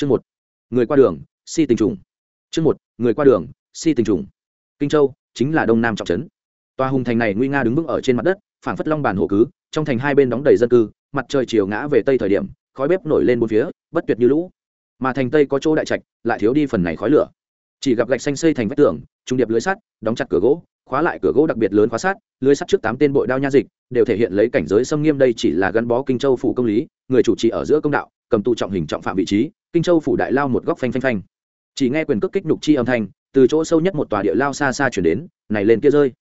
chương một, người qua đường, si tình trùng. Chương một, người qua đường, si tình trùng. Kinh châu chính là đông nam trọng trấn. Tòa hùng thành này nguy nga đứng vững ở trên mặt đất, phảng phất long bàn hồ cứ, trong thành hai bên đóng đầy dân cư, mặt trời chiều ngã về tây thời điểm, khói bếp nổi lên bốn phía, bất tuyệt như lũ. Mà thành tây có chỗ đại trạch, lại thiếu đi phần này khói lửa. Chỉ gặp gạch xanh xây thành vách tường, trung điệp lưới sắt, đóng chặt cửa gỗ, khóa lại cửa gỗ đặc biệt lớn khóa sát lưới sắt trước tám tên bội đao nha dịch, đều thể hiện lấy cảnh giới xâm nghiêm đây chỉ là gắn bó kinh châu phủ công lý, người chủ trì ở giữa công đạo, cầm tụ trọng hình trọng phạm vị trí kinh châu phủ đại lao một góc phanh phanh phanh. Chỉ nghe quyền cước kích nhục chi âm thanh, từ chỗ sâu nhất một tòa địa lao xa xa chuyển đến, này lên kia rơi.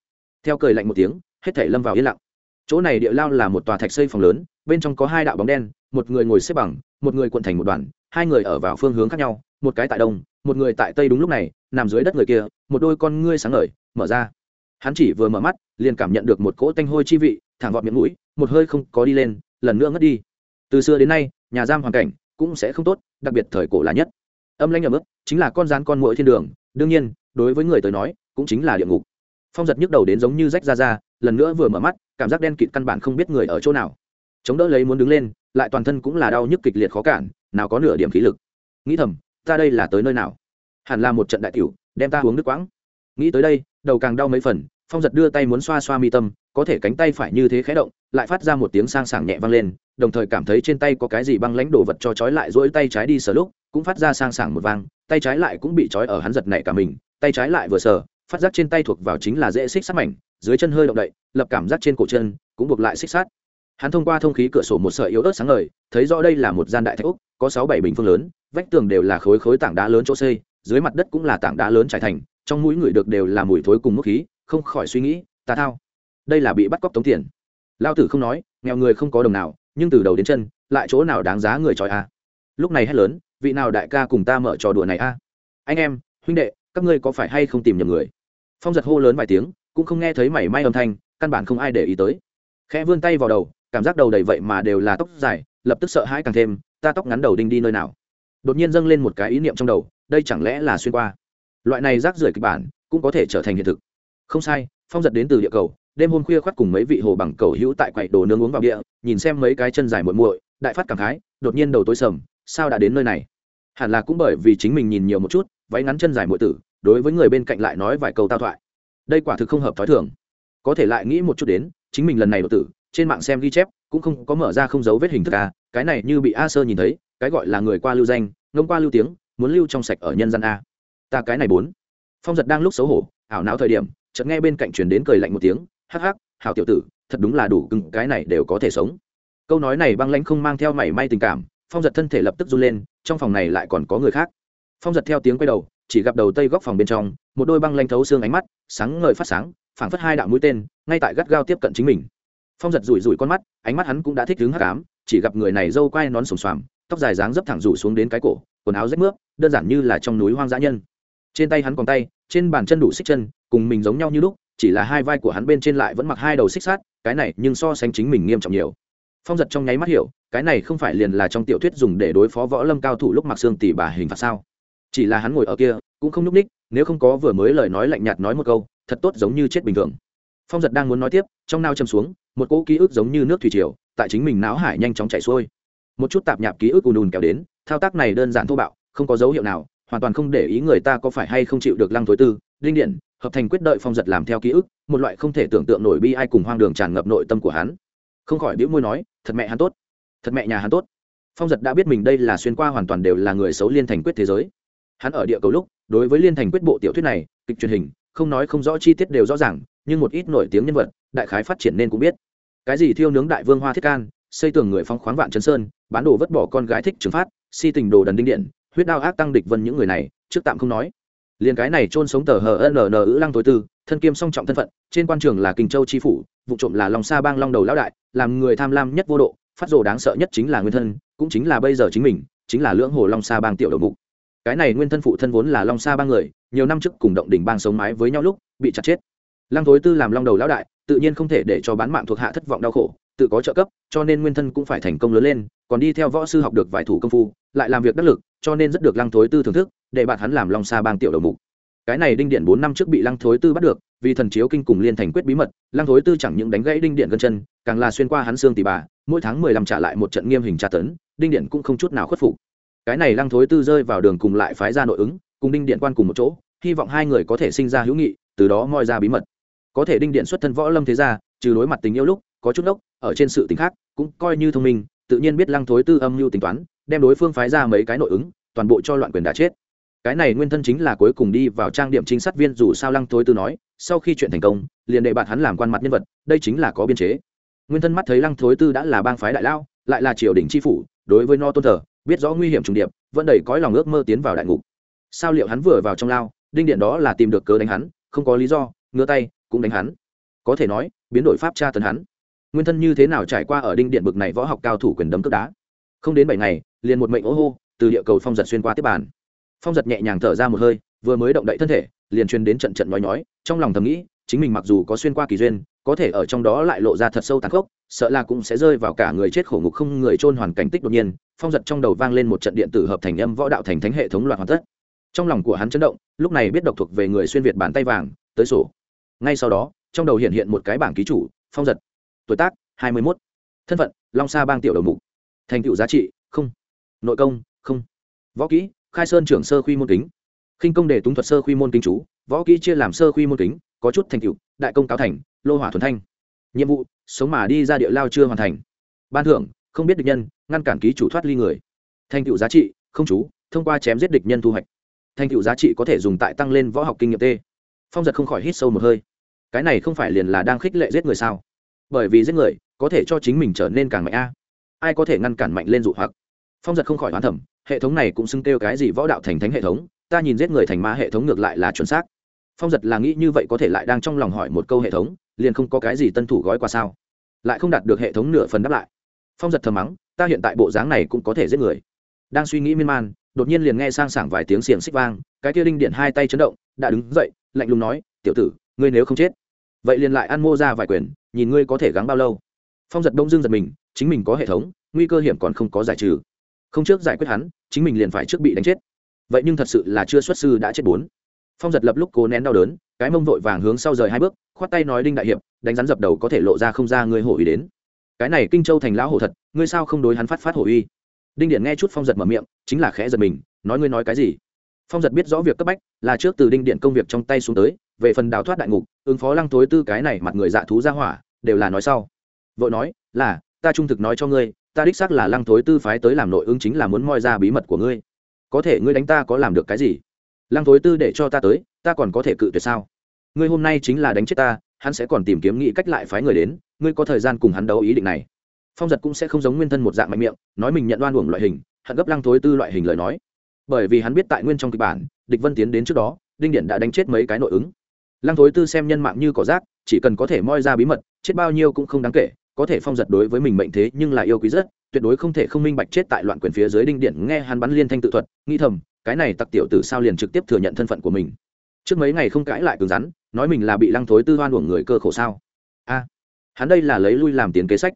Theo cười lạnh một tiếng, hết thể lâm vào yên lặng. Chỗ này địa lao là một tòa thạch xây phòng lớn, bên trong có hai đạo bóng đen, một người ngồi xếp bằng, một người cuộn thành một đoàn, hai người ở vào phương hướng khác nhau, một cái tại đông, một người tại tây đúng lúc này, nằm dưới đất người kia, một đôi con ngươi sáng ngời, mở ra. Hắn chỉ vừa mở mắt, liền cảm nhận được một cỗ tanh hôi chi vị, thẳng vọt miệng mũi, một hơi không có đi lên, lần nữa ngất đi. Từ xưa đến nay, nhà giam hoàn cảnh cũng sẽ không tốt đặc biệt thời cổ là nhất. Âm lãnh ở mức chính là con rán con mũi thiên đường, đương nhiên, đối với người tới nói, cũng chính là địa ngục. Phong giật nhức đầu đến giống như rách ra ra, lần nữa vừa mở mắt, cảm giác đen kịt căn bản không biết người ở chỗ nào. Chống đỡ lấy muốn đứng lên, lại toàn thân cũng là đau nhức kịch liệt khó cản, nào có nửa điểm khí lực. Nghĩ thầm, ta đây là tới nơi nào? Hẳn là một trận đại tiểu, đem ta uống nước quãng. Nghĩ tới đây, đầu càng đau mấy phần, phong giật đưa tay muốn xoa xoa mi tâm có thể cánh tay phải như thế khé động, lại phát ra một tiếng sang sảng nhẹ vang lên, đồng thời cảm thấy trên tay có cái gì băng lãnh đồ vật cho trói lại dỗi tay trái đi sờ lúc, cũng phát ra sang sảng một vang, tay trái lại cũng bị trói ở hắn giật này cả mình, tay trái lại vừa sờ, phát giác trên tay thuộc vào chính là dễ xích sát mảnh, dưới chân hơi động đậy, lập cảm giác trên cổ chân cũng buộc lại xích sát hắn thông qua thông khí cửa sổ một sợi yếu ớt sáng ngời, thấy rõ đây là một gian đại thạch úc, có sáu bảy bình phương lớn, vách tường đều là khối khối tảng đá lớn chỗ xây, dưới mặt đất cũng là tảng đá lớn trải thành, trong mũi người được đều là mùi thối cùng mức khí, không khỏi suy nghĩ, ta thao đây là bị bắt cóc tống tiền. Lao tử không nói, nghèo người không có đồng nào, nhưng từ đầu đến chân, lại chỗ nào đáng giá người tròi a? Lúc này hét lớn, vị nào đại ca cùng ta mở trò đùa này a? Anh em, huynh đệ, các ngươi có phải hay không tìm nhầm người? Phong giật hô lớn vài tiếng, cũng không nghe thấy mảy may âm thanh, căn bản không ai để ý tới. Khẽ vươn tay vào đầu, cảm giác đầu đầy vậy mà đều là tóc dài, lập tức sợ hãi càng thêm, ta tóc ngắn đầu đinh đi nơi nào? Đột nhiên dâng lên một cái ý niệm trong đầu, đây chẳng lẽ là xuyên qua? Loại này rác rưởi kịch bản, cũng có thể trở thành hiện thực. Không sai, phong giật đến từ địa cầu đêm hôm khuya khoắt cùng mấy vị hồ bằng cầu hữu tại quầy đồ nướng uống vào địa, nhìn xem mấy cái chân dài muội muội, đại phát cảm khái, đột nhiên đầu tối sầm, sao đã đến nơi này? Hẳn là cũng bởi vì chính mình nhìn nhiều một chút, váy ngắn chân dài muội tử, đối với người bên cạnh lại nói vài câu tao thoại. Đây quả thực không hợp thói thường. Có thể lại nghĩ một chút đến, chính mình lần này đột tử, trên mạng xem ghi chép, cũng không có mở ra không dấu vết hình thức a cái này như bị a sơ nhìn thấy, cái gọi là người qua lưu danh, ngông qua lưu tiếng, muốn lưu trong sạch ở nhân dân a. Ta cái này bốn. Phong giật đang lúc xấu hổ, ảo não thời điểm, chợt nghe bên cạnh truyền đến cười lạnh một tiếng hắc hắc, hảo tiểu tử, thật đúng là đủ cưng cái này đều có thể sống. Câu nói này băng lãnh không mang theo mảy may tình cảm, phong giật thân thể lập tức run lên, trong phòng này lại còn có người khác. Phong giật theo tiếng quay đầu, chỉ gặp đầu tây góc phòng bên trong, một đôi băng lanh thấu xương ánh mắt, sáng ngời phát sáng, phảng phất hai đạo mũi tên, ngay tại gắt gao tiếp cận chính mình. Phong giật rủi rủi con mắt, ánh mắt hắn cũng đã thích đứng hắc ám, chỉ gặp người này dâu quai nón sùng xoàm, tóc dài dáng dấp thẳng rủ xuống đến cái cổ, quần áo rách nước đơn giản như là trong núi hoang dã nhân. Trên tay hắn còn tay, trên bàn chân đủ xích chân, cùng mình giống nhau như lúc chỉ là hai vai của hắn bên trên lại vẫn mặc hai đầu xích sát cái này nhưng so sánh chính mình nghiêm trọng nhiều. Phong giật trong nháy mắt hiểu, cái này không phải liền là trong tiểu thuyết dùng để đối phó võ lâm cao thủ lúc mặc xương tỷ bà hình phạt sao? Chỉ là hắn ngồi ở kia, cũng không nhúc ních nếu không có vừa mới lời nói lạnh nhạt nói một câu, thật tốt giống như chết bình thường. Phong giật đang muốn nói tiếp, trong nao châm xuống, một cỗ ký ức giống như nước thủy triều, tại chính mình não hải nhanh chóng chảy xuôi. Một chút tạp nhạp ký ức ùn ùn kéo đến, thao tác này đơn giản thô bạo, không có dấu hiệu nào, hoàn toàn không để ý người ta có phải hay không chịu được lăng thối tư linh điện hợp thành quyết đợi phong giật làm theo ký ức, một loại không thể tưởng tượng nổi bi ai cùng hoang đường tràn ngập nội tâm của hắn. Không khỏi bĩu môi nói, thật mẹ hắn tốt. Thật mẹ nhà hắn tốt. Phong giật đã biết mình đây là xuyên qua hoàn toàn đều là người xấu liên thành quyết thế giới. Hắn ở địa cầu lúc, đối với liên thành quyết bộ tiểu thuyết này, kịch truyền hình, không nói không rõ chi tiết đều rõ ràng, nhưng một ít nổi tiếng nhân vật, đại khái phát triển nên cũng biết. Cái gì thiêu nướng đại vương hoa thiết can, xây tường người phong khoáng vạn chân sơn, bán đồ vất bỏ con gái thích trừng phát, si tình đồ đần đinh điện, huyết đao ác tăng địch vân những người này, trước tạm không nói liền cái này trôn sống tờ hờ n n ữ lăng tối tư, thân kiêm song trọng thân phận, trên quan trường là kinh châu tri phủ, vụ trộm là lòng sa bang long đầu lão đại, làm người tham lam nhất vô độ, phát rồ đáng sợ nhất chính là nguyên thân, cũng chính là bây giờ chính mình, chính là lưỡng hồ long sa bang tiểu đầu mục. Cái này nguyên thân phụ thân vốn là long sa bang người, nhiều năm trước cùng động đỉnh bang sống mái với nhau lúc, bị chặt chết. Lăng thối tư làm long đầu lão đại, tự nhiên không thể để cho bán mạng thuộc hạ thất vọng đau khổ, tự có trợ cấp, cho nên nguyên thân cũng phải thành công lớn lên, còn đi theo võ sư học được vài thủ công phu, lại làm việc đắc lực, cho nên rất được lăng thối tư thưởng thức để bạn hắn làm long sa bang tiểu đầu mục. Cái này đinh điện bốn năm trước bị lăng thối tư bắt được, vì thần chiếu kinh cùng liên thành quyết bí mật, lăng thối tư chẳng những đánh gãy đinh điện gân chân, càng là xuyên qua hắn xương tỷ bà, mỗi tháng mười lăm trả lại một trận nghiêm hình tra tấn, đinh điện cũng không chút nào khuất phục. Cái này lăng thối tư rơi vào đường cùng lại phái ra nội ứng, cùng đinh điện quan cùng một chỗ, hy vọng hai người có thể sinh ra hữu nghị, từ đó moi ra bí mật. Có thể đinh điện xuất thân võ lâm thế gia, trừ đối mặt tình yêu lúc, có chút ốc ở trên sự tình khác, cũng coi như thông minh, tự nhiên biết lăng thối tư âm mưu tính toán, đem đối phương phái ra mấy cái nội ứng, toàn bộ cho loạn quyền đã chết cái này nguyên thân chính là cuối cùng đi vào trang điểm trinh sát viên dù sao lăng thối tư nói, sau khi chuyện thành công, liền đệ bạn hắn làm quan mặt nhân vật, đây chính là có biên chế. Nguyên thân mắt thấy lăng thối tư đã là bang phái đại lao, lại là triều đình tri phủ, đối với no tôn thờ, biết rõ nguy hiểm trùng điệp, vẫn đầy cõi lòng ước mơ tiến vào đại ngục. Sao liệu hắn vừa vào trong lao, đinh điện đó là tìm được cớ đánh hắn, không có lý do ngứa tay, cũng đánh hắn. Có thể nói, biến đổi pháp tra tấn hắn. Nguyên thân như thế nào trải qua ở đinh điện bực này võ học cao thủ quyền đấm cướp đá? Không đến bảy ngày, liền một mệnh ố hô, từ địa cầu phong giật xuyên qua tiếp bàn phong giật nhẹ nhàng thở ra một hơi, vừa mới động đậy thân thể, liền truyền đến trận trận nói nhói, trong lòng thầm nghĩ, chính mình mặc dù có xuyên qua kỳ duyên, có thể ở trong đó lại lộ ra thật sâu tàn khốc, sợ là cũng sẽ rơi vào cả người chết khổ ngục không người trôn hoàn cảnh tích đột nhiên, phong giật trong đầu vang lên một trận điện tử hợp thành âm võ đạo thành thánh hệ thống loạt hoàn tất. Trong lòng của hắn chấn động, lúc này biết độc thuộc về người xuyên việt bàn tay vàng, tới sổ. Ngay sau đó, trong đầu hiện hiện một cái bảng ký chủ, phong giật. Tuổi tác, hai mươi mốt. Thân phận, long sa bang tiểu đầu mục. Thành tựu giá trị, không. Nội công, không. Võ kỹ khai sơn trưởng sơ khuy môn kính. Khinh công để túng thuật sơ khuy môn kính chú, võ kỹ chia làm sơ khuy môn kính, có chút thành tựu, đại công cáo thành, lô hỏa thuần thanh. Nhiệm vụ, sống mà đi ra địa lao chưa hoàn thành. Ban thưởng, không biết địch nhân, ngăn cản ký chủ thoát ly người. Thành tựu giá trị, không chú, thông qua chém giết địch nhân thu hoạch. Thành tựu giá trị có thể dùng tại tăng lên võ học kinh nghiệm t. Phong giật không khỏi hít sâu một hơi. Cái này không phải liền là đang khích lệ giết người sao? Bởi vì giết người, có thể cho chính mình trở nên càng mạnh a. Ai có thể ngăn cản mạnh lên dụ hoặc? Phong giật không khỏi hoán thẩm hệ thống này cũng xưng kêu cái gì võ đạo thành thánh hệ thống, ta nhìn giết người thành ma hệ thống ngược lại là chuẩn xác. Phong giật là nghĩ như vậy có thể lại đang trong lòng hỏi một câu hệ thống, liền không có cái gì tân thủ gói qua sao. Lại không đạt được hệ thống nửa phần đáp lại. Phong giật thầm mắng, ta hiện tại bộ dáng này cũng có thể giết người. Đang suy nghĩ miên man, đột nhiên liền nghe sang sảng vài tiếng xiềng xích vang, cái kia linh điện hai tay chấn động, đã đứng dậy, lạnh lùng nói, tiểu tử, ngươi nếu không chết, vậy liền lại ăn mô ra vài quyền, nhìn ngươi có thể gắng bao lâu. Phong giật đông dương giật mình, chính mình có hệ thống, nguy cơ hiểm còn không có giải trừ. Không trước giải quyết hắn chính mình liền phải trước bị đánh chết. Vậy nhưng thật sự là chưa xuất sư đã chết bốn. Phong giật lập lúc cố nén đau đớn, cái mông vội vàng hướng sau rời hai bước, khoát tay nói đinh đại hiệp, đánh rắn dập đầu có thể lộ ra không ra người hổ ý đến. Cái này kinh châu thành lão hổ thật, ngươi sao không đối hắn phát phát hổ uy? Đinh điện nghe chút phong giật mở miệng, chính là khẽ giật mình, nói ngươi nói cái gì? Phong giật biết rõ việc cấp bách, là trước từ đinh điện công việc trong tay xuống tới, về phần đào thoát đại ngục, ứng phó lăng tối tư cái này mặt người dạ thú ra hỏa, đều là nói sau. Vợ nói, là, ta trung thực nói cho ngươi ta đích xác là lăng thối tư phái tới làm nội ứng chính là muốn moi ra bí mật của ngươi. Có thể ngươi đánh ta có làm được cái gì? Lăng thối tư để cho ta tới, ta còn có thể cự tuyệt sao? Ngươi hôm nay chính là đánh chết ta, hắn sẽ còn tìm kiếm nghĩ cách lại phái người đến, ngươi có thời gian cùng hắn đấu ý định này. Phong giật cũng sẽ không giống nguyên thân một dạng mạnh miệng, nói mình nhận đoan uổng loại hình, hận gấp lăng thối tư loại hình lời nói. Bởi vì hắn biết tại nguyên trong kịch bản, địch vân tiến đến trước đó, đinh điện đã đánh chết mấy cái nội ứng. Lăng thối tư xem nhân mạng như cỏ rác, chỉ cần có thể moi ra bí mật, chết bao nhiêu cũng không đáng kể có thể phong giật đối với mình mệnh thế nhưng là yêu quý rất, tuyệt đối không thể không minh bạch chết tại loạn quyền phía dưới đinh điện nghe hắn bắn liên thanh tự thuật, nghĩ thầm, cái này tặc tiểu tử sao liền trực tiếp thừa nhận thân phận của mình. Trước mấy ngày không cãi lại cứng rắn, nói mình là bị lăng thối tư hoan uổng người cơ khổ sao? A, hắn đây là lấy lui làm tiền kế sách.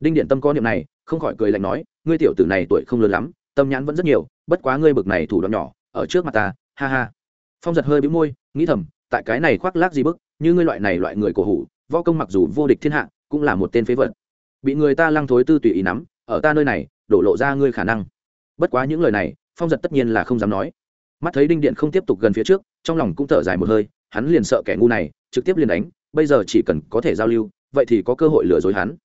Đinh điện tâm có niệm này, không khỏi cười lạnh nói, ngươi tiểu tử này tuổi không lớn lắm, tâm nhãn vẫn rất nhiều, bất quá ngươi bực này thủ đoạn nhỏ, ở trước mặt ta, ha ha. Phong giật hơi bĩu môi, nghĩ thầm, tại cái này khoác lác gì bức, như ngươi loại này loại người cổ hủ, võ công mặc dù vô địch thiên hạ cũng là một tên phế vật. Bị người ta lăng thối tư tùy ý nắm, ở ta nơi này, đổ lộ ra ngươi khả năng. Bất quá những lời này, phong giật tất nhiên là không dám nói. Mắt thấy đinh điện không tiếp tục gần phía trước, trong lòng cũng thở dài một hơi, hắn liền sợ kẻ ngu này, trực tiếp liền đánh, bây giờ chỉ cần có thể giao lưu, vậy thì có cơ hội lừa dối hắn.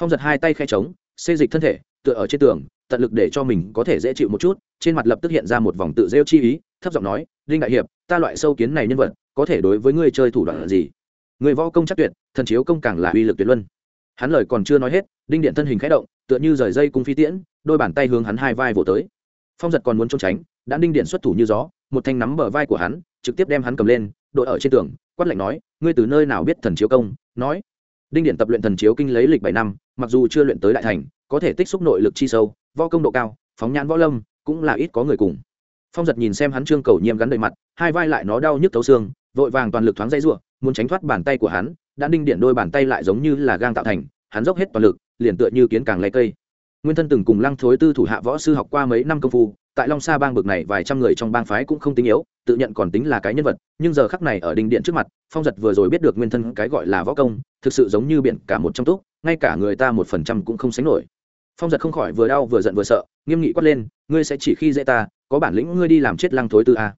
Phong giật hai tay khe trống xê dịch thân thể, tựa ở trên tường, tận lực để cho mình có thể dễ chịu một chút, trên mặt lập tức hiện ra một vòng tự rêu chi ý, thấp giọng nói, đinh đại hiệp, ta loại sâu kiến này nhân vật, có thể đối với ngươi chơi thủ đoạn là gì? Người võ công chắc tuyệt, thần chiếu công càng là uy lực tuyệt luân. Hắn lời còn chưa nói hết, đinh điện thân hình khẽ động, tựa như rời dây cung phi tiễn, đôi bàn tay hướng hắn hai vai vỗ tới. Phong giật còn muốn trốn tránh, đã đinh điện xuất thủ như gió, một thanh nắm bờ vai của hắn, trực tiếp đem hắn cầm lên, đội ở trên tường, quát lạnh nói, ngươi từ nơi nào biết thần chiếu công? Nói, đinh điện tập luyện thần chiếu kinh lấy lịch bảy năm, mặc dù chưa luyện tới đại thành, có thể tích xúc nội lực chi sâu, võ công độ cao, phóng nhãn võ lâm, cũng là ít có người cùng. Phong giật nhìn xem hắn trương cầu nhiêm gắn đầy mặt, hai vai lại nó đau nhức thấu xương, vội vàng toàn lực thoáng dây ruộng muốn tránh thoát bàn tay của hắn, đã đinh điện đôi bàn tay lại giống như là gang tạo thành, hắn dốc hết toàn lực, liền tựa như kiến càng lấy cây. Nguyên thân từng cùng lăng thối tư thủ hạ võ sư học qua mấy năm công phu, tại long sa bang bực này vài trăm người trong bang phái cũng không tính yếu, tự nhận còn tính là cái nhân vật, nhưng giờ khắc này ở đinh điện trước mặt, phong giật vừa rồi biết được nguyên thân cái gọi là võ công, thực sự giống như biển cả một trong túc, ngay cả người ta một phần trăm cũng không sánh nổi. Phong giật không khỏi vừa đau vừa giận vừa sợ, nghiêm nghị quát lên, ngươi sẽ chỉ khi dễ ta, có bản lĩnh ngươi đi làm chết lăng thối tư a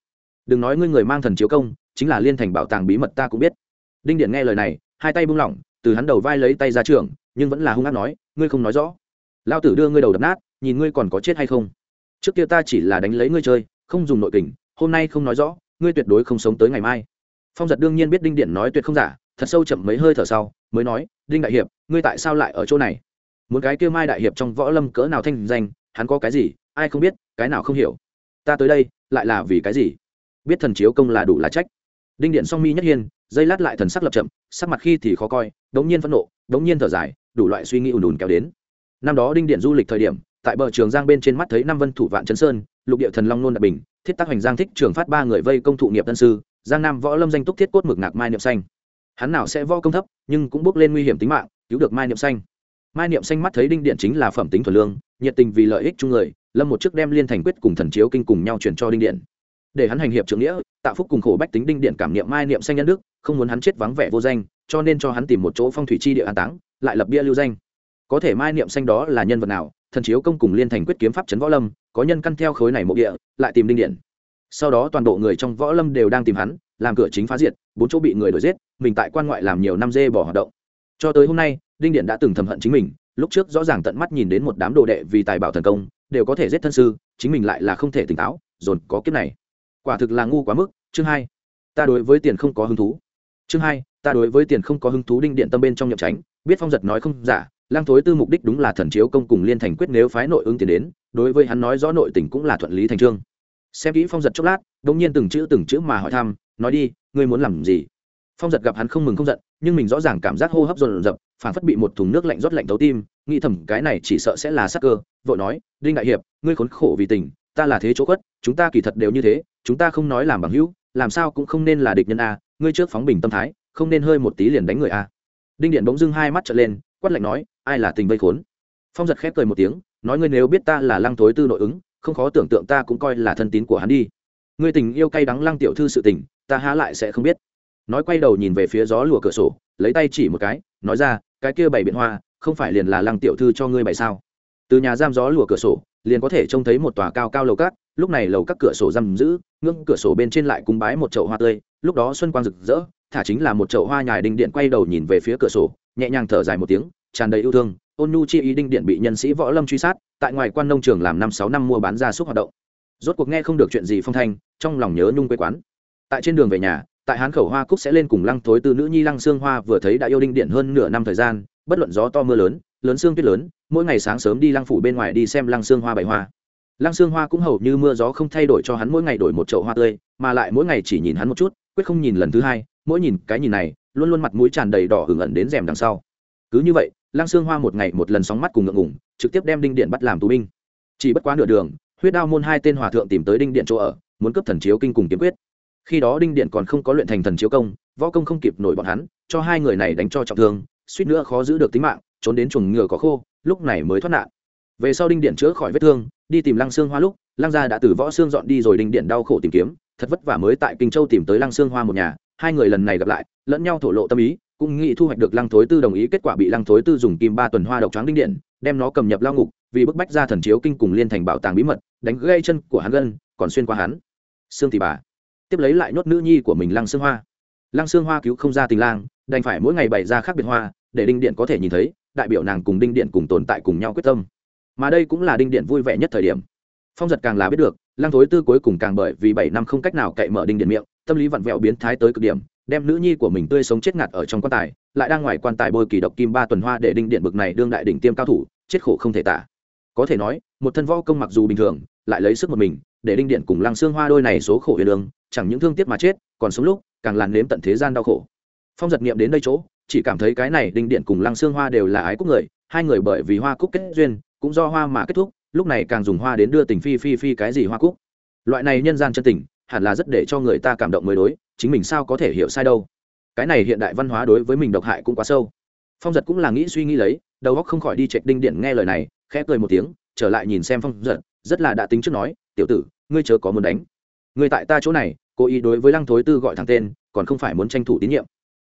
đừng nói ngươi người mang thần chiếu công chính là liên thành bảo tàng bí mật ta cũng biết. Đinh điện nghe lời này, hai tay buông lỏng, từ hắn đầu vai lấy tay ra trường, nhưng vẫn là hung hát nói, ngươi không nói rõ. Lao tử đưa ngươi đầu đập nát, nhìn ngươi còn có chết hay không? Trước kia ta chỉ là đánh lấy ngươi chơi, không dùng nội kình, hôm nay không nói rõ, ngươi tuyệt đối không sống tới ngày mai. Phong giật đương nhiên biết đinh điện nói tuyệt không giả, thật sâu chậm mấy hơi thở sau, mới nói, đinh đại hiệp, ngươi tại sao lại ở chỗ này? Muốn cái kia mai đại hiệp trong võ lâm cỡ nào thanh danh, hắn có cái gì, ai không biết, cái nào không hiểu. Ta tới đây, lại là vì cái gì? Biết thần chiếu công là đủ lá trách đinh điện song mi nhất hiên, dây lát lại thần sắc lập chậm, sắc mặt khi thì khó coi, đống nhiên phẫn nộ, đống nhiên thở dài, đủ loại suy nghĩ ùn ùn kéo đến. Năm đó đinh điện du lịch thời điểm, tại bờ trường giang bên trên mắt thấy năm vân thủ vạn chấn sơn, lục địa thần long nôn đại bình, thiết tác hoành giang thích trường phát ba người vây công thụ nghiệp tân sư, giang nam võ lâm danh túc thiết cốt mực ngạc mai niệm xanh. Hắn nào sẽ võ công thấp, nhưng cũng bước lên nguy hiểm tính mạng, cứu được mai niệm xanh. Mai niệm xanh mắt thấy đinh điện chính là phẩm tính thuần lương, nhiệt tình vì lợi ích chung người, lâm một chức đem liên thành quyết cùng thần chiếu kinh cùng nhau chuyển cho đinh điện để hắn hành hiệp trưởng nghĩa, tạo phúc cùng khổ bách tính đinh điện cảm niệm mai niệm xanh nhân đức, không muốn hắn chết vắng vẻ vô danh, cho nên cho hắn tìm một chỗ phong thủy chi địa an táng, lại lập bia lưu danh. Có thể mai niệm xanh đó là nhân vật nào, thần chiếu công cùng liên thành quyết kiếm pháp trấn võ lâm, có nhân căn theo khối này mộ địa, lại tìm đinh điện. Sau đó toàn bộ người trong võ lâm đều đang tìm hắn, làm cửa chính phá diệt, bốn chỗ bị người đuổi giết, mình tại quan ngoại làm nhiều năm dê bỏ hoạt động. Cho tới hôm nay, đinh điện đã từng thầm hận chính mình, lúc trước rõ ràng tận mắt nhìn đến một đám đồ đệ vì tài bảo thần công, đều có thể giết thân sư, chính mình lại là không thể tỉnh táo, dồn có kiếp này quả thực là ngu quá mức, chương hai, ta đối với tiền không có hứng thú. Chương hai, ta đối với tiền không có hứng thú đinh điện tâm bên trong nhậm tránh, biết phong giật nói không giả, lang thối tư mục đích đúng là thần chiếu công cùng liên thành quyết nếu phái nội ứng tiền đến, đối với hắn nói rõ nội tình cũng là thuận lý thành trương. Xem kỹ phong giật chốc lát đông nhiên từng chữ từng chữ mà hỏi thăm, nói đi, ngươi muốn làm gì? Phong giật gặp hắn không mừng không giận, nhưng mình rõ ràng cảm giác hô hấp dồn dập, phản phất bị một thùng nước lạnh rót lạnh tấu tim, nghĩ thầm cái này chỉ sợ sẽ là sắc cơ, vội nói, đinh đại hiệp, ngươi khốn khổ vì tình, ta là thế chỗ khuất, chúng ta kỳ thật đều như thế chúng ta không nói làm bằng hữu, làm sao cũng không nên là địch nhân a, ngươi trước phóng bình tâm thái, không nên hơi một tí liền đánh người a. Đinh điện bỗng dưng hai mắt trở lên, quát lạnh nói, ai là tình vây khốn? Phong giật khép cười một tiếng, nói ngươi nếu biết ta là lăng thối tư nội ứng, không khó tưởng tượng ta cũng coi là thân tín của hắn đi. Ngươi tình yêu cay đắng lăng tiểu thư sự tình, ta há lại sẽ không biết. Nói quay đầu nhìn về phía gió lùa cửa sổ, lấy tay chỉ một cái, nói ra, cái kia bảy biện hoa, không phải liền là lăng tiểu thư cho ngươi bày sao? Từ nhà giam gió lùa cửa sổ, liền có thể trông thấy một tòa cao cao lầu cát lúc này lầu các cửa sổ giam giữ, ngưỡng cửa sổ bên trên lại cúng bái một chậu hoa tươi. Lúc đó xuân quang rực rỡ, thả chính là một chậu hoa nhài đinh điện quay đầu nhìn về phía cửa sổ, nhẹ nhàng thở dài một tiếng, tràn đầy yêu thương. Ôn nhu chi ý đinh điện bị nhân sĩ võ lâm truy sát, tại ngoài quan nông trường làm năm sáu năm mua bán gia súc hoạt động. Rốt cuộc nghe không được chuyện gì phong thanh, trong lòng nhớ nhung quê quán. Tại trên đường về nhà, tại hán khẩu hoa cúc sẽ lên cùng lăng thối từ nữ nhi lăng xương hoa vừa thấy đã yêu đinh điện hơn nửa năm thời gian, bất luận gió to mưa lớn lớn xương tuyết lớn, mỗi ngày sáng sớm đi lăng phủ bên ngoài đi xem lăng xương hoa bày hoa lăng xương hoa cũng hầu như mưa gió không thay đổi cho hắn mỗi ngày đổi một chậu hoa tươi, mà lại mỗi ngày chỉ nhìn hắn một chút, quyết không nhìn lần thứ hai, mỗi nhìn cái nhìn này, luôn luôn mặt mũi tràn đầy đỏ hưởng ẩn đến rèm đằng sau. Cứ như vậy, lăng xương hoa một ngày một lần sóng mắt cùng ngượng ngủng trực tiếp đem đinh điện bắt làm tù binh. Chỉ bất quá nửa đường, huyết đao môn hai tên hòa thượng tìm tới đinh điện chỗ ở, muốn cấp thần chiếu kinh cùng kiếm quyết. Khi đó đinh điện còn không có luyện thành thần chiếu công, võ công không kịp nổi bọn hắn, cho hai người này đánh cho trọng thương, suýt nữa khó giữ được tính mạng, trốn đến chuồng ngựa có khô, lúc này mới thoát nạn. Về sau đinh điện chữa khỏi vết thương đi tìm lăng xương hoa lúc, lăng gia đã từ võ xương dọn đi rồi đinh điện đau khổ tìm kiếm, thật vất vả mới tại kinh châu tìm tới lăng xương hoa một nhà, hai người lần này gặp lại, lẫn nhau thổ lộ tâm ý, cũng nghĩ thu hoạch được lăng thối tư đồng ý, kết quả bị lăng thối tư dùng kim ba tuần hoa độc tráng đinh điện, đem nó cầm nhập lao ngục, vì bức bách ra thần chiếu kinh cùng liên thành bảo tàng bí mật, đánh gây chân của hắn gân, còn xuyên qua hắn. Xương thì bà. Tiếp lấy lại nhốt nữ nhi của mình lăng xương hoa. Lăng xương hoa cứu không ra tình lang, đành phải mỗi ngày bày ra khác biệt hoa, để đinh điện có thể nhìn thấy, đại biểu nàng cùng đinh điện cùng tồn tại cùng nhau quyết tâm mà đây cũng là đinh điện vui vẻ nhất thời điểm. Phong giật càng là biết được, lăng thối tư cuối cùng càng bởi vì bảy năm không cách nào cậy mở đinh điện miệng, tâm lý vặn vẹo biến thái tới cực điểm, đem nữ nhi của mình tươi sống chết ngạt ở trong quan tài, lại đang ngoài quan tài bôi kỳ độc kim ba tuần hoa để đinh điện bực này đương đại đỉnh tiêm cao thủ, chết khổ không thể tả. Có thể nói, một thân võ công mặc dù bình thường, lại lấy sức một mình, để đinh điện cùng lăng xương hoa đôi này số khổ huyền lương, chẳng những thương tiếc mà chết, còn sống lúc, càng làn nếm tận thế gian đau khổ. Phong giật nghiệm đến đây chỗ, chỉ cảm thấy cái này đinh điện cùng lăng xương hoa đều là ái cúc người, hai người bởi vì hoa cúc kết duyên cũng do hoa mà kết thúc, lúc này càng dùng hoa đến đưa tình phi phi phi cái gì hoa cúc. Loại này nhân gian chân tình, hẳn là rất để cho người ta cảm động mới đối, chính mình sao có thể hiểu sai đâu. Cái này hiện đại văn hóa đối với mình độc hại cũng quá sâu. Phong giật cũng là nghĩ suy nghĩ lấy, đầu óc không khỏi đi chạy đinh điện nghe lời này, khẽ cười một tiếng, trở lại nhìn xem phong giật, rất là đã tính trước nói, tiểu tử, ngươi chớ có muốn đánh. Ngươi tại ta chỗ này, cố ý đối với lăng thối tư gọi thẳng tên, còn không phải muốn tranh thủ tín nhiệm.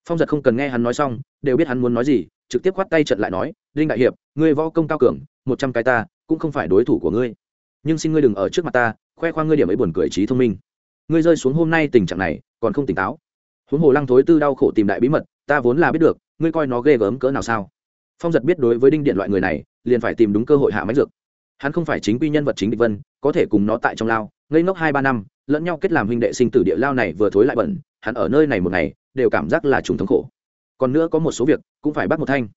Phong giật không cần nghe hắn nói xong, đều biết hắn muốn nói gì, trực tiếp khoát tay trận lại nói, đinh đại hiệp, ngươi võ công cao cường một trăm cái ta, cũng không phải đối thủ của ngươi. Nhưng xin ngươi đừng ở trước mặt ta, khoe khoang ngươi điểm ấy buồn cười trí thông minh. Ngươi rơi xuống hôm nay tình trạng này, còn không tỉnh táo. Huống hồ lăng thối tư đau khổ tìm đại bí mật, ta vốn là biết được, ngươi coi nó ghê gớm cỡ nào sao? Phong giật biết đối với đinh điện loại người này, liền phải tìm đúng cơ hội hạ máy dược. Hắn không phải chính quy nhân vật chính địch vân, có thể cùng nó tại trong lao, ngây ngốc hai ba năm, lẫn nhau kết làm huynh đệ sinh tử địa lao này vừa thối lại bẩn, hắn ở nơi này một ngày, đều cảm giác là trùng thống khổ. Còn nữa có một số việc, cũng phải bắt một thanh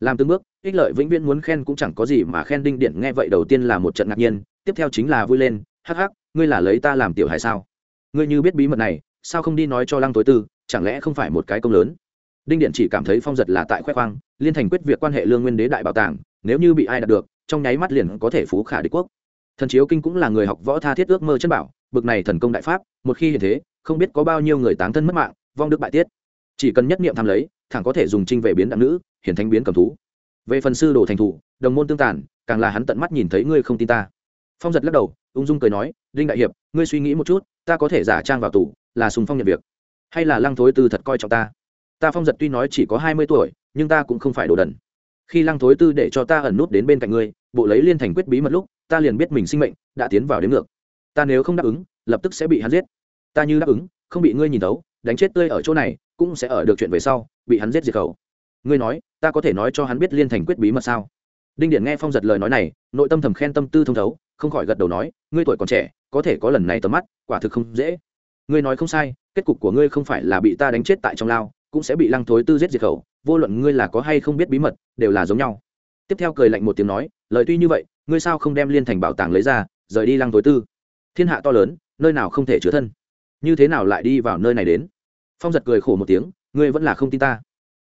làm từng bước, ích lợi vĩnh viễn muốn khen cũng chẳng có gì mà khen đinh điện nghe vậy đầu tiên là một trận ngạc nhiên, tiếp theo chính là vui lên, hắc hắc, ngươi là lấy ta làm tiểu hài sao? Ngươi như biết bí mật này, sao không đi nói cho lăng tối tư, chẳng lẽ không phải một cái công lớn? Đinh điện chỉ cảm thấy phong giật là tại khoe khoang, liên thành quyết việc quan hệ lương nguyên đế đại bảo tàng, nếu như bị ai đạt được, trong nháy mắt liền có thể phú khả đế quốc. Thần chiếu kinh cũng là người học võ tha thiết ước mơ chân bảo, bực này thần công đại pháp, một khi hiện thế, không biết có bao nhiêu người táng thân mất mạng, vong đức bại tiết chỉ cần nhất niệm tham lấy, thẳng có thể dùng trinh về biến đặng nữ, hiển thánh biến cầm thú. Về phần sư đồ thành thủ, đồng môn tương tàn, càng là hắn tận mắt nhìn thấy ngươi không tin ta. Phong giật lắc đầu, ung dung cười nói, đinh đại hiệp, ngươi suy nghĩ một chút, ta có thể giả trang vào tù, là sùng phong nhận việc. Hay là lăng thối tư thật coi trọng ta? Ta phong giật tuy nói chỉ có hai mươi tuổi, nhưng ta cũng không phải đồ đần. Khi lăng thối tư để cho ta ẩn nút đến bên cạnh ngươi, bộ lấy liên thành quyết bí mật lúc, ta liền biết mình sinh mệnh đã tiến vào đến ngược. Ta nếu không đáp ứng, lập tức sẽ bị hắn giết. Ta như đáp ứng, không bị ngươi nhìn tấu đánh chết tươi ở chỗ này cũng sẽ ở được chuyện về sau, bị hắn giết diệt khẩu. Ngươi nói, ta có thể nói cho hắn biết liên thành quyết bí mật sao? Đinh điện nghe phong giật lời nói này, nội tâm thầm khen tâm tư thông thấu, không khỏi gật đầu nói, ngươi tuổi còn trẻ, có thể có lần này tầm mắt, quả thực không dễ. Ngươi nói không sai, kết cục của ngươi không phải là bị ta đánh chết tại trong lao, cũng sẽ bị lăng thối tư giết diệt khẩu, vô luận ngươi là có hay không biết bí mật, đều là giống nhau. Tiếp theo cười lạnh một tiếng nói, lời tuy như vậy, ngươi sao không đem liên thành bảo tàng lấy ra, rời đi lăng thối tư? Thiên hạ to lớn, nơi nào không thể chứa thân? Như thế nào lại đi vào nơi này đến? Phong giật cười khổ một tiếng, ngươi vẫn là không tin ta.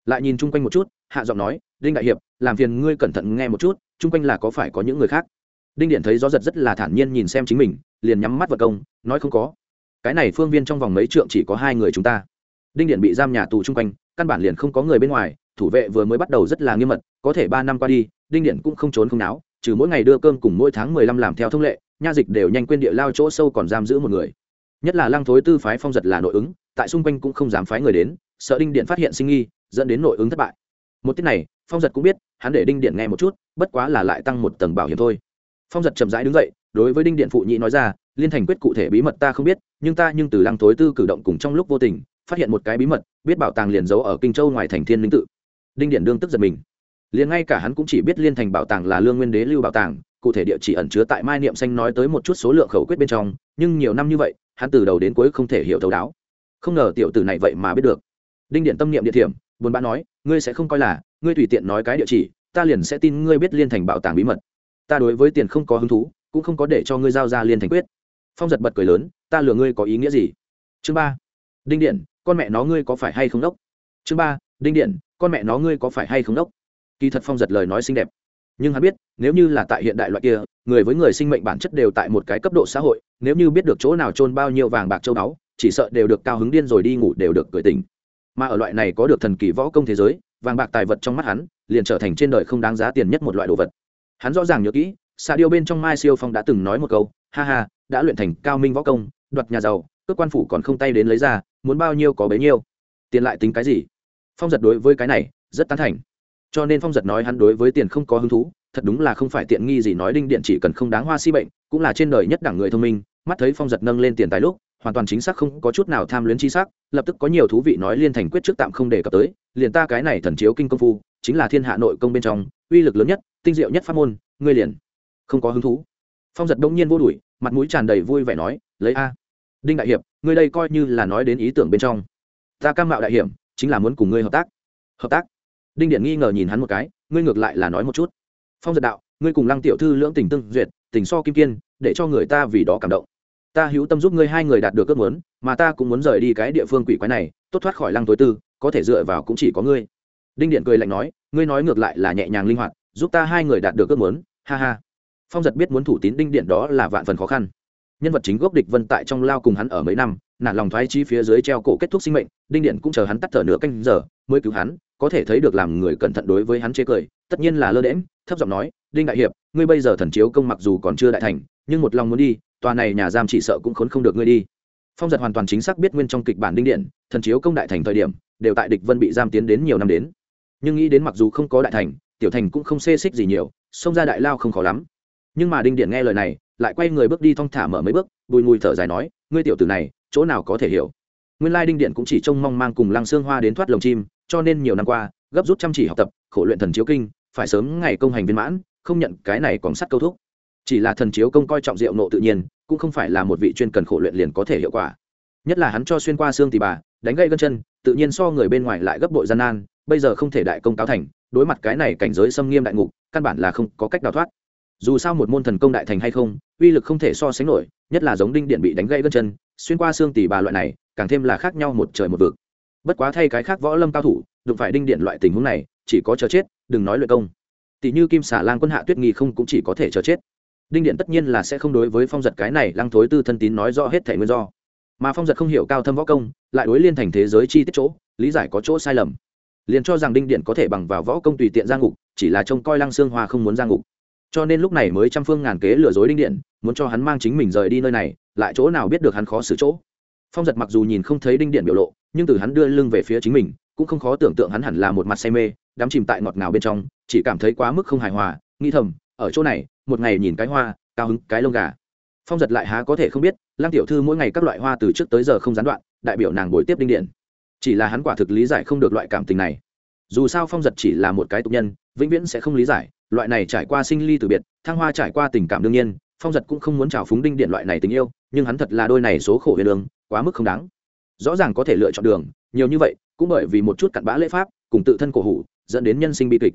Lại nhìn chung quanh một chút, hạ giọng nói, đinh đại hiệp, làm phiền ngươi cẩn thận nghe một chút, chung quanh là có phải có những người khác? Đinh điện thấy gió giật rất là thản nhiên nhìn xem chính mình, liền nhắm mắt vật công, nói, không có. Cái này phương viên trong vòng mấy trượng chỉ có hai người chúng ta. Đinh điện bị giam nhà tù chung quanh, căn bản liền không có người bên ngoài, thủ vệ vừa mới bắt đầu rất là nghiêm mật, có thể ba năm qua đi, đinh điện cũng không trốn không náo, trừ mỗi ngày đưa cơm cùng mỗi tháng mười lăm làm theo thông lệ, nha dịch đều nhanh quên địa lao chỗ sâu còn giam giữ một người. Nhất là lăng thối tư phái phong giật là nội ứng tại xung quanh cũng không dám phái người đến, sợ đinh điện phát hiện sinh nghi, dẫn đến nội ứng thất bại. Một tiết này, phong giật cũng biết, hắn để đinh điện nghe một chút, bất quá là lại tăng một tầng bảo hiểm thôi. Phong giật chậm rãi đứng dậy, đối với đinh điện phụ nhị nói ra, liên thành quyết cụ thể bí mật ta không biết, nhưng ta nhưng từ lăng thối tư cử động cùng trong lúc vô tình, phát hiện một cái bí mật, biết bảo tàng liền giấu ở kinh châu ngoài thành thiên linh tự. Đinh điện đương tức giật mình. Liền ngay cả hắn cũng chỉ biết liên thành bảo tàng là lương nguyên đế lưu bảo tàng, cụ thể địa chỉ ẩn chứa tại mai niệm xanh nói tới một chút số lượng khẩu quyết bên trong, nhưng nhiều năm như vậy, hắn từ đầu đến cuối không thể hiểu thấu đáo không ngờ tiểu tử này vậy mà biết được. Đinh điện tâm niệm địa thiểm, buồn bã nói, ngươi sẽ không coi là, ngươi tùy tiện nói cái địa chỉ, ta liền sẽ tin ngươi biết liên thành bảo tàng bí mật. Ta đối với tiền không có hứng thú, cũng không có để cho ngươi giao ra liên thành quyết. Phong giật bật cười lớn, ta lừa ngươi có ý nghĩa gì? Chương ba, đinh điện, con mẹ nó ngươi có phải hay không đốc? Chương ba, đinh điện, con mẹ nó ngươi có phải hay không đốc? Kỳ thật phong giật lời nói xinh đẹp. Nhưng hắn biết, nếu như là tại hiện đại loại kia, người với người sinh mệnh bản chất đều tại một cái cấp độ xã hội, nếu như biết được chỗ nào trôn bao nhiêu vàng bạc châu báu chỉ sợ đều được cao hứng điên rồi đi ngủ đều được cười tỉnh. Mà ở loại này có được thần kỳ võ công thế giới, vàng bạc tài vật trong mắt hắn, liền trở thành trên đời không đáng giá tiền nhất một loại đồ vật. Hắn rõ ràng nhớ kỹ xạ điêu bên trong mai siêu phong đã từng nói một câu, ha ha, đã luyện thành cao minh võ công, đoạt nhà giàu cơ quan phủ còn không tay đến lấy ra, muốn bao nhiêu có bấy nhiêu. Tiền lại tính cái gì? Phong giật đối với cái này, rất tán thành. Cho nên phong giật nói hắn đối với tiền không có hứng thú, thật đúng là không phải tiện nghi gì nói đinh điện chỉ cần không đáng hoa si bệnh, cũng là trên đời nhất đẳng người thông minh. Mắt thấy phong giật nâng lên tiền tài lúc hoàn toàn chính xác không có chút nào tham luyến chi sắc, lập tức có nhiều thú vị nói liên thành quyết trước tạm không đề cập tới, liền ta cái này thần chiếu kinh công phu, chính là thiên hạ nội công bên trong, uy lực lớn nhất, tinh diệu nhất pháp môn, ngươi liền không có hứng thú. Phong giật đông nhiên vô đuổi, mặt mũi tràn đầy vui vẻ nói, lấy a, đinh đại hiệp, ngươi đây coi như là nói đến ý tưởng bên trong. Ta cam mạo đại hiểm, chính là muốn cùng ngươi hợp tác. Hợp tác? Đinh điện nghi ngờ nhìn hắn một cái, ngươi ngược lại là nói một chút. Phong giật đạo, ngươi cùng lăng tiểu thư lưỡng tình tương duyệt, tình so kim kiên, để cho người ta vì đó cảm động ta hữu tâm giúp ngươi hai người đạt được ước muốn, mà ta cũng muốn rời đi cái địa phương quỷ quái này, tốt thoát khỏi lăng tối tư, có thể dựa vào cũng chỉ có ngươi. Đinh điện cười lạnh nói, ngươi nói ngược lại là nhẹ nhàng linh hoạt, giúp ta hai người đạt được ước muốn, ha ha. Phong giật biết muốn thủ tín đinh điện đó là vạn phần khó khăn. Nhân vật chính gốc địch vân tại trong lao cùng hắn ở mấy năm, nản lòng thoái chi phía dưới treo cổ kết thúc sinh mệnh, đinh điện cũng chờ hắn tắt thở nửa canh giờ, mới cứu hắn, có thể thấy được làm người cẩn thận đối với hắn chế cười, tất nhiên là lơ đễm thấp giọng nói, đinh đại hiệp, ngươi bây giờ thần chiếu công mặc dù còn chưa đại thành, nhưng một lòng muốn đi tòa này nhà giam chỉ sợ cũng khốn không được ngươi đi. Phong giật hoàn toàn chính xác biết nguyên trong kịch bản đinh điện, thần chiếu công đại thành thời điểm, đều tại địch vân bị giam tiến đến nhiều năm đến. Nhưng nghĩ đến mặc dù không có đại thành, tiểu thành cũng không xê xích gì nhiều, xông ra đại lao không khó lắm. Nhưng mà đinh điện nghe lời này, lại quay người bước đi thong thả mở mấy bước, bùi ngùi thở dài nói, ngươi tiểu tử này, chỗ nào có thể hiểu? Nguyên lai đinh điện cũng chỉ trông mong mang cùng lăng xương hoa đến thoát lồng chim, cho nên nhiều năm qua, gấp rút chăm chỉ học tập, khổ luyện thần chiếu kinh, phải sớm ngày công hành viên mãn, không nhận cái này còn sắt câu thúc chỉ là thần chiếu công coi trọng rượu nộ tự nhiên, cũng không phải là một vị chuyên cần khổ luyện liền có thể hiệu quả. Nhất là hắn cho xuyên qua xương tì bà, đánh gãy gân chân, tự nhiên so người bên ngoài lại gấp bội gian nan, bây giờ không thể đại công cáo thành, đối mặt cái này cảnh giới xâm nghiêm đại ngục, căn bản là không có cách đào thoát. Dù sao một môn thần công đại thành hay không, uy lực không thể so sánh nổi, nhất là giống đinh điện bị đánh gãy gân chân, xuyên qua xương tỉ bà loại này, càng thêm là khác nhau một trời một vực. Bất quá thay cái khác võ lâm cao thủ, đụng phải đinh điện loại tình huống này, chỉ có chờ chết, đừng nói luyện công. Tỷ như kim xà lang quân hạ tuyết nghi không cũng chỉ có thể chờ chết đinh điện tất nhiên là sẽ không đối với phong giật cái này lăng thối tư thân tín nói rõ hết thể nguyên do. Mà phong giật không hiểu cao thâm võ công, lại đối liên thành thế giới chi tiết chỗ, lý giải có chỗ sai lầm. Liền cho rằng đinh điện có thể bằng vào võ công tùy tiện ra ngục, chỉ là trông coi lăng xương hoa không muốn ra ngục. Cho nên lúc này mới trăm phương ngàn kế lừa dối đinh điện, muốn cho hắn mang chính mình rời đi nơi này, lại chỗ nào biết được hắn khó xử chỗ. Phong giật mặc dù nhìn không thấy đinh điện biểu lộ, nhưng từ hắn đưa lưng về phía chính mình, cũng không khó tưởng tượng hắn hẳn là một mặt say mê, đắm chìm tại ngọt ngào bên trong, chỉ cảm thấy quá mức không hài hòa, nghĩ thầm, ở chỗ này một ngày nhìn cái hoa, cao hứng cái lông gà. Phong giật lại há có thể không biết, lăng tiểu thư mỗi ngày các loại hoa từ trước tới giờ không gián đoạn, đại biểu nàng bồi tiếp đinh điện. Chỉ là hắn quả thực lý giải không được loại cảm tình này. Dù sao phong giật chỉ là một cái tục nhân, vĩnh viễn sẽ không lý giải, loại này trải qua sinh ly từ biệt, thăng hoa trải qua tình cảm đương nhiên, phong giật cũng không muốn trào phúng đinh điện loại này tình yêu, nhưng hắn thật là đôi này số khổ huyền lương quá mức không đáng. Rõ ràng có thể lựa chọn đường, nhiều như vậy, cũng bởi vì một chút cặn bã lễ pháp, cùng tự thân cổ hủ, dẫn đến nhân sinh bi kịch.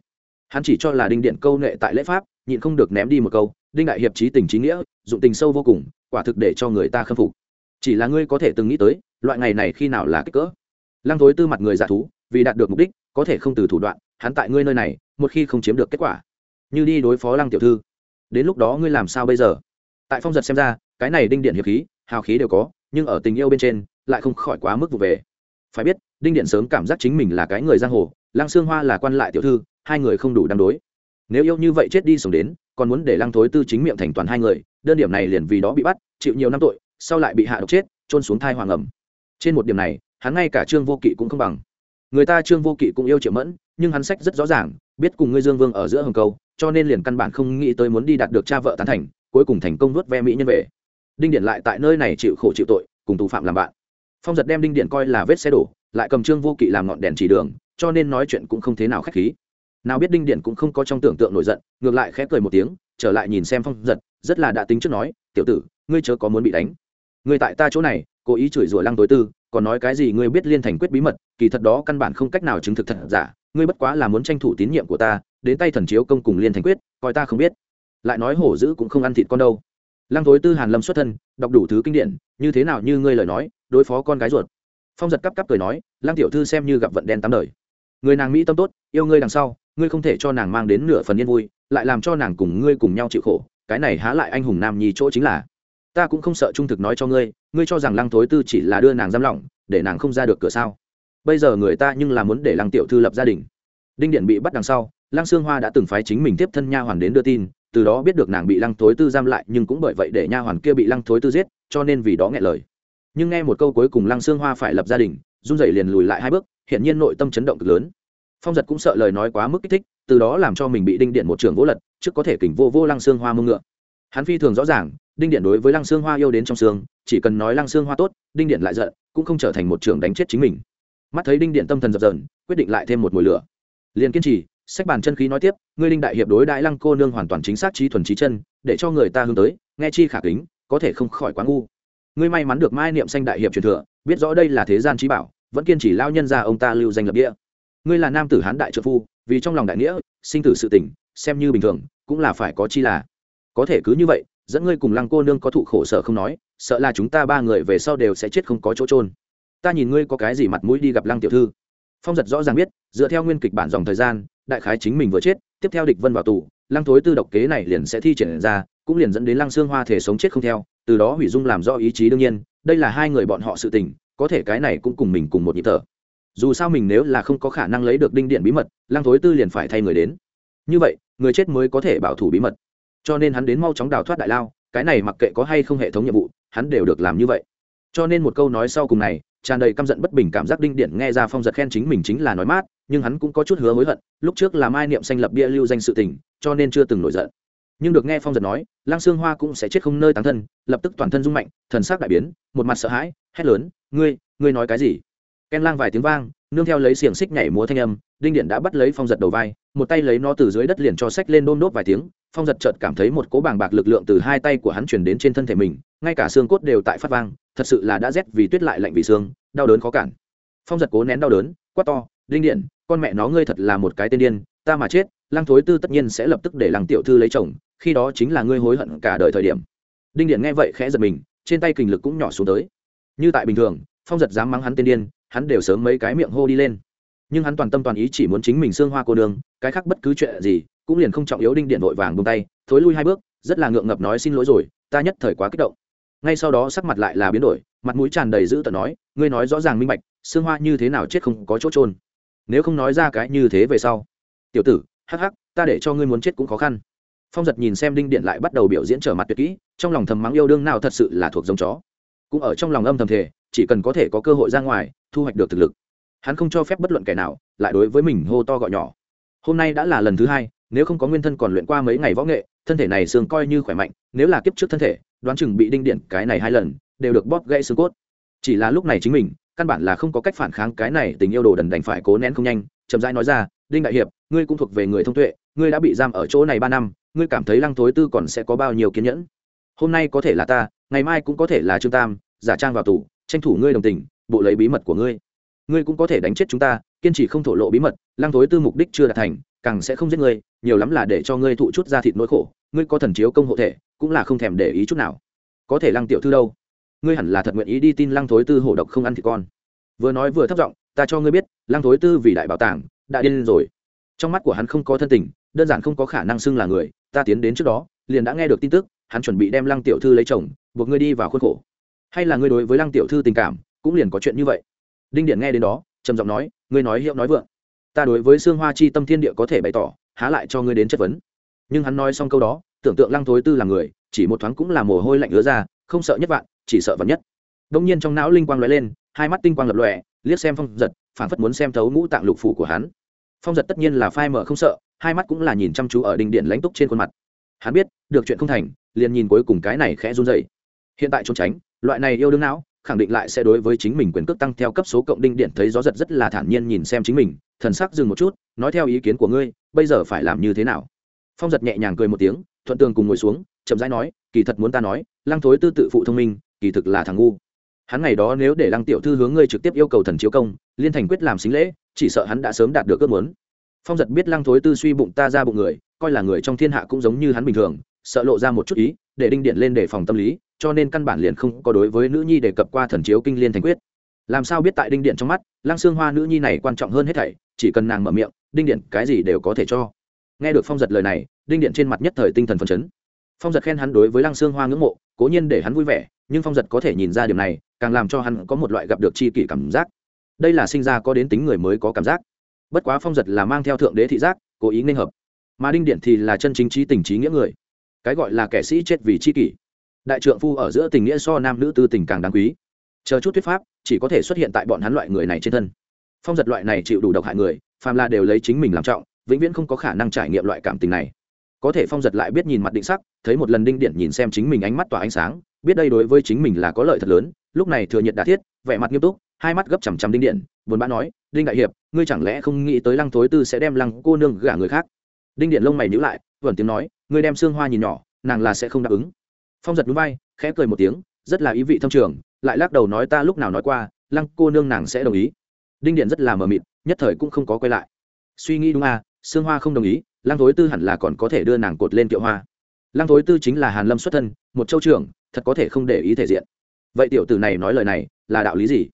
Hắn chỉ cho là đinh điện câu nghệ tại lễ pháp nhịn không được ném đi một câu, đinh đại hiệp trí tình trí nghĩa, dụng tình sâu vô cùng, quả thực để cho người ta khâm phục. Chỉ là ngươi có thể từng nghĩ tới, loại ngày này khi nào là kích cỡ? Lăng thối tư mặt người giả thú, vì đạt được mục đích, có thể không từ thủ đoạn, hắn tại ngươi nơi này, một khi không chiếm được kết quả. Như đi đối phó lăng tiểu thư. Đến lúc đó ngươi làm sao bây giờ? Tại phong giật xem ra, cái này đinh điện hiệp khí, hào khí đều có, nhưng ở tình yêu bên trên, lại không khỏi quá mức vụ về. Phải biết, đinh điện sớm cảm giác chính mình là cái người giang hồ, lăng xương hoa là quan lại tiểu thư, hai người không đủ đăng đối nếu yêu như vậy chết đi sống đến, còn muốn để lăng thối tư chính miệng thành toàn hai người, đơn điểm này liền vì đó bị bắt, chịu nhiều năm tội, sau lại bị hạ độc chết trôn xuống thai hoàng ẩm. Trên một điểm này, hắn ngay cả trương vô kỵ cũng không bằng. Người ta trương vô kỵ cũng yêu triệu mẫn, nhưng hắn sách rất rõ ràng, biết cùng ngươi dương vương ở giữa hồng câu cho nên liền căn bản không nghĩ tới muốn đi đạt được cha vợ tán thành, cuối cùng thành công vớt ve mỹ nhân về. Đinh điện lại tại nơi này chịu khổ chịu tội, cùng tù phạm làm bạn. Phong giật đem đinh điện coi là vết xe đổ, lại cầm trương vô kỵ làm ngọn đèn chỉ đường, cho nên nói chuyện cũng không thế nào k h á c h khí nào biết đinh điện cũng không có trong tưởng tượng nổi giận, ngược lại khẽ cười một tiếng, trở lại nhìn xem phong giật, rất là đã tính trước nói, tiểu tử, ngươi chớ có muốn bị đánh. Ngươi tại ta chỗ này, cố ý chửi rủa lăng tối tư, còn nói cái gì ngươi biết liên thành quyết bí mật, kỳ thật đó căn bản không cách nào chứng thực thật giả, ngươi bất quá là muốn tranh thủ tín nhiệm của ta, đến tay thần chiếu công cùng liên thành quyết, coi ta không biết. Lại nói hổ dữ cũng không ăn thịt con đâu. Lăng tối tư hàn lâm xuất thân, đọc đủ thứ kinh điển, như thế nào như ngươi lời nói, đối phó con gái ruột. Phong giật cắp cắp cười nói, lăng tiểu thư xem như gặp vận đen tám đời. Người nàng mỹ tâm tốt, yêu ngươi đằng sau ngươi không thể cho nàng mang đến nửa phần yên vui, lại làm cho nàng cùng ngươi cùng nhau chịu khổ, cái này há lại anh hùng nam nhi chỗ chính là. Ta cũng không sợ trung thực nói cho ngươi ngươi cho rằng lăng thối tư chỉ là đưa nàng giam lỏng, để nàng không ra được cửa sao? Bây giờ người ta nhưng là muốn để lăng tiểu thư lập gia đình. Đinh điện bị bắt đằng sau, lăng sương hoa đã từng phái chính mình tiếp thân nha hoàn đến đưa tin, từ đó biết được nàng bị lăng thối tư giam lại, nhưng cũng bởi vậy để nha hoàn kia bị lăng thối tư giết, cho nên vì đó nghe lời. Nhưng nghe một câu cuối cùng lăng sương hoa phải lập gia đình, run rẩy liền lùi lại hai bước hiện nhiên nội tâm chấn động cực lớn phong giật cũng sợ lời nói quá mức kích thích, từ đó làm cho mình bị đinh điện một trường vỗ lật, trước có thể kỉnh vô vô lăng xương hoa mông ngựa. Hắn phi thường rõ ràng, đinh điện đối với lăng xương hoa yêu đến trong xương, chỉ cần nói lăng xương hoa tốt, đinh điện lại giận, cũng không trở thành một trường đánh chết chính mình. Mắt thấy đinh điện tâm thần dập dần quyết định lại thêm một mùi lửa. Liền kiên trì, sách bàn chân khí nói tiếp, ngươi đinh đại hiệp đối đại lăng cô nương hoàn toàn chính xác trí thuần trí chân, để cho người ta hướng tới, nghe chi khả kính, có thể không khỏi quá ngu. Ngươi may mắn được mai niệm xanh đại hiệp truyền thừa, biết rõ đây là thế gian trí bảo, vẫn kiên trì lao nhân ra ông ta lưu danh lập địa ngươi là nam tử hán đại trợ phu vì trong lòng đại nghĩa sinh tử sự tình, xem như bình thường cũng là phải có chi là. Có thể cứ như vậy dẫn ngươi cùng lăng cô nương có thụ khổ sở không nói sợ là chúng ta ba người về sau đều sẽ chết không có chỗ trôn ta nhìn ngươi có cái gì mặt mũi đi gặp lăng tiểu thư. Phong giật rõ ràng biết dựa theo nguyên kịch bản dòng thời gian đại khái chính mình vừa chết tiếp theo địch vân vào tù lăng thối tư độc kế này liền sẽ thi triển ra cũng liền dẫn đến lăng xương hoa thể sống chết không theo từ đó hủy dung làm do ý chí đương nhiên đây là hai người bọn họ sự tình có thể cái này cũng cùng mình cùng một nhịp thở dù sao mình nếu là không có khả năng lấy được đinh điện bí mật, lăng thối tư liền phải thay người đến. Như vậy, người chết mới có thể bảo thủ bí mật. Cho nên hắn đến mau chóng đào thoát đại lao, cái này mặc kệ có hay không hệ thống nhiệm vụ, hắn đều được làm như vậy. Cho nên một câu nói sau cùng này, tràn đầy căm giận bất bình cảm giác đinh điện nghe ra phong giật khen chính mình chính là nói mát, nhưng hắn cũng có chút hứa hối hận, lúc trước làm ai niệm sanh lập bia lưu danh sự tình, cho nên chưa từng nổi giận. Nhưng được nghe phong giật nói, lăng xương hoa cũng sẽ chết không nơi tán thân, lập tức toàn thân rung mạnh, thần sắc đại biến, một mặt sợ hãi, hét lớn, ngươi ngươi nói cái gì? Ken lang vài tiếng vang, nương theo lấy xiềng xích nhảy múa thanh âm, đinh điện đã bắt lấy phong giật đầu vai, một tay lấy nó từ dưới đất liền cho sách lên đôn đốt vài tiếng, phong giật chợt cảm thấy một cố bàng bạc lực lượng từ hai tay của hắn chuyển đến trên thân thể mình, ngay cả xương cốt đều tại phát vang, thật sự là đã rét vì tuyết lại lạnh vì xương, đau đớn khó cản. Phong giật cố nén đau đớn, quát to, đinh điện, con mẹ nó ngươi thật là một cái tên điên, ta mà chết lăng thối tư tất nhiên sẽ lập tức để lăng tiểu thư lấy chồng, khi đó chính là ngươi hối hận cả đời thời điểm. Đinh điện nghe vậy khẽ giật mình, trên tay kình lực cũng nhỏ xuống tới. Như tại bình thường, phong giật dám mắng hắn tên điên hắn đều sớm mấy cái miệng hô đi lên. Nhưng hắn toàn tâm toàn ý chỉ muốn chính mình xương hoa cô đường cái khác bất cứ chuyện gì, cũng liền không trọng yếu đinh điện vội vàng buông tay, thối lui hai bước, rất là ngượng ngập nói xin lỗi rồi, ta nhất thời quá kích động. Ngay sau đó sắc mặt lại là biến đổi, mặt mũi tràn đầy dữ tợn nói, ngươi nói rõ ràng minh bạch, xương hoa như thế nào chết không có chỗ trôn nếu không nói ra cái như thế về sau. Tiểu tử, hắc hắc, ta để cho ngươi muốn chết cũng khó khăn. Phong giật nhìn xem đinh điện lại bắt đầu biểu diễn trở mặt tuyệt kỹ, trong lòng thầm mắng yêu đương nào thật sự là thuộc giống chó. Cũng ở trong lòng âm thầm thể chỉ cần có thể có cơ hội ra ngoài, thu hoạch được thực lực. Hắn không cho phép bất luận kẻ nào lại đối với mình hô to gọi nhỏ. Hôm nay đã là lần thứ hai, nếu không có nguyên thân còn luyện qua mấy ngày võ nghệ, thân thể này xương coi như khỏe mạnh, nếu là kiếp trước thân thể, đoán chừng bị đinh điện cái này hai lần, đều được bóp gãy xương cốt. Chỉ là lúc này chính mình, căn bản là không có cách phản kháng cái này tình yêu đồ đần đành phải cố nén không nhanh, chậm rãi nói ra, đinh đại hiệp, ngươi cũng thuộc về người thông tuệ, ngươi đã bị giam ở chỗ này ba năm, ngươi cảm thấy lăng thối tư còn sẽ có bao nhiêu kiên nhẫn? Hôm nay có thể là ta, ngày mai cũng có thể là trương tam, giả trang vào tù tranh thủ ngươi đồng tình, bộ lấy bí mật của ngươi. Ngươi cũng có thể đánh chết chúng ta, kiên trì không thổ lộ bí mật, lăng thối tư mục đích chưa đạt thành, càng sẽ không giết ngươi, nhiều lắm là để cho ngươi thụ chút ra thịt nỗi khổ, ngươi có thần chiếu công hộ thể, cũng là không thèm để ý chút nào. Có thể lăng tiểu thư đâu? Ngươi hẳn là thật nguyện ý đi tin lăng thối tư hổ độc không ăn thịt con. Vừa nói vừa thất giọng, ta cho ngươi biết, lăng thối tư vì đại bảo tàng, đã điên rồi. Trong mắt của hắn không có thân tình, đơn giản không có khả năng xưng là người, ta tiến đến trước đó, liền đã nghe được tin tức, hắn chuẩn bị đem lăng tiểu thư lấy chồng, buộc ngươi đi vào khuôn khổ hay là ngươi đối với lăng tiểu thư tình cảm, cũng liền có chuyện như vậy? Đinh điện nghe đến đó, trầm giọng nói, ngươi nói hiệu nói vượng. Ta đối với xương hoa chi tâm thiên địa có thể bày tỏ, há lại cho ngươi đến chất vấn. Nhưng hắn nói xong câu đó, tưởng tượng lăng thối tư là người, chỉ một thoáng cũng là mồ hôi lạnh ứa ra, không sợ nhất vạn, chỉ sợ vật nhất. Đông nhiên trong não linh quang lóe lên, hai mắt tinh quang lập lòe, liếc xem phong giật, phảng phất muốn xem thấu ngũ tạng lục phủ của hắn. Phong giật tất nhiên là phai mở không sợ, hai mắt cũng là nhìn chăm chú ở đinh điện lãnh túc trên khuôn mặt. Hắn biết, được chuyện không thành, liền nhìn cuối cùng cái này khẽ run dậy hiện tại trốn tránh loại này yêu đương não, khẳng định lại sẽ đối với chính mình quyền cước tăng theo cấp số cộng đinh điện thấy gió giật rất là thản nhiên nhìn xem chính mình, thần sắc dừng một chút, nói theo ý kiến của ngươi, bây giờ phải làm như thế nào? Phong giật nhẹ nhàng cười một tiếng, thuận tường cùng ngồi xuống, chậm rãi nói, kỳ thật muốn ta nói, lăng thối tư tự phụ thông minh, kỳ thực là thằng ngu. Hắn ngày đó nếu để lăng tiểu thư hướng ngươi trực tiếp yêu cầu thần chiếu công, liên thành quyết làm xính lễ, chỉ sợ hắn đã sớm đạt được ước muốn. Phong giật biết lăng thối tư suy bụng ta ra bụng người, coi là người trong thiên hạ cũng giống như hắn bình thường, sợ lộ ra một chút ý để đinh điện lên để phòng tâm lý, cho nên căn bản liền không có đối với nữ nhi đề cập qua thần chiếu kinh liên thành quyết. Làm sao biết tại đinh điện trong mắt, lăng xương hoa nữ nhi này quan trọng hơn hết thảy, chỉ cần nàng mở miệng, đinh điện cái gì đều có thể cho. Nghe được phong giật lời này, đinh điện trên mặt nhất thời tinh thần phấn chấn. Phong giật khen hắn đối với lăng xương hoa ngưỡng mộ, cố nhiên để hắn vui vẻ, nhưng phong giật có thể nhìn ra điều này, càng làm cho hắn có một loại gặp được c h i kỷ cảm giác. Đây là sinh ra có đến tính người mới có cảm giác. Bất quá phong giật là mang theo thượng đế thị giác, cố ý nên hợp. Mà đinh điện thì là chân chính trí tình trí nghĩa người cái gọi là kẻ sĩ chết vì c h i kỷ. Đại trượng phu ở giữa tình nghĩa so nam nữ tư tình càng đáng quý. Chờ chút thuyết pháp, chỉ có thể xuất hiện tại bọn hắn loại người này trên thân. Phong giật loại này chịu đủ độc hại người, phàm là đều lấy chính mình làm trọng, vĩnh viễn không có khả năng trải nghiệm loại cảm tình này. Có thể phong giật lại biết nhìn mặt định sắc, thấy một lần đinh điện nhìn xem chính mình ánh mắt tỏa ánh sáng, biết đây đối với chính mình là có lợi thật lớn, lúc này thừa nhiệt đã thiết, vẻ mặt nghiêm túc, hai mắt gấp chằm chằm đinh điện, buồn bã nói, đinh đại hiệp, ngươi chẳng lẽ không nghĩ tới lăng thối tư sẽ đem lăng cô nương gả người khác? Đinh điện lông mày nhữ lại, vẩn tiếng nói ngươi đem xương hoa nhìn nhỏ, nàng là sẽ không đáp ứng. Phong giật núi bay khẽ cười một tiếng, rất là ý vị thâm trường, lại lắc đầu nói ta lúc nào nói qua, lăng cô nương nàng sẽ đồng ý. Đinh điện rất là mờ mịt, nhất thời cũng không có quay lại. Suy nghĩ đúng à xương hoa không đồng ý, lăng thối tư hẳn là còn có thể đưa nàng cột lên kiệu hoa. Lăng thối tư chính là hàn lâm xuất thân, một châu trưởng, thật có thể không để ý thể diện. Vậy tiểu tử này nói lời này, là đạo lý gì?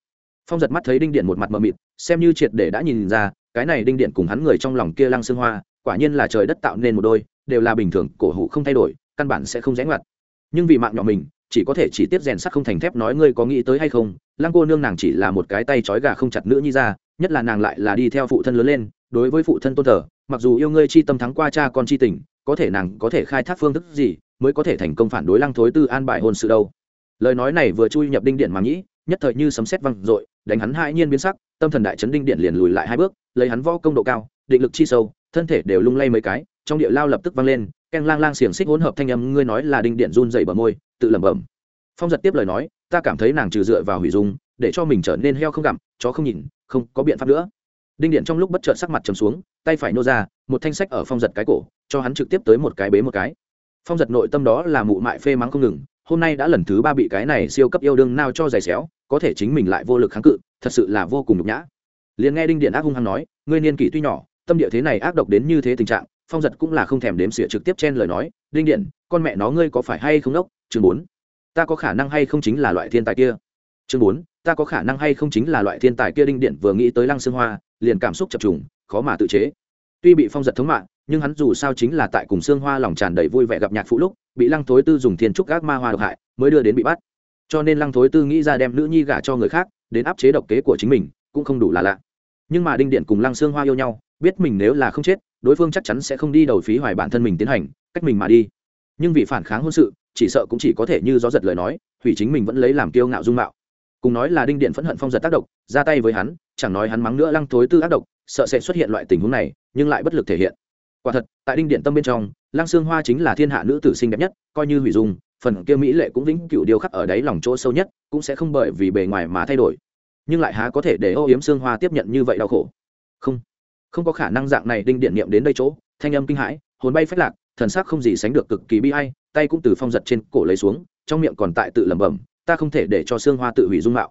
Phong giật mắt thấy đinh điện một mặt mờ mịt, xem như triệt để đã nhìn ra, cái này đinh điện cùng hắn người trong lòng kia lăng xương hoa, quả nhiên là trời đất tạo nên một đôi đều là bình thường, cổ hủ không thay đổi, căn bản sẽ không rẽ ngoặt. Nhưng vì mạng nhỏ mình, chỉ có thể chỉ tiếp rèn sắt không thành thép nói ngươi có nghĩ tới hay không? Lăng cô nương nàng chỉ là một cái tay trói gà không chặt nữa như ra, nhất là nàng lại là đi theo phụ thân lớn lên, đối với phụ thân tôn thờ, mặc dù yêu ngươi chi tâm thắng qua cha con chi tình, có thể nàng có thể khai thác phương thức gì, mới có thể thành công phản đối lăng thối tư an bài hôn sự đâu. Lời nói này vừa chui nhập đinh điện mà nghĩ, nhất thời như sấm sét văng dội, đánh hắn hai nhiên biến sắc, tâm thần đại chấn đinh điện liền lùi lại hai bước, lấy hắn võ công độ cao, định lực chi sâu, thân thể đều lung lay mấy cái trong địa lao lập tức vang lên, keng lang lang xiềng xích hỗn hợp thanh âm, ngươi nói là đinh điện run dày bờ môi, tự lẩm bẩm. Phong giật tiếp lời nói, ta cảm thấy nàng trừ dựa vào hủy dung, để cho mình trở nên heo không gặm, chó không nhìn, không có biện pháp nữa. Đinh điện trong lúc bất chợt sắc mặt trầm xuống, tay phải nô ra, một thanh sách ở phong giật cái cổ, cho hắn trực tiếp tới một cái bế một cái. Phong giật nội tâm đó là mụ mại phê mắng không ngừng, hôm nay đã lần thứ ba bị cái này siêu cấp yêu đương nào cho giày xéo, có thể chính mình lại vô lực kháng cự, thật sự là vô cùng nhục nhã. Liền nghe đinh điện ác hung hăng nói, ngươi niên kỷ tuy nhỏ, tâm địa thế này ác độc đến như thế tình trạng phong giật cũng là không thèm đếm xỉa trực tiếp chen lời nói, đinh điện, con mẹ nó ngươi có phải hay không đốc? Chương bốn. Ta có khả năng hay không chính là loại thiên tài kia? Chương bốn. Ta có khả năng hay không chính là loại thiên tài kia? Đinh điện vừa nghĩ tới lăng xương hoa, liền cảm xúc chập trùng, khó mà tự chế. Tuy bị phong giật thống mạng, nhưng hắn dù sao chính là tại cùng xương hoa lòng tràn đầy vui vẻ gặp nhạc phụ lúc, bị lăng thối tư dùng thiên trúc gác ma hoa độc hại, mới đưa đến bị bắt. Cho nên lăng thối tư nghĩ ra đem nữ nhi gả cho người khác, đến áp chế độc kế của chính mình, cũng không đủ là lạ. Nhưng mà đinh điện cùng lăng xương hoa yêu nhau, biết mình nếu là không chết đối phương chắc chắn sẽ không đi đầu phí hoài bản thân mình tiến hành, cách mình mà đi. Nhưng vì phản kháng hôn sự, chỉ sợ cũng chỉ có thể như gió giật lời nói, hủy chính mình vẫn lấy làm kiêu ngạo dung mạo. Cùng nói là đinh điện phẫn hận phong giật tác động ra tay với hắn, chẳng nói hắn mắng nữa lăng thối tư ác độc, sợ sẽ xuất hiện loại tình huống này, nhưng lại bất lực thể hiện. Quả thật, tại đinh điện tâm bên trong, lăng xương hoa chính là thiên hạ nữ tử sinh đẹp nhất, coi như hủy dung, phần kia mỹ lệ cũng vĩnh cửu điều khắc ở đáy lòng chỗ sâu nhất, cũng sẽ không bởi vì bề ngoài mà thay đổi. Nhưng lại há có thể để ô yếm xương hoa tiếp nhận như vậy đau khổ? Không không có khả năng dạng này đinh điện niệm đến đây chỗ, thanh âm kinh hãi, hồn bay phách lạc, thần sắc không gì sánh được cực kỳ bi hay tay cũng từ phong giật trên cổ lấy xuống, trong miệng còn tại tự lẩm bẩm, ta không thể để cho xương hoa tự hủy dung mạo.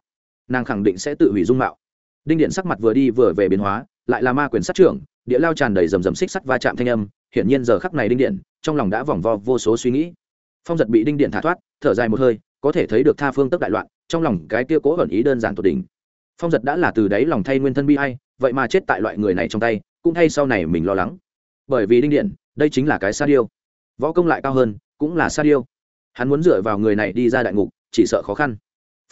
Nàng khẳng định sẽ tự hủy dung mạo. Đinh điện sắc mặt vừa đi vừa về biến hóa, lại là ma quyền sát trưởng, địa lao tràn đầy rầm rầm xích sắt va chạm thanh âm, hiển nhiên giờ khắc này đinh điện, trong lòng đã vòng vo vô số suy nghĩ. Phong giật bị đinh điện thả thoát, thở dài một hơi, có thể thấy được tha phương tức đại loạn, trong lòng cái kia cố ẩn ý đơn giản tột đỉnh phong giật đã là từ đáy lòng thay nguyên thân bi hay vậy mà chết tại loại người này trong tay, cũng thay sau này mình lo lắng. Bởi vì đinh điện, đây chính là cái sa điêu. Võ công lại cao hơn, cũng là sa điêu. Hắn muốn dựa vào người này đi ra đại ngục, chỉ sợ khó khăn.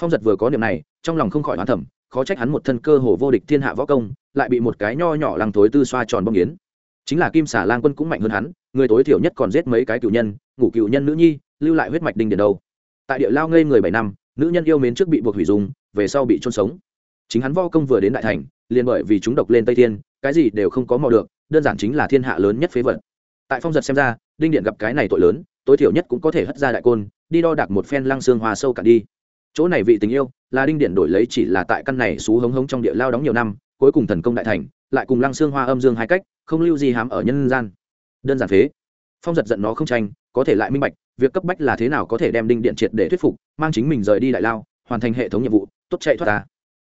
Phong giật vừa có niềm này, trong lòng không khỏi hoán thẩm khó trách hắn một thân cơ hồ vô địch thiên hạ võ công, lại bị một cái nho nhỏ lăng thối tư xoa tròn bông yến chính là kim xả lang quân cũng mạnh hơn hắn, người tối thiểu nhất còn giết mấy cái cựu nhân, ngủ cựu nhân nữ nhi, lưu lại huyết mạch đinh điền đâu. Tại địa lao ngây người bảy năm, nữ nhân yêu mến trước bị buộc hủy dung, về sau bị trôn sống chính hắn võ công vừa đến đại thành, liền bởi vì chúng độc lên tây thiên, cái gì đều không có mò được, đơn giản chính là thiên hạ lớn nhất phế vật. Tại phong giật xem ra, đinh điện gặp cái này tội lớn, tối thiểu nhất cũng có thể hất ra đại côn, đi đo đạc một phen lăng xương hoa sâu cạn đi. Chỗ này vị tình yêu, là đinh điện đổi lấy chỉ là tại căn này xú hống hống trong địa lao đóng nhiều năm, cuối cùng thần công đại thành, lại cùng lăng xương hoa âm dương hai cách, không lưu gì hám ở nhân gian. Đơn giản phế. Phong giật giận nó không tranh, có thể lại minh bạch, việc cấp bách là thế nào có thể đem đinh điện triệt để thuyết phục, mang chính mình rời đi đại lao, hoàn thành hệ thống nhiệm vụ, tốt chạy thoát ta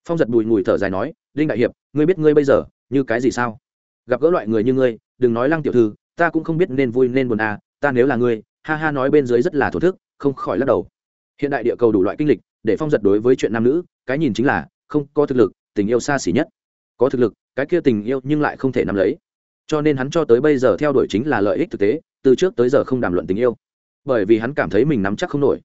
phong giật bùi ngùi thở dài nói, đinh đại hiệp, ngươi biết ngươi bây giờ như cái gì sao? Gặp gỡ loại người như ngươi, đừng nói lăng tiểu thư, ta cũng không biết nên vui nên buồn à ta nếu là ngươi, ha ha nói bên dưới rất là thổ thức, không khỏi lắc đầu. Hiện đại địa cầu đủ loại kinh lịch, để phong giật đối với chuyện nam nữ, cái nhìn chính là không có thực lực, tình yêu xa xỉ nhất. Có thực lực, cái kia tình yêu nhưng lại không thể nắm lấy. Cho nên hắn cho tới bây giờ theo đuổi chính là lợi ích thực tế, từ trước tới giờ không đàm luận tình yêu. Bởi vì hắn cảm thấy mình nắm chắc không nổi.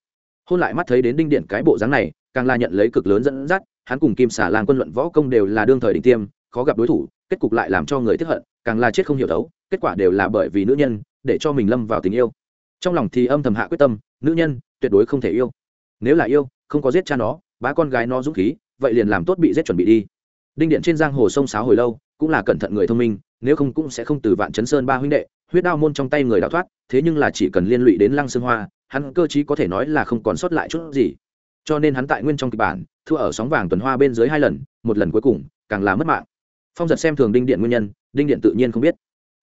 Hôn lại mắt thấy đến đinh điện cái bộ dáng này, càng là nhận lấy cực lớn dẫn dắt hắn cùng kim xả lan quân luận võ công đều là đương thời đỉnh tiêm, khó gặp đối thủ, kết cục lại làm cho người tiếp hận, càng là chết không hiểu thấu kết quả đều là bởi vì nữ nhân, để cho mình lâm vào tình yêu. Trong lòng thì âm thầm hạ quyết tâm, nữ nhân, tuyệt đối không thể yêu. Nếu là yêu, không có giết cha nó, bá con gái nó dũng khí, vậy liền làm tốt bị giết chuẩn bị đi. Đinh điện trên giang hồ sông sáo hồi lâu, cũng là cẩn thận người thông minh, nếu không cũng sẽ không từ vạn chấn sơn ba huynh đệ, huyết đao môn trong tay người đào thoát, thế nhưng là chỉ cần liên lụy đến lăng xương hoa, hắn cơ chí có thể nói là không còn sót lại chút gì. Cho nên hắn tại nguyên trong kịch bản thua ở sóng vàng tuần hoa bên dưới hai lần, một lần cuối cùng, càng là mất mạng. Phong giật xem thường đinh điện nguyên nhân, đinh điện tự nhiên không biết.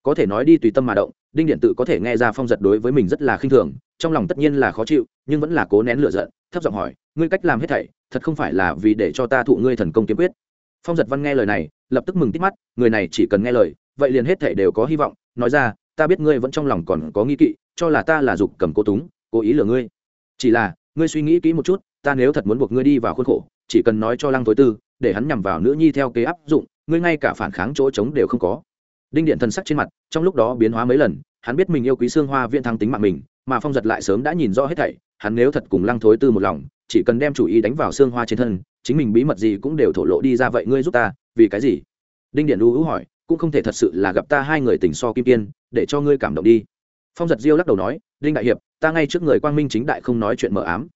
Có thể nói đi tùy tâm mà động, đinh điện tự có thể nghe ra phong giật đối với mình rất là khinh thường, trong lòng tất nhiên là khó chịu, nhưng vẫn là cố nén lửa giận, thấp giọng hỏi, ngươi cách làm hết thảy, thật không phải là vì để cho ta thụ ngươi thần công kiếm quyết? Phong giật văn nghe lời này, lập tức mừng tít mắt, người này chỉ cần nghe lời, vậy liền hết thảy đều có hy vọng, nói ra, ta biết ngươi vẫn trong lòng còn có nghi kỵ, cho là ta là dục cầm cố túng, cố ý lừa ngươi. Chỉ là, ngươi suy nghĩ kỹ một chút, ta nếu thật muốn buộc ngươi đi vào khuôn khổ chỉ cần nói cho lăng thối tư, để hắn nhằm vào nữ nhi theo kế áp dụng, ngươi ngay cả phản kháng chỗ trống đều không có. Đinh điện thần sắc trên mặt, trong lúc đó biến hóa mấy lần, hắn biết mình yêu quý xương hoa viên thăng tính mạng mình, mà phong giật lại sớm đã nhìn rõ hết thảy, hắn nếu thật cùng lăng thối tư một lòng, chỉ cần đem chủ ý đánh vào xương hoa trên thân, chính mình bí mật gì cũng đều thổ lộ đi ra vậy ngươi giúp ta, vì cái gì? Đinh điện lưu hữu hỏi, cũng không thể thật sự là gặp ta hai người tình so kim tiên, để cho ngươi cảm động đi. Phong giật diêu lắc đầu nói, đinh đại hiệp, ta ngay trước người quang minh chính đại không nói chuyện mờ ám.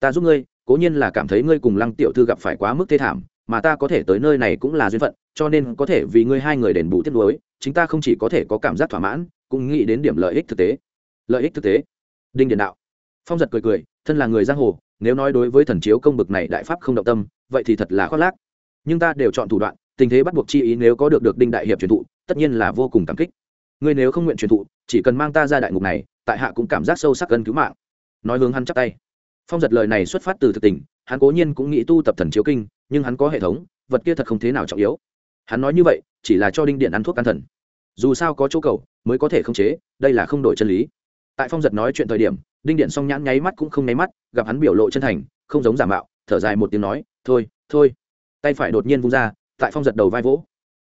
Ta giúp ngươi cố nhiên là cảm thấy ngươi cùng lăng tiểu thư gặp phải quá mức thê thảm, mà ta có thể tới nơi này cũng là duyên phận, cho nên có thể vì ngươi hai người đền bù tiết lối chính ta không chỉ có thể có cảm giác thỏa mãn, cũng nghĩ đến điểm lợi ích thực tế. Lợi ích thực tế? Đinh điện đạo. Phong giật cười cười, thân là người giang hồ, nếu nói đối với thần chiếu công bực này đại pháp không động tâm, vậy thì thật là khoác lác. Nhưng ta đều chọn thủ đoạn, tình thế bắt buộc chi ý nếu có được được đinh đại hiệp truyền thụ, tất nhiên là vô cùng cảm kích. Ngươi nếu không nguyện truyền thụ, chỉ cần mang ta ra đại ngục này, tại hạ cũng cảm giác sâu sắc gần cứu mạng. Nói hướng hắn chắp tay phong giật lời này xuất phát từ thực tình, hắn cố nhiên cũng nghĩ tu tập thần chiếu kinh, nhưng hắn có hệ thống, vật kia thật không thế nào trọng yếu. Hắn nói như vậy, chỉ là cho đinh điện ăn thuốc can thần. Dù sao có chỗ cầu, mới có thể khống chế, đây là không đổi chân lý. Tại phong giật nói chuyện thời điểm, đinh điện song nhãn nháy mắt cũng không nháy mắt, gặp hắn biểu lộ chân thành, không giống giả mạo, thở dài một tiếng nói, thôi thôi. Tay phải đột nhiên vung ra, tại phong giật đầu vai vỗ.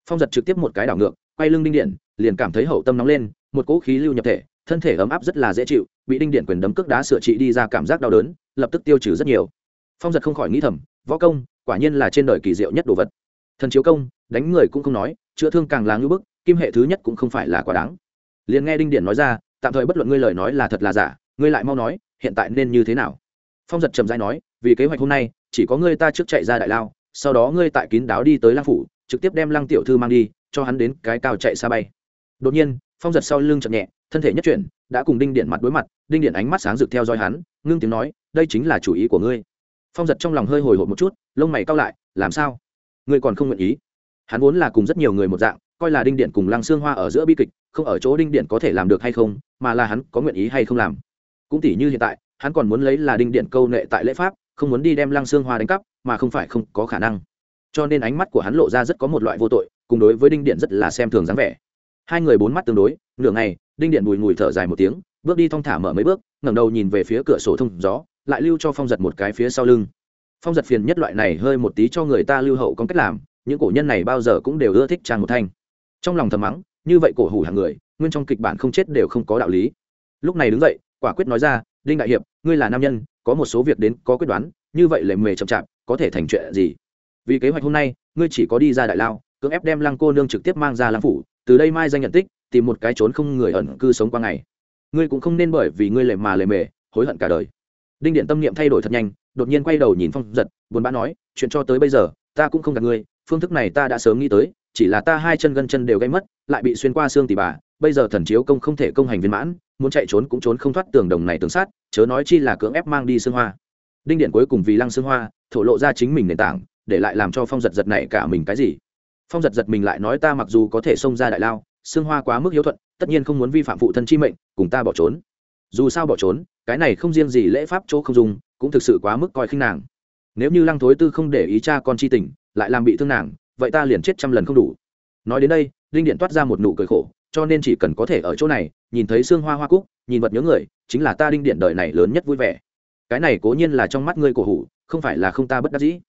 Phong giật trực tiếp một cái đảo ngược, quay lưng đinh điện, liền cảm thấy hậu tâm nóng lên, một cỗ khí lưu nhập thể, thân thể ấm áp rất là dễ chịu, bị đinh điện quyền đấm cước đá sửa trị đi ra cảm giác đau đớn lập tức tiêu trừ rất nhiều. Phong giật không khỏi nghĩ thầm, võ công, quả nhiên là trên đời kỳ diệu nhất đồ vật. Thần chiếu công, đánh người cũng không nói, chữa thương càng là ngưỡng bức, kim hệ thứ nhất cũng không phải là quá đáng. Liền nghe đinh điện nói ra, tạm thời bất luận ngươi lời nói là thật là giả, ngươi lại mau nói, hiện tại nên như thế nào? Phong giật trầm dai nói, vì kế hoạch hôm nay, chỉ có ngươi ta trước chạy ra đại lao, sau đó ngươi tại kín đáo đi tới lang phủ, trực tiếp đem lăng tiểu thư mang đi, cho hắn đến cái cao chạy xa bay. Đột nhiên, phong giật sau lưng chậm nhẹ, thân thể nhất chuyển, đã cùng đinh điện mặt đối mặt, đinh điện ánh mắt sáng rực theo dõi hắn, ngưng tiếng nói đây chính là chủ ý của ngươi. Phong giật trong lòng hơi hồi hộp một chút, lông mày cao lại, làm sao? Ngươi còn không nguyện ý. Hắn vốn là cùng rất nhiều người một dạng, coi là đinh điện cùng lăng xương hoa ở giữa bi kịch, không ở chỗ đinh điện có thể làm được hay không, mà là hắn có nguyện ý hay không làm. Cũng tỷ như hiện tại, hắn còn muốn lấy là đinh điện câu nệ tại lễ pháp, không muốn đi đem lăng xương hoa đánh cắp, mà không phải không có khả năng. Cho nên ánh mắt của hắn lộ ra rất có một loại vô tội, cùng đối với đinh điện rất là xem thường dáng vẻ. Hai người bốn mắt tương đối, nửa ngày, đinh điện bùi ngùi thở dài một tiếng, bước đi thong thả mở mấy bước, ngẩng đầu nhìn về phía cửa sổ thông gió lại lưu cho phong giật một cái phía sau lưng. Phong giật phiền nhất loại này hơi một tí cho người ta lưu hậu có cách làm, những cổ nhân này bao giờ cũng đều ưa thích trang một thanh. Trong lòng thầm mắng, như vậy cổ hủ hàng người, nguyên trong kịch bản không chết đều không có đạo lý. Lúc này đứng dậy, quả quyết nói ra, đinh đại hiệp, ngươi là nam nhân, có một số việc đến có quyết đoán, như vậy lệ mề chậm chạp, có thể thành chuyện gì? Vì kế hoạch hôm nay, ngươi chỉ có đi ra đại lao, cưỡng ép đem lăng cô nương trực tiếp mang ra lăng phủ, từ đây mai danh nhận tích, tìm một cái trốn không người ẩn cư sống qua ngày. Ngươi cũng không nên bởi vì ngươi lệ mà lệ mề, hối hận cả đời đinh điện tâm niệm thay đổi thật nhanh, đột nhiên quay đầu nhìn phong giật, buồn bã nói, chuyện cho tới bây giờ, ta cũng không gặp ngươi, phương thức này ta đã sớm nghĩ tới, chỉ là ta hai chân gân chân đều gây mất, lại bị xuyên qua xương tỉ bà, bây giờ thần chiếu công không thể công hành viên mãn, muốn chạy trốn cũng trốn không thoát tường đồng này tường sát, chớ nói chi là cưỡng ép mang đi xương hoa. Đinh điện cuối cùng vì lăng xương hoa, thổ lộ ra chính mình nền tảng, để lại làm cho phong giật giật này cả mình cái gì. Phong giật giật mình lại nói, ta mặc dù có thể xông ra đại lao, xương hoa quá mức hiếu thuận, tất nhiên không muốn vi phạm phụ thân chi mệnh, cùng ta bỏ trốn dù sao bỏ trốn, cái này không riêng gì lễ pháp chỗ không dùng, cũng thực sự quá mức coi khinh nàng. Nếu như lăng thối tư không để ý cha con chi tình, lại làm bị thương nàng, vậy ta liền chết trăm lần không đủ. Nói đến đây linh điện toát ra một nụ cười khổ, cho nên chỉ cần có thể ở chỗ này, nhìn thấy xương hoa hoa cúc, nhìn vật nhớ người, chính là ta đinh điện đời này lớn nhất vui vẻ. Cái này cố nhiên là trong mắt ngươi cổ hủ, không phải là không ta bất đắc dĩ.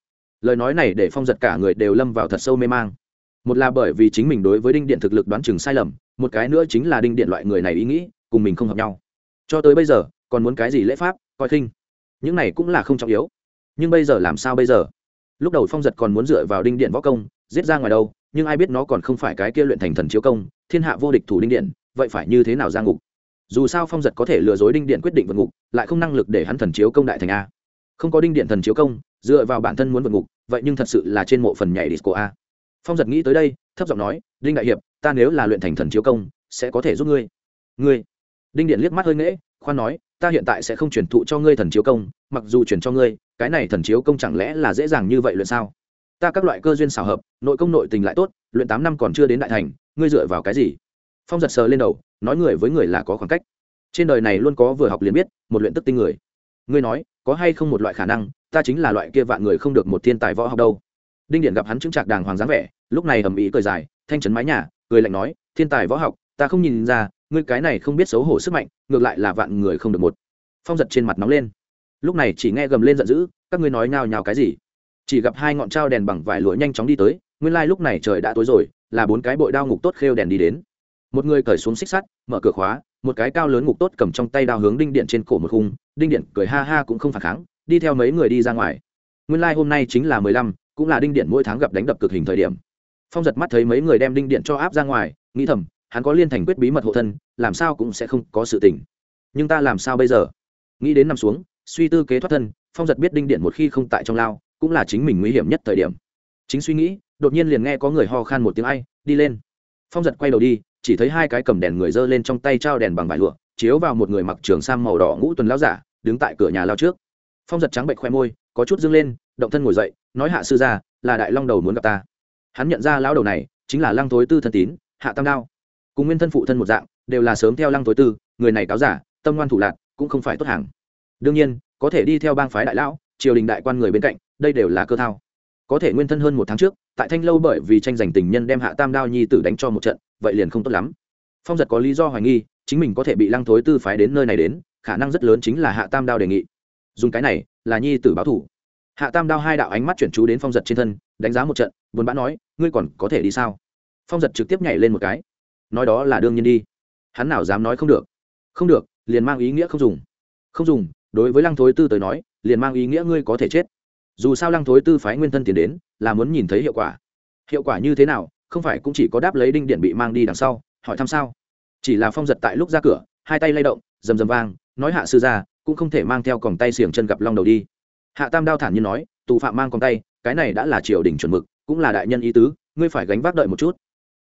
Lời nói này để phong giật cả người đều lâm vào thật sâu mê mang. Một là bởi vì chính mình đối với đinh điện thực lực đoán chừng sai lầm, một cái nữa chính là đinh điện loại người này ý nghĩ, cùng mình không hợp nhau cho tới bây giờ, còn muốn cái gì lễ pháp, coi khinh. Những này cũng là không trọng yếu. Nhưng bây giờ làm sao bây giờ? Lúc đầu phong giật còn muốn dựa vào đinh điện võ công, giết ra ngoài đâu, nhưng ai biết nó còn không phải cái kia luyện thành thần chiếu công, thiên hạ vô địch thủ đinh điện, vậy phải như thế nào ra ngục? Dù sao phong giật có thể lừa dối đinh điện quyết định vượt ngục, lại không năng lực để hắn thần chiếu công đại thành a. Không có đinh điện thần chiếu công, dựa vào bản thân muốn vượt ngục, vậy nhưng thật sự là trên mộ phần nhảy disco a. Phong giật nghĩ tới đây, thấp giọng nói, đinh đại hiệp, ta nếu là luyện thành thần chiếu công, sẽ có thể giúp ngươi. Ngươi? Đinh điện liếc mắt hơi nghễ, khoan nói, ta hiện tại sẽ không truyền thụ cho ngươi thần chiếu công, mặc dù truyền cho ngươi, cái này thần chiếu công chẳng lẽ là dễ dàng như vậy luyện sao? Ta các loại cơ duyên xảo hợp, nội công nội tình lại tốt, luyện tám năm còn chưa đến đại thành, ngươi dựa vào cái gì? Phong giật sờ lên đầu, nói người với người là có khoảng cách. Trên đời này luôn có vừa học liền biết, một luyện tức tinh người. Ngươi nói, có hay không một loại khả năng, ta chính là loại kia vạn người không được một thiên tài võ học đâu. Đinh điện gặp hắn chứng trạc đàng hoàng dáng vẻ, lúc này ầm ĩ cười dài, thanh trấn mái nhà, cười lạnh nói, thiên tài võ học, ta không nhìn ra ngươi cái này không biết xấu hổ sức mạnh, ngược lại là vạn người không được một. Phong giật trên mặt nóng lên. Lúc này chỉ nghe gầm lên giận dữ, các ngươi nói nhào nhào cái gì? Chỉ gặp hai ngọn trao đèn bằng vải lụa nhanh chóng đi tới, nguyên lai、like、lúc này trời đã tối rồi, là bốn cái bội đao ngục tốt khêu đèn đi đến. Một người cởi xuống xích sắt, mở cửa khóa, một cái cao lớn ngục tốt cầm trong tay đao hướng đinh điện trên cổ một khung, đinh điện cười ha ha cũng không phản kháng, đi theo mấy người đi ra ngoài. Nguyên lai、like、hôm nay chính là mười lăm, cũng là đinh điện mỗi tháng gặp đánh đập cực hình thời điểm. Phong giật mắt thấy mấy người đem đinh điện cho áp ra ngoài, nghĩ thầm hắn có liên thành quyết bí mật hộ thân, làm sao cũng sẽ không có sự tình. Nhưng ta làm sao bây giờ? Nghĩ đến nằm xuống, suy tư kế thoát thân, phong giật biết đinh điện một khi không tại trong lao, cũng là chính mình nguy hiểm nhất thời điểm. Chính suy nghĩ, đột nhiên liền nghe có người ho khan một tiếng ai, đi lên. Phong giật quay đầu đi, chỉ thấy hai cái cầm đèn người dơ lên trong tay trao đèn bằng vải lụa, chiếu vào một người mặc trường sam màu đỏ ngũ tuần lao giả, đứng tại cửa nhà lao trước. Phong giật trắng bệnh khoe môi, có chút dâng lên, động thân ngồi dậy, nói, hạ sư ra là đại long đầu muốn gặp ta. Hắn nhận ra lão đầu này, chính là lăng thối tư thân tín, hạ tam đao cùng nguyên thân phụ thân một dạng, đều là sớm theo lăng thối tư, người này cáo giả, tâm ngoan thủ lạc, cũng không phải tốt hàng. Đương nhiên, có thể đi theo bang phái đại lão, triều đình đại quan người bên cạnh, đây đều là cơ thao. Có thể nguyên thân hơn một tháng trước, tại thanh lâu bởi vì tranh giành tình nhân đem hạ tam đao nhi tử đánh cho một trận, vậy liền không tốt lắm. Phong giật có lý do hoài nghi, chính mình có thể bị lăng thối tư phái đến nơi này đến, khả năng rất lớn chính là hạ tam đao đề nghị. Dùng cái này, là nhi tử báo thủ. Hạ tam đao hai đạo ánh mắt chuyển chú đến phong giật trên thân, đánh giá một trận, buồn bã nói, ngươi còn có thể đi sao? Phong giật trực tiếp nhảy lên một cái nói đó là đương nhiên đi. Hắn nào dám nói không được. Không được, liền mang ý nghĩa không dùng. Không dùng, đối với lăng thối tư tới nói, liền mang ý nghĩa ngươi có thể chết. Dù sao lăng thối tư phái nguyên thân tiền đến, là muốn nhìn thấy hiệu quả. Hiệu quả như thế nào, không phải cũng chỉ có đáp lấy đinh điện bị mang đi đằng sau, hỏi thăm sao? Chỉ là phong giật tại lúc ra cửa, hai tay lay động, rầm rầm vang, nói hạ sư ra cũng không thể mang theo còng tay xiềng chân gặp long đầu đi. Hạ tam đao thản như nói, tù phạm mang còng tay, cái này đã là triều đình chuẩn mực, cũng là đại nhân ý tứ, ngươi phải gánh vác đợi một chút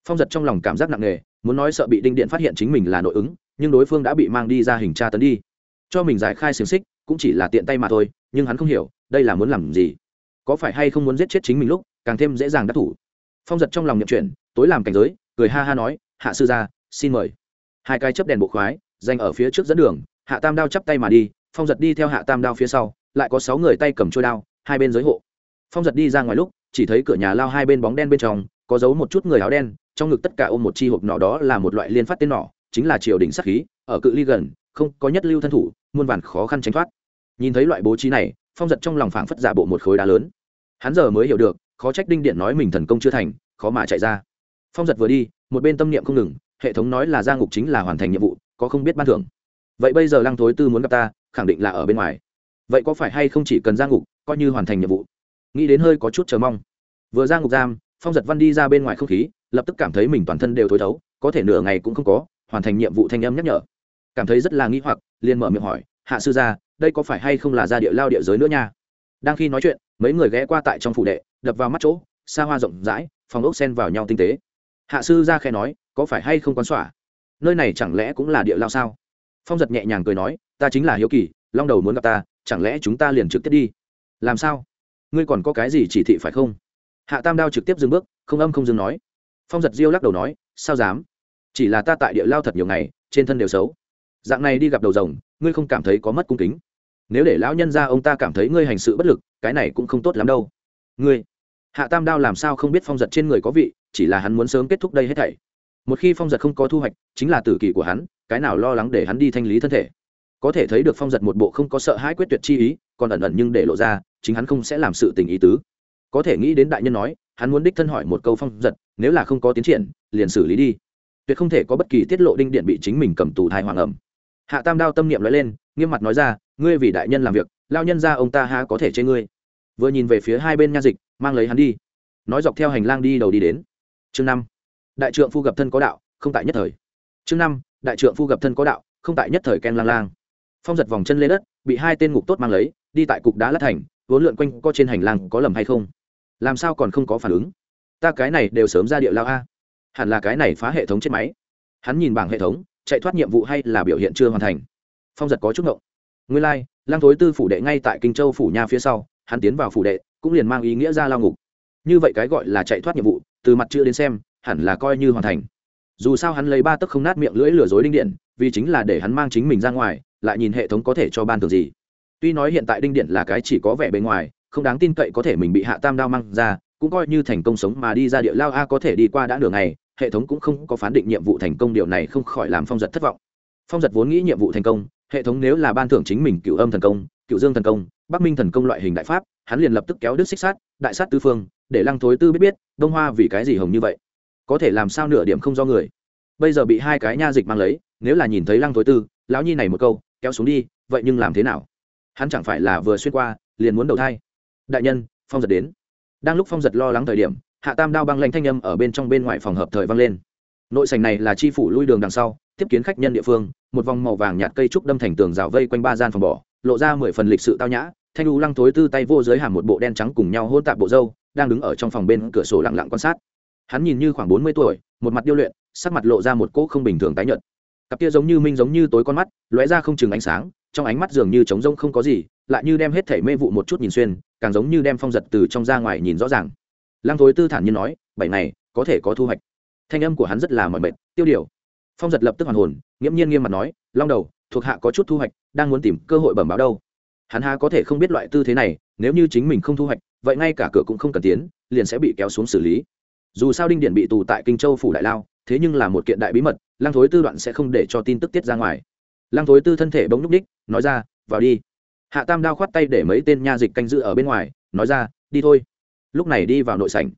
phong giật trong lòng cảm giác nặng nề, muốn nói sợ bị đinh điện phát hiện chính mình là nội ứng, nhưng đối phương đã bị mang đi ra hình tra tấn đi. Cho mình giải khai xiềng xích, cũng chỉ là tiện tay mà thôi, nhưng hắn không hiểu, đây là muốn làm gì? Có phải hay không muốn giết chết chính mình lúc, càng thêm dễ dàng đắc thủ? Phong giật trong lòng nhậm chuyển, tối làm cảnh giới, cười ha ha nói, hạ sư gia, xin mời. Hai cái chấp đèn bộ khoái, dành ở phía trước dẫn đường, hạ tam đao chắp tay mà đi, phong giật đi theo hạ tam đao phía sau, lại có sáu người tay cầm trôi đao, hai bên giới hộ. Phong giật đi ra ngoài lúc, chỉ thấy cửa nhà lao hai bên bóng đen bên trong, có giấu một chút người áo đen trong ngực tất cả ôm một chi hộp nỏ đó là một loại liên phát tên nỏ, chính là triều đình sắc khí, ở cự ly gần, không có nhất lưu thân thủ, muôn vàn khó khăn tránh thoát. Nhìn thấy loại bố trí này, phong giật trong lòng phảng phất giả bộ một khối đá lớn. Hắn giờ mới hiểu được, khó trách đinh điện nói mình thần công chưa thành, khó mà chạy ra. Phong giật vừa đi, một bên tâm niệm không ngừng, hệ thống nói là gia ngục chính là hoàn thành nhiệm vụ, có không biết ban thưởng. Vậy bây giờ lăng thối tư muốn gặp ta, khẳng định là ở bên ngoài. Vậy có phải hay không chỉ cần gia ngục, coi như hoàn thành nhiệm vụ? Nghĩ đến hơi có chút chờ mong. Vừa ra ngục giam, phong giật văn đi ra bên ngoài không khí lập tức cảm thấy mình toàn thân đều thối thấu, có thể nửa ngày cũng không có, hoàn thành nhiệm vụ thanh âm nhắc nhở. Cảm thấy rất là nghi hoặc, liền mở miệng hỏi, hạ sư gia, đây có phải hay không là ra địa lao địa giới nữa nha? Đang khi nói chuyện, mấy người ghé qua tại trong phủ đệ, đập vào mắt chỗ, xa hoa rộng rãi, phòng ốc sen vào nhau tinh tế. Hạ sư ra khe nói, có phải hay không quán xỏa? Nơi này chẳng lẽ cũng là địa lao sao? Phong giật nhẹ nhàng cười nói, ta chính là hiếu kỳ, long đầu muốn gặp ta, chẳng lẽ chúng ta liền trực tiếp đi? Làm sao? Ngươi còn có cái gì chỉ thị phải không? Hạ tam đao trực tiếp dừng bước, không âm không dừng nói phong giật diêu lắc đầu nói, sao dám? Chỉ là ta tại địa lao thật nhiều ngày, trên thân đều xấu. Dạng này đi gặp đầu rồng, ngươi không cảm thấy có mất cung kính. Nếu để lão nhân ra ông ta cảm thấy ngươi hành sự bất lực, cái này cũng không tốt lắm đâu. Ngươi, hạ tam đao làm sao không biết phong giật trên người có vị, chỉ là hắn muốn sớm kết thúc đây hết thảy. Một khi phong giật không có thu hoạch, chính là tử kỳ của hắn, cái nào lo lắng để hắn đi thanh lý thân thể. Có thể thấy được phong giật một bộ không có sợ hãi quyết tuyệt chi ý, còn ẩn ẩn nhưng để lộ ra, chính hắn không sẽ làm sự tình ý tứ. Có thể nghĩ đến đại nhân nói, hắn muốn đích thân hỏi một câu phong giật nếu là không có tiến triển, liền xử lý đi. Tuyệt không thể có bất kỳ tiết lộ đinh điện bị chính mình cầm tù thai hoàng ẩm. Hạ tam đao tâm niệm nói lên, nghiêm mặt nói ra, ngươi vì đại nhân làm việc, lao nhân ra ông ta ha có thể chê ngươi? Vừa nhìn về phía hai bên nha dịch, mang lấy hắn đi. Nói dọc theo hành lang đi đầu đi đến. Chương năm. Đại trượng phu gặp thân có đạo, không tại nhất thời. Chương năm. Đại trượng phu gặp thân có đạo, không tại nhất thời ken lang lang. Phong giật vòng chân lên đất, bị hai tên ngục tốt mang lấy, đi tại cục đá lát thành, vốn lượn quanh co trên hành lang có lầm hay không? Làm sao còn không có phản ứng? Ta cái này đều sớm ra địa lao a. Hẳn là cái này phá hệ thống chết máy. Hắn nhìn bảng hệ thống chạy thoát nhiệm vụ hay là biểu hiện chưa hoàn thành? Phong giật có chút ngộng. Nguyên lai、like, lang thối tư phủ đệ ngay tại kinh châu phủ nha phía sau hắn tiến vào phủ đệ cũng liền mang ý nghĩa ra lao ngục. Như vậy cái gọi là chạy thoát nhiệm vụ từ mặt chưa đến xem hẳn là coi như hoàn thành. Dù sao hắn lấy ba tấc không nát miệng lưỡi lừa dối đinh điện vì chính là để hắn mang chính mình ra ngoài lại nhìn hệ thống có thể cho ban thường gì. Tuy nói hiện tại đinh điện là cái chỉ có vẻ bề ngoài không đáng tin cậy có thể mình bị hạ tam đao mang ra cũng coi như thành công sống mà đi ra địa lao a, có thể đi qua đã nửa ngày, hệ thống cũng không có phán định nhiệm vụ thành công, điều này không khỏi làm phong giật thất vọng. Phong giật vốn nghĩ nhiệm vụ thành công, hệ thống nếu là ban thưởng chính mình cựu âm thần công cựu dương thần công, bắc minh thần công loại hình đại pháp, hắn liền lập tức kéo đứt xích sát đại sát tư phương, để lăng thối tư biết biết, đông hoa vì cái gì hồng như vậy? Có thể làm sao nửa điểm không do người? Bây giờ bị hai cái nha dịch mang lấy, nếu là nhìn thấy lăng thối tư, lão nhi này một câu, kéo xuống đi, vậy nhưng làm thế nào? Hắn chẳng phải là vừa xuyên qua, liền muốn đầu thai. Đại nhân, phong giật đến đang lúc phong giật lo lắng thời điểm, hạ tam đao băng lanh thanh âm ở bên trong bên ngoài phòng hợp thời vang lên. Nội sành này là chi phủ lui đường đằng sau, tiếp kiến khách nhân địa phương, một vòng màu vàng nhạt cây trúc đâm thành tường rào vây quanh ba gian phòng bỏ, lộ ra mười phần lịch sự tao nhã, thanh u lăng thối tư tay vô giới hàm một bộ đen trắng cùng nhau hôn tạp bộ dâu đang đứng ở trong phòng bên cửa sổ lặng lặng quan sát. Hắn nhìn như khoảng bốn mươi tuổi, một mặt điêu luyện, sắc mặt lộ ra một cỗ không bình thường tái nhợt. Cặp kia giống như minh giống như tối con mắt, lóe ra không chừng ánh sáng, trong ánh mắt dường như trống rông không có gì, lại như đem hết thể mê vụ một chút nhìn xuyên càng giống như đem phong giật từ trong ra ngoài nhìn rõ ràng. Lăng thối tư thản nhiên nói, bảy ngày, có thể có thu hoạch. Thanh âm của hắn rất là mỏi mệt, tiêu điều. Phong giật lập tức hoàn hồn, nghiễm nhiên nghiêm mặt nói, long đầu, thuộc hạ có chút thu hoạch, đang muốn tìm cơ hội bẩm báo đâu. Hắn há có thể không biết loại tư thế này, nếu như chính mình không thu hoạch, vậy ngay cả cửa cũng không cần tiến, liền sẽ bị kéo xuống xử lý. Dù sao đinh điện bị tù tại kinh châu phủ đại lao, thế nhưng là một kiện đại bí mật, lăng thối tư đoạn sẽ không để cho tin tức tiết ra ngoài. Lăng thối tư thân thể bỗng nhúc ních, nói ra, vào đi hạ tam đao khoát tay để mấy tên nha dịch canh giữ ở bên ngoài, nói ra, đi thôi. Lúc này đi vào nội sảnh.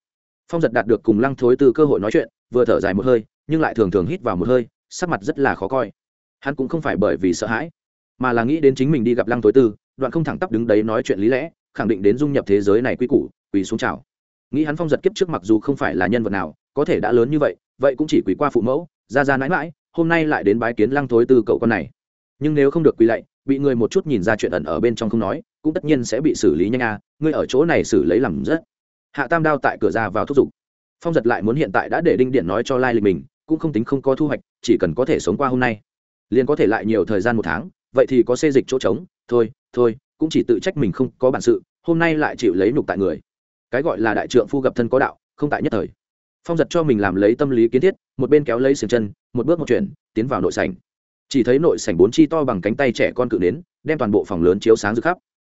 Phong giật đạt được cùng lăng thối tư cơ hội nói chuyện, vừa thở dài một hơi, nhưng lại thường thường hít vào một hơi, sắc mặt rất là khó coi. Hắn cũng không phải bởi vì sợ hãi, mà là nghĩ đến chính mình đi gặp lăng thối tư, đoạn không thẳng tắp đứng đấy nói chuyện lý lẽ, khẳng định đến dung nhập thế giới này quy củ, quỳ xuống chào. Nghĩ hắn phong giật kiếp trước mặc dù không phải là nhân vật nào, có thể đã lớn như vậy vậy cũng chỉ quỳ qua phụ mẫu, ra ra mãi mãi, hôm nay lại đến bái kiến lăng thối tư cậu con này. Nhưng nếu không được quỳ lạy bị người một chút nhìn ra chuyện ẩn ở bên trong không nói, cũng tất nhiên sẽ bị xử lý nhanh à ngươi ở chỗ này xử lấy làm rất. Hạ tam đao tại cửa ra vào thúc giục. Phong giật lại muốn hiện tại đã để đinh điện nói cho lai lịch mình, cũng không tính không có thu hoạch, chỉ cần có thể sống qua hôm nay. Liền có thể lại nhiều thời gian một tháng, vậy thì có xê dịch chỗ trống, thôi thôi, cũng chỉ tự trách mình không có bản sự, hôm nay lại chịu lấy nục tại người. Cái gọi là đại trượng phu gặp thân có đạo, không tại nhất thời. Phong giật cho mình làm lấy tâm lý kiến thiết, một bên kéo lấy xiềng chân, một bước một chuyển, tiến vào nội sảnh chỉ thấy nội sảnh bốn chi to bằng cánh tay trẻ con cự nến, đem toàn bộ phòng lớn chiếu sáng rực khắp.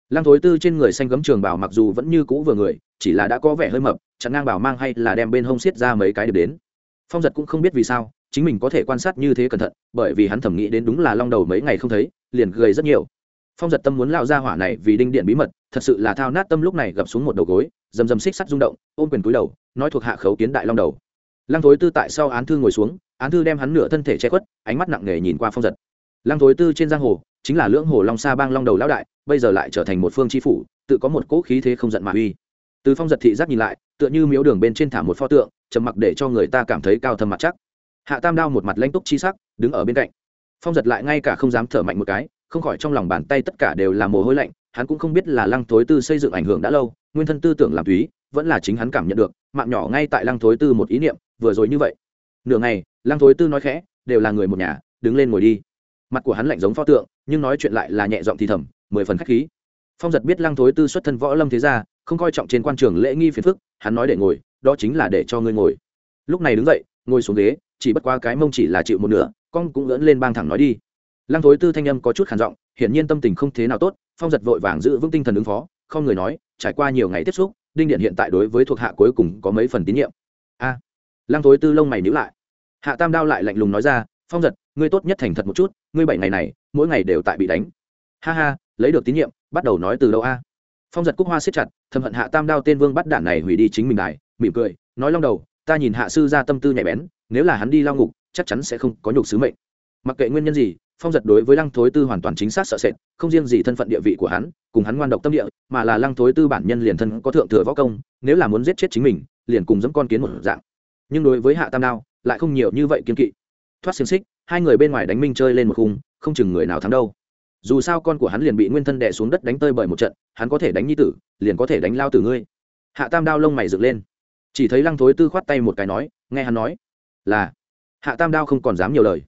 Lăng thối tư trên người xanh gấm trường bảo mặc dù vẫn như cũ vừa người, chỉ là đã có vẻ hơi mập chặn ngang bảo mang hay là đem bên hông xiết ra mấy cái được đến. Phong giật cũng không biết vì sao, chính mình có thể quan sát như thế cẩn thận, bởi vì hắn thẩm nghĩ đến đúng là long đầu mấy ngày không thấy, liền gầy rất nhiều. Phong giật tâm muốn lao ra hỏa này vì đinh điện bí mật, thật sự là thao nát tâm lúc này gập xuống một đầu gối dầm dầm xích sắt rung động, ôm quyền túi đầu, nói thuộc hạ khấu kiến đại long đầu. Lăng thối tư tại sau án thư ngồi xuống án thư đem hắn nửa thân thể che khuất, ánh mắt nặng nề nhìn qua phong giật. Lăng thối tư trên giang hồ, chính là lưỡng hồ long sa bang long đầu lão đại, bây giờ lại trở thành một phương tri phủ, tự có một cỗ khí thế không giận mà uy. Từ phong giật thị giác nhìn lại, tựa như miếu đường bên trên thả một pho tượng, trầm mặc để cho người ta cảm thấy cao thâm mặt chắc. Hạ tam đao một mặt lanh túc chi sắc, đứng ở bên cạnh. Phong giật lại ngay cả không dám thở mạnh một cái, không khỏi trong lòng bàn tay tất cả đều là mồ hôi lạnh, hắn cũng không biết là lăng thối tư xây dựng ảnh hưởng đã lâu, nguyên thân tư tưởng làm túy, vẫn là chính hắn cảm nhận được, mạng nhỏ ngay tại lăng thối tư một ý niệm, vừa rồi như vậy nửa ngày lăng thối tư nói khẽ đều là người một nhà đứng lên ngồi đi. Mặt của hắn lạnh giống pho tượng nhưng nói chuyện lại là nhẹ giọng thì thầm mười phần khách khí. Phong giật biết lăng thối tư xuất thân võ lâm thế gia không coi trọng trên quan trường lễ nghi phiền phức hắn nói để ngồi đó chính là để cho ngươi ngồi. Lúc này đứng dậy ngồi xuống ghế chỉ bất qua cái mông chỉ là chịu một nửa con cũng ngỡn lên bang thẳng nói đi. Lăng thối tư thanh âm có chút khản giọng hiển nhiên tâm tình không thế nào tốt phong giật vội vàng giữ vững tinh thần ứng phó không người nói trải qua nhiều ngày tiếp xúc đinh điện hiện tại đối với thuộc hạ cuối cùng có mấy phần tín nhiệm. A à, lăng thối tư lông mày nhíu lại hạ tam đao lại lạnh lùng nói ra, phong giật, ngươi tốt nhất thành thật một chút, ngươi bảy ngày này, mỗi ngày đều tại bị đánh. Ha ha, lấy được tín nhiệm, bắt đầu nói từ đâu a? Phong giật cúc hoa siết chặt, thầm hận hạ tam đao tên vương bắt đản này hủy đi chính mình đài, mỉm cười, nói long đầu, ta nhìn hạ sư ra tâm tư nhạy bén, nếu là hắn đi lao ngục, chắc chắn sẽ không có nhục sứ mệnh. Mặc kệ nguyên nhân gì, phong giật đối với lăng thối tư hoàn toàn chính xác sợ sệt, không riêng gì thân phận địa vị của hắn, cùng hắn ngoan độc tâm địa, mà là lăng thối tư bản nhân liền thân có thượng thừa võ công, nếu là muốn giết chết chính mình, liền cùng dẫm con kiến một dạng. Nhưng đối với hạ tam đao lại không nhiều như vậy kiên kỵ. Thoát xiềng xích, hai người bên ngoài đánh minh chơi lên một khung, không chừng người nào thắng đâu. Dù sao con của hắn liền bị nguyên thân đè xuống đất đánh tơi bởi một trận, hắn có thể đánh nhi tử, liền có thể đánh lao tử ngươi. Hạ tam đao lông mày dựng lên. Chỉ thấy lăng thối tư khoát tay một cái nói, nghe hắn nói, là, hạ tam đao không còn dám nhiều lời.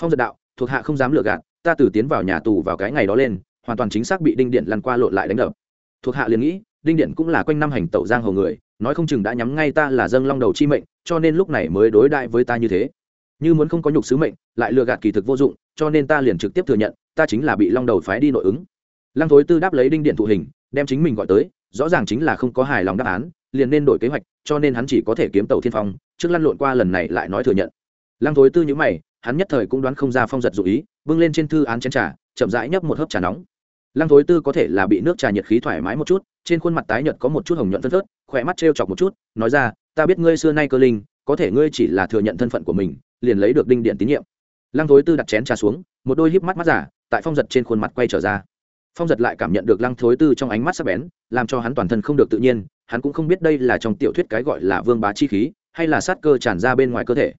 Phong giật đạo, thuộc hạ không dám lựa gạt, ta từ tiến vào nhà tù vào cái ngày đó lên, hoàn toàn chính xác bị đinh điện lăn qua lộn lại đánh đập. Thuộc hạ liền nghĩ, đinh điện cũng là quanh năm hành tẩu giang hồ người nói không chừng đã nhắm ngay ta là dâng long đầu chi mệnh, cho nên lúc này mới đối đại với ta như thế. Như muốn không có nhục sứ mệnh, lại lừa gạt kỳ thực vô dụng, cho nên ta liền trực tiếp thừa nhận, ta chính là bị long đầu phái đi nội ứng. Lăng thối tư đáp lấy đinh điện thụ hình, đem chính mình gọi tới, rõ ràng chính là không có hài lòng đáp án, liền nên đổi kế hoạch, cho nên hắn chỉ có thể kiếm tàu thiên phong, trước lăn lộn qua lần này lại nói thừa nhận. Lăng thối tư nhữ mày, hắn nhất thời cũng đoán không ra phong giật dụ ý, bưng lên trên thư án chén trà, chậm rãi nhấp một hớp trà nóng. Lăng thối tư có thể là bị nước trà nhiệt khí thoải mái một chút, trên khuôn mặt tái nhợt có một chút hồng nhuận phân phớt khỏe mắt trêu chọc một chút, nói ra, ta biết ngươi xưa nay cơ linh, có thể ngươi chỉ là thừa nhận thân phận của mình, liền lấy được đinh điện tín nhiệm. Lăng thối tư đặt chén trà xuống, một đôi híp mắt mắt giả, tại phong giật trên khuôn mặt quay trở ra. Phong giật lại cảm nhận được lăng thối tư trong ánh mắt sắc bén, làm cho hắn toàn thân không được tự nhiên, hắn cũng không biết đây là trong tiểu thuyết cái gọi là vương bá chi khí, hay là sát cơ tràn ra bên ngoài cơ thể.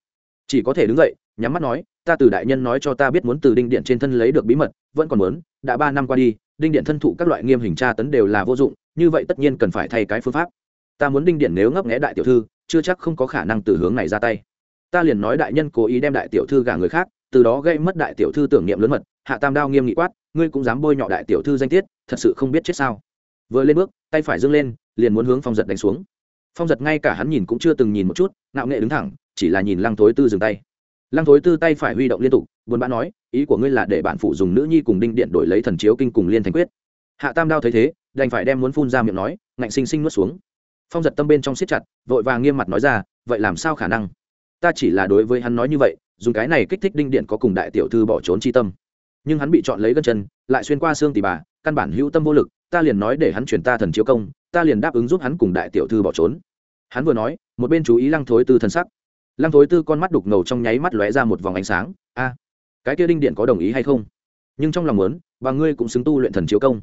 Chỉ có thể đứng dậy, nhắm mắt nói, ta từ đại nhân nói cho ta biết muốn từ đinh điện trên thân lấy được bí mật, vẫn còn muốn, đã ba năm qua đi, đinh điện thân thụ các loại nghiêm hình tra tấn đều là vô dụng, như vậy tất nhiên cần phải thay cái phương pháp ta muốn đinh điện nếu ngấp nghẽ đại tiểu thư, chưa chắc không có khả năng từ hướng này ra tay. Ta liền nói đại nhân cố ý đem đại tiểu thư gả người khác, từ đó gây mất đại tiểu thư tưởng niệm lớn mật, hạ tam đao nghiêm nghị quát, ngươi cũng dám bôi nhọ đại tiểu thư danh tiết, thật sự không biết chết sao. Vừa lên bước, tay phải dâng lên, liền muốn hướng phong giật đánh xuống. Phong giật ngay cả hắn nhìn cũng chưa từng nhìn một chút nạo nghệ đứng thẳng, chỉ là nhìn lăng thối tư dừng tay. Lăng thối tư tay phải huy động liên tục, buồn bã nói, ý của ngươi là để bạn phụ dùng nữ nhi cùng đinh điện đổi lấy thần chiếu kinh cùng liên thành quyết. Hạ tam đao thấy thế, đành phải đem muốn phun ra miệng nói, ngạnh sinh sinh nuốt xuống phong giật tâm bên trong siết chặt, vội vàng nghiêm mặt nói ra, vậy làm sao khả năng? Ta chỉ là đối với hắn nói như vậy, dùng cái này kích thích đinh điện có cùng đại tiểu thư bỏ trốn chi tâm. Nhưng hắn bị chọn lấy gân chân, lại xuyên qua xương tỷ bà, căn bản hữu tâm vô lực, ta liền nói để hắn chuyển ta thần chiếu công, ta liền đáp ứng giúp hắn cùng đại tiểu thư bỏ trốn. Hắn vừa nói, một bên chú ý lăng thối tư thân sắc. Lăng thối tư con mắt đục ngầu trong nháy mắt lóe ra một vòng ánh sáng. A, cái kia đinh điện có đồng ý hay không? Nhưng trong lòng muốn, và ngươi cũng xứng tu luyện thần chiếu công.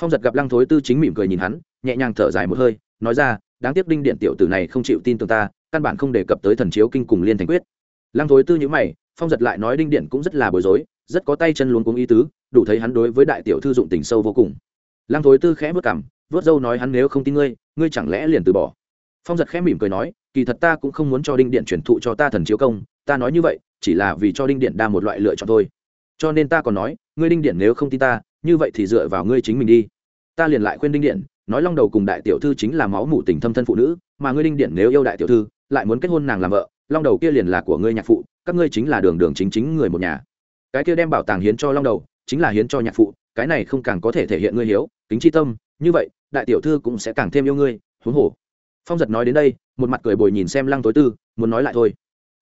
Phong giật gặp lăng thối tư chính mỉm cười nhìn hắn nhẹ nhàng thở dài một hơi, nói ra, đáng tiếc đinh điện tiểu tử này không chịu tin tưởng ta, căn bản không đề cập tới thần chiếu kinh cùng liên thành quyết. Lăng thối tư nhữ mày, phong giật lại nói đinh điện cũng rất là bối rối, rất có tay chân luôn cuống ý tứ, đủ thấy hắn đối với đại tiểu thư dụng tình sâu vô cùng. Lăng thối tư khẽ vớt cảm vớt dâu nói hắn nếu không tin ngươi ngươi chẳng lẽ liền từ bỏ. Phong giật khẽ mỉm cười nói, kỳ thật ta cũng không muốn cho đinh điện truyền thụ cho ta thần chiếu công, ta nói như vậy, chỉ là vì cho đinh điện đa một loại lựa chọn thôi. Cho nên ta còn nói, ngươi đinh điện nếu không tin ta, như vậy thì dựa vào ngươi chính mình đi. Ta liền lại khuyên đinh điện nói long đầu cùng đại tiểu thư chính là máu mủ tình thâm thân phụ nữ, mà ngươi đinh điện nếu yêu đại tiểu thư, lại muốn kết hôn nàng làm vợ, long đầu kia liền là của ngươi nhạc phụ, các ngươi chính là đường đường chính chính người một nhà. Cái kia đem bảo tàng hiến cho long đầu, chính là hiến cho nhạc phụ, cái này không càng có thể thể hiện ngươi hiếu tính tri tâm, như vậy, đại tiểu thư cũng sẽ càng thêm yêu ngươi, huống hồ. Phong giật nói đến đây, một mặt cười bồi nhìn xem lăng tối tư, muốn nói lại thôi.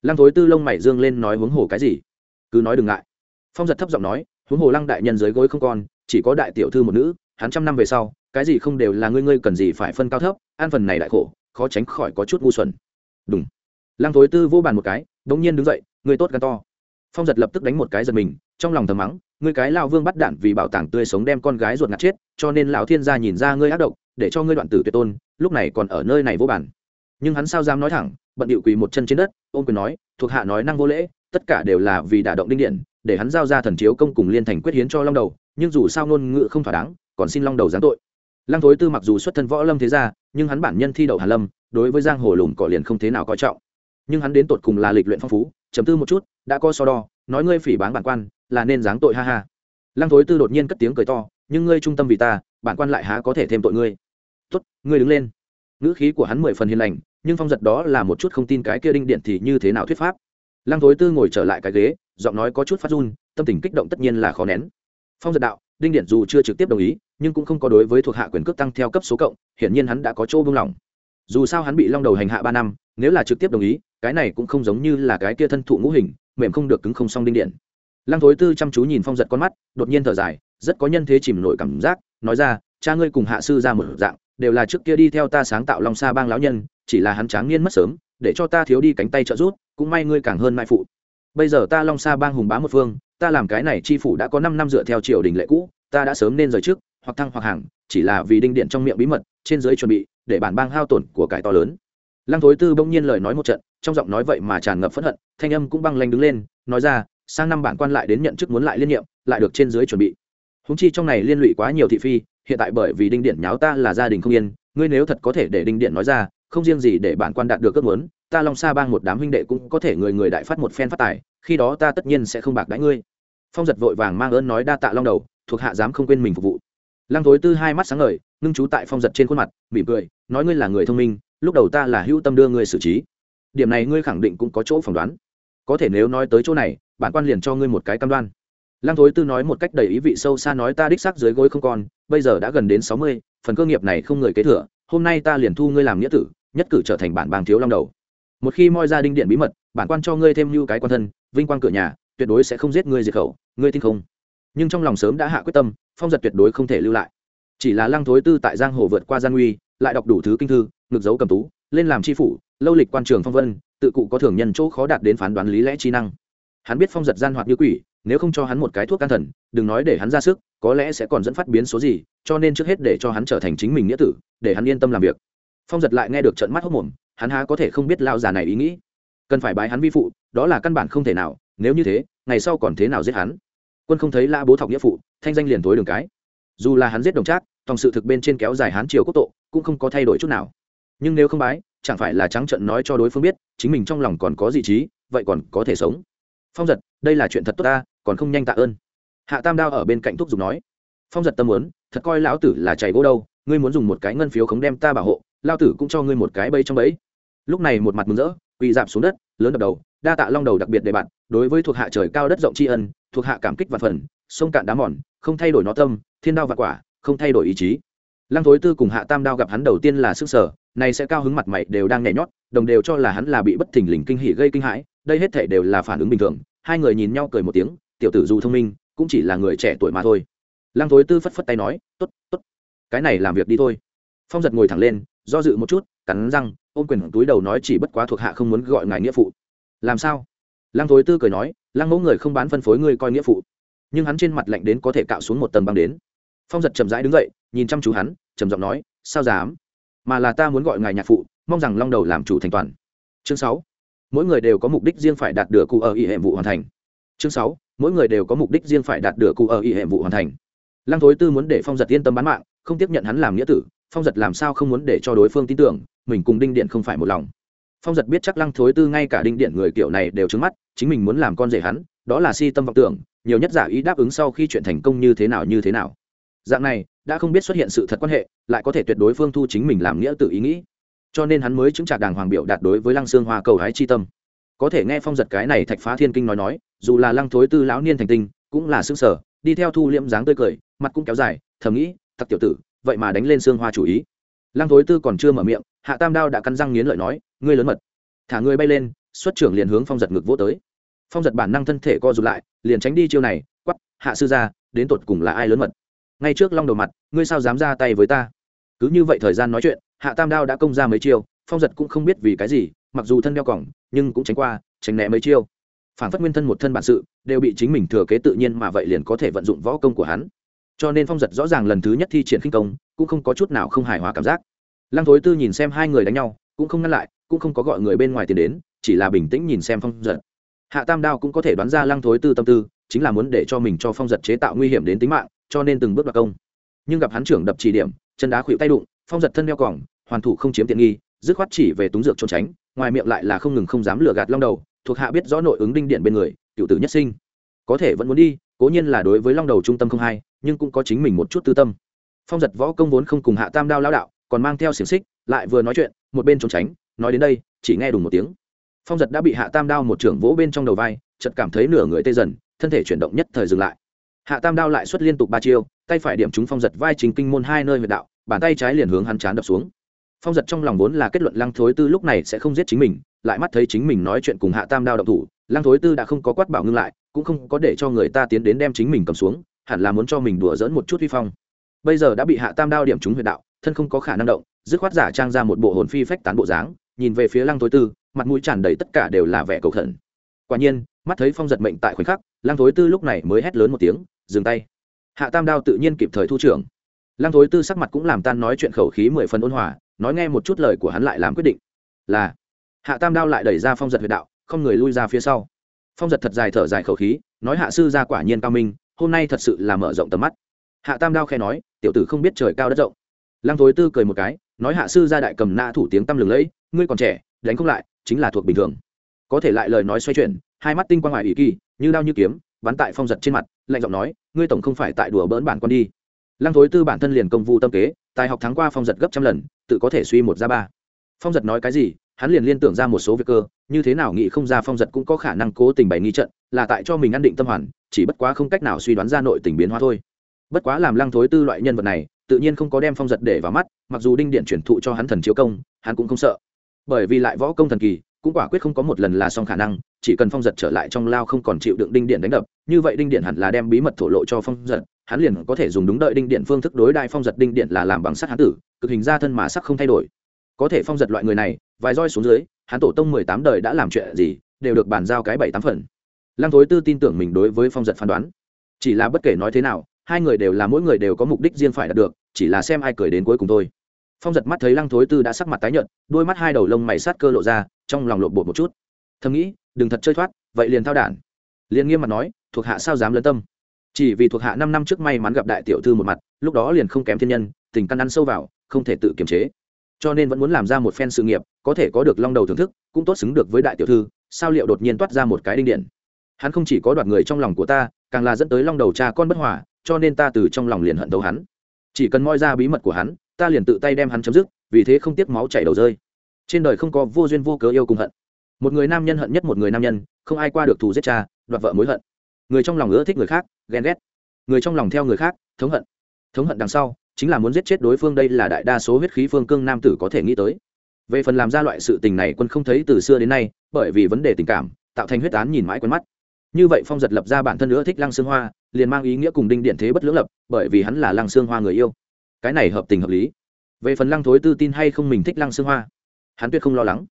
Lăng tối tư lông mày dương lên nói huống hồ cái gì? Cứ nói đừng ngại. Phong giật thấp giọng nói, huống hồ lăng đại nhân dưới gối không còn, chỉ có đại tiểu thư một nữ hắn trăm năm về sau, cái gì không đều là ngươi ngươi cần gì phải phân cao thấp, an phần này đại khổ, khó tránh khỏi có chút ngu xuẩn. Đúng lăng tối tư vô bàn một cái đ ỗ n g nhiên đứng dậy ngươi tốt gan to. Phong giật lập tức đánh một cái giật mình, trong lòng thầm mắng, ngươi cái lao vương bắt đạn vì bảo tàng tươi sống đem con gái ruột ngặt chết, cho nên lão thiên gia nhìn ra ngươi ác độc, để cho ngươi đoạn tử tuyệt tôn, lúc này còn ở nơi này vô bản nhưng hắn sao dám nói thẳng, bận điệu quỳ một chân trên đất, ôm quyền nói, thuộc hạ nói năng vô lễ, tất cả đều là vì đả động đinh điện, để hắn giao ra thần chiếu công cùng liên thành quyết hiến cho long đầu, nhưng dù sao ngôn ngữ không thỏa đáng còn xin long đầu giáng tội. Lăng thối tư mặc dù xuất thân võ lâm thế gia, nhưng hắn bản nhân thi đậu hà lâm, đối với giang hồ lùm cỏ liền không thế nào coi trọng. Nhưng hắn đến tột cùng là lịch luyện phong phú, chấm tư một chút, đã có so đo, nói ngươi phỉ báng bản quan, là nên giáng tội ha ha. Lăng thối tư đột nhiên cất tiếng cười to, nhưng ngươi trung tâm vì ta, bản quan lại há có thể thêm tội ngươi. Tốt, ngươi đứng lên. Ngữ khí của hắn mười phần hiền lành, nhưng phong giật đó là một chút không tin cái kia đinh điện thì như thế nào thuyết pháp. Lăng thối tư ngồi trở lại cái ghế, giọng nói có chút phát run, tâm tình kích động tất nhiên là khó nén. Phong giật đạo, đinh điện dù chưa trực tiếp đồng ý nhưng cũng không có đối với thuộc hạ quyền cước tăng theo cấp số cộng, hiển nhiên hắn đã có chỗ buông lỏng. Dù sao hắn bị long đầu hành hạ ba năm, nếu là trực tiếp đồng ý, cái này cũng không giống như là cái kia thân thụ ngũ hình, mềm không được cứng không xong đinh điện. Lăng thối tư chăm chú nhìn phong giật con mắt, đột nhiên thở dài, rất có nhân thế chìm nổi cảm giác, nói ra, cha ngươi cùng hạ sư ra một dạng, đều là trước kia đi theo ta sáng tạo long sa bang lão nhân, chỉ là hắn tráng niên mất sớm, để cho ta thiếu đi cánh tay trợ giúp, cũng may ngươi càng hơn mai phụ. Bây giờ ta long sa bang hùng bá một phương, ta làm cái này chi phủ đã có năm năm dựa theo triều đình lệ cũ, ta đã sớm nên rời trước hoặc thăng hoặc hàng, chỉ là vì đinh điện trong miệng bí mật, trên dưới chuẩn bị, để bản bang hao tổn của cải to lớn. Lăng thối tư bỗng nhiên lời nói một trận, trong giọng nói vậy mà tràn ngập phẫn hận, thanh âm cũng băng lanh đứng lên, nói ra, sang năm bản quan lại đến nhận chức muốn lại liên nhiệm, lại được trên dưới chuẩn bị. Húng chi trong này liên lụy quá nhiều thị phi, hiện tại bởi vì đinh điện nháo ta là gia đình không yên, ngươi nếu thật có thể để đinh điện nói ra, không riêng gì để bản quan đạt được ước muốn, ta long sa bang một đám huynh đệ cũng có thể người người đại phát một phen phát tài, khi đó ta tất nhiên sẽ không bạc đãi ngươi. Phong giật vội vàng mang ơn nói đa tạ long đầu, thuộc hạ dám không quên mình phục vụ lăng thối tư hai mắt sáng ngời, ngưng chú tại phong giật trên khuôn mặt, mỉm cười, nói ngươi là người thông minh, lúc đầu ta là hữu tâm đưa ngươi xử trí. Điểm này ngươi khẳng định cũng có chỗ phỏng đoán. Có thể nếu nói tới chỗ này, bản quan liền cho ngươi một cái cam đoan. Lăng thối tư nói một cách đầy ý vị sâu xa nói ta đích xác dưới gối không còn, bây giờ đã gần đến sáu mươi, phần cơ nghiệp này không người kế thừa, hôm nay ta liền thu ngươi làm nghĩa tử, nhất cử trở thành bản bang thiếu long đầu. Một khi moi ra đinh điện bí mật, bản quan cho ngươi thêm như cái quan thân, vinh quang cửa nhà, tuyệt đối sẽ không giết ngươi diệt khẩu, ngươi tin không? Nhưng trong lòng sớm đã hạ quyết tâm, phong giật tuyệt đối không thể lưu lại. Chỉ là lăng thối tư tại giang hồ vượt qua gian nguy, lại đọc đủ thứ kinh thư ngược dấu cầm tú, lên làm tri phủ, lâu lịch quan trường phong vân, tự cụ có thường nhân chỗ khó đạt đến phán đoán lý lẽ trí năng. Hắn biết phong giật gian hoạt như quỷ, nếu không cho hắn một cái thuốc can thần, đừng nói để hắn ra sức, có lẽ sẽ còn dẫn phát biến số gì, cho nên trước hết để cho hắn trở thành chính mình nghĩa tử, để hắn yên tâm làm việc. Phong giật lại nghe được trận mắt hốc mồm hắn há có thể không biết lao già này ý nghĩ. Cần phải bái hắn vi phụ, đó là căn bản không thể nào, nếu như thế, ngày sau còn thế nào giết hắn? Quân không thấy lã bố thọc nghĩa phụ, thanh danh liền tối đường cái. Dù là hắn giết đồng trác, tòng sự thực bên trên kéo dài hán triều quốc tộ, cũng không có thay đổi chút nào. Nhưng nếu không bái, chẳng phải là trắng trận nói cho đối phương biết, chính mình trong lòng còn có gì trí, vậy còn có thể sống. Phong giật, đây là chuyện thật tốt ta, còn không nhanh tạ ơn. Hạ tam đao ở bên cạnh thuốc dùng nói. Phong giật tâm muốn, thật coi lão tử là chảy gỗ đâu, ngươi muốn dùng một cái ngân phiếu khống đem ta bảo hộ lao tử cũng cho ngươi một cái bẫy trong bẫy. Lúc này một mặt mừng rỡ, quỳ dạp xuống đất, lớn đập đầu, đa tạ long đầu đặc biệt đề bạn, đối với thuộc hạ trời cao đất rộng tri ân thuộc hạ cảm kích và phần, sông cạn đá mòn, không thay đổi nó tâm, thiên đao và quả, không thay đổi ý chí. Lăng thối tư cùng hạ tam đao gặp hắn đầu tiên là sức sở này sẽ cao hứng mặt mày đều đang nhảy nhót, đồng đều cho là hắn là bị bất thình lình kinh hỉ gây kinh hãi, đây hết thể đều là phản ứng bình thường, hai người nhìn nhau cười một tiếng, tiểu tử dù thông minh, cũng chỉ là người trẻ tuổi mà thôi. Lăng thối tư phất phất tay nói t ố t t ố t cái này làm việc đi thôi. Phong giật ngồi thẳng lên, do dự một chút, cắn răng, ôm quyền túi đầu nói chỉ bất quá thuộc hạ không muốn gọi ngài nghĩa phụ. Làm sao? Lăng thối tư cười nói, lăng mẫu người không bán phân phối ngươi coi nghĩa phụ. Nhưng hắn trên mặt lạnh đến có thể cạo xuống một tầng băng đến. Phong giật chậm rãi đứng dậy, nhìn chăm chú hắn, trầm giọng nói, sao dám? Mà là ta muốn gọi ngài nhạc phụ, mong rằng long đầu làm chủ thành toàn. Chương sáu, mỗi người đều có mục đích riêng phải đạt được cụ ở ý hệ vụ hoàn thành. Chương sáu, mỗi người đều có mục đích riêng phải đạt được cụ ở ý hệ vụ hoàn thành. Lăng thối tư muốn để phong giật yên tâm bán mạng, không tiếp nhận hắn làm nghĩa tử, phong giật làm sao không muốn để cho đối phương tin tưởng, mình cùng đinh điện không phải một lòng phong giật biết chắc lăng thối tư ngay cả đinh điện người kiểu này đều trứng mắt, chính mình muốn làm con rể hắn, đó là si tâm vọng tưởng, nhiều nhất giả ý đáp ứng sau khi chuyện thành công như thế nào như thế nào. Dạng này, đã không biết xuất hiện sự thật quan hệ, lại có thể tuyệt đối phương thu chính mình làm nghĩa tự ý nghĩ. Cho nên hắn mới chứng trả đàng hoàng biểu đạt đối với lăng Sương hoa cầu hái chi tâm. Có thể nghe phong giật cái này thạch phá thiên kinh nói nói, dù là lăng thối tư lão niên thành tinh, cũng là xương sở đi theo thu liễm dáng tươi cười, mặt cũng kéo dài, thầm nghĩ, tặc tiểu tử, vậy mà đánh lên xương hoa chủ ý. Lăng thối tư còn chưa mở miệng, hạ tam đao đã cắn răng nghiến lợi nói ngươi lớn mật. Thả ngươi bay lên, xuất trưởng liền hướng phong giật ngực vỗ tới. Phong giật bản năng thân thể co rụt lại, liền tránh đi chiêu này quắp hạ sư ra đến tột cùng là ai lớn mật? Ngay trước long đầu mặt, ngươi sao dám ra tay với ta? Cứ như vậy thời gian nói chuyện, hạ tam đao đã công ra mấy chiêu, phong giật cũng không biết vì cái gì, mặc dù thân đeo cỏng nhưng cũng tránh qua, tránh né mấy chiêu. Phản phất nguyên thân một thân bản sự, đều bị chính mình thừa kế tự nhiên mà vậy liền có thể vận dụng võ công của hắn. Cho nên phong giật rõ ràng lần thứ nhất thi triển khinh công, cũng không có chút nào không hài hòa cảm giác. Lăng thối tư nhìn xem hai người đánh nhau, cũng không ngăn lại cũng không có gọi người bên ngoài tiền đến, chỉ là bình tĩnh nhìn xem phong giật. Hạ tam đao cũng có thể đoán ra lăng thối tư tâm tư, chính là muốn để cho mình cho phong giật chế tạo nguy hiểm đến tính mạng, cho nên từng bước đoạt công. Nhưng gặp hắn trưởng đập chỉ điểm, chân đá khuỵu tay đụng, phong giật thân đeo cỏng hoàn thủ không chiếm tiện nghi, dứt khoát chỉ về túng dược trốn tránh, ngoài miệng lại là không ngừng không dám lừa gạt long đầu, thuộc hạ biết rõ nội ứng đinh điện bên người, cựu tử nhất sinh. Có thể vẫn muốn đi, cố nhiên là đối với long đầu trung tâm không hay, nhưng cũng có chính mình một chút tư tâm. Phong giật võ công vốn không cùng hạ tam đao lao đạo, còn mang theo xiềng xích, lại vừa nói chuyện, một bên trốn tránh nói đến đây, chỉ nghe đùng một tiếng. Phong giật đã bị hạ tam đao một trưởng vỗ bên trong đầu vai, chợt cảm thấy nửa người tê dần, thân thể chuyển động nhất thời dừng lại. Hạ tam đao lại xuất liên tục ba chiêu, tay phải điểm trúng phong giật vai chính kinh môn hai nơi huyệt đạo, bàn tay trái liền hướng hắn chán đập xuống. Phong giật trong lòng vốn là kết luận lăng thối tư lúc này sẽ không giết chính mình, lại mắt thấy chính mình nói chuyện cùng hạ tam đao động thủ, lăng thối tư đã không có quát bảo ngưng lại, cũng không có để cho người ta tiến đến đem chính mình cầm xuống, hẳn là muốn cho mình đùa dỡn một chút vi phong. Bây giờ đã bị hạ tam đao điểm trúng huyệt đạo thân không có khả năng động, dứt khoát giả trang ra một bộ hồn phi phách tán bộ dáng, nhìn về phía lăng thối tư, mặt mũi tràn đầy tất cả đều là vẻ cầu thần. quả nhiên, mắt thấy phong giật mệnh tại khoảnh khắc, lăng thối tư lúc này mới hét lớn một tiếng, dừng tay. Hạ tam đao tự nhiên kịp thời thu trưởng. Lăng thối tư sắc mặt cũng làm tan nói chuyện khẩu khí mười phần ôn hòa, nói nghe một chút lời của hắn lại làm quyết định. Là. Hạ tam đao lại đẩy ra phong giật huyệt đạo, không người lui ra phía sau. Phong giật thật dài thở dài khẩu khí, nói hạ sư ra quả nhiên cao minh, hôm nay thật sự là mở rộng tầm mắt. Hạ tam đao khe nói, tiểu tử không biết trời cao đất rộng lăng thối tư cười một cái, nói hạ sư gia đại cầm na thủ tiếng tăm lừng lẫy, ngươi còn trẻ, đánh không lại, chính là thuộc bình thường. Có thể lại lời nói xoay chuyển, hai mắt tinh quang ngoài ủy kỳ, như đao như kiếm, bắn tại phong giật trên mặt, lạnh giọng nói, ngươi tổng không phải tại đùa bỡn bản con đi. Lăng thối tư bản thân liền công vụ tâm kế, tài học thắng qua phong giật gấp trăm lần, tự có thể suy một ra ba. Phong giật nói cái gì, hắn liền liên tưởng ra một số việc cơ, như thế nào nghĩ không ra phong giật cũng có khả năng cố tình bày nghi trận, là tại cho mình ăn định tâm hoàn, chỉ bất quá không cách nào suy đoán ra nội tình biến hóa thôi. Bất quá làm lăng thối tư loại nhân vật này tự nhiên không có đem phong giật để vào mắt, mặc dù đinh điện chuyển thụ cho hắn thần chiếu công, hắn cũng không sợ. Bởi vì lại võ công thần kỳ, cũng quả quyết không có một lần là xong khả năng, chỉ cần phong giật trở lại trong lao không còn chịu đựng đinh điện đánh đập, như vậy đinh điện hẳn là đem bí mật thổ lộ cho phong giật, hắn liền có thể dùng đúng đợi đinh điện phương thức đối đại phong giật đinh điện là làm bằng sắt hán tử, cực hình ra thân mà sắc không thay đổi. Có thể phong giật loại người này, vài roi xuống dưới, hắn tổ tông mười tám đời đã làm chuyện gì, đều được bàn giao cái bảy tám phần. Lăng thối tư tin tưởng mình đối với phong giật phán đoán. Chỉ là bất kể nói thế nào hai người đều là mỗi người đều có mục đích riêng phải đạt được, chỉ là xem ai cười đến cuối cùng thôi. Phong giật mắt thấy lăng thối tư đã sắc mặt tái nhợt, đôi mắt hai đầu lông mày sát cơ lộ ra, trong lòng lộn bột một chút. Thầm nghĩ, đừng thật chơi thoát, vậy liền thao đản. Liền nghiêm mặt nói, thuộc hạ sao dám lấn tâm? Chỉ vì thuộc hạ năm năm trước may mắn gặp đại tiểu thư một mặt, lúc đó liền không kém thiên nhân, tình căn ăn sâu vào, không thể tự kiềm chế. Cho nên vẫn muốn làm ra một phen sự nghiệp, có thể có được long đầu thưởng thức, cũng tốt xứng được với đại tiểu thư, sao liệu đột nhiên toát ra một cái đinh điện? Hắn không chỉ có đoạt người trong lòng của ta, càng là dẫn tới long đầu cha con bất hòa cho nên ta từ trong lòng liền hận đấu hắn. Chỉ cần moi ra bí mật của hắn, ta liền tự tay đem hắn chấm dứt, vì thế không tiếc máu chảy đầu rơi. Trên đời không có vô duyên vô cớ yêu cùng hận. Một người nam nhân hận nhất một người nam nhân, không ai qua được thù giết cha, đoạt vợ mối hận. Người trong lòng ưa thích người khác, ghen ghét. Người trong lòng theo người khác, thống hận. Thống hận đằng sau, chính là muốn giết chết đối phương đây là đại đa số huyết khí phương cương nam tử có thể nghĩ tới. Về phần làm ra loại sự tình này, quân không thấy từ xưa đến nay, bởi vì vấn đề tình cảm, tạo thành huyết án nhìn mãi quen mắt như vậy phong giật lập ra bản thân nữa thích lăng xương hoa, liền mang ý nghĩa cùng đinh điện thế bất lưỡng lập, bởi vì hắn là lăng xương hoa người yêu. Cái này hợp tình hợp lý. Về phần lăng thối tư tin hay không mình thích lăng xương hoa, hắn tuyệt không lo lắng.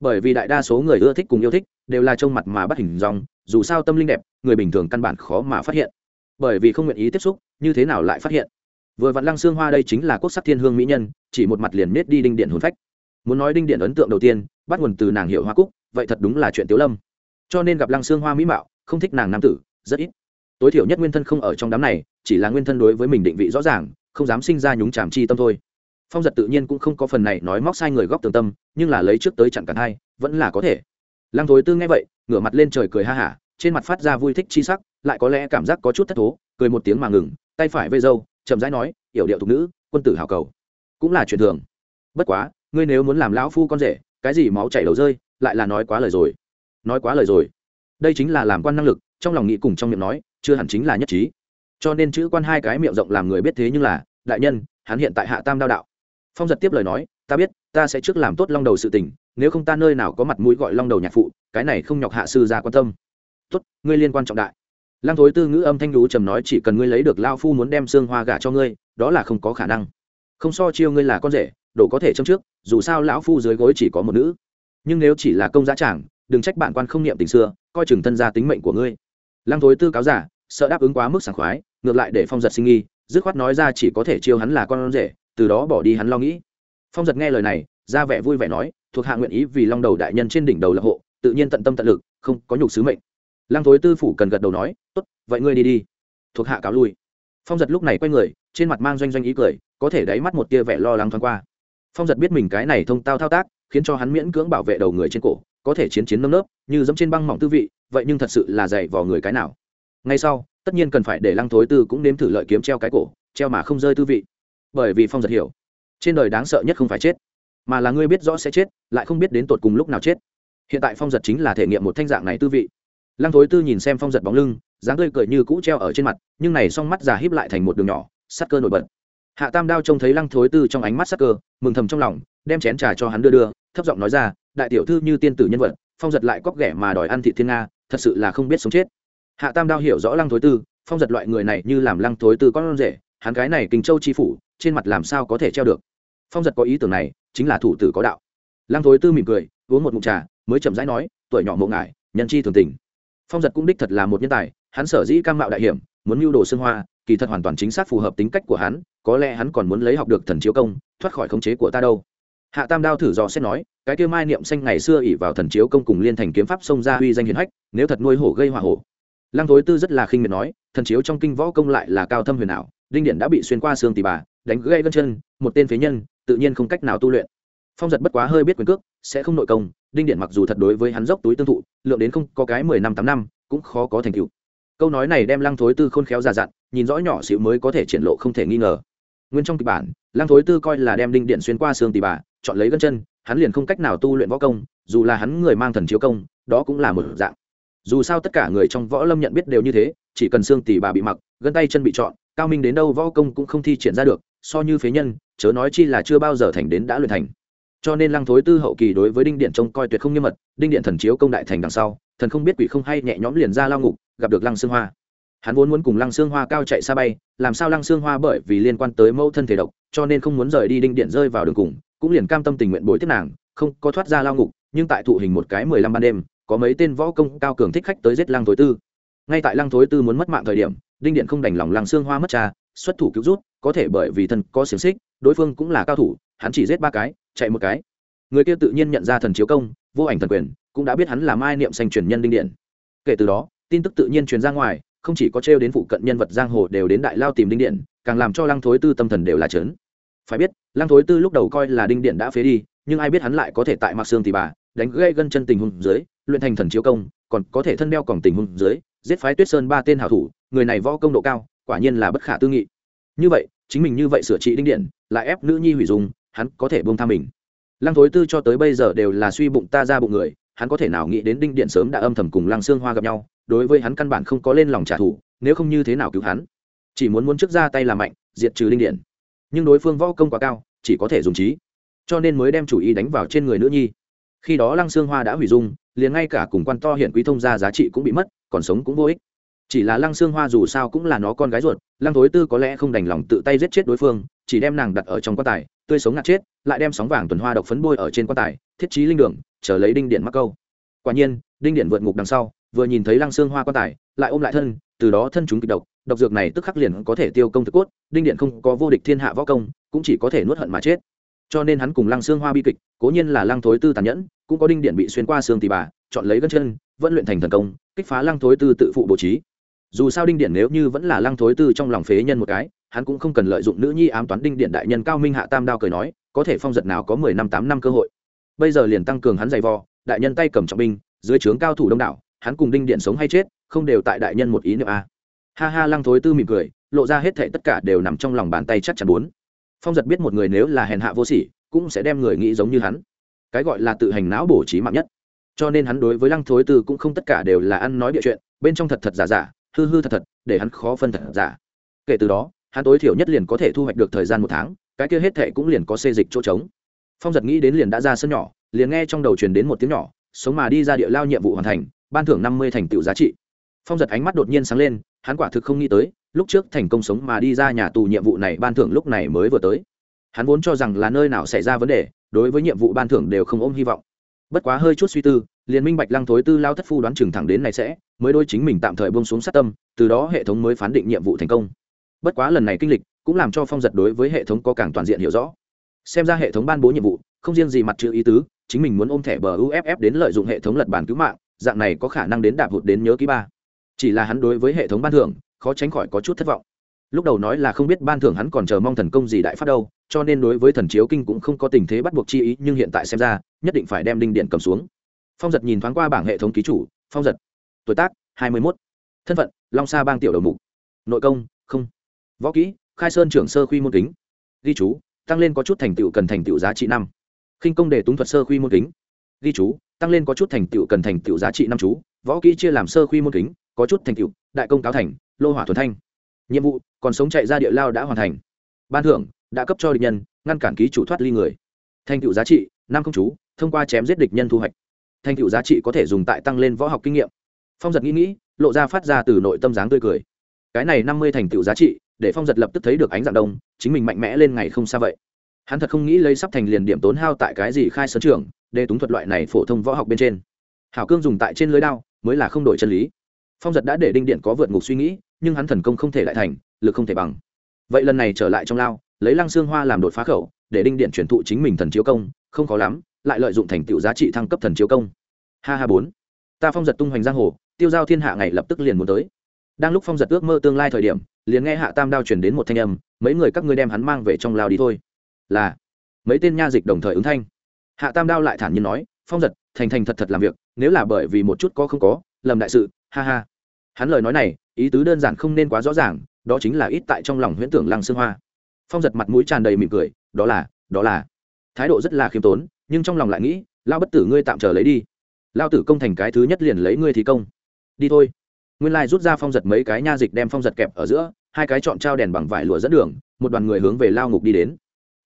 Bởi vì đại đa số người ưa thích cùng yêu thích đều là trông mặt mà bắt hình dòng dù sao tâm linh đẹp, người bình thường căn bản khó mà phát hiện. Bởi vì không nguyện ý tiếp xúc, như thế nào lại phát hiện? Vừa vặn lăng xương hoa đây chính là quốc sắc thiên hương mỹ nhân, chỉ một mặt liền nết đi đinh điện hồn phách. Muốn nói đinh điện ấn tượng đầu tiên, bắt nguồn từ nàng hiệu hoa cúc, vậy thật đúng là chuyện tiếu lâm. Cho nên gặp lăng xương hoa mỹ mạo không thích nàng nam tử, rất ít. Tối thiểu nhất nguyên thân không ở trong đám này, chỉ là nguyên thân đối với mình định vị rõ ràng, không dám sinh ra nhúng chàm chi tâm thôi. Phong giật tự nhiên cũng không có phần này nói móc sai người góc tường tâm, nhưng là lấy trước tới chặn cản hai, vẫn là có thể. Lăng thối tư nghe vậy, ngửa mặt lên trời cười ha hả, trên mặt phát ra vui thích chi sắc, lại có lẽ cảm giác có chút thất thố, cười một tiếng mà ngừng, tay phải vây dâu chậm rãi nói, yểu điệu thục nữ, quân tử hào cầu. Cũng là chuyện thường. Bất quá, ngươi nếu muốn làm lão phu con rể, cái gì máu chảy đầu rơi, lại là nói quá lời rồi. Nói quá lời rồi đây chính là làm quan năng lực, trong lòng nghĩ cùng trong miệng nói, chưa hẳn chính là nhất trí. Cho nên chữ quan hai cái miệng rộng làm người biết thế nhưng là, đại nhân, hắn hiện tại hạ tam đao đạo. Phong giật tiếp lời nói, ta biết, ta sẽ trước làm tốt long đầu sự tình, nếu không ta nơi nào có mặt mũi gọi long đầu nhạc phụ, cái này không nhọc hạ sư ra quan tâm. Tốt, ngươi liên quan trọng đại. Lăng thối tư ngữ âm thanh lú trầm nói, chỉ cần ngươi lấy được lao phu muốn đem xương hoa gả cho ngươi, đó là không có khả năng. Không so chiêu ngươi là con rể độ có thể châm trước, dù sao lão phu dưới gối chỉ có một nữ. Nhưng nếu chỉ là công giá trảng đừng trách bạn quan không niệm tình xưa coi chừng thân gia tính mệnh của ngươi. Lăng thối tư cáo giả, sợ đáp ứng quá mức sảng khoái, ngược lại để phong giật sinh nghi, dứt khoát nói ra chỉ có thể chiêu hắn là con rể, từ đó bỏ đi hắn lo nghĩ. Phong giật nghe lời này, ra vẻ vui vẻ nói, thuộc hạ nguyện ý vì long đầu đại nhân trên đỉnh đầu lập hộ, tự nhiên tận tâm tận lực, không có nhục sứ mệnh. Lăng thối tư phủ cần gật đầu nói, tốt, vậy ngươi đi đi. Thuộc hạ cáo lui. Phong giật lúc này quay người, trên mặt mang doanh doanh ý cười, có thể đáy mắt một tia vẻ lo lắng thoáng qua. Phong giật biết mình cái này thông tao thao tác, khiến cho hắn miễn cưỡng bảo vệ đầu người trên cổ có thể chiến chiến nâm nớp, như dẫm trên băng mỏng tư vị, vậy nhưng thật sự là dày vào người cái nào. Ngay sau, tất nhiên cần phải để lăng thối tư cũng nếm thử lợi kiếm treo cái cổ, treo mà không rơi tư vị. Bởi vì phong giật hiểu, trên đời đáng sợ nhất không phải chết, mà là ngươi biết rõ sẽ chết, lại không biết đến tột cùng lúc nào chết. Hiện tại phong giật chính là thể nghiệm một thanh dạng này tư vị. Lăng thối tư nhìn xem phong giật bóng lưng, dáng tươi cười như cũ treo ở trên mặt, nhưng này song mắt già híp lại thành một đường nhỏ, sắc cơ nổi bật. Hạ tam đao trông thấy lăng thối tư trong ánh mắt sắc cơ, mừng thầm trong lòng, đem chén trà cho hắn đưa đưa thấp giọng nói ra, đại tiểu thư như tiên tử nhân vật, phong giật lại cóc ghẻ mà đòi ăn thị thiên nga, thật sự là không biết sống chết. Hạ tam đao hiểu rõ lăng thối tư, phong giật loại người này như làm lăng thối tư con rể, hắn cái này kinh châu chi phủ, trên mặt làm sao có thể treo được? Phong giật có ý tưởng này, chính là thủ tử có đạo. Lăng thối tư mỉm cười, uống một mụn trà, mới chậm rãi nói, tuổi nhỏ mộ ngại nhân chi thường tình. Phong giật cũng đích thật là một nhân tài, hắn sở dĩ cam mạo đại hiểm, muốn mưu đồ xương hoa, kỳ thật hoàn toàn chính xác phù hợp tính cách của hắn, có lẽ hắn còn muốn lấy học được thần chiếu công, thoát khỏi khống chế của ta đâu hạ tam đao thử dò xét nói, cái kia mai niệm xanh ngày xưa ỉ vào thần chiếu công cùng liên thành kiếm pháp xông ra uy danh hiển hách, nếu thật nuôi hổ gây hỏa hổ. Lăng thối tư rất là khinh miệt nói, thần chiếu trong kinh võ công lại là cao thâm huyền ảo, đinh điện đã bị xuyên qua xương tì bà, đánh gãy gân chân, một tên phế nhân, tự nhiên không cách nào tu luyện. Phong giật bất quá hơi biết quyền cước, sẽ không nội công, đinh điện mặc dù thật đối với hắn dốc túi tương thụ, lượng đến không có cái mười năm tám năm, cũng khó có thành tựu. Câu nói này đem lăng thối tư khôn khéo già dặn, nhìn rõ nhỏ xịu mới có thể triển lộ không thể nghi ngờ. Nguyên trong kịch bản, lăng thối tư coi là đem đinh điện xuyên qua xương tì bà chọn lấy gân chân, hắn liền không cách nào tu luyện võ công, dù là hắn người mang thần chiếu công, đó cũng là một dạng. Dù sao tất cả người trong võ lâm nhận biết đều như thế, chỉ cần xương tỉ bà bị mặc, gân tay chân bị chọn, cao minh đến đâu võ công cũng không thi triển ra được, so như phế nhân, chớ nói chi là chưa bao giờ thành đến đã luyện thành. Cho nên lăng thối tư hậu kỳ đối với đinh điện trông coi tuyệt không nghiêm mật, đinh điện thần chiếu công đại thành đằng sau, thần không biết quỷ không hay nhẹ nhõm liền ra lao ngục, gặp được lăng xương hoa. Hắn vốn muốn cùng lăng xương hoa cao chạy xa bay làm sao lăng xương hoa bởi vì liên quan tới mẫu thân thể độc, cho nên không muốn rời đi đinh điện rơi vào đường cùng, cũng liền cam tâm tình nguyện bồi tiếp nàng, không có thoát ra lao ngục, nhưng tại thụ hình một cái mười lăm ban đêm, có mấy tên võ công cao cường thích khách tới giết lăng thối tư. Ngay tại lăng thối tư muốn mất mạng thời điểm, đinh điện không đành lòng lăng xương hoa mất cha, xuất thủ cứu rút, có thể bởi vì thân có xiềng xích, đối phương cũng là cao thủ, hắn chỉ giết ba cái, chạy một cái. Người kia tự nhiên nhận ra thần chiếu công, vô ảnh thần quyền, cũng đã biết hắn là mai niệm sanh truyền nhân đinh điện. Kể từ đó, tin tức tự nhiên truyền ra ngoài không chỉ có trêu đến phụ cận nhân vật giang hồ đều đến đại lao tìm đinh điện, càng làm cho lăng thối tư tâm thần đều là trớn. Phải biết, lăng thối tư lúc đầu coi là đinh điện đã phế đi, nhưng ai biết hắn lại có thể tại mặc xương thì bà, đánh gây gân chân tình hùng dưới, luyện thành thần chiếu công, còn có thể thân đeo còng tình hùng dưới, giết phái tuyết sơn ba tên hảo thủ, người này võ công độ cao, quả nhiên là bất khả tư nghị. Như vậy, chính mình như vậy sửa trị đinh điện, lại ép nữ nhi hủy dung, hắn có thể buông tha mình. Lăng thối tư cho tới bây giờ đều là suy bụng ta ra bụng người hắn có thể nào nghĩ đến đinh điện sớm đã âm thầm cùng lăng xương hoa gặp nhau, đối với hắn căn bản không có lên lòng trả thù, nếu không như thế nào cứu hắn? Chỉ muốn muốn trước ra tay làm mạnh, diệt trừ đinh điện. Nhưng đối phương võ công quá cao, chỉ có thể dùng trí. Cho nên mới đem chủ ý đánh vào trên người nữ nhi. Khi đó lăng xương hoa đã hủy dung, liền ngay cả cùng quan to hiện quý thông gia giá trị cũng bị mất, còn sống cũng vô ích. Chỉ là lăng xương hoa dù sao cũng là nó con gái ruột, lăng thối tư có lẽ không đành lòng tự tay giết chết đối phương, chỉ đem nàng đặt ở trong quan tài, tươi sống ngạt chết, lại đem sóng vàng tuần hoa độc phấn bôi ở trên quan tài, thiết trí linh đường chờ lấy đinh điện mắc câu. Quả nhiên, đinh điện vượt ngục đằng sau, vừa nhìn thấy lăng xương hoa quan tài, lại ôm lại thân, từ đó thân chúng kịch độc độc dược này tức khắc liền có thể tiêu công thực cốt, đinh điện không có vô địch thiên hạ võ công, cũng chỉ có thể nuốt hận mà chết. Cho nên hắn cùng lăng xương hoa bi kịch, cố nhiên là lăng thối tư tàn nhẫn, cũng có đinh điện bị xuyên qua xương tì bà, chọn lấy gân chân, vẫn luyện thành thần công, kích phá lăng thối tư tự phụ bố trí. Dù sao đinh điện nếu như vẫn là lăng thối tư trong lòng phế nhân một cái, hắn cũng không cần lợi dụng nữ nhi ám toán đinh điện đại nhân cao minh hạ tam đao cười nói, có thể phong giật nào có mười năm tám năm cơ hội bây giờ liền tăng cường hắn giày vò, đại nhân tay cầm trọng binh, dưới trướng cao thủ đông đảo, hắn cùng đinh điện sống hay chết, không đều tại đại nhân một ý niệm a. Ha ha, lăng thối tư mỉm cười, lộ ra hết thệ tất cả đều nằm trong lòng bàn tay chắc chắn bốn. Phong giật biết một người nếu là hèn hạ vô sỉ, cũng sẽ đem người nghĩ giống như hắn. Cái gọi là tự hành não bổ trí mạng nhất. Cho nên hắn đối với lăng thối tư cũng không tất cả đều là ăn nói địa chuyện, bên trong thật thật giả giả, hư hư thật thật, để hắn khó phân thật giả. Kể từ đó, hắn tối thiểu nhất liền có thể thu hoạch được thời gian một tháng, cái kia hết thệ cũng liền có xê dịch chỗ trống phong giật nghĩ đến liền đã ra sân nhỏ, liền nghe trong đầu truyền đến một tiếng nhỏ, sống mà đi ra địa lao nhiệm vụ hoàn thành, ban thưởng năm mươi thành tựu giá trị. Phong giật ánh mắt đột nhiên sáng lên, hắn quả thực không nghĩ tới, lúc trước thành công sống mà đi ra nhà tù nhiệm vụ này ban thưởng lúc này mới vừa tới. Hắn vốn cho rằng là nơi nào xảy ra vấn đề, đối với nhiệm vụ ban thưởng đều không ôm hy vọng. Bất quá hơi chút suy tư, liền minh bạch lăng thối tư lao thất phu đoán chừng thẳng đến này sẽ, mới đôi chính mình tạm thời buông xuống sát tâm, từ đó hệ thống mới phán định nhiệm vụ thành công. Bất quá lần này kinh lịch, cũng làm cho phong giật đối với hệ thống có càng toàn diện hiểu rõ xem ra hệ thống ban bố nhiệm vụ, không riêng gì mặt chữ ý tứ, chính mình muốn ôm thẻ bờ uff đến lợi dụng hệ thống lật bản cứu mạng, dạng này có khả năng đến đạp hụt đến nhớ ký ba. Chỉ là hắn đối với hệ thống ban thưởng, khó tránh khỏi có chút thất vọng. Lúc đầu nói là không biết ban thưởng hắn còn chờ mong thần công gì đại phát đâu, cho nên đối với thần chiếu kinh cũng không có tình thế bắt buộc chi ý, nhưng hiện tại xem ra, nhất định phải đem đinh điện cầm xuống. Phong giật nhìn thoáng qua bảng hệ thống ký chủ, phong giật. Tuổi tác, hai mươi mốt. Thân phận, long sa bang tiểu đầu mục. Nội công, không. Võ kỹ, khai sơn trưởng sơ khuy môn kính. Ghi chú tăng lên có chút thành tựu cần thành tựu giá trị năm. Khinh công để túng thuật sơ khuy môn kính. Ghi chú, tăng lên có chút thành tựu cần thành tựu giá trị năm chú. Võ kỹ chia làm sơ khuy môn kính, có chút thành tựu, đại công cáo thành, lô hỏa thuần thanh. Nhiệm vụ, còn sống chạy ra địa lao đã hoàn thành. Ban thưởng, đã cấp cho địch nhân, ngăn cản ký chủ thoát ly người. Thành tựu giá trị, năm công chú, thông qua chém giết địch nhân thu hoạch. Thành tựu giá trị có thể dùng tại tăng lên võ học kinh nghiệm. Phong giật nghĩ nghĩ, lộ ra phát ra từ nội tâm dáng tươi cười. Cái này năm mươi thành tựu giá trị để phong giật lập tức thấy được ánh dạng đông, chính mình mạnh mẽ lên ngày không xa vậy. Hắn thật không nghĩ lấy sắp thành liền điểm tốn hao tại cái gì khai sở trường, để túng thuật loại này phổ thông võ học bên trên. Hảo cương dùng tại trên lưới đao, mới là không đổi chân lý. Phong giật đã để đinh điện có vượt ngục suy nghĩ, nhưng hắn thần công không thể lại thành, lực không thể bằng. Vậy lần này trở lại trong lao, lấy lăng xương hoa làm đột phá khẩu, để đinh điện truyền thụ chính mình thần chiếu công, không khó lắm, lại lợi dụng thành tựu giá trị thăng cấp thần chiếu công. Ha ha bốn. Ta phong giật tung hoành giang hồ, tiêu giao thiên hạ ngày lập tức liền muốn tới. Đang lúc phong giật ước mơ tương lai thời điểm liền nghe hạ tam đao chuyển đến một thanh âm, mấy người các ngươi đem hắn mang về trong lao đi thôi. Là, mấy tên nha dịch đồng thời ứng thanh. Hạ tam đao lại thản nhiên nói, phong giật, thành thành thật thật làm việc, nếu là bởi vì một chút có không có, lầm đại sự, ha ha. Hắn lời nói này, ý tứ đơn giản không nên quá rõ ràng, đó chính là ít tại trong lòng huyễn tưởng lăng xương hoa. Phong giật mặt mũi tràn đầy mỉm cười, đó là đó là. Thái độ rất là khiêm tốn, nhưng trong lòng lại nghĩ, lao bất tử ngươi tạm chờ lấy đi. Lao tử công thành cái thứ nhất liền lấy ngươi thì công. Đi thôi nguyên lai rút ra phong giật mấy cái nha dịch đem phong giật kẹp ở giữa, hai cái chọn trao đèn bằng vải lụa dẫn đường, một đoàn người hướng về lao ngục đi đến.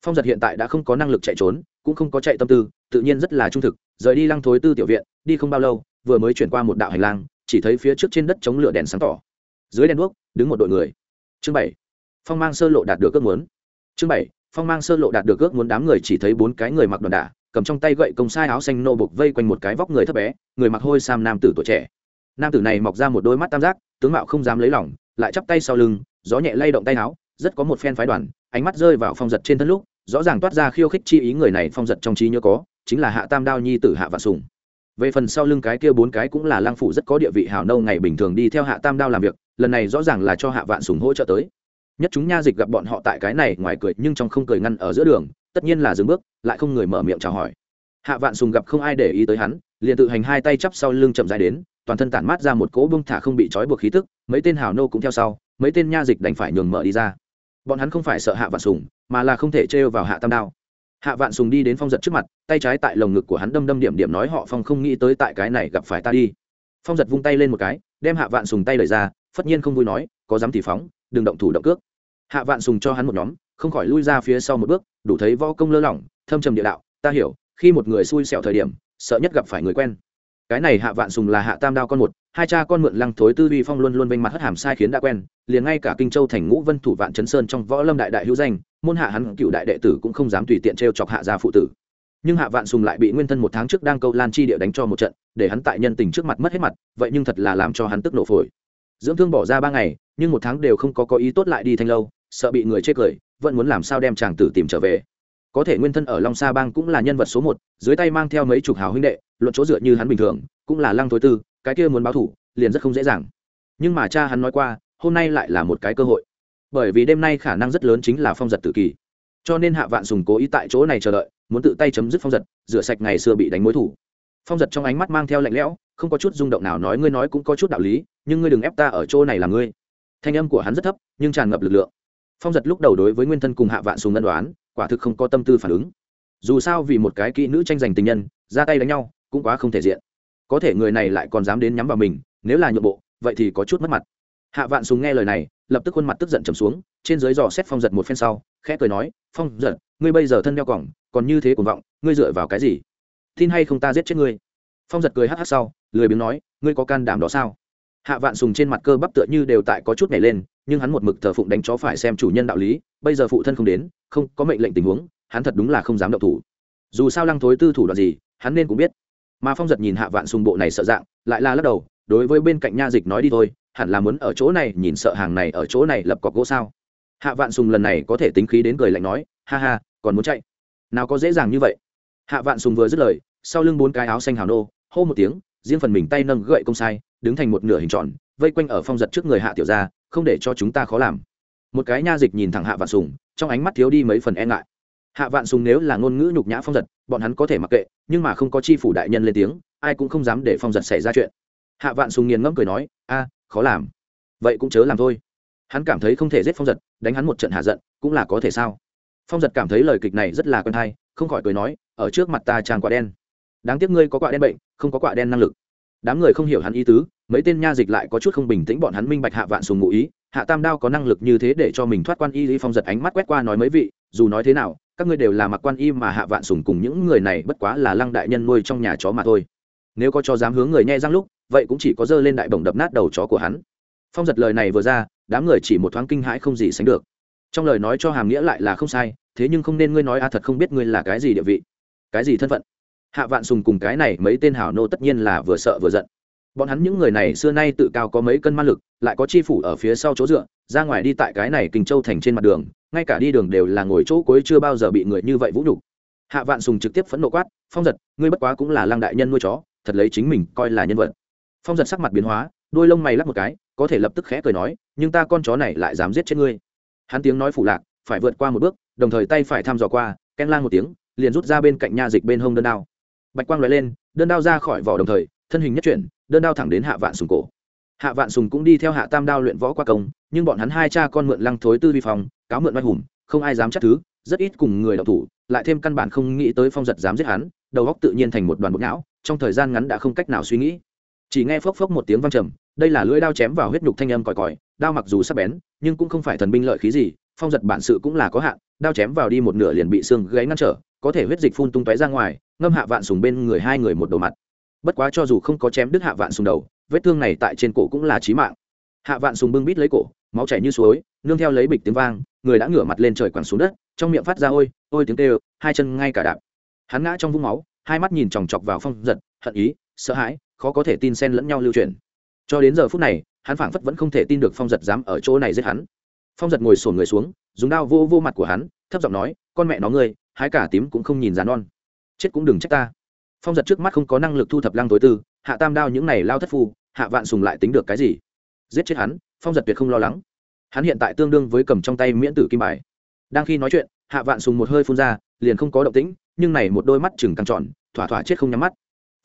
Phong giật hiện tại đã không có năng lực chạy trốn, cũng không có chạy tâm tư, tự nhiên rất là trung thực, rời đi lăng thối tư tiểu viện, đi không bao lâu, vừa mới chuyển qua một đạo hành lang, chỉ thấy phía trước trên đất chống lửa đèn sáng tỏ. Dưới đèn đuốc, đứng một đội người. Chương bảy, phong mang sơ lộ đạt được ước muốn. Chương bảy, phong mang sơ lộ đạt được ước muốn đám người chỉ thấy bốn cái người mặc đoàn đả, cầm trong tay gậy công sai áo xanh nô bục vây quanh một cái vóc người thấp bé, người mặc hôi sam nam tử tuổi trẻ nam tử này mọc ra một đôi mắt tam giác, tướng mạo không dám lấy lỏng lại chắp tay sau lưng, gió nhẹ lay động tay áo, rất có một phen phái đoàn, ánh mắt rơi vào phong giật trên thân lúc, rõ ràng toát ra khiêu khích chi ý người này phong giật trong trí nhớ có, chính là hạ tam đao nhi tử hạ vạn sùng. Về phần sau lưng cái kia bốn cái cũng là lang phủ rất có địa vị hào nâu ngày bình thường đi theo hạ tam đao làm việc, lần này rõ ràng là cho hạ vạn sùng hỗ trợ tới. Nhất chúng nha dịch gặp bọn họ tại cái này ngoài cười nhưng trong không cười ngăn ở giữa đường, tất nhiên là dừng bước, lại không người mở miệng chào hỏi. Hạ vạn sùng gặp không ai để ý tới hắn, liền tự hành hai tay chắp sau lưng chậm dài đến toàn thân tản mát ra một cỗ bông thả không bị trói buộc khí tức, mấy tên hào nô cũng theo sau, mấy tên nha dịch đành phải nhường mở đi ra. Bọn hắn không phải sợ hạ vạn sùng, mà là không thể trêu vào hạ tam đao. Hạ vạn sùng đi đến phong giật trước mặt, tay trái tại lồng ngực của hắn đâm đâm điểm điểm nói họ phong không nghĩ tới tại cái này gặp phải ta đi. Phong giật vung tay lên một cái, đem hạ vạn sùng tay lời ra, phất nhiên không vui nói, có dám thì phóng, đừng động thủ động cước. Hạ vạn sùng cho hắn một nhóm, không khỏi lui ra phía sau một bước, đủ thấy võ công lơ lỏng, thâm trầm địa đạo, ta hiểu, khi một người xui xẻo thời điểm, sợ nhất gặp phải người quen cái này hạ vạn sùng là hạ tam đao con một, hai cha con mượn lăng thối tư vi phong luôn luôn vênh mặt hất hàm sai khiến đã quen, liền ngay cả kinh châu thành ngũ vân thủ vạn chấn sơn trong võ lâm đại đại hữu danh, môn hạ hắn cựu đại đệ tử cũng không dám tùy tiện t r e o chọc hạ gia phụ tử. Nhưng hạ vạn sùng lại bị nguyên thân một tháng trước đang câu lan chi địa đánh cho một trận, để hắn tại nhân tình trước mặt mất hết mặt, vậy nhưng thật là làm cho hắn tức nổ phổi. Dưỡng thương bỏ ra ba ngày, nhưng một tháng đều không có có ý tốt lại đi thanh lâu, sợ bị người chê cười, vẫn muốn làm sao đem chàng tử tìm trở về. Có thể nguyên thân ở long sa bang cũng là nhân vật số một, dưới tay mang theo mấy chục hào huynh đệ luận chỗ dựa như hắn bình thường, cũng là lăng thối tư, cái kia muốn báo thủ, liền rất không dễ dàng. Nhưng mà cha hắn nói qua, hôm nay lại là một cái cơ hội. Bởi vì đêm nay khả năng rất lớn chính là phong giật tự kỳ. Cho nên hạ vạn sùng cố ý tại chỗ này chờ đợi, muốn tự tay chấm dứt phong giật, rửa sạch ngày xưa bị đánh mối thủ. Phong giật trong ánh mắt mang theo lạnh lẽo, không có chút rung động nào nói ngươi nói cũng có chút đạo lý, nhưng ngươi đừng ép ta ở chỗ này là ngươi. Thanh âm của hắn rất thấp, nhưng tràn ngập lực lượng. Phong giật lúc đầu đối với nguyên thân cùng hạ vạn sùng ân đoán quả thực không có tâm tư phản ứng. Dù sao vì một cái kỹ nữ tranh giành tình nhân, ra tay đánh nhau cũng quá không thể diện. Có thể người này lại còn dám đến nhắm vào mình, nếu là nhượng bộ, vậy thì có chút mất mặt. Hạ vạn sùng nghe lời này, lập tức khuôn mặt tức giận trầm xuống, trên dưới dò xét phong giật một phen sau, khẽ cười nói, phong giật, ngươi bây giờ thân đeo cỏng còn như thế cuồng vọng, ngươi dựa vào cái gì? Tin hay không ta giết chết ngươi? Phong giật cười hắc hắc sau, lười biếng nói, ngươi có can đảm đó sao? Hạ vạn sùng trên mặt cơ bắp tựa như đều tại có chút nhảy lên, nhưng hắn một mực thờ phụng đánh chó phải xem chủ nhân đạo lý, bây giờ phụ thân không đến, không có mệnh lệnh tình huống, hắn thật đúng là không dám động thủ. Dù sao lăng thối tư thủ đoạn gì, hắn nên cũng biết mà phong giật nhìn hạ vạn sùng bộ này sợ dạng, lại là lắc đầu, đối với bên cạnh nha dịch nói đi thôi, hẳn là muốn ở chỗ này nhìn sợ hàng này ở chỗ này lập cọc gỗ sao. Hạ vạn sùng lần này có thể tính khí đến cười lạnh nói, ha ha, còn muốn chạy? Nào có dễ dàng như vậy. Hạ vạn sùng vừa dứt lời, sau lưng bốn cái áo xanh hào nô, hô một tiếng, riêng phần mình tay nâng gậy công sai, đứng thành một nửa hình tròn, vây quanh ở phong giật trước người hạ tiểu ra không để cho chúng ta khó làm. Một cái nha dịch nhìn thẳng hạ vạn sùng, trong ánh mắt thiếu đi mấy phần e ngại. Hạ vạn sùng nếu là ngôn ngữ nhục nhã phong giật, bọn hắn có thể mặc kệ nhưng mà không có chi phủ đại nhân lên tiếng, ai cũng không dám để phong giật xảy ra chuyện. Hạ vạn sùng nghiền ngẫm cười nói, a, khó làm. Vậy cũng chớ làm thôi. Hắn cảm thấy không thể giết phong giật, đánh hắn một trận hạ giận, cũng là có thể sao? Phong giật cảm thấy lời kịch này rất là quen thai không khỏi cười nói, ở trước mặt ta tràn quả đen. Đáng tiếc ngươi có quả đen bệnh, không có quả đen năng lực. Đám người không hiểu hắn ý tứ, mấy tên nha dịch lại có chút không bình tĩnh bọn hắn minh bạch hạ vạn sùng ngụ ý hạ tam đao có năng lực như thế để cho mình thoát quan y lý phong giật ánh mắt quét qua nói mấy vị, dù nói thế nào, các ngươi đều là mặc quan y mà hạ vạn sùng cùng những người này bất quá là lăng đại nhân nuôi trong nhà chó mà thôi. Nếu có cho dám hướng người nghe răng lúc, vậy cũng chỉ có dơ lên đại bổng đập nát đầu chó của hắn. Phong giật lời này vừa ra, đám người chỉ một thoáng kinh hãi không gì sánh được. Trong lời nói cho hàm nghĩa lại là không sai, thế nhưng không nên ngươi nói a thật không biết ngươi là cái gì địa vị. Cái gì thân phận? Hạ vạn sùng cùng cái này mấy tên hảo nô tất nhiên là vừa sợ vừa giận bọn hắn những người này xưa nay tự cao có mấy cân ma lực, lại có chi phủ ở phía sau chỗ dựa, ra ngoài đi tại cái này kinh châu thành trên mặt đường, ngay cả đi đường đều là ngồi chỗ cuối chưa bao giờ bị người như vậy vũ nhục. Hạ vạn sùng trực tiếp phẫn nộ quát, phong giật, ngươi bất quá cũng là lăng đại nhân nuôi chó, thật lấy chính mình coi là nhân vật. Phong giật sắc mặt biến hóa, đôi lông mày lắc một cái, có thể lập tức khẽ cười nói, nhưng ta con chó này lại dám giết chết ngươi. Hắn tiếng nói phủ lạc, phải vượt qua một bước, đồng thời tay phải thăm dò qua, ken lang một tiếng, liền rút ra bên cạnh nha dịch bên hông đơn đao. Bạch quang loại lên, đơn đao ra khỏi vỏ đồng thời, thân hình nhất chuyển đơn đao thẳng đến hạ vạn sùng cổ. Hạ vạn sùng cũng đi theo hạ tam đao luyện võ qua công, nhưng bọn hắn hai cha con mượn lăng thối tư vi phòng cáo mượn oai hùng, không ai dám chắc thứ, rất ít cùng người đọc thủ, lại thêm căn bản không nghĩ tới phong giật dám giết hắn, đầu góc tự nhiên thành một đoàn bột não, trong thời gian ngắn đã không cách nào suy nghĩ. Chỉ nghe phốc phốc một tiếng vang trầm, đây là lưỡi đao chém vào huyết nhục thanh âm còi còi, đao mặc dù sắc bén, nhưng cũng không phải thần binh lợi khí gì, phong giật bản sự cũng là có hạn, đao chém vào đi một nửa liền bị xương gáy ngăn trở, có thể huyết dịch phun tung tóe ra ngoài, ngâm hạ vạn sùng bên người hai người một đầu mặt bất quá cho dù không có chém đứt hạ vạn sùng đầu, vết thương này tại trên cổ cũng là chí mạng. Hạ vạn sùng bưng bít lấy cổ, máu chảy như suối, nương theo lấy bịch tiếng vang, người đã ngửa mặt lên trời quẳng xuống đất, trong miệng phát ra ôi ôi tiếng kêu, hai chân ngay cả đạp. Hắn ngã trong vũng máu, hai mắt nhìn chòng chọc vào phong giật, hận ý, sợ hãi, khó có thể tin xen lẫn nhau lưu truyền. Cho đến giờ phút này, hắn phảng phất vẫn không thể tin được phong giật dám ở chỗ này giết hắn. Phong giật ngồi sổn người xuống, dùng đao vô vô mặt của hắn, thấp giọng nói, con mẹ nó ngươi, hái cả tím cũng không nhìn dán non. Chết cũng đừng trách ta phong giật trước mắt không có năng lực thu thập lăng tối tư, hạ tam đao những này lao thất phu, hạ vạn sùng lại tính được cái gì? Giết chết hắn, phong giật tuyệt không lo lắng. Hắn hiện tại tương đương với cầm trong tay miễn tử kim bài. Đang khi nói chuyện, hạ vạn sùng một hơi phun ra, liền không có động tĩnh, nhưng này một đôi mắt chừng căng tròn, thỏa thỏa chết không nhắm mắt.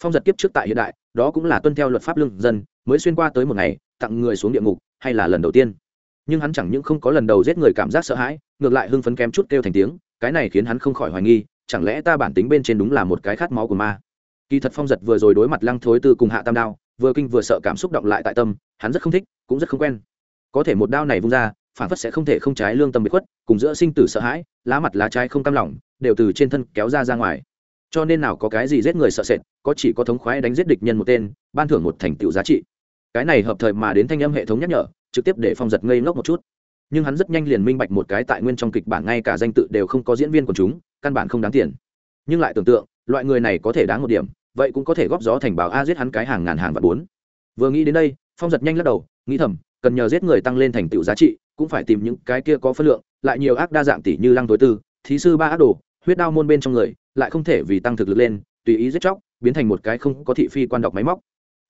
Phong giật kiếp trước tại hiện đại, đó cũng là tuân theo luật pháp lương dân, mới xuyên qua tới một ngày, tặng người xuống địa ngục, hay là lần đầu tiên. Nhưng hắn chẳng những không có lần đầu giết người cảm giác sợ hãi, ngược lại hưng phấn kém chút kêu thành tiếng, cái này khiến hắn không khỏi hoài nghi chẳng lẽ ta bản tính bên trên đúng là một cái khát máu của ma? Kỳ thật phong giật vừa rồi đối mặt lăng thối tư cùng hạ tam đao, vừa kinh vừa sợ cảm xúc động lại tại tâm, hắn rất không thích, cũng rất không quen. Có thể một đao này vung ra, phản phất sẽ không thể không trái lương tâm bị khuất, cùng giữa sinh tử sợ hãi, lá mặt lá trái không cam lòng, đều từ trên thân kéo ra ra ngoài. Cho nên nào có cái gì giết người sợ sệt, có chỉ có thống khoái đánh giết địch nhân một tên, ban thưởng một thành tựu giá trị. Cái này hợp thời mà đến thanh âm hệ thống nhắc nhở, trực tiếp để phong giật ngây ngốc một chút nhưng hắn rất nhanh liền minh bạch một cái tại nguyên trong kịch bản ngay cả danh tự đều không có diễn viên của chúng, căn bản không đáng tiền. Nhưng lại tưởng tượng, loại người này có thể đáng một điểm, vậy cũng có thể góp gió thành bảo a giết hắn cái hàng ngàn hàng và bốn. Vừa nghĩ đến đây, phong giật nhanh lắc đầu, nghĩ thầm, cần nhờ giết người tăng lên thành tựu giá trị, cũng phải tìm những cái kia có phân lượng, lại nhiều ác đa dạng tỷ như lăng tối tư, thí sư ba ác đồ, huyết đao môn bên trong người, lại không thể vì tăng thực lực lên, tùy ý giết chóc, biến thành một cái không có thị phi quan đọc máy móc.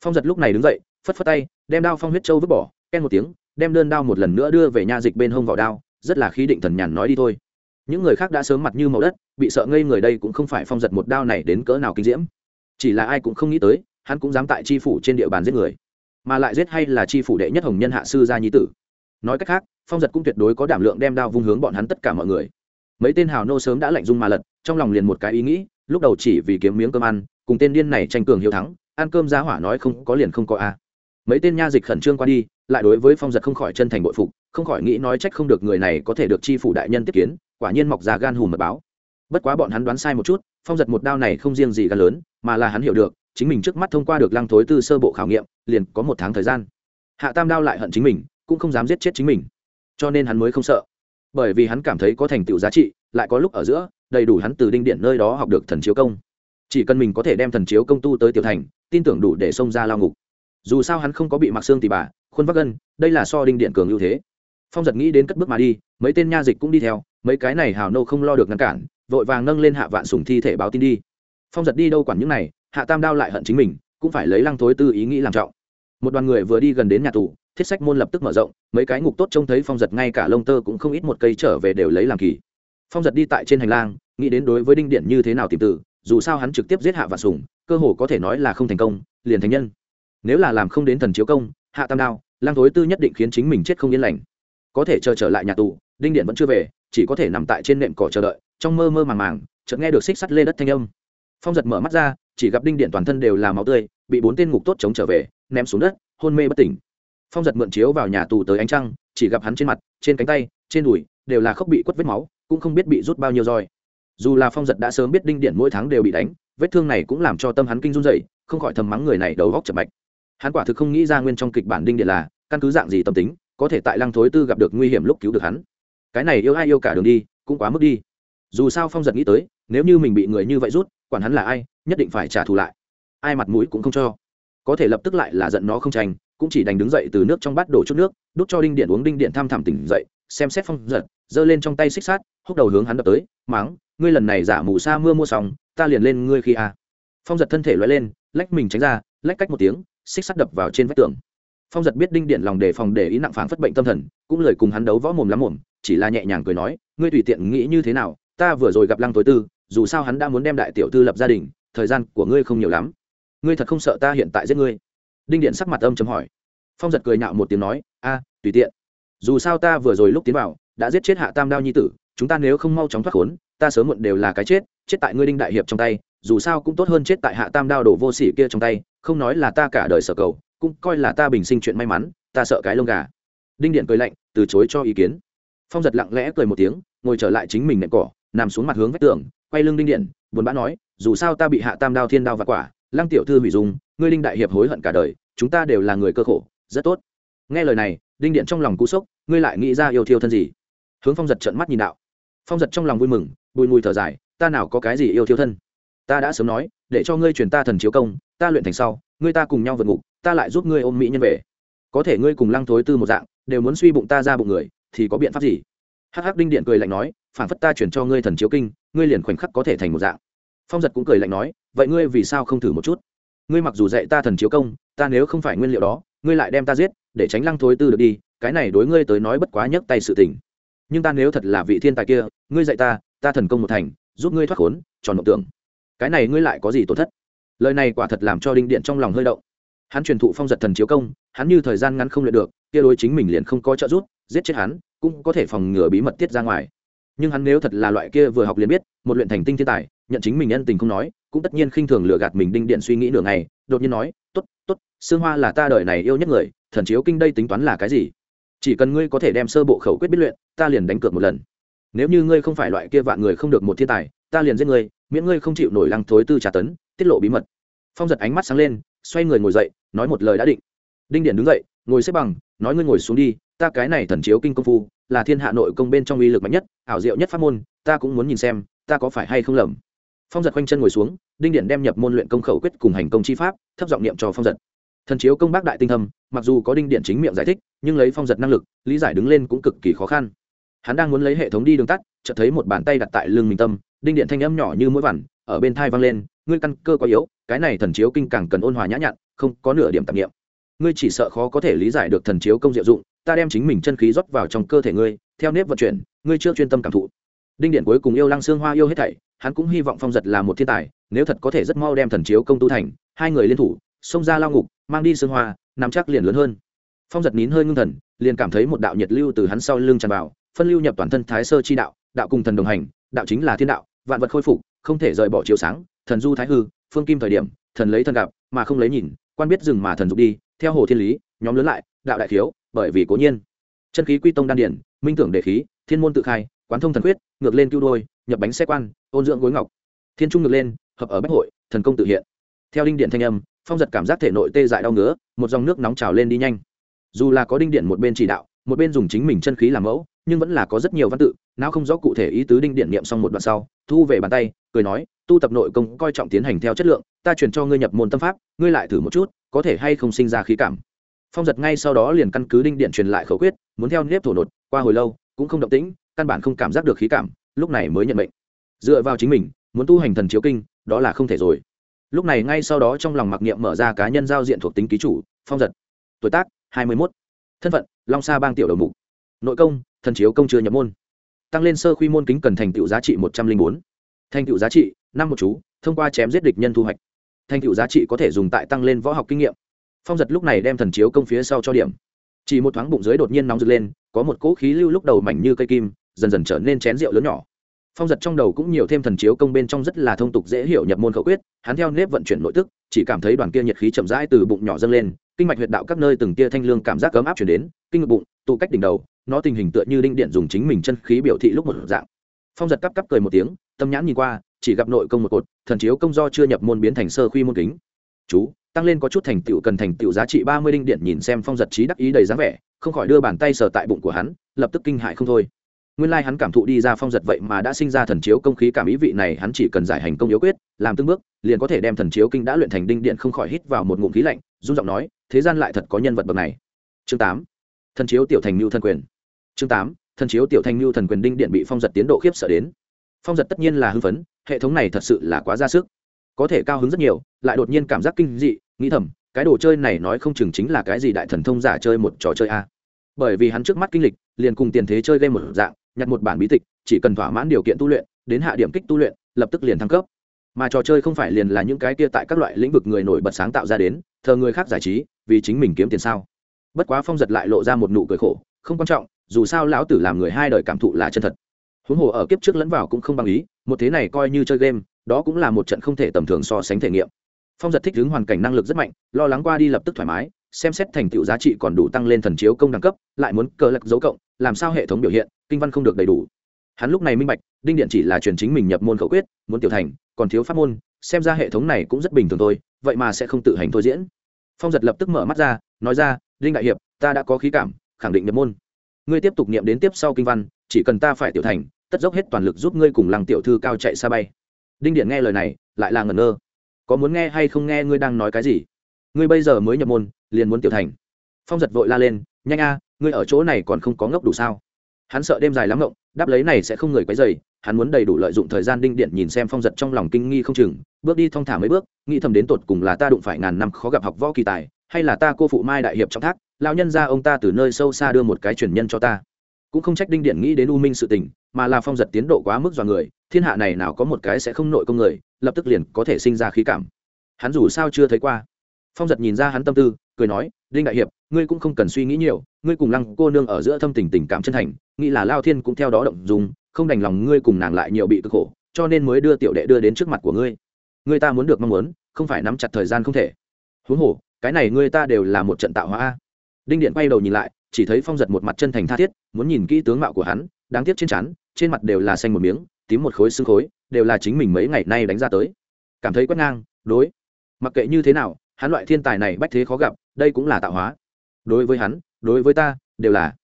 Phong giật lúc này đứng dậy, phất phất tay, đem đao phong huyết châu vứt bỏ, ken một tiếng đem đơn đao một lần nữa đưa về nha dịch bên hông vào đao, rất là khí định thần nhàn nói đi thôi. Những người khác đã sớm mặt như màu đất, bị sợ ngây người đây cũng không phải phong giật một đao này đến cỡ nào kinh diễm. Chỉ là ai cũng không nghĩ tới, hắn cũng dám tại tri phủ trên địa bàn giết người, mà lại giết hay là tri phủ đệ nhất hồng nhân hạ sư gia nhi tử. Nói cách khác, phong giật cũng tuyệt đối có đảm lượng đem đao vung hướng bọn hắn tất cả mọi người. Mấy tên hào nô sớm đã lạnh dung mà lật, trong lòng liền một cái ý nghĩ, lúc đầu chỉ vì kiếm miếng cơm ăn, cùng tên điên này tranh cường hiếu thắng, ăn cơm giá hỏa nói không có liền không có a mấy tên nha dịch khẩn trương qua đi, lại đối với phong giật không khỏi chân thành bội phục, không khỏi nghĩ nói trách không được người này có thể được chi phủ đại nhân tiếp kiến, quả nhiên mọc ra gan hùm mật báo. Bất quá bọn hắn đoán sai một chút, phong giật một đao này không riêng gì gan lớn, mà là hắn hiểu được, chính mình trước mắt thông qua được lăng thối tư sơ bộ khảo nghiệm, liền có một tháng thời gian. Hạ tam đao lại hận chính mình, cũng không dám giết chết chính mình. Cho nên hắn mới không sợ. Bởi vì hắn cảm thấy có thành tựu giá trị, lại có lúc ở giữa, đầy đủ hắn từ đinh điện nơi đó học được thần chiếu công. Chỉ cần mình có thể đem thần chiếu công tu tới tiểu thành, tin tưởng đủ để xông ra lao ngục dù sao hắn không có bị mặc xương tỉ bà, khuôn vác gân, đây là so đinh điện cường ưu thế. Phong giật nghĩ đến cất bước mà đi, mấy tên nha dịch cũng đi theo, mấy cái này hào nô không lo được ngăn cản, vội vàng nâng lên hạ vạn sùng thi thể báo tin đi. Phong giật đi đâu quản những này, hạ tam đao lại hận chính mình, cũng phải lấy lăng thối tư ý nghĩ làm trọng. Một đoàn người vừa đi gần đến nhà tù, thiết sách môn lập tức mở rộng, mấy cái ngục tốt trông thấy phong giật ngay cả lông tơ cũng không ít một cây trở về đều lấy làm kỳ. Phong giật đi tại trên hành lang, nghĩ đến đối với đinh điện như thế nào tìm tử dù sao hắn trực tiếp giết hạ vạn sùng, cơ hồ có thể nói là không thành công, liền thành nhân nếu là làm không đến thần chiếu công, hạ tam đao, lang thối tư nhất định khiến chính mình chết không yên lành. Có thể chờ trở lại nhà tù, đinh điện vẫn chưa về, chỉ có thể nằm tại trên nệm cỏ chờ đợi, trong mơ mơ màng màng, chợt nghe được xích sắt lê đất thanh âm. Phong giật mở mắt ra, chỉ gặp đinh điện toàn thân đều là máu tươi, bị bốn tên ngục tốt chống trở về, ném xuống đất, hôn mê bất tỉnh. Phong giật mượn chiếu vào nhà tù tới ánh trăng, chỉ gặp hắn trên mặt, trên cánh tay, trên đùi đều là khóc bị quất vết máu, cũng không biết bị rút bao nhiêu roi. Dù là phong giật đã sớm biết đinh điện mỗi tháng đều bị đánh, vết thương này cũng làm cho tâm hắn kinh run dậy không khỏi thầm mắng người này đầu góc chập mạch hắn quả thực không nghĩ ra nguyên trong kịch bản đinh điện là căn cứ dạng gì tâm tính, có thể tại lăng thối tư gặp được nguy hiểm lúc cứu được hắn. Cái này yêu ai yêu cả đường đi, cũng quá mức đi. Dù sao phong giật nghĩ tới, nếu như mình bị người như vậy rút, quản hắn là ai, nhất định phải trả thù lại. Ai mặt mũi cũng không cho. Có thể lập tức lại là giận nó không tranh, cũng chỉ đành đứng dậy từ nước trong bát đổ chút nước, đút cho đinh điện uống đinh điện tham thảm tỉnh dậy, xem xét phong giật, giơ lên trong tay xích sát húc đầu hướng hắn đập tới, máng, ngươi lần này giả mù sa mưa mua xong, ta liền lên ngươi khi à. phong giật thân thể loay lên, lách mình tránh ra, lách cách một tiếng xích sắt đập vào trên vách tường. Phong giật biết đinh điện lòng đề phòng để ý nặng phản phất bệnh tâm thần, cũng lời cùng hắn đấu võ mồm lắm mồm, chỉ là nhẹ nhàng cười nói, ngươi tùy tiện nghĩ như thế nào, ta vừa rồi gặp lăng tối tư, dù sao hắn đã muốn đem đại tiểu tư lập gia đình, thời gian của ngươi không nhiều lắm. Ngươi thật không sợ ta hiện tại giết ngươi? Đinh điện sắc mặt âm chấm hỏi. Phong giật cười nhạo một tiếng nói, a, tùy tiện. Dù sao ta vừa rồi lúc tiến vào, đã giết chết hạ tam đao nhi tử, chúng ta nếu không mau chóng thoát khốn, ta sớm muộn đều là cái chết chết tại ngươi đinh đại hiệp trong tay, dù sao cũng tốt hơn chết tại hạ tam đao đổ vô sỉ kia trong tay không nói là ta cả đời sợ cầu, cũng coi là ta bình sinh chuyện may mắn, ta sợ cái lông gà. Đinh điện cười lạnh, từ chối cho ý kiến. Phong giật lặng lẽ cười một tiếng, ngồi trở lại chính mình nệm cỏ, nằm xuống mặt hướng vách tường, quay lưng đinh điện, buồn bã nói, dù sao ta bị hạ tam đao thiên đao và quả, lăng tiểu thư hủy dung, ngươi đinh đại hiệp hối hận cả đời, chúng ta đều là người cơ khổ, rất tốt. Nghe lời này, đinh điện trong lòng cú sốc, ngươi lại nghĩ ra yêu thiêu thân gì? Hướng phong giật trợn mắt nhìn đạo. Phong giật trong lòng vui mừng, bùi mùi thở dài, ta nào có cái gì yêu thiêu thân? Ta đã sớm nói để cho ngươi truyền ta thần chiếu công, ta luyện thành sau, ngươi ta cùng nhau vượt ngục, ta lại giúp ngươi ôm mỹ nhân về. Có thể ngươi cùng lăng thối tư một dạng, đều muốn suy bụng ta ra bụng người, thì có biện pháp gì? Hắc hắc đinh điện cười lạnh nói, phản phất ta chuyển cho ngươi thần chiếu kinh, ngươi liền khoảnh khắc có thể thành một dạng. Phong giật cũng cười lạnh nói, vậy ngươi vì sao không thử một chút? Ngươi mặc dù dạy ta thần chiếu công, ta nếu không phải nguyên liệu đó, ngươi lại đem ta giết, để tránh lăng thối tư được đi, cái này đối ngươi tới nói bất quá nhấc tay sự tình. Nhưng ta nếu thật là vị thiên tài kia, ngươi dạy ta ta thần công một thành, giúp ngươi thoát khốn, tròn mộng tưởng cái này ngươi lại có gì tổn thất? Lời này quả thật làm cho đinh điện trong lòng hơi động. Hắn truyền thụ phong giật thần chiếu công, hắn như thời gian ngắn không luyện được, kia đối chính mình liền không có trợ giúp, giết chết hắn, cũng có thể phòng ngừa bí mật tiết ra ngoài. Nhưng hắn nếu thật là loại kia vừa học liền biết, một luyện thành tinh thiên tài, nhận chính mình nhân tình không nói, cũng tất nhiên khinh thường lừa gạt mình đinh điện suy nghĩ nửa ngày, đột nhiên nói t ố t t ố t xương hoa là ta đời này yêu nhất người, thần chiếu kinh đây tính toán là cái gì? Chỉ cần ngươi có thể đem sơ bộ khẩu quyết biết luyện, ta liền đánh cược một lần. Nếu như ngươi không phải loại kia vạn người không được một thiên tài, ta liền giết ngươi miễn ngươi không chịu nổi lăng thối tư trà tấn, tiết lộ bí mật. Phong giật ánh mắt sáng lên, xoay người ngồi dậy, nói một lời đã định. Đinh điển đứng dậy, ngồi xếp bằng, nói ngươi ngồi xuống đi, ta cái này thần chiếu kinh công phu, là thiên hạ nội công bên trong uy lực mạnh nhất, ảo diệu nhất pháp môn, ta cũng muốn nhìn xem, ta có phải hay không lầm. Phong giật quanh chân ngồi xuống, đinh điển đem nhập môn luyện công khẩu quyết cùng hành công chi pháp, thấp giọng niệm cho phong giật. Thần chiếu công bác đại tinh thâm, mặc dù có đinh điện chính miệng giải thích, nhưng lấy phong giật năng lực, lý giải đứng lên cũng cực kỳ khó khăn. Hắn đang muốn lấy hệ thống đi đường tắt, chợt thấy một bàn tay đặt tại lưng mình tâm đinh điện thanh âm nhỏ như mũi vằn, ở bên thai vang lên, ngươi căn cơ quá yếu, cái này thần chiếu kinh càng cần ôn hòa nhã nhặn, không có nửa điểm tạp nghiệm ngươi chỉ sợ khó có thể lý giải được thần chiếu công diệu dụng, ta đem chính mình chân khí rót vào trong cơ thể ngươi, theo nếp vận chuyển, ngươi chưa chuyên tâm cảm thụ. Đinh điện cuối cùng yêu lăng xương hoa yêu hết thảy, hắn cũng hy vọng phong giật là một thiên tài, nếu thật có thể rất mau đem thần chiếu công tu thành, hai người liên thủ, xông ra lao ngục, mang đi xương hoa, nắm chắc liền lớn hơn. Phong giật nín hơi ngưng thần, liền cảm thấy một đạo nhiệt lưu từ hắn sau lưng tràn vào, phân lưu nhập toàn thân thái sơ chi đạo đạo cùng thần đồng hành, đạo chính là thiên đạo vạn vật khôi phục, không thể rời bỏ chiều sáng, thần du thái hư, phương kim thời điểm, thần lấy thần gặp, mà không lấy nhìn, quan biết dừng mà thần dục đi, theo hồ thiên lý, nhóm lớn lại, đạo đại thiếu bởi vì cố nhiên. Chân khí quy tông đan điển, minh tưởng đề khí, thiên môn tự khai, quán thông thần quyết, ngược lên cứu đôi, nhập bánh xe quan, ôn dưỡng gối ngọc. Thiên trung ngược lên, hợp ở bách hội, thần công tự hiện. Theo đinh điện thanh âm, phong giật cảm giác thể nội tê dại đau ngứa, một dòng nước nóng trào lên đi nhanh. Dù là có đinh điện một bên chỉ đạo, một bên dùng chính mình chân khí làm mẫu, nhưng vẫn là có rất nhiều văn tự nào không rõ cụ thể ý tứ đinh điện niệm xong một đoạn sau thu về bàn tay, cười nói, tu tập nội công coi trọng tiến hành theo chất lượng, ta truyền cho ngươi nhập môn tâm pháp, ngươi lại thử một chút, có thể hay không sinh ra khí cảm. Phong giật ngay sau đó liền căn cứ đinh điện truyền lại khẩu quyết, muốn theo nếp thổ nột, qua hồi lâu, cũng không động tĩnh, căn bản không cảm giác được khí cảm, lúc này mới nhận mệnh. Dựa vào chính mình, muốn tu hành thần chiếu kinh, đó là không thể rồi. Lúc này ngay sau đó trong lòng mặc niệm mở ra cá nhân giao diện thuộc tính ký chủ, phong giật. Tuổi tác, hai mươi một thân phận, long sa bang tiểu đầu mục. Nội công, thần chiếu công chưa nhập môn tăng lên sơ quy môn kính cần thành tựu giá trị một trăm linh bốn. Thành tựu giá trị, năm một chú, thông qua chém giết địch nhân thu hoạch. Thành tựu giá trị có thể dùng tại tăng lên võ học kinh nghiệm. Phong giật lúc này đem thần chiếu công phía sau cho điểm. Chỉ một thoáng bụng dưới đột nhiên nóng rực lên, có một cỗ khí lưu lúc đầu mảnh như cây kim, dần dần trở nên chén rượu lớn nhỏ. Phong giật trong đầu cũng nhiều thêm thần chiếu công bên trong rất là thông tục dễ hiểu nhập môn khẩu quyết, hắn theo nếp vận chuyển nội tức, chỉ cảm thấy đoàn kia nhiệt khí chậm rãi từ bụng nhỏ dâng lên kinh mạch huyệt đạo các nơi từng tia thanh lương cảm giác ấm áp chuyển đến, kinh ngực bụng, tụ cách đỉnh đầu, nó tình hình tựa như đinh điện dùng chính mình chân khí biểu thị lúc một dạng. Phong giật cắp cắp cười một tiếng, tâm nhãn nhìn qua, chỉ gặp nội công một cột, thần chiếu công do chưa nhập môn biến thành sơ khuy môn kính. Chú, tăng lên có chút thành tựu cần thành tựu giá trị ba mươi đinh điện nhìn xem phong giật trí đắc ý đầy dáng vẻ, không khỏi đưa bàn tay sờ tại bụng của hắn, lập tức kinh hại không thôi. Nguyên lai hắn cảm thụ đi ra phong giật vậy mà đã sinh ra thần chiếu công khí cảm ý vị này, hắn chỉ cần giải hành công yếu quyết, làm tương bước, liền có thể đem thần chiếu kinh đã luyện thành đinh điện không khỏi hít vào một ngụm khí lạnh, run giọng nói thế gian lại thật có nhân vật bậc này. Chương tám. Thần chiếu tiểu thành mưu thần quyền. Chương tám. Thần chiếu tiểu thành mưu thần quyền đinh điện bị phong giật tiến độ khiếp sợ đến. Phong giật tất nhiên là hưng phấn, hệ thống này thật sự là quá ra sức. Có thể cao hứng rất nhiều, lại đột nhiên cảm giác kinh dị, nghĩ thầm, cái đồ chơi này nói không chừng chính là cái gì đại thần thông giả chơi một trò chơi a. Bởi vì hắn trước mắt kinh lịch, liền cùng tiền thế chơi game một dạng, nhặt một bản bí tịch, chỉ cần thỏa mãn điều kiện tu luyện, đến hạ điểm kích tu luyện, lập tức liền thăng cấp. Mà trò chơi không phải liền là những cái kia tại các loại lĩnh vực người nổi bật sáng tạo ra đến, thờ người khác giải trí vì chính mình kiếm tiền sao? Bất quá phong giật lại lộ ra một nụ cười khổ, không quan trọng, dù sao lão tử làm người hai đời cảm thụ là chân thật. Huống hồ ở kiếp trước lẫn vào cũng không bằng ý, một thế này coi như chơi game, đó cũng là một trận không thể tầm thường so sánh thể nghiệm. Phong giật thích ứng hoàn cảnh năng lực rất mạnh, lo lắng qua đi lập tức thoải mái, xem xét thành tựu giá trị còn đủ tăng lên thần chiếu công đẳng cấp, lại muốn cờ lạc dấu cộng, làm sao hệ thống biểu hiện, kinh văn không được đầy đủ. Hắn lúc này minh bạch, đinh điện chỉ là truyền chính mình nhập môn khẩu quyết, muốn tiểu thành, còn thiếu pháp môn, xem ra hệ thống này cũng rất bình thường thôi, vậy mà sẽ không tự hành thôi diễn phong giật lập tức mở mắt ra, nói ra, đinh đại hiệp, ta đã có khí cảm, khẳng định nhập môn. Ngươi tiếp tục niệm đến tiếp sau kinh văn, chỉ cần ta phải tiểu thành, tất dốc hết toàn lực giúp ngươi cùng làng tiểu thư cao chạy xa bay. Đinh điện nghe lời này, lại là ngẩn ngơ. Có muốn nghe hay không nghe ngươi đang nói cái gì? Ngươi bây giờ mới nhập môn, liền muốn tiểu thành. Phong giật vội la lên, nhanh a, ngươi ở chỗ này còn không có ngốc đủ sao? Hắn sợ đêm dài lắm ngộng, đáp lấy này sẽ không người quấy dày hắn muốn đầy đủ lợi dụng thời gian đinh điện nhìn xem phong giật trong lòng kinh nghi không chừng, bước đi thong thả mấy bước, nghĩ thầm đến tột cùng là ta đụng phải ngàn năm khó gặp học võ kỳ tài, hay là ta cô phụ mai đại hiệp trong thác lao nhân ra ông ta từ nơi sâu xa đưa một cái truyền nhân cho ta. Cũng không trách đinh điện nghĩ đến u minh sự tình, mà là phong giật tiến độ quá mức dọa người, thiên hạ này nào có một cái sẽ không nội công người, lập tức liền có thể sinh ra khí cảm. Hắn dù sao chưa thấy qua. Phong giật nhìn ra hắn tâm tư, cười nói, đinh đại hiệp, ngươi cũng không cần suy nghĩ nhiều, ngươi cùng lăng cô nương ở giữa thâm tình tình cảm chân thành, nghĩ là lao thiên cũng theo đó động dùng không đành lòng ngươi cùng nàng lại nhiều bị cực khổ, cho nên mới đưa tiểu đệ đưa đến trước mặt của ngươi. Ngươi ta muốn được mong muốn, không phải nắm chặt thời gian không thể. Huống hồ, cái này ngươi ta đều là một trận tạo hóa đinh điện quay đầu nhìn lại, chỉ thấy phong giật một mặt chân thành tha thiết, muốn nhìn kỹ tướng mạo của hắn, đáng tiếc trên trán, trên mặt đều là xanh một miếng, tím một khối xương khối, đều là chính mình mấy ngày nay đánh ra tới. Cảm thấy quét ngang, đối. Mặc kệ như thế nào, hắn loại thiên tài này bách thế khó gặp, đây cũng là tạo hóa. Đối với hắn, đối với ta, đều là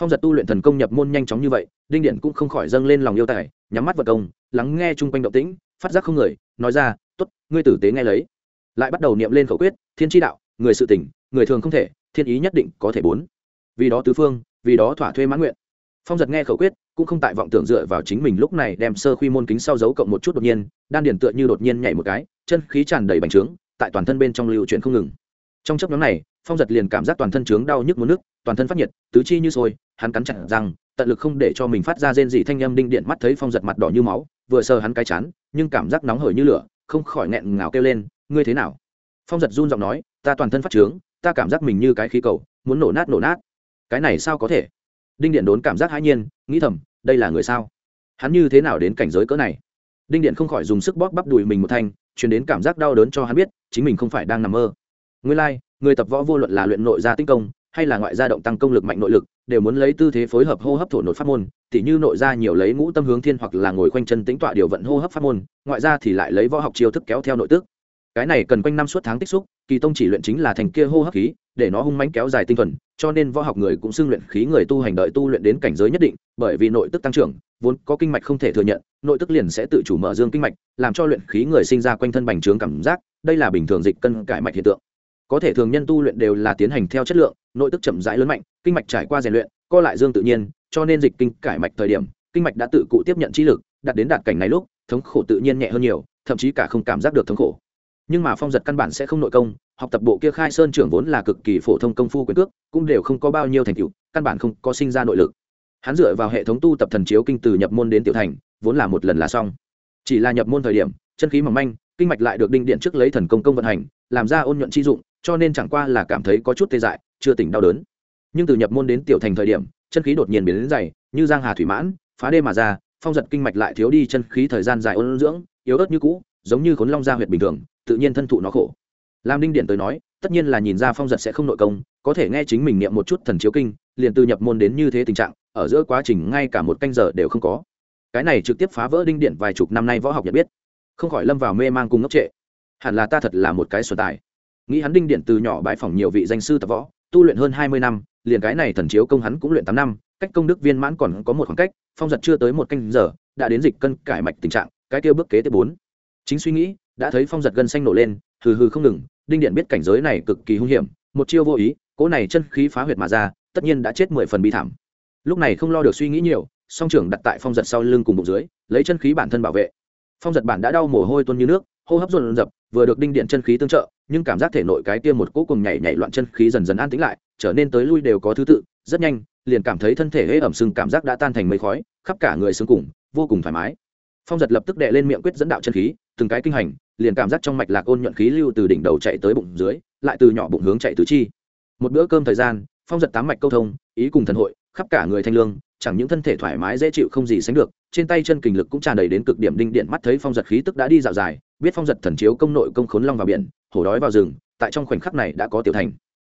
phong giật tu luyện thần công nhập môn nhanh chóng như vậy, đinh điện cũng không khỏi dâng lên lòng yêu tài, nhắm mắt vật công, lắng nghe chung quanh động tĩnh, phát giác không người, nói ra t ố t ngươi tử tế nghe lấy. Lại bắt đầu niệm lên khẩu quyết, thiên tri đạo, người sự tỉnh, người thường không thể, thiên ý nhất định có thể bốn. Vì đó tứ phương, vì đó thỏa thuê mãn nguyện. Phong giật nghe khẩu quyết, cũng không tại vọng tưởng dựa vào chính mình lúc này đem sơ khuy môn kính sau dấu cộng một chút đột nhiên, đan điển tựa như đột nhiên nhảy một cái, chân khí tràn đầy bành trướng, tại toàn thân bên trong lưu chuyển không ngừng. Trong chấp nhóm này, phong giật liền cảm giác toàn thân trướng đau nhức muốn nước toàn thân phát nhiệt, tứ chi như sôi hắn cắn chặt răng tận lực không để cho mình phát ra rên dị thanh âm đinh điện mắt thấy phong giật mặt đỏ như máu vừa sờ hắn cái chán nhưng cảm giác nóng hởi như lửa không khỏi nghẹn ngào kêu lên ngươi thế nào? Phong giật run giọng nói ta toàn thân phát trướng ta cảm giác mình như cái khí cầu muốn nổ nát nổ nát. Cái này sao có thể? Đinh điện đốn cảm giác hãi nhiên nghĩ thầm đây là người sao? Hắn như thế nào đến cảnh giới cỡ này? Đinh điện không khỏi dùng sức bóp bắp đùi mình một thanh chuyển đến cảm giác đau đớn cho hắn biết chính mình không phải đang nằm mơ. Nguyên lai、like, người tập võ vô luận là luyện nội gia tinh công hay là ngoại gia động tăng công lực mạnh nội lực đều muốn lấy tư thế phối hợp hô hấp thổ nội pháp môn, tỉ như nội gia nhiều lấy ngũ tâm hướng thiên hoặc là ngồi quanh chân tính tọa điều vận hô hấp pháp môn, ngoại gia thì lại lấy võ học chiêu thức kéo theo nội tức. Cái này cần quanh năm suốt tháng tích xúc, kỳ tông chỉ luyện chính là thành kia hô hấp khí, để nó hung mãnh kéo dài tinh thuần, cho nên võ học người cũng xưng luyện khí người tu hành đợi tu luyện đến cảnh giới nhất định, bởi vì nội tức tăng trưởng, vốn có kinh mạch không thể thừa nhận, nội tức liền sẽ tự chủ mở dương kinh mạch, làm cho luyện khí người sinh ra quanh thân bành trướng cảm giác, đây là bình thường dịch cân cải mạch hiện tượng. Có thể thường nhân tu luyện đều là tiến hành theo chất lượng nội tức chậm rãi lớn mạnh, kinh mạch trải qua rèn luyện, co lại dương tự nhiên, cho nên dịch kinh cải mạch thời điểm, kinh mạch đã tự cụ tiếp nhận trí lực, đạt đến đạt cảnh này lúc, thống khổ tự nhiên nhẹ hơn nhiều, thậm chí cả không cảm giác được thống khổ. Nhưng mà phong giật căn bản sẽ không nội công, học tập bộ kia khai sơn trưởng vốn là cực kỳ phổ thông công phu quyền cước, cũng đều không có bao nhiêu thành tựu, căn bản không có sinh ra nội lực. Hắn dựa vào hệ thống tu tập thần chiếu kinh từ nhập môn đến tiểu thành, vốn là một lần là xong. Chỉ là nhập môn thời điểm, chân khí mỏng manh, kinh mạch lại được đinh điện trước lấy thần công công vận hành, làm ra ôn nhuận chi dụng, cho nên chẳng qua là cảm thấy có chút tê dại chưa tỉnh đau đớn. Nhưng từ nhập môn đến tiểu thành thời điểm, chân khí đột nhiên biến đến dày, như giang hà thủy mãn, phá đê mà ra, phong giật kinh mạch lại thiếu đi chân khí thời gian dài ôn dưỡng, yếu ớt như cũ, giống như khốn long gia huyệt bình thường, tự nhiên thân thụ nó khổ. Làm đinh điện tới nói, tất nhiên là nhìn ra phong giật sẽ không nội công, có thể nghe chính mình niệm một chút thần chiếu kinh, liền từ nhập môn đến như thế tình trạng, ở giữa quá trình ngay cả một canh giờ đều không có. Cái này trực tiếp phá vỡ đinh điện vài chục năm nay võ học nhận biết. Không khỏi lâm vào mê mang cùng ngốc trệ. Hẳn là ta thật là một cái xuân tài. Nghĩ hắn đinh điện từ nhỏ bãi phỏng nhiều vị danh sư tập võ tu luyện hơn hai mươi năm, liền cái này thần chiếu công hắn cũng luyện tám năm, cách công đức viên mãn còn có một khoảng cách, phong giật chưa tới một canh giờ, đã đến dịch cân cải mạch tình trạng, cái tiêu bước kế tiếp bốn. Chính suy nghĩ, đã thấy phong giật gân xanh nổ lên, hừ hừ không ngừng, đinh điện biết cảnh giới này cực kỳ hung hiểm, một chiêu vô ý, cỗ này chân khí phá huyệt mà ra, tất nhiên đã chết mười phần bi thảm. Lúc này không lo được suy nghĩ nhiều, song trưởng đặt tại phong giật sau lưng cùng bụng dưới, lấy chân khí bản thân bảo vệ. Phong giật bản đã đau mồ hôi tuôn như nước hô hấp dồn dập vừa được đinh điện chân khí tương trợ, nhưng cảm giác thể nội cái kia một cỗ cùng nhảy nhảy loạn chân khí dần dần an tĩnh lại, trở nên tới lui đều có thứ tự, rất nhanh, liền cảm thấy thân thể hễ ẩm sưng cảm giác đã tan thành mây khói, khắp cả người xương cùng, vô cùng thoải mái. Phong giật lập tức đệ lên miệng quyết dẫn đạo chân khí, từng cái kinh hành, liền cảm giác trong mạch lạc ôn nhuận khí lưu từ đỉnh đầu chạy tới bụng dưới, lại từ nhỏ bụng hướng chạy tứ chi. Một bữa cơm thời gian, phong giật tám mạch câu thông, ý cùng thần hội, khắp cả người thanh lương, chẳng những thân thể thoải mái dễ chịu không gì sánh được, trên tay chân kình lực cũng tràn đầy đến cực điểm đinh điện mắt thấy phong giật khí tức đã đi dạo dài biết phong giật thần chiếu công nội công khốn long vào biển, hổ đói vào rừng, tại trong khoảnh khắc này đã có tiểu thành.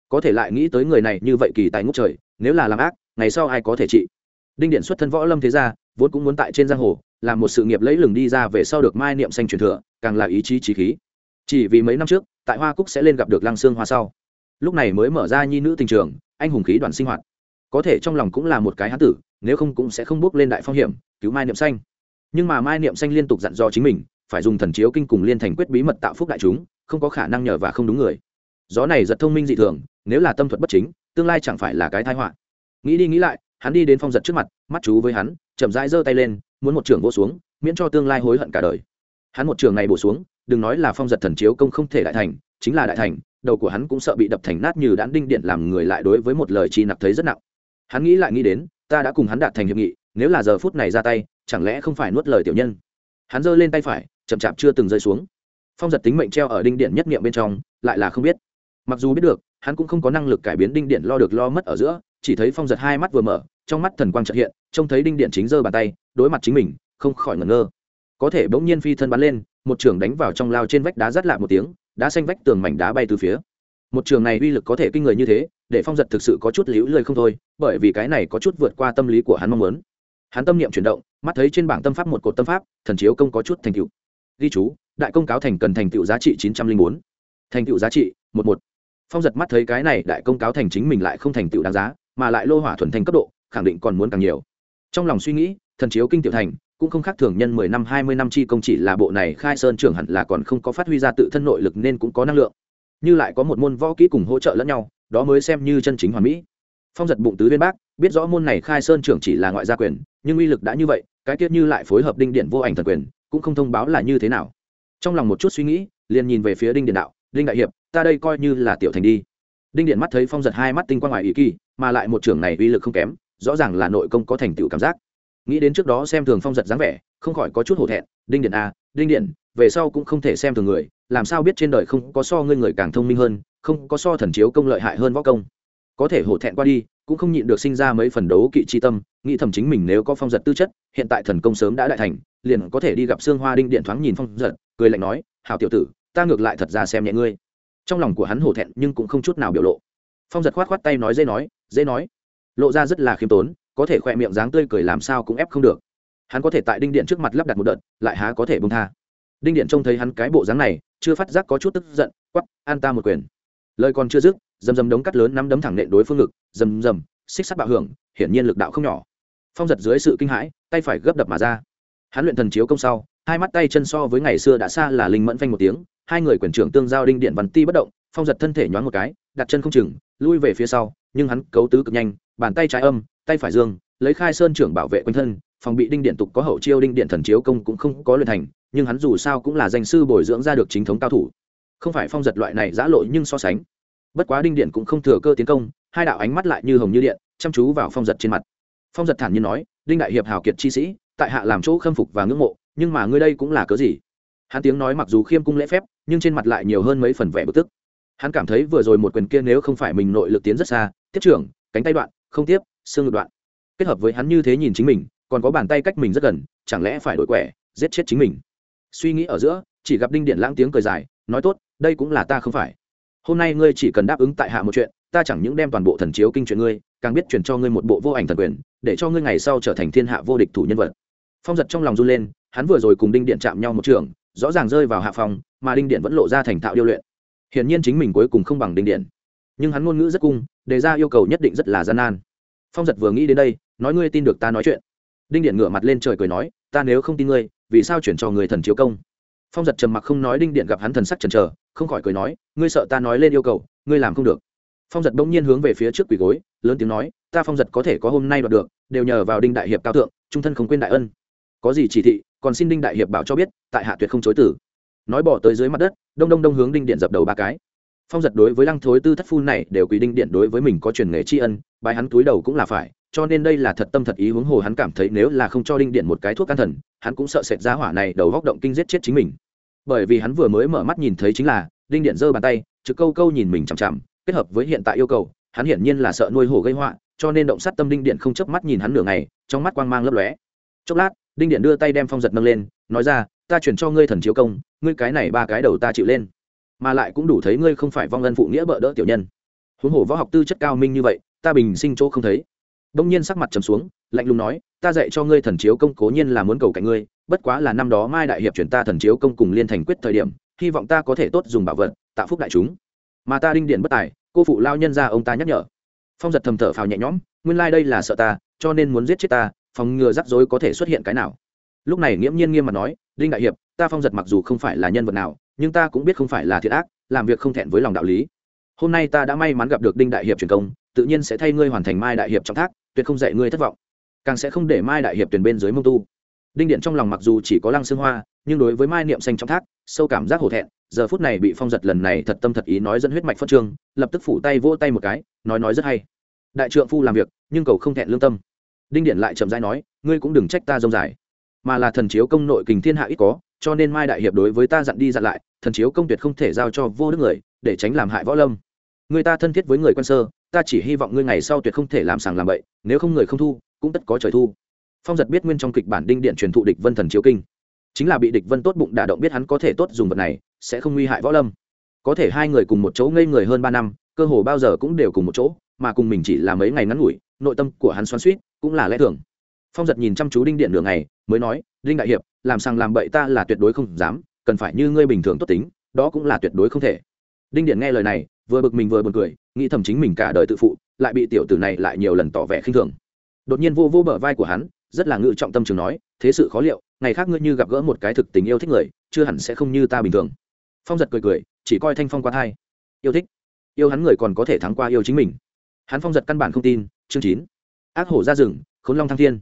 Có thể lại nghĩ tới người này như vậy kỳ tài ngốc trời, nếu là làm ác, ngày sau ai có thể trị? Đinh điện xuất thân võ lâm thế gia, vốn cũng muốn tại trên giang hồ, làm một sự nghiệp lấy lừng đi ra về sau được mai niệm xanh truyền thừa, càng là ý chí trí khí. Chỉ vì mấy năm trước, tại hoa cúc sẽ lên gặp được lăng xương hoa sau. Lúc này mới mở ra nhi nữ tình trường, anh hùng khí đoàn sinh hoạt. Có thể trong lòng cũng là một cái hán tử, nếu không cũng sẽ không bước lên đại phong hiểm, cứu mai niệm xanh. Nhưng mà mai niệm xanh liên tục dặn dò chính mình phải dùng thần chiếu kinh cùng liên thành quyết bí mật tạo phúc đại chúng, không có khả năng nhờ và không đúng người. Gió này giật thông minh dị thường, nếu là tâm thuật bất chính, tương lai chẳng phải là cái thái họa. Nghĩ đi nghĩ lại, hắn đi đến phong giật trước mặt, mắt chú với hắn, chậm rãi giơ tay lên, muốn một trường vô xuống, miễn cho tương lai hối hận cả đời. Hắn một trường này bổ xuống, đừng nói là phong giật thần chiếu công không thể đại thành, chính là đại thành, đầu của hắn cũng sợ bị đập thành nát như đãn đinh điện làm người lại đối với một lời chi nặc thấy rất nặng. Hắn nghĩ lại nghĩ đến, ta đã cùng hắn đạt thành hiệp nghị, nếu là giờ phút này ra tay, chẳng lẽ không phải nuốt lời tiểu nhân? Hắn giơ lên tay phải chậm chạp chưa từng rơi xuống. Phong giật tính mệnh treo ở đinh điện nhất nghiệm bên trong, lại là không biết. Mặc dù biết được, hắn cũng không có năng lực cải biến đinh điện lo được lo mất ở giữa, chỉ thấy phong giật hai mắt vừa mở, trong mắt thần quang trợ hiện, trông thấy đinh điện chính giơ bàn tay, đối mặt chính mình, không khỏi ngẩn ngơ. Có thể bỗng nhiên phi thân bắn lên, một trường đánh vào trong lao trên vách đá rát lại một tiếng, đá xanh vách tường mảnh đá bay từ phía. Một trường này uy lực có thể kinh người như thế, để phong giật thực sự có chút liễu lười không thôi, bởi vì cái này có chút vượt qua tâm lý của hắn mong muốn. Hắn tâm niệm chuyển động, mắt thấy trên bảng tâm pháp một cột tâm pháp, thần chiếu công có chút thành tựu ghi chú, đại công cáo thành cần thành tựu giá trị chín trăm linh bốn. Thành tựu giá trị, một một. Phong giật mắt thấy cái này đại công cáo thành chính mình lại không thành tựu đáng giá, mà lại lô hỏa thuần thành cấp độ, khẳng định còn muốn càng nhiều. Trong lòng suy nghĩ, thần chiếu kinh tiểu thành, cũng không khác thường nhân mười năm, hai mươi năm chi công chỉ là bộ này, khai sơn trưởng hẳn là còn không có phát huy ra tự thân nội lực nên cũng có năng lượng. Như lại có một môn võ kỹ cùng hỗ trợ lẫn nhau, đó mới xem như chân chính hoàn mỹ. Phong giật bụng tứ viên bác, biết rõ môn này khai sơn trưởng chỉ là ngoại gia quyền, nhưng uy lực đã như vậy, cái tiết như lại phối hợp đinh điện vô ảnh thần quyền cũng không thông báo là như thế nào. Trong lòng một chút suy nghĩ, liền nhìn về phía đinh điện đạo, đinh đại hiệp, ta đây coi như là tiểu thành đi. Đinh điện mắt thấy phong giật hai mắt tinh quang ngoài ý kỳ, mà lại một trưởng này uy lực không kém, rõ ràng là nội công có thành tựu cảm giác. Nghĩ đến trước đó xem thường phong giật dáng vẻ, không khỏi có chút hổ thẹn, đinh điện a đinh điện, về sau cũng không thể xem thường người, làm sao biết trên đời không có so ngươi người càng thông minh hơn, không có so thần chiếu công lợi hại hơn võ công? Có thể hổ thẹn qua đi cũng không nhịn được sinh ra mấy phần đấu kỵ chi tâm, nghĩ thầm chính mình nếu có phong giật tư chất, hiện tại thần công sớm đã đại thành, liền có thể đi gặp xương hoa đinh điện thoáng nhìn phong giật, cười lạnh nói hào tiểu tử, ta ngược lại thật ra xem nhẹ ngươi. Trong lòng của hắn hổ thẹn nhưng cũng không chút nào biểu lộ. Phong giật khoát khoát tay nói dễ nói dễ nói. Lộ ra rất là khiêm tốn, có thể khoe miệng dáng tươi cười làm sao cũng ép không được. Hắn có thể tại đinh điện trước mặt lắp đặt một đợt, lại há có thể bông tha. Đinh điện trông thấy hắn cái bộ dáng này, chưa phát giác có chút tức giận quắp an ta một quyền. Lời còn chưa dứt dầm dầm đống cắt lớn nắm đấm thẳng nện đối phương ngực, dầm dầm, xích sắt bạo hưởng, hiển nhiên lực đạo không nhỏ. Phong giật dưới sự kinh hãi, tay phải gấp đập mà ra. Hắn luyện thần chiếu công sau, hai mắt tay chân so với ngày xưa đã xa là linh mẫn phanh một tiếng, hai người quyền trưởng tương giao đinh điện văn ti bất động, phong giật thân thể nhoáng một cái, đặt chân không chừng, lui về phía sau, nhưng hắn cấu tứ cực nhanh, bàn tay trái âm, tay phải dương, lấy khai sơn trưởng bảo vệ quanh thân, phòng bị đinh điện tục có hậu chiêu đinh điện thần chiếu công cũng không có luyện thành, nhưng hắn dù sao cũng là danh sư bồi dưỡng ra được chính thống cao thủ. Không phải phong giật loại này giã lội nhưng so sánh bất quá đinh điện cũng không thừa cơ tiến công, hai đạo ánh mắt lại như hồng như điện, chăm chú vào phong giật trên mặt. Phong giật thản nhiên nói, đinh đại hiệp hào kiệt chi sĩ, tại hạ làm chỗ khâm phục và ngưỡng mộ, nhưng mà ngươi đây cũng là cớ gì? Hắn tiếng nói mặc dù khiêm cung lễ phép, nhưng trên mặt lại nhiều hơn mấy phần vẻ bực tức. Hắn cảm thấy vừa rồi một quyền kia nếu không phải mình nội lực tiến rất xa, tiếp trưởng, cánh tay đoạn, không tiếp, xương ngực đoạn. Kết hợp với hắn như thế nhìn chính mình, còn có bàn tay cách mình rất gần, chẳng lẽ phải đổi quẻ, giết chết chính mình? Suy nghĩ ở giữa, chỉ gặp đinh điện lãng tiếng cười dài, nói tốt, đây cũng là ta không phải hôm nay ngươi chỉ cần đáp ứng tại hạ một chuyện, ta chẳng những đem toàn bộ thần chiếu kinh chuyện ngươi, càng biết chuyển cho ngươi một bộ vô ảnh thần quyền, để cho ngươi ngày sau trở thành thiên hạ vô địch thủ nhân vật. Phong giật trong lòng run lên, hắn vừa rồi cùng đinh điện chạm nhau một trường, rõ ràng rơi vào hạ phòng mà đinh điện vẫn lộ ra thành thạo điêu luyện. Hiển nhiên chính mình cuối cùng không bằng đinh điện. Nhưng hắn ngôn ngữ rất cung, đề ra yêu cầu nhất định rất là gian nan. Phong giật vừa nghĩ đến đây, nói ngươi tin được ta nói chuyện. Đinh điện ngửa mặt lên trời cười nói, ta nếu không tin ngươi, vì sao chuyển cho người thần chiếu công? Phong giật trầm mặc không nói đinh điện gặp hắn thần sắc chần chờ không khỏi cười nói, ngươi sợ ta nói lên yêu cầu, ngươi làm không được. Phong giật bỗng nhiên hướng về phía trước quỳ gối, lớn tiếng nói, ta phong giật có thể có hôm nay đoạt được, đều nhờ vào đinh đại hiệp cao thượng, trung thân không quên đại ân. Có gì chỉ thị, còn xin đinh đại hiệp bảo cho biết, tại hạ tuyệt không chối tử nói bỏ tới dưới mặt đất, đông đông đông hướng đinh điện dập đầu ba cái. Phong giật đối với lăng thối tư thất phu này đều quý đinh điện đối với mình có truyền nghề tri ân, bài hắn túi đầu cũng là phải, cho nên đây là thật tâm thật ý huống hồ hắn cảm thấy nếu là không cho đinh điện một cái thuốc can thần, hắn cũng sợ sệt giá hỏa này đầu góc động kinh giết chết chính mình bởi vì hắn vừa mới mở mắt nhìn thấy chính là đinh điện giơ bàn tay trực câu câu nhìn mình chằm chằm kết hợp với hiện tại yêu cầu hắn hiển nhiên là sợ nuôi hổ gây họa cho nên động sát tâm đinh điện không chớp mắt nhìn hắn nửa ngày trong mắt quang mang lấp lóe chốc lát đinh điện đưa tay đem phong giật nâng lên nói ra ta chuyển cho ngươi thần chiếu công ngươi cái này ba cái đầu ta chịu lên mà lại cũng đủ thấy ngươi không phải vong ân phụ nghĩa bợ đỡ tiểu nhân huống hồ võ học tư chất cao minh như vậy ta bình sinh chỗ không thấy đông nhiên sắc mặt trầm xuống, lạnh lùng nói, ta dạy cho ngươi thần chiếu công cố nhiên là muốn cầu cạnh ngươi, bất quá là năm đó mai đại hiệp chuyển ta thần chiếu công cùng liên thành quyết thời điểm, hy vọng ta có thể tốt dùng bảo vật, tạ phúc đại chúng. Mà ta đinh điện bất tài, cô phụ lao nhân ra ông ta nhắc nhở. Phong giật thầm thở phào nhẹ nhõm, nguyên lai、like、đây là sợ ta, cho nên muốn giết chết ta, phòng ngừa rắc rối có thể xuất hiện cái nào. Lúc này nghiễm nhiên nghiêm mặt nói, đinh đại hiệp, ta phong giật mặc dù không phải là nhân vật nào, nhưng ta cũng biết không phải là thiệt ác, làm việc không thẹn với lòng đạo lý. Hôm nay ta đã may mắn gặp được đinh đại hiệp truyền công, tự nhiên sẽ thay ngươi hoàn thành mai đại hiệp trọng thác tuyệt không dạy ngươi thất vọng. Càng sẽ không để mai đại hiệp tuyển bên dưới mông tu. Đinh điện trong lòng mặc dù chỉ có lăng xương hoa, nhưng đối với mai niệm xanh trong thác, sâu cảm giác hổ thẹn, giờ phút này bị phong giật lần này thật tâm thật ý nói dẫn huyết mạch phân trương lập tức phủ tay vỗ tay một cái, nói nói rất hay. Đại trượng phu làm việc, nhưng cầu không thẹn lương tâm. Đinh điện lại chậm rãi nói, ngươi cũng đừng trách ta dông dài. Mà là thần chiếu công nội kình thiên hạ ít có, cho nên mai đại hiệp đối với ta dặn đi dặn lại, thần chiếu công tuyệt không thể giao cho vô đức người, để tránh làm hại võ lâm. Người ta thân thiết với người quân sơ ta chỉ hy vọng ngươi ngày sau tuyệt không thể làm sàng làm bậy, nếu không người không thu, cũng tất có trời thu. Phong giật biết nguyên trong kịch bản đinh điện truyền thụ địch vân thần chiếu kinh. Chính là bị địch vân tốt bụng đả động biết hắn có thể tốt dùng vật này, sẽ không nguy hại võ lâm. Có thể hai người cùng một chỗ ngây người hơn ba năm, cơ hồ bao giờ cũng đều cùng một chỗ, mà cùng mình chỉ là mấy ngày ngắn ngủi, nội tâm của hắn xoắn suýt cũng là lẽ thường. Phong giật nhìn chăm chú đinh điện đường ngày, mới nói, đinh đại hiệp, làm sàng làm bậy ta là tuyệt đối không dám, cần phải như ngươi bình thường tốt tính, đó cũng là tuyệt đối không thể. Đinh điện nghe lời này, vừa bực mình vừa buồn cười nghĩ thầm chính mình cả đời tự phụ, lại bị tiểu tử này lại nhiều lần tỏ vẻ khinh thường. Đột nhiên vô vô bờ vai của hắn, rất là ngự trọng tâm trường nói, thế sự khó liệu, ngày khác ngươi như gặp gỡ một cái thực tình yêu thích người, chưa hẳn sẽ không như ta bình thường. Phong giật cười cười, chỉ coi thanh phong qua thai. Yêu thích? Yêu hắn người còn có thể thắng qua yêu chính mình. Hắn phong giật căn bản không tin, chương chín. Ác hổ ra rừng, khốn long thăng thiên.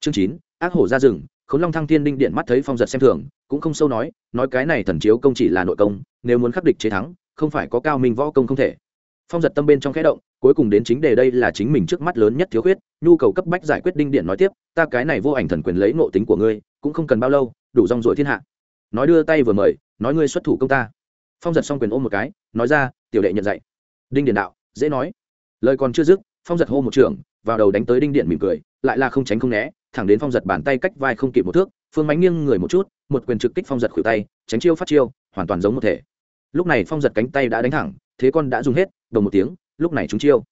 Chương chín, ác hổ ra rừng, khốn long thăng thiên đinh điện mắt thấy phong giật xem thường, cũng không sâu nói nói cái này thần chiếu công chỉ là nội công, nếu muốn khắc địch chế thắng, không phải có cao minh võ công không thể phong giật tâm bên trong khẽ động, cuối cùng đến chính đề đây là chính mình trước mắt lớn nhất thiếu khuyết, nhu cầu cấp bách giải quyết đinh điện nói tiếp, ta cái này vô ảnh thần quyền lấy ngộ tính của ngươi, cũng không cần bao lâu, đủ rong rổi thiên hạ. Nói đưa tay vừa mời, nói ngươi xuất thủ công ta. Phong giật xong quyền ôm một cái, nói ra, tiểu đệ nhận dạy. Đinh điện đạo, dễ nói. Lời còn chưa dứt, phong giật hô một trường, vào đầu đánh tới đinh điện mỉm cười, lại là không tránh không né, thẳng đến phong giật bàn tay cách vai không kịp một thước, phương mánh nghiêng người một chút, một quyền trực kích phong giật khuỷu tay, tránh chiêu phát chiêu, hoàn toàn giống một thể. Lúc này phong giật cánh tay đã đánh thẳng thế con đã dùng hết, đồng một tiếng, lúc này chúng chiêu.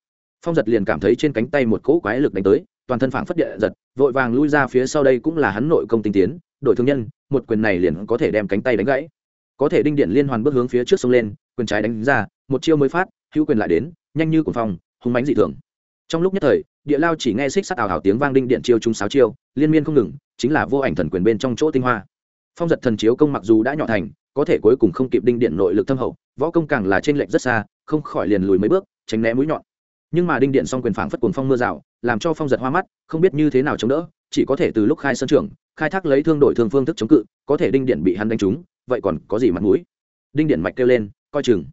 Phong giật liền cảm thấy trên cánh tay một cỗ quái lực đánh tới, toàn thân phảng phất địa giật, vội vàng lui ra phía sau đây cũng là hắn nội công tinh tiến, đội thương nhân, một quyền này liền có thể đem cánh tay đánh gãy. Có thể đinh điện liên hoàn bước hướng phía trước sông lên, quyền trái đánh ra, một chiêu mới phát, hữu quyền lại đến, nhanh như cuồng phong, hung mãnh dị thường. Trong lúc nhất thời, địa lao chỉ nghe xích sắt ảo hảo tiếng vang đinh điện chiêu chúng sáu chiêu, liên miên không ngừng, chính là vô ảnh thần quyền bên trong chỗ tinh hoa. Phong giật thần chiếu công mặc dù đã nhỏ thành có thể cuối cùng không kịp đinh điện nội lực thâm hậu, võ công càng là trên lệnh rất xa, không khỏi liền lùi mấy bước, tránh né mũi nhọn. Nhưng mà đinh điện xong quyền phảng phất cuồng phong mưa rào, làm cho phong giật hoa mắt, không biết như thế nào chống đỡ, chỉ có thể từ lúc khai sân trường, khai thác lấy thương đổi thương phương thức chống cự, có thể đinh điện bị hắn đánh trúng, vậy còn có gì mặt mũi? Đinh điện mạch kêu lên, coi chừng.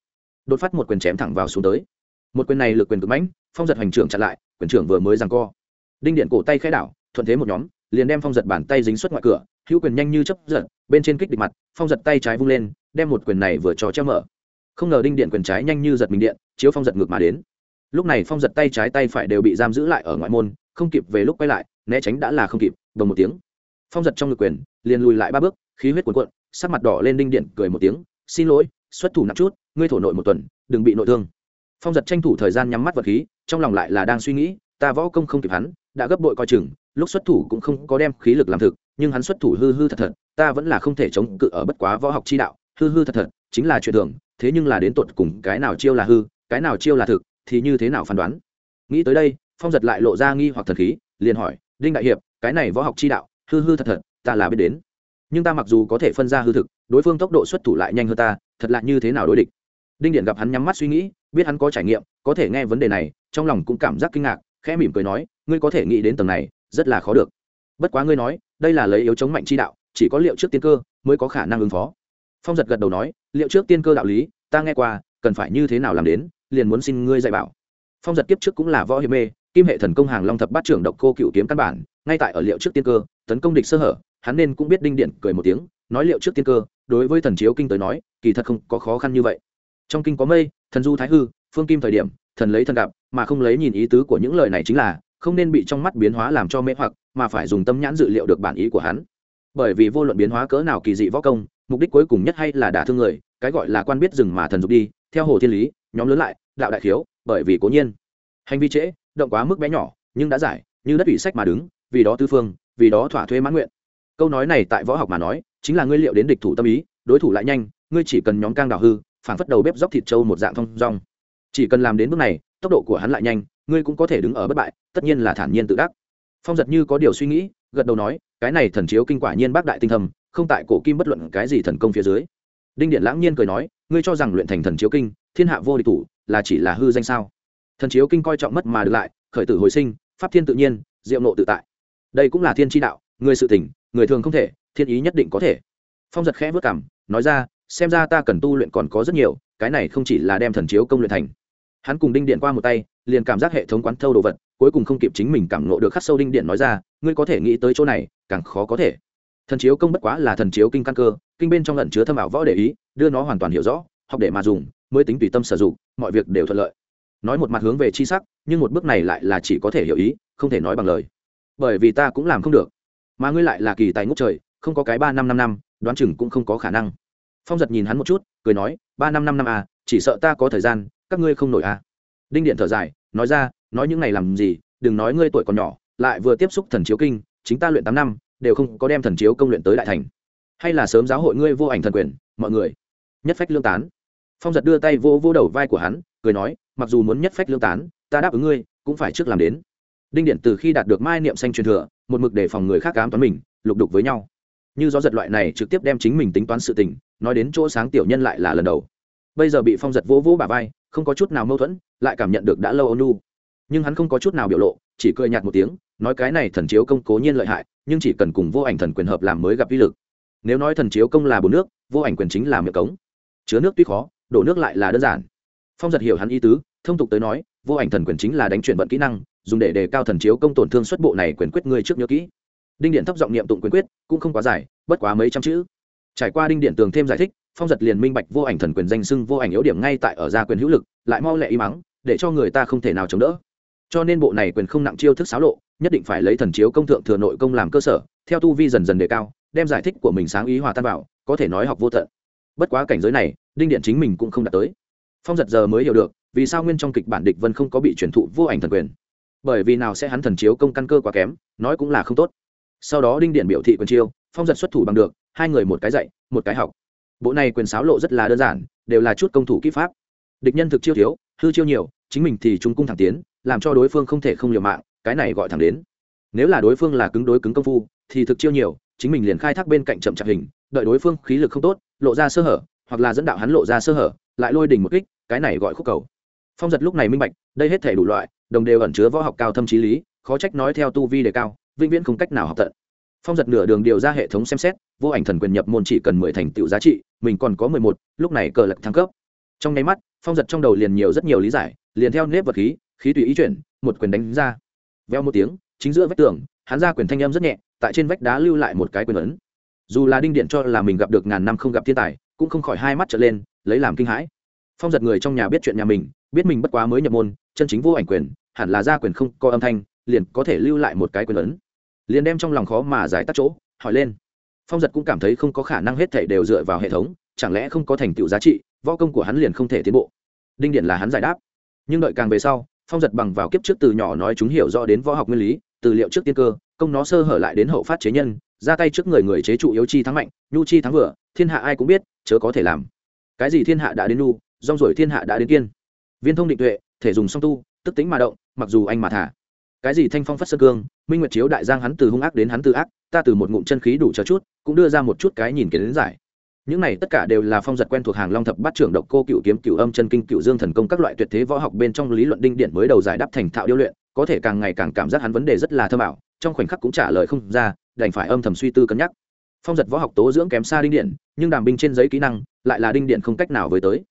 Đột phát một quyền chém thẳng vào xuống tới. Một quyền này lực quyền cực mãnh phong giật hành trưởng chặn lại, quyền trưởng vừa mới giằng co. Đinh điện cổ tay khai đảo, thuận thế một nhóm, liền đem phong giật bàn tay dính xuất ngoại cửa hữu quyền nhanh như chấp giật, bên trên kích địch mặt, phong giật tay trái vung lên, đem một quyền này vừa cho treo mở. Không ngờ đinh điện quyền trái nhanh như giật mình điện, chiếu phong giật ngược mà đến. Lúc này phong giật tay trái tay phải đều bị giam giữ lại ở ngoại môn, không kịp về lúc quay lại, né tránh đã là không kịp, đồng một tiếng. Phong giật trong ngực quyền, liền lùi lại ba bước, khí huyết cuồn cuộn, sắc mặt đỏ lên đinh điện, cười một tiếng, xin lỗi, xuất thủ nặng chút, ngươi thổ nội một tuần, đừng bị nội thương. Phong giật tranh thủ thời gian nhắm mắt vật khí, trong lòng lại là đang suy nghĩ, ta võ công không kịp hắn, đã gấp bội coi chừng lúc xuất thủ cũng không có đem khí lực làm thực, nhưng hắn xuất thủ hư hư thật thật, ta vẫn là không thể chống cự ở bất quá võ học chi đạo, hư hư thật thật, chính là chuyện thường, thế nhưng là đến tột cùng cái nào chiêu là hư, cái nào chiêu là thực, thì như thế nào phán đoán. Nghĩ tới đây, phong giật lại lộ ra nghi hoặc thần khí, liền hỏi, đinh đại hiệp, cái này võ học chi đạo, hư hư thật thật, ta là biết đến. Nhưng ta mặc dù có thể phân ra hư thực, đối phương tốc độ xuất thủ lại nhanh hơn ta, thật là như thế nào đối địch? Đinh điện gặp hắn nhắm mắt suy nghĩ, biết hắn có trải nghiệm, có thể nghe vấn đề này, trong lòng cũng cảm giác kinh ngạc, khẽ mỉm cười nói, ngươi có thể nghĩ đến tầng này rất là khó được. Bất quá ngươi nói, đây là lấy yếu chống mạnh chi đạo, chỉ có liệu trước tiên cơ mới có khả năng ứng phó. Phong giật gật đầu nói, liệu trước tiên cơ đạo lý, ta nghe qua, cần phải như thế nào làm đến, liền muốn xin ngươi dạy bảo. Phong giật kiếp trước cũng là võ hiệp mê, kim hệ thần công hàng long thập bát trưởng độc cô cựu kiếm căn bản, ngay tại ở liệu trước tiên cơ, tấn công địch sơ hở, hắn nên cũng biết đinh điện cười một tiếng, nói liệu trước tiên cơ, đối với thần chiếu kinh tới nói, kỳ thật không có khó khăn như vậy. Trong kinh có mây, thần du thái hư, phương kim thời điểm, thần lấy thần gặp, mà không lấy nhìn ý tứ của những lời này chính là không nên bị trong mắt biến hóa làm cho mê hoặc, mà phải dùng tâm nhãn dự liệu được bản ý của hắn. Bởi vì vô luận biến hóa cỡ nào kỳ dị võ công, mục đích cuối cùng nhất hay là đả thương người, cái gọi là quan biết dừng mà thần dục đi, theo hồ thiên lý, nhóm lớn lại, đạo đại khiếu, bởi vì cố nhiên. Hành vi trễ, động quá mức bé nhỏ, nhưng đã giải, như đất ủy sách mà đứng, vì đó tư phương, vì đó thỏa thuê mãn nguyện. Câu nói này tại võ học mà nói, chính là ngươi liệu đến địch thủ tâm ý, đối thủ lại nhanh, ngươi chỉ cần nhóm cang đào hư phản phất đầu bếp dóc thịt trâu một dạng thông rong chỉ cần làm đến bước này, tốc độ của hắn lại nhanh ngươi cũng có thể đứng ở bất bại, tất nhiên là thản nhiên tự đắc. Phong giật như có điều suy nghĩ, gật đầu nói, cái này thần chiếu kinh quả nhiên bác đại tinh thầm không tại cổ kim bất luận cái gì thần công phía dưới. Đinh điện lãng nhiên cười nói, ngươi cho rằng luyện thành thần chiếu kinh, thiên hạ vô địch thủ, là chỉ là hư danh sao? Thần chiếu kinh coi trọng mất mà được lại, khởi tử hồi sinh, pháp thiên tự nhiên, diệu nộ tự tại. Đây cũng là thiên tri đạo người sự tỉnh người thường không thể, thiên ý nhất định có thể. Phong giật khẽ vất cảm, nói ra, xem ra ta cần tu luyện còn có rất nhiều, cái này không chỉ là đem thần chiếu công luyện thành hắn cùng đinh điện qua một tay, liền cảm giác hệ thống quán thâu đồ vật, cuối cùng không kịp chính mình cảm nộ được khắc sâu đinh điện nói ra, ngươi có thể nghĩ tới chỗ này, càng khó có thể. Thần chiếu công bất quá là thần chiếu kinh căn cơ, kinh bên trong lẩn chứa thâm ảo võ để ý, đưa nó hoàn toàn hiểu rõ, học để mà dùng, mới tính tùy tâm sử dụng, mọi việc đều thuận lợi. Nói một mặt hướng về chi sắc, nhưng một bước này lại là chỉ có thể hiểu ý, không thể nói bằng lời. Bởi vì ta cũng làm không được, mà ngươi lại là kỳ tài ngốc trời, không có cái ba năm năm năm, đoán chừng cũng không có khả năng. Phong giật nhìn hắn một chút, cười nói, ba năm năm năm à chỉ sợ ta có thời gian các ngươi không nổi à? Đinh điện thở dài, nói ra, nói những này làm gì, đừng nói ngươi tuổi còn nhỏ, lại vừa tiếp xúc thần chiếu kinh, chính ta luyện tám năm, đều không có đem thần chiếu công luyện tới đại thành. Hay là sớm giáo hội ngươi vô ảnh thần quyền, mọi người. Nhất phách lương tán. Phong giật đưa tay vô vô đầu vai của hắn, cười nói, mặc dù muốn nhất phách lương tán, ta đáp ứng ngươi, cũng phải trước làm đến. Đinh điện từ khi đạt được mai niệm xanh truyền thừa, một mực để phòng người khác cám toán mình, lục đục với nhau. Như gió giật loại này trực tiếp đem chính mình tính toán sự tình, nói đến chỗ sáng tiểu nhân lại là lần đầu. Bây giờ bị phong giật vỗ vỗ bà vai không có chút nào mâu thuẫn, lại cảm nhận được đã lâu ônu nhưng hắn không có chút nào biểu lộ, chỉ cười nhạt một tiếng, nói cái này thần chiếu công cố nhiên lợi hại, nhưng chỉ cần cùng vô ảnh thần quyền hợp làm mới gặp vi lực. Nếu nói thần chiếu công là bồn nước, vô ảnh quyền chính là miệng cống. Chứa nước tuy khó, đổ nước lại là đơn giản. Phong giật hiểu hắn ý tứ, thông tục tới nói, vô ảnh thần quyền chính là đánh chuyển vận kỹ năng, dùng để đề cao thần chiếu công tổn thương xuất bộ này quyền quyết ngươi trước nhớ kỹ. Đinh điện thấp giọng niệm tụng quyền quyết, cũng không quá dài, bất quá mấy trăm chữ. Trải qua đinh điện tường thêm giải thích phong giật liền minh bạch vô ảnh thần quyền danh sưng vô ảnh yếu điểm ngay tại ở gia quyền hữu lực, lại mau lẹ y mắng, để cho người ta không thể nào chống đỡ. Cho nên bộ này quyền không nặng chiêu thức xáo lộ, nhất định phải lấy thần chiếu công thượng thừa nội công làm cơ sở, theo tu vi dần dần đề cao, đem giải thích của mình sáng ý hòa tan vào, có thể nói học vô tận. Bất quá cảnh giới này, đinh điện chính mình cũng không đạt tới. Phong giật giờ mới hiểu được, vì sao nguyên trong kịch bản địch vân không có bị truyền thụ vô ảnh thần quyền. Bởi vì nào sẽ hắn thần chiếu công căn cơ quá kém, nói cũng là không tốt. Sau đó đinh điện biểu thị quyền chiêu, phong giật xuất thủ bằng được, hai người một cái dạy, một cái học bộ này quyền sáo lộ rất là đơn giản, đều là chút công thủ kỹ pháp. Địch nhân thực chiêu thiếu, hư chiêu nhiều, chính mình thì trung cung thẳng tiến, làm cho đối phương không thể không liều mạng, cái này gọi thẳng đến. Nếu là đối phương là cứng đối cứng công phu, thì thực chiêu nhiều, chính mình liền khai thác bên cạnh chậm chạp hình, đợi đối phương khí lực không tốt, lộ ra sơ hở, hoặc là dẫn đạo hắn lộ ra sơ hở, lại lôi đỉnh một kích, cái này gọi khúc cầu. Phong giật lúc này minh bạch, đây hết thể đủ loại, đồng đều ẩn chứa võ học cao thâm trí lý, khó trách nói theo tu vi đề cao, vĩnh viễn không cách nào học tận phong giật nửa đường điều ra hệ thống xem xét, vô ảnh thần quyền nhập môn chỉ cần mười thành tựu giá trị, mình còn có mười một, lúc này cờ lật thăng cấp. Trong nháy mắt, phong giật trong đầu liền nhiều rất nhiều lý giải, liền theo nếp vật khí khí tùy ý chuyển, một quyền đánh ra. Veo một tiếng, chính giữa vách tường, hắn ra quyền thanh âm rất nhẹ, tại trên vách đá lưu lại một cái quyền ấn. Dù là đinh điện cho là mình gặp được ngàn năm không gặp thiên tài, cũng không khỏi hai mắt trở lên, lấy làm kinh hãi. Phong giật người trong nhà biết chuyện nhà mình, biết mình bất quá mới nhập môn, chân chính vô ảnh quyền, hẳn là ra quyền không có âm thanh, liền có thể lưu lại một cái quyền ấn liền đem trong lòng khó mà giải tắt chỗ, hỏi lên. Phong giật cũng cảm thấy không có khả năng hết thể đều dựa vào hệ thống, chẳng lẽ không có thành tựu giá trị, võ công của hắn liền không thể tiến bộ. Đinh điện là hắn giải đáp. Nhưng đợi càng về sau, phong giật bằng vào kiếp trước từ nhỏ nói chúng hiểu rõ đến võ học nguyên lý, từ liệu trước tiên cơ, công nó sơ hở lại đến hậu phát chế nhân, ra tay trước người người chế trụ yếu chi thắng mạnh, nhu chi thắng vừa, thiên hạ ai cũng biết, chớ có thể làm. Cái gì thiên hạ đã đến nhu, rong rồi thiên hạ đã đến kiên. Viên thông định tuệ, thể dùng song tu, tức tính mà động, mặc dù anh mà thả cái gì thanh phong phất sơ cương minh nguyệt chiếu đại giang hắn từ hung ác đến hắn từ ác ta từ một ngụm chân khí đủ cho chút cũng đưa ra một chút cái nhìn kiến đến giải. Những này tất cả đều là phong giật quen thuộc hàng long thập bát trưởng độc cô cựu kiếm cựu âm chân kinh cựu dương thần công các loại tuyệt thế võ học bên trong lý luận đinh điện mới đầu giải đáp thành thạo điêu luyện có thể càng ngày càng cảm giác hắn vấn đề rất là thơ mạo, trong khoảnh khắc cũng trả lời không ra đành phải âm thầm suy tư cân nhắc. Phong giật võ học tố dưỡng kém xa đinh điện nhưng đàm binh trên giấy kỹ năng lại là đinh điện không cách nào với tới.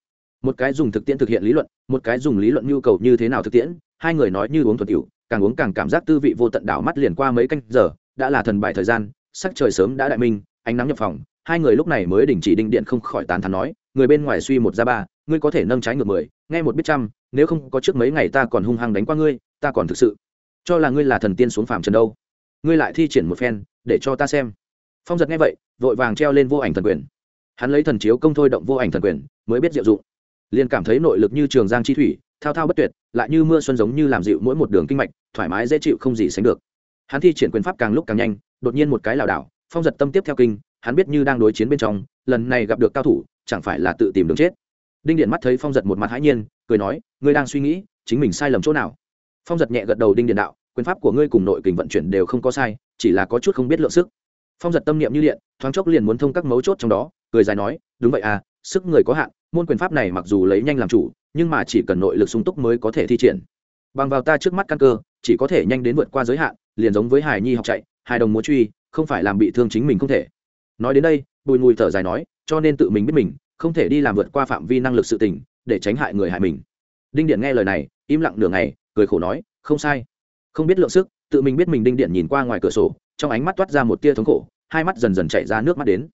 Một cái dùng thực tiễn thực hiện lý luận một cái dùng lý luận nhu cầu như thế nào thực tiễn hai người nói như uống thuật tiểu càng uống càng cảm giác tư vị vô tận đảo mắt liền qua mấy canh giờ, đã là thần bài thời gian, sắc trời sớm đã đại minh, ánh nắng nhập phòng, hai người lúc này mới đình chỉ đinh điện không khỏi tán thắn nói, người bên ngoài suy một ra ba, ngươi có thể nâng trái ngược mười, nghe một biết trăm, nếu không có trước mấy ngày ta còn hung hăng đánh qua ngươi, ta còn thực sự cho là ngươi là thần tiên xuống phàm trần đâu. Ngươi lại thi triển một phen, để cho ta xem. Phong giật nghe vậy, vội vàng treo lên vô ảnh thần quyền. Hắn lấy thần chiếu công thôi động vô ảnh thần quyền, mới biết diệu dụng. Liền cảm thấy nội lực như trường giang chi thủy thao thao bất tuyệt, lại như mưa xuân giống như làm dịu mỗi một đường kinh mạch, thoải mái dễ chịu không gì sánh được. Hắn thi triển quyền pháp càng lúc càng nhanh, đột nhiên một cái lảo đảo, phong giật tâm tiếp theo kinh, hắn biết như đang đối chiến bên trong, lần này gặp được cao thủ, chẳng phải là tự tìm đường chết. Đinh điện mắt thấy phong giật một mặt hãi nhiên, cười nói, ngươi đang suy nghĩ, chính mình sai lầm chỗ nào? Phong giật nhẹ gật đầu đinh điện đạo, quyền pháp của ngươi cùng nội kình vận chuyển đều không có sai, chỉ là có chút không biết lượng sức. Phong giật tâm niệm như điện, thoáng chốc liền muốn thông các mấu chốt trong đó, cười dài nói, đúng vậy à sức người có hạn, môn quyền pháp này mặc dù lấy nhanh làm chủ nhưng mà chỉ cần nội lực sung túc mới có thể thi triển. Bằng vào ta trước mắt căn cơ, chỉ có thể nhanh đến vượt qua giới hạn, liền giống với hải nhi học chạy, hài đồng múa truy, không phải làm bị thương chính mình không thể. Nói đến đây, bùi ngùi thở dài nói, cho nên tự mình biết mình, không thể đi làm vượt qua phạm vi năng lực sự tình, để tránh hại người hại mình. Đinh điện nghe lời này, im lặng nửa ngày, cười khổ nói, không sai. Không biết lượng sức, tự mình biết mình đinh điện nhìn qua ngoài cửa sổ, trong ánh mắt toát ra một tia thống khổ, hai mắt dần dần chạy ra nước mắt đến.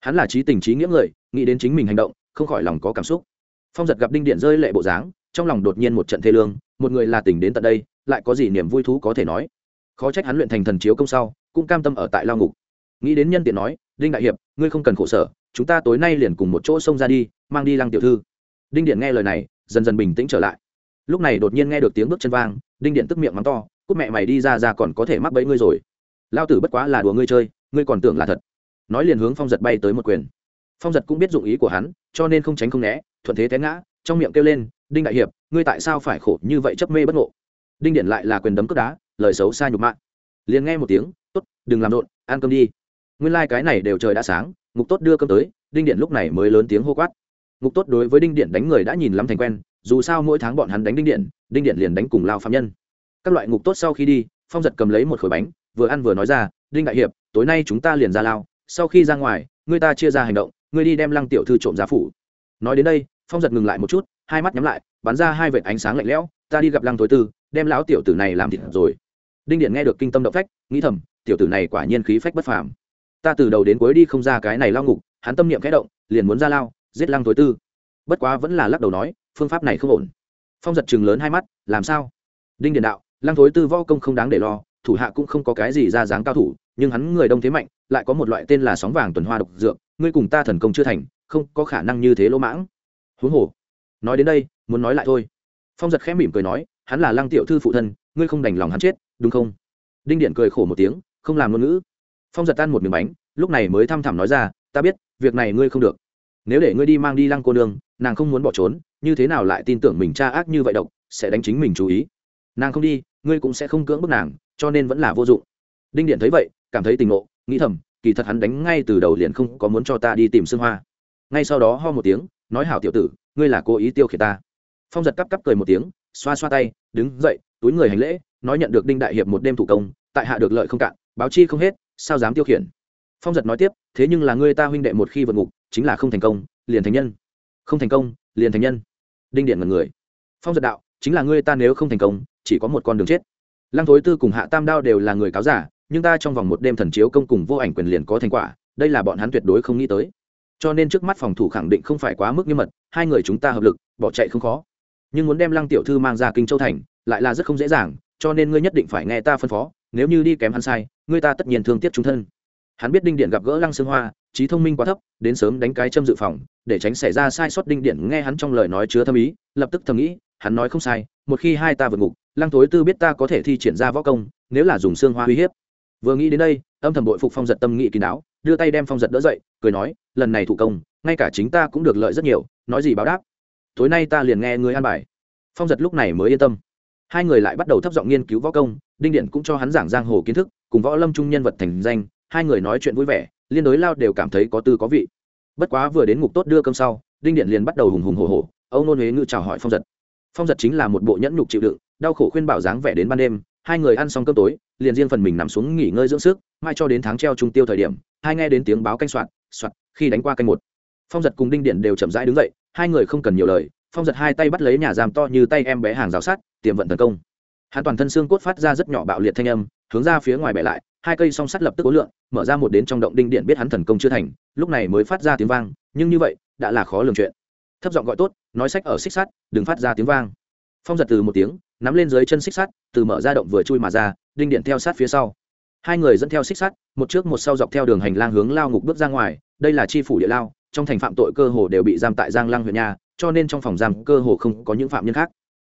Hắn là trí tình trí nghĩa người, nghĩ đến chính mình hành động, không khỏi lòng có cảm xúc phong giật gặp đinh điện rơi lệ bộ dáng, trong lòng đột nhiên một trận thê lương, một người là tỉnh đến tận đây, lại có gì niềm vui thú có thể nói. Khó trách hắn luyện thành thần chiếu công sau, cũng cam tâm ở tại lao ngục. Nghĩ đến nhân tiện nói, đinh đại hiệp, ngươi không cần khổ sở, chúng ta tối nay liền cùng một chỗ xông ra đi, mang đi lăng tiểu thư. Đinh điện nghe lời này, dần dần bình tĩnh trở lại. Lúc này đột nhiên nghe được tiếng bước chân vang, đinh điện tức miệng mắng to, cút mẹ mày đi ra ra còn có thể mắc bẫy ngươi rồi. Lao tử bất quá là đùa ngươi chơi, ngươi còn tưởng là thật. Nói liền hướng phong giật bay tới một quyền. Phong giật cũng biết dụng ý của hắn, cho nên không tránh không né thuận thế té ngã, trong miệng kêu lên, đinh đại hiệp, ngươi tại sao phải khổ như vậy chấp mê bất ngộ? Đinh điện lại là quyền đấm cướp đá, lời xấu xa nhục mạ. Liền nghe một tiếng, tốt, đừng làm rộn, ăn cơm đi. Nguyên lai、like、cái này đều trời đã sáng, ngục tốt đưa cơm tới, đinh điện lúc này mới lớn tiếng hô quát. Ngục tốt đối với đinh điện đánh người đã nhìn lắm thành quen, dù sao mỗi tháng bọn hắn đánh đinh điện đinh điện liền đánh cùng lao phạm nhân. Các loại ngục tốt sau khi đi, phong giật cầm lấy một khối bánh, vừa ăn vừa nói ra, đinh đại hiệp, tối nay chúng ta liền ra lao, sau khi ra ngoài người ta chia ra hành động, ngươi đi đem lăng tiểu thư trộm giá phủ. Nói đến đây phong giật ngừng lại một chút, hai mắt nhắm lại, bắn ra hai vệt ánh sáng lạnh lẽo, ta đi gặp lăng tối tư, đem lão tiểu tử này làm thịt rồi. Đinh điện nghe được kinh tâm động phách, nghĩ thầm, tiểu tử này quả nhiên khí phách bất phàm. Ta từ đầu đến cuối đi không ra cái này lao ngục, hắn tâm niệm khẽ động, liền muốn ra lao, giết lăng tối tư. Bất quá vẫn là lắc đầu nói, phương pháp này không ổn. Phong giật chừng lớn hai mắt, làm sao? Đinh điện đạo, lăng thối tư võ công không đáng để lo, thủ hạ cũng không có cái gì ra dáng cao thủ, nhưng hắn người đông thế mạnh, lại có một loại tên là sóng vàng tuần hoa độc dược, ngươi cùng ta thần công chưa thành, không có khả năng như thế lỗ mãng huống hồ. Nói đến đây, muốn nói lại thôi. Phong giật khẽ mỉm cười nói, hắn là lăng tiểu thư phụ thân, ngươi không đành lòng hắn chết, đúng không? Đinh điện cười khổ một tiếng, không làm ngôn ngữ. Phong giật tan một miếng bánh, lúc này mới thăm thẳm nói ra, ta biết, việc này ngươi không được. Nếu để ngươi đi mang đi lăng cô nương, nàng không muốn bỏ trốn, như thế nào lại tin tưởng mình cha ác như vậy độc, sẽ đánh chính mình chú ý. Nàng không đi, ngươi cũng sẽ không cưỡng bức nàng, cho nên vẫn là vô dụng. Đinh điện thấy vậy, cảm thấy tình ngộ, nghĩ thầm, kỳ thật hắn đánh ngay từ đầu liền không có muốn cho ta đi tìm xương hoa. Ngay sau đó ho một tiếng nói hảo tiểu tử, ngươi là cố ý tiêu khiển ta. Phong giật cắp cắp cười một tiếng, xoa xoa tay, đứng dậy, túi người hành lễ, nói nhận được đinh đại hiệp một đêm thủ công, tại hạ được lợi không cạn, báo chi không hết, sao dám tiêu khiển? Phong giật nói tiếp, thế nhưng là ngươi ta huynh đệ một khi vượt ngục, chính là không thành công, liền thành nhân. Không thành công, liền thành nhân. Đinh điện mật người. Phong giật đạo, chính là ngươi ta nếu không thành công, chỉ có một con đường chết. Lăng thối tư cùng hạ tam đao đều là người cáo giả, nhưng ta trong vòng một đêm thần chiếu công cùng vô ảnh quyền liền có thành quả, đây là bọn hắn tuyệt đối không nghĩ tới cho nên trước mắt phòng thủ khẳng định không phải quá mức nghiêm mật, hai người chúng ta hợp lực, bỏ chạy không khó. Nhưng muốn đem lăng tiểu thư mang ra kinh châu thành, lại là rất không dễ dàng, cho nên ngươi nhất định phải nghe ta phân phó, nếu như đi kém hắn sai, ngươi ta tất nhiên thương tiếc chúng thân. Hắn biết đinh điện gặp gỡ lăng sương hoa, trí thông minh quá thấp, đến sớm đánh cái châm dự phòng, để tránh xảy ra sai sót đinh điện nghe hắn trong lời nói chứa thâm ý, lập tức thầm nghĩ, hắn nói không sai, một khi hai ta vượt ngục, lăng thối tư biết ta có thể thi triển ra võ công, nếu là dùng xương hoa uy hiếp. Vừa nghĩ đến đây, âm thầm bội phục phong giật tâm nghị kín đáo đưa tay đem phong giật đỡ dậy, cười nói, lần này thủ công, ngay cả chính ta cũng được lợi rất nhiều, nói gì báo đáp. Tối nay ta liền nghe người an bài. Phong giật lúc này mới yên tâm. Hai người lại bắt đầu thấp giọng nghiên cứu võ công, đinh điện cũng cho hắn giảng giang hồ kiến thức, cùng võ lâm trung nhân vật thành danh, hai người nói chuyện vui vẻ, liên đối lao đều cảm thấy có tư có vị. Bất quá vừa đến ngục tốt đưa cơm sau, đinh điện liền bắt đầu hùng hùng hồ hồ âu nôn huế ngự chào hỏi phong giật. Phong giật chính là một bộ nhẫn nhục chịu đựng, đau khổ khuyên bảo dáng vẻ đến ban đêm, hai người ăn xong cơm tối, liền riêng phần mình nằm xuống nghỉ ngơi dưỡng sức, mai cho đến tháng treo trung tiêu thời điểm hai nghe đến tiếng báo canh soạn soạt khi đánh qua canh một. Phong giật cùng đinh điện đều chậm rãi đứng dậy, hai người không cần nhiều lời, phong giật hai tay bắt lấy nhà giam to như tay em bé hàng rào sát tiềm vận tấn công. Hắn toàn thân xương cốt phát ra rất nhỏ bạo liệt thanh âm, hướng ra phía ngoài bẻ lại, hai cây song sắt lập tức ố lượng mở ra một đến trong động đinh điện biết hắn thần công chưa thành, lúc này mới phát ra tiếng vang, nhưng như vậy, đã là khó lường chuyện. Thấp giọng gọi tốt, nói sách ở xích sắt, đừng phát ra tiếng vang. Phong giật từ một tiếng, nắm lên dưới chân xích sắt, từ mở ra động vừa chui mà ra, đinh điện theo sát phía sau hai người dẫn theo xích sắt, một trước một sau dọc theo đường hành lang hướng lao ngục bước ra ngoài, đây là tri phủ địa lao, trong thành phạm tội cơ hồ đều bị giam tại giang lang huyện nhà, cho nên trong phòng giam cơ hồ không có những phạm nhân khác.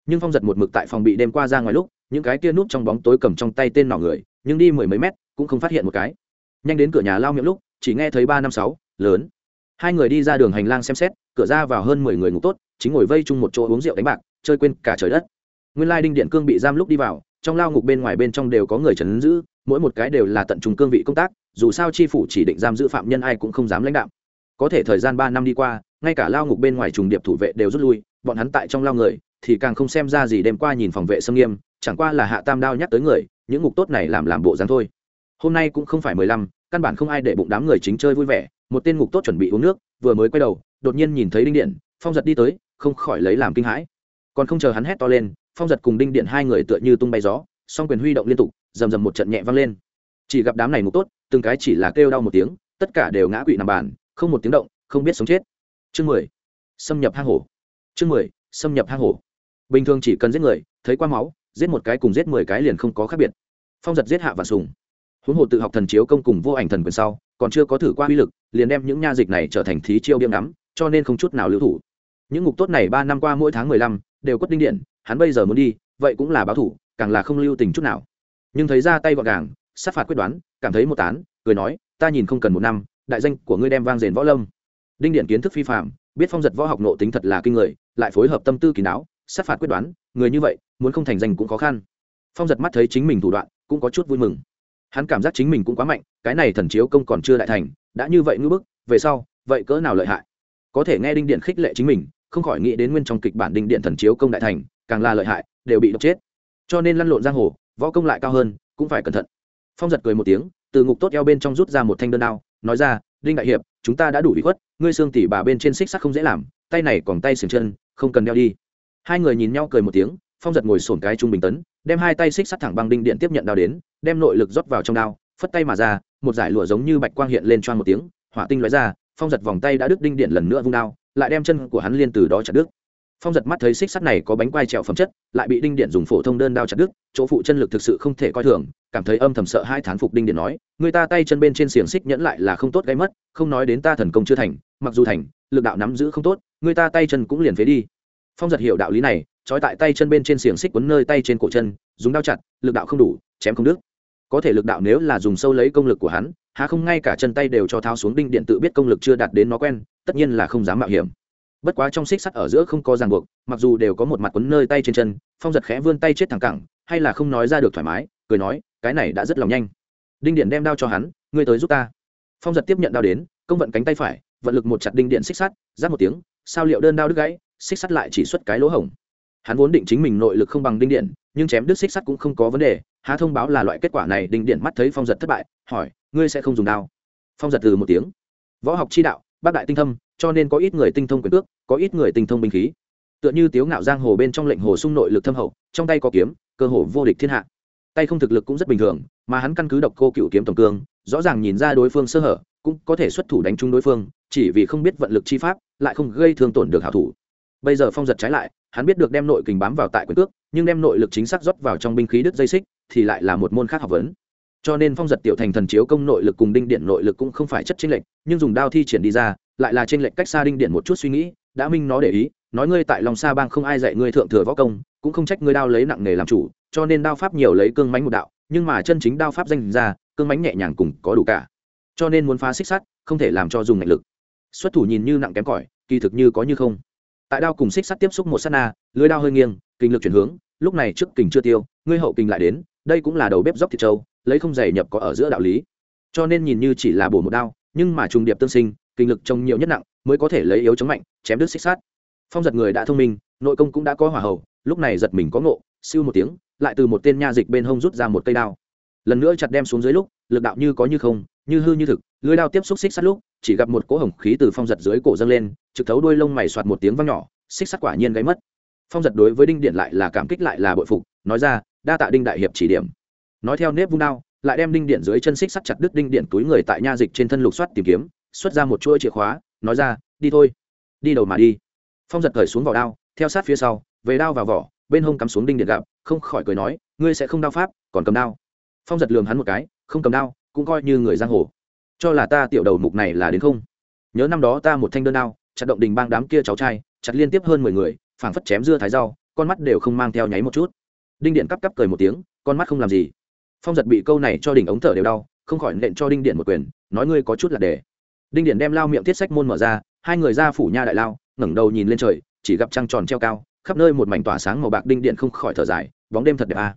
Nhưng phong giật một mực tại phòng bị đêm qua ra ngoài lúc, những cái kia núp trong bóng tối cầm trong tay tên nỏ người, nhưng đi mười mấy mét, cũng không phát hiện một cái. Nhanh đến cửa nhà lao miệng lúc, chỉ nghe thấy ba năm sáu, lớn. Hai người đi ra đường hành lang xem xét, cửa ra vào hơn mười người ngủ tốt, chính ngồi vây chung một chỗ uống rượu đánh bạc, chơi quên cả trời đất. Nguyên lai đinh điện cương bị giam lúc đi vào trong lao ngục bên ngoài bên trong đều có người trấn giữ, mỗi một cái đều là tận trùng cương vị công tác, dù sao chi phủ chỉ định giam giữ phạm nhân ai cũng không dám lãnh đạo. Có thể thời gian ba năm đi qua, ngay cả lao ngục bên ngoài trùng điệp thủ vệ đều rút lui, bọn hắn tại trong lao người, thì càng không xem ra gì đêm qua nhìn phòng vệ sâm nghiêm, chẳng qua là hạ tam đao nhắc tới người, những ngục tốt này làm làm bộ dáng thôi. Hôm nay cũng không phải mười lăm, căn bản không ai để bụng đám người chính chơi vui vẻ, một tên ngục tốt chuẩn bị uống nước, vừa mới quay đầu, đột nhiên nhìn thấy đinh điện, phong giật đi tới, không khỏi lấy làm kinh hãi. Còn không chờ hắn hét to lên phong giật cùng đinh điện hai người tựa như tung bay gió, song quyền huy động liên tục, rầm rầm một trận nhẹ vang lên. Chỉ gặp đám này ngục tốt, từng cái chỉ là kêu đau một tiếng, tất cả đều ngã quỵ nằm bàn, không một tiếng động, không biết sống chết. Chương mười, xâm nhập hang hổ. Chương mười, xâm nhập hang hổ. Bình thường chỉ cần giết người, thấy qua máu, giết một cái cùng giết mười cái liền không có khác biệt. Phong giật giết hạ và sùng. Huống hồ tự học thần chiếu công cùng vô ảnh thần quyền sau, còn chưa có thử qua uy lực, liền đem những nha dịch này trở thành thí chiêu biếm ngắm, cho nên không chút nào lưu thủ. Những ngục tốt này ba năm qua mỗi tháng mười lăm, đều quất đinh điện hắn bây giờ muốn đi, vậy cũng là báo thủ, càng là không lưu tình chút nào. Nhưng thấy ra tay gọn gàng, sát phạt quyết đoán, cảm thấy một tán, cười nói, ta nhìn không cần một năm, đại danh của ngươi đem vang rền võ lâm. Đinh điện kiến thức phi phạm biết phong giật võ học nộ tính thật là kinh người, lại phối hợp tâm tư kỳ não sát phạt quyết đoán, người như vậy, muốn không thành danh cũng khó khăn. Phong giật mắt thấy chính mình thủ đoạn, cũng có chút vui mừng. Hắn cảm giác chính mình cũng quá mạnh, cái này thần chiếu công còn chưa đại thành, đã như vậy ngưỡng bức, về sau, vậy cỡ nào lợi hại? Có thể nghe đinh điện khích lệ chính mình, không khỏi nghĩ đến nguyên trong kịch bản đinh điện thần chiếu công đại thành càng là lợi hại, đều bị độc chết. Cho nên lăn lộn giang hồ, võ công lại cao hơn, cũng phải cẩn thận. Phong giật cười một tiếng, từ ngục tốt eo bên trong rút ra một thanh đơn đao, nói ra, đinh đại hiệp, chúng ta đã đủ bị khuất, ngươi xương tỉ bà bên trên xích sắt không dễ làm, tay này còn tay sừng chân, không cần đeo đi. Hai người nhìn nhau cười một tiếng, phong giật ngồi sổn cái trung bình tấn, đem hai tay xích sắt thẳng băng đinh điện tiếp nhận đao đến, đem nội lực rót vào trong đao, phất tay mà ra, một giải lụa giống như bạch quang hiện lên choang một tiếng, hỏa tinh lóe ra, phong giật vòng tay đã đứt đinh điện lần nữa vung đao, lại đem chân của hắn liên từ đó chặt đứt phong giật mắt thấy xích sắt này có bánh quai trèo phẩm chất, lại bị đinh điện dùng phổ thông đơn đao chặt đứt, chỗ phụ chân lực thực sự không thể coi thường, cảm thấy âm thầm sợ hai thán phục đinh điện nói, người ta tay chân bên trên xiềng xích nhẫn lại là không tốt gây mất, không nói đến ta thần công chưa thành, mặc dù thành, lực đạo nắm giữ không tốt, người ta tay chân cũng liền phế đi. Phong giật hiểu đạo lý này, trói tại tay chân bên trên xiềng xích quấn nơi tay trên cổ chân, dùng đao chặt, lực đạo không đủ, chém không đứt. Có thể lực đạo nếu là dùng sâu lấy công lực của hắn, há không ngay cả chân tay đều cho tháo xuống đinh điện tự biết công lực chưa đạt đến nó quen, tất nhiên là không dám mạo hiểm bất quá trong xích sắt ở giữa không có ràng buộc, mặc dù đều có một mặt quấn nơi tay trên chân, phong giật khẽ vươn tay chết thẳng cẳng, hay là không nói ra được thoải mái, cười nói, cái này đã rất lòng nhanh. Đinh điện đem đao cho hắn, ngươi tới giúp ta. Phong giật tiếp nhận đao đến, công vận cánh tay phải, vận lực một chặt đinh điện xích sắt giáp một tiếng, sao liệu đơn đao đứt gãy, xích sắt lại chỉ xuất cái lỗ hổng. Hắn vốn định chính mình nội lực không bằng đinh điện, nhưng chém đứt xích sắt cũng không có vấn đề, há thông báo là loại kết quả này, đinh điện mắt thấy phong giật thất bại, hỏi, ngươi sẽ không dùng đao? Phong giật từ một tiếng. Võ học chi đạo, bác đại tinh thâm cho nên có ít người tinh thông quyền cước có ít người tinh thông binh khí. Tựa như tiếu ngạo giang hồ bên trong lệnh hồ sung nội lực thâm hậu trong tay có kiếm cơ hồ vô địch thiên hạ. Tay không thực lực cũng rất bình thường mà hắn căn cứ độc cô cựu kiếm tổng cương rõ ràng nhìn ra đối phương sơ hở cũng có thể xuất thủ đánh trúng đối phương chỉ vì không biết vận lực chi pháp lại không gây thương tổn được hảo thủ. Bây giờ phong giật trái lại hắn biết được đem nội kình bám vào tại quyền cước nhưng đem nội lực chính xác rót vào trong binh khí đứt dây xích thì lại là một môn khác học vấn. Cho nên phong giật tiểu thành thần chiếu công nội lực cùng đinh điện nội lực cũng không phải chất chính lệnh, nhưng dùng đao thi triển đi ra lại là trên lệnh cách xa đinh điện một chút suy nghĩ, đã minh nó để ý, nói ngươi tại lòng sa bang không ai dạy ngươi thượng thừa võ công, cũng không trách ngươi đao lấy nặng nghề làm chủ, cho nên đao pháp nhiều lấy cương mánh một đạo, nhưng mà chân chính đao pháp danh ra, cương mánh nhẹ nhàng cùng có đủ cả. Cho nên muốn phá xích sắt, không thể làm cho dùng ngạch lực. Xuất thủ nhìn như nặng kém cỏi, kỳ thực như có như không. Tại đao cùng xích sắt tiếp xúc một sát na, lưới đao hơi nghiêng, kinh lực chuyển hướng, lúc này trước kình chưa tiêu, ngươi hậu kình lại đến, đây cũng là đầu bếp dốc thịt trâu, lấy không giày nhập có ở giữa đạo lý. Cho nên nhìn như chỉ là bổ một đao, nhưng mà trùng điệp tương sinh kinh lực trông nhiều nhất nặng mới có thể lấy yếu chống mạnh, chém đứt xích sát phong giật người đã thông minh, nội công cũng đã có hỏa hầu, lúc này giật mình có ngộ, siêu một tiếng, lại từ một tên nha dịch bên hông rút ra một cây đao. Lần nữa chặt đem xuống dưới lúc, lực đạo như có như không, như hư như thực lưới đao tiếp xúc xích sắt lúc, chỉ gặp một cỗ hồng khí từ phong giật dưới cổ dâng lên, trực thấu đuôi lông mày soạt một tiếng văng nhỏ, xích sắt quả nhiên gáy mất. Phong giật đối với đinh điện lại là cảm kích lại là bội phục, nói ra, đa tạ đinh đại hiệp chỉ điểm. Nói theo nếp vung đao, lại đem đinh điện dưới chân xích sắt chặt đứt đinh điện túi người tại nha dịch trên thân lục soát tìm kiếm xuất ra một chuỗi chìa khóa, nói ra, đi thôi, đi đầu mà đi. Phong giật cởi xuống vỏ đao, theo sát phía sau, về đao vào vỏ, bên hông cắm xuống đinh điện gặp, không khỏi cười nói, ngươi sẽ không đao pháp, còn cầm đao. Phong giật lường hắn một cái, không cầm đao, cũng coi như người giang hồ. Cho là ta tiểu đầu mục này là đến không? Nhớ năm đó ta một thanh đơn đao, chặt động đình bang đám kia cháu trai, chặt liên tiếp hơn mười người, phảng phất chém dưa thái rau, con mắt đều không mang theo nháy một chút. Đinh điện cắp cắp cười một tiếng, con mắt không làm gì. Phong giật bị câu này cho đỉnh ống thở đều đau, không khỏi nện cho đinh điện một quyền, nói, ngươi có chút là để đinh điện đem lao miệng thiết sách môn mở ra, hai người ra phủ nha đại lao, ngẩng đầu nhìn lên trời, chỉ gặp trăng tròn treo cao, khắp nơi một mảnh tỏa sáng màu bạc đinh điện không khỏi thở dài, bóng đêm thật đẹp a.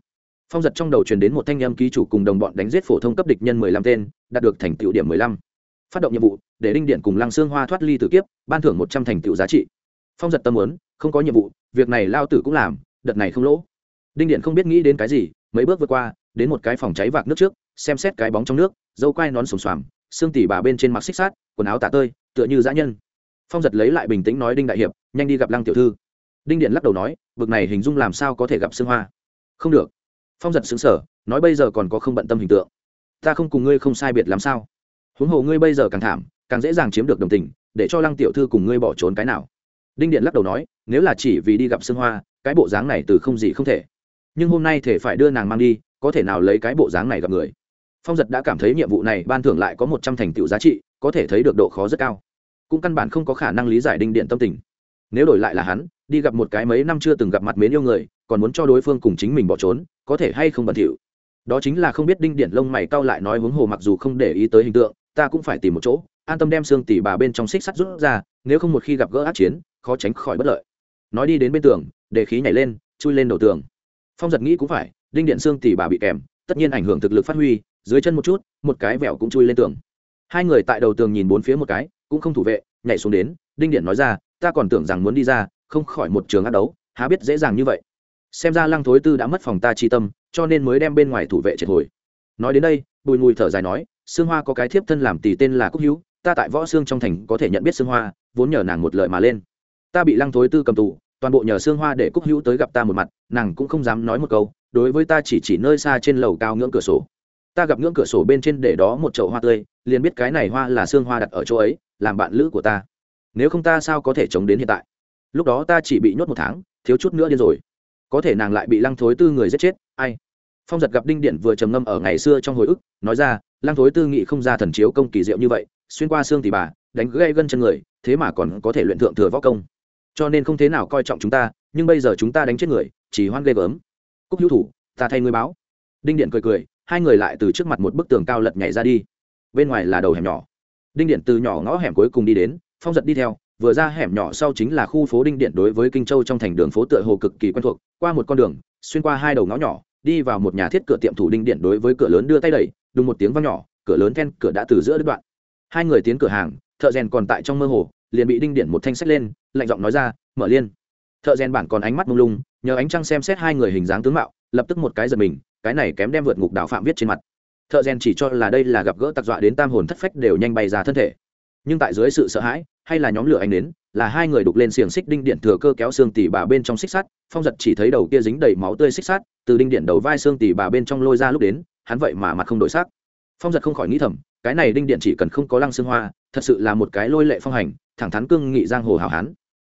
Phong giật trong đầu truyền đến một thanh em ký chủ cùng đồng bọn đánh giết phổ thông cấp địch nhân mười lăm tên, đạt được thành tựu điểm mười lăm. Phát động nhiệm vụ, để đinh điện cùng lăng xương hoa thoát ly tử kiếp, ban thưởng một trăm thành tựu giá trị. Phong giật tâm muốn, không có nhiệm vụ, việc này lao tử cũng làm, đợt này không lỗ. Đinh điện không biết nghĩ đến cái gì, mấy bước vượt qua, đến một cái phòng cháy vạc nước trước, xem xét cái bóng trong nước, dâu quai nón sùng xoàm xương tỉ bà bên trên mặc xích sát quần áo tả tơi, tựa như dã nhân. Phong giật lấy lại bình tĩnh nói đinh đại hiệp, nhanh đi gặp lăng tiểu thư. Đinh điện lắc đầu nói, bực này hình dung làm sao có thể gặp xương hoa? Không được. Phong giật xứng sở nói bây giờ còn có không bận tâm hình tượng. Ta không cùng ngươi không sai biệt làm sao? Huống hồ ngươi bây giờ càng thảm, càng dễ dàng chiếm được đồng tình, để cho lăng tiểu thư cùng ngươi bỏ trốn cái nào? Đinh điện lắc đầu nói, nếu là chỉ vì đi gặp sương hoa, cái bộ dáng này từ không gì không thể. Nhưng hôm nay thể phải đưa nàng mang đi, có thể nào lấy cái bộ dáng này gặp người? Phong giật đã cảm thấy nhiệm vụ này ban thưởng lại có một trăm thành tựu giá trị, có thể thấy được độ khó rất cao. Cũng căn bản không có khả năng lý giải đinh điện tâm tình. Nếu đổi lại là hắn, đi gặp một cái mấy năm chưa từng gặp mặt mến yêu người, còn muốn cho đối phương cùng chính mình bỏ trốn, có thể hay không bẩn thỉu? Đó chính là không biết đinh điện lông mày cau lại nói huống hồ mặc dù không để ý tới hình tượng, ta cũng phải tìm một chỗ, an tâm đem xương tỉ bà bên trong xích sắt rút ra, nếu không một khi gặp gỡ ác chiến, khó tránh khỏi bất lợi. Nói đi đến bên tường, để khí nhảy lên, chui lên đầu tường. Phong giật nghĩ cũng phải, đinh điện xương tỉ bà bị kèm, tất nhiên ảnh hưởng thực lực phát huy dưới chân một chút, một cái vẹo cũng chui lên tường. Hai người tại đầu tường nhìn bốn phía một cái, cũng không thủ vệ, nhảy xuống đến, đinh điện nói ra, ta còn tưởng rằng muốn đi ra, không khỏi một trường ác đấu, há biết dễ dàng như vậy. Xem ra lăng thối tư đã mất phòng ta chi tâm, cho nên mới đem bên ngoài thủ vệ triệt hồi. Nói đến đây, bùi mùi thở dài nói, sương hoa có cái thiếp thân làm tỷ tên là cúc hữu, ta tại võ xương trong thành có thể nhận biết sương hoa, vốn nhờ nàng một lời mà lên. Ta bị lăng thối tư cầm tù, toàn bộ nhờ sương hoa để cúc hữu tới gặp ta một mặt, nàng cũng không dám nói một câu, đối với ta chỉ chỉ nơi xa trên lầu cao ngưỡng cửa sổ ta gặp ngưỡng cửa sổ bên trên để đó một chậu hoa tươi, liền biết cái này hoa là xương hoa đặt ở chỗ ấy, làm bạn lữ của ta. Nếu không ta sao có thể chống đến hiện tại? Lúc đó ta chỉ bị nhốt một tháng, thiếu chút nữa điên rồi. Có thể nàng lại bị lăng thối tư người giết chết, ai? Phong giật gặp đinh điện vừa trầm ngâm ở ngày xưa trong hồi ức, nói ra, lăng thối tư nghị không ra thần chiếu công kỳ diệu như vậy, xuyên qua xương thì bà, đánh gây gân chân người, thế mà còn có thể luyện thượng thừa võ công. Cho nên không thế nào coi trọng chúng ta, nhưng bây giờ chúng ta đánh chết người, chỉ hoan ghê gớm. Cúc hữu thủ, ta thay ngươi báo. Đinh điện cười cười hai người lại từ trước mặt một bức tường cao lật nhảy ra đi. Bên ngoài là đầu hẻm nhỏ. Đinh điện từ nhỏ ngõ hẻm cuối cùng đi đến, phong giật đi theo, vừa ra hẻm nhỏ sau chính là khu phố đinh điện đối với kinh châu trong thành đường phố tựa hồ cực kỳ quen thuộc, qua một con đường, xuyên qua hai đầu ngõ nhỏ, đi vào một nhà thiết cửa tiệm thủ đinh điện đối với cửa lớn đưa tay đẩy, đùng một tiếng vang nhỏ, cửa lớn then cửa đã từ giữa đứt đoạn. Hai người tiến cửa hàng, thợ rèn còn tại trong mơ hồ, liền bị đinh điện một thanh sách lên, lạnh giọng nói ra, mở liên. Thợ rèn bản còn ánh mắt mông lung, nhờ ánh trăng xem xét hai người hình dáng tướng mạo, lập tức một cái giật mình cái này kém đem vượt ngục đạo phạm viết trên mặt. Thợ rèn chỉ cho là đây là gặp gỡ tặc dọa đến tam hồn thất phách đều nhanh bay ra thân thể. Nhưng tại dưới sự sợ hãi, hay là nhóm lửa anh đến là hai người đục lên xiềng xích đinh điện thừa cơ kéo xương tỉ bà bên trong xích sắt, phong giật chỉ thấy đầu kia dính đầy máu tươi xích sắt, từ đinh điện đầu vai xương tỉ bà bên trong lôi ra lúc đến, hắn vậy mà mặt không đổi sắc. Phong giật không khỏi nghĩ thầm, cái này đinh điện chỉ cần không có lăng xương hoa, thật sự là một cái lôi lệ phong hành, thẳng thắn cương nghị giang hồ hảo hán.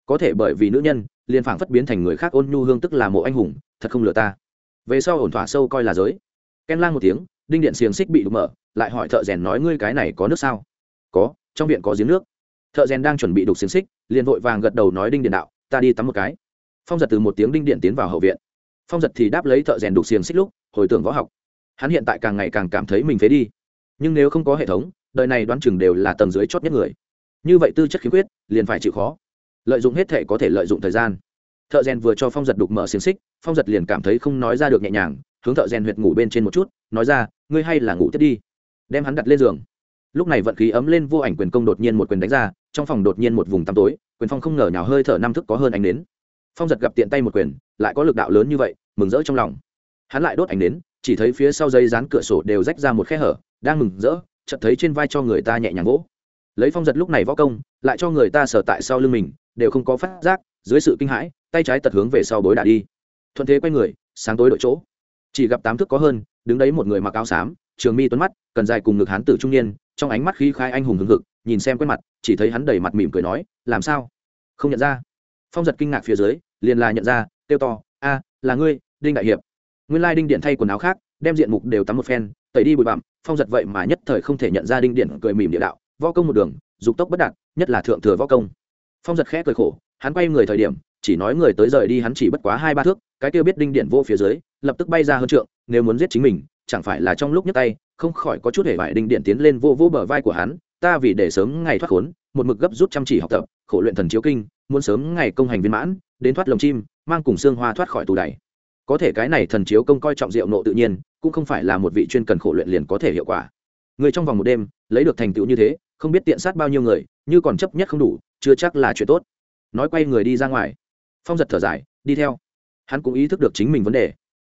Có thể bởi vì nữ nhân, liền phảng phất biến thành người khác ôn nhu hương tức là mộ anh hùng, thật không lừa ta về sau ổn thỏa sâu coi là giới. Ken lang một tiếng, đinh điện xiềng xích bị đục mở, lại hỏi thợ rèn nói ngươi cái này có nước sao? Có, trong viện có giếng nước. Thợ rèn đang chuẩn bị đục xiềng xích, liền vội vàng gật đầu nói đinh điện đạo, ta đi tắm một cái. Phong giật từ một tiếng đinh điện tiến vào hậu viện. Phong giật thì đáp lấy thợ rèn đục xiềng xích lúc, hồi tưởng võ học. Hắn hiện tại càng ngày càng cảm thấy mình phế đi. Nhưng nếu không có hệ thống, đời này đoán chừng đều là tầng dưới chót nhất người. Như vậy tư chất khiếm khuyết, liền phải chịu khó. Lợi dụng hết thể có thể lợi dụng thời gian thợ rèn vừa cho phong giật đục mở xiềng xích, phong giật liền cảm thấy không nói ra được nhẹ nhàng, hướng thợ rèn huyệt ngủ bên trên một chút, nói ra, ngươi hay là ngủ tiếp đi. Đem hắn đặt lên giường. Lúc này vận khí ấm lên vô ảnh quyền công đột nhiên một quyền đánh ra, trong phòng đột nhiên một vùng tăm tối, quyền phong không ngờ nhào hơi thở năm thức có hơn ánh đến phong giật gặp tiện tay một quyền, lại có lực đạo lớn như vậy, mừng rỡ trong lòng. Hắn lại đốt ảnh đến chỉ thấy phía sau dây dán cửa sổ đều rách ra một khe hở, đang mừng rỡ, chợt thấy trên vai cho người ta nhẹ nhàng vỗ. Lấy phong giật lúc này võ công, lại cho người ta sở tại sau lưng mình, đều không có phát giác, dưới sự kinh hãi tay trái tật hướng về sau bối đà đi. Thuận thế quay người, sáng tối đội chỗ. Chỉ gặp tám thước có hơn, đứng đấy một người mặc áo xám, trường mi tuấn mắt, cần dài cùng ngực hán tử trung niên, trong ánh mắt khí khai anh hùng hưng hực, nhìn xem quen mặt, chỉ thấy hắn đầy mặt mỉm cười nói, làm sao? Không nhận ra? Phong giật kinh ngạc phía dưới, liền là nhận ra, kêu to, a, là ngươi, đinh đại hiệp. Nguyên lai đinh điện thay quần áo khác, đem diện mục đều tắm một phen, tẩy đi bụi bặm, phong giật vậy mà nhất thời không thể nhận ra đinh điện cười mỉm địa đạo, võ công một đường, dục tốc bất đạt, nhất là thượng thừa võ công. Phong giật khẽ cười khổ, hắn quay người thời điểm chỉ nói người tới rời đi hắn chỉ bất quá hai ba thước, cái kia biết đinh điện vô phía dưới, lập tức bay ra hơn trượng, nếu muốn giết chính mình, chẳng phải là trong lúc nhấc tay, không khỏi có chút hề vải đinh điện tiến lên vô vô bờ vai của hắn, ta vì để sớm ngày thoát khốn, một mực gấp rút chăm chỉ học tập, khổ luyện thần chiếu kinh, muốn sớm ngày công hành viên mãn, đến thoát lồng chim, mang cùng xương hoa thoát khỏi tù đày. Có thể cái này thần chiếu công coi trọng diệu nộ tự nhiên, cũng không phải là một vị chuyên cần khổ luyện liền có thể hiệu quả. Người trong vòng một đêm, lấy được thành tựu như thế, không biết tiện sát bao nhiêu người, như còn chấp nhất không đủ, chưa chắc là chuyện tốt. Nói quay người đi ra ngoài phong giật thở dài, đi theo. Hắn cũng ý thức được chính mình vấn đề.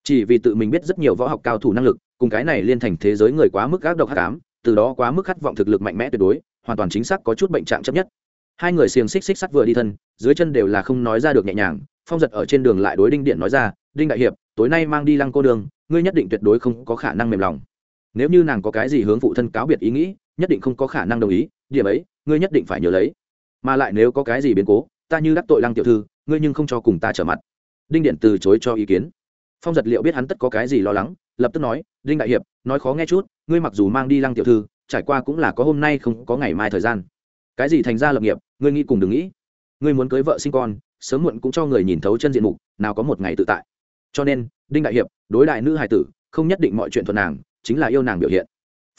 Chỉ vì tự mình biết rất nhiều võ học cao thủ năng lực, cùng cái này liên thành thế giới người quá mức gác độc hắc ám, từ đó quá mức khát vọng thực lực mạnh mẽ tuyệt đối, hoàn toàn chính xác có chút bệnh trạng chấp nhất. Hai người xiềng xích xích sắt vừa đi thân, dưới chân đều là không nói ra được nhẹ nhàng, phong giật ở trên đường lại đối đinh điện nói ra, đinh đại hiệp, tối nay mang đi lăng cô đường, ngươi nhất định tuyệt đối không có khả năng mềm lòng. Nếu như nàng có cái gì hướng phụ thân cáo biệt ý nghĩ, nhất định không có khả năng đồng ý, điểm ấy, ngươi nhất định phải nhớ lấy. Mà lại nếu có cái gì biến cố, ta như đắc tội lăng tiểu thư ngươi nhưng không cho cùng ta trở mặt. Đinh điện từ chối cho ý kiến. Phong giật liệu biết hắn tất có cái gì lo lắng, lập tức nói, đinh đại hiệp, nói khó nghe chút, ngươi mặc dù mang đi lăng tiểu thư, trải qua cũng là có hôm nay không có ngày mai thời gian. Cái gì thành ra lập nghiệp, ngươi nghĩ cùng đừng nghĩ. Ngươi muốn cưới vợ sinh con, sớm muộn cũng cho người nhìn thấu chân diện mục, nào có một ngày tự tại. Cho nên, đinh đại hiệp, đối đại nữ hải tử, không nhất định mọi chuyện thuận nàng, chính là yêu nàng biểu hiện.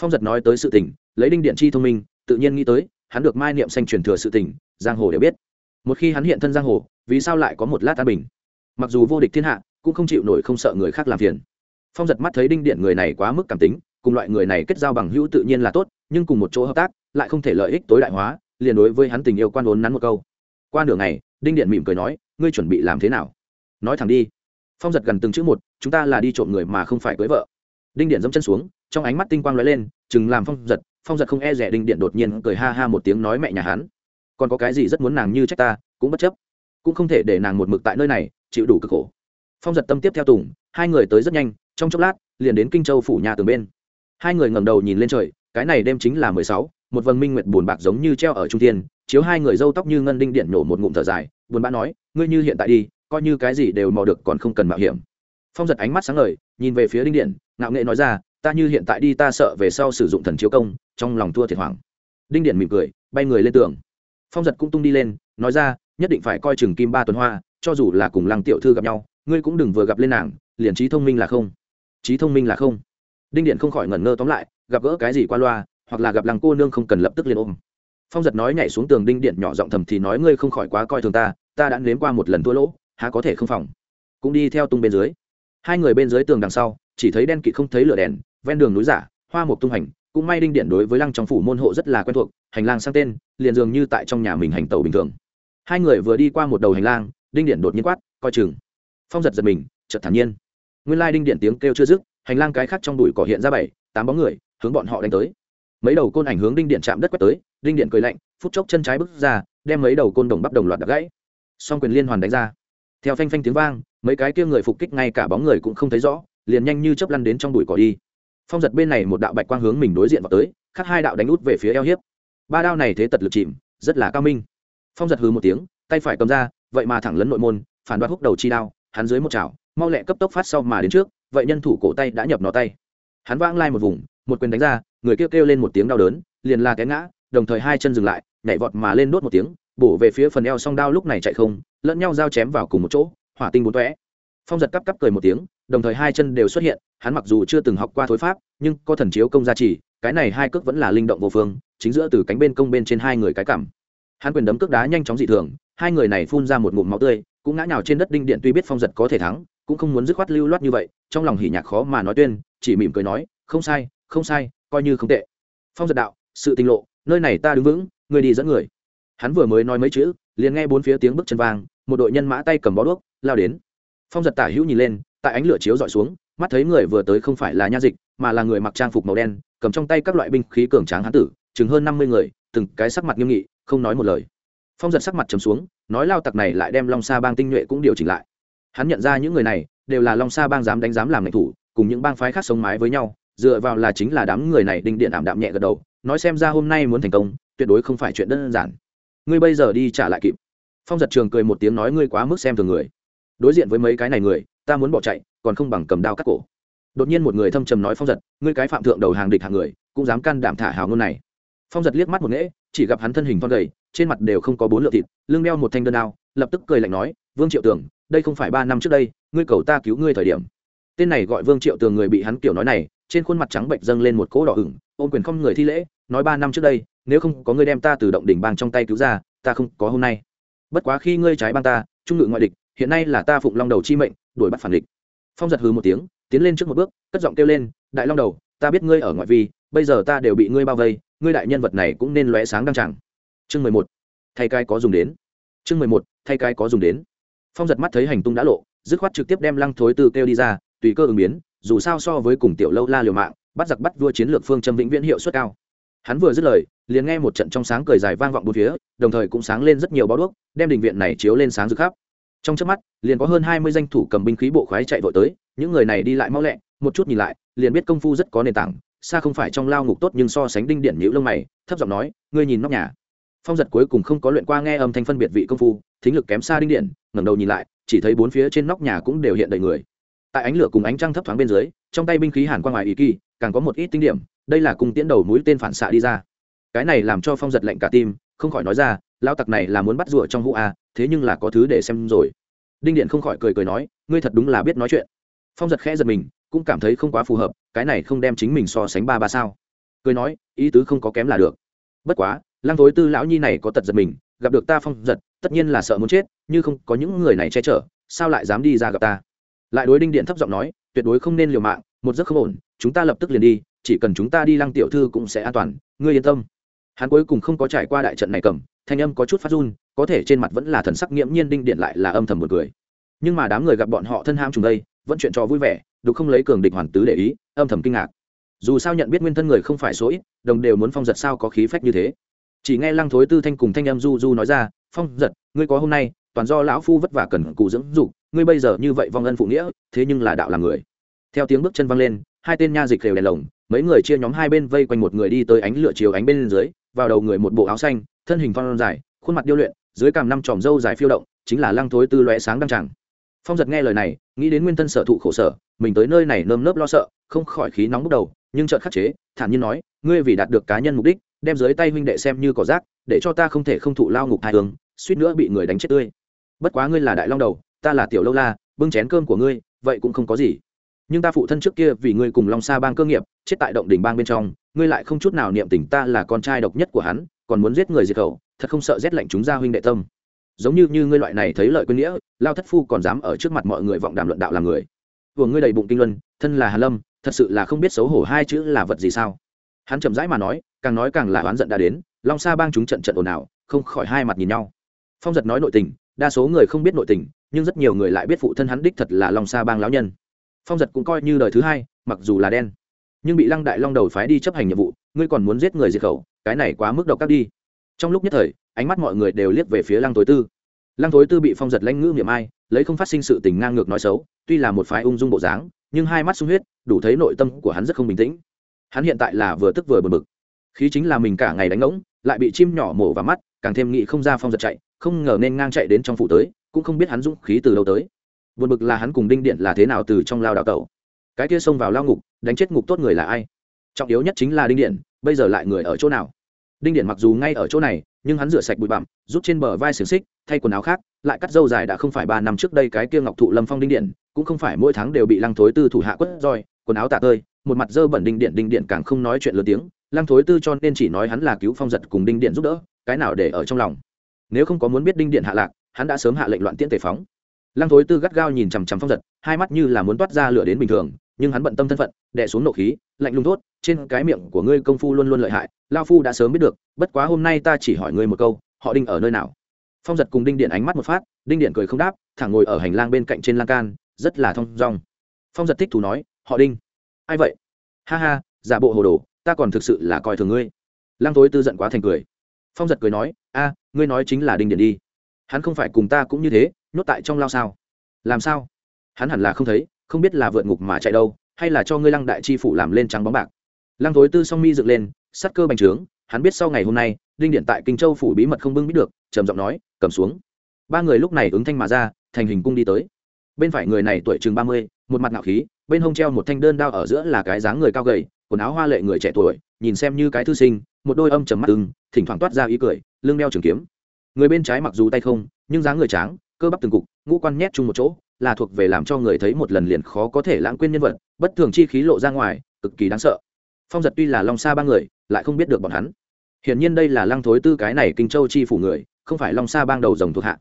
Phong giật nói tới sự tình, lấy đinh điện chi thông minh, tự nhiên nghĩ tới, hắn được mai niệm xanh truyền thừa sự tình, giang hồ đều biết. Một khi hắn hiện thân giang hồ vì sao lại có một lát an bình? Mặc dù vô địch thiên hạ, cũng không chịu nổi không sợ người khác làm phiền. Phong giật mắt thấy đinh điện người này quá mức cảm tính, cùng loại người này kết giao bằng hữu tự nhiên là tốt, nhưng cùng một chỗ hợp tác, lại không thể lợi ích tối đại hóa, liền đối với hắn tình yêu quan vốn nắn một câu. Qua nửa ngày, đinh điện mỉm cười nói, ngươi chuẩn bị làm thế nào? Nói thẳng đi. Phong giật gần từng chữ một, chúng ta là đi trộm người mà không phải cưới vợ. Đinh điện dẫm chân xuống, trong ánh mắt tinh quang lóe lên, chừng làm phong giật. Phong giật không e rẻ đinh điện đột nhiên cười ha ha một tiếng nói mẹ nhà hắn, còn có cái gì rất muốn nàng như trách ta, cũng bất chấp cũng không thể để nàng một mực tại nơi này, chịu đủ cực khổ. Phong giật tâm tiếp theo tùng, hai người tới rất nhanh, trong chốc lát, liền đến kinh châu phủ nhà tường bên. Hai người ngẩng đầu nhìn lên trời, cái này đêm chính là mười sáu, một vầng minh nguyệt buồn bạc giống như treo ở trung thiên, chiếu hai người râu tóc như ngân đinh điện nổ một ngụm thở dài, buồn bã nói, ngươi như hiện tại đi, coi như cái gì đều mò được còn không cần mạo hiểm. Phong giật ánh mắt sáng ngời, nhìn về phía đinh điện, ngạo nghệ nói ra, ta như hiện tại đi ta sợ về sau sử dụng thần chiếu công, trong lòng thua thiệt hoàng đinh điện mỉm cười, bay người lên tường. Phong giật cũng tung đi lên, nói ra nhất định phải coi chừng kim ba tuần hoa, cho dù là cùng lăng tiểu thư gặp nhau, ngươi cũng đừng vừa gặp lên nàng, liền trí thông minh là không. Trí thông minh là không. Đinh điện không khỏi ngẩn ngơ tóm lại, gặp gỡ cái gì qua loa, hoặc là gặp lăng cô nương không cần lập tức liền ôm. Phong giật nói nhảy xuống tường đinh điện nhỏ giọng thầm thì nói ngươi không khỏi quá coi thường ta ta đã nếm qua một lần thua lỗ, há có thể không phòng. Cũng đi theo tung bên dưới. Hai người bên dưới tường đằng sau, chỉ thấy đen kịt không thấy lửa đèn, ven đường núi giả, hoa một tung hành, cũng may đinh điện đối với lăng trong phủ môn hộ rất là quen thuộc, hành lang sang tên, liền dường như tại trong nhà mình hành tàu bình thường hai người vừa đi qua một đầu hành lang, đinh điện đột nhiên quát, coi chừng. Phong giật giật mình, chợt thản nhiên. Nguyên lai đinh điện tiếng kêu chưa dứt, hành lang cái khác trong đùi cỏ hiện ra bảy, tám bóng người, hướng bọn họ đánh tới. Mấy đầu côn ảnh hướng đinh điện chạm đất quét tới, đinh điện cười lạnh, phút chốc chân trái bước ra, đem mấy đầu côn đồng bắp đồng loạt đập gãy. Song quyền liên hoàn đánh ra. Theo phanh phanh tiếng vang, mấy cái kia người phục kích ngay cả bóng người cũng không thấy rõ, liền nhanh như chớp lăn đến trong bụi cỏ đi. Phong giật bên này một đạo bạch quang hướng mình đối diện vào tới khác hai đạo đánh út về phía eo hiếp. Ba đao này thế tật lực chìm, rất là cao minh phong giật hừ một tiếng, tay phải cầm ra, vậy mà thẳng lấn nội môn, phản đoạt húc đầu chi đao, hắn dưới một chảo, mau lẹ cấp tốc phát sau mà đến trước, vậy nhân thủ cổ tay đã nhập nó tay. Hắn vãng lai một vùng, một quyền đánh ra, người kêu kêu lên một tiếng đau đớn, liền la té ngã, đồng thời hai chân dừng lại, nhảy vọt mà lên đốt một tiếng, bổ về phía phần eo song đao lúc này chạy không, lẫn nhau giao chém vào cùng một chỗ, hỏa tinh bốn tóe. Phong giật cắp cắp cười một tiếng, đồng thời hai chân đều xuất hiện, hắn mặc dù chưa từng học qua thối pháp, nhưng có thần chiếu công gia trì, cái này hai cước vẫn là linh động vô phương, chính giữa từ cánh bên công bên trên hai người cái cảm hắn quyền đấm cước đá nhanh chóng dị thường, hai người này phun ra một ngụm máu tươi, cũng ngã nhào trên đất đinh điện tuy biết phong giật có thể thắng, cũng không muốn dứt khoát lưu loát như vậy, trong lòng hỉ nhạc khó mà nói tuyên, chỉ mỉm cười nói, không sai không sai, coi như không tệ. Phong giật đạo, sự tình lộ, nơi này ta đứng vững, người đi dẫn người. Hắn vừa mới nói mấy chữ, liền nghe bốn phía tiếng bước chân vang, một đội nhân mã tay cầm bó đuốc, lao đến. Phong giật tả hữu nhìn lên, tại ánh lửa chiếu dọi xuống, mắt thấy người vừa tới không phải là nha dịch, mà là người mặc trang phục màu đen, cầm trong tay các loại binh khí cường tráng hán tử, chừng hơn năm mươi người, từng cái sắc mặt nghiêm nghị không nói một lời. Phong giật sắc mặt trầm xuống, nói lao tặc này lại đem long sa bang tinh nhuệ cũng điều chỉnh lại. Hắn nhận ra những người này, đều là long sa bang dám đánh dám làm lãnh thủ, cùng những bang phái khác sống mái với nhau, dựa vào là chính là đám người này đinh điện ảm đạm nhẹ gật đầu, nói xem ra hôm nay muốn thành công, tuyệt đối không phải chuyện đơn giản. Ngươi bây giờ đi trả lại kịp. Phong giật trường cười một tiếng nói ngươi quá mức xem thường người. Đối diện với mấy cái này người, ta muốn bỏ chạy, còn không bằng cầm đao cắt cổ. Đột nhiên một người thâm trầm nói phong giật, ngươi cái phạm thượng đầu hàng địch hàng người, cũng dám can đảm thả hào ngôn này. Phong giật liếc mắt một nghễ chỉ gặp hắn thân hình con gầy, trên mặt đều không có bốn lượng thịt, lưng đeo một thanh đơn đao, lập tức cười lạnh nói, vương triệu tường, đây không phải ba năm trước đây, ngươi cầu ta cứu ngươi thời điểm. Tên này gọi vương triệu tường người bị hắn kiểu nói này, trên khuôn mặt trắng bệnh dâng lên một cỗ đỏ ửng, ôm quyền không người thi lễ, nói ba năm trước đây, nếu không có ngươi đem ta từ động đỉnh bang trong tay cứu ra, ta không có hôm nay. Bất quá khi ngươi trái bang ta, trung ngự ngoại địch, hiện nay là ta phụng long đầu chi mệnh, đuổi bắt phản địch. Phong giật hừ một tiếng, tiến lên trước một bước, cất giọng kêu lên, đại long đầu, ta biết ngươi ở ngoại vi, bây giờ ta đều bị ngươi bao vây ngươi đại nhân vật này cũng nên lóe sáng đăng chẳng chương mười một, thay cai có dùng đến. Chương mười một, thay cai có dùng đến. Phong giật mắt thấy hành tung đã lộ, dứt khoát trực tiếp đem lăng thối từ kêu đi ra, tùy cơ ứng biến, dù sao so với cùng tiểu lâu la liều mạng, bắt giặc bắt vua chiến lược phương châm vĩnh viễn hiệu suất cao. Hắn vừa dứt lời, liền nghe một trận trong sáng cười dài vang vọng bốn phía, đồng thời cũng sáng lên rất nhiều báo đuốc, đem đình viện này chiếu lên sáng rực khắp. Trong trước mắt, liền có hơn hai mươi danh thủ cầm binh khí bộ khoái chạy vội tới, những người này đi lại mau lẹ, một chút nhìn lại, liền biết công phu rất có nền tảng xa không phải trong lao ngục tốt nhưng so sánh đinh điện nhữ lông mày, thấp giọng nói, ngươi nhìn nóc nhà. Phong giật cuối cùng không có luyện qua nghe âm thanh phân biệt vị công phu, thính lực kém xa đinh điện, ngẩng đầu nhìn lại, chỉ thấy bốn phía trên nóc nhà cũng đều hiện đầy người. Tại ánh lửa cùng ánh trăng thấp thoáng bên dưới, trong tay binh khí hàn qua ngoài ý kỳ, càng có một ít tinh điểm, đây là cùng tiến đầu mũi tên phản xạ đi ra. Cái này làm cho phong giật lạnh cả tim, không khỏi nói ra lao tặc này là muốn bắt rùa trong hũ a, thế nhưng là có thứ để xem rồi. Đinh điện không khỏi cười cười nói, ngươi thật đúng là biết nói chuyện. Phong giật khẽ giật mình cũng cảm thấy không quá phù hợp, cái này không đem chính mình so sánh ba ba sao. Cười nói, ý tứ không có kém là được. Bất quá, lăng thối tư lão nhi này có tật giật mình, gặp được ta phong giật, tất nhiên là sợ muốn chết, như không có những người này che chở, sao lại dám đi ra gặp ta? Lại đối đinh điện thấp giọng nói, tuyệt đối không nên liều mạng, một giấc không ổn, chúng ta lập tức liền đi, chỉ cần chúng ta đi lăng tiểu thư cũng sẽ an toàn, ngươi yên tâm. Hắn cuối cùng không có trải qua đại trận này cầm, thanh âm có chút phát run, có thể trên mặt vẫn là thần sắc nghiễm nhiên, đinh điện lại là âm thầm một cười. Nhưng mà đám người gặp bọn họ thân ham trùng đây, vẫn chuyện trò vui vẻ đục không lấy cường địch hoàn tứ để ý, âm thầm kinh ngạc. Dù sao nhận biết nguyên thân người không phải số ít, đồng đều muốn phong giật sao có khí phách như thế. Chỉ nghe lăng thối tư thanh cùng thanh em du du nói ra, phong giật, ngươi có hôm nay, toàn do lão phu vất vả cần cụ dưỡng dục, ngươi bây giờ như vậy vong ân phụ nghĩa, thế nhưng là đạo là người. Theo tiếng bước chân văng lên, hai tên nha dịch đều đèn lồng, mấy người chia nhóm hai bên vây quanh một người đi tới ánh lửa chiều ánh bên dưới, vào đầu người một bộ áo xanh, thân hình phong dài, khuôn mặt điêu luyện, dưới cằm năm tròm râu dài phiêu động, chính là lăng thối tư lóe sáng đăng tràng. Phong giật nghe lời này, nghĩ đến nguyên thân sở thụ khổ sở mình tới nơi này nơm nớp lo sợ, không khỏi khí nóng bốc đầu, nhưng chợt khắc chế, thản nhiên nói, ngươi vì đạt được cá nhân mục đích, đem dưới tay huynh đệ xem như cỏ rác, để cho ta không thể không thụ lao ngục hai hướng suýt nữa bị người đánh chết tươi. Bất quá ngươi là đại long đầu, ta là tiểu lâu la, bưng chén cơm của ngươi, vậy cũng không có gì. Nhưng ta phụ thân trước kia vì ngươi cùng long sa bang cơ nghiệp, chết tại động đỉnh bang bên trong, ngươi lại không chút nào niệm tình ta là con trai độc nhất của hắn, còn muốn giết người diệt khẩu, thật không sợ rét lạnh chúng ra huynh đệ tâm. Giống như như ngươi loại này thấy lợi quên nghĩa, lao thất phu còn dám ở trước mặt mọi người vọng đàm luận đạo làm người vừa ngươi đầy bụng kinh luân, thân là hà lâm, thật sự là không biết xấu hổ hai chữ là vật gì sao? Hắn chậm rãi mà nói, càng nói càng là oán giận đã đến, long sa bang chúng trận trận ồn ào, không khỏi hai mặt nhìn nhau. Phong giật nói nội tình, đa số người không biết nội tình, nhưng rất nhiều người lại biết phụ thân hắn đích thật là long sa bang lão nhân. Phong giật cũng coi như đời thứ hai, mặc dù là đen, nhưng bị lăng đại long đầu phái đi chấp hành nhiệm vụ, ngươi còn muốn giết người diệt khẩu, cái này quá mức độc các đi. Trong lúc nhất thời, ánh mắt mọi người đều liếc về phía lăng tối tư lăng Thối tư bị phong giật lãnh ngữ miệng ai, lấy không phát sinh sự tình ngang ngược nói xấu, tuy là một phái ung dung bộ dáng, nhưng hai mắt sung huyết, đủ thấy nội tâm của hắn rất không bình tĩnh. Hắn hiện tại là vừa tức vừa bực bực. Khí chính là mình cả ngày đánh ngỗng, lại bị chim nhỏ mổ vào mắt, càng thêm nghĩ không ra phong giật chạy, không ngờ nên ngang chạy đến trong phủ tới, cũng không biết hắn dũng khí từ đâu tới. Buồn bực là hắn cùng đinh điện là thế nào từ trong lao đào tẩu. Cái kia xông vào lao ngục, đánh chết ngục tốt người là ai? Trọng yếu nhất chính là đinh điện, bây giờ lại người ở chỗ nào? Đinh điện mặc dù ngay ở chỗ này nhưng hắn rửa sạch bụi bặm, rút trên bờ vai xiềng xích, thay quần áo khác, lại cắt dâu dài đã không phải ba năm trước đây cái kia ngọc thụ lâm phong đinh điện, cũng không phải mỗi tháng đều bị lăng thối tư thủ hạ quất roi, quần áo tạ tơi, một mặt dơ bẩn đinh điện đinh điện càng không nói chuyện lớn tiếng, lăng thối tư cho nên chỉ nói hắn là cứu phong giật cùng đinh điện giúp đỡ, cái nào để ở trong lòng. Nếu không có muốn biết đinh điện hạ lạc, hắn đã sớm hạ lệnh loạn tiễn tề phóng. Lăng thối tư gắt gao nhìn chằm chằm phong giật, hai mắt như là muốn toát ra lửa đến bình thường, nhưng hắn bận tâm thân phận, đè xuống nộ khí lạnh lùng thốt, trên cái miệng của ngươi công phu luôn luôn lợi hại, lao phu đã sớm biết được, bất quá hôm nay ta chỉ hỏi ngươi một câu, họ đinh ở nơi nào? Phong giật cùng đinh điện ánh mắt một phát, đinh điện cười không đáp, thẳng ngồi ở hành lang bên cạnh trên lan can, rất là thong dong. Phong giật thích thú nói, họ đinh, ai vậy? Ha ha, giả bộ hồ đồ, ta còn thực sự là coi thường ngươi. Lăng tối tư giận quá thành cười. Phong giật cười nói, a, ngươi nói chính là đinh điện đi. Hắn không phải cùng ta cũng như thế, nhốt tại trong lao sao. Làm sao? Hắn hẳn là không thấy, không biết là vượt ngục mà chạy đâu hay là cho ngươi lăng đại chi phủ làm lên trắng bóng bạc. Lăng thối tư song mi dựng lên, sắt cơ bành trướng, hắn biết sau ngày hôm nay, đinh điện tại kinh châu phủ bí mật không bưng biết được, trầm giọng nói, cầm xuống. Ba người lúc này ứng thanh mà ra, thành hình cung đi tới. Bên phải người này tuổi chừng ba mươi, một mặt ngạo khí, bên hông treo một thanh đơn đao ở giữa là cái dáng người cao gầy, quần áo hoa lệ người trẻ tuổi, nhìn xem như cái thư sinh, một đôi âm trầm mắt ưng, thỉnh thoảng toát ra ý cười, lưng đeo trường kiếm. Người bên trái mặc dù tay không, nhưng dáng người tráng, cơ bắp từng cục, ngũ quan nhét chung một chỗ, là thuộc về làm cho người thấy một lần liền khó có thể lãng quên nhân vật bất thường chi khí lộ ra ngoài, cực kỳ đáng sợ. Phong giật tuy là long xa ba người, lại không biết được bọn hắn. Hiển nhiên đây là lăng thối tư cái này kinh châu chi phủ người, không phải long xa bang đầu rồng thuộc hạ.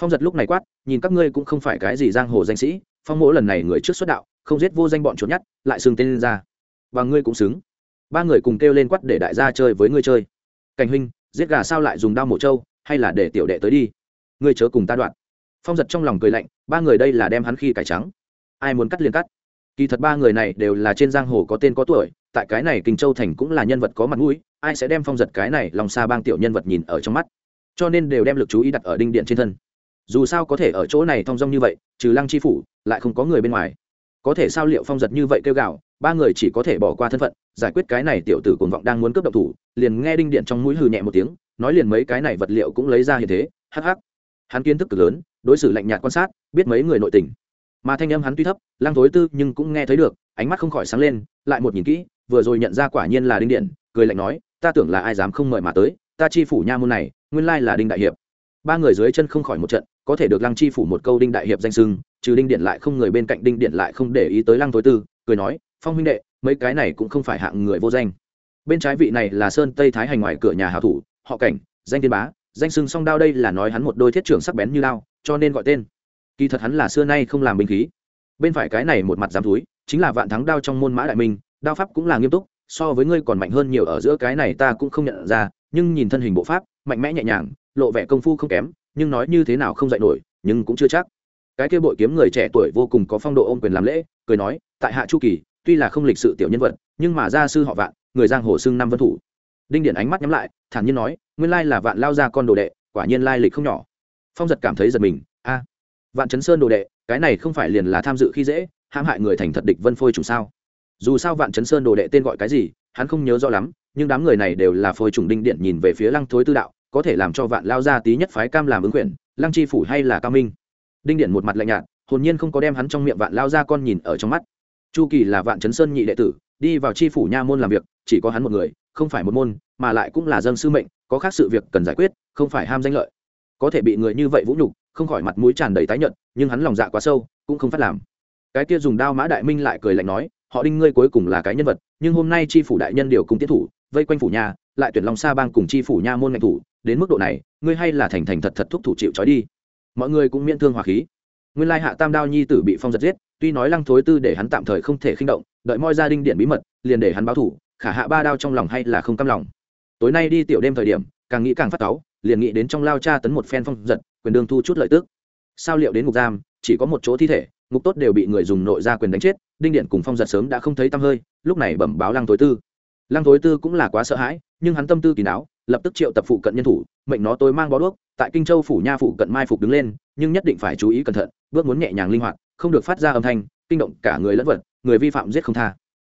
Phong giật lúc này quát, nhìn các ngươi cũng không phải cái gì giang hồ danh sĩ, phong mỗ lần này người trước xuất đạo, không giết vô danh bọn trốn nhát lại xưng tên lên ra. Và ngươi cũng xứng. Ba người cùng kêu lên quát để đại gia chơi với ngươi chơi. Cảnh huynh, giết gà sao lại dùng đao mổ trâu, hay là để tiểu đệ tới đi? Ngươi chớ cùng ta đoạn. Phong giật trong lòng cười lạnh, ba người đây là đem hắn khi cải trắng. Ai muốn cắt liền cắt kỳ thật ba người này đều là trên giang hồ có tên có tuổi, tại cái này kinh châu thành cũng là nhân vật có mặt mũi, ai sẽ đem phong giật cái này lòng xa bang tiểu nhân vật nhìn ở trong mắt. Cho nên đều đem lực chú ý đặt ở đinh điện trên thân. Dù sao có thể ở chỗ này thong dong như vậy, trừ lăng chi phủ, lại không có người bên ngoài. Có thể sao liệu phong giật như vậy kêu gạo ba người chỉ có thể bỏ qua thân phận, giải quyết cái này tiểu tử cuồng vọng đang muốn cướp độc thủ, liền nghe đinh điện trong mũi hừ nhẹ một tiếng, nói liền mấy cái này vật liệu cũng lấy ra hiện thế, hắc hắc. Hắn kiến thức cực lớn, đối xử lạnh nhạt quan sát, biết mấy người nội tình mà thanh âm hắn tuy thấp, lang thối tư nhưng cũng nghe thấy được, ánh mắt không khỏi sáng lên, lại một nhìn kỹ, vừa rồi nhận ra quả nhiên là đinh điện, cười lạnh nói, ta tưởng là ai dám không mời mà tới, ta chi phủ nha môn này, nguyên lai là đinh đại hiệp. Ba người dưới chân không khỏi một trận, có thể được lăng chi phủ một câu đinh đại hiệp danh sưng trừ đinh điện lại không người bên cạnh đinh điện lại không để ý tới lăng thối tư, cười nói, phong huynh đệ, mấy cái này cũng không phải hạng người vô danh. Bên trái vị này là sơn tây thái hành ngoài cửa nhà hảo thủ, họ cảnh, danh tiên bá, danh sưng song đao đây là nói hắn một đôi thiết trưởng sắc bén như lao cho nên gọi tên kỳ thật hắn là xưa nay không làm binh khí. Bên phải cái này một mặt giám túi, chính là vạn thắng đao trong môn mã đại minh, đao pháp cũng là nghiêm túc, so với ngươi còn mạnh hơn nhiều ở giữa cái này ta cũng không nhận ra, nhưng nhìn thân hình bộ pháp, mạnh mẽ nhẹ nhàng, lộ vẻ công phu không kém, nhưng nói như thế nào không dạy nổi, nhưng cũng chưa chắc. Cái kia bội kiếm người trẻ tuổi vô cùng có phong độ ôm quyền làm lễ, cười nói, tại hạ chu kỳ, tuy là không lịch sự tiểu nhân vật, nhưng mà gia sư họ vạn, người giang hồ xưng năm vân thủ. Đinh điện ánh mắt nhắm lại, thản nhiên nói, nguyên lai là vạn lao ra con đồ đệ, quả nhiên lai lịch không nhỏ. Phong giật cảm thấy giật mình, a vạn chấn sơn đồ đệ, cái này không phải liền là tham dự khi dễ, hãm hại người thành thật địch vân phôi trùng sao? Dù sao vạn chấn sơn đồ đệ tên gọi cái gì, hắn không nhớ rõ lắm, nhưng đám người này đều là phôi trùng đinh điện nhìn về phía lăng thối tư đạo, có thể làm cho vạn lao ra tí nhất phái cam làm ứng quyền lăng chi phủ hay là cao minh? Đinh điện một mặt lạnh nhạt, hồn nhiên không có đem hắn trong miệng vạn lao ra con nhìn ở trong mắt. Chu kỳ là vạn chấn sơn nhị đệ tử, đi vào chi phủ nha môn làm việc, chỉ có hắn một người, không phải một môn, mà lại cũng là dân sư mệnh, có khác sự việc cần giải quyết, không phải ham danh lợi. Có thể bị người như vậy vũ nhục không khỏi mặt mũi tràn đầy tái nhợt, nhưng hắn lòng dạ quá sâu, cũng không phát làm. Cái kia dùng đao mã đại minh lại cười lạnh nói, họ đinh ngươi cuối cùng là cái nhân vật, nhưng hôm nay chi phủ đại nhân điều cùng tiến thủ, vây quanh phủ nhà, lại tuyển long sa bang cùng chi phủ nha môn ngành thủ, đến mức độ này, ngươi hay là thành thành thật thật thúc thủ chịu trói đi. Mọi người cũng miễn thương hòa khí. Nguyên lai hạ tam đao nhi tử bị phong giật giết, tuy nói lăng thối tư để hắn tạm thời không thể khinh động, đợi moi gia đình điện bí mật, liền để hắn báo thủ, khả hạ ba đao trong lòng hay là không cam lòng. Tối nay đi tiểu đêm thời điểm, càng nghĩ càng phát cáu liền nghĩ đến trong lao cha tấn một phen phong giật, quyền đương thu chút lợi tức. Sao liệu đến ngục giam, chỉ có một chỗ thi thể, ngục tốt đều bị người dùng nội ra quyền đánh chết, đinh điện cùng phong giật sớm đã không thấy tăm hơi, lúc này bẩm báo lăng tối tư. Lăng tối tư cũng là quá sợ hãi, nhưng hắn tâm tư kỳ não, lập tức triệu tập phụ cận nhân thủ, mệnh nó tối mang bó đuốc, tại kinh châu phủ nha phụ cận mai phục đứng lên, nhưng nhất định phải chú ý cẩn thận, bước muốn nhẹ nhàng linh hoạt, không được phát ra âm thanh, kinh động cả người lẫn vật, người vi phạm giết không tha.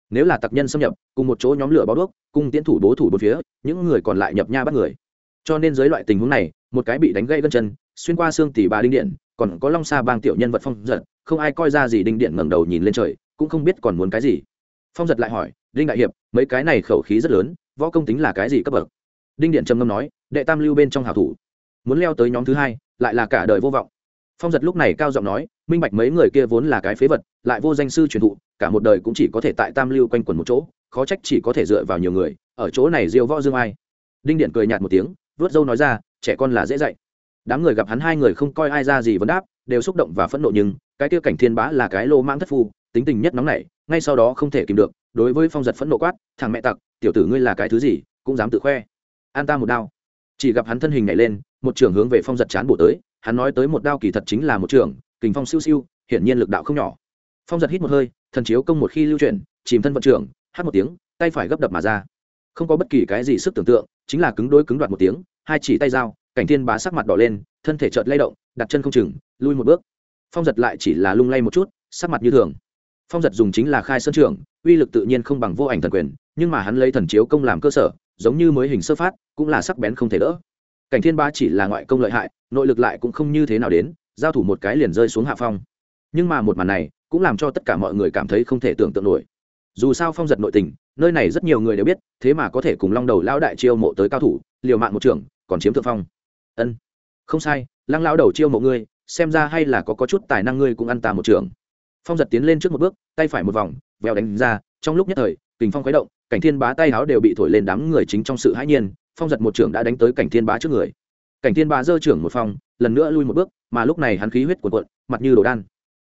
Nếu là tặc nhân xâm nhập, cùng một chỗ nhóm lửa bó đuốc, cùng tiến thủ bố thủ bốn phía, những người còn lại nhập nha bắt người cho nên dưới loại tình huống này, một cái bị đánh gãy gân chân, xuyên qua xương tỷ bà đinh điện, còn có long xa bang tiểu nhân vật phong giật, không ai coi ra gì đinh điện ngẩng đầu nhìn lên trời, cũng không biết còn muốn cái gì. Phong giật lại hỏi, đinh đại hiệp, mấy cái này khẩu khí rất lớn, võ công tính là cái gì cấp bậc? Đinh điện trầm ngâm nói, đệ tam lưu bên trong hảo thủ, muốn leo tới nhóm thứ hai, lại là cả đời vô vọng. Phong giật lúc này cao giọng nói, minh bạch mấy người kia vốn là cái phế vật, lại vô danh sư truyền thụ, cả một đời cũng chỉ có thể tại tam lưu quanh quẩn một chỗ, khó trách chỉ có thể dựa vào nhiều người, ở chỗ này diêu võ dương ai. Đinh điện cười nhạt một tiếng vớt dâu nói ra, trẻ con là dễ dạy. Đám người gặp hắn hai người không coi ai ra gì vấn đáp, đều xúc động và phẫn nộ, nhưng cái kia cảnh thiên bá là cái lô mang thất phu, tính tình nhất nóng nảy, ngay sau đó không thể kìm được, đối với phong giật phẫn nộ quát, thằng mẹ tặc, tiểu tử ngươi là cái thứ gì, cũng dám tự khoe. An ta một đao. Chỉ gặp hắn thân hình nhảy lên, một trường hướng về phong giật chán bổ tới, hắn nói tới một đao kỳ thật chính là một trường kình phong siêu siêu, hiển nhiên lực đạo không nhỏ. Phong giật hít một hơi, thần chiếu công một khi lưu chuyển, chìm thân vận trưởng hát một tiếng, tay phải gấp đập mà ra không có bất kỳ cái gì sức tưởng tượng, chính là cứng đôi cứng đoạt một tiếng, hai chỉ tay dao, cảnh thiên bá sắc mặt đỏ lên, thân thể chợt lay động, đặt chân không chừng, lui một bước. Phong giật lại chỉ là lung lay một chút, sắc mặt như thường. Phong giật dùng chính là khai sơn trưởng, uy lực tự nhiên không bằng vô ảnh thần quyền, nhưng mà hắn lấy thần chiếu công làm cơ sở, giống như mới hình sơ phát, cũng là sắc bén không thể đỡ. Cảnh thiên ba chỉ là ngoại công lợi hại, nội lực lại cũng không như thế nào đến, giao thủ một cái liền rơi xuống hạ phong. Nhưng mà một màn này, cũng làm cho tất cả mọi người cảm thấy không thể tưởng tượng nổi. Dù sao phong giật nội tình nơi này rất nhiều người đều biết thế mà có thể cùng long đầu lão đại chiêu mộ tới cao thủ liều mạng một trưởng còn chiếm thượng phong. Ân không sai lăng lão đầu chiêu mộ ngươi xem ra hay là có, có chút tài năng ngươi cũng ăn tà một trưởng. Phong giật tiến lên trước một bước tay phải một vòng vèo đánh ra trong lúc nhất thời kình phong khuấy động cảnh thiên bá tay áo đều bị thổi lên đám người chính trong sự hãi nhiên phong giật một trưởng đã đánh tới cảnh thiên bá trước người. Cảnh thiên bá giơ trưởng một phong lần nữa lui một bước mà lúc này hắn khí huyết cuộn cuộn mặt như đồ đan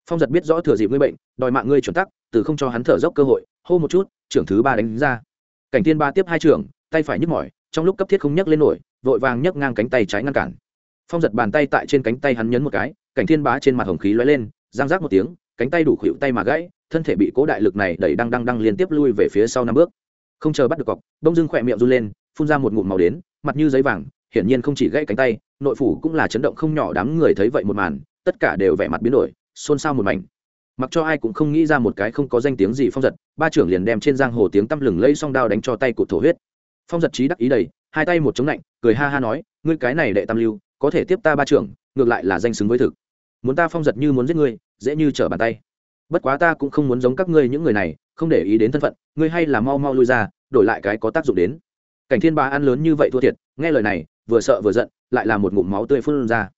phong giật biết rõ thừa dịp ngươi bệnh, đòi mạng ngươi chuẩn tắc, từ không cho hắn thở dốc cơ hội, hô một chút, trưởng thứ ba đánh ra. Cảnh thiên ba tiếp hai trưởng, tay phải nhức mỏi, trong lúc cấp thiết không nhấc lên nổi, vội vàng nhấc ngang cánh tay trái ngăn cản. Phong giật bàn tay tại trên cánh tay hắn nhấn một cái, cảnh thiên bá trên mặt hồng khí lóe lên, giang rác một tiếng, cánh tay đủ khuỵu tay mà gãy, thân thể bị cố đại lực này đẩy đăng đăng đăng liên tiếp lui về phía sau năm bước. Không chờ bắt được cọc đông dưng khỏe miệng run lên, phun ra một ngụm màu đến, mặt như giấy vàng, hiển nhiên không chỉ gãy cánh tay, nội phủ cũng là chấn động không nhỏ đám người thấy vậy một màn, tất cả đều vẻ mặt biến đổi xôn xao một mảnh. Mặc cho ai cũng không nghĩ ra một cái không có danh tiếng gì phong giật, ba trưởng liền đem trên giang hồ tiếng tăm lừng lây song đao đánh cho tay cụt thổ huyết. Phong giật trí đắc ý đầy, hai tay một chống lạnh, cười ha ha nói, ngươi cái này đệ tam lưu, có thể tiếp ta ba trưởng, ngược lại là danh xứng với thực. Muốn ta phong giật như muốn giết ngươi, dễ như trở bàn tay. Bất quá ta cũng không muốn giống các ngươi những người này, không để ý đến thân phận, ngươi hay là mau mau lui ra, đổi lại cái có tác dụng đến. Cảnh thiên ba ăn lớn như vậy thua thiệt, nghe lời này, vừa sợ vừa giận, lại là một ngụm máu tươi phun ra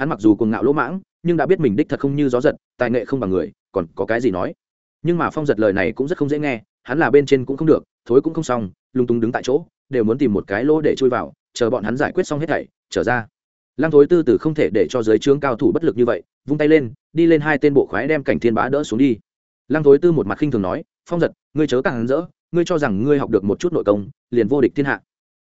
hắn mặc dù cuồng ngạo lỗ mãng, nhưng đã biết mình đích thật không như gió giật, tài nghệ không bằng người, còn có cái gì nói. Nhưng mà phong giật lời này cũng rất không dễ nghe, hắn là bên trên cũng không được, thối cũng không xong, lung tung đứng tại chỗ, đều muốn tìm một cái lỗ để chui vào, chờ bọn hắn giải quyết xong hết thảy, trở ra. Lăng thối tư tử không thể để cho giới trướng cao thủ bất lực như vậy, vung tay lên, đi lên hai tên bộ khoái đem cảnh thiên bá đỡ xuống đi. Lăng thối tư một mặt khinh thường nói, phong giật, ngươi chớ càng hắn rỡ, ngươi cho rằng ngươi học được một chút nội công, liền vô địch thiên hạ.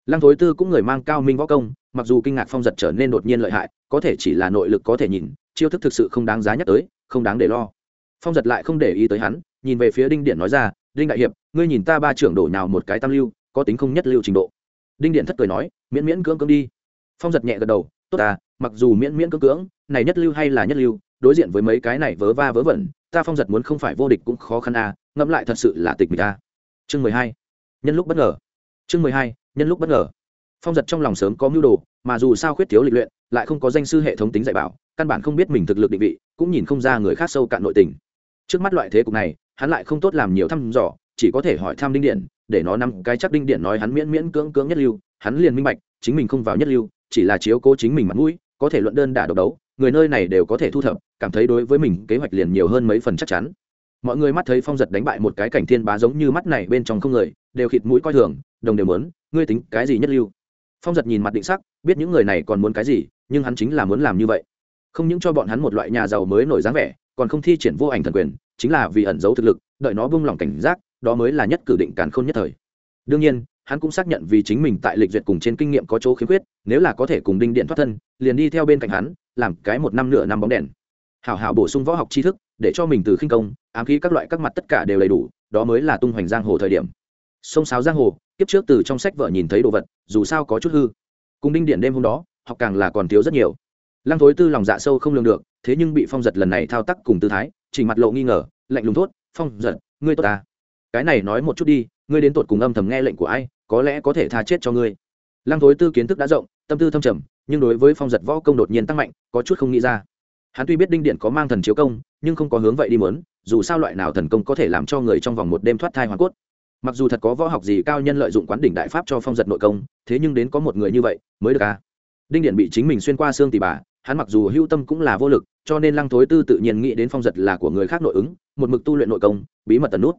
Lăng thối tư cũng người mang cao minh võ công mặc dù kinh ngạc phong giật trở nên đột nhiên lợi hại, có thể chỉ là nội lực có thể nhìn, chiêu thức thực sự không đáng giá nhắc tới, không đáng để lo. Phong giật lại không để ý tới hắn, nhìn về phía đinh điện nói ra, đinh đại hiệp, ngươi nhìn ta ba trưởng đổ nào một cái tam lưu, có tính không nhất lưu trình độ? Đinh điện thất cười nói, miễn miễn cưỡng cưỡng đi. Phong giật nhẹ gật đầu, tốt à mặc dù miễn miễn cưỡng cưỡng, này nhất lưu hay là nhất lưu, đối diện với mấy cái này vớ va vớ vẩn, ta phong giật muốn không phải vô địch cũng khó khăn à ngẫm lại thật sự là tịch mịch à. Chương mười hai, nhân lúc bất ngờ. Chương mười hai, nhân lúc bất ngờ phong giật trong lòng sớm có mưu đồ, mà dù sao khuyết thiếu lịch luyện, lại không có danh sư hệ thống tính dạy bảo, căn bản không biết mình thực lực định vị, cũng nhìn không ra người khác sâu cạn nội tình. Trước mắt loại thế cục này, hắn lại không tốt làm nhiều thăm dò, chỉ có thể hỏi thăm đinh điện, để nó nằm cái chắc đinh điện nói hắn miễn miễn cưỡng cưỡng nhất lưu, hắn liền minh bạch, chính mình không vào nhất lưu, chỉ là chiếu cố chính mình mặt mũi, có thể luận đơn đả độc đấu, người nơi này đều có thể thu thập, cảm thấy đối với mình kế hoạch liền nhiều hơn mấy phần chắc chắn. Mọi người mắt thấy phong giật đánh bại một cái cảnh thiên bá giống như mắt này bên trong không người, đều khịt mũi coi thường, đồng đều muốn, ngươi tính cái gì nhất lưu? Phong giật nhìn mặt định sắc, biết những người này còn muốn cái gì, nhưng hắn chính là muốn làm như vậy. Không những cho bọn hắn một loại nhà giàu mới nổi dáng vẻ, còn không thi triển vô ảnh thần quyền, chính là vì ẩn giấu thực lực, đợi nó bung lòng cảnh giác, đó mới là nhất cử định càn khôn nhất thời. Đương nhiên, hắn cũng xác nhận vì chính mình tại lịch duyệt cùng trên kinh nghiệm có chỗ khiếm khuyết, nếu là có thể cùng đinh điện thoát thân, liền đi theo bên cạnh hắn, làm cái một năm nửa năm bóng đèn. Hảo hảo bổ sung võ học tri thức, để cho mình từ khinh công, ám khí các loại các mặt tất cả đều đầy đủ, đó mới là tung hoành giang hồ thời điểm. Sông sáo giang hồ kiếp trước từ trong sách vợ nhìn thấy đồ vật, dù sao có chút hư. Cùng đinh điện đêm hôm đó, học càng là còn thiếu rất nhiều. Lăng thối tư lòng dạ sâu không lường được, thế nhưng bị phong giật lần này thao tác cùng tư thái, chỉ mặt lộ nghi ngờ, lạnh lùng thốt, phong giật, ngươi tốt ta. Cái này nói một chút đi, ngươi đến tột cùng âm thầm nghe lệnh của ai, có lẽ có thể tha chết cho ngươi. Lăng thối tư kiến thức đã rộng, tâm tư thâm trầm, nhưng đối với phong giật võ công đột nhiên tăng mạnh, có chút không nghĩ ra. Hắn tuy biết đinh điện có mang thần chiếu công, nhưng không có hướng vậy đi mớn dù sao loại nào thần công có thể làm cho người trong vòng một đêm thoát thai hoàn cốt mặc dù thật có võ học gì cao nhân lợi dụng quán đỉnh đại pháp cho phong giật nội công, thế nhưng đến có một người như vậy mới được à? Đinh điện bị chính mình xuyên qua xương tỉ bà, hắn mặc dù hưu tâm cũng là vô lực, cho nên lăng thối tư tự nhiên nghĩ đến phong giật là của người khác nội ứng, một mực tu luyện nội công, bí mật tần nút.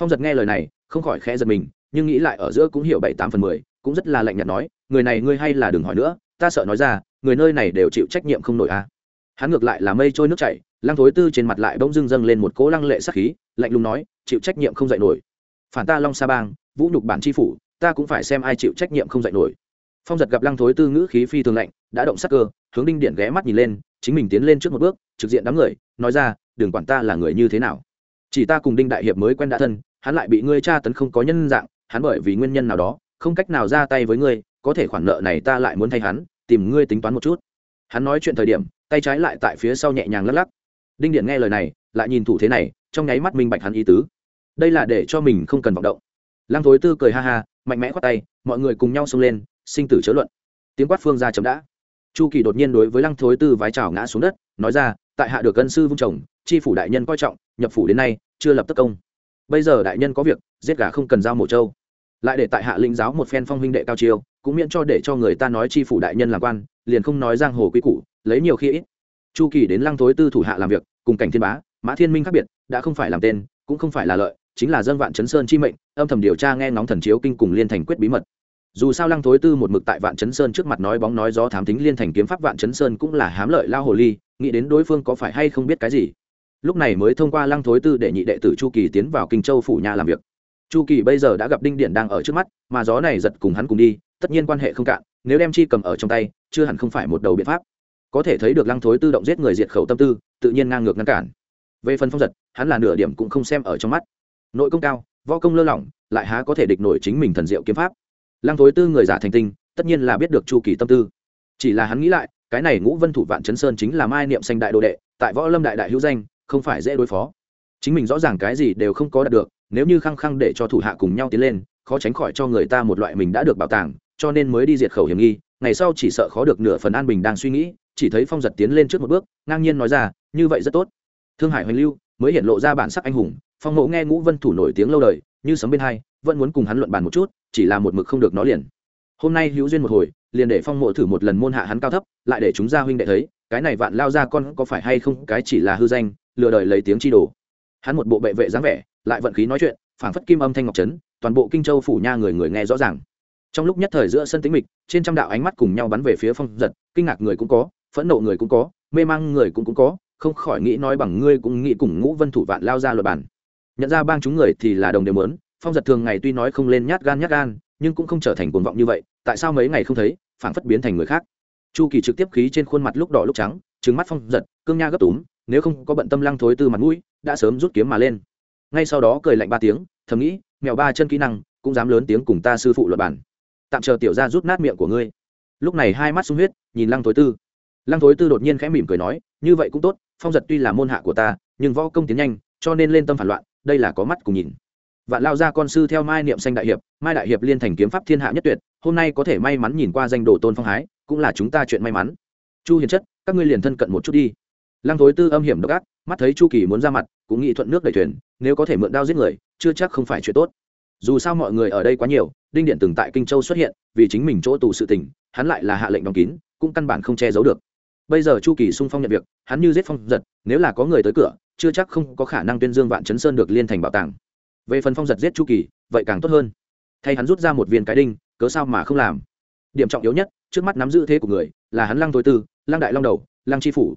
Phong giật nghe lời này, không khỏi khẽ giật mình, nhưng nghĩ lại ở giữa cũng hiểu bảy tám phần mười, cũng rất là lạnh nhạt nói, người này ngươi hay là đừng hỏi nữa, ta sợ nói ra, người nơi này đều chịu trách nhiệm không nổi à. Hắn ngược lại là mây trôi nước chảy, lăng thối tư trên mặt lại bỗng dưng dâng lên một cỗ lăng lệ sắc khí, lạnh lùng nói, chịu trách nhiệm không dạy nổi phản ta long sa bang, vũ nhục bản tri phủ, ta cũng phải xem ai chịu trách nhiệm không dạy nổi. Phong giật gặp lăng thối tư ngữ khí phi thường lạnh, đã động sắc cơ, hướng đinh điện ghé mắt nhìn lên, chính mình tiến lên trước một bước, trực diện đám người, nói ra, đừng quản ta là người như thế nào. Chỉ ta cùng đinh đại hiệp mới quen đã thân, hắn lại bị ngươi tra tấn không có nhân dạng, hắn bởi vì nguyên nhân nào đó, không cách nào ra tay với ngươi, có thể khoản nợ này ta lại muốn thay hắn, tìm ngươi tính toán một chút. Hắn nói chuyện thời điểm, tay trái lại tại phía sau nhẹ nhàng lắc lắc. Đinh điện nghe lời này, lại nhìn thủ thế này, trong nháy mắt minh bạch hắn ý tứ đây là để cho mình không cần vọng động. Lăng thối tư cười ha ha, mạnh mẽ khoát tay, mọi người cùng nhau xông lên, sinh tử chớ luận. Tiếng quát phương ra chấm đã. Chu kỳ đột nhiên đối với lăng thối tư vái trào ngã xuống đất, nói ra, tại hạ được cân sư vung chồng tri phủ đại nhân coi trọng, nhập phủ đến nay, chưa lập tất công. Bây giờ đại nhân có việc, giết gà không cần giao mổ trâu. Lại để tại hạ lĩnh giáo một phen phong huynh đệ cao chiêu, cũng miễn cho để cho người ta nói tri phủ đại nhân làm quan, liền không nói giang hồ quý củ, lấy nhiều khi ít. Chu kỳ đến lăng thối tư thủ hạ làm việc, cùng cảnh thiên bá, mã thiên minh khác biệt, đã không phải làm tên, cũng không phải là lợi chính là dân vạn chấn sơn chi mệnh, âm thầm điều tra nghe ngóng thần chiếu kinh cùng liên thành quyết bí mật. Dù sao lăng thối tư một mực tại vạn chấn sơn trước mặt nói bóng nói gió thám tính liên thành kiếm pháp vạn chấn sơn cũng là hám lợi lao hồ ly, nghĩ đến đối phương có phải hay không biết cái gì. Lúc này mới thông qua lăng thối tư để nhị đệ tử chu kỳ tiến vào kinh châu phủ nhà làm việc. Chu kỳ bây giờ đã gặp đinh điện đang ở trước mắt, mà gió này giật cùng hắn cùng đi, tất nhiên quan hệ không cạn, nếu đem chi cầm ở trong tay, chưa hẳn không phải một đầu biện pháp. Có thể thấy được lăng thối tư động giết người diệt khẩu tâm tư, tự nhiên ngang ngược ngăn cản. Về phần phong giật, hắn là nửa điểm cũng không xem ở trong mắt nội công cao, võ công lơ lỏng, lại há có thể địch nổi chính mình thần diệu kiếm pháp. Lăng thối tư người giả thành tinh, tất nhiên là biết được chu kỳ tâm tư. Chỉ là hắn nghĩ lại, cái này ngũ vân thủ vạn chấn sơn chính là mai niệm sanh đại đồ đệ, tại võ lâm đại đại hữu danh, không phải dễ đối phó. Chính mình rõ ràng cái gì đều không có đạt được, nếu như khăng khăng để cho thủ hạ cùng nhau tiến lên, khó tránh khỏi cho người ta một loại mình đã được bảo tàng, cho nên mới đi diệt khẩu hiểm nghi, ngày sau chỉ sợ khó được nửa phần an bình đang suy nghĩ, chỉ thấy phong giật tiến lên trước một bước, ngang nhiên nói ra, như vậy rất tốt. Thương hải hoành lưu mới hiện lộ ra bản sắc anh hùng phong mộ nghe ngũ vân thủ nổi tiếng lâu đời, như sấm bên hai, vẫn muốn cùng hắn luận bàn một chút, chỉ là một mực không được nó liền. Hôm nay hữu duyên một hồi, liền để phong mộ thử một lần môn hạ hắn cao thấp, lại để chúng gia huynh đệ thấy, cái này vạn lao ra con có phải hay không, cái chỉ là hư danh, lừa đời lấy tiếng chi đồ. Hắn một bộ bệ vệ dáng vẻ, lại vận khí nói chuyện, phảng phất kim âm thanh ngọc trấn, toàn bộ kinh châu phủ nha người người nghe rõ ràng. Trong lúc nhất thời giữa sân tĩnh mịch, trên trăm đạo ánh mắt cùng nhau bắn về phía phong giật, kinh ngạc người cũng có, phẫn nộ người cũng có, mê mang người cũng cũng có, không khỏi nghĩ nói bằng ngươi cũng nghĩ cùng ngũ vân thủ vạn lao ra luật bản nhận ra bang chúng người thì là đồng đều mớn phong giật thường ngày tuy nói không lên nhát gan nhát gan, nhưng cũng không trở thành cuồng vọng như vậy, tại sao mấy ngày không thấy phản phất biến thành người khác. Chu kỳ trực tiếp khí trên khuôn mặt lúc đỏ lúc trắng trứng mắt phong giật, cương nha gấp túm, nếu không có bận tâm lăng thối từ mặt mũi, đã sớm rút kiếm mà lên. Ngay sau đó cười lạnh ba tiếng, thầm nghĩ, mèo ba chân kỹ năng, cũng dám lớn tiếng cùng ta sư phụ luật bản tạm chờ tiểu ra rút nát miệng của ngươi. Lúc này hai mắt sung huyết, nhìn lăng thối tư. Lăng thối tư đột nhiên khẽ mỉm cười nói, như vậy cũng tốt, phong giật tuy là môn hạ của ta, nhưng võ công tiến nhanh, cho nên lên tâm phản loạn đây là có mắt cùng nhìn. Vạn lao ra con sư theo mai niệm xanh đại hiệp, mai đại hiệp liên thành kiếm pháp thiên hạ nhất tuyệt, hôm nay có thể may mắn nhìn qua danh đồ tôn phong hái, cũng là chúng ta chuyện may mắn. Chu hiền chất, các ngươi liền thân cận một chút đi. Lăng thối tư âm hiểm độc ác, mắt thấy chu kỳ muốn ra mặt, cũng nghĩ thuận nước đẩy thuyền, nếu có thể mượn đao giết người, chưa chắc không phải chuyện tốt. Dù sao mọi người ở đây quá nhiều, đinh điện từng tại kinh châu xuất hiện, vì chính mình chỗ tù sự tình, hắn lại là hạ lệnh đóng kín, cũng căn bản không che giấu được bây giờ chu kỳ sung phong nhận việc, hắn như giết phong giật, nếu là có người tới cửa, chưa chắc không có khả năng tuyên dương vạn chấn sơn được liên thành bảo tàng. Về phần phong giật giết chu kỳ, vậy càng tốt hơn. Thay hắn rút ra một viên cái đinh, cớ sao mà không làm? Điểm trọng yếu nhất, trước mắt nắm giữ thế của người, là hắn lăng thối tư, lăng đại long đầu, lăng tri phủ.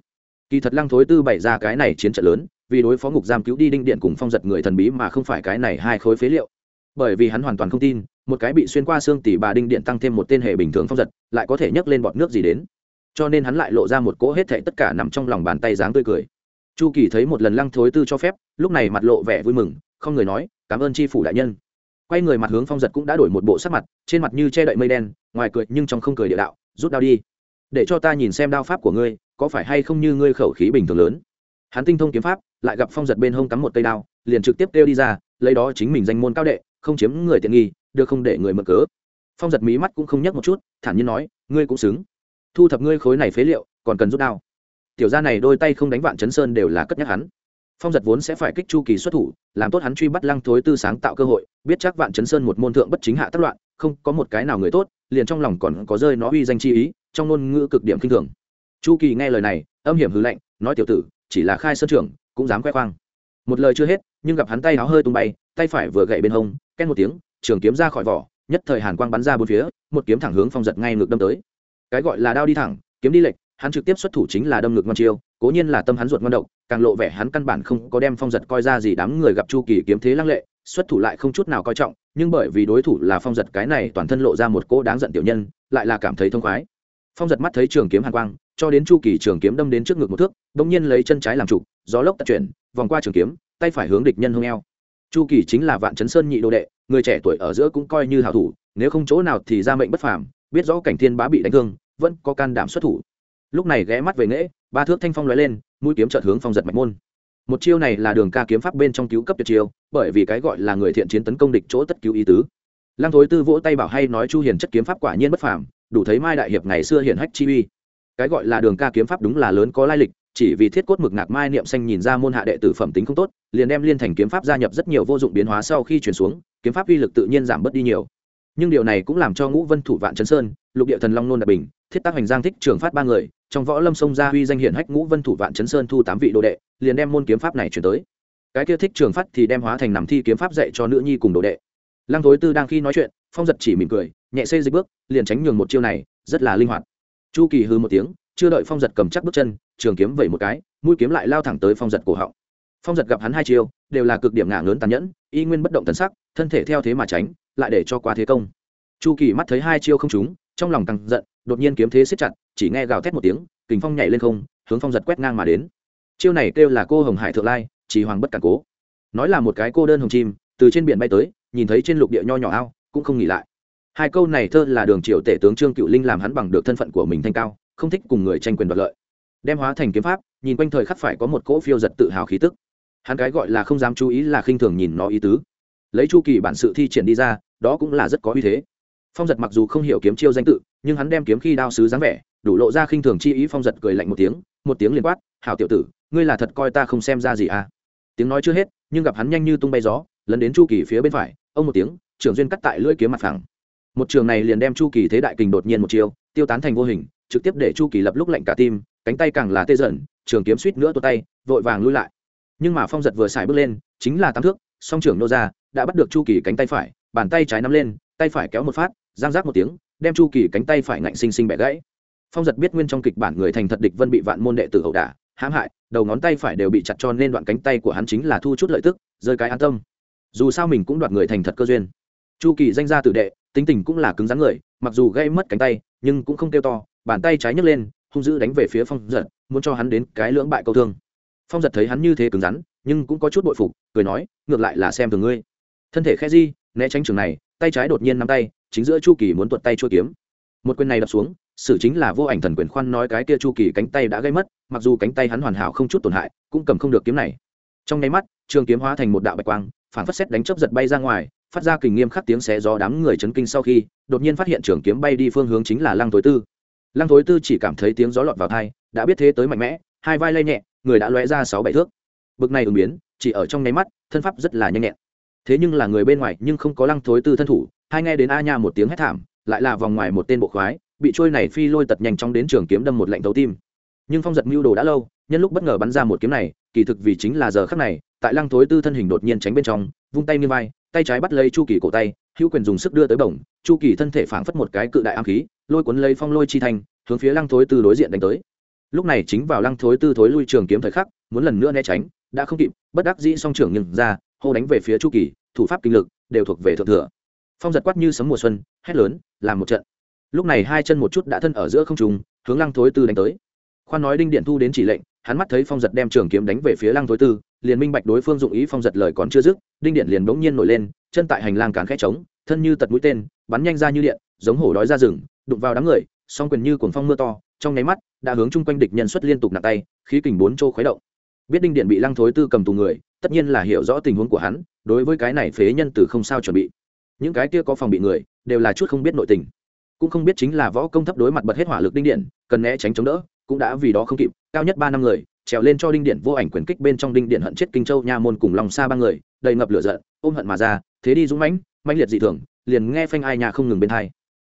Kỳ thật lăng thối tư bày ra cái này chiến trận lớn, vì đối phó ngục giam cứu đi đinh điện cùng phong giật người thần bí mà không phải cái này hai khối phế liệu. Bởi vì hắn hoàn toàn không tin, một cái bị xuyên qua xương tỷ bà đinh điện tăng thêm một tên hệ bình thường phong giật, lại có thể nhấc lên bọt nước gì đến cho nên hắn lại lộ ra một cỗ hết thệ tất cả nằm trong lòng bàn tay dáng tươi cười. Chu kỳ thấy một lần lăng thối tư cho phép, lúc này mặt lộ vẻ vui mừng, không người nói, cảm ơn tri phủ đại nhân. Quay người mặt hướng phong giật cũng đã đổi một bộ sắc mặt, trên mặt như che đậy mây đen, ngoài cười nhưng trong không cười địa đạo, rút đao đi, để cho ta nhìn xem đao pháp của ngươi, có phải hay không như ngươi khẩu khí bình thường lớn. Hắn tinh thông kiếm pháp, lại gặp phong giật bên hông cắm một cây đao, liền trực tiếp kêu đi ra, lấy đó chính mình danh môn cao đệ, không chiếm người tiện nghi, được không để người mở cớ. Phong giật mí mắt cũng không nhấc một chút, thản nhiên nói, ngươi cũng xứng thu thập ngươi khối này phế liệu, còn cần rút đao. Tiểu gia này đôi tay không đánh vạn chấn sơn đều là cất nhắc hắn. Phong giật vốn sẽ phải kích chu kỳ xuất thủ, làm tốt hắn truy bắt lăng thối tư sáng tạo cơ hội, biết chắc vạn chấn sơn một môn thượng bất chính hạ tất loạn, không có một cái nào người tốt, liền trong lòng còn có rơi nó uy danh chi ý, trong ngôn ngữ cực điểm kinh thường. Chu kỳ nghe lời này, âm hiểm hư lệnh nói tiểu tử, chỉ là khai sơn trưởng, cũng dám khoe khoang. Một lời chưa hết, nhưng gặp hắn tay áo hơi tung bay, tay phải vừa gậy bên hông ken một tiếng, trường kiếm ra khỏi vỏ, nhất thời hàn quang bắn ra bốn phía, một kiếm thẳng hướng phong giật ngay ngược đâm tới cái gọi là đao đi thẳng, kiếm đi lệch, hắn trực tiếp xuất thủ chính là đâm ngược ngon chiêu, cố nhiên là tâm hắn ruột ngon độc, càng lộ vẻ hắn căn bản không có đem phong giật coi ra gì đám người gặp chu kỳ kiếm thế lăng lệ, xuất thủ lại không chút nào coi trọng, nhưng bởi vì đối thủ là phong giật cái này toàn thân lộ ra một cỗ đáng giận tiểu nhân, lại là cảm thấy thông khoái. Phong giật mắt thấy trường kiếm hàn quang, cho đến chu kỳ trường kiếm đâm đến trước ngực một thước đ ỗ n g nhiên lấy chân trái làm trục gió lốc tật chuyển, vòng qua trường kiếm, tay phải hướng địch nhân hông eo. Chu kỳ chính là vạn chấn sơn nhị đô đệ, người trẻ tuổi ở giữa cũng coi như hảo thủ, nếu không chỗ nào thì ra mệnh bất phàm biết rõ cảnh thiên bá bị đánh thương, vẫn có can đảm xuất thủ. Lúc này ghé mắt về nghễ, ba thước thanh phong lóe lên, mũi kiếm trợt hướng phong giật mạch môn. Một chiêu này là đường ca kiếm pháp bên trong cứu cấp tuyệt chiêu, bởi vì cái gọi là người thiện chiến tấn công địch chỗ tất cứu ý tứ. Lăng thối tư vỗ tay bảo hay nói chu hiền chất kiếm pháp quả nhiên bất phàm, đủ thấy mai đại hiệp ngày xưa hiển hách chi uy. Cái gọi là đường ca kiếm pháp đúng là lớn có lai lịch, chỉ vì thiết cốt mực nạc mai niệm xanh nhìn ra môn hạ đệ tử phẩm tính không tốt, liền đem liên thành kiếm pháp gia nhập rất nhiều vô dụng biến hóa sau khi chuyển xuống, kiếm pháp uy lực tự nhiên giảm bớt đi nhiều nhưng điều này cũng làm cho ngũ vân thủ vạn chấn sơn, lục địa thần long nôn đạt bình, thiết tác hành giang thích trường phát ba người, trong võ lâm sông gia huy danh hiển hách ngũ vân thủ vạn chấn sơn thu tám vị đồ đệ, liền đem môn kiếm pháp này chuyển tới. Cái kia thích trường phát thì đem hóa thành nằm thi kiếm pháp dạy cho nữ nhi cùng đồ đệ. Lăng thối tư đang khi nói chuyện, phong giật chỉ mỉm cười, nhẹ xây dịch bước, liền tránh nhường một chiêu này, rất là linh hoạt. Chu kỳ hư một tiếng, chưa đợi phong giật cầm chắc bước chân, trường kiếm vẩy một cái, mũi kiếm lại lao thẳng tới phong giật cổ họng. Phong giật gặp hắn hai chiêu, đều là cực điểm ngả lớn tàn nhẫn, y nguyên bất động tần sắc, thân thể theo thế mà tránh lại để cho qua thế công. Chu kỳ mắt thấy hai chiêu không trúng, trong lòng càng giận, đột nhiên kiếm thế siết chặt, chỉ nghe gào thét một tiếng, kình phong nhảy lên không, hướng phong giật quét ngang mà đến. Chiêu này kêu là cô hồng hải thượng lai, chỉ hoàng bất cản cố. Nói là một cái cô đơn hồng chim, từ trên biển bay tới, nhìn thấy trên lục địa nho nhỏ ao, cũng không nghỉ lại. Hai câu này thơ là đường triều tể tướng trương cựu linh làm hắn bằng được thân phận của mình thanh cao, không thích cùng người tranh quyền đoạt lợi. Đem hóa thành kiếm pháp, nhìn quanh thời khắc phải có một cỗ phiêu giật tự hào khí tức. Hắn cái gọi là không dám chú ý là khinh thường nhìn nó ý tứ. Lấy chu kỳ bản sự thi triển đi ra đó cũng là rất có uy thế. Phong giật mặc dù không hiểu kiếm chiêu danh tự, nhưng hắn đem kiếm khi đao sứ dáng vẻ, đủ lộ ra khinh thường chi ý phong giật cười lạnh một tiếng một tiếng liền quát, hảo tiểu tử, ngươi là thật coi ta không xem ra gì à? Tiếng nói chưa hết, nhưng gặp hắn nhanh như tung bay gió, lấn đến chu kỳ phía bên phải, ông một tiếng, trưởng duyên cắt tại lưỡi kiếm mặt phẳng. Một trường này liền đem chu kỳ thế đại kình đột nhiên một chiều tiêu tán thành vô hình, trực tiếp để chu kỳ lập lúc lạnh cả tim, cánh tay càng là tê dần, trường kiếm suýt nữa tuột tay, vội vàng lui lại. Nhưng mà phong giật vừa xài bước lên, chính là tám thước, song trưởng nô ra, đã bắt được chu kỳ cánh tay phải bàn tay trái nắm lên, tay phải kéo một phát, giang giác một tiếng, đem chu kỳ cánh tay phải ngạnh xinh xinh bẻ gãy. Phong giật biết nguyên trong kịch bản người thành thật địch vân bị vạn môn đệ tử ẩu đả, hãm hại, đầu ngón tay phải đều bị chặt cho nên đoạn cánh tay của hắn chính là thu chút lợi tức, rơi cái an tâm. Dù sao mình cũng đoạt người thành thật cơ duyên. Chu kỳ danh gia tử đệ, tính tình cũng là cứng rắn người, mặc dù gây mất cánh tay, nhưng cũng không kêu to, bàn tay trái nhấc lên, hung dữ đánh về phía phong giật, muốn cho hắn đến cái lưỡng bại câu thương. Phong giật thấy hắn như thế cứng rắn, nhưng cũng có chút bội phục, cười nói, ngược lại là xem thường ngươi. Thân thể khẽ di né tránh trường này, tay trái đột nhiên nắm tay, chính giữa chu kỳ muốn tuột tay chua kiếm. Một quyền này đập xuống sự chính là vô ảnh thần quyền khoan nói cái kia chu kỳ cánh tay đã gây mất, mặc dù cánh tay hắn hoàn hảo không chút tổn hại, cũng cầm không được kiếm này. Trong nháy mắt, trường kiếm hóa thành một đạo bạch quang, phản phất xét đánh chớp giật bay ra ngoài, phát ra kình nghiêm khắc tiếng xé gió đám người chấn kinh sau khi, đột nhiên phát hiện trường kiếm bay đi phương hướng chính là lăng thối tư. Lăng thối tư chỉ cảm thấy tiếng gió lọt vào thai đã biết thế tới mạnh mẽ, hai vai lay nhẹ, người đã lóe ra sáu bảy thước. Bực này ứng biến, chỉ ở trong nháy mắt, thân pháp rất là nhanh nhẹn thế nhưng là người bên ngoài nhưng không có lăng thối tư thân thủ hai nghe đến a nha một tiếng hét thảm, lại là vòng ngoài một tên bộ khoái, bị trôi này phi lôi tật nhanh chóng đến trường kiếm đâm một lạnh thấu tim. Nhưng phong giật mưu đồ đã lâu, nhân lúc bất ngờ bắn ra một kiếm này, kỳ thực vì chính là giờ khắc này, tại lăng thối tư thân hình đột nhiên tránh bên trong, vung tay như vai, tay trái bắt lấy chu kỳ cổ tay, hữu quyền dùng sức đưa tới bổng, chu kỳ thân thể phảng phất một cái cự đại am khí, lôi cuốn lấy phong lôi chi thành, hướng phía lăng thối tư đối diện đánh tới. Lúc này chính vào lăng thối tư thối lui trường kiếm thời khắc, muốn lần nữa né tránh, đã không kịp, bất đắc dĩ song trưởng nhưng ra, hô đánh về phía chu kỳ thủ pháp kinh lực đều thuộc về thượng thừa. Phong giật quát như sấm mùa xuân, hét lớn, làm một trận. Lúc này hai chân một chút đã thân ở giữa không trùng hướng lăng thối tư đánh tới. Khoan nói đinh điện thu đến chỉ lệnh, hắn mắt thấy phong giật đem trường kiếm đánh về phía lăng thối tư, liền minh bạch đối phương dụng ý phong giật lời còn chưa dứt, đinh điện liền bỗng nhiên nổi lên, chân tại hành lang cán khẽ trống, thân như tật mũi tên, bắn nhanh ra như điện, giống hổ đói ra rừng, đụng vào đám người, song quyền như cuồng phong mưa to, trong nháy mắt, đã hướng chung quanh địch nhân xuất liên tục nặng tay, khí kình bốn chỗ khuấy động. Biết đinh điện bị lăng thối tư cầm tù người tất nhiên là hiểu rõ tình huống của hắn, đối với cái này phế nhân từ không sao chuẩn bị. Những cái kia có phòng bị người, đều là chút không biết nội tình. Cũng không biết chính là võ công thấp đối mặt bật hết hỏa lực đinh điện, cần né tránh chống đỡ, cũng đã vì đó không kịp, cao nhất ba năm người, trèo lên cho đinh điện vô ảnh quyền kích bên trong đinh điện hận chết kinh châu, nha môn cùng lòng xa ba người, đầy ngập lửa giận, ôm hận mà ra, thế đi dũng mãnh mãnh liệt dị thường, liền nghe phanh ai nhà không ngừng bên hai.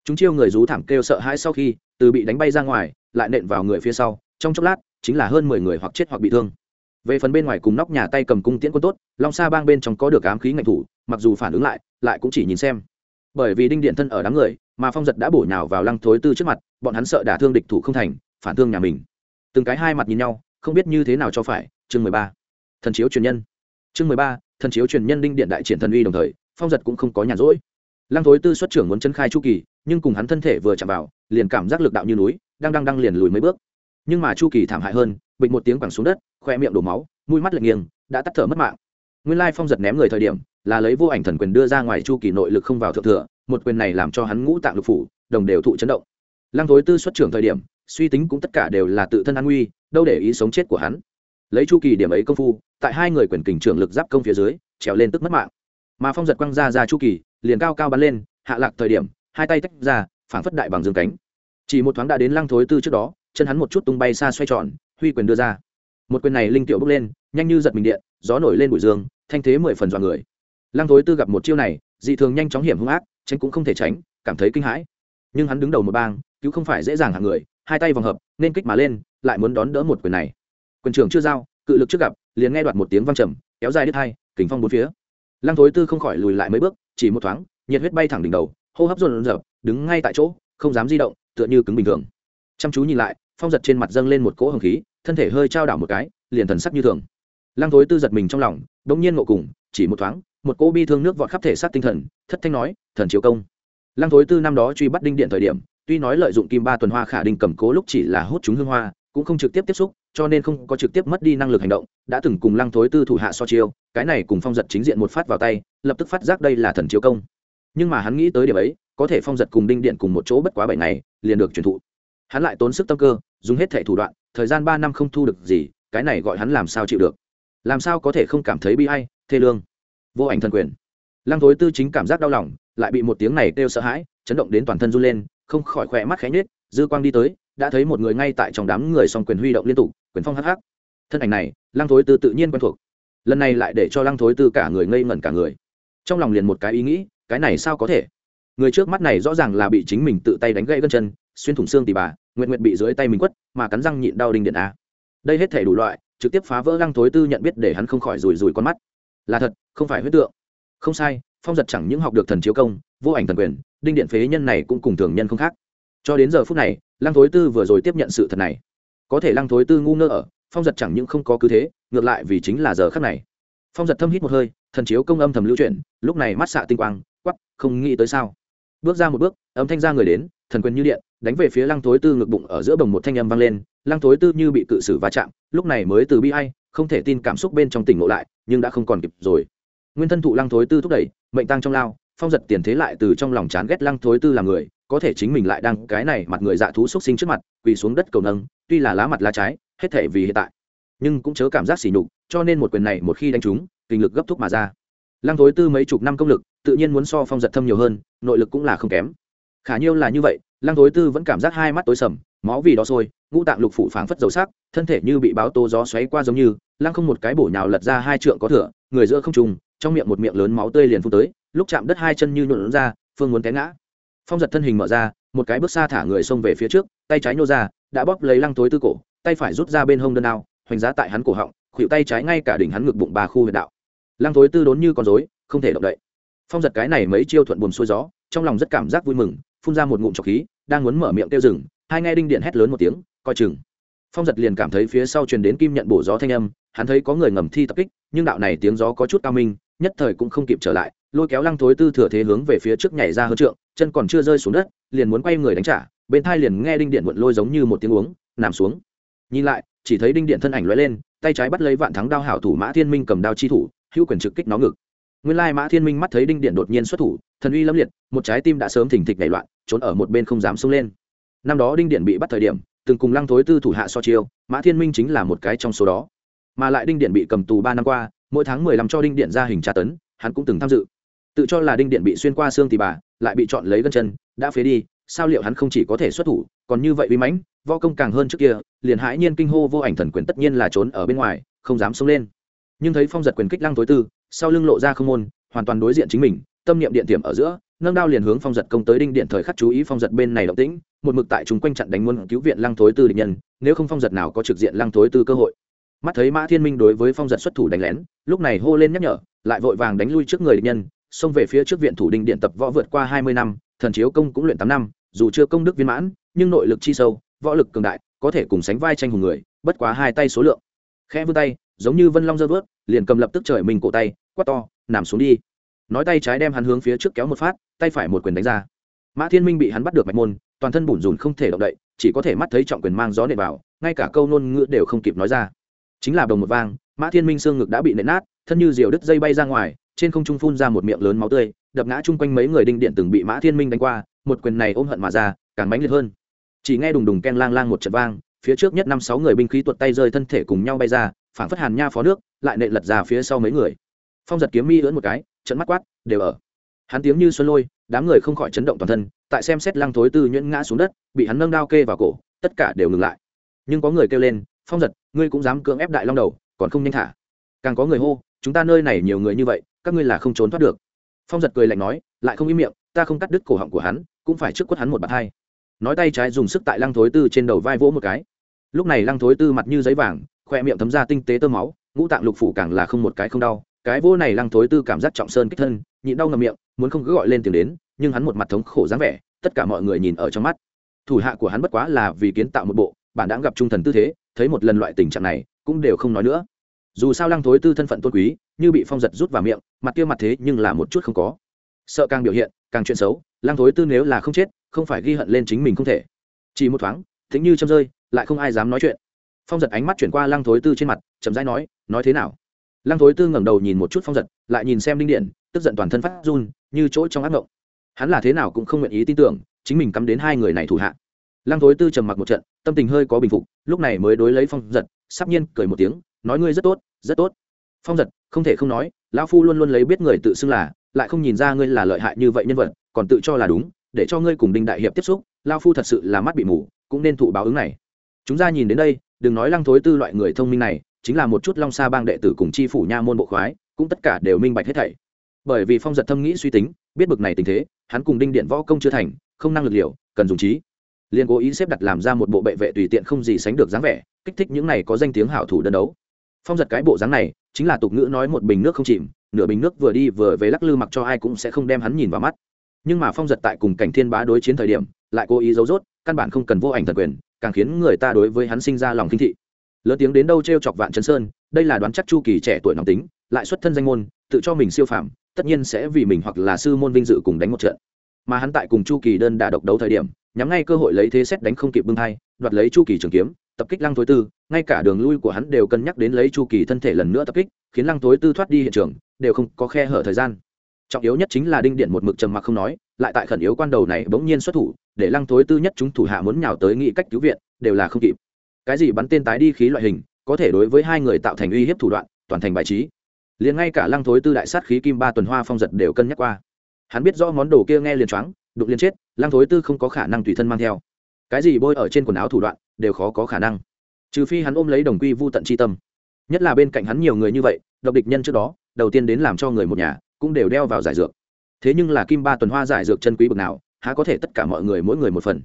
Chúng chiêu người rú thảm kêu sợ hãi sau khi, từ bị đánh bay ra ngoài, lại nện vào người phía sau, trong chốc lát, chính là hơn mười người hoặc chết hoặc bị thương về phần bên ngoài cùng nóc nhà tay cầm cung tiễn quân tốt, long xa bang bên trong có được ám khí ngạch thủ, mặc dù phản ứng lại lại cũng chỉ nhìn xem. Bởi vì đinh điện thân ở đám người, mà phong giật đã bổ nhào vào lăng thối tư trước mặt, bọn hắn sợ đả thương địch thủ không thành, phản thương nhà mình. Từng cái hai mặt nhìn nhau, không biết như thế nào cho phải, chương mười ba. Thần chiếu truyền nhân. Chương mười ba, thần chiếu truyền nhân đinh điện đại triển thần uy đồng thời, phong giật cũng không có nhàn rỗi. Lăng thối tư xuất trưởng muốn chân khai chu kỳ, nhưng cùng hắn thân thể vừa chạm vào, liền cảm giác lực đạo như núi, đang đang đang liền lùi mấy bước. Nhưng mà chu kỳ thảm hại hơn bịch một tiếng quẳng xuống đất, khoe miệng đổ máu, mũi mắt lệch nghiêng, đã tắt thở mất mạng. Nguyên lai phong giật ném người thời điểm, là lấy vô ảnh thần quyền đưa ra ngoài chu kỳ nội lực không vào thượng thừa, một quyền này làm cho hắn ngũ tạng lục phủ, đồng đều thụ chấn động. Lăng thối tư xuất trưởng thời điểm, suy tính cũng tất cả đều là tự thân an nguy, đâu để ý sống chết của hắn. Lấy chu kỳ điểm ấy công phu, tại hai người quyền kình trưởng lực giáp công phía dưới, trèo lên tức mất mạng. Mà phong giật quăng ra ra chu kỳ, liền cao cao bắn lên, hạ lạc thời điểm, hai tay tách ra, phảng phất đại bằng dương cánh. Chỉ một thoáng đã đến lăng thối tư trước đó, chân hắn một chút tung bay xa xoay tròn huy quyền đưa ra. Một quyền này linh tiểu bước lên, nhanh như giật mình điện, gió nổi lên bụi dương, thanh thế mười phần dọa người. Lăng thối tư gặp một chiêu này, dị thường nhanh chóng hiểm hung ác, tránh cũng không thể tránh, cảm thấy kinh hãi. Nhưng hắn đứng đầu một bang, cứu không phải dễ dàng hạng người, hai tay vòng hợp, nên kích mà lên, lại muốn đón đỡ một quyền này. Quyền trưởng chưa giao, cự lực trước gặp, liền nghe đoạt một tiếng văng trầm, kéo dài đứt hai kính phong bốn phía. Lăng thối tư không khỏi lùi lại mấy bước, chỉ một thoáng, nhiệt huyết bay thẳng đỉnh đầu, hô hấp rộn rợp đứng ngay tại chỗ, không dám di động, tựa như cứng bình thường. Chăm chú nhìn lại, phong giật trên mặt dâng lên một cỗ hồng khí thân thể hơi trao đảo một cái, liền thần sắc như thường. Lăng thối tư giật mình trong lòng đông nhiên ngộ cùng, chỉ một thoáng, một cỗ bi thương nước vọt khắp thể xác tinh thần, thất thanh nói, thần chiếu công. Lăng thối tư năm đó truy bắt đinh điện thời điểm, tuy nói lợi dụng kim ba tuần hoa khả đinh cầm cố lúc chỉ là hút chúng hương hoa, cũng không trực tiếp tiếp xúc, cho nên không có trực tiếp mất đi năng lực hành động, đã từng cùng lăng thối tư thủ hạ so chiêu, cái này cùng phong giật chính diện một phát vào tay, lập tức phát giác đây là thần chiếu công. Nhưng mà hắn nghĩ tới điểm ấy, có thể phong giật cùng đinh điện cùng một chỗ bất quá bảy ngày, liền được truyền thụ hắn lại tốn sức tâm cơ, dùng hết thẻ thủ đoạn, thời gian ba năm không thu được gì, cái này gọi hắn làm sao chịu được? Làm sao có thể không cảm thấy bi hay thê lương? Vô ảnh thần quyền. Lăng thối tư chính cảm giác đau lòng, lại bị một tiếng này kêu sợ hãi, chấn động đến toàn thân run lên, không khỏi khỏe mắt khẽ nhết dư quang đi tới, đã thấy một người ngay tại trong đám người song quyền huy động liên tục, quyền phong hắc hắc. Thân ảnh này, lăng thối tư tự nhiên quen thuộc. Lần này lại để cho lăng thối tư cả người ngây ngẩn cả người. Trong lòng liền một cái ý nghĩ, cái này sao có thể? Người trước mắt này rõ ràng là bị chính mình tự tay đánh gãy gân chân, xuyên thủng xương tỉ bà nguyện nguyện bị dưới tay mình quất, mà cắn răng nhịn đau đinh điện a. Đây hết thể đủ loại, trực tiếp phá vỡ lăng thối tư nhận biết để hắn không khỏi rùi rùi con mắt. Là thật, không phải huyết tượng. Không sai, phong giật chẳng những học được thần chiếu công, vô ảnh thần quyền, đinh điện phế nhân này cũng cùng thường nhân không khác. Cho đến giờ phút này, lăng thối tư vừa rồi tiếp nhận sự thật này. Có thể lăng thối tư ngu ngơ ở, phong giật chẳng những không có cứ thế, ngược lại vì chính là giờ khắc này. Phong giật thâm hít một hơi, thần chiếu công âm thầm lưu chuyển, lúc này mắt xạ tinh quang quắp không nghĩ tới sao. Bước ra một bước, âm thanh ra người đến, thần quyền như điện đánh về phía lăng thối tư ngực bụng ở giữa bồng một thanh âm vang lên, lăng thối tư như bị cự sử va chạm, lúc này mới từ bi hay không thể tin cảm xúc bên trong tỉnh ngộ lại, nhưng đã không còn kịp rồi. Nguyên thân thụ lăng thối tư thúc đẩy, mệnh tăng trong lao, phong giật tiền thế lại từ trong lòng chán ghét lăng thối tư làm người, có thể chính mình lại đang cái này mặt người dạ thú xuất sinh trước mặt, quỳ xuống đất cầu nâng, tuy là lá mặt lá trái, hết thể vì hiện tại, nhưng cũng chớ cảm giác sỉ nhục, cho nên một quyền này một khi đánh trúng, kinh lực gấp thúc mà ra. Lăng thối tư mấy chục năm công lực, tự nhiên muốn so phong giật thâm nhiều hơn, nội lực cũng là không kém khả nhiêu là như vậy, lăng thối tư vẫn cảm giác hai mắt tối sầm, máu vì đó sôi, ngũ tạng lục phủ phảng phất dầu sắc, thân thể như bị báo tố gió xoáy qua giống như, lăng không một cái bổ nhào lật ra hai trượng có thửa người giữa không trùng trong miệng một miệng lớn máu tươi liền phun tới, lúc chạm đất hai chân như nhuộn ra, phương muốn té ngã. Phong giật thân hình mở ra, một cái bước xa thả người xông về phía trước, tay trái nhô ra, đã bóp lấy lăng thối tư cổ, tay phải rút ra bên hông đơn ao, hoành giá tại hắn cổ họng, khuỷu tay trái ngay cả đỉnh hắn ngực bụng ba khu huyệt đạo. Lăng thối tư đốn như con rối, không thể động đậy. Phong giật cái này mấy chiêu thuận buồn xuôi gió, trong lòng rất cảm giác vui mừng phun ra một ngụm trọc khí, đang muốn mở miệng kêu rừng hai nghe đinh điện hét lớn một tiếng, coi chừng. Phong giật liền cảm thấy phía sau truyền đến kim nhận bổ gió thanh âm, hắn thấy có người ngầm thi tập kích, nhưng đạo này tiếng gió có chút cao minh, nhất thời cũng không kịp trở lại, lôi kéo lăng thối tư thừa thế hướng về phía trước nhảy ra hơn trượng, chân còn chưa rơi xuống đất, liền muốn quay người đánh trả, bên thai liền nghe đinh điện muộn lôi giống như một tiếng uống, nằm xuống. Nhìn lại, chỉ thấy đinh điện thân ảnh lóe lên, tay trái bắt lấy vạn thắng đao hảo thủ mã thiên minh cầm đao chi thủ, hữu quyền trực kích nó ngực nguyên lai mã thiên minh mắt thấy đinh điện đột nhiên xuất thủ, thần uy lâm liệt, một trái tim đã sớm thình thịch nảy loạn, trốn ở một bên không dám xông lên. Năm đó đinh điện bị bắt thời điểm, từng cùng lăng thối tư thủ hạ so chiêu, mã thiên minh chính là một cái trong số đó. Mà lại đinh điện bị cầm tù ba năm qua, mỗi tháng mười lăm cho đinh điện ra hình tra tấn, hắn cũng từng tham dự. Tự cho là đinh điện bị xuyên qua xương tì bà, lại bị chọn lấy gân chân, đã phế đi, sao liệu hắn không chỉ có thể xuất thủ, còn như vậy uy mãnh, võ công càng hơn trước kia, liền hãi nhiên kinh hô vô ảnh thần quyền tất nhiên là trốn ở bên ngoài, không dám xông lên. Nhưng thấy phong giật quyền kích lăng tối tư sau lưng lộ ra không môn, hoàn toàn đối diện chính mình, tâm niệm điện tiềm ở giữa, nâng đao liền hướng phong giật công tới đinh điện thời khắc chú ý phong giật bên này động tĩnh, một mực tại chúng quanh chặn đánh muôn cứu viện lăng thối tư địch nhân, nếu không phong giật nào có trực diện lăng thối tư cơ hội. Mắt thấy mã thiên minh đối với phong giật xuất thủ đánh lén, lúc này hô lên nhắc nhở, lại vội vàng đánh lui trước người địch nhân, xông về phía trước viện thủ đinh điện tập võ vượt qua hai mươi năm, thần chiếu công cũng luyện tám năm, dù chưa công đức viên mãn, nhưng nội lực chi sâu, võ lực cường đại, có thể cùng sánh vai tranh hùng người, bất quá hai tay số lượng. Khẽ vươn tay, giống như vân long dơ vớt, liền cầm lập tức trời mình cổ tay quát to, nằm xuống đi. Nói tay trái đem hắn hướng phía trước kéo một phát, tay phải một quyền đánh ra. Mã thiên minh bị hắn bắt được mạch môn, toàn thân bủn rùn không thể động đậy, chỉ có thể mắt thấy trọng quyền mang gió nệ vào, ngay cả câu nôn ngữ đều không kịp nói ra. Chính là đồng một vang, mã thiên minh xương ngực đã bị nện nát, thân như diều đứt dây bay ra ngoài, trên không trung phun ra một miệng lớn máu tươi, đập ngã chung quanh mấy người đinh điện từng bị mã thiên minh đánh qua, một quyền này ôm hận mà ra, càng mãnh liệt hơn. Chỉ nghe đùng đùng ken lang lang một trận vang, phía trước nhất năm sáu người binh khí tuột tay rơi thân thể cùng nhau bay ra, phảng phất hàn nha phó nước, lại nện lật ra phía sau mấy người phong giật kiếm mi ưỡn một cái, trận mắt quát, đều ở. Hắn tiếng như xuân lôi, đám người không khỏi chấn động toàn thân, tại xem xét lăng thối tư nhuyễn ngã xuống đất, bị hắn nâng đao kê vào cổ, tất cả đều ngừng lại. Nhưng có người kêu lên, phong giật, ngươi cũng dám cưỡng ép đại long đầu, còn không nhanh thả. Càng có người hô, chúng ta nơi này nhiều người như vậy, các ngươi là không trốn thoát được. Phong giật cười lạnh nói, lại không im miệng, ta không cắt đứt cổ họng của hắn, cũng phải trước quất hắn một bàn hai. Nói tay trái dùng sức tại lăng thối tư trên đầu vai vỗ một cái. Lúc này lăng thối tư mặt như giấy vàng khoe miệng thấm ra tinh tế tơ máu, ngũ tạng lục phủ càng là không một cái không đau cái vô này lăng thối tư cảm giác trọng sơn kích thân, nhịn đau ngầm miệng, muốn không cứ gọi lên tiếng đến, nhưng hắn một mặt thống khổ dáng vẻ, tất cả mọi người nhìn ở trong mắt. Thủ hạ của hắn bất quá là vì kiến tạo một bộ bản đã gặp trung thần tư thế, thấy một lần loại tình trạng này, cũng đều không nói nữa. Dù sao lăng thối tư thân phận tôn quý, như bị phong giật rút vào miệng, mặt kia mặt thế nhưng là một chút không có. Sợ càng biểu hiện, càng chuyện xấu, lăng thối tư nếu là không chết, không phải ghi hận lên chính mình không thể. Chỉ một thoáng, thính như châm rơi, lại không ai dám nói chuyện. Phong giật ánh mắt chuyển qua lăng thối tư trên mặt, chậm rãi nói nói thế nào? Lăng thối tư ngẩng đầu nhìn một chút phong giật, lại nhìn xem đinh điện, tức giận toàn thân phát run, như chỗ trong ác mộng. Hắn là thế nào cũng không nguyện ý tin tưởng, chính mình cắm đến hai người này thủ hạ. Lăng thối tư trầm mặc một trận, tâm tình hơi có bình phục, lúc này mới đối lấy phong giật, sắp nhiên cười một tiếng, nói ngươi rất tốt rất tốt. Phong giật, không thể không nói, lão phu luôn luôn lấy biết người tự xưng là, lại không nhìn ra ngươi là lợi hại như vậy nhân vật, còn tự cho là đúng, để cho ngươi cùng đinh đại hiệp tiếp xúc lao phu thật sự là mắt bị mù, cũng nên thụ báo ứng này. Chúng ta nhìn đến đây, đừng nói lăng thối tư loại người thông minh này chính là một chút long sa bang đệ tử cùng chi phủ nha môn bộ khoái, cũng tất cả đều minh bạch hết thảy. Bởi vì phong giật thâm nghĩ suy tính, biết bực này tình thế, hắn cùng đinh điện võ công chưa thành, không năng lực liệu cần dùng trí. Liền cố ý xếp đặt làm ra một bộ bệ vệ tùy tiện không gì sánh được dáng vẻ, kích thích những này có danh tiếng hảo thủ đơn đấu. Phong giật cái bộ dáng này, chính là tục ngữ nói một bình nước không chìm, nửa bình nước vừa đi vừa về lắc lư mặc cho ai cũng sẽ không đem hắn nhìn vào mắt. Nhưng mà phong giật tại cùng cảnh thiên bá đối chiến thời điểm, lại cố ý giấu rốt, căn bản không cần vô ảnh thần quyền, càng khiến người ta đối với hắn sinh ra lòng kinh thị lớn tiếng đến đâu t r e o chọc vạn chấn sơn, đây là đoán chắc chu kỳ trẻ tuổi nóng tính, lại xuất thân danh môn, tự cho mình siêu phàm, tất nhiên sẽ vì mình hoặc là sư môn vinh dự cùng đánh một trận. Mà hắn tại cùng chu kỳ đơn đà độc đấu thời điểm, nhắm ngay cơ hội lấy thế xét đánh không kịp bưng thai, đoạt lấy chu kỳ trường kiếm, tập kích lăng thối tư, ngay cả đường lui của hắn đều cân nhắc đến lấy chu kỳ thân thể lần nữa tập kích, khiến lăng thối tư thoát đi hiện trường, đều không có khe hở thời gian. Trọng yếu nhất chính là đinh điện một mực trầm mặc không nói, lại tại khẩn yếu quan đầu này bỗng nhiên xuất thủ, để lăng thối tư nhất chúng thủ hạ muốn nhào tới nghị cách cứu viện, đều là không kịp cái gì bắn tên tái đi khí loại hình, có thể đối với hai người tạo thành uy hiếp thủ đoạn, toàn thành bài trí. Liền ngay cả lăng thối tư đại sát khí kim ba tuần hoa phong giật đều cân nhắc qua. Hắn biết rõ món đồ kia nghe liền choáng đục liền chết, lăng thối tư không có khả năng tùy thân mang theo. Cái gì bôi ở trên quần áo thủ đoạn, đều khó có khả năng. Trừ phi hắn ôm lấy đồng quy vô tận chi tâm. Nhất là bên cạnh hắn nhiều người như vậy, độc địch nhân trước đó, đầu tiên đến làm cho người một nhà, cũng đều đeo vào giải dược. Thế nhưng là kim ba tuần hoa giải dược chân quý bực nào, há có thể tất cả mọi người mỗi người một phần.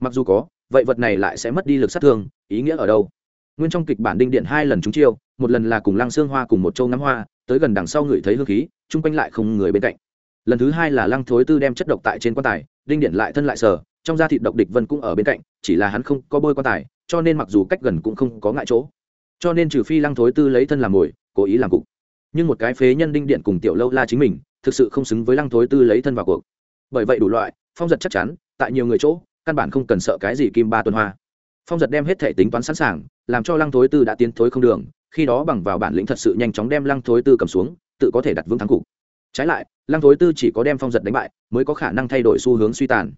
Mặc dù có, vậy vật này lại sẽ mất đi lực sát thương ý nghĩa ở đâu? Nguyên trong kịch bản đinh điện hai lần trúng chiêu, một lần là cùng lăng xương hoa cùng một châu ngắm hoa, tới gần đằng sau người thấy hương khí, chung quanh lại không người bên cạnh. Lần thứ hai là lăng thối tư đem chất độc tại trên quan tài, đinh điện lại thân lại sờ, trong da thịt độc địch vân cũng ở bên cạnh, chỉ là hắn không có bôi quan tài, cho nên mặc dù cách gần cũng không có ngại chỗ. Cho nên trừ phi lăng thối tư lấy thân làm mồi, cố ý làm cục. Nhưng một cái phế nhân đinh điện cùng tiểu lâu la chính mình, thực sự không xứng với lăng thối tư lấy thân vào cuộc. Bởi vậy đủ loại, phong giật chắc chắn, tại nhiều người chỗ, căn bản không cần sợ cái gì kim ba tuần hoa phong giật đem hết thể tính toán sẵn sàng, làm cho lăng thối tư đã tiến thối không đường, khi đó bằng vào bản lĩnh thật sự nhanh chóng đem lăng thối tư cầm xuống, tự có thể đặt vững thắng cục. Trái lại, lăng thối tư chỉ có đem phong giật đánh bại, mới có khả năng thay đổi xu hướng suy tàn.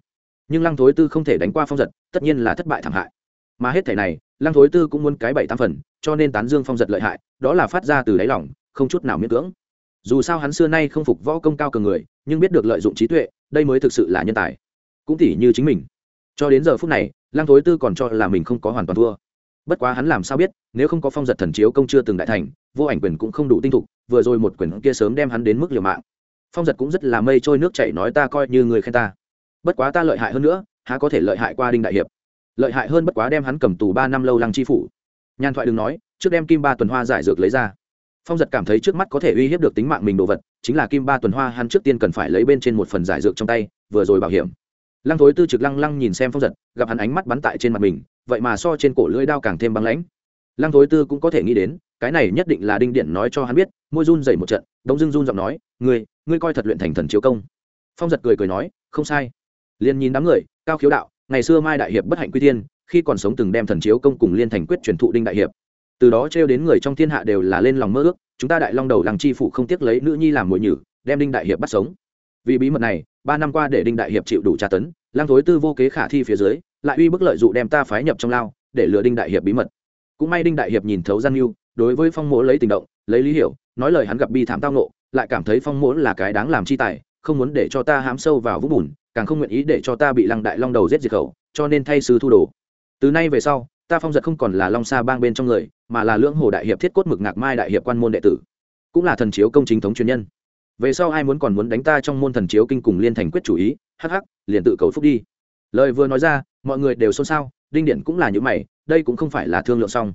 Nhưng lăng thối tư không thể đánh qua phong giật, tất nhiên là thất bại thảm hại. Mà hết thể này, lăng thối tư cũng muốn cái bảy tam phần, cho nên tán dương phong giật lợi hại, đó là phát ra từ đáy lòng, không chút nào miễn cưỡng. Dù sao hắn xưa nay không phục võ công cao cường người, nhưng biết được lợi dụng trí tuệ, đây mới thực sự là nhân tài. Cũng tỉ như chính mình. Cho đến giờ phút này lăng thối tư còn cho là mình không có hoàn toàn thua. Bất quá hắn làm sao biết, nếu không có phong giật thần chiếu công chưa từng đại thành, vô ảnh quyền cũng không đủ tinh thục, vừa rồi một quyền kia sớm đem hắn đến mức liều mạng. Phong giật cũng rất là mây trôi nước chảy nói ta coi như người khen ta. Bất quá ta lợi hại hơn nữa, há có thể lợi hại qua đinh đại hiệp. Lợi hại hơn bất quá đem hắn cầm tù ba năm lâu lăng chi phủ. Nhan thoại đừng nói, trước đem kim ba tuần hoa giải dược lấy ra. Phong giật cảm thấy trước mắt có thể uy hiếp được tính mạng mình đồ vật, chính là kim ba tuần hoa hắn trước tiên cần phải lấy bên trên một phần giải dược trong tay, vừa rồi bảo hiểm lăng thối tư trực lăng lăng nhìn xem phong giật, gặp hắn ánh mắt bắn tại trên mặt mình, vậy mà so trên cổ lưỡi đao càng thêm băng lãnh. Lăng thối tư cũng có thể nghĩ đến, cái này nhất định là đinh điện nói cho hắn biết, môi run dày một trận, đống dưng run giọng nói, ngươi ngươi coi thật luyện thành thần chiếu công. Phong giật cười cười nói, không sai. Liền nhìn đám người, cao khiếu đạo, ngày xưa mai đại hiệp bất hạnh quy tiên khi còn sống từng đem thần chiếu công cùng liên thành quyết truyền thụ đinh đại hiệp. Từ đó trêu đến người trong thiên hạ đều là lên lòng mơ ước, chúng ta đại long đầu làng chi phụ không tiếc lấy nữ nhi làm mồi nhử, đem đinh đại hiệp bắt sống. Vì bí mật này ba năm qua để đinh đại hiệp chịu đủ tra tấn, lang thối tư vô kế khả thi phía dưới, lại uy bức lợi dụ đem ta phái nhập trong lao, để lừa đinh đại hiệp bí mật. Cũng may đinh đại hiệp nhìn thấu gian mưu đối với phong mỗ lấy tình động, lấy lý hiểu, nói lời hắn gặp bi thảm tao nộ lại cảm thấy phong mỗ là cái đáng làm chi tài, không muốn để cho ta hám sâu vào vũng bùn, càng không nguyện ý để cho ta bị lăng đại long đầu giết diệt khẩu, cho nên thay sư thu đồ. Từ nay về sau, ta phong giật không còn là long sa bang bên trong người, mà là lưỡng hồ đại hiệp thiết cốt mực ngạc mai đại hiệp quan môn đệ tử, cũng là thần chiếu công chính thống truyền nhân về sau ai muốn còn muốn đánh ta trong môn thần chiếu kinh cùng liên thành quyết chủ ý, hắc hắc, liền tự cầu phúc đi. Lời vừa nói ra, mọi người đều xôn xao, đinh điện cũng là những mày, đây cũng không phải là thương lượng xong.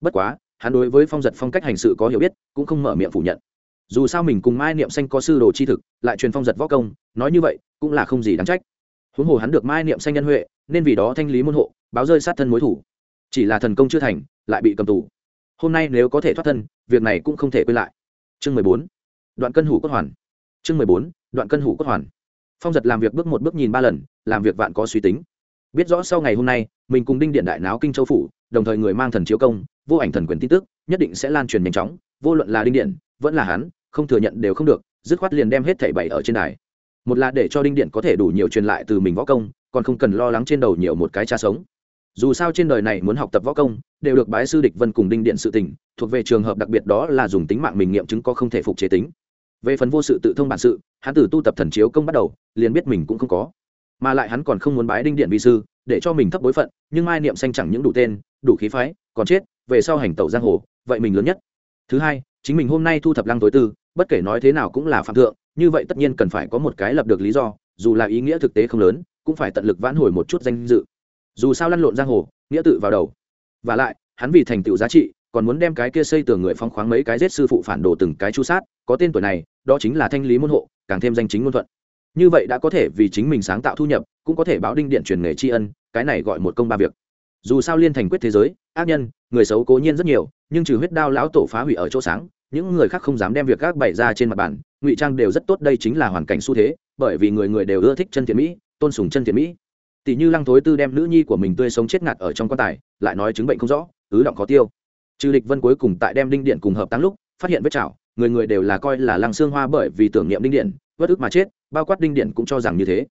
Bất quá, hắn đối với phong giật phong cách hành sự có hiểu biết, cũng không mở miệng phủ nhận. Dù sao mình cùng mai niệm xanh có sư đồ chi thực, lại truyền phong giật võ công, nói như vậy, cũng là không gì đáng trách. Huống hồ hắn được mai niệm xanh nhân huệ, nên vì đó thanh lý môn hộ, báo rơi sát thân mối thủ. Chỉ là thần công chưa thành, lại bị cầm tù. Hôm nay nếu có thể thoát thân, việc này cũng không thể quay lại. Chương mười bốn đoạn cân hủ cốt hoàn. Chương mười bốn, đoạn cân hủ cốt hoàn. Phong giật làm việc bước một bước nhìn ba lần, làm việc vạn có suy tính. Biết rõ sau ngày hôm nay, mình cùng đinh điện đại náo kinh châu phủ, đồng thời người mang thần chiếu công, vô ảnh thần quyền tin tức, nhất định sẽ lan truyền nhanh chóng, vô luận là đinh điện, vẫn là hắn, không thừa nhận đều không được, dứt khoát liền đem hết thảy bảy ở trên đài. Một là để cho đinh điện có thể đủ nhiều truyền lại từ mình võ công, còn không cần lo lắng trên đầu nhiều một cái cha sống. Dù sao trên đời này muốn học tập võ công, đều được bái sư địch vân cùng đinh điện sự tình, thuộc về trường hợp đặc biệt đó là dùng tính mạng mình nghiệm chứng có không thể phục chế tính về phần vô sự tự thông bản sự, hắn từ tu tập thần chiếu công bắt đầu, liền biết mình cũng không có. Mà lại hắn còn không muốn bái đinh điện vi sư, để cho mình thấp bối phận, nhưng mai niệm xanh chẳng những đủ tên, đủ khí phái, còn chết, về sau hành tẩu giang hồ, vậy mình lớn nhất. Thứ hai, chính mình hôm nay thu thập lăng tối tư, bất kể nói thế nào cũng là phạm thượng, như vậy tất nhiên cần phải có một cái lập được lý do, dù là ý nghĩa thực tế không lớn, cũng phải tận lực vãn hồi một chút danh dự. Dù sao lăn lộn giang hồ, nghĩa tự vào đầu. Và lại, hắn vì thành tựu giá trị còn muốn đem cái kia xây tường người phong khoáng mấy cái giết sư phụ phản đồ từng cái chu sát, có tên tuổi này, đó chính là thanh lý môn hộ, càng thêm danh chính ngôn thuận. Như vậy đã có thể vì chính mình sáng tạo thu nhập, cũng có thể báo đinh điện truyền nghề tri ân, cái này gọi một công ba việc. Dù sao liên thành quyết thế giới, ác nhân, người xấu cố nhiên rất nhiều, nhưng trừ huyết đao lão tổ phá hủy ở chỗ sáng, những người khác không dám đem việc các bày ra trên mặt bản ngụy trang đều rất tốt, đây chính là hoàn cảnh xu thế, bởi vì người người đều ưa thích chân thiện mỹ, tôn sùng chân thiện mỹ. Tỷ như lăng thối tư đem nữ nhi của mình tươi sống chết ngạt ở trong quan tài, lại nói chứng bệnh không rõ, ứ động khó tiêu trừ địch vân cuối cùng tại đem đinh điện cùng hợp tăng lúc, phát hiện vết chảo, người người đều là coi là lăng xương hoa bởi vì tưởng niệm đinh điện bất ức mà chết, bao quát đinh điện cũng cho rằng như thế.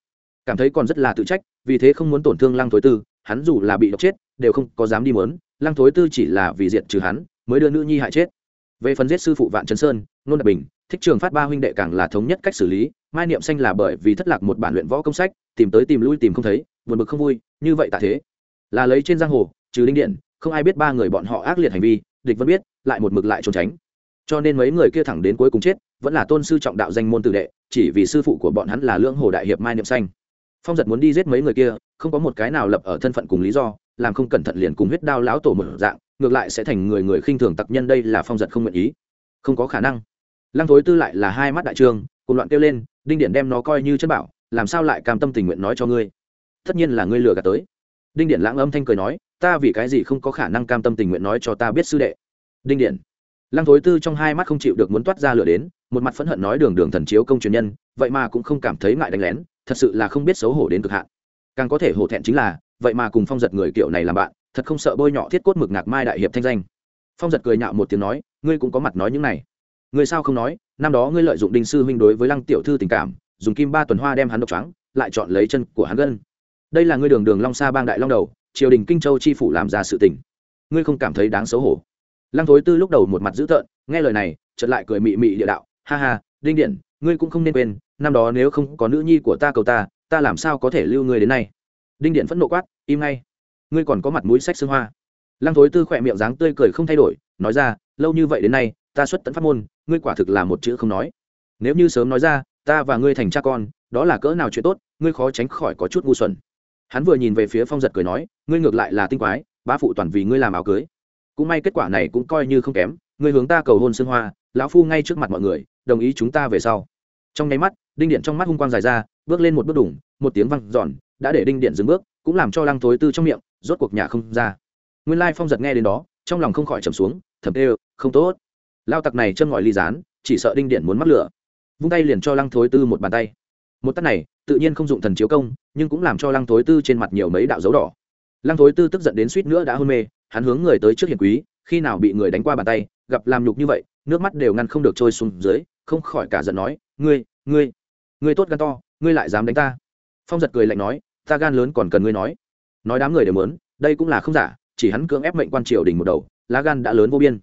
Cảm thấy còn rất là tự trách, vì thế không muốn tổn thương lăng thối tư, hắn dù là bị độc chết, đều không có dám đi mớn, lăng thối tư chỉ là vì diện trừ hắn, mới đưa nữ nhi hại chết. Về phần giết sư phụ vạn trấn sơn, nôn đặc bình, thích trường phát ba huynh đệ càng là thống nhất cách xử lý, mai niệm xanh là bởi vì thất lạc một bản luyện võ công sách, tìm tới tìm lui tìm không thấy, buồn bực không vui, như vậy tại thế. Là lấy trên giang hồ, trừ đinh điện không ai biết ba người bọn họ ác liệt hành vi, địch vẫn biết, lại một mực lại trốn tránh. Cho nên mấy người kia thẳng đến cuối cùng chết, vẫn là tôn sư trọng đạo danh môn tử đệ, chỉ vì sư phụ của bọn hắn là lưỡng hồ đại hiệp mai niệm xanh. Phong giật muốn đi giết mấy người kia, không có một cái nào lập ở thân phận cùng lý do, làm không cẩn thận liền cùng huyết đao lão tổ một dạng, ngược lại sẽ thành người người khinh thường tặc nhân đây là phong giật không nguyện ý. Không có khả năng. Lăng thối tư lại là hai mắt đại trương cùng loạn kêu lên, đinh điện đem nó coi như chân bảo, làm sao lại cam tâm tình nguyện nói cho ngươi? Tất nhiên là ngươi lừa gạt tới đinh điện lãng âm thanh cười nói, ta vì cái gì không có khả năng cam tâm tình nguyện nói cho ta biết sư đệ? Đinh điện. Lăng thối tư trong hai mắt không chịu được muốn toát ra lửa đến, một mặt phẫn hận nói, đường đường thần chiếu công truyền nhân, vậy mà cũng không cảm thấy ngại đánh lén, thật sự là không biết xấu hổ đến cực hạn. Càng có thể hổ thẹn chính là, vậy mà cùng phong giật người kiểu này làm bạn, thật không sợ bôi nhọ thiết cốt mực ngạc mai đại hiệp thanh danh. Phong giật cười nhạo một tiếng nói, ngươi cũng có mặt nói những này. Ngươi sao không nói, năm đó ngươi lợi dụng đinh sư huynh đối với lăng tiểu thư tình cảm, dùng kim ba tuần hoa đem hắn độc trắng, lại chọn lấy chân của hắn gân đây là ngươi đường đường long sa bang đại long đầu, triều đình kinh châu chi phủ làm ra sự tình. Ngươi không cảm thấy đáng xấu hổ. Lăng thối tư lúc đầu một mặt dữ tợn, nghe lời này, chợt lại cười mị mị địa đạo, ha ha, đinh điện, ngươi cũng không nên quên, năm đó nếu không có nữ nhi của ta cầu ta ta làm sao có thể lưu ngươi đến nay? Đinh điện phẫn nộ quát, im ngay. Ngươi còn có mặt mũi sách xương hoa. Lăng thối tư khỏe miệng dáng tươi cười không thay đổi, nói ra, lâu như vậy đến nay, ta xuất tận pháp môn, ngươi quả thực là một chữ không nói. Nếu như sớm nói ra, ta và ngươi thành cha con, đó là cỡ nào chuyện tốt, ngươi khó tránh khỏi có chút ngu xuẩn hắn vừa nhìn về phía phong giật cười nói, ngươi ngược lại là tinh quái, bá phụ toàn vì ngươi làm áo cưới. Cũng may kết quả này cũng coi như không kém, ngươi hướng ta cầu hôn xương hoa, lão phu ngay trước mặt mọi người, đồng ý chúng ta về sau. Trong nháy mắt, đinh điện trong mắt hung quang dài ra, bước lên một bước đủng, một tiếng văng giòn đã để đinh điện dừng bước, cũng làm cho lăng thối tư trong miệng, rốt cuộc nhà không ra. Nguyên lai phong giật nghe đến đó, trong lòng không khỏi trầm xuống, thầm tê không tốt. Lao tặc này châm ngòi ly dán chỉ sợ đinh điện muốn mắc lửa. Vung tay liền cho lăng thối tư một bàn tay một tắt này, tự nhiên không dụng thần chiếu công, nhưng cũng làm cho lăng thối tư trên mặt nhiều mấy đạo dấu đỏ. Lăng thối tư tức giận đến suýt nữa đã hôn mê, hắn hướng người tới trước hiền quý, khi nào bị người đánh qua bàn tay, gặp làm nhục như vậy, nước mắt đều ngăn không được trôi xuống dưới, không khỏi cả giận nói, ngươi ngươi ngươi tốt gan to, ngươi lại dám đánh ta. Phong giật cười lạnh nói, ta gan lớn còn cần ngươi nói. Nói đám người đều mớn đây cũng là không giả, chỉ hắn cưỡng ép mệnh quan triều đình một đầu, lá gan đã lớn vô biên.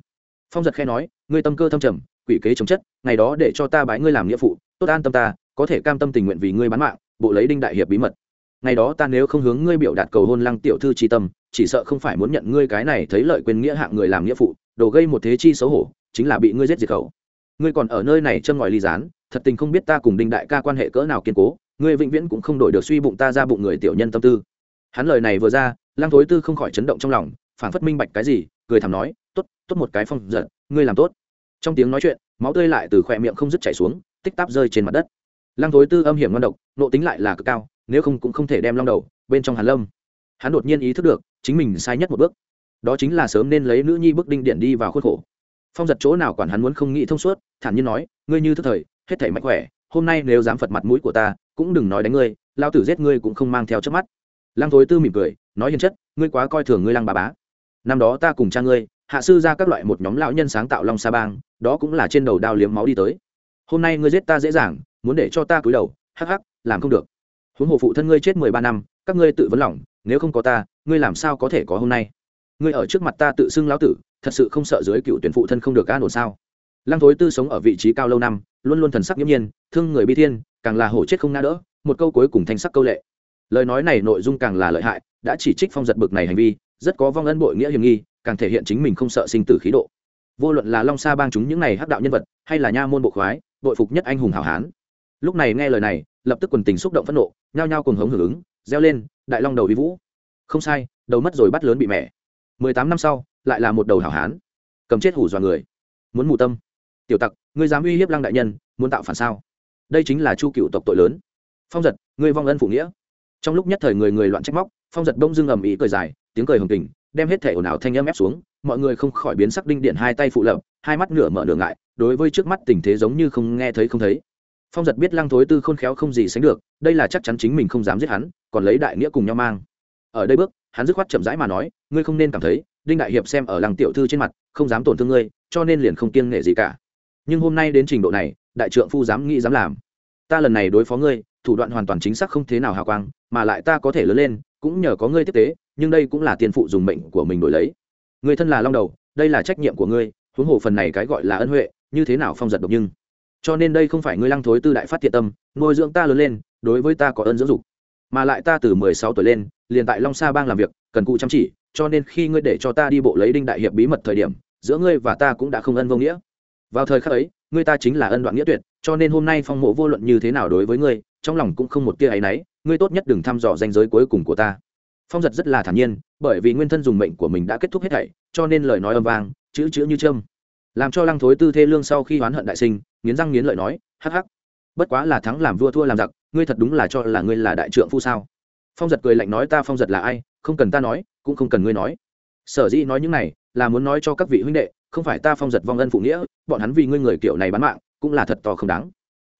Phong giật khe nói, ngươi tâm cơ thâm trầm, quỷ kế chống chất, ngày đó để cho ta bái ngươi làm nghĩa phụ, tốt an tâm ta có thể cam tâm tình nguyện vì ngươi bán mạng, bộ lấy đinh đại hiệp bí mật. Ngày đó ta nếu không hướng ngươi biểu đạt cầu hôn lăng tiểu thư tri tâm, chỉ sợ không phải muốn nhận ngươi cái này thấy lợi quyền nghĩa hạng người làm nghĩa phụ, đồ gây một thế chi xấu hổ, chính là bị ngươi giết diệt khẩu. Ngươi còn ở nơi này châm ngòi ly gián, thật tình không biết ta cùng đinh đại ca quan hệ cỡ nào kiên cố, ngươi vĩnh viễn cũng không đổi được suy bụng ta ra bụng người tiểu nhân tâm tư. Hắn lời này vừa ra, lăng thối tư không khỏi chấn động trong lòng phản phất minh bạch cái gì, cười thầm nói, tốt tốt một cái phong giận, ngươi làm tốt. Trong tiếng nói chuyện, máu tươi lại từ khỏe miệng không dứt chảy xuống, tích tắp rơi trên mặt đất lăng thối tư âm hiểm ngon độc, nộ tính lại là cực cao, nếu không cũng không thể đem long đầu bên trong hàn lâm. Hắn đột nhiên ý thức được, chính mình sai nhất một bước. Đó chính là sớm nên lấy nữ nhi bước đinh điện đi vào khuôn khổ. Phong giật chỗ nào quản hắn muốn không nghĩ thông suốt, thản nhiên nói, ngươi như thức thời, hết thảy mạnh khỏe, hôm nay nếu dám phật mặt mũi của ta, cũng đừng nói đánh ngươi, lao tử giết ngươi cũng không mang theo trước mắt. Lăng thối tư mỉm cười, nói hiền chất, ngươi quá coi thường ngươi lăng bà bá. Năm đó ta cùng cha ngươi, hạ sư ra các loại một nhóm lão nhân sáng tạo long sa bang, đó cũng là trên đầu đao liếm máu đi tới. Hôm nay ngươi giết ta dễ dàng muốn để cho ta cúi đầu, hắc hắc, làm không được. Huống hồ phụ thân ngươi chết mười ba năm, các ngươi tự vấn lòng, nếu không có ta, ngươi làm sao có thể có hôm nay? Ngươi ở trước mặt ta tự xưng lão tử, thật sự không sợ dưới cựu tuyển phụ thân không được an ổn sao? Lăng thối tư sống ở vị trí cao lâu năm, luôn luôn thần sắc nghiễm nhiên, thương người bi thiên, càng là hổ chết không ngã đỡ, một câu cuối cùng thanh sắc câu lệ. Lời nói này nội dung càng là lợi hại, đã chỉ trích phong giật bực này hành vi, rất có vong ân bội nghĩa hiểm nghi, càng thể hiện chính mình không sợ sinh tử khí độ. Vô luận là long sa bang chúng những này hắc đạo nhân vật, hay là nha môn bộ khoái, bội phục nhất anh hùng hảo hán lúc này nghe lời này, lập tức quần tình xúc động phẫn nộ, nhao nhao cùng hống hưởng ứng, reo lên, đại long đầu vi vũ. Không sai, đầu mất rồi bắt lớn bị mẹ. Mười tám năm sau, lại là một đầu hảo hán. Cầm chết hủ dọa người. Muốn mù tâm. Tiểu tặc, ngươi dám uy hiếp lăng đại nhân, muốn tạo phản sao? Đây chính là chu cựu tộc tội lớn. Phong giật, ngươi vong ân phụ nghĩa. Trong lúc nhất thời người người loạn trách móc, phong giật đông dưng ầm ĩ cười dài, tiếng cười hồng tình, đem hết thể ồn ào thanh âm ép xuống, mọi người không khỏi biến sắc đinh điện hai tay phụ lập, hai mắt nửa mở nửa ngại, đối với trước mắt tình thế giống như không nghe thấy không thấy phong giật biết lăng thối tư khôn khéo không gì sánh được, đây là chắc chắn chính mình không dám giết hắn, còn lấy đại nghĩa cùng nhau mang. Ở đây bước, hắn dứt khoát chậm rãi mà nói, ngươi không nên cảm thấy, đinh đại hiệp xem ở lăng tiểu thư trên mặt, không dám tổn thương ngươi, cho nên liền không kiêng nghệ gì cả. Nhưng hôm nay đến trình độ này, đại trượng phu dám nghĩ dám làm. Ta lần này đối phó ngươi, thủ đoạn hoàn toàn chính xác không thế nào hào quang, mà lại ta có thể lớn lên, cũng nhờ có ngươi tiếp tế, nhưng đây cũng là tiền phụ dùng mệnh của mình đổi lấy. Người thân là long đầu, đây là trách nhiệm của ngươi, huống hồ phần này cái gọi là ân huệ, như thế nào phong giật độc nhưng? Cho nên đây không phải ngươi lăng thối tư đại phát thiện tâm, nuôi dưỡng ta lớn lên, đối với ta có ơn dưỡng dục. Mà lại ta từ mười sáu tuổi lên, liền tại long sa bang làm việc, cần cụ chăm chỉ, cho nên khi ngươi để cho ta đi bộ lấy đinh đại hiệp bí mật thời điểm, giữa ngươi và ta cũng đã không ân vô nghĩa. Vào thời khắc ấy, ngươi ta chính là ân đoạn nghĩa tuyệt, cho nên hôm nay phong mộ vô luận như thế nào đối với ngươi, trong lòng cũng không một tia áy náy, ngươi tốt nhất đừng thăm dò danh giới cuối cùng của ta. Phong giật rất là thản nhiên, bởi vì nguyên thân dùng mệnh của mình đã kết thúc hết thảy, cho nên lời nói âm vang, chữ chữ như trâm làm cho lăng thối tư thê lương sau khi oán hận đại sinh nghiến răng nghiến lợi nói, hắc hắc, bất quá là thắng làm vua thua làm giặc, ngươi thật đúng là cho là ngươi là đại trượng phu sao? Phong giật cười lạnh nói, ta phong giật là ai? Không cần ta nói, cũng không cần ngươi nói. Sở dĩ nói những này, là muốn nói cho các vị huynh đệ, không phải ta phong giật vong ân phụ nghĩa, bọn hắn vì ngươi người kiểu này bán mạng, cũng là thật to không đáng.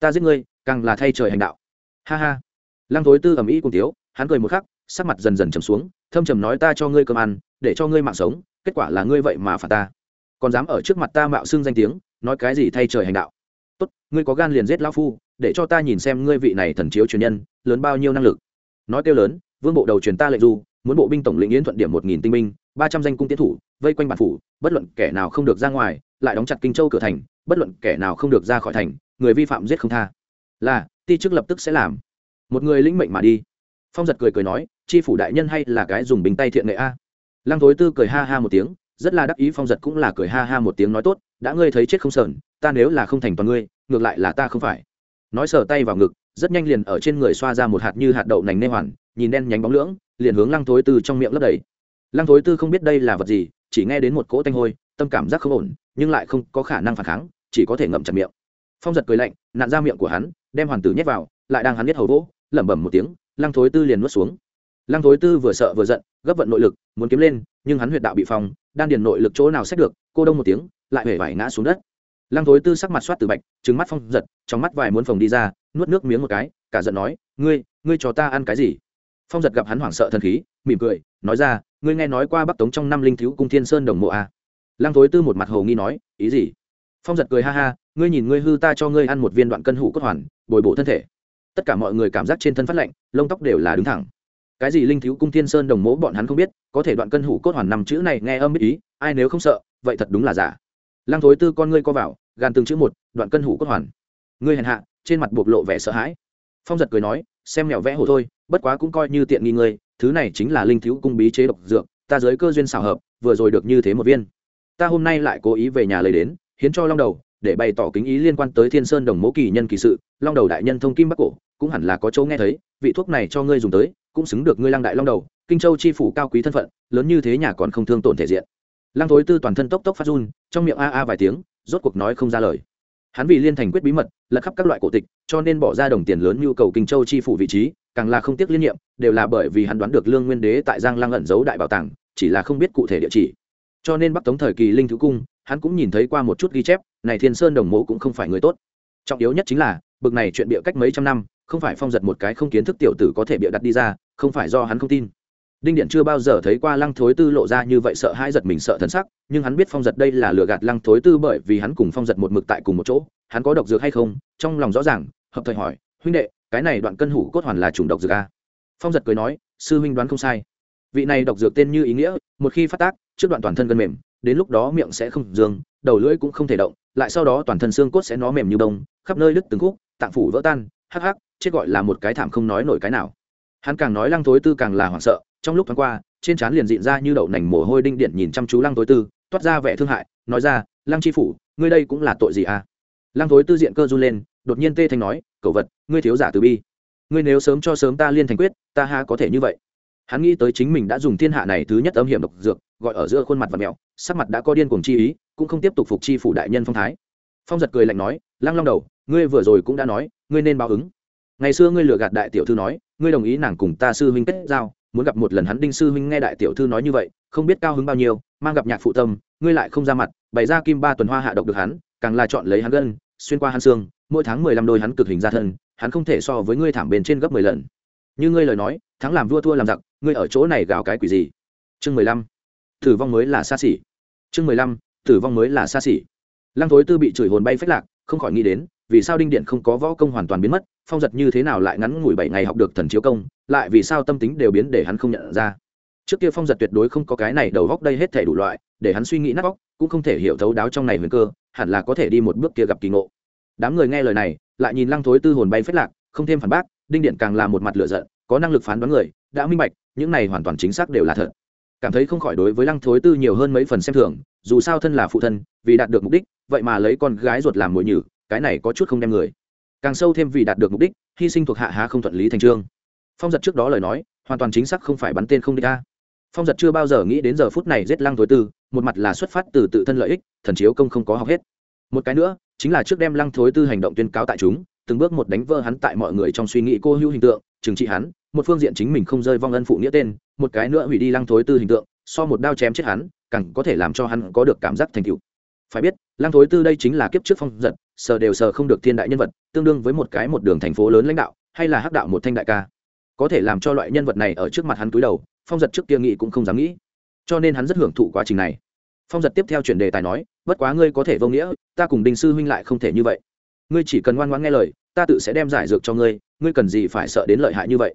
Ta giết ngươi, càng là thay trời hành đạo. Ha ha. Lăng thối tư ầm ĩ cùng tiếu, hắn cười một khắc, sắc mặt dần dần trầm xuống, thâm trầm nói, ta cho ngươi cơm ăn, để cho ngươi mạng sống, kết quả là ngươi vậy mà phạt ta. Còn dám ở trước mặt ta mạo xưng danh tiếng, nói cái gì thay trời hành đạo? Tốt, ngươi có gan liền giết lão phu, để cho ta nhìn xem ngươi vị này thần chiếu truyền nhân, lớn bao nhiêu năng lực. Nói kêu lớn, vương bộ đầu truyền ta lệnh du, muốn bộ binh tổng lĩnh yến thuận điểm một nghìn tinh binh, ba trăm danh cung tiến thủ, vây quanh bản phủ, bất luận kẻ nào không được ra ngoài, lại đóng chặt kinh châu cửa thành, bất luận kẻ nào không được ra khỏi thành, người vi phạm giết không tha. Là, ti chức lập tức sẽ làm. Một người lĩnh mệnh mà đi. Phong giật cười cười nói, chi phủ đại nhân hay là cái dùng bình tay thiện nghệ a? Lăng thối tư cười ha ha một tiếng, rất là đắc ý, phong giật cũng là cười ha ha một tiếng nói, tốt, đã ngươi thấy chết không sờn ta nếu là không thành toàn ngươi, ngược lại là ta không phải. Nói sờ tay vào ngực, rất nhanh liền ở trên người xoa ra một hạt như hạt đậu nành nê hoàn, nhìn đen nhánh bóng lưỡng, liền hướng lăng thối tư trong miệng lấp đầy. Lăng thối tư không biết đây là vật gì, chỉ nghe đến một cỗ tanh hôi, tâm cảm giác không ổn, nhưng lại không có khả năng phản kháng, chỉ có thể ngậm chặt miệng. Phong giật cười lạnh nạn ra miệng của hắn, đem hoàn tử nhét vào, lại đang hắn biết hầu vỗ, lẩm bẩm một tiếng, lăng thối tư liền nuốt xuống. Lăng thối tư vừa sợ vừa giận, gấp vận nội lực, muốn kiếm lên, nhưng hắn huyệt đạo bị phòng đan điền nội lực chỗ nào xét được, cô đông một tiếng, lại hể vải ngã xuống đất lăng thối tư sắc mặt soát từ bạch trứng mắt phong giật, trong mắt vài muốn phòng đi ra, nuốt nước miếng một cái, cả giận nói, ngươi ngươi cho ta ăn cái gì? Phong giật gặp hắn hoảng sợ thần khí, mỉm cười, nói ra, ngươi nghe nói qua bắc tống trong năm linh thiếu cung thiên sơn đồng mộ à. lăng thối tư một mặt hồ nghi nói, ý gì? Phong giật cười ha ha, ngươi nhìn ngươi hư ta cho ngươi ăn một viên đoạn cân hủ cốt hoàn, bồi bổ thân thể. Tất cả mọi người cảm giác trên thân phát lạnh, lông tóc đều là đứng thẳng. Cái gì linh thiếu cung thiên sơn đồng mỗ bọn hắn không biết, có thể đoạn cân hủ cốt hoàn nằm chữ này nghe âm biết ý, ai nếu không sợ, vậy thật đúng là giả. Lăng thối tư con ngươi co vào gan từng chữ một, đoạn cân hủ cốt hoàn. Ngươi hèn hạ, trên mặt bộc lộ vẻ sợ hãi. Phong giật cười nói, xem mèo vẽ hồ thôi, bất quá cũng coi như tiện nghi ngươi, thứ này chính là linh thiếu cung bí chế độc dược, ta giới cơ duyên xảo hợp, vừa rồi được như thế một viên. Ta hôm nay lại cố ý về nhà lấy đến, hiến cho long đầu, để bày tỏ kính ý liên quan tới thiên sơn đồng mố kỳ nhân kỳ sự, long đầu đại nhân thông kim bắc cổ, cũng hẳn là có chỗ nghe thấy, vị thuốc này cho ngươi dùng tới, cũng xứng được ngươi lăng đại long đầu, kinh châu chi phủ cao quý thân phận, lớn như thế nhà còn không thương tổn thể diện lăng thối tư toàn thân tốc tốc phát run, trong miệng a a vài tiếng, rốt cuộc nói không ra lời. Hắn vì liên thành quyết bí mật, lật khắp các loại cổ tịch, cho nên bỏ ra đồng tiền lớn nhu cầu kinh châu chi phủ vị trí, càng là không tiếc liên nhiệm, đều là bởi vì hắn đoán được lương nguyên đế tại giang lăng ẩn giấu đại bảo tàng, chỉ là không biết cụ thể địa chỉ. Cho nên bắc tống thời kỳ linh thứ cung, hắn cũng nhìn thấy qua một chút ghi chép, này thiên sơn đồng mộ cũng không phải người tốt. Trọng yếu nhất chính là, bực này chuyện bịa cách mấy trăm năm, không phải phong giật một cái không kiến thức tiểu tử có thể bịa đặt đi ra, không phải do hắn không tin đinh điện chưa bao giờ thấy qua lăng thối tư lộ ra như vậy sợ hãi giật mình sợ thần sắc, nhưng hắn biết phong giật đây là lừa gạt lăng thối tư bởi vì hắn cùng phong giật một mực tại cùng một chỗ, hắn có độc dược hay không, trong lòng rõ ràng, hợp thời hỏi, huynh đệ, cái này đoạn cân hủ cốt hoàn là chủng độc dược a phong giật cười nói, sư huynh đoán không sai. Vị này độc dược tên như ý nghĩa, một khi phát tác, trước đoạn toàn thân gân mềm, đến lúc đó miệng sẽ không dương, đầu lưỡi cũng không thể động, lại sau đó toàn thân xương cốt sẽ nó mềm như bông, khắp nơi đứt từng khúc, tạng phủ vỡ tan, hắc hắc, chết gọi là một cái thảm không nói nổi cái nào. Hắn càng nói lăng thối tư càng là hoảng sợ trong lúc thoáng qua, trên trán liền dịn ra như đậu nành mồ hôi đinh điện nhìn chăm chú lăng thối tư, toát ra vẻ thương hại, nói ra, lăng tri phủ, ngươi đây cũng là tội gì à? Lăng thối tư diện cơ run lên, đột nhiên tê thanh nói cậu vật, ngươi thiếu giả từ bi. Ngươi nếu sớm cho sớm ta liên thành quyết, ta ha có thể như vậy? Hắn nghĩ tới chính mình đã dùng thiên hạ này thứ nhất âm hiểm độc dược, gọi ở giữa khuôn mặt và mẹo, sắc mặt đã có điên cuồng chi ý, cũng không tiếp tục phục chi phủ đại nhân phong thái. Phong giật cười lạnh nói, lăng long đầu, ngươi vừa rồi cũng đã nói, ngươi nên báo ứng. Ngày xưa ngươi lừa gạt đại tiểu thư nói, ngươi đồng ý nàng cùng ta sư huynh kết giao muốn gặp một lần hắn đinh sư huynh nghe đại tiểu thư nói như vậy, không biết cao hứng bao nhiêu, mang gặp nhạc phụ tâm, ngươi lại không ra mặt, bày ra kim ba tuần hoa hạ độc được hắn, càng là chọn lấy hắn gân, xuyên qua hắn xương, mỗi tháng mười lăm đôi hắn cực hình ra thân, hắn không thể so với ngươi thảm bền trên gấp mười lần. Như ngươi lời nói, thắng làm vua thua làm giặc, ngươi ở chỗ này gào cái quỷ gì? Chương mười lăm. Tử vong mới là xa xỉ. Chương mười lăm. Tử vong mới là xa xỉ. Lăng thối tư bị chửi hồn bay phách lạc, không khỏi nghĩ đến, vì sao đinh điện không có võ công hoàn toàn biến mất, phong giật như thế nào lại ngắn ngủi bảy ngày học được thần chiếu công lại vì sao tâm tính đều biến để hắn không nhận ra. Trước kia phong giật tuyệt đối không có cái này đầu góc đây hết thể đủ loại, để hắn suy nghĩ nát góc cũng không thể hiểu thấu đáo trong này huyền cơ, hẳn là có thể đi một bước kia gặp kỳ ngộ. Đám người nghe lời này, lại nhìn lăng thối tư hồn bay phết lạc, không thêm phản bác, đinh điện càng là một mặt lựa giận, có năng lực phán đoán người, đã minh bạch, những này hoàn toàn chính xác đều là thật. Cảm thấy không khỏi đối với lăng thối tư nhiều hơn mấy phần xem thường, dù sao thân là phụ thân, vì đạt được mục đích, vậy mà lấy con gái ruột làm mồi nhử, cái này có chút không đem người. Càng sâu thêm vì đạt được mục đích, hy sinh thuộc hạ há không thuận lý thành trương phong giật trước đó lời nói, hoàn toàn chính xác không phải bắn tên không địch a. Phong giật chưa bao giờ nghĩ đến giờ phút này giết lăng thối tư, một mặt là xuất phát từ tự thân lợi ích, thần chiếu công không có học hết. Một cái nữa, chính là trước đem lăng thối tư hành động tuyên cáo tại chúng, từng bước một đánh vỡ hắn tại mọi người trong suy nghĩ cô hữu hình tượng, trừng trị hắn, một phương diện chính mình không rơi vong ân phụ nghĩa tên, một cái nữa hủy đi lăng thối tư hình tượng, so một đao chém chết hắn, càng có thể làm cho hắn có được cảm giác thành tựu. Phải biết, lăng thối tư đây chính là kiếp trước phong giật, sờ đều sờ không được thiên đại nhân vật, tương đương với một cái một đường thành phố lớn lãnh đạo, hay là hắc đạo một thanh đại ca có thể làm cho loại nhân vật này ở trước mặt hắn túi đầu, phong giật trước kia nghĩ cũng không dám nghĩ. Cho nên hắn rất hưởng thụ quá trình này. Phong giật tiếp theo chuyển đề tài nói, bất quá ngươi có thể vô nghĩa, ta cùng đình sư huynh lại không thể như vậy. Ngươi chỉ cần ngoan ngoãn nghe lời, ta tự sẽ đem giải dược cho ngươi ngươi cần gì phải sợ đến lợi hại như vậy?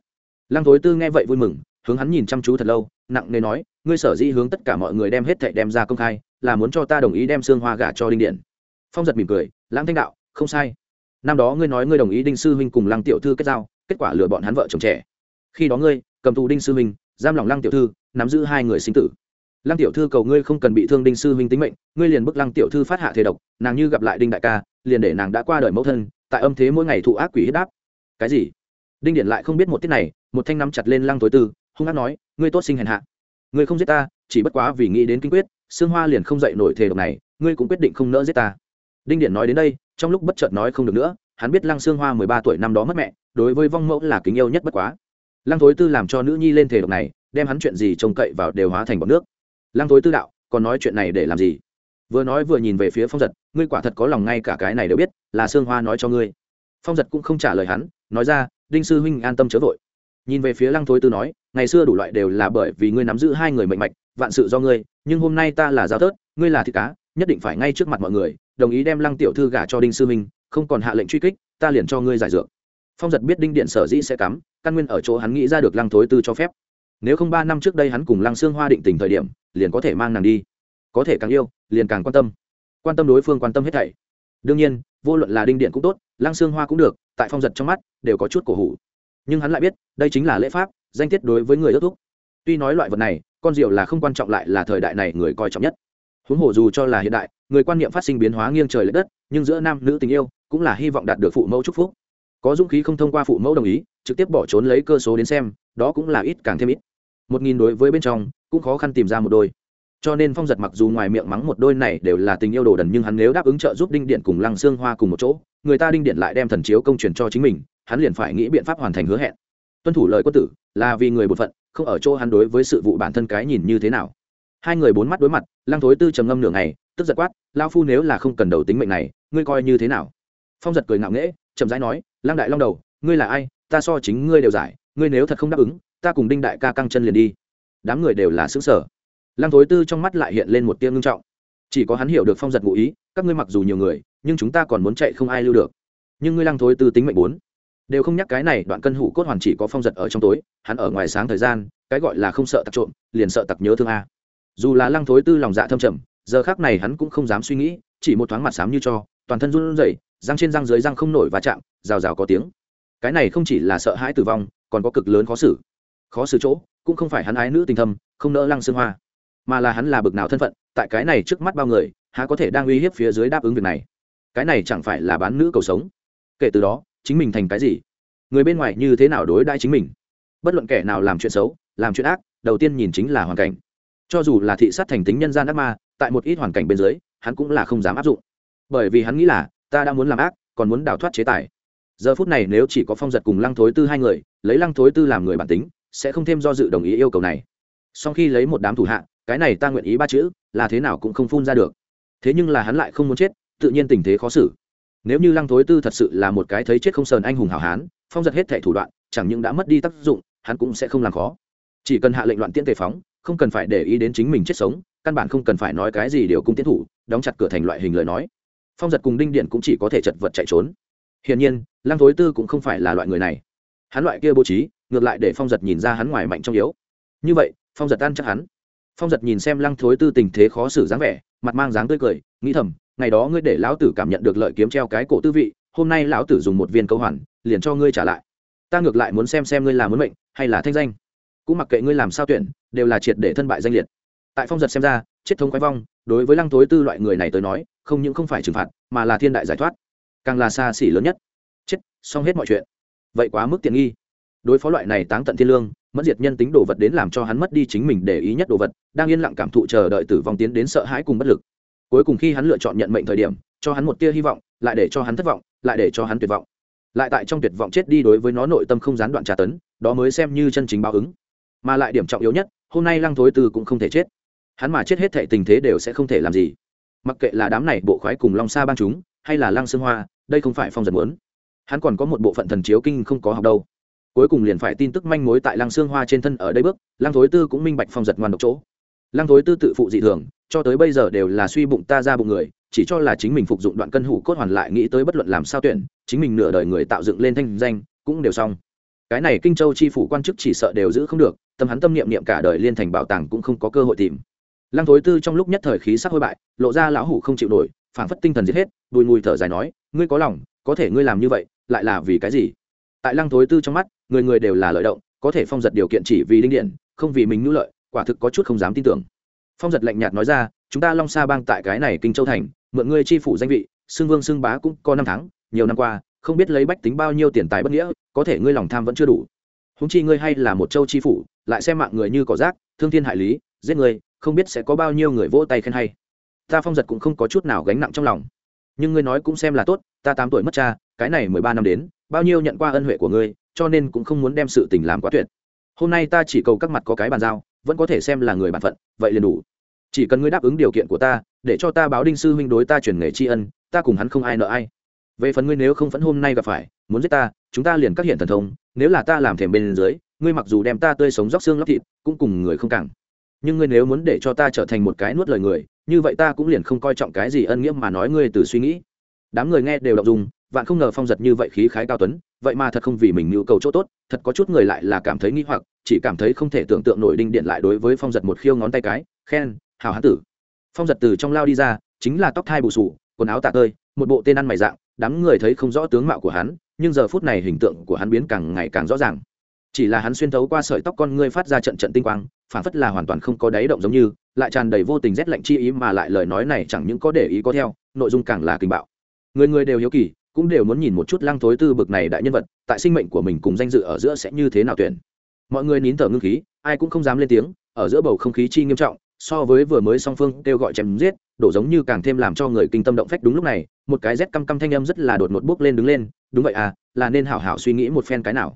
Lăng thối tư nghe vậy vui mừng, hướng hắn nhìn chăm chú thật lâu, nặng nề nói, ngươi sở dĩ hướng tất cả mọi người đem hết thảy đem ra công khai, là muốn cho ta đồng ý đem xương hoa gả cho đinh điện. Phong giật mỉm cười, lãng thanh đạo, không sai. Năm đó ngươi nói ngươi đồng ý đinh sư huynh cùng lăng tiểu thư kết giao, kết quả lừa bọn hắn vợ chồng trẻ khi đó ngươi, cầm tù đinh sư huynh giam lòng lăng tiểu thư, nắm giữ hai người sinh tử. Lăng tiểu thư cầu ngươi không cần bị thương đinh sư huynh tính mệnh, ngươi liền bức lăng tiểu thư phát hạ thế độc, nàng như gặp lại đinh đại ca, liền để nàng đã qua đời mẫu thân, tại âm thế mỗi ngày thụ ác quỷ huyết đáp cái gì? Đinh điện lại không biết một tiết này, một thanh nắm chặt lên lăng tối tư, hung hát nói, ngươi tốt sinh hèn hạ. Ngươi không giết ta, chỉ bất quá vì nghĩ đến kinh quyết xương hoa liền không dậy nổi thề độc này, ngươi cũng quyết định không nỡ giết ta. Đinh điện nói đến đây, trong lúc bất chợt nói không được nữa, hắn biết lăng xương hoa mười ba tuổi năm đó mất mẹ, đối với vong mẫu là kính yêu nhất bất quá lăng thối tư làm cho nữ nhi lên thể độc này, đem hắn chuyện gì trông cậy vào đều hóa thành bọc nước. Lăng thối tư đạo, còn nói chuyện này để làm gì? Vừa nói vừa nhìn về phía phong giật, ngươi quả thật có lòng ngay cả cái này đều biết, là sương hoa nói cho ngươi. Phong giật cũng không trả lời hắn, nói ra, đinh sư huynh an tâm chớ vội. Nhìn về phía lăng thối tư nói, ngày xưa đủ loại đều là bởi vì ngươi nắm giữ hai người mệnh mạch, vạn sự do ngươi, nhưng hôm nay ta là giao tớt ngươi là thịt cá, nhất định phải ngay trước mặt mọi người, đồng ý đem lăng tiểu thư gả cho đinh sư huynh, không còn hạ lệnh truy kích, ta liền cho ngươi giải dược phong giật biết đinh điện sở dĩ sẽ cắm, căn nguyên ở chỗ hắn nghĩ ra được lăng thối tư cho phép. Nếu không ba năm trước đây hắn cùng lăng xương hoa định tình thời điểm, liền có thể mang nàng đi. Có thể càng yêu, liền càng quan tâm. Quan tâm đối phương quan tâm hết thảy. Đương nhiên, vô luận là đinh điện cũng tốt, lăng xương hoa cũng được, tại phong giật trong mắt, đều có chút cổ hủ. Nhưng hắn lại biết, đây chính là lễ pháp, danh tiết đối với người ước thúc. Tuy nói loại vật này, con rượu là không quan trọng lại là thời đại này người coi trọng nhất. Huống hồ dù cho là hiện đại, người quan niệm phát sinh biến hóa nghiêng trời l ệ đất, nhưng giữa nam nữ tình yêu, cũng là hy vọng đạt được phụ mẫu chúc phúc có dũng khí không thông qua phụ mẫu đồng ý, trực tiếp bỏ trốn lấy cơ số đến xem, đó cũng là ít càng thêm ít. Một nghìn đối với bên trong, cũng khó khăn tìm ra một đôi. Cho nên phong giật mặc dù ngoài miệng mắng một đôi này đều là tình yêu đồ đần nhưng hắn nếu đáp ứng trợ giúp đinh điện cùng lăng xương hoa cùng một chỗ, người ta đinh điện lại đem thần chiếu công truyền cho chính mình, hắn liền phải nghĩ biện pháp hoàn thành hứa hẹn. Tuân thủ lời quân tử, là vì người bột phận, không ở chỗ hắn đối với sự vụ bản thân cái nhìn như thế nào. Hai người bốn mắt đối mặt, lăng thối tư trầm ngâm nửa ngày, tức giật quát lao phu nếu là không cần đầu tính mệnh này, ngươi coi như thế nào? Phong giật cười ngạo nghễ chậm rãi nói, lăng đại long đầu, ngươi là ai? Ta so chính ngươi đều giải, ngươi nếu thật không đáp ứng, ta cùng đinh đại ca căng chân liền đi. Đám người đều là xứng sở lăng thối tư trong mắt lại hiện lên một tiếng ngưng trọng. Chỉ có hắn hiểu được phong giật ngụ ý, các ngươi mặc dù nhiều người, nhưng chúng ta còn muốn chạy không ai lưu được. Nhưng ngươi lăng thối tư tính mệnh bốn, đều không nhắc cái này, đoạn cân hủ cốt hoàn chỉ có phong giật ở trong tối, hắn ở ngoài sáng thời gian, cái gọi là không sợ tặc trộm, liền sợ tặc nhớ thương a. Dù là lăng thối tư lòng dạ thâm trầm, giờ khác này hắn cũng không dám suy nghĩ, chỉ một thoáng mặt xám như cho, toàn thân run rẩy răng trên răng dưới răng không nổi và chạm, rào rào có tiếng. Cái này không chỉ là sợ hãi tử vong, còn có cực lớn khó xử. Khó xử chỗ, cũng không phải hắn ái nữ tình thâm, không nỡ lăng xương hoa, mà là hắn là bực nào thân phận, tại cái này trước mắt bao người, há có thể đang uy hiếp phía dưới đáp ứng việc này? Cái này chẳng phải là bán nữ cầu sống? Kể từ đó, chính mình thành cái gì? Người bên ngoài như thế nào đối đãi chính mình? Bất luận kẻ nào làm chuyện xấu, làm chuyện ác, đầu tiên nhìn chính là hoàn cảnh. Cho dù là thị sát thành tính nhân gian ác ma, tại một ít hoàn cảnh bên dưới, hắn cũng là không dám áp dụng. Bởi vì hắn nghĩ là ta đã muốn làm ác, còn muốn đào thoát chế tài. Giờ phút này nếu chỉ có phong giật cùng lăng thối tư hai người, lấy lăng thối tư làm người bản tính, sẽ không thêm do dự đồng ý yêu cầu này. Sau khi lấy một đám thủ hạ, cái này ta nguyện ý ba chữ, là thế nào cũng không phun ra được. Thế nhưng là hắn lại không muốn chết, tự nhiên tình thế khó xử. Nếu như lăng thối tư thật sự là một cái thấy chết không sờn anh hùng hảo hán, phong giật hết thẻ thủ đoạn, chẳng những đã mất đi tác dụng, hắn cũng sẽ không làm khó. Chỉ cần hạ lệnh loạn tiễn tề phóng, không cần phải để ý đến chính mình chết sống, căn bản không cần phải nói cái gì điều cung tiến thủ, đóng chặt cửa thành loại hình lời nói phong giật cùng đinh điện cũng chỉ có thể chật vật chạy trốn. Hiển nhiên, lăng thối tư cũng không phải là loại người này. Hắn loại kia bố trí, ngược lại để phong giật nhìn ra hắn ngoài mạnh trong yếu. Như vậy, phong giật ăn chắc hắn. Phong giật nhìn xem lăng thối tư tình thế khó xử dáng vẻ, mặt mang dáng tươi cười, nghĩ thầm, ngày đó ngươi để lão tử cảm nhận được lợi kiếm treo cái cổ tư vị, hôm nay lão tử dùng một viên câu hoàn, liền cho ngươi trả lại. Ta ngược lại muốn xem xem ngươi là muốn mệnh, hay là thanh danh. Cũng mặc kệ ngươi làm sao tuyển, đều là triệt để thân bại danh liệt. Tại phong giật xem ra, chết thống quái vong, đối với lăng thối tư loại người này tới nói không những không phải trừng phạt, mà là thiên đại giải thoát. Càng là xa xỉ lớn nhất. Chết, xong hết mọi chuyện. Vậy quá mức tiện nghi. Đối phó loại này táng tận thiên lương, mất diệt nhân tính đồ vật đến làm cho hắn mất đi chính mình để ý nhất đồ vật, đang yên lặng cảm thụ chờ đợi tử vong tiến đến sợ hãi cùng bất lực. Cuối cùng khi hắn lựa chọn nhận mệnh thời điểm, cho hắn một tia hy vọng, lại để cho hắn thất vọng, lại để cho hắn tuyệt vọng. Lại tại trong tuyệt vọng chết đi đối với nó nội tâm không gián đoạn trả tấn, đó mới xem như chân chính báo ứng. Mà lại điểm trọng yếu nhất, hôm nay lăng thối tư cũng không thể chết. Hắn mà chết hết thệ tình thế đều sẽ không thể làm gì mặc kệ là đám này bộ khoái cùng long sa bang chúng, hay là lăng sương hoa, đây không phải phong giật muốn. Hắn còn có một bộ phận thần chiếu kinh không có học đâu. Cuối cùng liền phải tin tức manh mối tại lăng sương hoa trên thân ở đây bước, lăng thối tư cũng minh bạch phong giật ngoan độc chỗ. Lăng thối tư tự phụ dị thường, cho tới bây giờ đều là suy bụng ta ra bụng người, chỉ cho là chính mình phục dụng đoạn cân hủ cốt hoàn lại nghĩ tới bất luận làm sao tuyển, chính mình nửa đời người tạo dựng lên thanh danh, cũng đều xong. Cái này kinh châu chi phủ quan chức chỉ sợ đều giữ không được, tâm hắn tâm niệm niệm cả đời liên thành bảo tàng cũng không có cơ hội tìm lăng thối tư trong lúc nhất thời khí sắc hôi bại, lộ ra lão hủ không chịu nổi, phảng phất tinh thần giết hết đùi mùi thở dài nói, ngươi có lòng, có thể ngươi làm như vậy, lại là vì cái gì? Tại lăng thối tư trong mắt, người người đều là lợi động, có thể phong giật điều kiện chỉ vì linh điện, không vì mình nhu lợi, quả thực có chút không dám tin tưởng. Phong giật lạnh nhạt nói ra, chúng ta long sa bang tại cái này kinh châu thành, mượn ngươi chi phủ danh vị xưng vương xưng bá cũng có năm tháng, nhiều năm qua, không biết lấy bách tính bao nhiêu tiền tài bất nghĩa, có thể ngươi lòng tham vẫn chưa đủ. Húng chi ngươi hay là một châu chi phủ, lại xem mạng người như cỏ rác, thương thiên hại lý, giết người không biết sẽ có bao nhiêu người vỗ tay khen hay. Ta phong giật cũng không có chút nào gánh nặng trong lòng. Nhưng ngươi nói cũng xem là tốt, ta tám tuổi mất cha, cái này mười ba năm đến, bao nhiêu nhận qua ân huệ của ngươi, cho nên cũng không muốn đem sự tình làm quá tuyệt. Hôm nay ta chỉ cầu các mặt có cái bàn giao, vẫn có thể xem là người bản phận, vậy liền đủ. Chỉ cần ngươi đáp ứng điều kiện của ta, để cho ta báo đinh sư huynh đối ta chuyển nghề tri ân, ta cùng hắn không ai nợ ai. Về phần ngươi nếu không phẫn hôm nay gặp phải, muốn giết ta, chúng ta liền các hiện thần thông, nếu là ta làm thềm bên dưới, ngươi mặc dù đem ta tươi sống róc xương lóc thịt, cũng cùng người không cẳng nhưng ngươi nếu muốn để cho ta trở thành một cái nuốt lời người, như vậy ta cũng liền không coi trọng cái gì ân nghĩa mà nói ngươi từ suy nghĩ. Đám người nghe đều đọc dùng vạn không ngờ phong giật như vậy khí khái cao tuấn, vậy mà thật không vì mình nhu cầu chỗ tốt, thật có chút người lại là cảm thấy nghi hoặc, chỉ cảm thấy không thể tưởng tượng nổi đinh điện lại đối với phong giật một khiêu ngón tay cái, khen hào hán tử. Phong giật từ trong lao đi ra, chính là tóc thai bù sù, quần áo tạ tơi, một bộ tên ăn mày dạng, đám người thấy không rõ tướng mạo của hắn, nhưng giờ phút này hình tượng của hắn biến càng ngày càng rõ ràng. Chỉ là hắn xuyên thấu qua sợi tóc con ngươi phát ra trận trận tinh quang phản phất là hoàn toàn không có đáy động giống như, lại tràn đầy vô tình rét lạnh chi ý mà lại lời nói này chẳng những có để ý có theo, nội dung càng là kinh bạo. Người người đều hiếu kỳ, cũng đều muốn nhìn một chút lăng thối tư bực này đại nhân vật, tại sinh mệnh của mình cùng danh dự ở giữa sẽ như thế nào tuyển. Mọi người nín thở ngưng khí, ai cũng không dám lên tiếng, ở giữa bầu không khí chi nghiêm trọng, so với vừa mới song phương kêu gọi chém giết, đổ giống như càng thêm làm cho người kinh tâm động phách đúng lúc này, một cái rét căm căm thanh âm rất là đột ngột bước lên đứng lên, đúng vậy à là nên hảo hảo suy nghĩ một phen cái nào.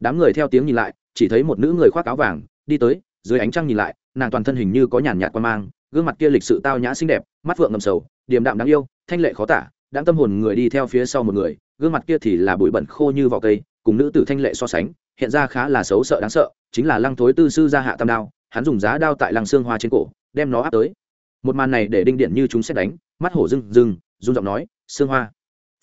Đám người theo tiếng nhìn lại, chỉ thấy một nữ người khoác áo vàng, đi tới dưới ánh trăng nhìn lại, nàng toàn thân hình như có nhàn nhạt quan mang, gương mặt kia lịch sự tao nhã xinh đẹp, mắt phượng ngầm sầu, điềm đạm đáng yêu, thanh lệ khó tả đáng tâm hồn người đi theo phía sau một người, gương mặt kia thì là bụi bẩn khô như vỏ cây, cùng nữ tử thanh lệ so sánh, hiện ra khá là xấu sợ đáng sợ, chính là lăng thối tư sư gia hạ tam đao, hắn dùng giá đao tại lăng xương hoa trên cổ, đem nó áp tới. Một màn này để đinh điện như chúng sẽ đánh, mắt hổ rừng rừng run giọng nói, xương hoa.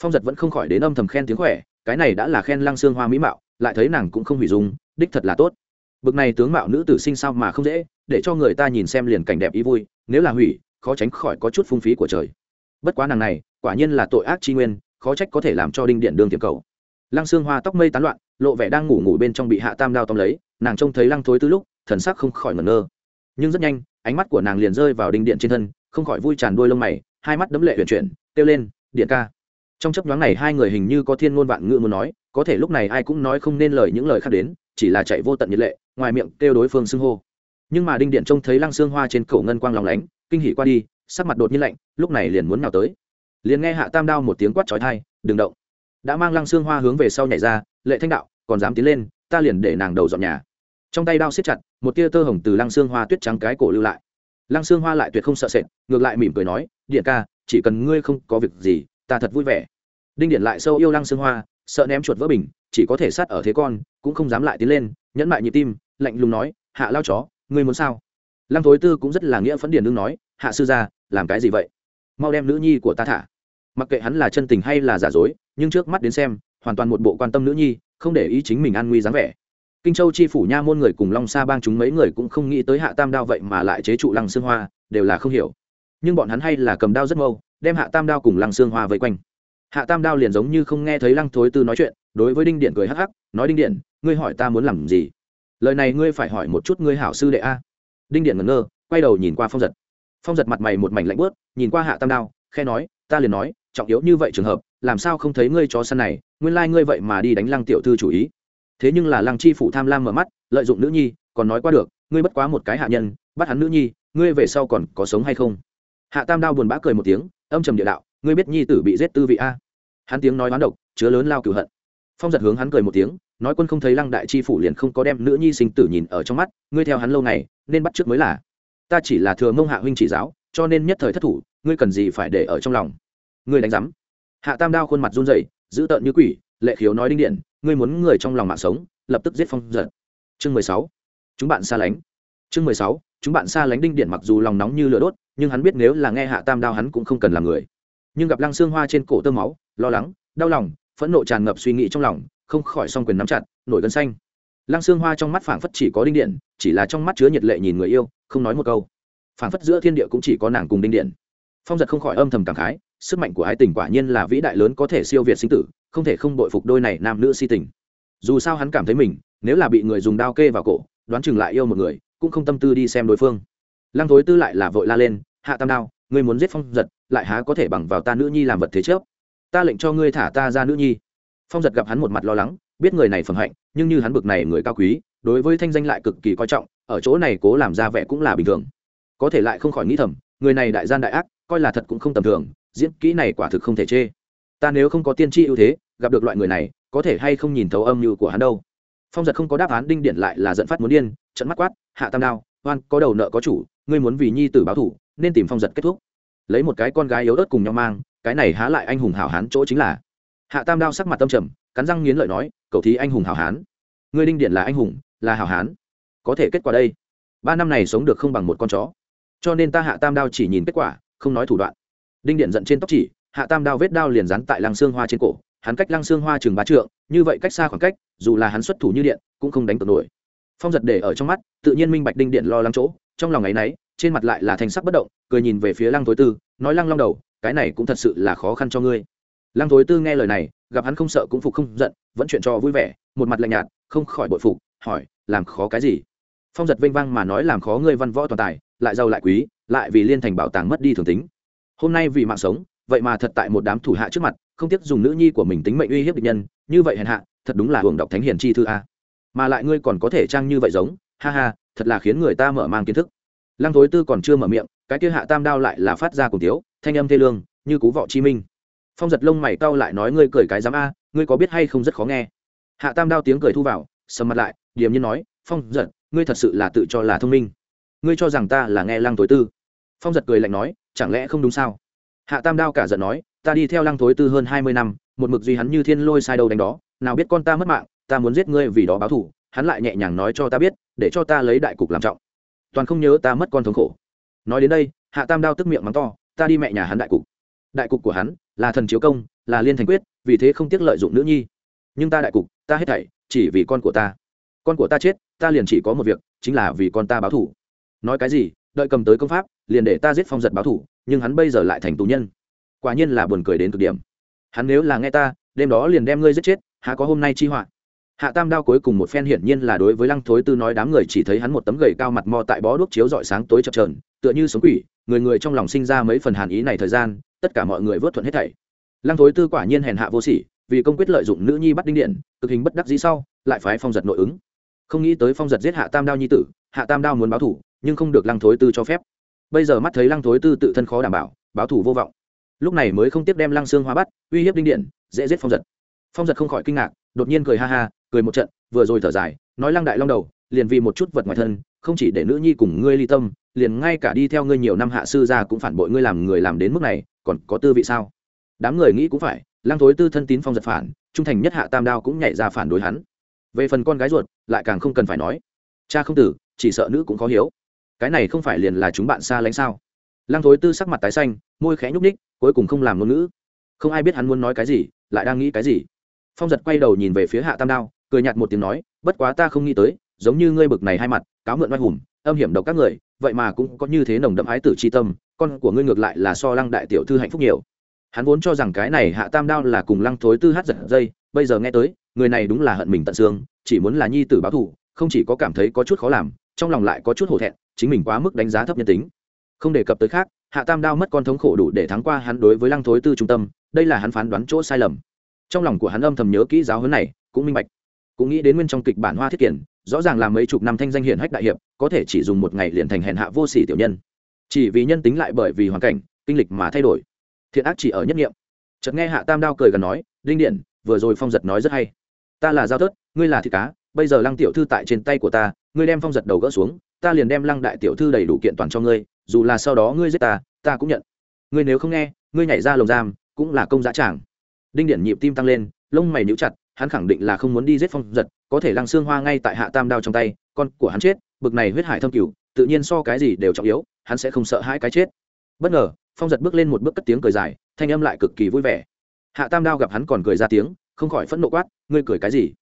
Phong giật vẫn không khỏi đến âm thầm khen tiếng khỏe, cái này đã là khen lăng xương hoa mỹ mạo, lại thấy nàng cũng không hủy dung, đích thật là tốt bực này tướng mạo nữ tử sinh sao mà không dễ, để cho người ta nhìn xem liền cảnh đẹp ý vui, nếu là hủy, khó tránh khỏi có chút phung phí của trời. Bất quá nàng này, quả nhiên là tội ác chi nguyên, khó trách có thể làm cho đinh điện đương tiệm cầu. Lăng xương hoa tóc mây tán loạn, lộ vẻ đang ngủ ngủ bên trong bị hạ tam đao tóm lấy, nàng trông thấy lăng thối tư lúc, thần sắc không khỏi ngẩn ngơ. Nhưng rất nhanh, ánh mắt của nàng liền rơi vào đinh điện trên thân, không khỏi vui tràn đôi lông mày, hai mắt đấm lệ huyền chuyển, kêu lên, điện ca. Trong chấp nhoáng này hai người hình như có thiên ngôn vạn ngữ muốn nói, có thể lúc này ai cũng nói không nên lời những lời khác đến chỉ là chạy vô tận nhiệt lệ, ngoài miệng kêu đối phương xưng hô. Nhưng mà đinh điện trông thấy lăng xương hoa trên cổ ngân quang lòng lánh, kinh hỉ qua đi, sắc mặt đột nhiên lạnh, lúc này liền muốn nào tới. Liền nghe hạ tam đao một tiếng quát trói thai đừng động. Đã mang lăng xương hoa hướng về sau nhảy ra, lệ thanh đạo, còn dám tiến lên, ta liền để nàng đầu dọn nhà. Trong tay đao siết chặt, một tia tơ hồng từ lăng xương hoa tuyết trắng cái cổ lưu lại. Lăng xương hoa lại tuyệt không sợ sệt, ngược lại mỉm cười nói, điện ca, chỉ cần ngươi không có việc gì, ta thật vui vẻ. Đinh điện lại sâu yêu lăng xương hoa, sợ ném chuột vỡ bình chỉ có thể sát ở thế con, cũng không dám lại tiến lên, nhẫn mại nhịp tim, lạnh lùng nói, hạ lao chó, ngươi muốn sao? Lăng thối tư cũng rất là nghĩa phấn điền đương nói, hạ sư gia, làm cái gì vậy? Mau đem nữ nhi của ta thả. Mặc kệ hắn là chân tình hay là giả dối, nhưng trước mắt đến xem, hoàn toàn một bộ quan tâm nữ nhi, không để ý chính mình an nguy dáng vẻ. Kinh châu chi phủ nha môn người cùng long sa bang chúng mấy người cũng không nghĩ tới hạ tam đao vậy mà lại chế trụ lăng xương hoa, đều là không hiểu. Nhưng bọn hắn hay là cầm đao rất mâu đem hạ tam đao cùng lăng xương hoa vây quanh hạ tam đao liền giống như không nghe thấy lăng thối tư nói chuyện, đối với đinh điện cười hắc hắc, nói đinh điện, ngươi hỏi ta muốn làm gì? Lời này ngươi phải hỏi một chút ngươi hảo sư đệ a. Đinh điện ngẩn ngơ, quay đầu nhìn qua phong giật. Phong giật mặt mày một mảnh lạnh bớt nhìn qua hạ tam đao khe nói, ta liền nói, trọng yếu như vậy trường hợp, làm sao không thấy ngươi chó săn này, nguyên lai、like、ngươi vậy mà đi đánh lăng tiểu thư chủ ý. Thế nhưng là lăng chi phủ tham lam mở mắt, lợi dụng nữ nhi, còn nói qua được, ngươi bất quá một cái hạ nhân, bắt hắn nữ nhi, ngươi về sau còn có sống hay không? Hạ tam đao buồn bã cười một tiếng, âm trầm địa đạo ngươi biết nhi tử bị giết tư vị a? Hắn tiếng nói hoán độc, chứa lớn lao cửu hận. Phong giật hướng hắn cười một tiếng, nói quân không thấy lăng đại chi phủ liền không có đem nữ nhi sinh tử nhìn ở trong mắt, ngươi theo hắn lâu ngày, nên bắt trước mới là. Ta chỉ là thừa mông hạ huynh chỉ giáo, cho nên nhất thời thất thủ, ngươi cần gì phải để ở trong lòng? Ngươi đánh giám. Hạ tam đao khuôn mặt run rẩy giữ tợn như quỷ, lệ khiếu nói đinh điện, ngươi muốn người trong lòng mạng sống, lập tức giết phong giật. Chương mười sáu. Chúng bạn xa lánh. Chương mười sáu, chúng bạn xa lánh đinh điện mặc dù lòng nóng như lửa đốt, nhưng hắn biết nếu là nghe hạ tam đao hắn cũng không cần làm người nhưng gặp lăng xương hoa trên cổ tơ máu, lo lắng, đau lòng, phẫn nộ tràn ngập suy nghĩ trong lòng, không khỏi s quyền nắm chặt, nổi gân xanh. Lăng xương hoa trong mắt phảng phất chỉ có đinh điện, chỉ là trong mắt chứa nhiệt lệ nhìn người yêu, không nói một câu. Phảng phất giữa thiên địa cũng chỉ có nàng cùng đinh điện. Phong giật không khỏi âm thầm cảm khái, sức mạnh của ái tình quả nhiên là vĩ đại lớn có thể siêu việt sinh tử, không thể không bội phục đôi này nam nữ si tình. Dù sao hắn cảm thấy mình, nếu là bị người dùng đao kê vào cổ, đoán chừng lại yêu một người, cũng không tâm tư đi xem đối phương. Lăng thối tư lại là vội la lên, hạ tam đao, ngươi muốn giết phong giật lại há có thể bằng vào ta nữ nhi làm vật thế chấp? ta lệnh cho ngươi thả ta ra nữ nhi. Phong giật gặp hắn một mặt lo lắng, biết người này phẩm hạnh, nhưng như hắn bực này người cao quý, đối với thanh danh lại cực kỳ coi trọng, ở chỗ này cố làm ra vẻ cũng là bình thường. Có thể lại không khỏi nghĩ thầm, người này đại gian đại ác, coi là thật cũng không tầm thường, diễn kỹ này quả thực không thể chê. Ta nếu không có tiên tri ưu thế, gặp được loại người này, có thể hay không nhìn thấu âm mưu của hắn đâu. Phong giật không có đáp án đinh điện lại là dẫn phát muốn điên trận mắt quát, hạ tam đao, oan, có đầu nợ có chủ, ngươi muốn vì nhi tử báo thủ, nên tìm phong giật kết thúc lấy một cái con gái yếu ớt cùng nhau mang, cái này há lại anh hùng hảo hán chỗ chính là. Hạ tam đao sắc mặt tâm trầm, cắn răng nghiến lợi nói, cậu thí anh hùng hảo hán. Ngươi đinh điện là anh hùng, là hảo hán. Có thể kết quả đây. Ba năm này sống được không bằng một con chó. Cho nên ta hạ tam đao chỉ nhìn kết quả, không nói thủ đoạn. Đinh điện giận trên tóc chỉ, hạ tam đao vết đao liền dán tại lăng xương hoa trên cổ, hắn cách lăng xương hoa chừng ba trượng, như vậy cách xa khoảng cách, dù là hắn xuất thủ như điện, cũng không đánh cược nổi. Phong giật để ở trong mắt, tự nhiên minh bạch đinh điện lo lắng chỗ, trong lòng ấ y trên mặt lại là thanh sắc bất động, cười nhìn về phía lăng thối tư, nói lăng long đầu, cái này cũng thật sự là khó khăn cho ngươi. Lăng thối tư nghe lời này, gặp hắn không sợ cũng phục không giận, vẫn chuyện cho vui vẻ, một mặt lạnh nhạt, không khỏi bội phục, hỏi, làm khó cái gì? Phong giật vênh vang mà nói làm khó ngươi văn võ toàn tài, lại giàu lại quý, lại vì liên thành bảo tàng mất đi thường tính. Hôm nay vì mạng sống, vậy mà thật tại một đám thủ hạ trước mặt, không tiếc dùng nữ nhi của mình tính mệnh uy hiếp địch nhân, như vậy hèn hạ, thật đúng là hưởng đọc thánh hiền chi thư a. Mà lại ngươi còn có thể trang như vậy giống, ha ha, thật là khiến người ta mở mang kiến thức lăng thối tư còn chưa mở miệng, cái kia hạ tam đao lại là phát ra cùng tiếu thanh âm thê lương, như cú vọ chi minh. Phong giật lông mày cau lại nói ngươi cười cái dám a, ngươi có biết hay không rất khó nghe. Hạ tam đao tiếng cười thu vào, sầm mặt lại, điềm nhiên nói, phong giật, ngươi thật sự là tự cho là thông minh. Ngươi cho rằng ta là nghe lăng Thối tư? Phong giật cười lạnh nói, chẳng lẽ không đúng sao? Hạ tam đao cả giận nói, ta đi theo lăng Thối tư hơn hai mươi năm, một mực duy hắn như thiên lôi sai đầu đánh đó, nào biết con ta mất mạng, ta muốn giết ngươi vì đó báo thủ hắn lại nhẹ nhàng nói cho ta biết, để cho ta lấy đại cục làm trọng toàn không nhớ ta mất con thống khổ. Nói đến đây, hạ tam đao tức miệng mắng to, ta đi mẹ nhà hắn đại cục. Đại cục của hắn là thần chiếu công, là liên thành quyết, vì thế không tiếc lợi dụng nữ nhi. Nhưng ta đại cục, ta hết thảy, chỉ vì con của ta. Con của ta chết, ta liền chỉ có một việc, chính là vì con ta báo thủ nói cái gì, đợi cầm tới công pháp, liền để ta giết phong giật báo thủ nhưng hắn bây giờ lại thành tù nhân. Quả nhiên là buồn cười đến cực điểm. Hắn nếu là nghe ta, đêm đó liền đem ngươi giết chết, há có hôm nay chi họa? Hạ tam đao cuối cùng một phen hiển nhiên là đối với lăng thối tư nói đám người chỉ thấy hắn một tấm gầy cao mặt mò tại bó đuốc chiếu dọi sáng tối chập trờn tựa như sống quỷ, người người trong lòng sinh ra mấy phần hàn ý này thời gian, tất cả mọi người vớt thuận hết thảy. Lăng thối tư quả nhiên hèn hạ vô sỉ, vì công quyết lợi dụng nữ nhi bắt đinh điện, cực hình bất đắc dĩ sau, lại phái phong giật nội ứng. Không nghĩ tới phong giật giết hạ tam đao nhi tử, hạ tam đao muốn báo thủ, nhưng không được lăng thối tư cho phép. Bây giờ mắt thấy lăng thối tư tự thân khó đảm bảo, báo thủ vô vọng. Lúc này mới không tiếp đem lăng xương hóa bắt, uy hiếp đinh điện, dễ giết phong giật. Phong giật không khỏi kinh ngạc, đột nhiên cười ha ha cười một trận, vừa rồi thở dài, nói lăng đại long đầu, liền vì một chút vật ngoài thân, không chỉ để nữ nhi cùng ngươi ly tâm, liền ngay cả đi theo ngươi nhiều năm hạ sư ra cũng phản bội ngươi làm người làm đến mức này, còn có tư vị sao? Đám người nghĩ cũng phải, lăng thối tư thân tín phong giật phản, trung thành nhất hạ tam đao cũng nhảy ra phản đối hắn. Về phần con gái ruột, lại càng không cần phải nói. Cha không tử, chỉ sợ nữ cũng có hiếu. Cái này không phải liền là chúng bạn xa lánh sao? Lăng thối tư sắc mặt tái xanh, môi khẽ nhúc ních cuối cùng không làm ngôn ngữ. Không ai biết hắn muốn nói cái gì, lại đang nghĩ cái gì. Phong giật quay đầu nhìn về phía hạ tam đao cười nhạt một tiếng nói, bất quá ta không nghĩ tới, giống như ngươi bực này hai mặt, cáo mượn oai hùng, âm hiểm độc các người, vậy mà cũng có như thế nồng đậm ái tử c h i tâm, con của ngươi ngược lại là so lăng đại tiểu thư hạnh phúc nhiều. Hắn vốn cho rằng cái này hạ tam đao là cùng lăng thối tư hát giật dây, bây giờ nghe tới, người này đúng là hận mình tận xương, chỉ muốn là nhi tử báo thù, không chỉ có cảm thấy có chút khó làm, trong lòng lại có chút hổ thẹn, chính mình quá mức đánh giá thấp nhân tính. Không đề cập tới khác, hạ tam đao mất con thống khổ đủ để thắng qua hắn đối với lăng thối tư trung tâm, đây là hắn phán đoán chỗ sai lầm. Trong lòng của hắn âm thầm nhớ kỹ giáo huấn này, cũng minh bạch cũng nghĩ đến nguyên trong kịch bản hoa thiết kiển, rõ ràng là mấy chục năm thanh danh hiển hách đại hiệp, có thể chỉ dùng một ngày liền thành hèn hạ vô sỉ tiểu nhân. Chỉ vì nhân tính lại bởi vì hoàn cảnh, kinh lịch mà thay đổi. Thiện ác chỉ ở nhất nghiệm. Chợt nghe hạ tam đao cười gần nói, đinh điện, vừa rồi phong giật nói rất hay. Ta là giao tớt ngươi là thịt cá, bây giờ lăng tiểu thư tại trên tay của ta, ngươi đem phong giật đầu gỡ xuống, ta liền đem lăng đại tiểu thư đầy đủ kiện toàn cho ngươi, dù là sau đó ngươi giết ta ta cũng nhận. Ngươi nếu không nghe, ngươi nhảy ra lồng giam, cũng là công giá tràng. Đinh điện nhịp tim tăng lên, lông mày níu chặt hắn khẳng định là không muốn đi giết phong giật, có thể lăng xương hoa ngay tại hạ tam đao trong tay, con của hắn chết, bực này huyết hải thâm cửu tự nhiên so cái gì đều trọng yếu, hắn sẽ không sợ hãi cái chết. Bất ngờ, phong giật bước lên một bước cất tiếng cười dài, thanh âm lại cực kỳ vui vẻ. Hạ tam đao gặp hắn còn cười ra tiếng, không khỏi phẫn nộ quát, ngươi cười cái gì?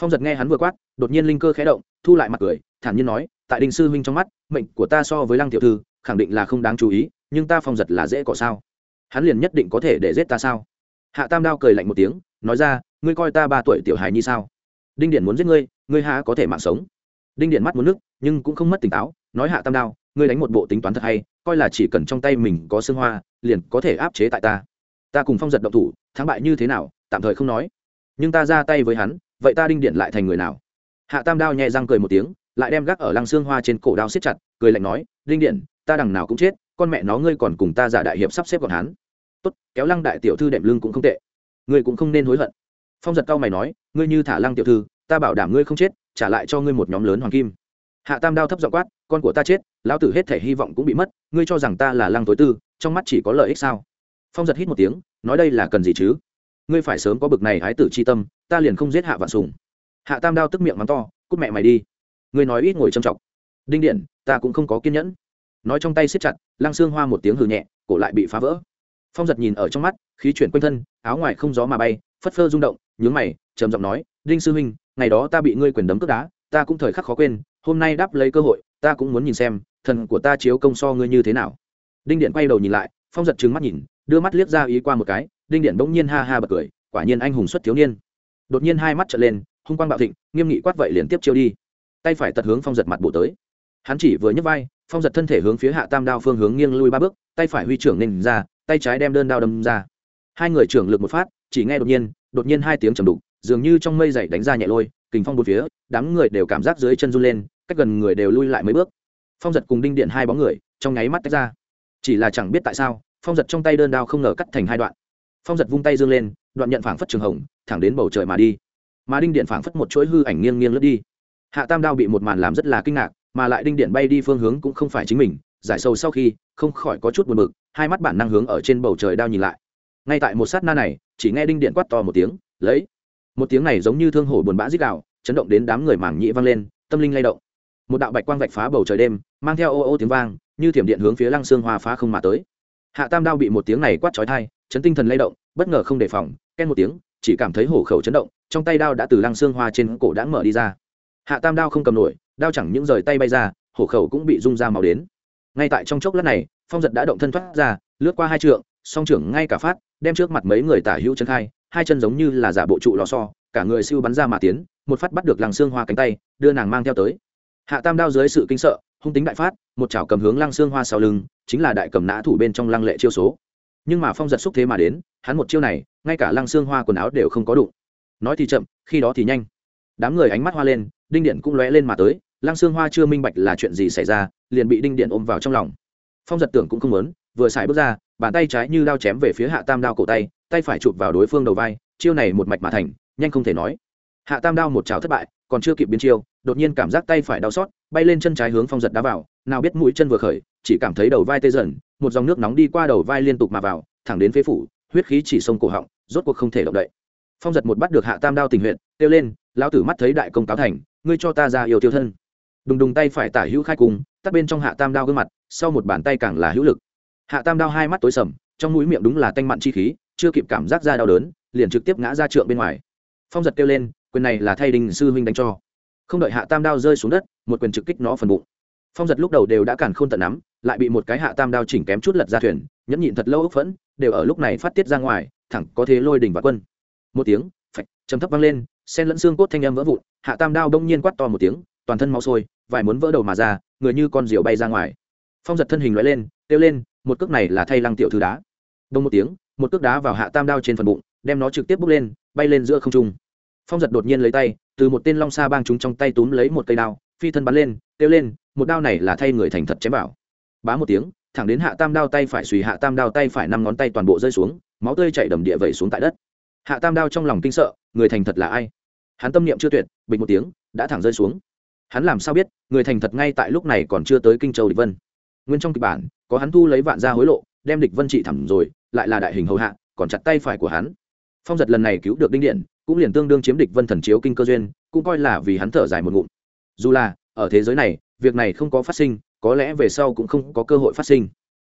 Phong giật nghe hắn vừa quát, đột nhiên linh cơ khé động, thu lại mặt cười, thản nhiên nói, tại đình sư huynh trong mắt, mệnh của ta so với lăng tiểu thư, khẳng định là không đáng chú ý, nhưng ta phong giật là dễ cỏ sao? Hắn liền nhất định có thể để giết ta sao? Hạ tam đao cười lạnh một tiếng, nói ra ngươi coi ta ba tuổi tiểu hài như sao? Đinh điện muốn giết ngươi ngươi há có thể mạng sống? Đinh điện mắt muốn nước, nhưng cũng không mất tỉnh táo, nói hạ tam đao, ngươi đánh một bộ tính toán thật hay, coi là chỉ cần trong tay mình có xương hoa, liền có thể áp chế tại ta. Ta cùng phong giật động thủ, thắng bại như thế nào, tạm thời không nói. Nhưng ta ra tay với hắn, vậy ta đinh điện lại thành người nào? Hạ tam đao nhẹ răng cười một tiếng, lại đem gác ở lăng xương hoa trên cổ đao siết chặt, cười lạnh nói, đinh điện ta đằng nào cũng chết, con mẹ nó ngươi còn cùng ta giả đại hiệp sắp xếp gọn hắn. Tốt, kéo lăng đại tiểu thư đệm lưng cũng không tệ, ngươi cũng không nên hối hận phong giật cao mày nói, ngươi như thả lăng tiểu thư, ta bảo đảm ngươi không chết, trả lại cho ngươi một nhóm lớn hoàng kim. Hạ tam đao thấp dọ quát, con của ta chết, lão tử hết thể hy vọng cũng bị mất, ngươi cho rằng ta là lăng tối tư, trong mắt chỉ có lợi ích sao? Phong giật hít một tiếng, nói đây là cần gì chứ? Ngươi phải sớm có bực này hái tử c h i tâm, ta liền không giết hạ vạn sùng. Hạ tam đao tức miệng mắng to, cút mẹ mày đi. Ngươi nói ít ngồi trầm trọng đinh điện, ta cũng không có kiên nhẫn. Nói trong tay siết chặt, lăng xương hoa một tiếng hừ nhẹ, cổ lại bị phá vỡ. Phong giật nhìn ở trong mắt, khí chuyển quanh thân, áo ngoài không gió mà bay phất phơ rung động, nhướng mày, trầm giọng nói, đinh sư huynh, ngày đó ta bị ngươi quyền đấm cướp đá, ta cũng thời khắc khó quên, hôm nay đáp lấy cơ hội, ta cũng muốn nhìn xem, thần của ta chiếu công so ngươi như thế nào. Đinh điện quay đầu nhìn lại, phong giật trừng mắt nhìn, đưa mắt liếc ra ý qua một cái, đinh điện bỗng nhiên ha ha bật cười, quả nhiên anh hùng xuất thiếu niên. Đột nhiên hai mắt trở lên, hung quang bạo thịnh, nghiêm nghị quát vậy liền tiếp chiêu đi. Tay phải tật hướng phong giật mặt bộ tới. Hắn chỉ vừa nhấc vai, phong giật thân thể hướng phía hạ tam đao phương hướng nghiêng lui ba bước, tay phải huy trưởng nền ra, tay trái đem đơn đao đâm ra. Hai người trưởng lực một phát chỉ nghe đột nhiên đột nhiên hai tiếng trầm đục, dường như trong mây dày đánh ra nhẹ lôi, kình phong bốn phía, đám người đều cảm giác dưới chân run lên, cách gần người đều lui lại mấy bước. Phong giật cùng đinh điện hai bóng người, trong nháy mắt tách ra. Chỉ là chẳng biết tại sao, phong giật trong tay đơn đao không ngờ cắt thành hai đoạn. Phong giật vung tay dương lên, đoạn nhận phảng phất trường hồng, thẳng đến bầu trời mà đi. Mà đinh điện phảng phất một chuỗi hư ảnh nghiêng nghiêng lướt đi. Hạ tam đao bị một màn làm rất là kinh ngạc, mà lại đinh điện bay đi phương hướng cũng không phải chính mình, giải sâu sau khi, không khỏi có chút buồn bực, hai mắt bản năng hướng ở trên bầu trời đao nhìn lại ngay tại một sát na này, chỉ nghe đinh điện quát to một tiếng, lấy. Một tiếng này giống như thương hổ buồn bã dích đạo chấn động đến đám người mảng nhĩ vang lên, tâm linh lay động. Một đạo bạch quang vạch phá bầu trời đêm, mang theo ô ô tiếng vang, như thiểm điện hướng phía lăng xương hoa phá không mà tới. Hạ tam đao bị một tiếng này quát trói thai, chấn tinh thần lay động, bất ngờ không đề phòng, ken một tiếng, chỉ cảm thấy hổ khẩu chấn động, trong tay đao đã từ lăng xương hoa trên cổ đã mở đi ra. Hạ tam đao không cầm nổi, đao chẳng những rời tay bay ra, hổ khẩu cũng bị rung ra màu đến. Ngay tại trong chốc lát này, phong giật đã động thân thoát ra, lướt qua hai trượng, song trưởng ngay cả phát đem trước mặt mấy người tả hữu chân khai hai chân giống như là giả bộ trụ lò so cả người siêu bắn ra mà tiến một phát bắt được lăng xương hoa cánh tay đưa nàng mang theo tới. Hạ tam đao dưới sự kinh sợ hung tính đại phát một chảo cầm hướng lăng xương hoa sau lưng chính là đại cầm nã thủ bên trong lăng lệ chiêu số. Nhưng mà phong giật xúc thế mà đến hắn một chiêu này ngay cả lăng xương hoa quần áo đều không có đụng. Nói thì chậm khi đó thì nhanh. Đám người ánh mắt hoa lên đinh điện cũng lóe lên mà tới lăng xương hoa chưa minh bạch là chuyện gì xảy ra liền bị đinh điện ôm vào trong lòng. Phong giật tưởng cũng không lớn, vừa xài bước ra bàn tay trái như đao chém về phía hạ tam đao cổ tay tay phải chụp vào đối phương đầu vai, chiêu này một mạch mà thành, nhanh không thể nói. Hạ tam đao một chảo thất bại, còn chưa kịp biến chiêu, đột nhiên cảm giác tay phải đau xót, bay lên chân trái hướng phong giật đá vào, nào biết mũi chân vừa khởi, chỉ cảm thấy đầu vai tê dần, một dòng nước nóng đi qua đầu vai liên tục mà vào, thẳng đến phế phủ, huyết khí chỉ sông cổ họng, rốt cuộc không thể động đậy. Phong giật một bắt được hạ tam đao tình huyện kêu lên, lão tử mắt thấy đại công cáo thành, ngươi cho ta ra yêu tiêu thân. Đùng đùng tay phải tả hữu khai cùng, tắt bên trong hạ tam đao gương mặt, sau một bàn tay càng là hữu lực hạ tam đao hai mắt tối sầm, trong mũi miệng đúng là tanh mặn chi khí, chưa kịp cảm giác ra đau đớn, liền trực tiếp ngã ra trượng bên ngoài. Phong giật kêu lên, quyền này là thay đình sư huynh đánh cho. Không đợi hạ tam đao rơi xuống đất, một quyền trực kích nó phần bụng. Phong giật lúc đầu đều đã cản k h ô n tận nắm, lại bị một cái hạ tam đao chỉnh kém chút lật ra thuyền, nhẫn nhịn thật lâu ốc phẫn, đều ở lúc này phát tiết ra ngoài, thẳng có thế lôi đỉnh và quân. Một tiếng, phạch chấm thấp vang lên, sen lẫn xương cốt thanh âm vỡ vụn, hạ tam đao đông nhiên quát to một tiếng, toàn thân máu sôi vài muốn vỡ đầu mà ra, người như con diều bay ra ngoài. Phong giật thân hình loại lên, kêu lên một cước này là thay lăng tiểu thư đá. Đông một tiếng, một cước đá vào hạ tam đao trên phần bụng, đem nó trực tiếp bước lên, bay lên giữa không trung. Phong giật đột nhiên lấy tay, từ một tên long xa bang chúng trong tay túm lấy một cây đao, phi thân bắn lên, kêu lên, một đao này là thay người thành thật chém bảo bá một tiếng, thẳng đến hạ tam đao tay phải xùy hạ tam đao tay phải năm ngón tay toàn bộ rơi xuống, máu tươi chảy đầm địa vẩy xuống tại đất. Hạ tam đao trong lòng kinh sợ, người thành thật là ai? Hắn tâm niệm chưa tuyệt, bình một tiếng, đã thẳng rơi xuống. Hắn làm sao biết, người thành thật ngay tại lúc này còn chưa tới kinh châu địch vân? Nguyên trong kịch bản, có hắn thu lấy vạn gia hối lộ, đem địch vân trị thẳm rồi, lại là đại hình hầu hạ, còn chặt tay phải của hắn. Phong giật lần này cứu được đinh điện, cũng liền tương đương chiếm địch vân thần chiếu kinh cơ duyên, cũng coi là vì hắn thở dài một ngụm. Dù là, ở thế giới này, việc này không có phát sinh, có lẽ về sau cũng không có cơ hội phát sinh.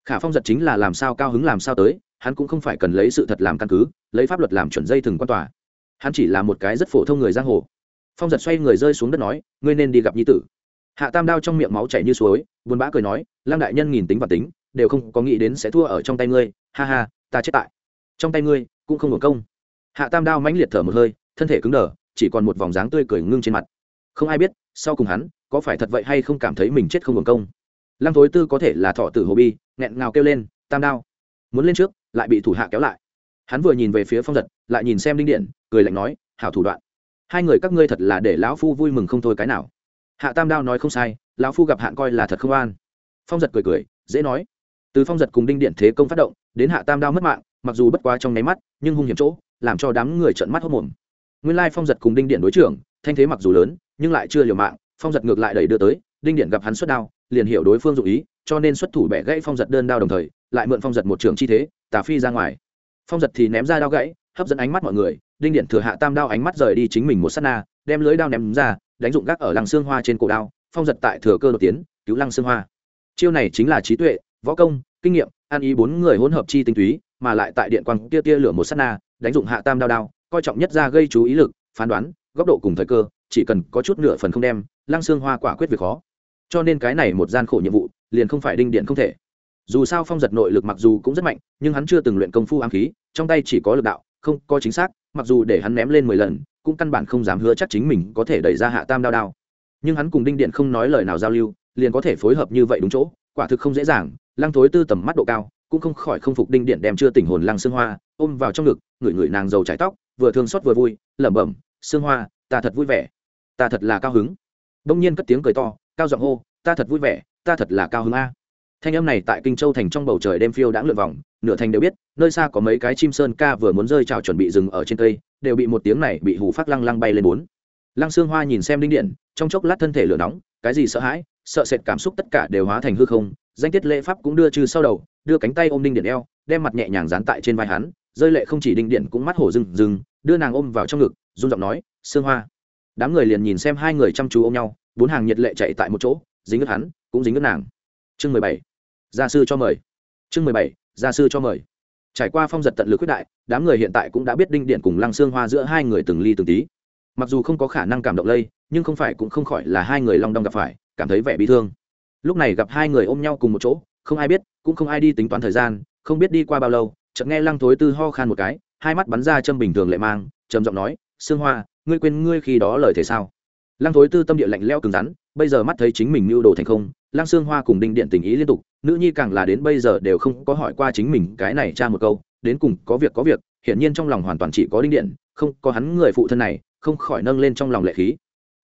Khả phong giật chính là làm sao cao hứng làm sao tới, hắn cũng không phải cần lấy sự thật làm căn cứ, lấy pháp luật làm chuẩn dây thừng quan tòa. Hắn chỉ là một cái rất phổ thông người giang hồ. Phong giật xoay người rơi xuống đất nói, ngươi nên đi gặp nhi tử hạ tam đao trong miệng máu chảy như suối, buồn bã cười nói, lăng đại nhân nghìn tính và tính, đều không có nghĩ đến sẽ thua ở trong tay ngươi, ha ha, ta chết tại trong tay ngươi, cũng không hưởng công. Hạ tam đao mãnh liệt thở một hơi, thân thể cứng đờ, chỉ còn một vòng dáng tươi cười ngưng trên mặt. Không ai biết, sau cùng hắn, có phải thật vậy hay không cảm thấy mình chết không hưởng công. Lăng thối tư có thể là thọ tử hồ bi, nghẹn ngào kêu lên, tam đao, muốn lên trước, lại bị thủ hạ kéo lại. Hắn vừa nhìn về phía phong giật, lại nhìn xem đinh điện, cười lạnh nói, hảo thủ đoạn. Hai người các ngươi thật là để lão phu vui mừng không thôi cái nào hạ tam đao nói không sai, lão phu gặp hạn coi là thật không an. Phong giật cười cười, dễ nói. Từ phong giật cùng đinh điện thế công phát động, đến hạ tam đao mất mạng, mặc dù bất quá trong nháy mắt, nhưng hung hiểm chỗ, làm cho đám người trợn mắt hốt mồm. Nguyên lai phong giật cùng đinh điện đối trưởng, thanh thế mặc dù lớn, nhưng lại chưa liều mạng, phong giật ngược lại đẩy đưa tới, đinh điện gặp hắn xuất đao, liền hiểu đối phương dụ ý, cho nên xuất thủ bẻ gãy phong giật đơn đao đồng thời, lại mượn phong giật một trường chi thế, tà phi ra ngoài. Phong giật thì ném ra đao gãy, hấp dẫn ánh mắt mọi người, đinh điện thừa hạ tam đao ánh mắt rời đi chính mình một s á t na, đem lưới đao ném ra đánh dụng gác ở lăng xương hoa trên cổ đao, phong giật tại thừa cơ đột tiến, cứu lăng xương hoa. Chiêu này chính là trí tuệ, võ công, kinh nghiệm an ý bốn người hỗn hợp chi tinh túy, mà lại tại điện quang tia tia lửa một s á t na, đánh dụng hạ tam đao đao, coi trọng nhất ra gây chú ý lực, phán đoán, góc độ cùng thời cơ, chỉ cần có chút nửa phần không đem, lăng xương hoa quả quyết việc khó. Cho nên cái này một gian khổ nhiệm vụ, liền không phải đinh điện không thể. Dù sao phong giật nội lực mặc dù cũng rất mạnh, nhưng hắn chưa từng luyện công phu ám khí, trong tay chỉ có lực đạo, không có chính xác, mặc dù để hắn ném lên mười lần cũng căn bản không dám hứa chắc chính mình có thể đẩy ra hạ tam đao đao. Nhưng hắn cùng đinh điện không nói lời nào giao lưu, liền có thể phối hợp như vậy đúng chỗ, quả thực không dễ dàng, lăng thối tư tầm mắt độ cao, cũng không khỏi không phục đinh điện đem chưa tỉnh hồn lăng xương hoa ôm vào trong ngực, ngửi ngửi nàng dầu trái tóc, vừa thương xót vừa vui, lẩm bẩm xương hoa, ta thật vui vẻ, ta thật là cao hứng. Đông nhiên cất tiếng cười to, cao giọng hô, ta thật vui vẻ, ta thật là cao hứng a thanh âm này tại kinh châu thành trong bầu trời đêm phiêu đã lượn vòng, nửa thành đều biết, nơi xa có mấy cái chim sơn ca vừa muốn rơi trào chuẩn bị dừng ở trên cây, đều bị một tiếng này bị hù phát lăng lăng bay lên bốn. Lăng xương hoa nhìn xem đinh điện, trong chốc lát thân thể lửa nóng, cái gì sợ hãi, sợ sệt cảm xúc tất cả đều hóa thành hư không, danh tiết lễ pháp cũng đưa trừ sau đầu, đưa cánh tay ôm đinh điện eo, đem mặt nhẹ nhàng dán tại trên vai hắn, rơi lệ không chỉ đinh điện cũng mắt hổ rừng rừng, đưa nàng ôm vào trong ngực, run giọng nói, sương hoa. Đám người liền nhìn xem hai người chăm chú ôm nhau, bốn hàng nhiệt lệ chạy tại một chỗ, dính ướt hắn, cũng dính ướt nàng. Chương mười bảy gia sư cho mời. Chương mười bảy, gia sư cho mời. Trải qua phong giật tận lực quyết đại, đám người hiện tại cũng đã biết đinh điện cùng lăng xương hoa giữa hai người từng ly từng tí. Mặc dù không có khả năng cảm động lây, nhưng không phải cũng không khỏi là hai người long đong gặp phải, cảm thấy vẻ bị thương. Lúc này gặp hai người ôm nhau cùng một chỗ, không ai biết, cũng không ai đi tính toán thời gian, không biết đi qua bao lâu, chợt nghe lăng thối tư ho khan một cái, hai mắt bắn ra châm bình thường lệ mang, trầm giọng nói xương hoa, ngươi quên ngươi khi đó lời thế sao? Lăng thối tư tâm địa lạnh leo cứng rắn bây giờ mắt thấy chính mình mưu đồ thành không, lăng sương hoa cùng đinh điện tình ý liên tục, nữ nhi càng là đến bây giờ đều không có hỏi qua chính mình cái này cha một câu, đến cùng có việc có việc, hiển nhiên trong lòng hoàn toàn chỉ có đinh điện, không, có hắn người phụ thân này, không khỏi nâng lên trong lòng lệ khí.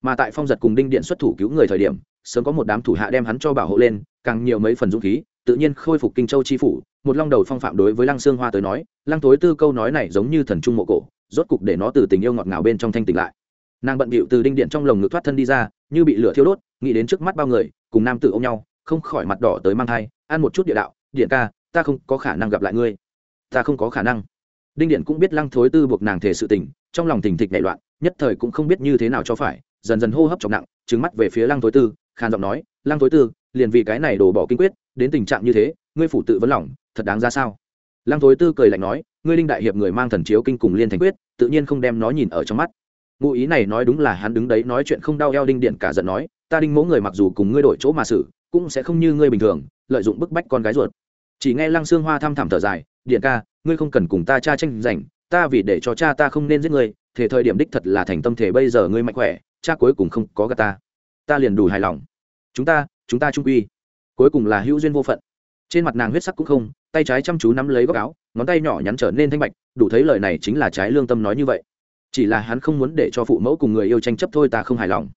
Mà tại phong giật cùng đinh điện xuất thủ cứu người thời điểm, sớm có một đám thủ hạ đem hắn cho bảo hộ lên, càng nhiều mấy phần dũng khí, tự nhiên khôi phục kinh châu chi phủ, một long đầu phong phạm đối với lăng sương hoa tới nói, lăng thối tư câu nói này giống như thần trung mộ cổ, rốt cục để nó từ tình yêu ngọt ngào bên trong thanh tỉnh lại. Nàng bận bịu từ đinh điện trong lồng ngực thoát thân đi ra như bị lửa thiêu đốt, nghĩ đến trước mắt bao người, cùng nam tử ôm nhau, không khỏi mặt đỏ tới mang thai, ăn một chút địa đạo, điện ca, ta không có khả năng gặp lại ngươi. Ta không có khả năng. Đinh điện cũng biết lăng thối tư buộc nàng thể sự tình, trong lòng thình thịch nảy loạn, nhất thời cũng không biết như thế nào cho phải, dần dần hô hấp trọng nặng trứng mắt về phía lăng thối tư, khàn giọng nói, lăng thối tư, liền vì cái này đổ bỏ kinh quyết, đến tình trạng như thế, ngươi phủ tự vấn lòng, thật đáng ra sao? Lăng thối tư cười lạnh nói, ngươi linh đại hiệp người mang thần chiếu kinh cùng liên thành quyết, tự nhiên không đem nó nhìn ở trong mắt ngụ ý này nói đúng là hắn đứng đấy nói chuyện không đau eo đinh điện cả giận nói, ta đinh mẫu người mặc dù cùng ngươi đổi chỗ mà xử, cũng sẽ không như ngươi bình thường, lợi dụng bức bách con gái ruột. Chỉ nghe lăng xương hoa thăm thẳm thở dài, điện ca, ngươi không cần cùng ta cha tranh giành, ta vì để cho cha ta không nên giết ngươi thể thời điểm đích thật là thành tâm thể bây giờ ngươi mạnh khỏe, cha cuối cùng không có gà ta. Ta liền đủ hài lòng. Chúng ta chúng ta trung quy. Cuối cùng là hữu duyên vô phận. Trên mặt nàng huyết sắc cũng không, tay trái chăm chú nắm lấy góc áo, ngón tay nhỏ nhắn trở nên thanh bạch, đủ thấy lời này chính là trái lương tâm nói như vậy chỉ là hắn không muốn để cho phụ mẫu cùng người yêu tranh chấp thôi ta không hài lòng.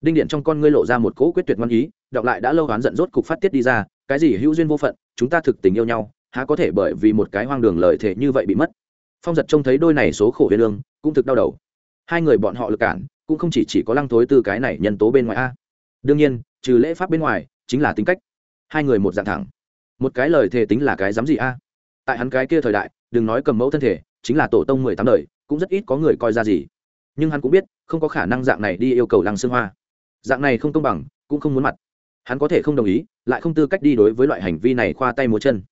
Đinh điện trong con ngươi lộ ra một cỗ quyết tuyệt ngoan ý, đọc lại đã lâu oán giận rốt cục phát tiết đi ra, cái gì hữu duyên vô phận, chúng ta thực tình yêu nhau, há có thể bởi vì một cái hoang đường lợi thế như vậy bị mất. Phong giật trông thấy đôi này số khổ huyền lương, cũng thực đau đầu. Hai người bọn họ lực cản, cũng không chỉ chỉ có lăng thối tư cái này nhân tố bên ngoài a. Đương nhiên, trừ lễ pháp bên ngoài, chính là tính cách. Hai người một dạng thẳng. Một cái lời thề tính là cái dám gì a? Tại hắn cái kia thời đại, đừng nói cầm mẫu thân thể, chính là tổ tông mười tám đời cũng rất ít có người coi ra gì. Nhưng hắn cũng biết, không có khả năng dạng này đi yêu cầu lăng xương hoa. Dạng này không công bằng, cũng không muốn mặt. Hắn có thể không đồng ý, lại không tư cách đi đối với loại hành vi này khoa tay múa chân.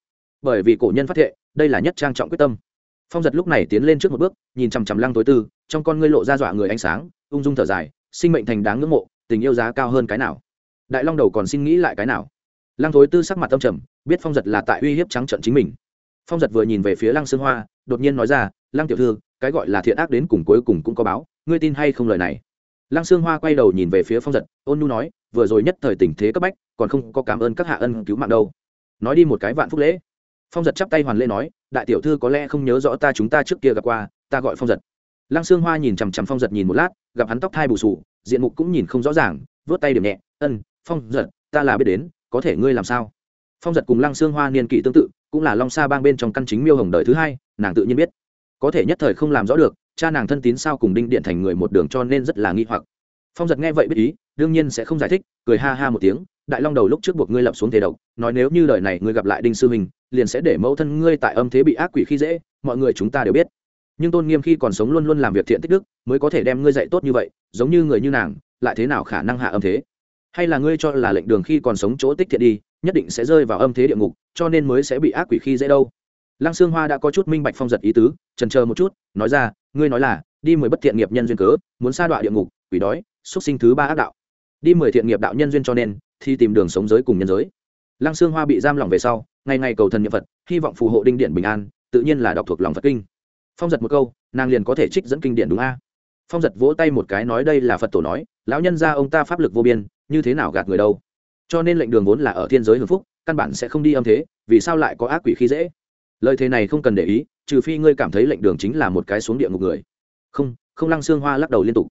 Bởi vì cổ nhân phát thệ, đây là nhất trang trọng quyết tâm. Phong giật lúc này tiến lên trước một bước, nhìn chằm chằm lăng tối tư, trong con ngươi lộ ra dọa người ánh sáng, ung dung thở dài, sinh mệnh thành đáng ngưỡng mộ, tình yêu giá cao hơn cái nào. Đại long đầu còn xin nghĩ lại cái nào. Lăng thối tư sắc mặt tâm trầm, biết phong giật là tại uy hiếp trắng trận chính mình. Phong giật vừa nhìn về phía lăng sương hoa, đột nhiên nói ra lăng tiểu thư, cái gọi là thiện ác đến cùng cuối cùng cũng có báo, ngươi tin hay không lời này? Lăng sương hoa quay đầu nhìn về phía phong giật, ôn nu nói, vừa rồi nhất thời tình thế cấp bách, còn không có cảm ơn các hạ ân cứu mạng đâu. Nói đi một cái vạn phúc lễ. Phong giật chắp tay hoàn lễ nói, đại tiểu thư có lẽ không nhớ rõ ta chúng ta trước kia gặp qua, ta gọi phong giật. Lăng sương hoa nhìn chằm chằm phong giật nhìn một lát, gặp hắn tóc thai bù sù, diện mục cũng nhìn không rõ ràng, vớt tay điểm nhẹ, ân, phong giật, ta là biết đến, có thể ngươi làm sao? Phong giật cùng lăng sương hoa niên kỷ tương tự, cũng là long sa bang bên trong căn chính miêu hồng đời thứ hai, nàng tự nhiên biết có thể nhất thời không làm rõ được, cha nàng thân tín sao cùng đinh điện thành người một đường cho nên rất là nghi hoặc. Phong giật nghe vậy biết ý, đương nhiên sẽ không giải thích, cười ha ha một tiếng, đại long đầu lúc trước buộc ngươi lập xuống thế độc, nói nếu như lời này ngươi gặp lại đinh sư huynh, liền sẽ để mẫu thân ngươi tại âm thế bị ác quỷ khi dễ, mọi người chúng ta đều biết. Nhưng tôn nghiêm khi còn sống luôn luôn làm việc thiện tích đức, mới có thể đem ngươi dạy tốt như vậy, giống như người như nàng, lại thế nào khả năng hạ âm thế? Hay là ngươi cho là lệnh đường khi còn sống chỗ tích thiện đi, nhất định sẽ rơi vào âm thế địa ngục, cho nên mới sẽ bị ác quỷ khi dễ đâu? Lăng sương hoa đã có chút minh bạch phong giật ý tứ trần chờ một chút, nói ra, ngươi nói là, đi mười bất thiện nghiệp nhân duyên cớ, muốn sa đọa địa ngục, quỷ đói xuất sinh thứ ba ác đạo. Đi mười thiện nghiệp đạo nhân duyên cho nên, thì tìm đường sống giới cùng nhân giới. Lăng sương hoa bị giam lỏng về sau, ngày ngày cầu thần niệm phật, hy vọng phù hộ đinh điện bình an, tự nhiên là đọc thuộc lòng phật kinh. Phong giật một câu, nàng liền có thể trích dẫn kinh điển đúng a. Phong giật vỗ tay một cái nói đây là phật tổ nói, lão nhân ra ông ta pháp lực vô biên, như thế nào gạt người đâu? Cho nên lệnh đường vốn là ở thiên giới hưng phúc, căn bản sẽ không đi âm thế, vì sao lại có ác quỷ khi dễ? Lời thế này không cần để ý, trừ phi ngươi cảm thấy lệnh đường chính là một cái xuống địa ngục người. Không không lăng xương hoa lắc đầu liên tục.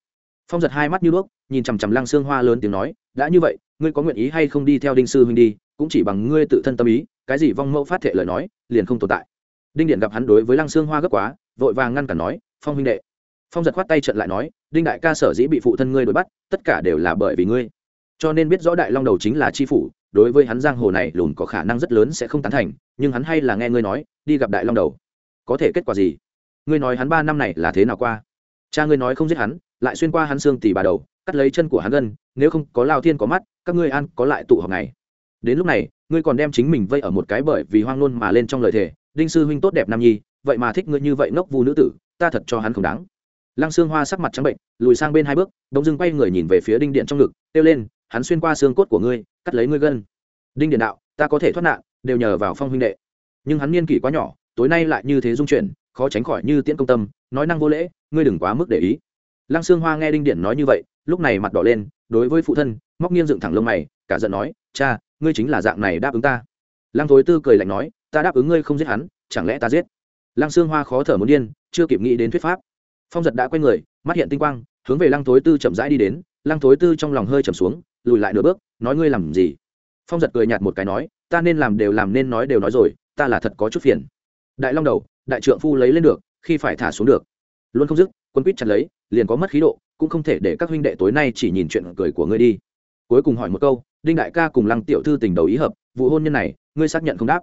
Phong giật hai mắt như đuốc nhìn chằm chằm lăng xương hoa lớn tiếng nói, đã như vậy, ngươi có nguyện ý hay không đi theo đinh sư huynh đi, cũng chỉ bằng ngươi tự thân tâm ý, cái gì vong mẫu phát thệ lời nói, liền không tồn tại. Đinh điện gặp hắn đối với lăng xương hoa gấp quá, vội vàng ngăn cản nói, phong huynh đệ. Phong giật khoát tay trận lại nói, đinh đại ca sở dĩ bị phụ thân ngươi đuổi bắt, tất cả đều là bởi vì ngươi. Cho nên biết rõ đại long đầu chính là chi phủ đối với hắn giang hồ này lùn có khả năng rất lớn sẽ không tán thành, nhưng hắn hay là nghe ngươi nói, đi gặp đại long đầu. Có thể kết quả gì? Ngươi nói hắn ba năm này là thế nào qua? Cha ngươi nói không giết hắn, lại xuyên qua hắn xương tỉ bà đầu, cắt lấy chân của hắn gân, nếu không có lao thiên có mắt, các ngươi ăn có lại tụ họp này. Đến lúc này, ngươi còn đem chính mình vây ở một cái bởi vì hoang nôn mà lên trong lời thề, đinh sư huynh tốt đẹp nam nhi, vậy mà thích ngươi như vậy ngốc vu nữ tử, ta thật cho hắn không đáng. Lăng xương hoa sắc mặt trắng bệnh, lùi sang bên hai bước đống dưng quay người nhìn về phía đinh điện trong ngực, kêu lên hắn xuyên qua xương cốt của ngươi, cắt lấy ngươi gân. Đinh điện đạo, ta có thể thoát nạn, đều nhờ vào phong huynh đệ. Nhưng hắn niên kỷ quá nhỏ, tối nay lại như thế dung chuyển, khó tránh khỏi như tiễn công tâm, nói năng vô lễ, ngươi đừng quá mức để ý. Lăng xương hoa nghe đinh điện nói như vậy, lúc này mặt đỏ lên, đối với phụ thân, móc nghiêng dựng thẳng lông mày, cả giận nói, cha, ngươi chính là dạng này đáp ứng ta. Lăng thối tư cười lạnh nói, ta đáp ứng ngươi không giết hắn, chẳng lẽ ta giết? Lăng xương hoa khó thở muốn điên, chưa kịp nghĩ đến thuyết pháp. Phong giật đã quay người, mắt hiện tinh quang, hướng về lăng thối tư chậm rãi đi đến, lăng thối tư trong lòng hơi chầm xuống lùi lại nửa bước, nói ngươi làm gì? Phong giật cười nhạt một cái nói, ta nên làm đều làm nên nói đều nói rồi, ta là thật có chút phiền. Đại long đầu, đại trượng phu lấy lên được, khi phải thả xuống được. Luôn không dứt, quân quýt chặt lấy, liền có mất khí độ, cũng không thể để các huynh đệ tối nay chỉ nhìn chuyện cười của ngươi đi. Cuối cùng hỏi một câu, đinh đại ca cùng lăng tiểu thư tình đầu ý hợp, vụ hôn nhân này, ngươi xác nhận không đáp?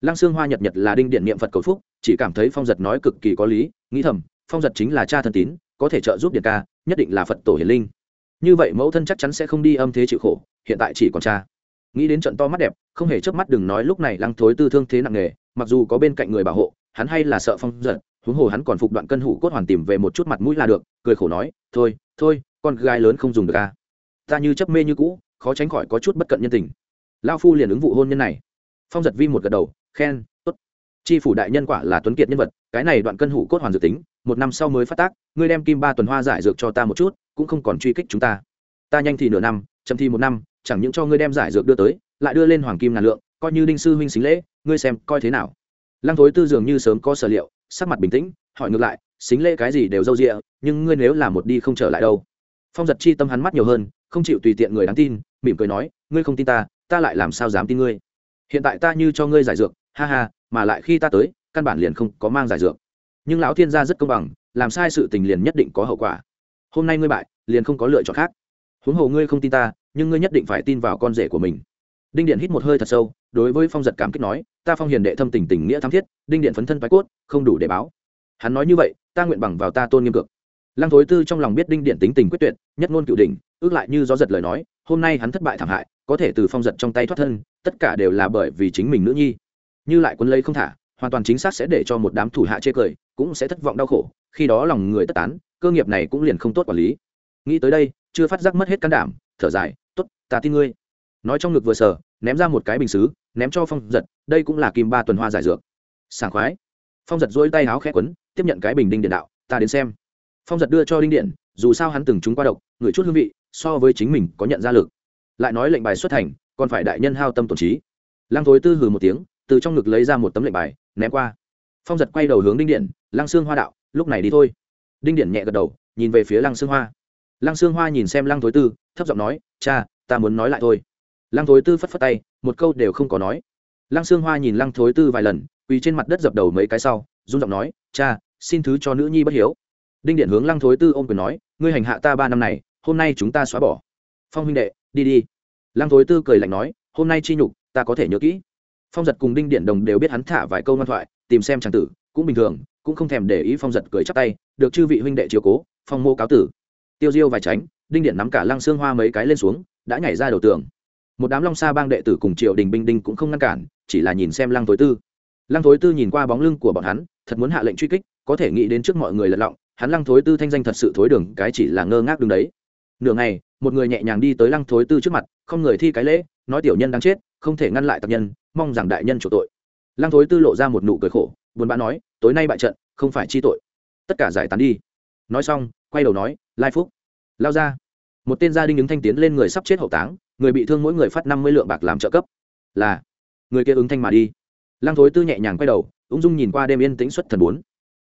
Lăng sương hoa nhật nhật là đinh điện niệm phật cầu phúc, chỉ cảm thấy phong giật nói cực kỳ có lý, nghĩ thầm, phong giật chính là cha thân tín, có thể trợ giúp điện ca, nhất định là phật tổ hiền linh như vậy mẫu thân chắc chắn sẽ không đi âm thế chịu khổ, hiện tại chỉ còn cha. Nghĩ đến trận to mắt đẹp, không hề chớp mắt đừng nói lúc này lăng thối tư thương thế nặng nề, mặc dù có bên cạnh người bảo hộ, hắn hay là sợ phong giật huống hồ hắn còn phục đoạn cân hủ cốt hoàn tìm về một chút mặt mũi là được, cười khổ nói, thôi thôi, con gái lớn không dùng được ca ta như chấp mê như cũ, khó tránh khỏi có chút bất cận nhân tình. Lao phu liền ứng vụ hôn nhân này. Phong giật vi một gật đầu, khen, tốt. Tri phủ đại nhân quả là tuấn kiệt nhân vật, cái này đoạn cân hủ cốt hoàn dự tính một năm sau mới phát tác, ngươi đem kim ba tuần hoa giải dược cho ta một chút, cũng không còn truy kích chúng ta. Ta nhanh thì nửa năm, chậm thì một năm, chẳng những cho ngươi đem giải dược đưa tới, lại đưa lên hoàng kim ngàn lượng, coi như đinh sư huynh xính lễ, ngươi xem coi thế nào. Lăng thối tư dường như sớm có sở liệu, sắc mặt bình tĩnh, hỏi ngược lại, xính lễ cái gì đều d â u rịa nhưng ngươi nếu là một đi không trở lại đâu. Phong giật chi tâm hắn mắt nhiều hơn, không chịu tùy tiện người đáng tin, mỉm cười nói, ngươi không tin ta ta lại làm sao dám tin ngươi? Hiện tại ta như cho ngươi giải dược, ha ha, mà lại khi ta tới, căn bản liền không có mang giải dược nhưng lão thiên gia rất công bằng, làm sai sự tình liền nhất định có hậu quả. Hôm nay ngươi bại, liền không có lựa chọn khác. Huống hồ ngươi không tin ta, nhưng ngươi nhất định phải tin vào con rể của mình. Đinh điện hít một hơi thật sâu, đối với phong giật cảm kích nói, ta phong hiền đệ thâm tình tình nghĩa thắm thiết, đinh điện phấn thân bái cốt, không đủ để báo. Hắn nói như vậy, ta nguyện bằng vào ta tôn nghiêm cực lăng thối tư trong lòng biết đinh điện tính tình quyết tuyệt, nhất ngôn cựu đỉnh, ước lại như gió giật lời nói, hôm nay hắn thất bại thảm hại, có thể từ phong giật trong tay thoát thân, tất cả đều là bởi vì chính mình nữ nhi. Như lại quân lấy không thả hoàn toàn chính xác sẽ để cho một đám thủ hạ chê cười cũng sẽ thất vọng đau khổ khi đó lòng người tất tán cơ nghiệp này cũng liền không tốt quản lý. Nghĩ tới đây chưa phát giác mất hết can đảm thở dài t ố t ta tin ngươi. Nói trong ngực vừa sở, ném ra một cái bình xứ ném cho phong giật đây cũng là kim ba tuần hoa giải dược. Sảng khoái. Phong giật dỗi tay áo khẽ quấn tiếp nhận cái bình đinh điện đạo ta đến xem. Phong giật đưa cho đinh điện dù sao hắn từng trúng qua độc người chút hương vị so với chính mình có nhận ra lực. Lại nói lệnh bài xuất thành còn phải đại nhân hao tâm tổn trí. Lăng thối tư hừ một tiếng từ trong ngực lấy ra một tấm lệnh bài ném qua. Phong giật quay đầu hướng đinh điện, lăng xương hoa đạo, lúc này đi thôi. Đinh điện nhẹ gật đầu, nhìn về phía lăng xương hoa. Lăng xương hoa nhìn xem lăng thối tư, thấp giọng nói, cha, ta muốn nói lại thôi. Lăng thối tư phất phất tay, một câu đều không có nói. Lăng xương hoa nhìn lăng thối tư vài lần, quỳ trên mặt đất dập đầu mấy cái sau, run giọng nói, cha, xin thứ cho nữ nhi bất hiếu. Đinh điện hướng lăng thối tư ôm quyền nói, ngươi hành hạ ta ba năm này, hôm nay chúng ta xóa bỏ. Phong huynh đệ, đi đi. Lăng thối tư cười lạnh nói, hôm nay chi nhục, ta có thể nhớ kỹ phong giật cùng đinh điện đồng đều biết hắn thả vài câu ngoan thoại, tìm xem trang tử, cũng bình thường, cũng không thèm để ý phong giật cười chắp tay, được chư vị huynh đệ chiều cố, phong mô cáo tử. Tiêu diêu vài tránh, đinh điện nắm cả lăng xương hoa mấy cái lên xuống, đã nhảy ra đầu tường. Một đám long sa bang đệ tử cùng triệu đình binh đinh cũng không ngăn cản, chỉ là nhìn xem lăng thối tư. Lăng thối tư nhìn qua bóng lưng của bọn hắn, thật muốn hạ lệnh truy kích, có thể nghĩ đến trước mọi người lật lọng, hắn lăng thối tư thanh danh thật sự thối đường, cái chỉ là ngơ ngác đứng đấy. Nửa ngày, một người nhẹ nhàng đi tới lăng thối tư trước mặt, không người thi cái lễ, nói tiểu nhân đang chết không thể ngăn lại tập nhân, mong rằng đại nhân chủ tội. Lăng thối tư lộ ra một nụ cười khổ, buồn bã nói, tối nay bại trận, không phải chi tội. Tất cả giải tán đi. Nói xong, quay đầu nói, lai phúc. Lao ra. Một tên gia đình ứng thanh tiến lên người sắp chết hậu táng, người bị thương mỗi người phát năm mươi lượng bạc làm trợ cấp. Là, người kia ứng thanh mà đi. Lăng thối tư nhẹ nhàng quay đầu, ung dung nhìn qua đêm yên tĩnh xuất thần bốn.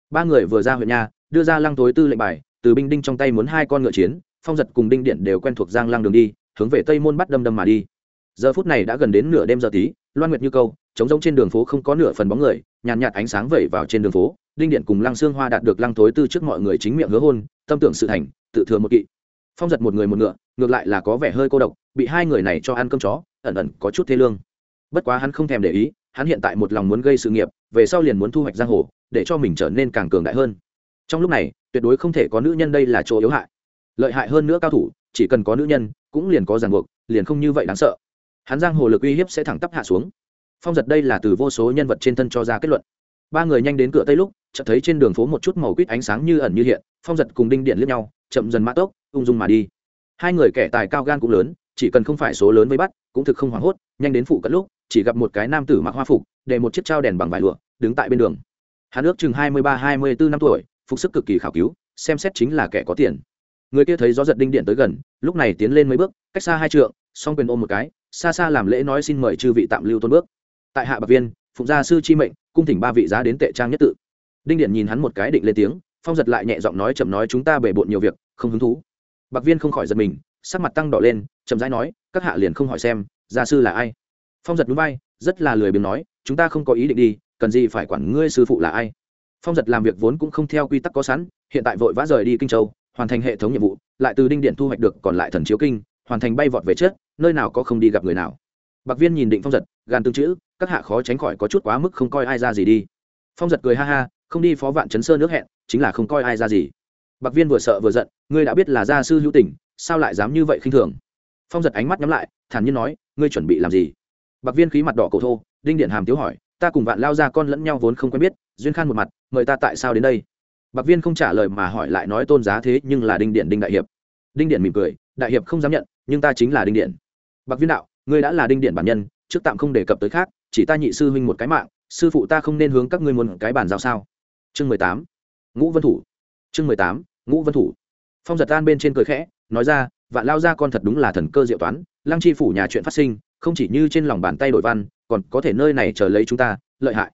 Ba người vừa ra huyện nhà, đưa ra lăng thối tư lệnh bài, từ binh đinh trong tay muốn hai con ngựa chiến, phong giật cùng đinh điện đều quen thuộc giang lăng đường đi, hướng về tây môn bắt đâm đâm mà đi giờ phút này đã gần đến nửa đêm giờ tí loan nguyệt như câu trống rỗng trên đường phố không có nửa phần bóng người nhàn nhạt, nhạt ánh sáng vẩy vào trên đường phố đinh điện cùng lăng xương hoa đạt được lăng thối tư trước mọi người chính miệng hứa hôn tâm tưởng sự thành tự thừa một kỵ. Phong giật một người một ngựa ngược lại là có vẻ hơi cô độc bị hai người này cho ăn cơm chó ẩn ẩn có chút thê lương. Bất quá hắn không thèm để ý hắn hiện tại một lòng muốn gây sự nghiệp về sau liền muốn thu hoạch giang hồ để cho mình trở nên càng cường đại hơn. Trong lúc này tuyệt đối không thể có nữ nhân đây là chỗ yếu hại. Lợi hại hơn nữa cao thủ chỉ cần có nữ nhân cũng liền có ràng buộc liền không như vậy đáng sợ hắn giang hồ lực uy hiếp sẽ thẳng tắp hạ xuống. Phong giật đây là từ vô số nhân vật trên thân cho ra kết luận. Ba người nhanh đến cửa tây lúc, chợt thấy trên đường phố một chút màu quýt ánh sáng như ẩn như hiện, phong giật cùng đinh điện liếc nhau, chậm dần mã tốc, ung dung mà đi. Hai người kẻ tài cao gan cũng lớn, chỉ cần không phải số lớn với bắt, cũng thực không hoảng hốt, nhanh đến phụ cận lúc, chỉ gặp một cái nam tử mặc hoa phục, để một chiếc trao đèn bằng vải lụa, đứng tại bên đường. Hắn ước chừng hai mươi ba, hai mươi bốn năm tuổi, phục sức cực kỳ khảo cứu, xem xét chính là kẻ có tiền. Người kia thấy gió giật đinh điện tới gần, lúc này tiến lên mấy bước, cách xa hai trượng song quyền ôm một cái, xa xa làm lễ nói xin mời chư vị tạm lưu tôn bước. Tại hạ bạc viên, phụng gia sư chi mệnh, cung thỉnh ba vị giá đến tệ trang nhất tự. Đinh điện nhìn hắn một cái định lên tiếng, phong giật lại nhẹ giọng nói chậm nói chúng ta bể bộn nhiều việc, không hứng thú. Bạc viên không khỏi giật mình, sắc mặt tăng đỏ lên, chậm rãi nói, các hạ liền không hỏi xem, gia sư là ai? Phong giật núi bay, rất là lười biếng nói, chúng ta không có ý định đi, cần gì phải quản ngươi sư phụ là ai? Phong giật làm việc vốn cũng không theo quy tắc có sẵn, hiện tại vội vã rời đi kinh châu, hoàn thành hệ thống nhiệm vụ, lại từ đinh điện thu hoạch được còn lại thần chiếu kinh hoàn thành bay vọt về chết nơi nào có không đi gặp người nào. Bạc viên nhìn định phong giật, gan tương chữ, các hạ khó tránh khỏi có chút quá mức không coi ai ra gì đi. Phong giật cười ha ha, không đi phó vạn chấn sơn nước hẹn, chính là không coi ai ra gì. Bạc viên vừa sợ vừa giận, ngươi đã biết là gia sư hữu tình, sao lại dám như vậy khinh thường? Phong giật ánh mắt nhắm lại, thản nhiên nói, ngươi chuẩn bị làm gì? Bạc viên khí mặt đỏ cổ thô, đinh điện hàm tiếu hỏi, ta cùng vạn lao ra con lẫn nhau vốn không quen biết, duyên khan một mặt, mời ta tại sao đến đây? Bạc viên không trả lời mà hỏi lại nói tôn giá thế nhưng là đinh điện đinh đại hiệp. Đinh điện mỉm cười, đại hiệp không dám nhận nhưng ta chính là đinh điện. Bạc viên đạo, ngươi đã là đinh điện bản nhân, trước tạm không đề cập tới khác, chỉ ta nhị sư huynh một cái mạng, sư phụ ta không nên hướng các ngươi muốn cái bàn giao sao? Chương mười tám, ngũ vân thủ. Chương mười tám, ngũ vân thủ. Phong giật an bên trên cười khẽ, nói ra, vạn lao ra con thật đúng là thần cơ diệu toán, lăng chi phủ nhà chuyện phát sinh, không chỉ như trên lòng bàn tay đổi văn, còn có thể nơi này chờ lấy chúng ta, lợi hại.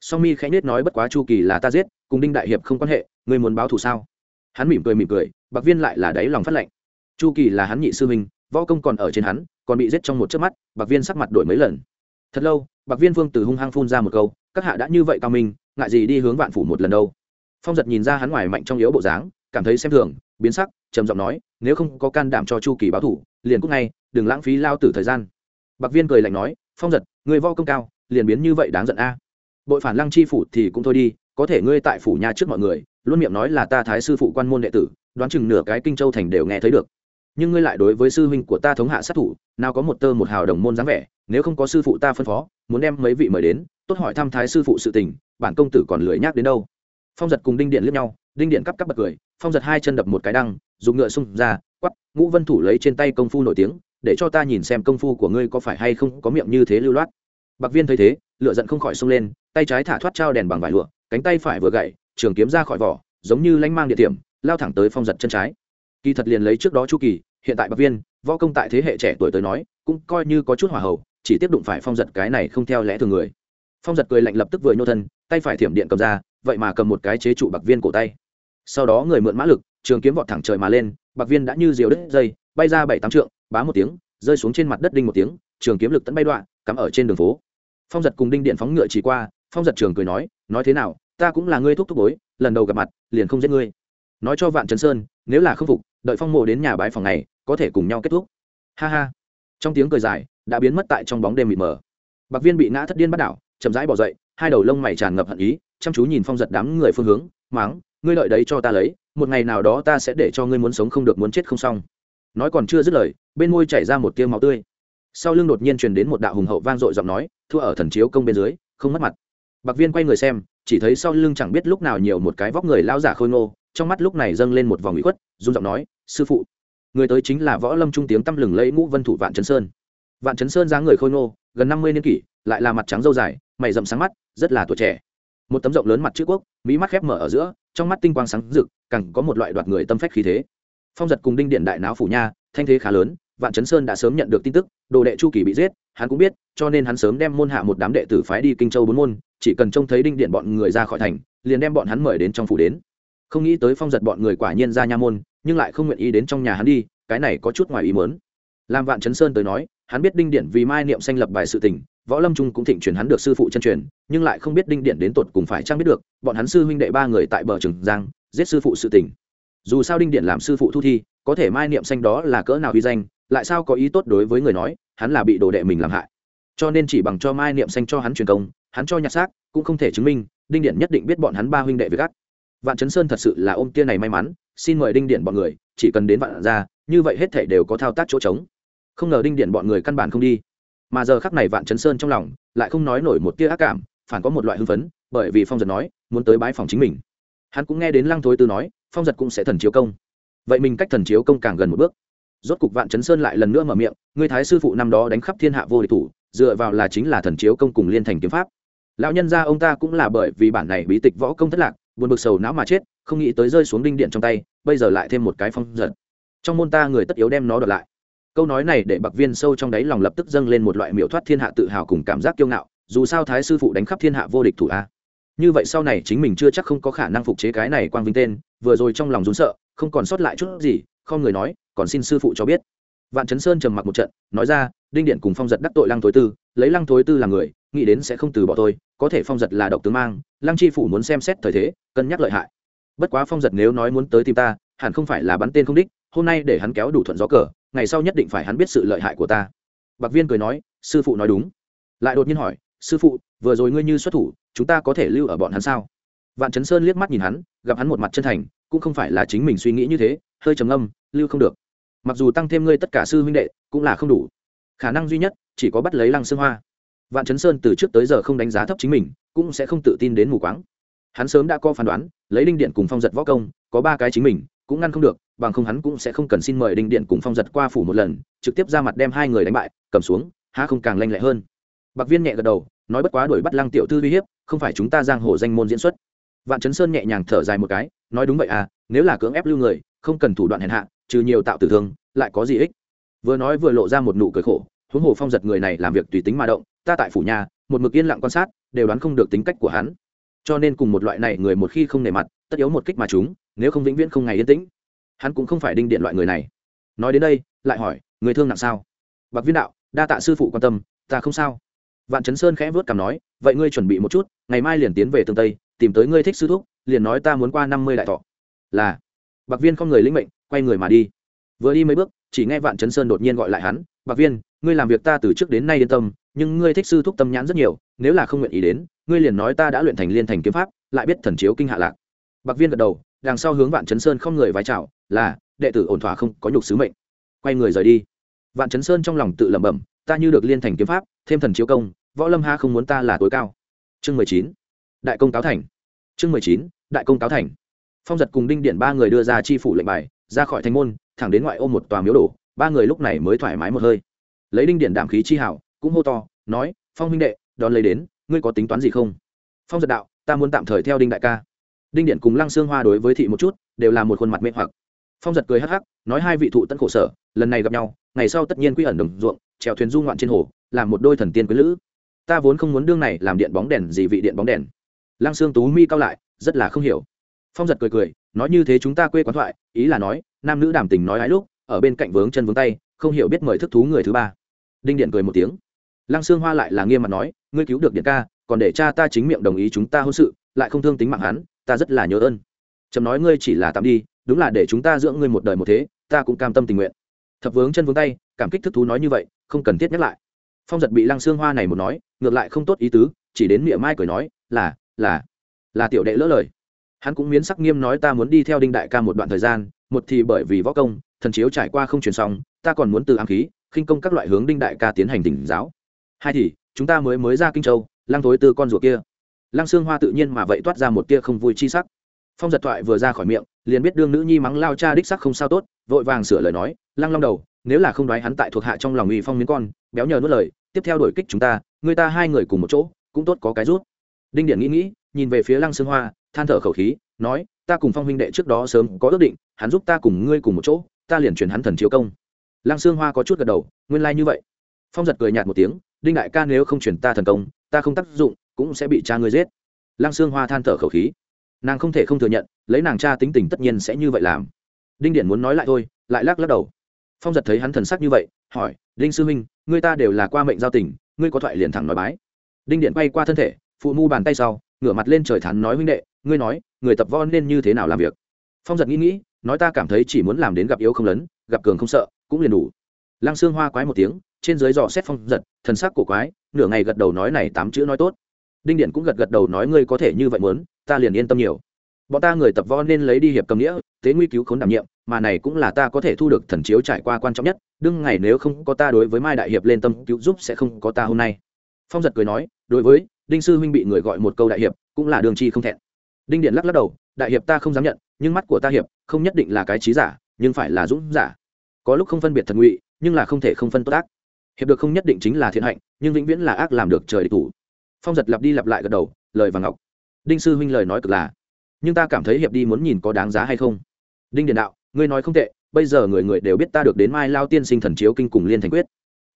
Song mi khẽ nết nói, bất quá chu kỳ là ta giết, cùng đinh đại hiệp không quan hệ, ngươi muốn báo thù sao? Hắn mỉm cười mỉm cười, bạc viên lại là đáy lòng phát lệnh. Chu kỳ là hắn nhị sư minh võ công còn ở trên hắn, còn bị giết trong một chớp mắt, bạc viên sắc mặt đổi mấy lần. Thật lâu, bạc viên vương từ hung hăng phun ra một câu, các hạ đã như vậy cao minh, ngại gì đi hướng vạn phủ một lần đâu? Phong giật nhìn ra hắn ngoài mạnh trong yếu bộ dáng, cảm thấy xem thường, biến sắc, trầm giọng nói, nếu không có can đảm cho chu kỳ báo thủ, liền cúc ngay, đừng lãng phí lao tử thời gian. Bạc viên cười lạnh nói, phong giật, người vo công cao, liền biến như vậy đáng giận a. Bội phản lăng chi phủ thì cũng thôi đi, có thể ngươi tại phủ nhà trước mọi người, luôn miệng nói là ta thái sư phụ quan môn đệ tử, đoán chừng nửa cái kinh châu thành đều nghe thấy được nhưng ngươi lại đối với sư huynh của ta thống hạ sát thủ, nào có một tơ một hào đồng môn dáng vẻ, nếu không có sư phụ ta phân phó, muốn đem mấy vị mời đến, tốt hỏi thăm thái sư phụ sự tình, bản công tử còn lười nhác đến đâu. Phong giật cùng đinh điện liếc nhau, đinh điện cắp cắp bật cười, phong giật hai chân đập một cái đăng, dùng ngựa xung ra quắp ngũ vân thủ lấy trên tay công phu nổi tiếng, để cho ta nhìn xem công phu của ngươi có phải hay không có miệng như thế lưu loát. Bạc viên thấy thế lựa giận không khỏi xông lên, tay trái thả thoát trao đèn bằng vải lụa, cánh tay phải vừa gậy, trường kiếm ra khỏi vỏ, giống như lanh mang địa điểm, lao thẳng tới phong giật chân trái kỳ thật liền lấy trước đó chu kỳ, hiện tại bạc viên, võ công tại thế hệ trẻ tuổi tới nói, cũng coi như có chút hỏa hậu chỉ tiếp đụng phải phong giật cái này không theo lẽ thường người. Phong giật cười lạnh lập tức vừa nhô thân, tay phải thiểm điện cầm ra, vậy mà cầm một cái chế trụ bạc viên cổ tay. Sau đó người mượn mã lực, trường kiếm vọt thẳng trời mà lên, bạc viên đã như diều đứt dây, bay ra bảy tám trượng, bá một tiếng, rơi xuống trên mặt đất đinh một tiếng, trường kiếm lực tẫn bay đoạn, cắm ở trên đường phố. Phong giật cùng đinh điện phóng ngựa chỉ qua, phong giật trường cười nói nói thế nào, ta cũng là ngươi thúc thúc bối, lần đầu gặp mặt, liền không giết ngươi nói cho vạn trấn sơn, nếu là không phục, đợi phong mộ đến nhà bái phòng này, có thể cùng nhau kết thúc. Ha ha. Trong tiếng cười dài, đã biến mất tại trong bóng đêm mịt mờ. Bạc viên bị ngã thất điên bắt đảo, chậm rãi bỏ dậy, hai đầu lông mày tràn ngập hận ý, chăm chú nhìn phong giật đám người phương hướng máng ngươi lợi đấy cho ta lấy, một ngày nào đó ta sẽ để cho ngươi muốn sống không được muốn chết không xong. Nói còn chưa dứt lời, bên môi chảy ra một tiêu máu tươi. Sau lưng đột nhiên truyền đến một đạo hùng hậu vang dội giọng nói, thua ở thần chiếu công bên dưới, không mất mặt. Bạc viên quay người xem, chỉ thấy sau lưng chẳng biết lúc nào nhiều một cái vóc người lao giả khôi ngô trong mắt lúc này dâng lên một vòng ủy khuất, run giọng nói, sư phụ, người tới chính là võ lâm trung tiếng tăm lừng lẫy ngũ vân thủ vạn chấn sơn. Vạn chấn sơn dáng người khôi ngô, gần năm mươi niên kỷ, lại là mặt trắng dâu dài, mày rậm sáng mắt, rất là tuổi trẻ. Một tấm rộng lớn mặt chữ quốc mỹ mắt khép mở ở giữa, trong mắt tinh quang sáng rực, càng có một loại đoạt người tâm phách khí thế. Phong giật cùng đinh điện đại náo phủ nha, thanh thế khá lớn, vạn chấn sơn đã sớm nhận được tin tức, đồ đệ chu kỳ bị giết, hắn cũng biết, cho nên hắn sớm đem môn hạ một đám đệ tử phái đi kinh châu bốn môn, chỉ cần trông thấy đinh điện bọn người ra khỏi thành, liền đem bọn hắn mời đến trong phủ đến không nghĩ tới phong giật bọn người quả nhiên ra nha môn, nhưng lại không nguyện ý đến trong nhà hắn đi, cái này có chút ngoài ý mớn làm vạn chấn sơn tới nói, hắn biết đinh điện vì mai niệm sanh lập bài sự tình, võ lâm trung cũng thịnh truyền hắn được sư phụ chân truyền, nhưng lại không biết đinh điện đến tột cùng phải trang biết được, bọn hắn sư huynh đệ ba người tại bờ trường giang, giết sư phụ sự tình. Dù sao đinh điện làm sư phụ thu thi, có thể mai niệm sanh đó là cỡ nào uy danh, lại sao có ý tốt đối với người nói, hắn là bị đồ đệ mình làm hại. Cho nên chỉ bằng cho mai niệm sanh cho hắn truyền công, hắn cho nhặt xác, cũng không thể chứng minh, đinh điện nhất định biết bọn hắn ba huynh đệ với gắt vạn chấn sơn thật sự là ôm tia này may mắn, xin mời đinh điện bọn người, chỉ cần đến vạn ra, như vậy hết thể đều có thao tác chỗ trống. Không ngờ đinh điện bọn người căn bản không đi. Mà giờ khắc này vạn chấn sơn trong lòng lại không nói nổi một tia ác cảm, phản có một loại hưng phấn, bởi vì phong giật nói, muốn tới bái phòng chính mình. Hắn cũng nghe đến lăng thối tư nói, phong giật cũng sẽ thần chiếu công. Vậy mình cách thần chiếu công càng gần một bước. Rốt cục vạn chấn sơn lại lần nữa mở miệng người thái sư phụ năm đó đánh khắp thiên hạ vô địch thủ, dựa vào là chính là thần chiếu công cùng liên thành kiếm pháp. Lão nhân gia ông ta cũng là bởi vì bản này bí tịch võ công thất lạc buồn bực sầu não mà chết, không nghĩ tới rơi xuống đinh điện trong tay, bây giờ lại thêm một cái phong giật. Trong môn ta người tất yếu đem nó đợt lại. Câu nói này để bạc viên sâu trong đáy lòng lập tức dâng lên một loại miểu thoát thiên hạ tự hào cùng cảm giác kiêu ngạo, dù sao thái sư phụ đánh khắp thiên hạ vô địch thủ a. Như vậy sau này chính mình chưa chắc không có khả năng phục chế cái này quang vinh tên, vừa rồi trong lòng rún sợ, không còn sót lại chút gì, không người nói, còn xin sư phụ cho biết. Vạn chấn sơn trầm mặc một trận, nói ra, đinh điện cùng phong giật đắc tội lăng thối tư, lấy lăng thối tư là người, nghĩ đến sẽ không từ bỏ tôi có thể phong giật là độc tướng mang, lăng chi phủ muốn xem xét thời thế, cân nhắc lợi hại. Bất quá phong giật nếu nói muốn tới tìm ta, hẳn không phải là bắn tên không đích, hôm nay để hắn kéo đủ thuận gió cờ, ngày sau nhất định phải hắn biết sự lợi hại của ta. Bạc viên cười nói, sư phụ nói đúng. Lại đột nhiên hỏi, sư phụ, vừa rồi ngươi như xuất thủ, chúng ta có thể lưu ở bọn hắn sao? Vạn chấn sơn liếc mắt nhìn hắn, gặp hắn một mặt chân thành, cũng không phải là chính mình suy nghĩ như thế, hơi trầm âm lưu không được. Mặc dù tăng thêm ngươi tất cả sư huynh đệ, cũng là không đủ. Khả năng duy nhất, chỉ có bắt lấy lăng xương hoa vạn chấn sơn từ trước tới giờ không đánh giá thấp chính mình, cũng sẽ không tự tin đến mù quáng. Hắn sớm đã có phán đoán, lấy đinh điện cùng phong giật võ công, có ba cái chính mình, cũng ngăn không được, bằng không hắn cũng sẽ không cần xin mời đinh điện cùng phong giật qua phủ một lần, trực tiếp ra mặt đem hai người đánh bại, cầm xuống, há không càng lanh lẹ hơn. Bạc viên nhẹ gật đầu, nói bất quá đuổi bắt lăng tiểu thư uy hiếp, không phải chúng ta giang hồ danh môn diễn xuất. Vạn chấn sơn nhẹ nhàng thở dài một cái, nói đúng vậy à nếu là cưỡng ép lưu người, không cần thủ đoạn hèn hạ, trừ nhiều tạo tử thương, lại có gì ích? Vừa nói vừa lộ ra một nụ cười khổ, huống hồ phong giật người này làm việc tùy tính mà động ta tại phủ nhà, một mực yên lặng quan sát, đều đoán không được tính cách của hắn. Cho nên cùng một loại này người một khi không nề mặt, tất yếu một kích mà chúng, nếu không vĩnh viễn không ngày yên tĩnh. Hắn cũng không phải đinh điện loại người này. Nói đến đây, lại hỏi, người thương nặng sao? Bạc viên đạo, đa tạ sư phụ quan tâm, ta không sao. Vạn chấn sơn khẽ vớt cằm nói, vậy ngươi chuẩn bị một chút, ngày mai liền tiến về tương tây, tìm tới ngươi thích sư thúc, liền nói ta muốn qua năm mươi đại thọ. Là. Bạc viên không người linh mệnh, quay người mà đi. Vừa đi mấy bước, chỉ nghe vạn chấn sơn đột nhiên gọi lại hắn, bạc viên ngươi làm việc ta từ trước đến nay yên tâm nhưng ngươi thích sư thúc tâm nhãn rất nhiều, nếu là không nguyện ý đến, ngươi liền nói ta đã luyện thành liên thành kiếm pháp, lại biết thần chiếu kinh hạ lạc. Bạc viên gật đầu, đằng sau hướng vạn chấn sơn không người vái chào, là, đệ tử ổn thỏa không, có nhục sứ mệnh. Quay người rời đi. Vạn chấn sơn trong lòng tự lẩm bẩm, ta như được liên thành kiếm pháp, thêm thần chiếu công, võ lâm ha không muốn ta là tối cao. Chương mười chín, đại công cáo thành. Chương mười chín, đại công cáo thành. Phong giật cùng đinh điện ba người đưa ra chi phủ lệnh bài, ra khỏi thành môn, thẳng đến ngoại ô một tòa miếu đổ, ba người lúc này mới thoải mái một hơi. Lấy đinh điện đảm khí chi hảo cũng hô to, nói, phong huynh đệ, đón lấy đến, ngươi có tính toán gì không? Phong giật đạo, ta muốn tạm thời theo đinh đại ca. Đinh điện cùng lăng xương hoa đối với thị một chút, đều là một khuôn mặt mê hoặc. Phong giật cười hắc hắc, nói hai vị thụ tân khổ sở, lần này gặp nhau, ngày sau tất nhiên quy ẩn đồng ruộng, trèo thuyền du ngoạn trên hồ, làm một đôi thần tiên quý lữ. Ta vốn không muốn đương này làm điện bóng đèn gì vị điện bóng đèn. Lăng xương tú mi cao lại, rất là không hiểu. Phong giật cười cười, nói, như thế chúng ta quê quán thoại, ý là nói, nam nữ đàm tình nói ái lúc, ở bên cạnh vướng chân vướng tay, không hiểu biết mời thức thú người thứ ba. Đinh điện cười một tiếng lăng xương hoa lại là nghiêm mặt nói, ngươi cứu được điện ca, còn để cha ta chính miệng đồng ý chúng ta hôn sự, lại không thương tính mạng hắn, ta rất là nhớ ơn. Trầm nói ngươi chỉ là tạm đi, đúng là để chúng ta dưỡng ngươi một đời một thế, ta cũng cam tâm tình nguyện. Thập vướng chân vướng tay, cảm kích thức thú nói như vậy, không cần thiết nhắc lại. Phong giật bị lăng xương hoa này một nói, ngược lại không tốt ý tứ, chỉ đến miệng mai cười nói, là là là tiểu đệ lỡ lời. Hắn cũng miến sắc nghiêm nói, ta muốn đi theo đinh đại ca một đoạn thời gian, một thì bởi vì võ công, thần chiếu trải qua không truyền xong, ta còn muốn từ ám khí, khinh công các loại hướng đinh đại ca tiến hành tỉnh giáo hai thì, chúng ta mới mới ra kinh châu, lăng thối tư con ruột kia. Lăng xương hoa tự nhiên mà vậy toát ra một tia không vui chi sắc. Phong giật thoại vừa ra khỏi miệng, liền biết đương nữ nhi mắng lao cha đích sắc không sao tốt, vội vàng sửa lời nói, lăng long đầu, nếu là không đoái hắn tại thuộc hạ trong lòng uy phong miếng con, béo nhờ nuốt lời, tiếp theo đổi kích chúng ta, người ta hai người cùng một chỗ, cũng tốt có cái rút. Đinh điện nghĩ nghĩ, nhìn về phía lăng xương hoa, than thở khẩu khí, nói, ta cùng phong huynh đệ trước đó sớm có ước định, hắn giúp ta cùng ngươi cùng một chỗ, ta liền chuyển hắn thần chiếu công. Lăng xương hoa có chút gật đầu, nguyên lai、like、như vậy. Phong giật cười nhạt một tiếng đinh đại ca nếu không chuyển ta thần công, ta không tác dụng, cũng sẽ bị cha ngươi giết. Lăng xương hoa than thở khẩu khí. Nàng không thể không thừa nhận, lấy nàng cha tính tình tất nhiên sẽ như vậy làm. Đinh điển muốn nói lại thôi, lại lắc lắc đầu. Phong giật thấy hắn thần sắc như vậy, hỏi, đinh sư huynh, ngươi ta đều là qua mệnh giao tình, ngươi có thoại liền thẳng nói bái. Đinh điện bay qua thân thể, phụ mu bàn tay sau, ngửa mặt lên trời thắn nói huynh đệ, ngươi nói, người tập võ nên như thế nào làm việc? Phong giật nghĩ nghĩ, nói ta cảm thấy chỉ muốn làm đến gặp yếu không lớn, gặp cường không sợ, cũng liền đủ. Lăng xương hoa quái một tiếng trên dưới dò xét phong giật, thần sắc cổ quái, nửa ngày gật đầu nói này tám chữ nói tốt. Đinh điện cũng gật gật đầu nói ngươi có thể như vậy muốn, ta liền yên tâm nhiều. Bọn ta người tập võ nên lấy đi hiệp cầm nghĩa, tế nguy cứu khốn đảm nhiệm, mà này cũng là ta có thể thu được thần chiếu trải qua quan trọng nhất, đương ngày nếu không có ta đối với mai đại hiệp lên tâm cứu giúp sẽ không có ta hôm nay. Phong giật cười nói, đối với đinh sư huynh bị người gọi một câu đại hiệp, cũng là đường chi không thẹn. Đinh điện lắc lắc đầu, đại hiệp ta không dám nhận, nhưng mắt của ta hiệp, không nhất định là cái trí giả, nhưng phải là dũng giả. Có lúc không phân biệt thật ngụy, nhưng là không thể không phân tốt ác hiệp được không nhất định chính là thiện hạnh, nhưng vĩnh viễn là ác làm được trời địch thủ. Phong giật lặp đi lặp lại gật đầu, lời và ngọc. Đinh sư huynh lời nói cực là, nhưng ta cảm thấy hiệp đi muốn nhìn có đáng giá hay không? Đinh điện đạo, ngươi nói không tệ, bây giờ người người đều biết ta được đến mai lao tiên sinh thần chiếu kinh cùng liên thành quyết.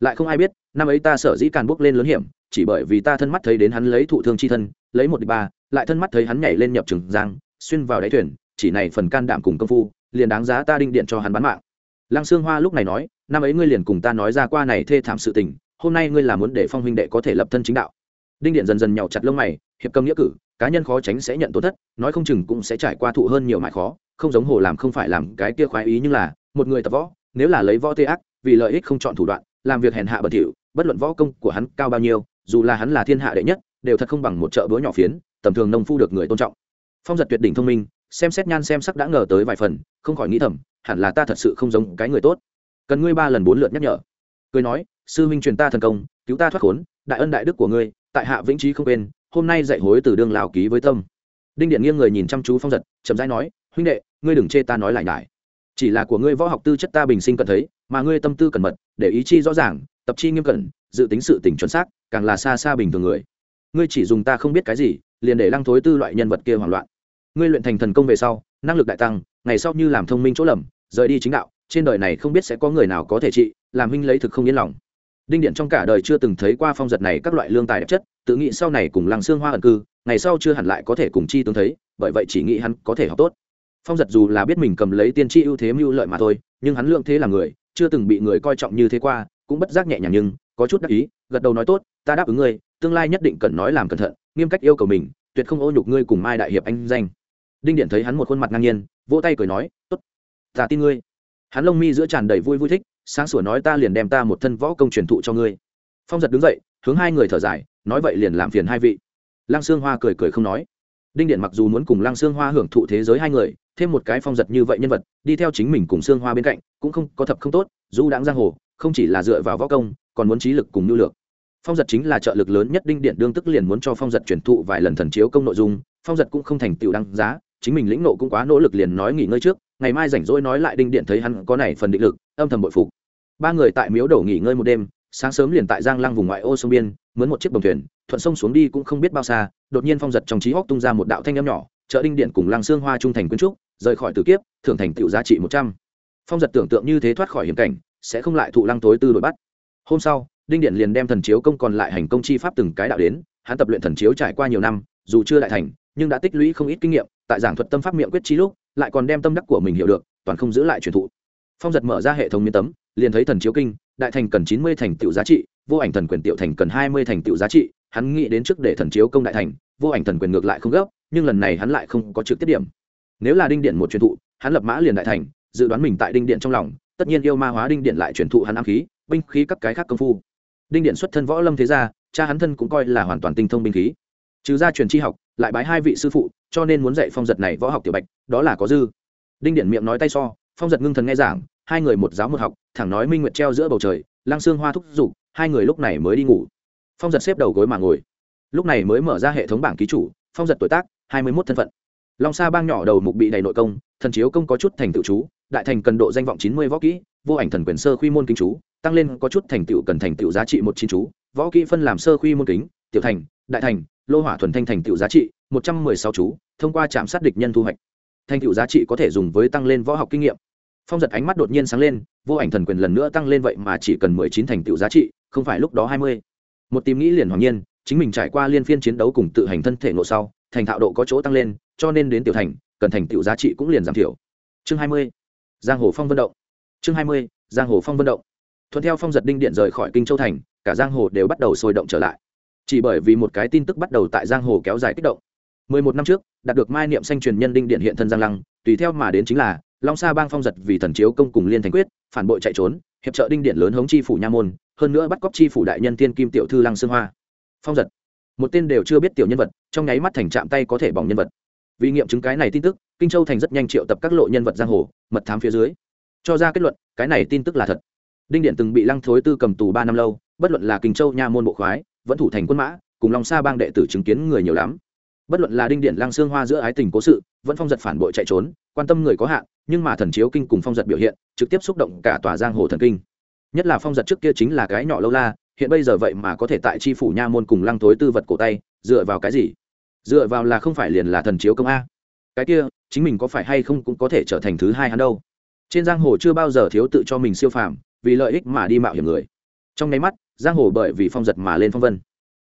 Lại không ai biết, năm ấy ta sở dĩ càn bước lên lớn hiểm, chỉ bởi vì ta thân mắt thấy đến hắn lấy thụ thương chi thân, lấy một địch ba, lại thân mắt thấy hắn nhảy lên nhập trường giang, xuyên vào đáy thuyền, chỉ này phần can đảm cùng công phu, liền đáng giá ta đinh điện cho hắn bán mạng. Lăng xương hoa lúc này nói năm ấy ngươi liền cùng ta nói ra qua này thê thảm sự tình, hôm nay ngươi là muốn để phong huynh đệ có thể lập thân chính đạo. Đinh điện dần dần nhào chặt lông mày, hiệp cầm nghĩa cử, cá nhân khó tránh sẽ nhận tổn thất, nói không chừng cũng sẽ trải qua thụ hơn nhiều mại khó, không giống hồ làm không phải làm cái kia khoái ý nhưng là, một người tập võ, nếu là lấy võ tê ác, vì lợi ích không chọn thủ đoạn, làm việc hèn hạ bẩn thỉu, bất luận võ công của hắn cao bao nhiêu, dù là hắn là thiên hạ đệ nhất, đều thật không bằng một chợ búa nhỏ phiến, tầm thường nông phu được người tôn trọng. Phong giật tuyệt đỉnh thông minh, xem xét nhan xem sắc đã ngờ tới vài phần, không khỏi nghĩ thầm, hẳn là ta thật sự không giống cái người tốt cần ngươi ba lần bốn lượt nhắc nhở. Cười nói, sư huynh truyền ta thần công, cứu ta thoát khốn, đại ân đại đức của ngươi, tại hạ vĩnh trí không quên, hôm nay dạy hối từ đương lào ký với tâm. Đinh điện nghiêng người nhìn chăm chú phong giật, chậm rãi nói, huynh đệ, ngươi đừng chê ta nói lại nhải. Chỉ là của ngươi võ học tư chất ta bình sinh cần thấy, mà ngươi tâm tư cẩn mật, để ý chi rõ ràng, tập chi nghiêm cẩn, dự tính sự tỉnh chuẩn xác, càng là xa xa bình thường người. Ngươi chỉ dùng ta không biết cái gì, liền để lăng thối tư loại nhân vật kia hoảng loạn. Ngươi luyện thành thần công về sau, năng lực đại tăng, ngày sau như làm thông minh chỗ lầm, rời đi chính đạo trên đời này không biết sẽ có người nào có thể trị, làm huynh lấy thực không yên lòng. Đinh điện trong cả đời chưa từng thấy qua phong giật này các loại lương tài đẹp chất, tự nghĩ sau này cùng lăng xương hoa ẩn cư, ngày sau chưa hẳn lại có thể cùng chi tương thấy, bởi vậy chỉ nghĩ hắn có thể học tốt. Phong giật dù là biết mình cầm lấy tiên tri ưu thế mưu lợi mà thôi, nhưng hắn lượng thế là người, chưa từng bị người coi trọng như thế qua, cũng bất giác nhẹ nhàng nhưng, có chút đắc ý, gật đầu nói tốt, ta đáp ứng ngươi, tương lai nhất định cần nói làm cẩn thận, nghiêm cách yêu cầu mình, tuyệt không ô nhục ngươi cùng mai đại hiệp anh danh. Đinh điện thấy hắn một khuôn mặt ngang nhiên, vỗ tay cười nói, tốt, ta tin ngươi hắn lông mi giữa tràn đầy vui vui thích, sáng sủa nói ta liền đem ta một thân võ công truyền thụ cho ngươi. Phong giật đứng dậy, hướng hai người thở dài, nói vậy liền làm phiền hai vị. Lăng sương hoa cười cười không nói. Đinh điện mặc dù muốn cùng lăng sương hoa hưởng thụ thế giới hai người, thêm một cái phong giật như vậy nhân vật, đi theo chính mình cùng sương hoa bên cạnh, cũng không có thập không tốt, dù đáng giang hồ, không chỉ là dựa vào võ công, còn muốn trí lực cùng nhu lược phong giật chính là trợ lực lớn nhất đinh điện đương tức liền muốn cho phong giật truyền thụ vài lần thần chiếu công nội dung, phong giật cũng không thành tựu đăng giá chính mình lĩnh nộ cũng quá nỗ lực liền nói nghỉ ngơi trước, ngày mai rảnh rỗi nói lại đinh điện thấy hắn có này phần định lực, âm thầm bội phục. Ba người tại miếu đổ nghỉ ngơi một đêm, sáng sớm liền tại giang lăng vùng ngoại ô sông biên, mướn một chiếc bồng thuyền, thuận sông xuống đi cũng không biết bao xa, đột nhiên phong giật trong trí hóc tung ra một đạo thanh âm nhỏ, chợ đinh điện cùng lăng xương hoa trung thành quyến trúc, rời khỏi tử kiếp, thưởng thành tựu giá trị một trăm. Phong giật tưởng tượng như thế thoát khỏi hiểm cảnh, sẽ không lại thụ lăng tối tư đổi bắt. Hôm sau, đinh điện liền đem thần chiếu công còn lại hành công chi pháp từng cái đạo đến, hắn tập luyện thần chiếu trải qua nhiều năm, dù chưa đại thành nhưng đã tích lũy không ít kinh nghiệm, tại giảng thuật tâm pháp miệng quyết trí lúc, lại còn đem tâm đắc của mình hiểu được, toàn không giữ lại truyền thụ. Phong giật mở ra hệ thống miên tấm, liền thấy thần chiếu kinh, đại thành cần chín mươi thành tựu giá trị, vô ảnh thần quyền tiểu thành cần hai mươi thành tựu giá trị, hắn nghĩ đến trước để thần chiếu công đại thành, vô ảnh thần quyền ngược lại không gấp, nhưng lần này hắn lại không có trực tiếp điểm. Nếu là đinh điện một truyền thụ, hắn lập mã liền đại thành, dự đoán mình tại đinh điện trong lòng, tất nhiên yêu ma hóa đinh điện lại truyền thụ hắn ám khí, binh khí các cái khác công phu. Đinh điện xuất thân võ lâm thế gia, cha hắn thân cũng coi là hoàn toàn tinh thông binh khí trừ ra truyền tri học, lại bái hai vị sư phụ, cho nên muốn dạy phong giật này võ học tiểu bạch, đó là có dư. Đinh điện miệng nói tay so, phong giật ngưng thần nghe giảng, hai người một giáo một học, thẳng nói minh nguyệt treo giữa bầu trời lang xương hoa thúc giục, hai người lúc này mới đi ngủ. Phong giật xếp đầu gối mà ngồi. Lúc này mới mở ra hệ thống bảng ký chủ, phong giật tuổi tác, hai mươi một thân phận. Long sa bang nhỏ đầu mục bị đầy nội công, thần chiếu công có chút thành tựu chú, đại thành cần độ danh vọng chín mươi võ kỹ, vô ảnh thần quyền sơ khuy môn kính chú, tăng lên có chút thành tựu cần thành tựu giá trị một chín chú, võ kỹ phân làm sơ khuy môn kính, tiểu thành đại thành, lô hỏa thuần thanh thành tựu giá trị một trăm mười sáu chú, thông qua trạm sát địch nhân thu hoạch. Thành tựu giá trị có thể dùng với tăng lên võ học kinh nghiệm. Phong giật ánh mắt đột nhiên sáng lên, vô ảnh thần quyền lần nữa tăng lên vậy mà chỉ cần mười chín thành tựu giá trị, không phải lúc đó hai mươi. Một tìm nghĩ liền hoàng nhiên, chính mình trải qua liên phiên chiến đấu cùng tự hành thân thể nộ sau, thành thạo độ có chỗ tăng lên, cho nên đến tiểu thành, cần thành tựu giá trị cũng liền giảm thiểu. Chương hai mươi. Giang hồ phong vận động. Chương hai mươi, giang hồ phong vận động. Thuận theo phong giật đinh điện rời khỏi kinh châu thành, cả giang hồ đều bắt đầu sôi động trở lại chỉ bởi vì một cái tin tức bắt đầu tại giang hồ kéo dài kích động. Mười một năm trước, đạt được mai niệm xanh truyền nhân đinh điện hiện thân giang lăng, tùy theo mà đến chính là long sa bang phong giật vì thần chiếu công cùng liên thành quyết, phản bội chạy trốn, hiệp trợ đinh điện lớn hống chi phủ nha môn, hơn nữa bắt cóc chi phủ đại nhân thiên kim tiểu thư lăng sương hoa. Phong giật. Một tên đều chưa biết tiểu nhân vật, trong nháy mắt thành chạm tay có thể bỏng nhân vật. Vì nghiệm chứng cái này tin tức, kinh châu thành rất nhanh triệu tập các lộ nhân vật giang hồ, mật thám phía dưới. Cho ra kết luận, cái này tin tức là thật. Đinh điện từng bị lăng thối tư cầm tù ba năm lâu, bất luận là kinh châu, nha môn bộ khoái vẫn thủ thành quân mã, cùng long sa bang đệ tử chứng kiến người nhiều lắm. Bất luận là đinh điện Lang xương hoa giữa ái tình cố sự, vẫn phong giật phản bội chạy trốn, quan tâm người có hạn, nhưng mà thần chiếu kinh cùng phong giật biểu hiện, trực tiếp xúc động cả tòa giang hồ thần kinh. Nhất là phong giật trước kia chính là cái nhỏ lâu la, hiện bây giờ vậy mà có thể tại tri phủ nha môn cùng lăng thối tư vật cổ tay, dựa vào cái gì? Dựa vào là không phải liền là thần chiếu công a. Cái kia, chính mình có phải hay không cũng có thể trở thành thứ hai hắn đâu. Trên giang hồ chưa bao giờ thiếu tự cho mình siêu phàm, vì lợi ích mà đi mạo hiểm người. Trong nháy mắt giang hồ bởi vì phong giật mà lên phong vân.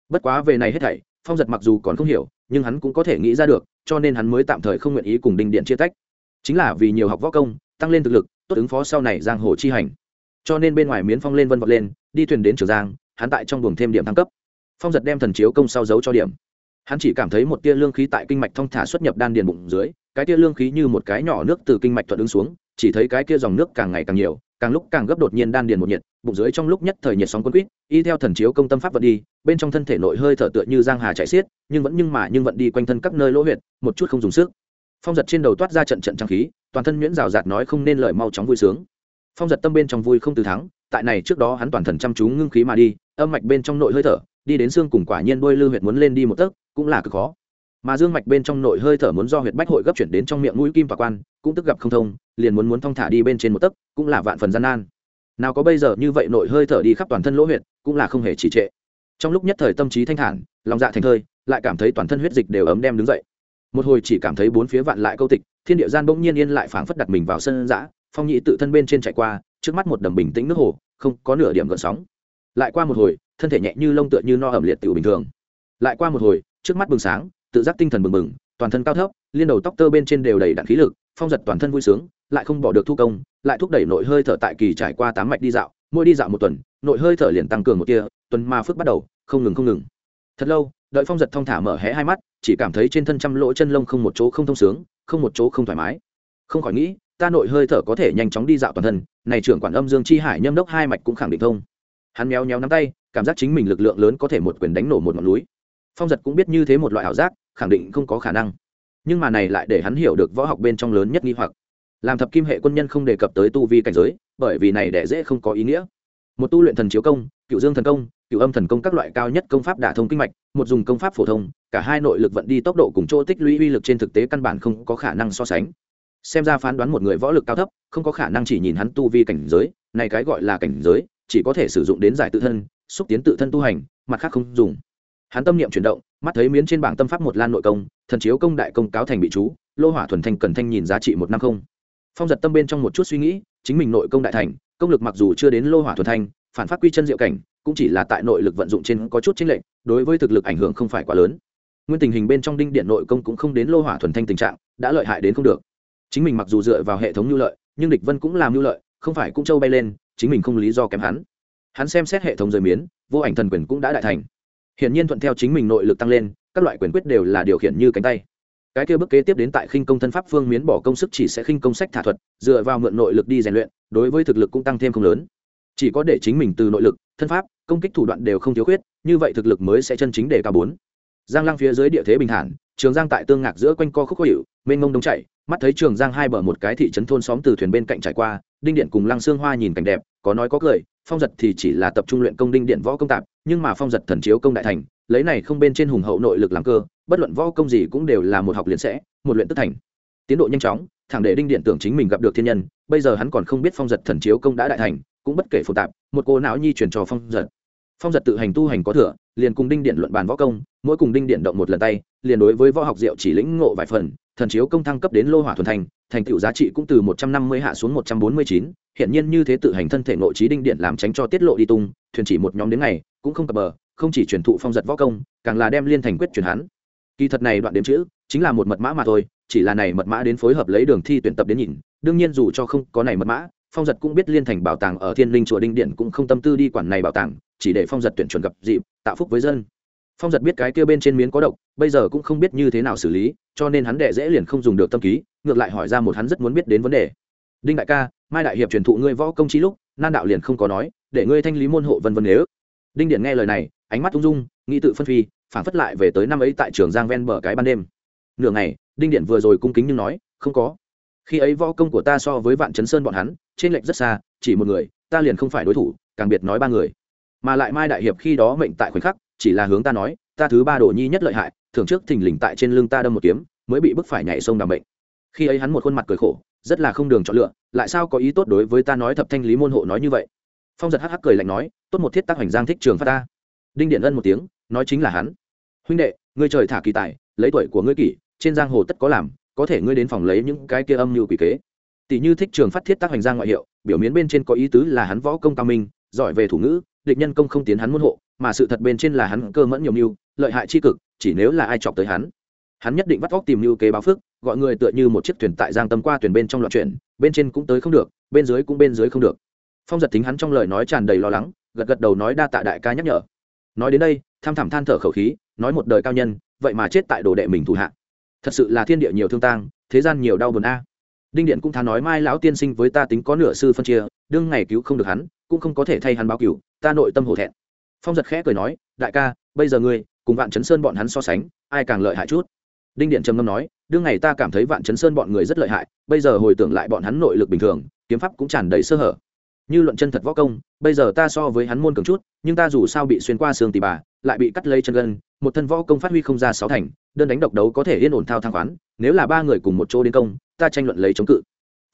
Bất quá về này hết thảy, phong giật mặc dù còn không hiểu, nhưng hắn cũng có thể nghĩ ra được, cho nên hắn mới tạm thời không nguyện ý cùng đinh điện chia tách. Chính là vì nhiều học võ công, tăng lên thực lực, tốt ứng phó sau này giang hồ chi hành. Cho nên bên ngoài miến phong lên vân vọt lên, đi thuyền đến trường giang, hắn tại trong buồng thêm điểm thăng cấp. Phong giật đem thần chiếu công sau giấu cho điểm. Hắn chỉ cảm thấy một tia lương khí tại kinh mạch thong thả xuất nhập đan điền bụng dưới, cái tia lương khí như một cái nhỏ nước từ kinh mạch thuận ứng xuống, chỉ thấy cái kia dòng nước càng ngày càng nhiều, càng lúc càng gấp đột nhiên đan điền một nhiệt bụng dưới trong lúc nhất thời nhiệt sóng quân quýt y theo thần chiếu công tâm pháp vận đi, bên trong thân thể nội hơi thở tựa như giang hà chạy xiết, nhưng vẫn nhưng mà nhưng vận đi quanh thân các nơi lỗ huyệt, một chút không dùng sức. Phong giật trên đầu toát ra trận trận trang khí, toàn thân nhuyễn rào rạt nói không nên lời mau chóng vui sướng. Phong giật tâm bên trong vui không từ thắng, tại này trước đó hắn toàn thần chăm chú ngưng khí mà đi, âm mạch bên trong nội hơi thở, đi đến xương cùng quả nhiên đôi lư huyệt muốn lên đi một tấc, cũng là cực khó. Mà dương mạch bên trong nội hơi thở muốn do huyệt bách hội gấp chuyển đến trong miệng mũi kim và quan, cũng tức gặp không thông, liền muốn muốn thong thả đi bên trên một tấc, cũng là vạn phần gian nan nào có bây giờ như vậy nội hơi thở đi khắp toàn thân lỗ huyệt, cũng là không hề trì trệ. Trong lúc nhất thời tâm trí thanh thản, lòng dạ thành thơi, lại cảm thấy toàn thân huyết dịch đều ấm đem đứng dậy. Một hồi chỉ cảm thấy bốn phía vạn lại câu tịch, thiên địa gian bỗng nhiên yên lại phảng phất đặt mình vào sân dã, phong nhị tự thân bên trên chạy qua, trước mắt một đầm bình tĩnh nước hồ, không có nửa điểm gợn sóng. Lại qua một hồi, thân thể nhẹ như lông tựa như no ẩm liệt tiểu bình thường. Lại qua một hồi, trước mắt bừng sáng, tự giác tinh thần bừng bừng, toàn thân cao thấp, liên đầu tóc tơ bên trên đều đầy đặn khí lực, phong giật toàn thân vui sướng lại không bỏ được thu công, lại thúc đẩy nội hơi thở tại kỳ trải qua tám mạch đi dạo, mỗi đi dạo một tuần, nội hơi thở liền tăng cường một kia tuần ma phước bắt đầu, không ngừng không ngừng. Thật lâu, đợi phong giật thong thả mở hé hai mắt, chỉ cảm thấy trên thân trăm lỗ chân lông không một chỗ không thông sướng, không một chỗ không thoải mái. Không khỏi nghĩ, ta nội hơi thở có thể nhanh chóng đi dạo toàn thân, này trưởng quản âm dương chi hải nhâm đốc hai mạch cũng khẳng định thông. Hắn méo méo nắm tay, cảm giác chính mình lực lượng lớn có thể một quyền đánh nổ một ngọn núi. Phong giật cũng biết như thế một loại ảo giác, khẳng định không có khả năng. Nhưng mà này lại để hắn hiểu được võ học bên trong lớn nhất nghi hoặc làm thập kim hệ quân nhân không đề cập tới tu vi cảnh giới, bởi vì này đẻ dễ không có ý nghĩa. Một tu luyện thần chiếu công, cựu dương thần công, cựu âm thần công các loại cao nhất công pháp đả thông kinh mạch, một dùng công pháp phổ thông, cả hai nội lực vận đi tốc độ cùng chỗ tích lũy uy lực trên thực tế căn bản không có khả năng so sánh. Xem ra phán đoán một người võ lực cao thấp, không có khả năng chỉ nhìn hắn tu vi cảnh giới, này cái gọi là cảnh giới, chỉ có thể sử dụng đến giải tự thân, xúc tiến tự thân tu hành, mặt khác không dùng. Hắn tâm niệm chuyển động, mắt thấy miến trên bảng tâm pháp một lan nội công, thần chiếu công đại công cáo thành bị chú, lô hỏa thuần thanh cần thanh nhìn giá trị một năm không phong giật tâm bên trong một chút suy nghĩ, chính mình nội công đại thành, công lực mặc dù chưa đến lô hỏa thuần thanh, phản phát quy chân diệu cảnh, cũng chỉ là tại nội lực vận dụng trên có chút chênh lệch, đối với thực lực ảnh hưởng không phải quá lớn. Nguyên tình hình bên trong đinh điện nội công cũng không đến lô hỏa thuần thanh tình trạng, đã lợi hại đến không được. Chính mình mặc dù dựa vào hệ thống nhu lợi, nhưng địch vân cũng làm nhu lợi, không phải cũng châu bay lên, chính mình không lý do kém hắn. Hắn xem xét hệ thống rời miến, vô ảnh thần quyền cũng đã đại thành. Hiển nhiên thuận theo chính mình nội lực tăng lên, các loại quyền quyết đều là điều khiển như cánh tay cái kia bước kế tiếp đến tại khinh công thân pháp phương miến bỏ công sức chỉ sẽ khinh công sách thả thuật, dựa vào mượn nội lực đi rèn luyện, đối với thực lực cũng tăng thêm không lớn. Chỉ có để chính mình từ nội lực, thân pháp, công kích thủ đoạn đều không thiếu khuyết, như vậy thực lực mới sẽ chân chính để cao bốn. Giang lăng phía dưới địa thế bình thản, trường giang tại tương ngạc giữa quanh co khúc khó hiệu mênh mông đông chạy mắt thấy trường giang hai bờ một cái thị trấn thôn xóm từ thuyền bên cạnh trải qua, đinh điện cùng lăng xương hoa nhìn cảnh đẹp, có nói có cười, phong giật thì chỉ là tập trung luyện công đinh điện võ công tạp, nhưng mà phong giật thần chiếu công đại thành, lấy này không bên trên hùng hậu nội lực làm cơ bất luận võ công gì cũng đều là một học liền sẽ, một luyện tức thành. Tiến độ nhanh chóng, thẳng để đinh điện tưởng chính mình gặp được thiên nhân, bây giờ hắn còn không biết phong giật thần chiếu công đã đại thành, cũng bất kể phổ tạp, một cô não nhi truyền cho phong giật. Phong giật tự hành tu hành có thừa, liền cùng đinh điện luận bàn võ công, mỗi cùng đinh điện động một lần tay, liền đối với võ học diệu chỉ lĩnh ngộ vài phần, thần chiếu công thăng cấp đến lô hỏa thuần thành thành tựu giá trị cũng từ một trăm năm mươi hạ xuống một trăm bốn mươi chín, hiện nhiên như thế tự hành thân thể nội trí đinh điện làm tránh cho tiết lộ đi tung, thuyền chỉ một nhóm đến ngày, cũng không cập bờ, không chỉ truyền thụ phong giật võ công, càng là đem liên thành quyết truyền hắn kỳ thật này đoạn đếm chữ, chính là một mật mã mà thôi, chỉ là này mật mã đến phối hợp lấy đường thi tuyển tập đến nhìn, đương nhiên dù cho không có này mật mã, phong giật cũng biết liên thành bảo tàng ở thiên linh chùa đinh điện cũng không tâm tư đi quản này bảo tàng, chỉ để phong giật tuyển chuẩn gặp dịp, tạo phúc với dân. Phong giật biết cái kia bên trên miếng có độc, bây giờ cũng không biết như thế nào xử lý, cho nên hắn đệ dễ liền không dùng được tâm ký, ngược lại hỏi ra một hắn rất muốn biết đến vấn đề. Đinh đại ca, mai đại hiệp truyền thụ ngươi võ công trí lúc, nan đạo liền không có nói, để ngươi thanh lý môn hộ vân vân nếu. Đinh điện nghe lời này, ánh mắt ung dung, nghĩ tự phân phi phản phất lại về tới năm ấy tại trường giang ven bờ cái ban đêm. Nửa ngày, đinh điện vừa rồi cung kính nhưng nói, không có. Khi ấy võ công của ta so với vạn chấn sơn bọn hắn, trên lệnh rất xa, chỉ một người, ta liền không phải đối thủ, càng biệt nói ba người. Mà lại mai đại hiệp khi đó mệnh tại khoảnh khắc, chỉ là hướng ta nói, ta thứ ba đồ nhi nhất lợi hại thường trước thình lình tại trên lưng ta đâm một kiếm, mới bị bức phải nhảy sông đàm bệnh khi ấy hắn một khuôn mặt cười khổ, rất là không đường chọn lựa, lại sao có ý tốt đối với ta nói thập thanh lý môn hộ nói như vậy? Phong giật hắc hắc cười lạnh nói, tốt một thiết tác hoành giang thích trường phát ta. Đinh điện ân một tiếng nói chính là hắn. Huynh đệ ngươi trời thả kỳ tài lấy tuổi của ngươi kỷ trên giang hồ tất có làm có thể ngươi đến phòng lấy những cái kia âm mưu quỷ kế. Tỷ như thích trường phát thiết tác hoành giang ngoại hiệu biểu miến bên trên có ý tứ là hắn võ công cao minh giỏi về thủ ngữ địch nhân công không tiến hắn môn hộ mà sự thật bên trên là hắn cơ mẫn nhiều mưu lợi hại chi cực chỉ nếu là ai chọc tới hắn. Hắn nhất định bắt vóc tìm mưu kế báo phước gọi người tựa như một chiếc thuyền tại giang tâm qua thuyền bên trong loạn chuyện, bên trên cũng tới không được bên dưới cũng bên dưới không được. Phong giật tính hắn trong lời nói tràn đầy lo lắng gật gật đầu nói đa tạ đại ca nhắc nhở. Nói đến đây tham thảm than thở khẩu khí, nói một đời cao nhân, vậy mà chết tại đồ đệ mình thủ hạ. Thật sự là thiên địa nhiều thương tang, thế gian nhiều đau buồn a. Đinh điện cũng thà nói, mai lão tiên sinh với ta tính có nửa sư phân chia, đương ngày cứu không được hắn, cũng không có thể thay hắn báo cứu ta nội tâm hổ thẹn. Phong giật khẽ cười nói, đại ca, bây giờ ngươi cùng vạn chấn sơn bọn hắn so sánh, ai càng lợi hại chút? Đinh điện trầm ngâm nói, đương ngày ta cảm thấy vạn chấn sơn bọn người rất lợi hại, bây giờ hồi tưởng lại bọn hắn nội lực bình thường, kiếm pháp cũng tràn đầy sơ hở. Như luận chân thật võ công, bây giờ ta so với hắn môn cường chút, nhưng ta dù sao bị xuyên qua xương tì bà lại bị cắt lấy chân gân, một thân võ công phát huy không ra sáu thành, đơn đánh độc đấu có thể yên ổn thao thang khoán, nếu là ba người cùng một chỗ đến công, ta tranh luận lấy chống cự.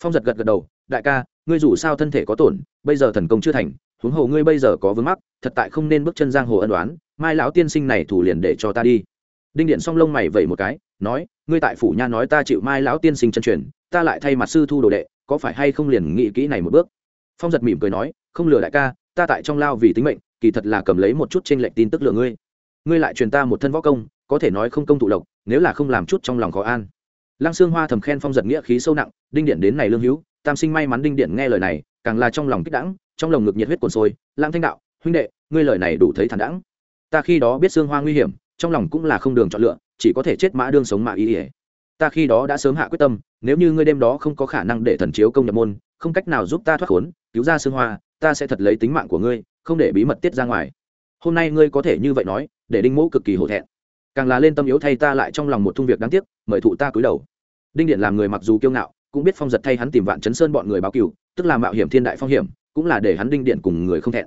Phong giật gật gật đầu, đại ca, ngươi dù sao thân thể có tổn, bây giờ thần công chưa thành, huống hồ ngươi bây giờ có vướng mắc, thật tại không nên bước chân giang hồ ân đoán mai lão tiên sinh này thủ liền để cho ta đi. Đinh điện song lông mày vẩy một cái, nói, ngươi tại phủ nha nói ta chịu mai lão tiên sinh chân truyền, ta lại thay mặt sư thu đồ đệ, có phải hay không liền nghĩ kỹ này một bước? Phong giật mỉm cười nói, không lừa đại ca, ta tại trong lao vì tính mệnh kỳ thật là cầm lấy một chút trên lệnh tin tức lừa ngươi. Ngươi lại truyền ta một thân võ công, có thể nói không công tụ lộc nếu là không làm chút trong lòng khó an. Lăng xương hoa thầm khen phong giật nghĩa khí sâu nặng, đinh điện đến này lương hữu, tam sinh may mắn đinh điện nghe lời này, càng là trong lòng kích đãng, trong lồng ngực nhiệt huyết cuồn sôi lang thanh đạo, huynh đệ, ngươi lời này đủ thấy thản đãng. Ta khi đó biết xương hoa nguy hiểm, trong lòng cũng là không đường chọn lựa, chỉ có thể chết mã đương sống mã ý ỉa ta khi đó đã sớm hạ quyết tâm, nếu như ngươi đêm đó không có khả năng để thần chiếu công nhập môn, không cách nào giúp ta thoát khốn, cứu ra xương hoa, ta sẽ thật lấy tính mạng của ngươi không để bí mật tiết ra ngoài. Hôm nay ngươi có thể như vậy nói, để đinh mẫu cực kỳ hổ thẹn. Càng là lên tâm yếu thay ta lại trong lòng một thung việc đáng tiếc, mời thụ ta cúi đầu. Đinh điện làm người mặc dù kiêu ngạo, cũng biết phong giật thay hắn tìm vạn chấn sơn bọn người báo cừu tức là mạo hiểm thiên đại phong hiểm, cũng là để hắn đinh điện cùng người không thẹn.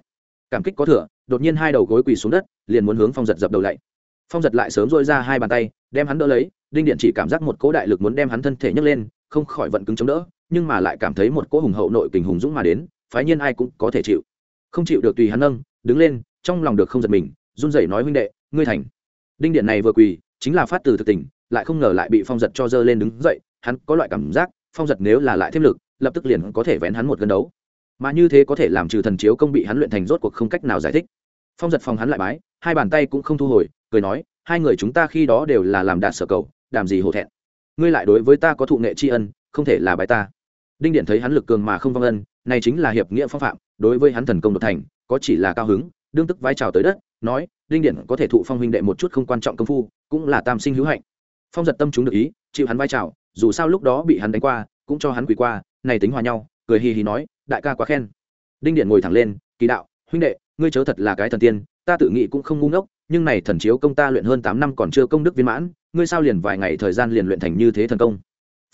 Cảm kích có thừa, đột nhiên hai đầu gối quỳ xuống đất, liền muốn hướng phong giật dập đầu lạy phong giật lại sớm dôi ra hai bàn tay, đem hắn đỡ lấy, đinh điện chỉ cảm giác một cỗ đại lực muốn đem hắn thân thể nhấc lên, không khỏi vận cứng chống đỡ, nhưng mà lại cảm thấy một cỗ hùng hậu nội kình hùng dũng mà đến, phái nhiên ai cũng có thể chịu không chịu được tùy hắn nâng, đứng lên, trong lòng được không giật mình, run rẩy nói huynh đệ, ngươi thành. Đinh điện này vừa quỳ, chính là phát từ thực tình, lại không ngờ lại bị phong giật cho dơ lên đứng dậy, hắn có loại cảm giác, phong giật nếu là lại thêm lực, lập tức liền có thể vén hắn một gần đấu. Mà như thế có thể làm trừ thần chiếu công bị hắn luyện thành rốt cuộc không cách nào giải thích. Phong giật phòng hắn lại bái, hai bàn tay cũng không thu hồi, cười nói, hai người chúng ta khi đó đều là làm đạt sở cầu, đàm gì hổ thẹn. Ngươi lại đối với ta có thụ nghệ tri ân, không thể là bài ta. Đinh điện thấy hắn lực cường mà không vong ân, này chính là hiệp nghĩa phong phạm đối với hắn thần công đột thành, có chỉ là cao hứng, đương tức vai trào tới đất, nói, đinh điện có thể thụ phong huynh đệ một chút không quan trọng công phu, cũng là tam sinh hữu hạnh. Phong giật tâm chúng được ý, chịu hắn vai trào, dù sao lúc đó bị hắn đánh qua, cũng cho hắn quỳ qua, này tính hòa nhau, cười hì hì nói, đại ca quá khen. Đinh điện ngồi thẳng lên, kỳ đạo, huynh đệ, ngươi chớ thật là cái thần tiên, ta tự nghĩ cũng không ngu ngốc, nhưng này thần chiếu công ta luyện hơn tám năm còn chưa công đức viên mãn, ngươi sao liền vài ngày thời gian liền luyện thành như thế thần công?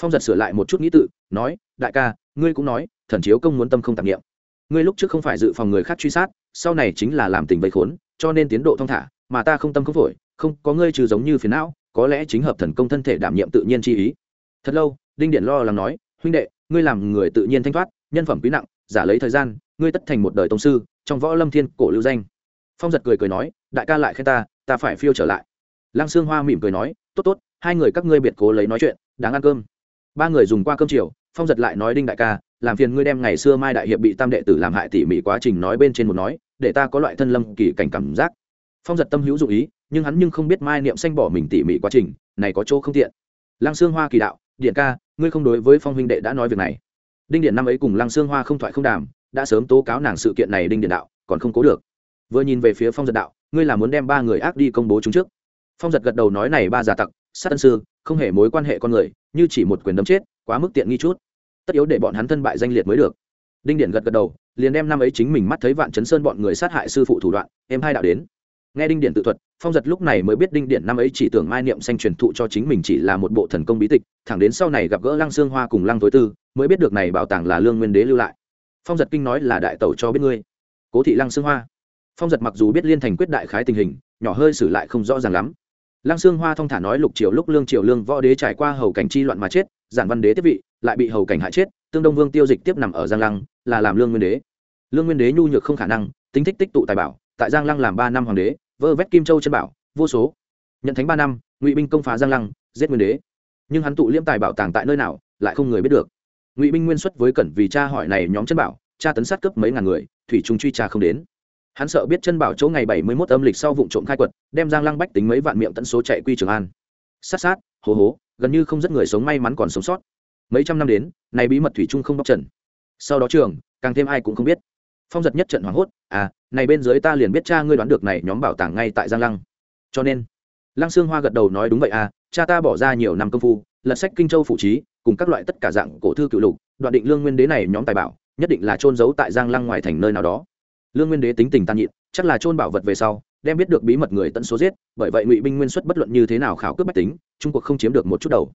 Phong giật sửa lại một chút nghĩ tự, nói, đại ca, ngươi cũng nói, thần chiếu công muốn tâm không tạp nghiệm ngươi lúc trước không phải dự phòng người khác truy sát, sau này chính là làm tình vây khốn, cho nên tiến độ thong thả, mà ta không tâm không phổi, không, có ngươi trừ giống như phiền não, có lẽ chính hợp thần công thân thể đảm nhiệm tự nhiên chi ý. Thật lâu, đinh điện lo lắng nói, huynh đệ, ngươi làm người tự nhiên thanh thoát, nhân phẩm quý nặng, giả lấy thời gian, ngươi tất thành một đời tông sư, trong võ lâm thiên cổ lưu danh. Phong giật cười cười nói, đại ca lại khen ta ta phải phiêu trở lại. Lăng sương hoa mỉm cười nói, tốt tốt, hai người các ngươi biệt cố lấy nói chuyện, đáng ăn cơm. Ba người dùng qua cơm chiều, phong giật lại nói, đinh đại ca làm phiền ngươi đem ngày xưa mai đại hiệp bị tam đệ tử làm hại tỉ mỉ quá trình nói bên trên một nói, để ta có loại thân lâm kỳ cảnh cảm giác. Phong giật tâm hữu dụ ý, nhưng hắn nhưng không biết mai niệm xanh bỏ mình tỉ mỉ quá trình, này có chỗ không tiện. Lăng xương hoa kỳ đạo, điện ca, ngươi không đối với phong huynh đệ đã nói việc này. Đinh điện năm ấy cùng lăng xương hoa không thoại không đàm, đã sớm tố cáo nàng sự kiện này đinh điện đạo, còn không cố được. Vừa nhìn về phía phong giật đạo, ngươi là muốn đem ba người ác đi công bố chúng trước. Phong giật gật đầu nói, này ba giả tặc, sát tân sư, không hề mối quan hệ con người, như chỉ một quyền đấm chết, quá mức tiện nghi chút tất yếu để bọn hắn thân bại danh liệt mới được. Đinh điện gật gật đầu, liền đem năm ấy chính mình mắt thấy vạn chấn sơn bọn người sát hại sư phụ thủ đoạn em hai đạo đến. Nghe đinh điện tự thuật, phong giật lúc này mới biết đinh điện năm ấy chỉ tưởng mai niệm xanh truyền thụ cho chính mình chỉ là một bộ thần công bí tịch, thẳng đến sau này gặp gỡ lăng xương hoa cùng lăng tối tư, mới biết được này bảo tàng là lương nguyên đế lưu lại. Phong giật kinh nói là đại tẩu cho biết ngươi. Cố thị lăng xương hoa. Phong giật mặc dù biết liên thành quyết đại khái tình hình, nhỏ hơi xử lại không rõ ràng lắm. Lăng xương hoa thong thả nói lục triều lúc lương triều lương võ đế trải qua hầu cảnh chi loạn mà chết giản văn đế tiếp vị, lại bị hầu cảnh hại chết, tương đông vương tiêu dịch tiếp nằm ở giang lăng, là làm lương nguyên đế. Lương nguyên đế nhu nhược không khả năng, tính thích tích tụ tài bảo, tại giang lăng làm ba năm hoàng đế, vơ vét kim châu chân bảo, vô số. Nhận thánh ba năm, ngụy binh công phá giang lăng, giết nguyên đế. Nhưng hắn tụ liễm tài bảo tàng tại nơi nào, lại không người biết được. Ngụy binh nguyên xuất với cẩn vì cha hỏi này nhóm chân bảo, cha tấn sát cấp mấy ngàn người, thủy trung truy tra không đến. Hắn sợ biết chân bảo chỗ ngày bảy mươi mốt âm lịch sau vụ trộm khai quật, đem giang lăng bách tính mấy vạn miệng tận số chạy quy trường an. Sát sát, hố hố gần như không rất người sống may mắn còn sống sót. Mấy trăm năm đến này bí mật thủy chung không bóc trần. Sau đó trường, càng thêm ai cũng không biết. Phong giật nhất trận hoảng hốt à này bên dưới ta liền biết cha ngươi đoán được này nhóm bảo tàng ngay tại giang lăng. Cho nên, lăng sương hoa gật đầu nói, đúng vậy à cha ta bỏ ra nhiều năm công phu, lật sách kinh châu phủ trí, cùng các loại tất cả dạng cổ thư cựu lục, đoạn định lương nguyên đế này nhóm tài bảo, nhất định là trôn giấu tại giang lăng ngoài thành nơi nào đó. Lương nguyên đế tính tình tàn nhịn chắc là trôn bảo vật về sau đem biết được bí mật người tận số giết, bởi vậy ngụy binh nguyên xuất bất luận như thế nào khảo cướp bách tính, trung quốc không chiếm được một chút đầu.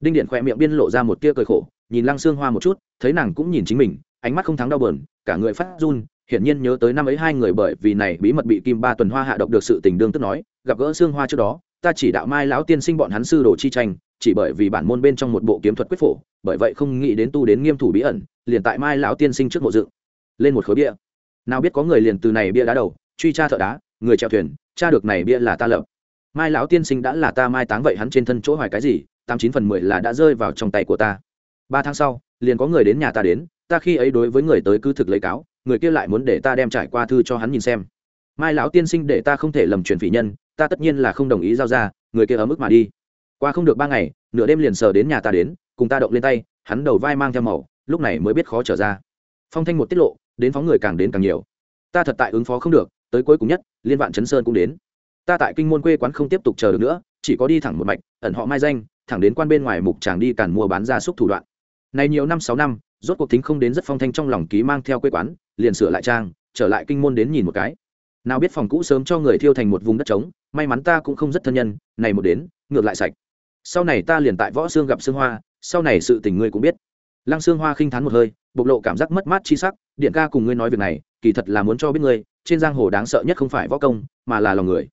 Đinh điện khoe miệng biên lộ ra một tia cười khổ, nhìn lăng xương hoa một chút, thấy nàng cũng nhìn chính mình, ánh mắt không thắng đau bờn cả người phát run, hiển nhiên nhớ tới năm ấy hai người bởi vì này bí mật bị kim ba tuần hoa hạ độc được sự tình đương tức nói, gặp gỡ xương hoa trước đó, ta chỉ đạo mai lão tiên sinh bọn hắn sư đồ chi tranh, chỉ bởi vì bản môn bên trong một bộ kiếm thuật quyết phổ, bởi vậy không nghĩ đến tu đến nghiêm thủ bí ẩn, liền tại mai lão tiên sinh trước mộ dựng. Lên một khối bia. Nào biết có người liền từ này bia đá đầu, truy tra thợ đá người chèo thuyền, cha được này bia là ta lập. Mai lão tiên sinh đã là ta mai táng vậy hắn trên thân chỗ hoài cái gì, tám chín phần mười là đã rơi vào trong tay của ta. Ba tháng sau, liền có người đến nhà ta đến, ta khi ấy đối với người tới cứ thực lấy cáo, người kia lại muốn để ta đem trải qua thư cho hắn nhìn xem. Mai lão tiên sinh để ta không thể lầm truyền phỉ nhân, ta tất nhiên là không đồng ý giao ra, người kia ở mức mà đi. Qua không được ba ngày, nửa đêm liền sờ đến nhà ta đến, cùng ta động lên tay, hắn đầu vai mang theo màu, lúc này mới biết khó trở ra. Phong thanh một tiết lộ, đến phóng người càng đến càng nhiều. Ta thật tại ứng phó không được tới cuối cùng nhất, liên vạn chấn sơn cũng đến. Ta tại kinh môn quê quán không tiếp tục chờ được nữa, chỉ có đi thẳng một mạch, ẩn họ mai danh, thẳng đến quan bên ngoài mục chàng đi càn mua bán gia súc thủ đoạn. Này nhiều năm sáu năm, rốt cuộc tính không đến rất phong thanh trong lòng ký mang theo quê quán, liền sửa lại trang, trở lại kinh môn đến nhìn một cái. Nào biết phòng cũ sớm cho người thiêu thành một vùng đất trống, may mắn ta cũng không rất thân nhân, này một đến, ngược lại sạch. Sau này ta liền tại võ xương gặp xương hoa, sau này sự tình ngươi cũng biết. Lăng xương hoa khinh thán một hơi, bộc lộ cảm giác mất mát chi sắc, điện ca cùng ngươi nói việc này, kỳ thật là muốn cho biết ngươi trên giang hồ đáng sợ nhất không phải võ công, mà là lòng người.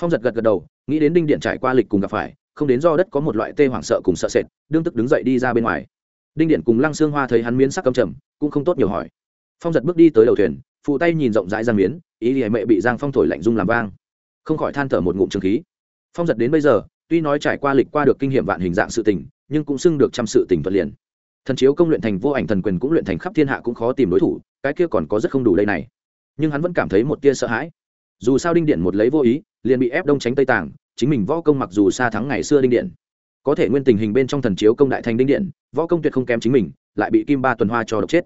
Phong giật gật gật đầu, nghĩ đến đinh điện trải qua lịch cùng gặp phải, không đến do đất có một loại tê hoảng sợ cùng sợ sệt, đương tức đứng dậy đi ra bên ngoài. Đinh điện cùng lăng xương hoa thấy hắn miến sắc cầm trầm, cũng không tốt nhiều hỏi. Phong giật bước đi tới đầu thuyền, phụ tay nhìn rộng rãi giang miến, ý thì mẹ bị giang phong thổi lạnh dung làm vang. Không khỏi than thở một ngụm trường khí. Phong giật đến bây giờ, tuy nói trải qua lịch qua được kinh nghiệm vạn hình dạng sự tình, nhưng cũng xưng được trăm sự tình thuận liền. Thần chiếu công luyện thành vô ảnh thần quyền cũng luyện thành khắp thiên hạ cũng khó tìm đối thủ, cái kia còn có rất không đủ đây này nhưng hắn vẫn cảm thấy một tia sợ hãi. Dù sao đinh điện một lấy vô ý, liền bị ép đông tránh tây tàng, chính mình võ công mặc dù xa thắng ngày xưa đinh điện, có thể nguyên tình hình bên trong thần chiếu công đại thành đinh điện, võ công tuyệt không kém chính mình, lại bị kim ba tuần hoa cho độc chết.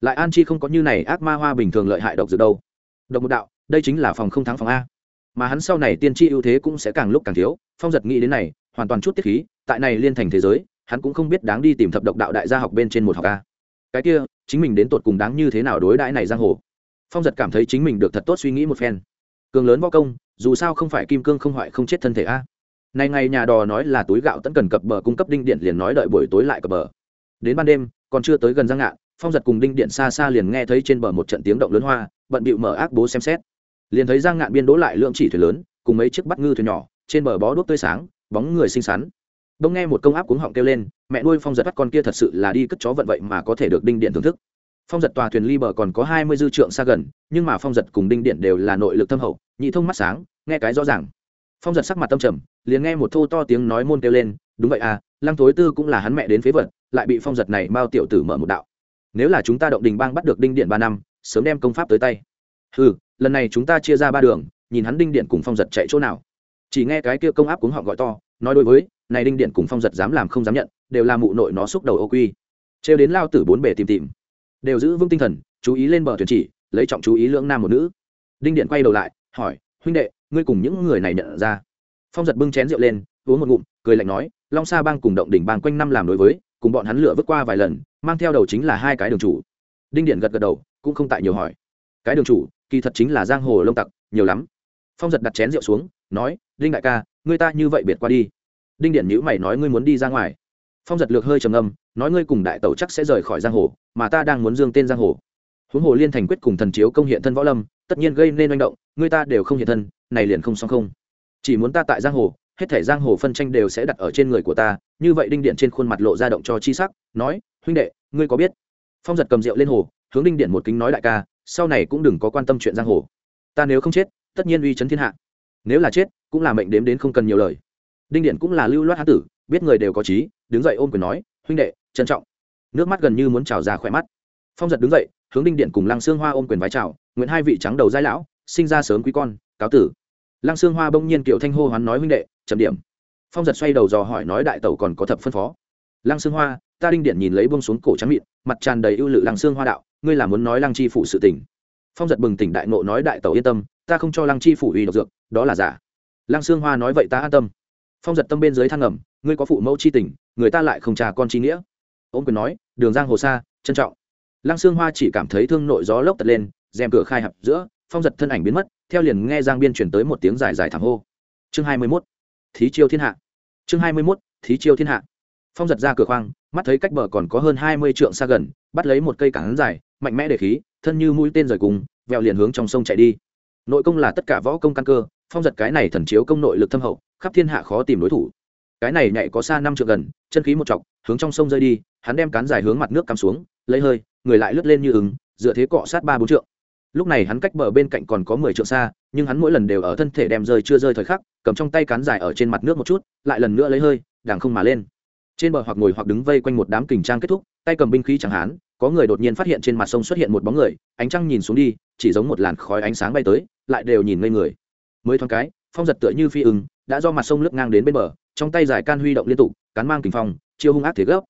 Lại an chi không có như này ác ma hoa bình thường lợi hại độc dược đâu. Độc một đạo, đây chính là phòng không thắng phòng a. Mà hắn sau này tiên tri ưu thế cũng sẽ càng lúc càng thiếu, phong giật nghĩ đến này, hoàn toàn chút tiết khí, tại này liên thành thế giới, hắn cũng không biết đáng đi tìm thập độc đạo đại gia học bên trên một học a. Cái kia, chính mình đến tột cùng đáng như thế nào đối đãi này giang hồ? Phong giật cảm thấy chính mình được thật tốt suy nghĩ một phen. Cường lớn võ công, dù sao không phải kim cương không hoại không chết thân thể a. Này ngày nhà đò nói là túi gạo tẫn cần cập bờ cung cấp đinh điện liền nói đợi buổi tối lại cập bờ. Đến ban đêm, còn chưa tới gần giang ngạn, phong giật cùng đinh điện xa xa liền nghe thấy trên bờ một trận tiếng động lớn hoa, bận bịu mở ác bố xem xét. Liền thấy giang ngạn biên đỗ lại lượng chỉ thuyền lớn, cùng mấy chiếc bắt ngư thuyền nhỏ, trên bờ bó đuốc tươi sáng, bóng người xinh xắn. Đông nghe một công áp cuống họng kêu lên, mẹ nuôi phong giật bắt con kia thật sự là đi cất chó vận vậy mà có thể được đinh điện thưởng thức phong giật tòa thuyền ly bờ còn có hai mươi dư trượng xa gần, nhưng mà phong giật cùng đinh điện đều là nội lực thâm hậu, nhị thông mắt sáng, nghe cái rõ ràng. Phong giật sắc mặt tâm trầm, liền nghe một thô to tiếng nói môn kêu lên, đúng vậy à lăng thối tư cũng là hắn mẹ đến phế vật, lại bị phong giật này mao tiểu tử mở một đạo. Nếu là chúng ta động đình bang bắt được đinh điện ba năm, sớm đem công pháp tới tay. Ừ lần này chúng ta chia ra ba đường, nhìn hắn đinh điện cùng phong giật chạy chỗ nào. Chỉ nghe cái kia công áp cuống họ gọi to, nói đối với, này đinh điện cùng phong giật dám làm không dám nhận, đều là mụ nội nó xúc đầu ô quy. Trêu đến lao tử bốn bể tìm tìm đều giữ vững tinh thần, chú ý lên bờ thuyền chỉ, lấy trọng chú ý lưỡng nam một nữ. Đinh điện quay đầu lại, hỏi, huynh đệ, ngươi cùng những người này nhận ra? Phong giật bưng chén rượu lên, uống một ngụm, cười lạnh nói, long sa bang cùng động đỉnh bang quanh năm làm đối với, cùng bọn hắn lửa vứt qua vài lần, mang theo đầu chính là hai cái đường chủ. Đinh điện gật gật đầu, cũng không tại nhiều hỏi. Cái đường chủ, kỳ thật chính là giang hồ lông tặc, nhiều lắm. Phong giật đặt chén rượu xuống, nói, đinh đại ca, ngươi ta như vậy biệt qua đi. Đinh điện nhữ mày nói, ngươi muốn đi ra ngoài. Phong giật lược hơi trầm âm nói, ngươi cùng đại tẩu chắc sẽ rời khỏi giang hồ mà ta đang muốn dương tên giang hồ. Huống hồ liên thành quyết cùng thần chiếu công hiện thân võ lâm, tất nhiên gây nên manh động, người ta đều không hiện thân, này liền không xong không. Chỉ muốn ta tại giang hồ, hết thể giang hồ phân tranh đều sẽ đặt ở trên người của ta, như vậy đinh điện trên khuôn mặt lộ ra động cho chi sắc, nói, huynh đệ, ngươi có biết? Phong giật cầm rượu lên hồ, hướng đinh điện một kính nói đại ca, sau này cũng đừng có quan tâm chuyện giang hồ. Ta nếu không chết, tất nhiên uy chấn thiên hạ. Nếu là chết, cũng là mệnh đếm đến không cần nhiều lời. Đinh điện cũng là lưu loát hán tử, biết người đều có trí, đứng dậy ôm quyền nói, huynh đệ, trân trọng nước mắt gần như muốn trào ra khỏe mắt. Phong giật đứng dậy, hướng đinh điện cùng lăng xương hoa ôm quyền vái chào, nguyện hai vị trắng đầu giai lão, sinh ra sớm quý con, cáo tử. Lăng xương hoa bỗng nhiên kiểu thanh hô hoán nói huynh đệ, chậm điểm. Phong giật xoay đầu dò hỏi nói đại tẩu còn có thập phân phó. Lăng xương hoa, ta đinh điện nhìn lấy bông xuống cổ trắng mịn, mặt tràn đầy ưu lự lăng xương hoa đạo, ngươi là muốn nói lăng chi phủ sự tỉnh phong giật bừng tỉnh đại nộ nói đại tẩu yên tâm, ta không cho lăng chi phủ uy độc dược, đó là giả. Lăng xương hoa nói vậy ta an tâm. Phong giật tâm bên dưới thang ngầm, ngươi có phụ mẫu chi tình, người ta lại không trà con chi nghĩa. Ôm quyền nói đường giang hồ xa, trân trọng. Lăng xương hoa chỉ cảm thấy thương nội gió lốc tật lên, rèm cửa khai hạp giữa, phong giật thân ảnh biến mất, theo liền nghe giang biên chuyển tới một tiếng dài dài thảm hô. Chương hai mươi mốt, thí chiêu thiên hạ. Chương hai mươi mốt, thí chiêu thiên hạ. Phong giật ra cửa khoang, mắt thấy cách bờ còn có hơn hai mươi trượng xa gần, bắt lấy một cây cản dài, mạnh mẽ để khí, thân như mũi tên rời cùng, vẹo liền hướng trong sông chạy đi. Nội công là tất cả võ công căn cơ, phong giật cái này thần chiếu công nội lực thâm hậu, khắp thiên hạ khó tìm đối thủ cái này nhảy có xa năm trượng gần, chân khí một chọc, hướng trong sông rơi đi, hắn đem cán dài hướng mặt nước cắm xuống, lấy hơi, người lại lướt lên như ứng, dựa thế cọ sát ba bốn trượng. Lúc này hắn cách bờ bên cạnh còn có mười trượng xa, nhưng hắn mỗi lần đều ở thân thể đem rơi chưa rơi thời khắc, cầm trong tay cán dài ở trên mặt nước một chút, lại lần nữa lấy hơi đàng không mà lên. Trên bờ hoặc ngồi hoặc đứng vây quanh một đám kình trang kết thúc, tay cầm binh khí chẳng hán, có người đột nhiên phát hiện trên mặt sông xuất hiện một bóng người, ánh trăng nhìn xuống đi, chỉ giống một làn khói ánh sáng bay tới, lại đều nhìn ngây người. Mới thoáng cái, phong giật tựa như phi ưng, đã do mặt sông lướt ngang đến bên bờ trong tay giải can huy động liên tục, cán mang kinh phong, chiêu hung ác thế gấp.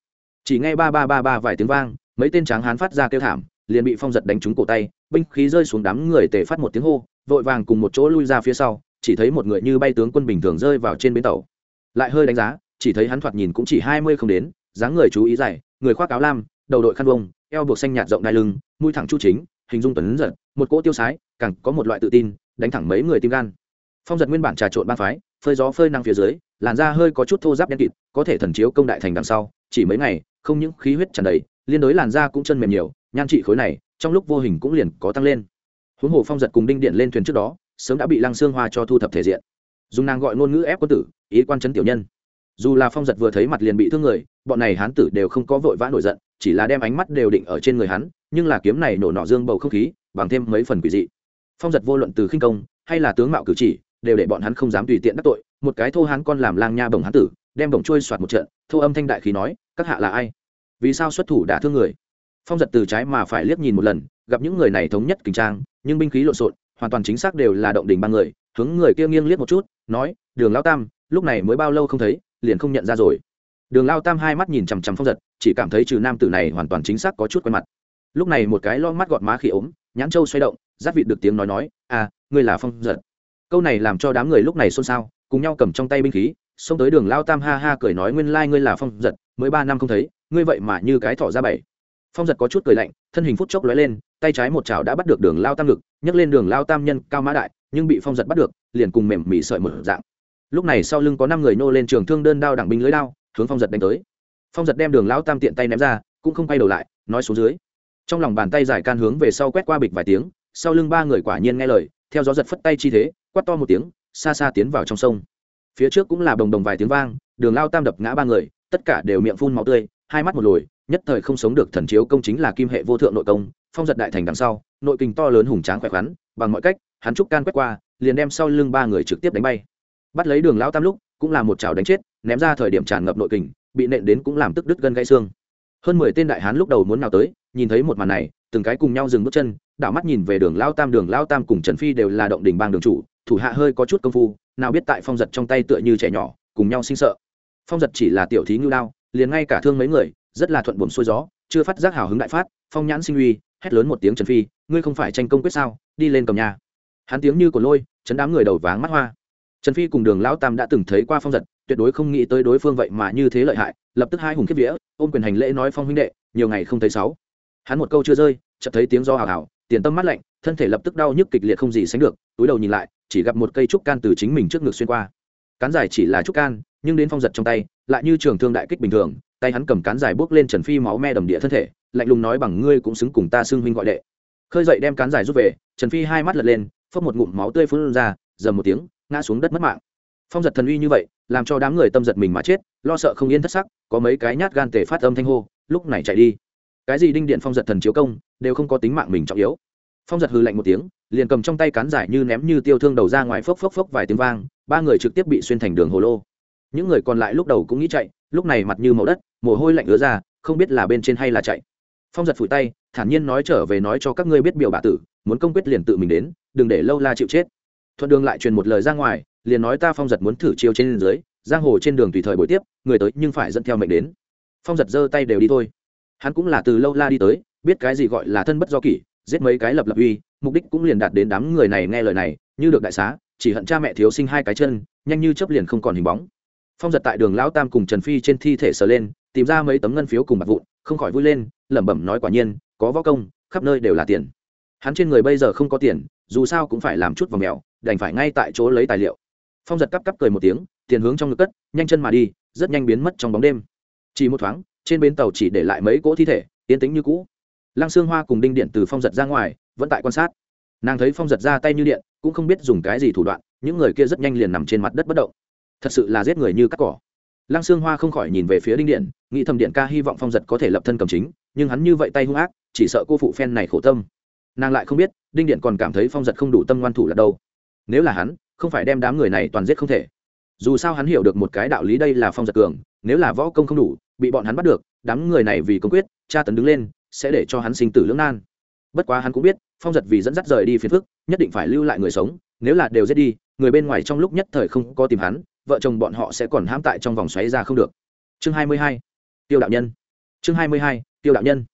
Chỉ nghe ba ba ba ba vài tiếng vang, mấy tên tráng hán phát ra kêu thảm, liền bị phong giật đánh trúng cổ tay, binh khí rơi xuống đám người tề phát một tiếng hô, vội vàng cùng một chỗ lui ra phía sau, chỉ thấy một người như bay tướng quân bình thường rơi vào trên bến tàu. Lại hơi đánh giá, chỉ thấy hắn thoạt nhìn cũng chỉ hai mươi không đến, dáng người chú ý dày, người khoác áo lam, đầu đội khăn bông eo buộc xanh nhạt rộng đai lưng, mũi thẳng chu chính, hình dung tuấn giật, một cỗ tiêu sái, càng có một loại tự tin, đánh thẳng mấy người tim gan. Phong giật nguyên bản trà trộn ba phái, phơi gió phơi năng phía dưới làn da hơi có chút thô giáp đen kịt, có thể thần chiếu công đại thành đằng sau, chỉ mấy ngày, không những khí huyết tràn đầy, liên đối làn da cũng chân mềm nhiều, nhan trị khối này, trong lúc vô hình cũng liền có tăng lên. Huống hồ phong giật cùng đinh điện lên thuyền trước đó, sớm đã bị lăng xương hoa cho thu thập thể diện. Dùng nàng gọi ngôn ngữ ép quân tử, ý quan chấn tiểu nhân. Dù là phong giật vừa thấy mặt liền bị thương người, bọn này hán tử đều không có vội vã nổi giận, chỉ là đem ánh mắt đều định ở trên người hắn, nhưng là kiếm này nổ nọ dương bầu không khí, bằng thêm mấy phần quỷ dị. Phong giật vô luận từ khinh công, hay là tướng mạo cử chỉ, đều để bọn hắn không dám tùy tiện đắc tội một cái thô hán con làm lang nha bồng hán tử, đem bồng trôi soạt một trận, thô âm thanh đại khí nói, các hạ là ai? Vì sao xuất thủ đả thương người? Phong giật từ trái mà phải liếc nhìn một lần, gặp những người này thống nhất kinh trang, nhưng binh khí lộn xộn, hoàn toàn chính xác đều là động đình ba người, hướng người kia nghiêng liếc một chút, nói, đường lao tam, lúc này mới bao lâu không thấy, liền không nhận ra rồi. Đường lao tam hai mắt nhìn chằm chằm phong giật, chỉ cảm thấy trừ nam tử này hoàn toàn chính xác có chút quen mặt. Lúc này một cái lo mắt gọt má khỉ ốm, nhãn trâu xoay động giáp vịt được tiếng nói nói à ngươi là phong giật. Câu này làm cho đám người lúc này xôn xao cùng nhau cầm trong tay binh khí, xông tới đường lao tam ha ha cười nói, nguyên lai、like、ngươi là phong giật, mới ba năm không thấy, ngươi vậy mà như cái thỏ ra bảy. Phong giật có chút cười lạnh, thân hình phút chốc lóe lên, tay trái một chảo đã bắt được đường lao tam ngực, nhấc lên đường lao tam nhân cao mã đại, nhưng bị phong giật bắt được, liền cùng mềm mỉ sợi một dạng. Lúc này sau lưng có năm người nô lên trường thương đơn đao đẳng binh lưới đao, hướng phong giật đánh tới. Phong giật đem đường lao tam tiện tay ném ra, cũng không quay đầu lại, nói xuống dưới. Trong lòng bàn tay giải can hướng về sau quét qua bịch vài tiếng, sau lưng ba người quả nhiên nghe lời, theo gió giật phất tay chi thế, quát to một tiếng xa xa tiến vào trong sông. Phía trước cũng là đồng đồng vài tiếng vang, đường lao tam đập ngã ba người, tất cả đều miệng phun máu tươi, hai mắt một lồi, nhất thời không sống được thần chiếu công chính là kim hệ vô thượng nội công, phong giật đại thành đằng sau, nội kinh to lớn hùng tráng khỏe khoắn, bằng mọi cách, hắn trúc can quét qua, liền đem sau lưng ba người trực tiếp đánh bay. Bắt lấy đường lao tam lúc, cũng là một chảo đánh chết, ném ra thời điểm tràn ngập nội kình bị nện đến cũng làm tức đứt gân gãy xương. Hơn mười tên đại hán lúc đầu muốn nào tới, nhìn thấy một màn này, từng cái cùng nhau dừng bước chân đảo mắt nhìn về đường lao tam, đường lao tam cùng trần phi đều là động đình bang đường chủ, thủ hạ hơi có chút công phu, nào biết tại phong giật trong tay tựa như trẻ nhỏ, cùng nhau sinh sợ. Phong giật chỉ là tiểu thí ngưu lao liền ngay cả thương mấy người, rất là thuận buồm xuôi gió, chưa phát giác hào hứng đại phát, phong nhãn sinh uy, hét lớn một tiếng trần phi, ngươi không phải tranh công quyết sao? Đi lên cầm nhà. Hắn tiếng như của lôi, chấn đám người đầu váng mắt hoa. Trần phi cùng đường lão tam đã từng thấy qua phong giật, tuyệt đối không nghĩ tới đối phương vậy mà như thế lợi hại, lập tức hai hùng kiếp vía, ôm quyền hành lễ nói, phong huynh đệ, nhiều ngày không thấy sáu. Hắn một câu chưa rơi, chợt thấy tiếng do hào hào tiền tâm mắt lạnh, thân thể lập tức đau nhức kịch liệt không gì sánh được, túi đầu nhìn lại, chỉ gặp một cây trúc can từ chính mình trước ngực xuyên qua. Cán dài chỉ là trúc can, nhưng đến phong giật trong tay, lại như trường thương đại kích bình thường, tay hắn cầm cán dài bước lên trần phi máu me đầm địa thân thể, lạnh lùng nói bằng ngươi cũng xứng cùng ta xưng huynh gọi đệ. Khơi dậy đem cán dài rút về, trần phi hai mắt lật lên phấp một ngụm máu tươi phun ra, dầm một tiếng, ngã xuống đất mất mạng. Phong giật thần uy như vậy, làm cho đám người tâm giật mình mà chết, lo sợ không yên thất sắc, có mấy cái nhát gan tề phát âm thanh hô, lúc này chạy đi cái gì đinh điện phong giật thần chiếu công, đều không có tính mạng mình trọng yếu. Phong giật hư lạnh một tiếng, liền cầm trong tay cán giải như ném như tiêu thương đầu ra ngoài phốc phốc phốc vài tiếng vang, ba người trực tiếp bị xuyên thành đường hồ lô. Những người còn lại lúc đầu cũng nghĩ chạy, lúc này mặt như màu đất, mồ hôi lạnh ứa ra, không biết là bên trên hay là chạy. Phong giật phủi tay, thản nhiên nói trở về nói cho các ngươi biết biểu bà tử, muốn công quyết liền tự mình đến, đừng để lâu la chịu chết. Thuận đường lại truyền một lời ra ngoài, liền nói ta phong giật muốn thử chiêu trên dưới, giang hồ trên đường tùy thời buổi tiếp, người tới nhưng phải dẫn theo mệnh đến. Phong giật giơ tay đều đi thôi hắn cũng là từ lâu la đi tới, biết cái gì gọi là thân bất do kỷ, giết mấy cái lập lập uy, mục đích cũng liền đạt đến đám người này nghe lời này, như được đại xá, chỉ hận cha mẹ thiếu sinh hai cái chân, nhanh như chấp liền không còn hình bóng. Phong giật tại đường lão tam cùng trần phi trên thi thể sờ lên, tìm ra mấy tấm ngân phiếu cùng bạc vụn, không khỏi vui lên, lẩm bẩm nói quả nhiên, có võ công, khắp nơi đều là tiền. Hắn trên người bây giờ không có tiền, dù sao cũng phải làm chút vào mèo, đành phải ngay tại chỗ lấy tài liệu. Phong giật cắp cắp cười một tiếng, tiền hướng trong ngực cất, nhanh chân mà đi, rất nhanh biến mất trong bóng đêm. Chỉ một thoáng trên bến tàu chỉ để lại mấy cỗ thi thể tiến tính như cũ. Lăng xương hoa cùng đinh điện từ phong giật ra ngoài, vẫn tại quan sát. Nàng thấy phong giật ra tay như điện, cũng không biết dùng cái gì thủ đoạn, những người kia rất nhanh liền nằm trên mặt đất bất động. Thật sự là giết người như cắt cỏ. Lăng xương hoa không khỏi nhìn về phía đinh điện, nghĩ thầm điện ca hy vọng phong giật có thể lập thân cầm chính, nhưng hắn như vậy tay hung ác, chỉ sợ cô phụ phen này khổ tâm. Nàng lại không biết, đinh điện còn cảm thấy phong giật không đủ tâm ngoan thủ là đâu. Nếu là hắn, không phải đem đám người này toàn giết không thể dù sao hắn hiểu được một cái đạo lý đây là phong giật cường, nếu là võ công không đủ, bị bọn hắn bắt được, đám người này vì công quyết, tra tấn đứng lên, sẽ để cho hắn sinh tử lưỡng nan. Bất quá hắn cũng biết, phong giật vì dẫn dắt rời đi phiền phức, nhất định phải lưu lại người sống, nếu là đều giết đi, người bên ngoài trong lúc nhất thời không có tìm hắn, vợ chồng bọn họ sẽ còn hãm tại trong vòng xoáy ra không được. Chương hai mươi hai, tiêu đạo nhân. Chương hai mươi hai, tiêu đạo nhân.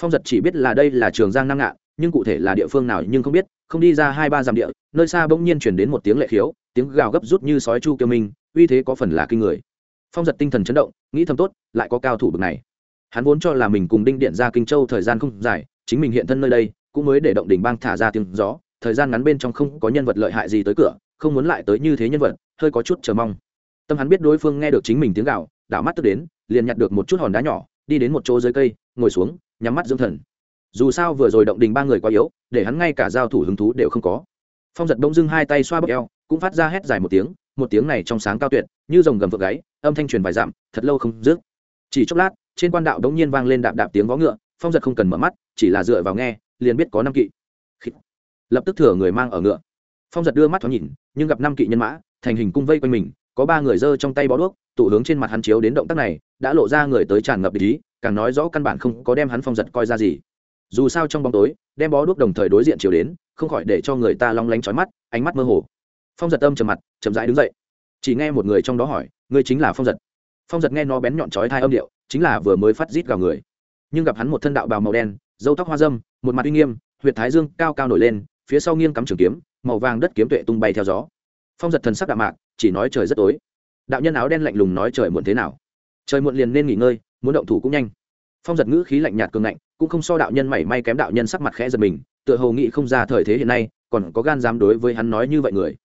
Phong giật chỉ biết là đây là trường giang nam ngạn, nhưng cụ thể là địa phương nào nhưng không biết, không đi ra hai ba dặm địa, nơi xa bỗng nhiên chuyển đến một tiếng lệ khiếu tiếng gào gấp rút như sói chu kêu minh, uy thế có phần là kinh người. Phong giật tinh thần chấn động, nghĩ thầm tốt, lại có cao thủ bực này. Hắn vốn cho là mình cùng đinh điện ra kinh châu thời gian không dài, chính mình hiện thân nơi đây, cũng mới để động đình bang thả ra tiếng gió, thời gian ngắn bên trong không có nhân vật lợi hại gì tới cửa, không muốn lại tới như thế nhân vật, hơi có chút chờ mong. Tâm hắn biết đối phương nghe được chính mình tiếng gạo đảo mắt tức đến, liền nhặt được một chút hòn đá nhỏ, đi đến một chỗ dưới cây, ngồi xuống, nhắm mắt dưỡng thần. Dù sao vừa rồi động đình ba người quá yếu, để hắn ngay cả giao thủ hứng thú đều không có. Phong giật đông dưng hai tay xoa bốc eo cũng phát ra hét dài một tiếng một tiếng này trong sáng cao tuyệt, như rồng gầm vượt gáy, âm thanh truyền vài dặm, thật lâu không dứt. Chỉ chốc lát, trên quan đạo đống nhiên vang lên đạp đạp tiếng vó ngựa, phong giật không cần mở mắt, chỉ là dựa vào nghe, liền biết có năm kỵ. Lập tức thừa người mang ở ngựa. Phong giật đưa mắt thoáng nhìn, nhưng gặp năm kỵ nhân mã, thành hình cung vây quanh mình, có ba người giơ trong tay bó đuốc, tụ hướng trên mặt hắn chiếu đến động tác này, đã lộ ra người tới tràn ngập ý, càng nói rõ căn bản không có đem hắn phong giật coi ra gì. Dù sao trong bóng tối, đem bó đuốc đồng thời đối diện chiếu đến, không khỏi để cho người ta long lánh trói mắt, ánh mắt mơ hồ phong giật âm trầm mặt, chậm rãi đứng dậy. Chỉ nghe một người trong đó hỏi, ngươi chính là phong giật? Phong giật nghe nó bén nhọn chói thai âm điệu, chính là vừa mới phát rít gào người. Nhưng gặp hắn một thân đạo bào màu đen dâu tóc hoa dâm, một mặt uy nghiêm, huyệt thái dương cao cao nổi lên, phía sau nghiêng cắm trường kiếm, màu vàng đất kiếm tuệ tung bay theo gió. Phong giật thần sắc đạm mạc, chỉ nói trời rất tối. Đạo nhân áo đen lạnh lùng nói trời muộn thế nào? Trời muộn liền nên nghỉ ngơi, muốn động thủ cũng nhanh. Phong giật ngữ khí lạnh nhạt cường ngạnh, cũng không so đạo nhân mảy may kém đạo nhân sắc mặt khẽ giật mình, tựa hồ nghĩ không ra thời thế hiện nay, còn có gan dám đối với hắn nói như vậy người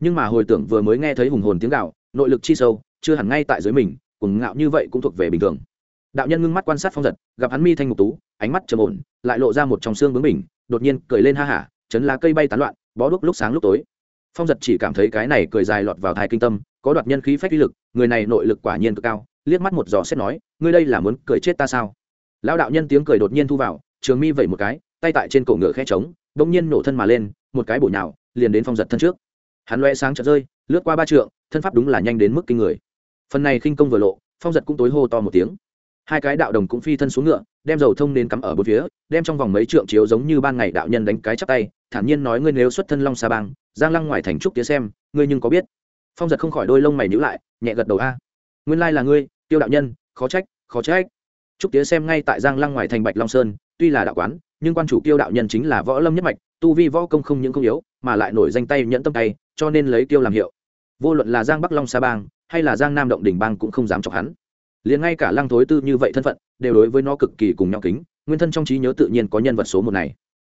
nhưng mà hồi tưởng vừa mới nghe thấy hùng hồn tiếng gạo, nội lực chi sâu, chưa hẳn ngay tại dưới mình cùng ngạo như vậy cũng thuộc về bình thường. Đạo nhân ngưng mắt quan sát phong giật, gặp hắn mi thanh ngục tú, ánh mắt trầm ổn, lại lộ ra một trong xương bướng mình đột nhiên cười lên ha hả, chấn lá cây bay tán loạn, bó đuốc lúc sáng lúc tối. Phong giật chỉ cảm thấy cái này cười dài lọt vào thai kinh tâm, có đoạt nhân khí phách uy lực, người này nội lực quả nhiên cực cao, liếc mắt một giò xét nói, ngươi đây là muốn cười chết ta sao? Lão đạo nhân tiếng cười đột nhiên thu vào, trường mi vẩy một cái, tay tại trên cổ ngựa khẽ trống bỗng nhiên nổ thân mà lên, một cái bổ nhào, liền đến phong giật thân trước hắn loe sáng chợt rơi, lướt qua ba trượng, thân pháp đúng là nhanh đến mức kinh người. Phần này khinh công vừa lộ, phong giật cũng tối hô to một tiếng. Hai cái đạo đồng cũng phi thân xuống ngựa, đem dầu thông nên cắm ở bốn phía, đem trong vòng mấy trượng chiếu giống như ban ngày đạo nhân đánh cái chắp tay, thản nhiên nói ngươi nếu xuất thân long sa bang, giang lăng ngoài thành trúc tía xem, ngươi nhưng có biết. Phong giật không khỏi đôi lông mày nhữ lại, nhẹ gật đầu a. Nguyên lai là ngươi, tiêu đạo nhân, khó trách khó trách. Trúc tía xem ngay tại giang lăng ngoài thành bạch long sơn, tuy là đạo quán, nhưng quan chủ tiêu đạo nhân chính là võ lâm nhất mạch, tu vi võ công không những không yếu, mà lại nổi danh tay nhẫn tâm tay cho nên lấy tiêu làm hiệu. Vô luận là giang bắc long sa bang, hay là giang nam động đình bang cũng không dám chọc hắn. Liền ngay cả lăng thối tư như vậy thân phận, đều đối với nó cực kỳ cùng nhau kính, nguyên thân trong trí nhớ tự nhiên có nhân vật số một này.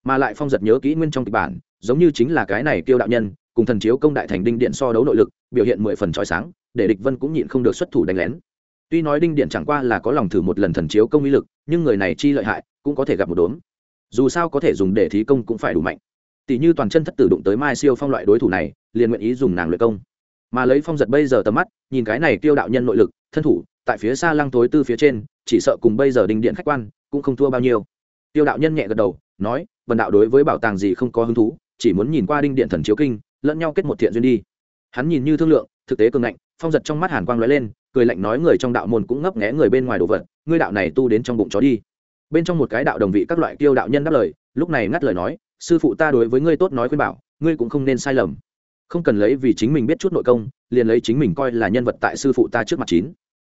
Mà lại phong giật nhớ kỹ nguyên trong kịch bản, giống như chính là cái này tiêu đạo nhân, cùng thần chiếu công đại thành đinh điện so đấu nội lực, biểu hiện mười phần trói sáng, để địch vân cũng nhịn không được xuất thủ đánh lén. Tuy nói đinh điện chẳng qua là có lòng thử một lần thần chiếu công uy lực, nhưng người này chi lợi hại, cũng có thể gặp một đốm. Dù sao có thể dùng để thí công cũng phải đủ mạnh tỷ như toàn chân thất tử đụng tới mai siêu phong loại đối thủ này, liền nguyện ý dùng nàng luyện công. Mà lấy phong giật bây giờ tầm mắt, nhìn cái này tiêu đạo nhân nội lực, thân thủ, tại phía xa lăng tối tư phía trên, chỉ sợ cùng bây giờ đinh điện khách quan, cũng không thua bao nhiêu. Tiêu đạo nhân nhẹ gật đầu, nói vần đạo đối với bảo tàng gì không có hứng thú, chỉ muốn nhìn qua đinh điện thần chiếu kinh, lẫn nhau kết một thiện duyên đi. Hắn nhìn như thương lượng, thực tế cường ngạnh, phong giật trong mắt hàn quang lóe lên, cười lạnh nói người trong đạo môn cũng ngấp nghé người bên ngoài đồ vật, ngươi đạo này tu đến trong bụng chó đi. Bên trong một cái đạo đồng vị các loại kiêu đạo nhân đáp lời, lúc này ngắt lời nói sư phụ ta đối với ngươi tốt nói khuyên bảo, ngươi cũng không nên sai lầm. Không cần lấy vì chính mình biết chút nội công, liền lấy chính mình coi là nhân vật tại sư phụ ta trước mặt chín.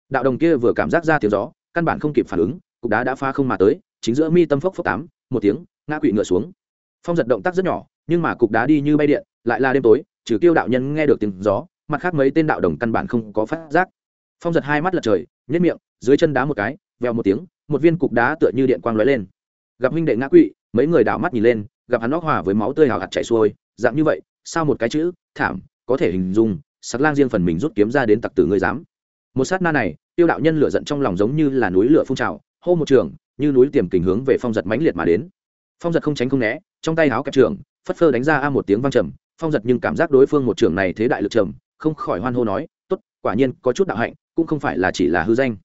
Đạo đồng kia vừa cảm giác ra tiếng gió, căn bản không kịp phản ứng, cục đá đã pha không mà tới, chính giữa mi tâm phốc phốc tám, một tiếng, ngã quỵ ngựa xuống. Phong giật động tác rất nhỏ, nhưng mà cục đá đi như bay điện, lại là đêm tối, trừ tiêu đạo nhân nghe được tiếng gió, mặt khác mấy tên đạo đồng căn bản không có phát giác. Phong giật hai mắt lật trời nhất miệng, dưới chân đá một cái, vèo một tiếng, một viên cục đá tựa như điện quang lóe lên. Gặp huynh đệ ngã quỵ, mấy người đảo mắt nhìn lên gặp hắn óc hòa với máu tươi hào hạt chảy xuôi, dạng như vậy, sao một cái chữ, thảm, có thể hình dung sắc lang riêng phần mình rút kiếm ra đến tặc tử ngươi dám. Một sát na này, tiêu đạo nhân lửa giận trong lòng giống như là núi lửa phun trào, hô một trường, như núi tiềm kình hướng về phong giật mãnh liệt mà đến. Phong giật không tránh không né, trong tay háo kẹp trường, phất phơ đánh ra a một tiếng vang trầm, phong giật nhưng cảm giác đối phương một trường này thế đại lực trầm, không khỏi hoan hô nói, tốt, quả nhiên, có chút đạo hạnh, cũng không phải là chỉ là hư danh.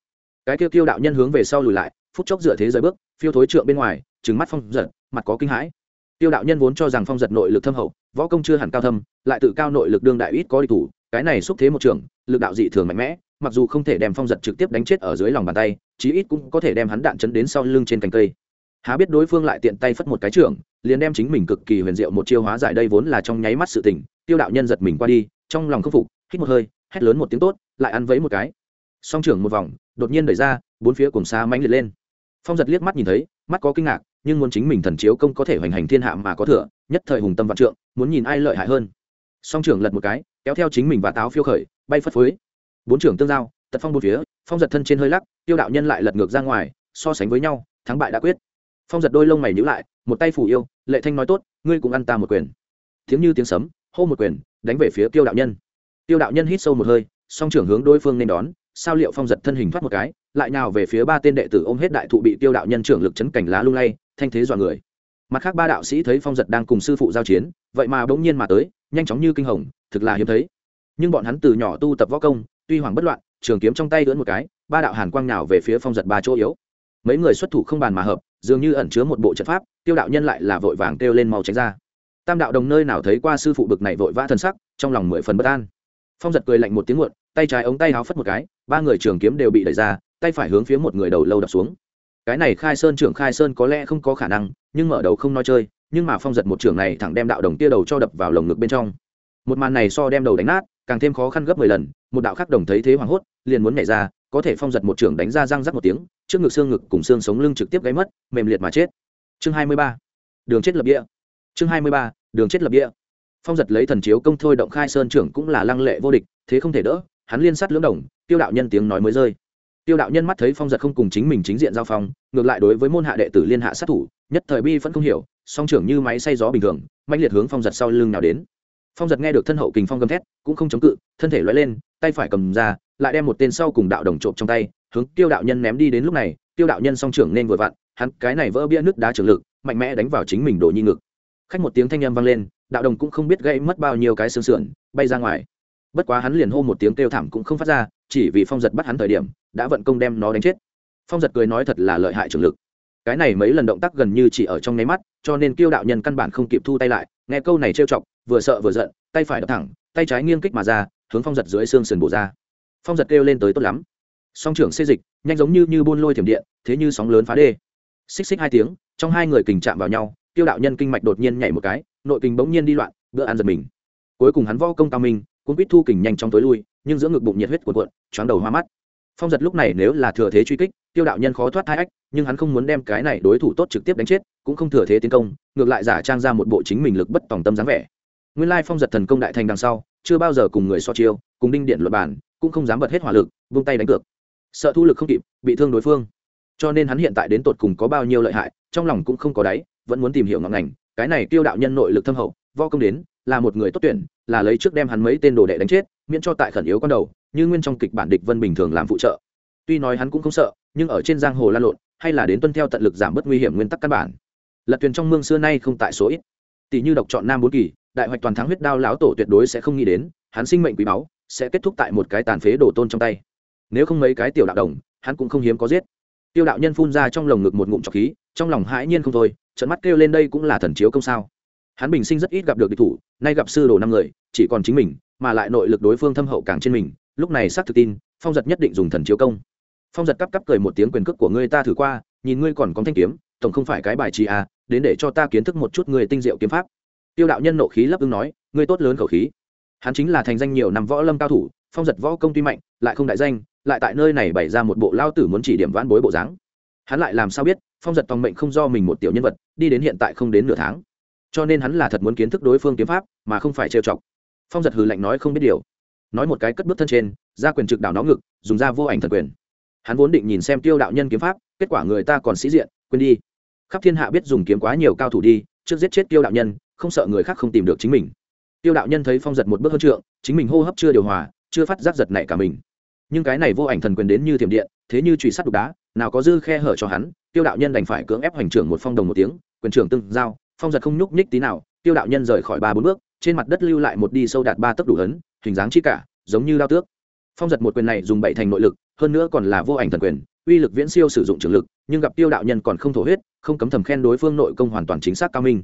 Cái kêu tiêu đạo nhân hướng về sau lùi lại, phút chốc dựa thế rời bước, phiêu thối trượng bên ngoài, trừng mắt phong giật, mặt có kinh hãi tiêu đạo nhân vốn cho rằng phong giật nội lực thâm hậu, võ công chưa hẳn cao thâm, lại tự cao nội lực đương đại ít có đi thủ, cái này xúc thế một trường, lực đạo dị thường mạnh mẽ, mặc dù không thể đem phong giật trực tiếp đánh chết ở dưới lòng bàn tay, chí ít cũng có thể đem hắn đạn chấn đến sau lưng trên cành cây. Há biết đối phương lại tiện tay phất một cái trưởng liền đem chính mình cực kỳ huyền diệu một chiêu hóa giải đây vốn là trong nháy mắt sự tình, tiêu đạo nhân giật mình qua đi, trong lòng khâm phục, hít một hơi, hét lớn một tiếng tốt, lại ăn vấy một cái. Song trưởng một vòng, đột nhiên đẩy ra, bốn phía cùng xa mãnh liệt lên. Phong giật liếc mắt nhìn thấy, mắt có kinh ngạc nhưng muốn chính mình thần chiếu công có thể hoành hành thiên hạ mà có thừa, nhất thời hùng tâm vạn trượng, muốn nhìn ai lợi hại hơn. Song trưởng lật một cái, kéo theo chính mình và táo phiêu khởi, bay phất phới. Bốn trưởng tương giao, tật phong bốn phía, phong giật thân trên hơi lắc, tiêu đạo nhân lại lật ngược ra ngoài, so sánh với nhau, thắng bại đã quyết. Phong giật đôi lông mày nhữ lại, một tay phủ yêu, lệ thanh nói tốt, ngươi cũng ăn ta một quyền. Tiếng như tiếng sấm, hô một quyền, đánh về phía tiêu đạo nhân. Tiêu đạo nhân hít sâu một hơi, song trưởng hướng đối phương nên đón, sao liệu phong giật thân hình thoát một cái lại nào về phía ba tên đệ tử ôm hết đại thụ bị tiêu đạo nhân trưởng lực chấn cảnh lá lung lay, thanh thế dọa người. Mặt khác ba đạo sĩ thấy phong giật đang cùng sư phụ giao chiến, vậy mà bỗng nhiên mà tới, nhanh chóng như kinh hồng, thực là hiếm thấy. Nhưng bọn hắn từ nhỏ tu tập võ công, tuy hoàng bất loạn, trường kiếm trong tay lưỡn một cái, ba đạo hàn quang nào về phía phong giật ba chỗ yếu. Mấy người xuất thủ không bàn mà hợp, dường như ẩn chứa một bộ trận pháp, tiêu đạo nhân lại là vội vàng kêu lên mau tránh ra. Tam đạo đồng nơi nào thấy qua sư phụ bực này vội vã thân sắc, trong lòng mười phần bất an. Phong giật cười lạnh một tiếng muộn, tay trái ống tay háo phất một cái, ba người trường kiếm đều bị đẩy ra tay phải hướng phía một người đầu lâu đập xuống. Cái này khai sơn trưởng khai sơn có lẽ không có khả năng, nhưng mở đầu không nói chơi, nhưng mà phong giật một trưởng này thẳng đem đạo đồng tia đầu cho đập vào lồng ngực bên trong. Một màn này so đem đầu đánh nát, càng thêm khó khăn gấp mười lần, một đạo khác đồng thấy thế hoảng hốt, liền muốn nhảy ra, có thể phong giật một trưởng đánh ra răng rắc một tiếng, trước ngực xương ngực cùng xương sống lưng trực tiếp gáy mất, mềm liệt mà chết. Chương hai mươi ba, đường chết lập địa. Chương hai mươi ba, đường chết lập địa. Phong giật lấy thần chiếu công thôi động khai sơn trưởng cũng là lăng lệ vô địch, thế không thể đỡ, hắn liên sát lưỡng đồng, tiêu đạo nhân tiếng nói mới rơi tiêu đạo nhân mắt thấy phong giật không cùng chính mình chính diện giao phong, ngược lại đối với môn hạ đệ tử liên hạ sát thủ, nhất thời bi vẫn không hiểu, song trưởng như máy xay gió bình thường mạnh liệt hướng phong giật sau lưng nào đến. Phong giật nghe được thân hậu kình phong gầm thét, cũng không chống cự, thân thể loay lên, tay phải cầm ra, lại đem một tên sau cùng đạo đồng trộm trong tay, hướng tiêu đạo nhân ném đi đến lúc này, tiêu đạo nhân song trưởng nên vội vặn, hắn cái này vỡ bia nước đá trường lực, mạnh mẽ đánh vào chính mình đổ nhi ngực. Khách một tiếng thanh âm vang lên, đạo đồng cũng không biết gây mất bao nhiêu cái xương sườn, bay ra ngoài. Bất quá hắn liền hô một tiếng kêu thảm cũng không phát ra chỉ vì phong giật bắt hắn thời điểm, đã vận công đem nó đánh chết. Phong giật cười nói thật là lợi hại trường lực. Cái này mấy lần động tác gần như chỉ ở trong nháy mắt, cho nên kiêu đạo nhân căn bản không kịp thu tay lại, nghe câu này trêu chọc, vừa sợ vừa giận, tay phải đập thẳng, tay trái nghiêng kích mà ra, hướng phong giật dưới xương sườn bổ ra. Phong giật kêu lên tới tốt lắm. Song trưởng xê dịch, nhanh giống như như buôn lôi thiểm điện, thế như sóng lớn phá đê. Xích xích hai tiếng, trong hai người kình chạm vào nhau tiêu đạo nhân kinh mạch đột nhiên nhảy một cái, nội kình bỗng nhiên đi loạn, bữa ăn giật mình. Cuối cùng hắn vo công cao minh cũng biết thu kình nhanh trong tối lui, nhưng giữa ngực bụng nhiệt huyết cuộn cuộn, choáng đầu hoa mắt. Phong giật lúc này nếu là thừa thế truy kích, tiêu đạo nhân khó thoát thai ách, nhưng hắn không muốn đem cái này đối thủ tốt trực tiếp đánh chết, cũng không thừa thế tiến công, ngược lại giả trang ra một bộ chính mình lực bất tòng tâm dáng vẻ. Nguyên lai phong giật thần công đại thành đằng sau, chưa bao giờ cùng người so chiêu, cùng đinh điện luật bản cũng không dám bật hết hỏa lực, vung tay đánh cược. Sợ thu lực không kịp, bị thương đối phương. Cho nên hắn hiện tại đến tột cùng có bao nhiêu lợi hại, trong lòng cũng không có đáy, vẫn muốn tìm hiểu ngọn ngành, cái này tiêu đạo nhân nội lực thâm hậu vo công đến là một người tốt tuyển, là lấy trước đem hắn mấy tên đồ đệ đánh chết, miễn cho tại khẩn yếu con đầu, như nguyên trong kịch bản địch vân bình thường làm phụ trợ. Tuy nói hắn cũng không sợ, nhưng ở trên giang hồ lan lộn, hay là đến tuân theo tận lực giảm bớt nguy hiểm nguyên tắc căn bản. Lật thuyền trong mương xưa nay không tại số ít. Tỷ như độc chọn nam bốn kỳ, đại hoạch toàn thắng huyết đao lão tổ tuyệt đối sẽ không nghĩ đến, hắn sinh mệnh quý báu, sẽ kết thúc tại một cái tàn phế đổ tôn trong tay. Nếu không mấy cái tiểu đạo đồng, hắn cũng không hiếm có giết. Tiêu đạo nhân phun ra trong lồng ngực một ngụm trọc khí, trong lòng hãi nhiên không thôi trận mắt kêu lên đây cũng là thần chiếu công sao. Hắn bình sinh rất ít gặp được địch thủ nay gặp sư đồ năm người, chỉ còn chính mình, mà lại nội lực đối phương thâm hậu càng trên mình, lúc này xác thực tin, phong giật nhất định dùng thần chiếu công. Phong giật cắp cắp cười một tiếng quyền cước của ngươi ta thử qua, nhìn ngươi còn có thanh kiếm, tổng không phải cái bài trí à đến để cho ta kiến thức một chút người tinh diệu kiếm pháp. Tiêu đạo nhân nộ khí lấp ứng nói, ngươi tốt lớn khẩu khí. Hắn chính là thành danh nhiều năm võ lâm cao thủ, phong giật võ công tuy mạnh, lại không đại danh, lại tại nơi này bày ra một bộ lao tử muốn chỉ điểm vãn bối bộ dáng. Hắn lại làm sao biết, phong giật tòng mệnh không do mình một tiểu nhân vật, đi đến hiện tại không đến nửa tháng cho nên hắn là thật muốn kiến thức đối phương kiếm pháp, mà không phải trêu chọc. Phong giật hừ lạnh nói không biết điều. Nói một cái cất bước thân trên, ra quyền trực đảo nó ngực, dùng ra vô ảnh thần quyền. Hắn vốn định nhìn xem tiêu đạo nhân kiếm pháp, kết quả người ta còn sĩ diện, quên đi. Khắp thiên hạ biết dùng kiếm quá nhiều cao thủ đi, trước giết chết tiêu đạo nhân, không sợ người khác không tìm được chính mình. Tiêu đạo nhân thấy phong giật một bước hơn trượng, chính mình hô hấp chưa điều hòa, chưa phát giác giật này cả mình. Nhưng cái này vô ảnh thần quyền đến như thiểm điện, thế như trùy sắt đục đá, nào có dư khe hở cho hắn, tiêu đạo nhân đành phải cưỡng ép hoành trưởng một phong đồng một tiếng, quyền trưởng tương giao phong giật không nhúc nhích tí nào tiêu đạo nhân rời khỏi ba bốn bước trên mặt đất lưu lại một đi sâu đạt ba tấc đủ lớn, hình dáng chi cả giống như đao tước. Phong giật một quyền này dùng bảy thành nội lực hơn nữa còn là vô ảnh thần quyền uy lực viễn siêu sử dụng trường lực nhưng gặp tiêu đạo nhân còn không thổ huyết không cấm thầm khen đối phương nội công hoàn toàn chính xác cao minh.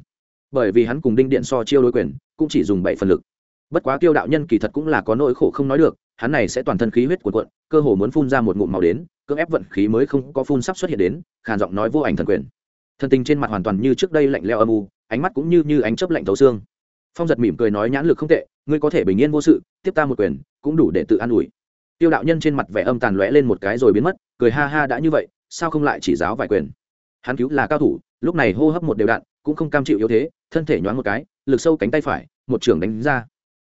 Bởi vì hắn cùng đinh điện so chiêu đối quyền cũng chỉ dùng bảy phần lực. Bất quá tiêu đạo nhân kỳ thật cũng là có nỗi khổ không nói được hắn này sẽ toàn thân khí huyết cuộn cuộn cơ hồ muốn phun ra một ngụm màu đến cưỡng ép vận khí mới không có phun sắp xuất hiện đến khàn giọng nói vô ảnh thần quyền thân tình trên mặt hoàn toàn như trước đây lạnh leo âm u, ánh mắt cũng như như ánh chớp lạnh thấu xương. Phong giật mỉm cười nói nhãn lực không tệ, ngươi có thể bình yên vô sự, tiếp ta một quyền, cũng đủ để tự an ủi. Tiêu đạo nhân trên mặt vẻ âm tàn lóe lên một cái rồi biến mất, cười ha ha đã như vậy, sao không lại chỉ giáo vài quyền? Hắn cứu là cao thủ, lúc này hô hấp một đều đạn cũng không cam chịu yếu thế, thân thể nhoáng một cái, lực sâu cánh tay phải, một trưởng đánh ra.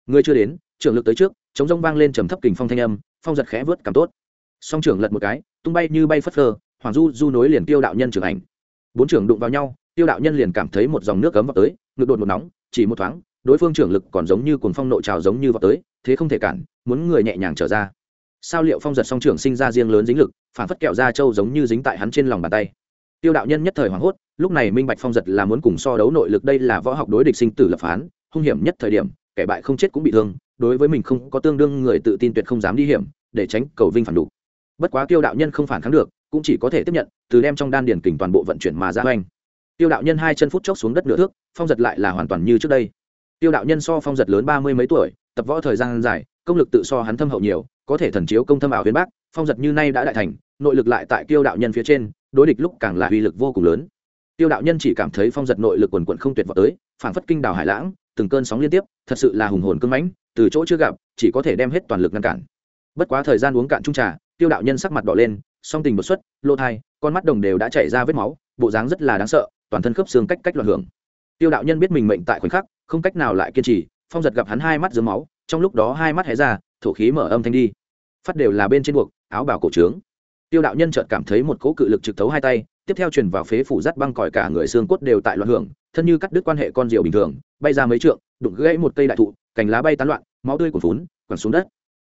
Ngươi chưa đến, trưởng lực tới trước, chống rông vang lên trầm thấp kình phong thanh âm, phong giật khẽ vớt cảm tốt. Song trưởng lật một cái, tung bay như bay phất phơ, hoàng du du nối liền tiêu đạo nhân trưởng ảnh bốn trưởng đụng vào nhau, tiêu đạo nhân liền cảm thấy một dòng nước cấm vào tới, ngực đột một nóng, chỉ một thoáng, đối phương trưởng lực còn giống như cuồng phong nội trào giống như vào tới, thế không thể cản, muốn người nhẹ nhàng trở ra. Sao liệu phong giật song trưởng sinh ra riêng lớn dính lực, phản phất kẹo ra trâu giống như dính tại hắn trên lòng bàn tay. Tiêu đạo nhân nhất thời hoảng hốt, lúc này minh bạch phong giật là muốn cùng so đấu nội lực đây là võ học đối địch sinh tử lập phán, hung hiểm nhất thời điểm, kẻ bại không chết cũng bị thương, đối với mình không có tương đương người tự tin tuyệt không dám đi hiểm, để tránh cầu vinh phản đủ bất quá tiêu đạo nhân không phản kháng được cũng chỉ có thể tiếp nhận, từ đem trong đan điển kình toàn bộ vận chuyển mà ra oanh tiêu đạo nhân hai chân phút chốc xuống đất nửa thước, phong giật lại là hoàn toàn như trước đây. Tiêu đạo nhân so phong giật lớn ba mươi mấy tuổi, tập võ thời gian dài, công lực tự so hắn thâm hậu nhiều, có thể thần chiếu công thâm ảo huyền bác, phong giật như nay đã đại thành, nội lực lại tại tiêu đạo nhân phía trên, đối địch lúc càng là uy lực vô cùng lớn. Tiêu đạo nhân chỉ cảm thấy phong giật nội lực quần quận không tuyệt vọng tới phản phất kinh đảo hải lãng, từng cơn sóng liên tiếp, thật sự là hùng hồn cưng mãnh, từ chỗ chưa gặp, chỉ có thể đem hết toàn lực ngăn cản. Bất quá thời gian uống cạn trung trà, tiêu đạo nhân sắc mặt đỏ lên song tình bột xuất lô thai, con mắt đồng đều đã chảy ra vết máu, bộ dáng rất là đáng sợ, toàn thân khớp xương cách cách loạn hưởng. Tiêu đạo nhân biết mình mệnh tại khoảnh khắc, không cách nào lại kiên trì, phong giật gặp hắn hai mắt dưới máu, trong lúc đó hai mắt hé ra, thổ khí mở âm thanh đi. Phát đều là bên trên buộc, áo bảo cổ trướng. Tiêu đạo nhân chợt cảm thấy một cỗ cự lực trực thấu hai tay, tiếp theo truyền vào phế phủ rắt băng còi cả người xương cốt đều tại loạn hưởng, thân như cắt đứt quan hệ con diều bình thường, bay ra mấy trượng, đụng gãy một cây đại thụ, cành lá bay tán loạn, máu tươi cuồn phún quẳng xuống đất.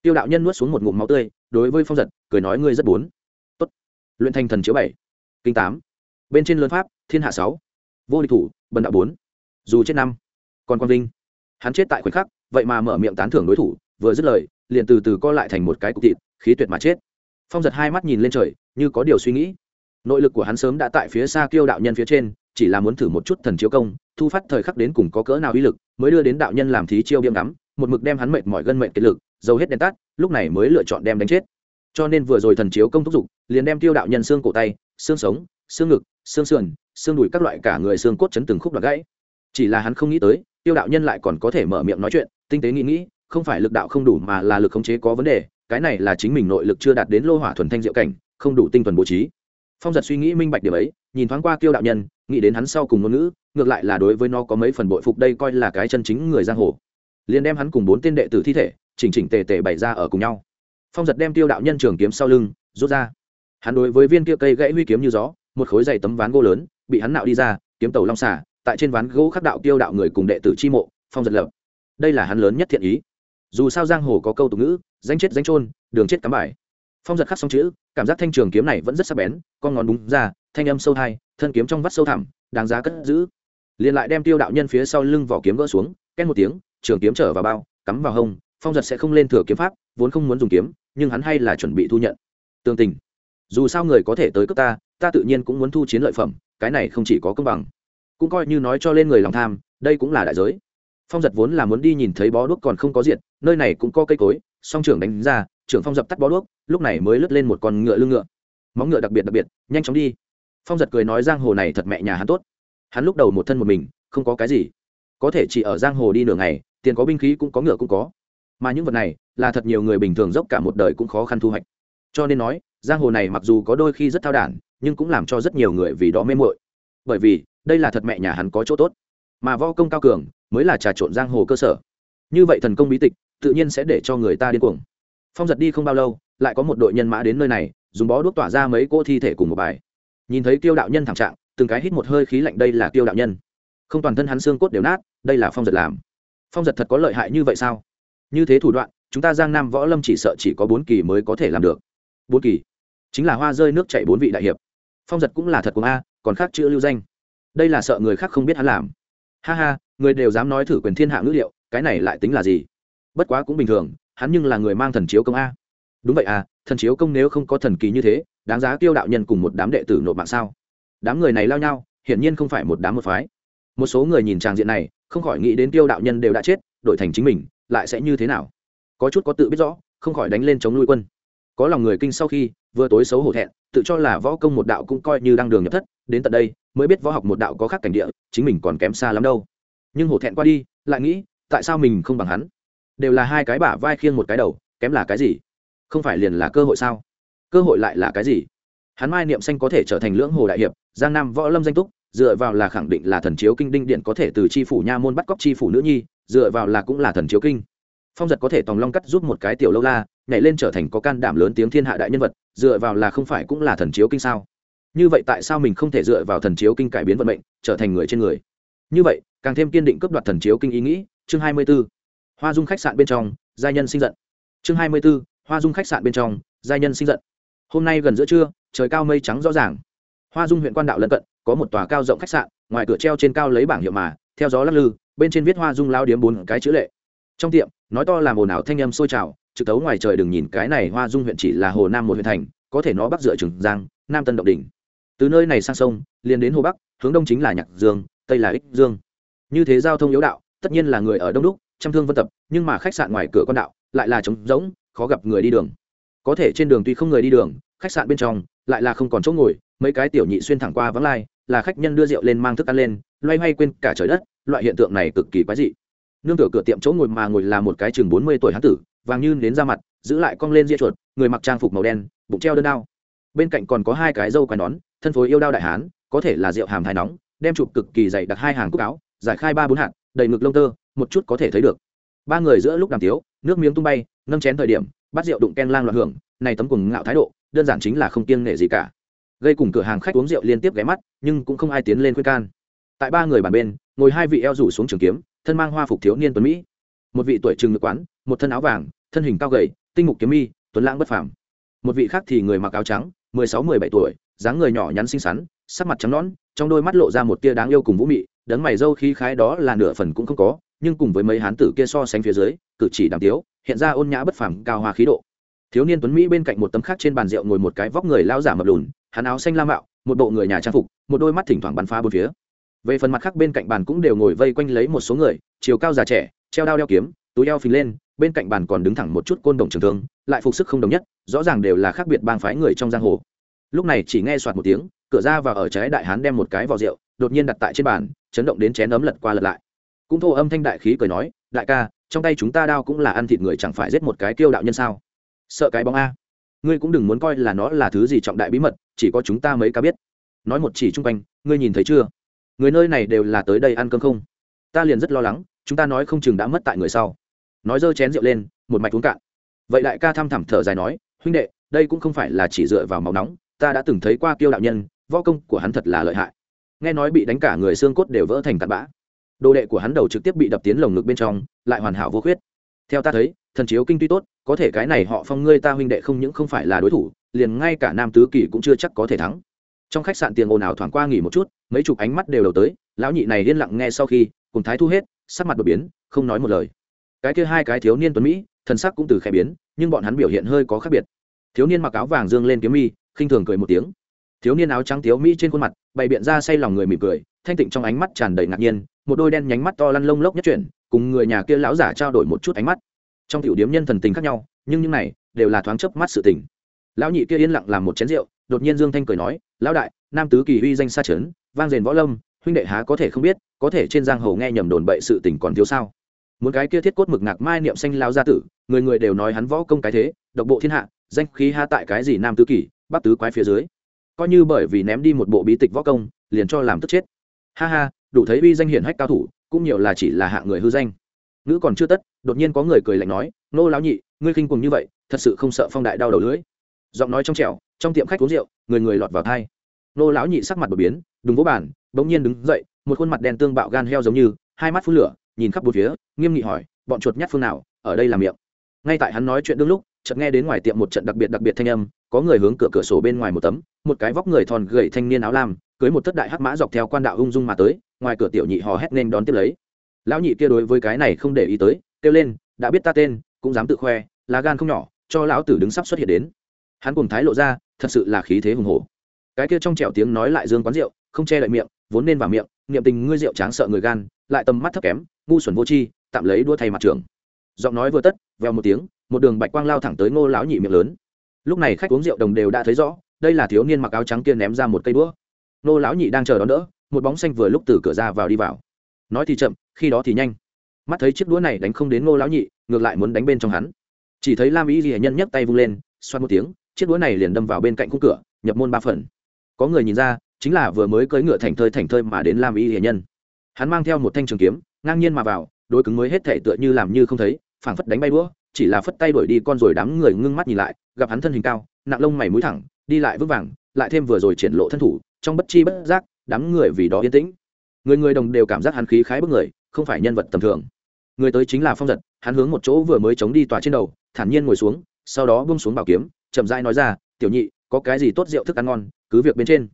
Tiêu đạo nhân nuốt xuống một ngụm máu tươi, đối với phong giật, cười nói ngươi rất bốn luyện thành thần chiếu bảy, kinh tám. Bên trên lớn pháp, thiên hạ sáu. Vô địch thủ, bần đạo bốn. Dù chết năm, còn quang vinh. Hắn chết tại khoảnh khắc, vậy mà mở miệng tán thưởng đối thủ, vừa dứt lời, liền từ từ co lại thành một cái cục thịt, khí tuyệt mà chết. Phong giật hai mắt nhìn lên trời, như có điều suy nghĩ. Nội lực của hắn sớm đã tại phía xa kiêu đạo nhân phía trên, chỉ là muốn thử một chút thần chiếu công, thu phát thời khắc đến cùng có cỡ nào uy lực, mới đưa đến đạo nhân làm thí chiêu biêm ngắm, một mực đem hắn mệt mỏi gân mệnh kiệt lực, dầu hết đèn tắt, lúc này mới lựa chọn đem đánh chết cho nên vừa rồi thần chiếu công thúc giục, liền đem tiêu đạo nhân xương cổ tay, xương sống, xương ngực, xương sườn, xương đùi các loại cả người xương cốt chấn từng khúc đoạn gãy. Chỉ là hắn không nghĩ tới, tiêu đạo nhân lại còn có thể mở miệng nói chuyện, tinh tế nghĩ nghĩ, không phải lực đạo không đủ mà là lực khống chế có vấn đề, cái này là chính mình nội lực chưa đạt đến lô hỏa thuần thanh diệu cảnh, không đủ tinh thuần bố trí. Phong giật suy nghĩ minh bạch điểm ấy, nhìn thoáng qua tiêu đạo nhân, nghĩ đến hắn sau cùng ngôn ngữ, ngược lại là đối với nó có mấy phần bội phục đây coi là cái chân chính người giang hồ. Liền đem hắn cùng bốn tên đệ tử thi thể, chỉnh chỉnh tề tề bày ra ở cùng nhau phong giật đem tiêu đạo nhân trường kiếm sau lưng, rút ra. Hắn đối với viên kia cây gãy huy kiếm như gió, một khối dày tấm ván gỗ lớn, bị hắn nạo đi ra, kiếm tàu long xả tại trên ván gỗ khắc đạo tiêu đạo người cùng đệ tử chi mộ, phong giật lập. Đây là hắn lớn nhất thiện ý. Dù sao giang hồ có câu tục ngữ, danh chết danh trôn đường chết cắm bài. Phong giật khắc xong chữ, cảm giác thanh trường kiếm này vẫn rất sắc bén, con ngón đúng ra, thanh âm sâu thai, thân kiếm trong vắt sâu thẳm, đáng giá cất giữ. Liền lại đem tiêu đạo nhân phía sau lưng vỏ kiếm gỡ xuống, két một tiếng, trường kiếm trở vào bao, cắm vào hông, phong giật sẽ không lên thừa kiếm pháp, vốn không muốn dùng kiếm nhưng hắn hay là chuẩn bị thu nhận. Tương tình. Dù sao người có thể tới cướp ta ta tự nhiên cũng muốn thu chiến lợi phẩm, cái này không chỉ có công bằng. Cũng coi như nói cho lên người lòng tham, đây cũng là đại giới. Phong giật vốn là muốn đi nhìn thấy bó đuốc còn không có diện nơi này cũng có cây cối, song trưởng đánh ra, trưởng phong dập tắt bó đuốc, lúc này mới lướt lên một con ngựa lưng ngựa. Móng ngựa đặc biệt đặc biệt, nhanh chóng đi. Phong giật cười nói giang hồ này thật mẹ nhà hắn tốt. Hắn lúc đầu một thân một mình, không có cái gì. Có thể chỉ ở giang hồ đi nửa ngày, tiền có binh khí cũng có ngựa cũng có mà những vật này là thật nhiều người bình thường dốc cả một đời cũng khó khăn thu hoạch. Cho nên nói, giang hồ này mặc dù có đôi khi rất thao đản, nhưng cũng làm cho rất nhiều người vì đó mê mội bởi vì, đây là thật mẹ nhà hắn có chỗ tốt. Mà võ công cao cường mới là trà trộn giang hồ cơ sở. Như vậy thần công bí tịch, tự nhiên sẽ để cho người ta điên cuồng. Phong giật đi không bao lâu, lại có một đội nhân mã đến nơi này, dùng bó đuốc tỏa ra mấy cỗ thi thể cùng một bài. Nhìn thấy tiêu đạo nhân thảm trạng, từng cái hít một hơi khí lạnh đây là tiêu đạo nhân. Không toàn thân hắn xương cốt đều nát, đây là phong giật làm. Phong giật thật có lợi hại như vậy sao? Như thế thủ đoạn, chúng ta giang nam võ lâm chỉ sợ chỉ có bốn kỳ mới có thể làm được. Bốn kỳ? Chính là hoa rơi nước chảy bốn vị đại hiệp. Phong giật cũng là thật của a, còn khác chữ lưu danh. Đây là sợ người khác không biết hắn làm. Ha ha, người đều dám nói thử quyền thiên hạ ngữ liệu, cái này lại tính là gì? Bất quá cũng bình thường, hắn nhưng là người mang thần chiếu công a. Đúng vậy à thần chiếu công nếu không có thần kỳ như thế, đáng giá tiêu đạo nhân cùng một đám đệ tử nộp mạng sao? Đám người này lao nhau, hiển nhiên không phải một đám một phái. Một số người nhìn tràng diện này, không khỏi nghĩ đến tiêu đạo nhân đều đã chết, đổi thành chính mình lại sẽ như thế nào? Có chút có tự biết rõ, không khỏi đánh lên chống nuôi quân. Có lòng người kinh sau khi, vừa tối xấu hổ thẹn, tự cho là võ công một đạo cũng coi như đang đường nhập thất, đến tận đây, mới biết võ học một đạo có khác cảnh địa, chính mình còn kém xa lắm đâu. Nhưng hổ thẹn qua đi, lại nghĩ, tại sao mình không bằng hắn? Đều là hai cái bả vai khiêng một cái đầu, kém là cái gì? Không phải liền là cơ hội sao? Cơ hội lại là cái gì? Hắn mai niệm xanh có thể trở thành lưỡng hồ đại hiệp, giang nam võ lâm danh túc, dựa vào là khẳng định là thần chiếu kinh đinh điện có thể từ tri phủ nha môn bắt cóc tri phủ nữ nhi dựa vào là cũng là thần chiếu kinh. Phong giật có thể tòng long cắt giúp một cái tiểu lâu la, nhảy lên trở thành có can đảm lớn tiếng thiên hạ đại nhân vật, dựa vào là không phải cũng là thần chiếu kinh sao? Như vậy tại sao mình không thể dựa vào thần chiếu kinh cải biến vận mệnh, trở thành người trên người? Như vậy, càng thêm kiên định cướp đoạt thần chiếu kinh ý nghĩ, chương hai mươi 24. hoa dung khách sạn bên trong, giai nhân sinh giận. Chương hai mươi 24. hoa dung khách sạn bên trong, giai nhân sinh giận. Hôm nay gần giữa trưa, trời cao mây trắng rõ ràng. Hoa dung huyện quan đạo lân cận, có một tòa cao rộng khách sạn, ngoài cửa treo trên cao lấy bảng hiệu mà, theo gió lắc lư bên trên viết hoa dung lao điếm bốn cái chữ lệ. Trong tiệm, nói to làm ồn ào thanh âm sôi trào, trực tấu ngoài trời đừng nhìn cái này hoa dung huyện chỉ là hồ nam một huyện thành, có thể nó bắc dựa trường giang, nam tân động đỉnh. Từ nơi này sang sông, liền đến hồ bắc, hướng đông chính là nhạc dương, tây là ích dương. Như thế giao thông yếu đạo, tất nhiên là người ở đông đúc, trăm thương vân tập, nhưng mà khách sạn ngoài cửa con đạo, lại là trống rỗng, khó gặp người đi đường. Có thể trên đường tuy không người đi đường, khách sạn bên trong, lại là không còn chỗ ngồi, mấy cái tiểu nhị xuyên thẳng qua vắng lai, là khách nhân đưa rượu lên mang thức ăn lên, loay hoay quên cả trời đất loại hiện tượng này cực kỳ quái dị. Nương tựa cửa tiệm chỗ ngồi mà ngồi là một cái chừng bốn mươi tuổi hán tử, vàng như đến ra mặt, giữ lại cong lên ria chuột, người mặc trang phục màu đen, bụng treo đơn đao. Bên cạnh còn có hai cái dâu quai nón, thân phối yêu đao đại hán, có thể là rượu hàm thái nóng, đem chụp cực kỳ dày đặt hai hàng cúc áo, giải khai ba bốn hạt, đầy ngực lông tơ, một chút có thể thấy được. Ba người giữa lúc đàm tiếu, nước miếng tung bay, nâng chén thời điểm, bắt rượu đụng ken lang loạn hưởng, này tấm cùng ngạo thái độ, đơn giản chính là không kiêng nể gì cả. Gây cùng cửa hàng khách uống rượu liên tiếp ghé mắt, nhưng cũng không ai tiến lên khuyên can tại ba người bàn bên, ngồi hai vị eo rủ xuống trường kiếm, thân mang hoa phục thiếu niên tuấn mỹ. Một vị tuổi trừng ngực quán, một thân áo vàng, thân hình cao gầy, tinh mục kiếm mi, tuấn lãng bất phàm. Một vị khác thì người mặc áo trắng, mười sáu, mười bảy tuổi, dáng người nhỏ nhắn xinh xắn, sắc mặt trắng nõn, trong đôi mắt lộ ra một tia đáng yêu cùng vũ mị, đấng mày dâu khí khái đó là nửa phần cũng không có, nhưng cùng với mấy hán tử kia so sánh phía dưới, cử chỉ đàm tiếu, hiện ra ôn nhã bất phàm, cao hoa khí độ. Thiếu niên tuấn mỹ bên cạnh một tấm khác trên bàn rượu ngồi một cái vóc người lao giả mập lùn, hắn áo xanh la mạo, một bộ người nhà trang phục, một đôi mắt thỉnh thoảng bắn phá bốn phía về phần mặt khác bên cạnh bàn cũng đều ngồi vây quanh lấy một số người, chiều cao già trẻ, treo đao đeo kiếm, túi đeo phình lên, bên cạnh bàn còn đứng thẳng một chút côn đồng trường thương, lại phục sức không đồng nhất, rõ ràng đều là khác biệt bang phái người trong giang hồ. Lúc này chỉ nghe soạt một tiếng, cửa ra và ở trái đại hán đem một cái vỏ rượu, đột nhiên đặt tại trên bàn, chấn động đến chén ấm lật qua lật lại. Cũng thô âm thanh đại khí cười nói, đại ca, trong tay chúng ta đao cũng là ăn thịt người chẳng phải giết một cái kiêu đạo nhân sao? Sợ cái bóng a. Ngươi cũng đừng muốn coi là nó là thứ gì trọng đại bí mật, chỉ có chúng ta mấy ca biết. Nói một chỉ chung quanh, ngươi nhìn thấy chưa? Người nơi này đều là tới đây ăn cơm không? Ta liền rất lo lắng, chúng ta nói không chừng đã mất tại người sau. Nói dơ chén rượu lên, một mạch uống cạn. Vậy đại ca thăm thẳm thở dài nói, huynh đệ, đây cũng không phải là chỉ dựa vào máu nóng, ta đã từng thấy qua kiêu đạo nhân, võ công của hắn thật là lợi hại. Nghe nói bị đánh cả người xương cốt đều vỡ thành tạt bã. Đồ đệ của hắn đầu trực tiếp bị đập tiến lồng ngực bên trong, lại hoàn hảo vô khuyết. Theo ta thấy, thần chiếu kinh tuy tốt, có thể cái này họ phong ngươi ta huynh đệ không những không phải là đối thủ, liền ngay cả nam tứ kỳ cũng chưa chắc có thể thắng trong khách sạn tiền ồn ào thoảng qua nghỉ một chút, mấy chục ánh mắt đều đầu tới, lão nhị này yên lặng nghe sau khi, cùng thái thu hết, sắc mặt đột biến, không nói một lời. Cái kia hai cái thiếu niên tuấn mỹ, thần sắc cũng từ khẽ biến, nhưng bọn hắn biểu hiện hơi có khác biệt. Thiếu niên mặc áo vàng dương lên kiếm mi, khinh thường cười một tiếng. Thiếu niên áo trắng thiếu mỹ trên khuôn mặt, bày biện ra say lòng người mỉm cười, thanh tịnh trong ánh mắt tràn đầy ngạc nhiên, một đôi đen nhánh mắt to lăn lông lốc nhất chuyển, cùng người nhà kia lão giả trao đổi một chút ánh mắt. Trong tiểu điếm nhân thần tình khác nhau, nhưng những này đều là thoáng chớp mắt sự tình. Lão nhị kia yên lặng làm một chén rượu, đột nhiên dương thanh cười nói lão đại, nam tứ kỳ uy danh xa trấn vang rền võ lâm, huynh đệ há có thể không biết, có thể trên giang hồ nghe nhầm đồn bậy sự tình còn thiếu sao? Muốn cái kia thiết cốt mực ngạc mai niệm xanh lao gia tử, người người đều nói hắn võ công cái thế, độc bộ thiên hạ, danh khí ha tại cái gì nam tứ kỳ, bắc tứ quái phía dưới. Coi như bởi vì ném đi một bộ bí tịch võ công, liền cho làm tức chết. Ha ha, đủ thấy uy danh hiển hách cao thủ, cũng nhiều là chỉ là hạng người hư danh. Nữ còn chưa tất, đột nhiên có người cười lạnh nói, nô lão nhị, ngươi khinh cùng như vậy, thật sự không sợ phong đại đau đầu lưỡi. Giọng nói trong trẻo, trong tiệm khách uống rượu, người người lọt vào thai nô lão nhị sắc mặt đột biến đúng vỗ bản bỗng nhiên đứng dậy, một khuôn mặt đen tương bạo gan heo giống như, hai mắt phun lửa, nhìn khắp bốn phía, nghiêm nghị hỏi, bọn chuột nhát phương nào? Ở đây làm miệng. Ngay tại hắn nói chuyện đương lúc, chợt nghe đến ngoài tiệm một trận đặc biệt đặc biệt thanh âm, có người hướng cửa cửa sổ bên ngoài một tấm, một cái vóc người thòn gầy thanh niên áo lam, cưới một thất đại hắc mã dọc theo quan đạo ung dung mà tới, ngoài cửa tiểu nhị hò hét nên đón tiếp lấy. Lão nhị kia đối với cái này không để ý tới, kêu lên, đã biết ta tên, cũng dám tự khoe, lá gan không nhỏ, cho lão tử đứng sắp xuất hiện đến. Hắn cùng thái lộ ra, thật sự là khí thế hùng hổ cái kia trong trẻo tiếng nói lại dương quán rượu, không che lại miệng, vốn nên vào miệng, niệm tình ngươi rượu tráng sợ người gan, lại tầm mắt thấp kém, ngu xuẩn vô tri, tạm lấy đua thay mặt trường giọng nói vừa tất, vèo một tiếng, một đường bạch quang lao thẳng tới ngô lão nhị miệng lớn. Lúc này khách uống rượu đồng đều đã thấy rõ, đây là thiếu niên mặc áo trắng kia ném ra một cây đũa. Ngô lão nhị đang chờ đón đỡ, một bóng xanh vừa lúc từ cửa ra vào đi vào. Nói thì chậm, khi đó thì nhanh. Mắt thấy chiếc đũa này đánh không đến ngô lão nhị, ngược lại muốn đánh bên trong hắn. Chỉ thấy lam ý ghi nhân nhấc tay vung lên xoan một tiếng, chiếc đũa này liền đâm vào bên cạnh khung cửa, nhập môn ba phần có người nhìn ra, chính là vừa mới cưỡi ngựa thành thơi thành thơi mà đến lam y hiền nhân. Hắn mang theo một thanh trường kiếm, ngang nhiên mà vào đôi cứng mới hết thể tựa như làm như không thấy, phảng phất đánh bay đũa, chỉ là phất tay đuổi đi con rồi đám người ngưng mắt nhìn lại, gặp hắn thân hình cao, nặng lông mày mũi thẳng, đi lại vững vàng, lại thêm vừa rồi triển lộ thân thủ, trong bất chi bất giác, đám người vì đó yên tĩnh. Người người đồng đều cảm giác hắn khí khái bức người, không phải nhân vật tầm thường. Người tới chính là phong giật, hắn hướng một chỗ vừa mới chống đi tòa trên đầu, thản nhiên ngồi xuống, sau đó bung xuống bảo kiếm, chậm rãi nói ra, tiểu nhị có cái gì tốt rượu thức ăn ngon, cứ việc bên trên.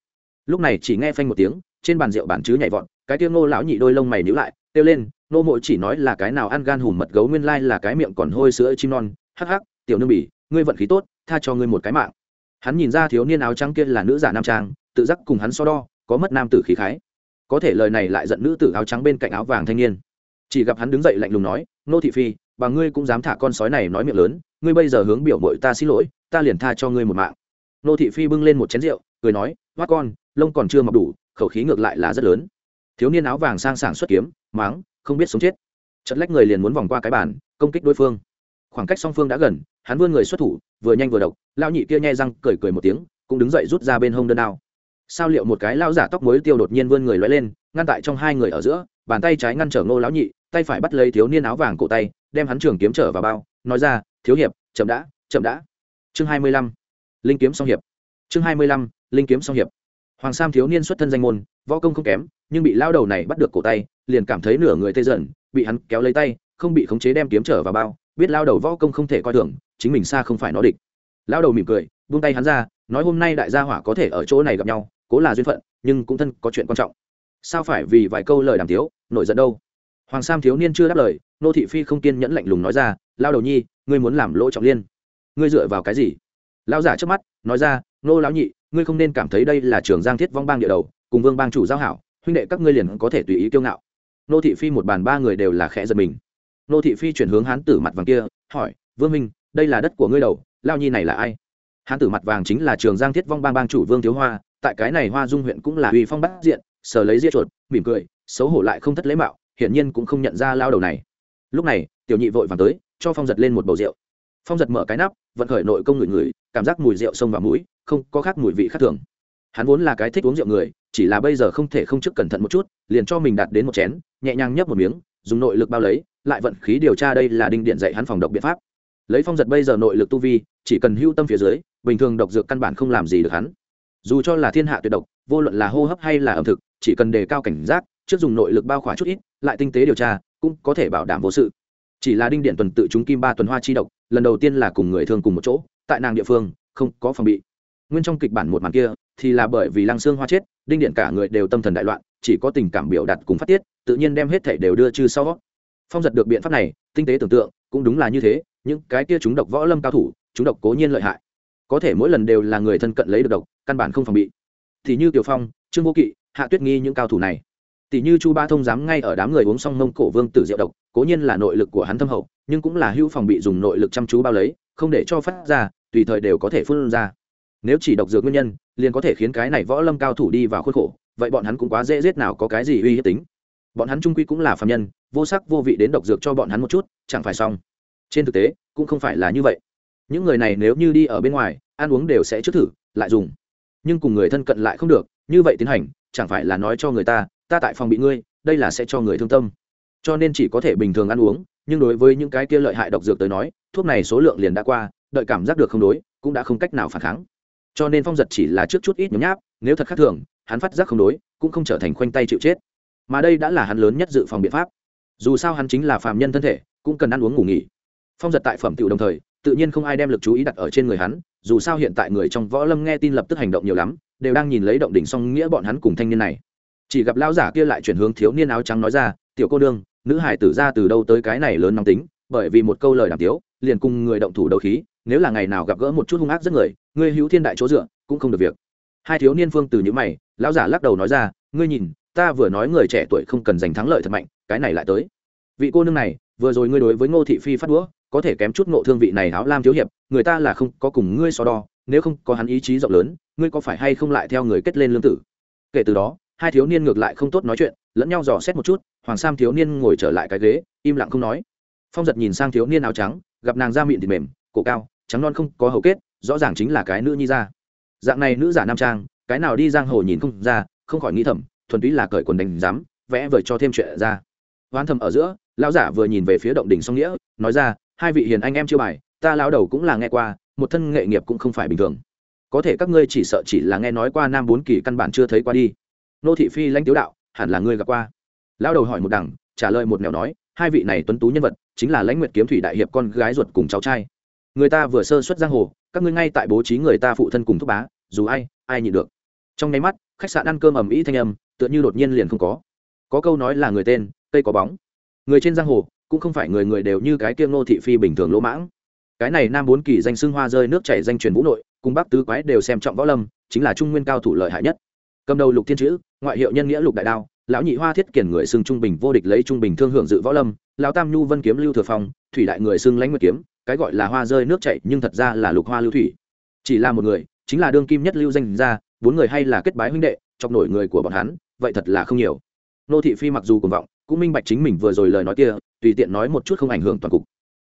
Lúc này chỉ nghe phanh một tiếng, trên bàn rượu bản chứ nhảy vọt, cái tiêu ngô lão nhị đôi lông mày nhíu lại, kêu lên nô mộ chỉ nói là cái nào ăn gan hùm mật gấu nguyên lai là cái miệng còn hôi sữa chim non, hắc hắc, tiểu nương bỉ, ngươi vận khí tốt, tha cho ngươi một cái mạng. Hắn nhìn ra thiếu niên áo trắng kia là nữ giả nam trang, tự giác cùng hắn so đo, có mất nam tử khí khái. Có thể lời này lại giận nữ tử áo trắng bên cạnh áo vàng thanh niên. Chỉ gặp hắn đứng dậy lạnh lùng nói nô thị phi, bà ngươi cũng dám thả con sói này nói miệng lớn, ngươi bây giờ hướng biểu mội ta xin lỗi, ta liền tha cho ngươi một mạng nô thị phi bưng lên một chén rượu, cười nói hoát con, lông còn chưa mọc đủ, khẩu khí ngược lại là rất lớn. Thiếu niên áo vàng sang sảng xuất kiếm máng không biết sống chết. Chật lách người liền muốn vòng qua cái bàn, công kích đối phương. Khoảng cách song phương đã gần, hắn vươn người xuất thủ, vừa nhanh vừa độc lao nhị kia nhai răng cười cười một tiếng, cũng đứng dậy rút ra bên hông đơn đao. Sao liệu một cái lao giả tóc mới tiêu đột nhiên vươn người lóe lên, ngăn tại trong hai người ở giữa, bàn tay trái ngăn trở ngô lão nhị, tay phải bắt lấy thiếu niên áo vàng cổ tay, đem hắn trường kiếm trở vào bao, nói ra, thiếu hiệp, chậm đã chậm đã. Chương hai mươi lăm linh kiếm song hiệp. Chương hai mươi lăm, linh kiếm song hiệp. Hoàng sam thiếu niên xuất thân danh môn, võ công không kém, nhưng bị lao đầu này bắt được cổ tay, liền cảm thấy nửa người tê dần, bị hắn kéo lấy tay, không bị khống chế đem kiếm trở vào bao, biết lao đầu võ công không thể coi thường, chính mình xa không phải nó địch. Lao đầu mỉm cười, buông tay hắn ra, nói hôm nay đại gia hỏa có thể ở chỗ này gặp nhau, cố là duyên phận, nhưng cũng thân có chuyện quan trọng. Sao phải vì vài câu lời đàm tiếu, nổi giận đâu? Hoàng sam thiếu niên chưa đáp lời, nô thị phi không kiên nhẫn lạnh lùng nói ra, lao đầu nhi, ngươi muốn làm lỗ trọng liên. Ngươi dựa vào cái gì? Lão giả trước mắt, nói ra, nô lão nhị, ngươi không nên cảm thấy đây là trường giang thiết vong bang địa đầu, cùng vương bang chủ giao hảo, huynh đệ các ngươi liền có thể tùy ý kiêu ngạo. Nô thị phi một bàn ba người đều là khẽ giật mình. Nô thị phi chuyển hướng hán tử mặt vàng kia, hỏi, vương minh đây là đất của ngươi đầu lao nhi này là ai? Hán tử mặt vàng chính là trường giang thiết vong bang bang chủ vương thiếu hoa, tại cái này hoa dung huyện cũng là uy phong bắt diện, sờ lấy ria chuột, mỉm cười, xấu hổ lại không thất lễ mạo, hiển nhiên cũng không nhận ra lao đầu này. Lúc này, tiểu nhị vội vàng tới, cho phong giật lên một bầu rượu. Phong giật mở cái nắp, vận khởi nội công ngửi ngửi cảm giác mùi rượu sông vào mũi, không có khác mùi vị khác thường. Hắn vốn là cái thích uống rượu người, chỉ là bây giờ không thể không trước cẩn thận một chút, liền cho mình đạt đến một chén, nhẹ nhàng nhấp một miếng, dùng nội lực bao lấy, lại vận khí điều tra đây là đinh điện dạy hắn phòng độc biện pháp. Lấy phong giật bây giờ nội lực tu vi, chỉ cần hưu tâm phía dưới, bình thường độc dược căn bản không làm gì được hắn. Dù cho là thiên hạ tuyệt độc, vô luận là hô hấp hay là ẩm thực, chỉ cần đề cao cảnh giác, trước dùng nội lực bao khỏa chút ít, lại tinh tế điều tra, cũng có thể bảo đảm vô sự. Chỉ là đinh điện tuần tự chúng kim ba tuần hoa chi độc, lần đầu tiên là cùng người thương cùng một chỗ tại nàng địa phương, không có phòng bị. Nguyên trong kịch bản một màn kia, thì là bởi vì lăng xương hoa chết, đinh điện cả người đều tâm thần đại loạn, chỉ có tình cảm biểu đạt cùng phát tiết, tự nhiên đem hết thể đều đưa chư sau. Phong giật được biện pháp này, tinh tế tưởng tượng, cũng đúng là như thế, những cái kia chúng độc võ lâm cao thủ, chúng độc cố nhiên lợi hại. Có thể mỗi lần đều là người thân cận lấy được độc, căn bản không phòng bị. Thì như tiểu phong, trương vô kỵ, hạ tuyết nghi những cao thủ này. Tỷ như chu ba thông dám ngay ở đám người uống xong mông cổ vương tử diệu độc, cố nhiên là nội lực của hắn thâm hậu, nhưng cũng là hữu phòng bị dùng nội lực chăm chú bao lấy, không để cho phát ra tùy thời đều có thể phun ra. Nếu chỉ độc dược nguyên nhân, liền có thể khiến cái này võ lâm cao thủ đi vào khuôn khổ, vậy bọn hắn cũng quá dễ giết nào có cái gì uy hiếp tính. Bọn hắn trung quy cũng là phạm nhân, vô sắc vô vị đến độc dược cho bọn hắn một chút, chẳng phải xong. Trên thực tế, cũng không phải là như vậy. Những người này nếu như đi ở bên ngoài, ăn uống đều sẽ trước thử, lại dùng. Nhưng cùng người thân cận lại không được, như vậy tiến hành, chẳng phải là nói cho người ta ta tại phòng bị ngươi, đây là sẽ cho người thương tâm. Cho nên chỉ có thể bình thường ăn uống, nhưng đối với những cái kia lợi hại độc dược tới nói, thuốc này số lượng liền đã qua đợi cảm giác được không đối, cũng đã không cách nào phản kháng. Cho nên phong giật chỉ là trước chút ít nhấm nháp, nếu thật khác thường, hắn phát giác không đối, cũng không trở thành khoanh tay chịu chết. Mà đây đã là hắn lớn nhất dự phòng biện pháp. Dù sao hắn chính là phạm nhân thân thể, cũng cần ăn uống ngủ nghỉ. Phong giật tại phẩm tiểu đồng thời, tự nhiên không ai đem lực chú ý đặt ở trên người hắn, dù sao hiện tại người trong võ lâm nghe tin lập tức hành động nhiều lắm, đều đang nhìn lấy động đỉnh song nghĩa bọn hắn cùng thanh niên này. Chỉ gặp lão giả kia lại chuyển hướng thiếu niên áo trắng nói ra, tiểu cô đương nữ hải tử ra từ đâu tới cái này lớn nóng tính, bởi vì một câu lời đàm tiếu, liền cùng người động thủ đầu khí nếu là ngày nào gặp gỡ một chút hung ác rất người, ngươi hữu thiên đại chỗ dựa, cũng không được việc. Hai thiếu niên phương từ những mày, lão giả lắc đầu nói ra, ngươi nhìn, ta vừa nói người trẻ tuổi không cần giành thắng lợi thật mạnh, cái này lại tới. Vị cô nương này, vừa rồi ngươi đối với ngô thị phi phát đũa, có thể kém chút ngộ thương vị này áo lam thiếu hiệp, người ta là không có cùng ngươi so đo, nếu không có hắn ý chí rộng lớn, ngươi có phải hay không lại theo người kết lên lương tử? Kể từ đó, hai thiếu niên ngược lại không tốt nói chuyện, lẫn nhau dò xét một chút, hoàng sam thiếu niên ngồi trở lại cái ghế, im lặng không nói. Phong giật nhìn sang thiếu niên áo trắng, gặp nàng da mịn thì mềm, cổ cao trắng non không có hầu kết, rõ ràng chính là cái nữ nhi ra. Dạng này nữ giả nam trang, cái nào đi giang hồ nhìn không ra, không khỏi nghĩ thầm, thuần túy là cởi quần đánh giám, vẽ vời cho thêm chuyện ra. Hoán thầm ở giữa, lão giả vừa nhìn về phía động đỉnh song nghĩa, nói ra, hai vị hiền anh em chưa bài, ta lão đầu cũng là nghe qua, một thân nghệ nghiệp cũng không phải bình thường. Có thể các ngươi chỉ sợ chỉ là nghe nói qua nam bốn kỳ căn bản chưa thấy qua đi. Nô thị phi lãnh tiếu đạo, hẳn là ngươi gặp qua. Lão đầu hỏi một đằng, trả lời một nẻo nói, hai vị này tuấn tú nhân vật, chính là lãnh nguyệt kiếm thủy đại hiệp con gái ruột cùng cháu trai người ta vừa sơ xuất giang hồ, các ngươi ngay tại bố trí người ta phụ thân cùng thúc bá, dù ai ai nhịn được. Trong nháy mắt, khách sạn ăn cơm ầm ĩ thanh âm, tựa như đột nhiên liền không có. Có câu nói là người tên, cây có bóng. Người trên giang hồ, cũng không phải người người đều như cái kiêng nô thị phi bình thường lỗ mãng. Cái này nam bốn kỳ danh xưng hoa rơi nước chảy danh truyền vũ nội, cùng bắc tứ quái đều xem trọng võ lâm, chính là trung nguyên cao thủ lợi hại nhất. Cầm đầu lục thiên chữ, ngoại hiệu nhân nghĩa lục đại đao, lão nhị hoa thiết kiển người xưng trung bình vô địch lấy trung bình thương hưởng dự võ lâm, lão tam nhu vân kiếm lưu thừa phong, thủy đại người xưng lãnh nguyệt kiếm cái gọi là hoa rơi nước chảy, nhưng thật ra là lục hoa lưu thủy. Chỉ là một người, chính là đương kim nhất lưu danh ra, bốn người hay là kết bái huynh đệ, chọc nổi người của bọn hắn, vậy thật là không nhiều. Nô thị phi mặc dù cuồng vọng, cũng minh bạch chính mình vừa rồi lời nói kia, tùy tiện nói một chút không ảnh hưởng toàn cục.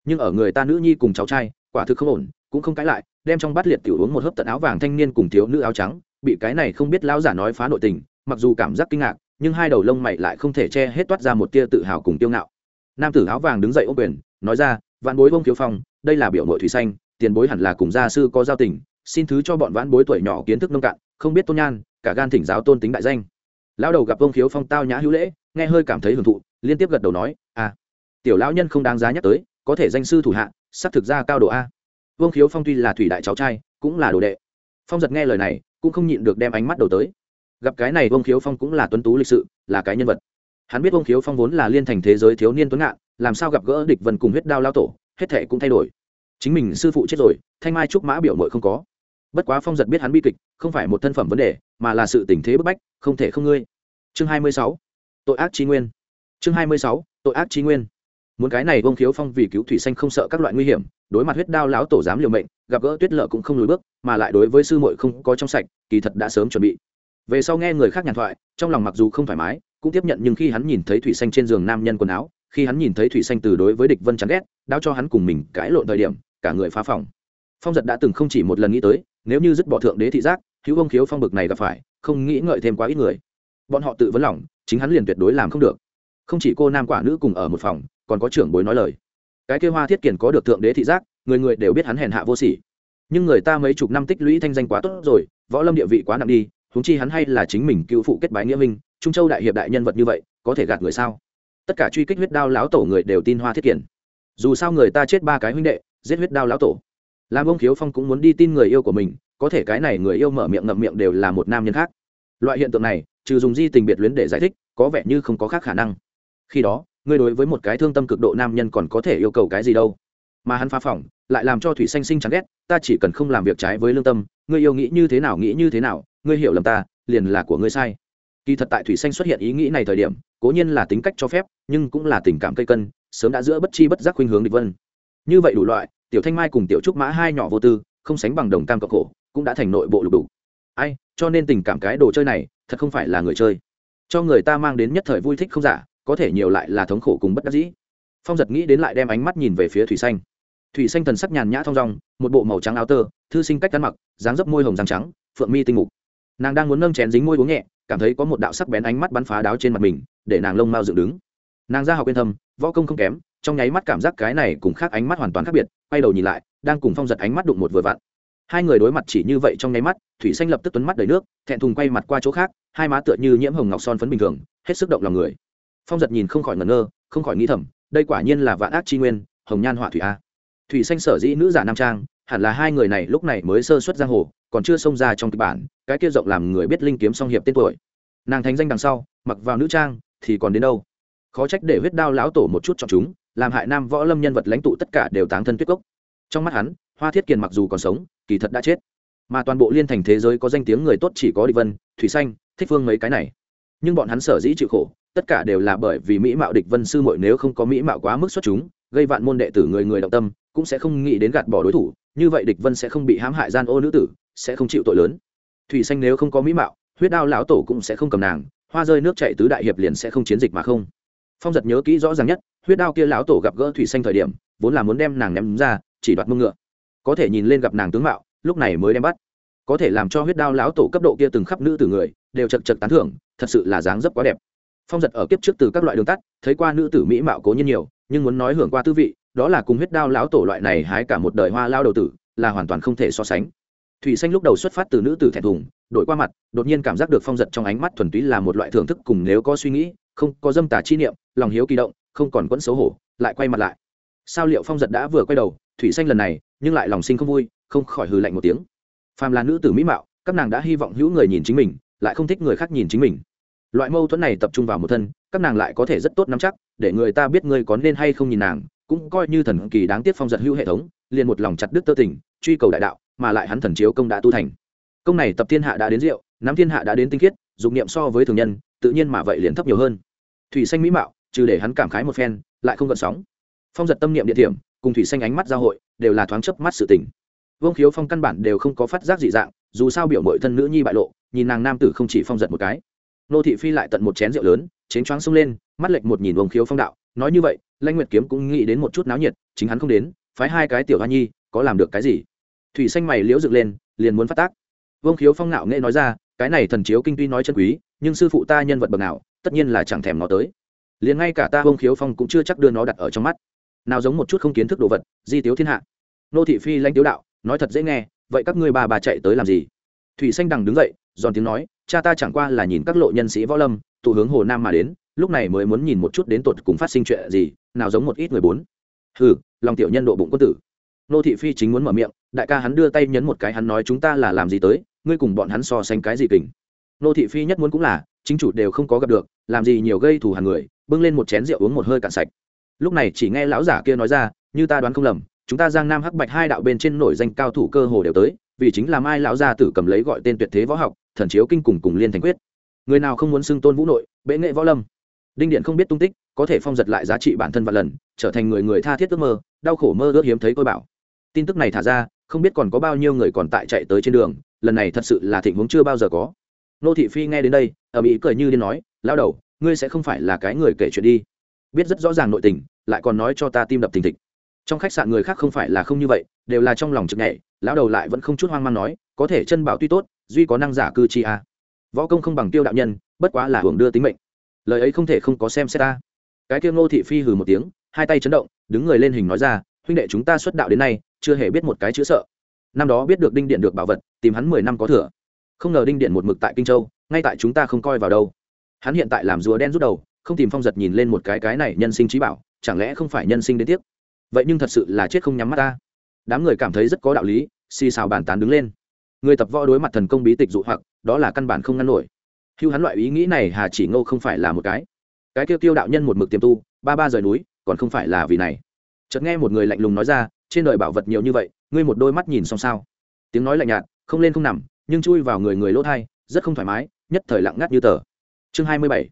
Nhưng ở người ta nữ nhi cùng cháu trai, quả thực không ổn, cũng không cãi lại, đem trong bát liệt tiểu uống một hớp tận áo vàng thanh niên cùng thiếu nữ áo trắng, bị cái này không biết lão giả nói phá nội tình, mặc dù cảm giác kinh ngạc, nhưng hai đầu lông mày lại không thể che hết toát ra một tia tự hào cùng tiêu ngạo. Nam tử áo vàng đứng dậy ô quyền, nói ra, vạn bối bông thiếu phong đây là biểu mội thủy xanh, tiền bối hẳn là cùng gia sư có giao tình, xin thứ cho bọn vãn bối tuổi nhỏ kiến thức nông cạn, không biết tôn nhan, cả gan thỉnh giáo tôn tính đại danh. Lão đầu gặp vương khiếu phong tao nhã hữu lễ, nghe hơi cảm thấy hưởng thụ, liên tiếp gật đầu nói à tiểu lão nhân không đáng giá nhắc tới, có thể danh sư thủ hạ, sắp thực ra cao độ a. Vương khiếu phong tuy là thủy đại cháu trai, cũng là đồ đệ. Phong giật nghe lời này, cũng không nhịn được đem ánh mắt đầu tới. Gặp cái này vương khiếu phong cũng là tuấn tú lịch sự, là cái nhân vật. Hắn biết vương khiếu phong vốn là liên thành thế giới thiếu niên tuấn ngạn, làm sao gặp gỡ địch vân cùng huyết đao lao tổ hết thệ cũng thay đổi. Chính mình sư phụ chết rồi, thanh mai trúc mã biểu mội không có. Bất quá phong giật biết hắn bi kịch, không phải một thân phẩm vấn đề, mà là sự tình thế bức bách, không thể không ngươi. Chương hai mươi sáu, tội ác trí nguyên. Chương hai mươi sáu, tội ác trí nguyên. Muốn cái này bông khiếu phong vì cứu thủy xanh không sợ các loại nguy hiểm, đối mặt huyết đao láo tổ dám liều mệnh, gặp gỡ tuyết lợ cũng không lùi bước, mà lại đối với sư muội không có trong sạch, kỳ thật đã sớm chuẩn bị. Về sau nghe người khác nhàn thoại, trong lòng mặc dù không thoải mái, cũng tiếp nhận nhưng khi hắn nhìn thấy thủy xanh trên giường nam nhân quần áo khi hắn nhìn thấy thủy xanh từ đối với địch vân chán ghét, đao cho hắn cùng mình cãi lộn thời điểm, cả người phá phòng. Phong giật đã từng không chỉ một lần nghĩ tới, nếu như dứt bỏ thượng đế thị giác, hữu ông khiếu phong bực này gặp phải, không nghĩ ngợi thêm quá ít người. Bọn họ tự vấn lòng, chính hắn liền tuyệt đối làm không được. Không chỉ cô nam quả nữ cùng ở một phòng, còn có trưởng bối nói lời. Cái kêu hoa thiết kiển có được thượng đế thị giác, người người đều biết hắn hèn hạ vô sỉ. Nhưng người ta mấy chục năm tích lũy thanh danh quá tốt rồi, võ lâm địa vị quá nặng đi húng chi hắn hay là chính mình cựu phụ kết bái nghĩa minh, trung châu đại hiệp đại nhân vật như vậy, có thể gạt người sao? Tất cả truy kích huyết đao lão tổ người đều tin hoa thiết kiển. Dù sao người ta chết ba cái huynh đệ, giết huyết đao lão tổ. Làm ông khiếu phong cũng muốn đi tin người yêu của mình, có thể cái này người yêu mở miệng ngậm miệng đều là một nam nhân khác. Loại hiện tượng này, trừ dùng di tình biệt luyến để giải thích, có vẻ như không có khác khả năng. Khi đó, ngươi đối với một cái thương tâm cực độ nam nhân còn có thể yêu cầu cái gì đâu? Mà hắn phá phỏng, lại làm cho thủy xanh sinh chán ghét, ta chỉ cần không làm việc trái với lương tâm, ngươi yêu nghĩ như thế nào nghĩ như thế nào, ngươi hiểu lầm ta, liền là của ngươi sai kỳ thật tại thủy xanh xuất hiện ý nghĩ này thời điểm, cố nhiên là tính cách cho phép, nhưng cũng là tình cảm cây cân, sớm đã giữa bất chi bất giác khuynh hướng địch vân. Như vậy đủ loại, tiểu thanh mai cùng tiểu trúc mã hai nhỏ vô tư, không sánh bằng đồng cam cộng khổ, cũng đã thành nội bộ lục đủ. Ai, cho nên tình cảm cái đồ chơi này, thật không phải là người chơi. Cho người ta mang đến nhất thời vui thích không giả, có thể nhiều lại là thống khổ cùng bất đắc dĩ. Phong giật nghĩ đến lại đem ánh mắt nhìn về phía thủy xanh. Thủy xanh thần sắc nhàn nhã thong dong, một bộ màu trắng áo tơ, thư sinh cách ăn mặc, dáng dấp môi hồng răng trắng, phượng mi tinh mục. Nàng đang muốn nâng chén dính môi uống nhẹ cảm thấy có một đạo sắc bén ánh mắt bắn phá đáo trên mặt mình, để nàng lông mau dựng đứng. Nàng ra học yên thâm, võ công không kém, trong nháy mắt cảm giác cái này cùng khác ánh mắt hoàn toàn khác biệt, quay đầu nhìn lại, đang cùng phong giật ánh mắt đụng một vừa vặn. Hai người đối mặt chỉ như vậy trong nháy mắt, thủy xanh lập tức tuấn mắt đầy nước, thẹn thùng quay mặt qua chỗ khác, hai má tựa như nhiễm hồng ngọc son phấn bình thường, hết sức động lòng người. Phong giật nhìn không khỏi ngẩn ngơ, không khỏi nghĩ thầm, đây quả nhiên là vạn ác chi nguyên, hồng nhan họa thủy a. Thủy xanh sở dĩ nữ giả nam trang, hẳn là hai người này lúc này mới sơ xuất giang hồ còn chưa xông ra trong kịch bản, cái kia rộng làm người biết linh kiếm song hiệp tên tuổi. Nàng thánh danh đằng sau, mặc vào nữ trang, thì còn đến đâu? Khó trách để huyết đao lão tổ một chút chọn chúng, làm hại nam võ lâm nhân vật lãnh tụ tất cả đều táng thân tuyết cốc. Trong mắt hắn, hoa thiết kiền mặc dù còn sống, kỳ thật đã chết. Mà toàn bộ liên thành thế giới có danh tiếng người tốt chỉ có địch vân, thủy xanh, thích phương mấy cái này. Nhưng bọn hắn sở dĩ chịu khổ, tất cả đều là bởi vì mỹ mạo địch vân sư muội nếu không có mỹ mạo quá mức xuất chúng, gây vạn môn đệ tử người người động tâm, cũng sẽ không nghĩ đến gạt bỏ đối thủ, như vậy địch vân sẽ không bị hãm hại gian ô nữ tử sẽ không chịu tội lớn. Thủy xanh nếu không có mỹ mạo, huyết đao lão tổ cũng sẽ không cầm nàng, hoa rơi nước chạy tứ đại hiệp liền sẽ không chiến dịch mà không. Phong giật nhớ kỹ rõ ràng nhất, huyết đao kia lão tổ gặp gỡ thủy xanh thời điểm, vốn là muốn đem nàng ném ra, chỉ đoạt mông ngựa. Có thể nhìn lên gặp nàng tướng mạo, lúc này mới đem bắt. Có thể làm cho huyết đao lão tổ cấp độ kia từng khắp nữ từ người, đều chật chật tán thưởng, thật sự là dáng dấp quá đẹp. Phong giật ở kiếp trước từ các loại đường tắt, thấy qua nữ tử mỹ mạo cố nhiên nhiều, nhưng muốn nói hưởng qua tư vị, đó là cùng huyết đao lão tổ loại này hái cả một đời hoa lao đầu tử, là hoàn toàn không thể so sánh thủy xanh lúc đầu xuất phát từ nữ tử thẹn thùng, đổi qua mặt, đột nhiên cảm giác được phong giật trong ánh mắt thuần túy là một loại thưởng thức cùng nếu có suy nghĩ, không có dâm tà chi niệm, lòng hiếu kỳ động, không còn quẫn xấu hổ, lại quay mặt lại. Sao liệu phong giật đã vừa quay đầu, thủy xanh lần này, nhưng lại lòng sinh không vui, không khỏi hừ lạnh một tiếng. Phàm là nữ tử mỹ mạo, các nàng đã hy vọng hữu người nhìn chính mình, lại không thích người khác nhìn chính mình. Loại mâu thuẫn này tập trung vào một thân, các nàng lại có thể rất tốt nắm chắc, để người ta biết ngươi có nên hay không nhìn nàng, cũng coi như thần kỳ đáng tiếc phong giật hữu hệ thống, liền một lòng chặt đứt tơ tình, truy cầu đại đạo mà lại hắn thần chiếu công đã tu thành. Công này tập thiên hạ đã đến rượu, nắm thiên hạ đã đến tinh khiết dụng niệm so với thường nhân, tự nhiên mà vậy liền thấp nhiều hơn. Thủy xanh mỹ mạo, trừ để hắn cảm khái một phen, lại không gợn sóng. Phong giật tâm niệm địa điểm, cùng thủy xanh ánh mắt giao hội, đều là thoáng chớp mắt sự tình. Vương khiếu phong căn bản đều không có phát giác dị dạng, dù sao biểu mội thân nữ nhi bại lộ, nhìn nàng nam tử không chỉ phong giật một cái. Nô thị phi lại tận một chén rượu lớn, chén choáng xông lên, mắt lệch một nhìn vương khiếu phong đạo, nói như vậy, lãnh nguyệt kiếm cũng nghĩ đến một chút náo nhiệt, chính hắn không đến, phái hai cái tiểu hoa nhi, có làm được cái gì? Thủy xanh mày liễu dựng lên, liền muốn phát tác. Vương khiếu phong ngạo nghệ nói ra, cái này thần chiếu kinh tuy nói chân quý, nhưng sư phụ ta nhân vật bậc nào, tất nhiên là chẳng thèm nó tới. Liền ngay cả ta vương khiếu phong cũng chưa chắc đưa nó đặt ở trong mắt. Nào giống một chút không kiến thức đồ vật, di tiếu thiên hạ. Nô thị phi lanh tiếu đạo, nói thật dễ nghe, vậy các ngươi bà bà chạy tới làm gì? Thủy xanh đằng đứng dậy, giòn tiếng nói, cha ta chẳng qua là nhìn các lộ nhân sĩ võ lâm, tụ hướng hồ nam mà đến, lúc này mới muốn nhìn một chút đến tột cùng phát sinh chuyện gì, nào giống một ít người bốn. Hừ, lòng tiểu nhân độ bụng quân tử. Nô thị phi chính muốn mở miệng đại ca hắn đưa tay nhấn một cái, hắn nói chúng ta là làm gì tới, ngươi cùng bọn hắn so sánh cái gì kình? Nô thị phi nhất muốn cũng là, chính chủ đều không có gặp được, làm gì nhiều gây thù hàng người, bưng lên một chén rượu uống một hơi cạn sạch. Lúc này chỉ nghe lão giả kia nói ra, như ta đoán không lầm, chúng ta giang nam hắc bạch hai đạo bên trên nổi danh cao thủ cơ hồ đều tới, vì chính là mai lão gia tử cầm lấy gọi tên tuyệt thế võ học, thần chiếu kinh cùng cùng liên thành quyết. Người nào không muốn xưng tôn vũ nội, bệ nghệ võ lâm. Đinh điện không biết tung tích, có thể phong giật lại giá trị bản thân và lần, trở thành người người tha thiết ước mơ, đau khổ mơ ước hiếm thấy tôi bảo. Tin tức này thả ra không biết còn có bao nhiêu người còn tại chạy tới trên đường, lần này thật sự là thịnh vốn chưa bao giờ có. Nô thị phi nghe đến đây ở mỹ cười như điên nói lao đầu, ngươi sẽ không phải là cái người kể chuyện đi. Biết rất rõ ràng nội tình, lại còn nói cho ta tim đập thình thịch. Trong khách sạn người khác không phải là không như vậy, đều là trong lòng trực nhảy, lão đầu lại vẫn không chút hoang mang nói, có thể chân bảo tuy tốt, duy có năng giả cư chi a. Võ công không bằng tiêu đạo nhân, bất quá là hưởng đưa tính mệnh. Lời ấy không thể không có xem xét ta. Cái kia ngô thị phi hừ một tiếng, hai tay chấn động, đứng người lên hình nói ra huynh đệ chúng ta xuất đạo đến nay, chưa hề biết một cái chữ sợ. Năm đó biết được đinh điện được bảo vật, tìm hắn mười năm có thừa. Không ngờ đinh điện một mực tại kinh châu, ngay tại chúng ta không coi vào đâu. Hắn hiện tại làm rùa đen rút đầu, không tìm phong giật nhìn lên một cái cái này nhân sinh trí bảo, chẳng lẽ không phải nhân sinh đến tiếc? Vậy nhưng thật sự là chết không nhắm mắt ta. Đám người cảm thấy rất có đạo lý, xì xào bàn tán đứng lên. Người tập võ đối mặt thần công bí tịch dụ hoặc, đó là căn bản không ngăn nổi. Hưu hắn loại ý nghĩ này hà chỉ ngô không phải là một cái. Cái kêu tiêu đạo nhân một mực tiềm tu, ba ba rời núi, còn không phải là vì này chợt nghe một người lạnh lùng nói ra, trên đời bảo vật nhiều như vậy, ngươi một đôi mắt nhìn xong sao? Tiếng nói lạnh nhạt, không lên không nằm, nhưng chui vào người người lỗ thai, rất không thoải mái, nhất thời lặng ngắt như tờ. Chương hai mươi bảy,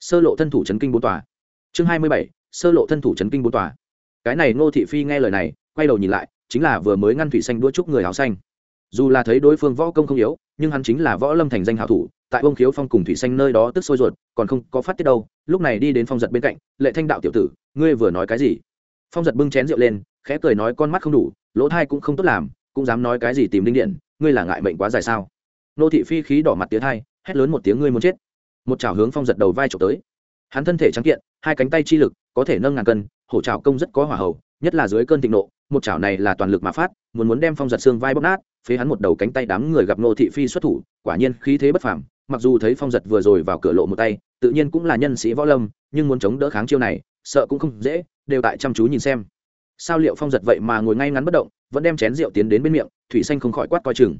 sơ lộ thân thủ chấn kinh bốn tòa. Chương hai mươi bảy, sơ lộ thân thủ chấn kinh bốn tòa. Cái này ngô thị phi nghe lời này, quay đầu nhìn lại, chính là vừa mới ngăn thủy xanh đua chúc người áo xanh. Dù là thấy đối phương võ công không yếu, nhưng hắn chính là võ lâm thành danh hảo thủ, tại bông khiếu phong cùng thủy xanh nơi đó tức sôi ruột, còn không có phát tiết đâu, lúc này đi đến phong giật bên cạnh, lệ thanh đạo tiểu tử, ngươi vừa nói cái gì? Phong giật bưng chén rượu lên khẽ cười nói con mắt không đủ lỗ thai cũng không tốt làm cũng dám nói cái gì tìm linh điện ngươi là ngại mệnh quá dài sao? Nô thị phi khí đỏ mặt tía thai hét lớn một tiếng ngươi muốn chết. Một chảo hướng phong giật đầu vai trộm tới. Hắn thân thể trắng kiện hai cánh tay chi lực có thể nâng ngàn cân hổ trào công rất có hỏa hầu, nhất là dưới cơn thịnh nộ một chảo này là toàn lực mà phát muốn muốn đem phong giật xương vai bóp nát phế hắn một đầu cánh tay đám người gặp nô thị phi xuất thủ quả nhiên khí thế bất phàm mặc dù thấy phong giật vừa rồi vào cửa lộ một tay tự nhiên cũng là nhân sĩ võ lâm nhưng muốn chống đỡ kháng chiêu này sợ cũng không dễ đều tại chăm chú nhìn xem. Sao liệu phong giật vậy mà ngồi ngay ngắn bất động, vẫn đem chén rượu tiến đến bên miệng, thủy xanh không khỏi quát coi chừng.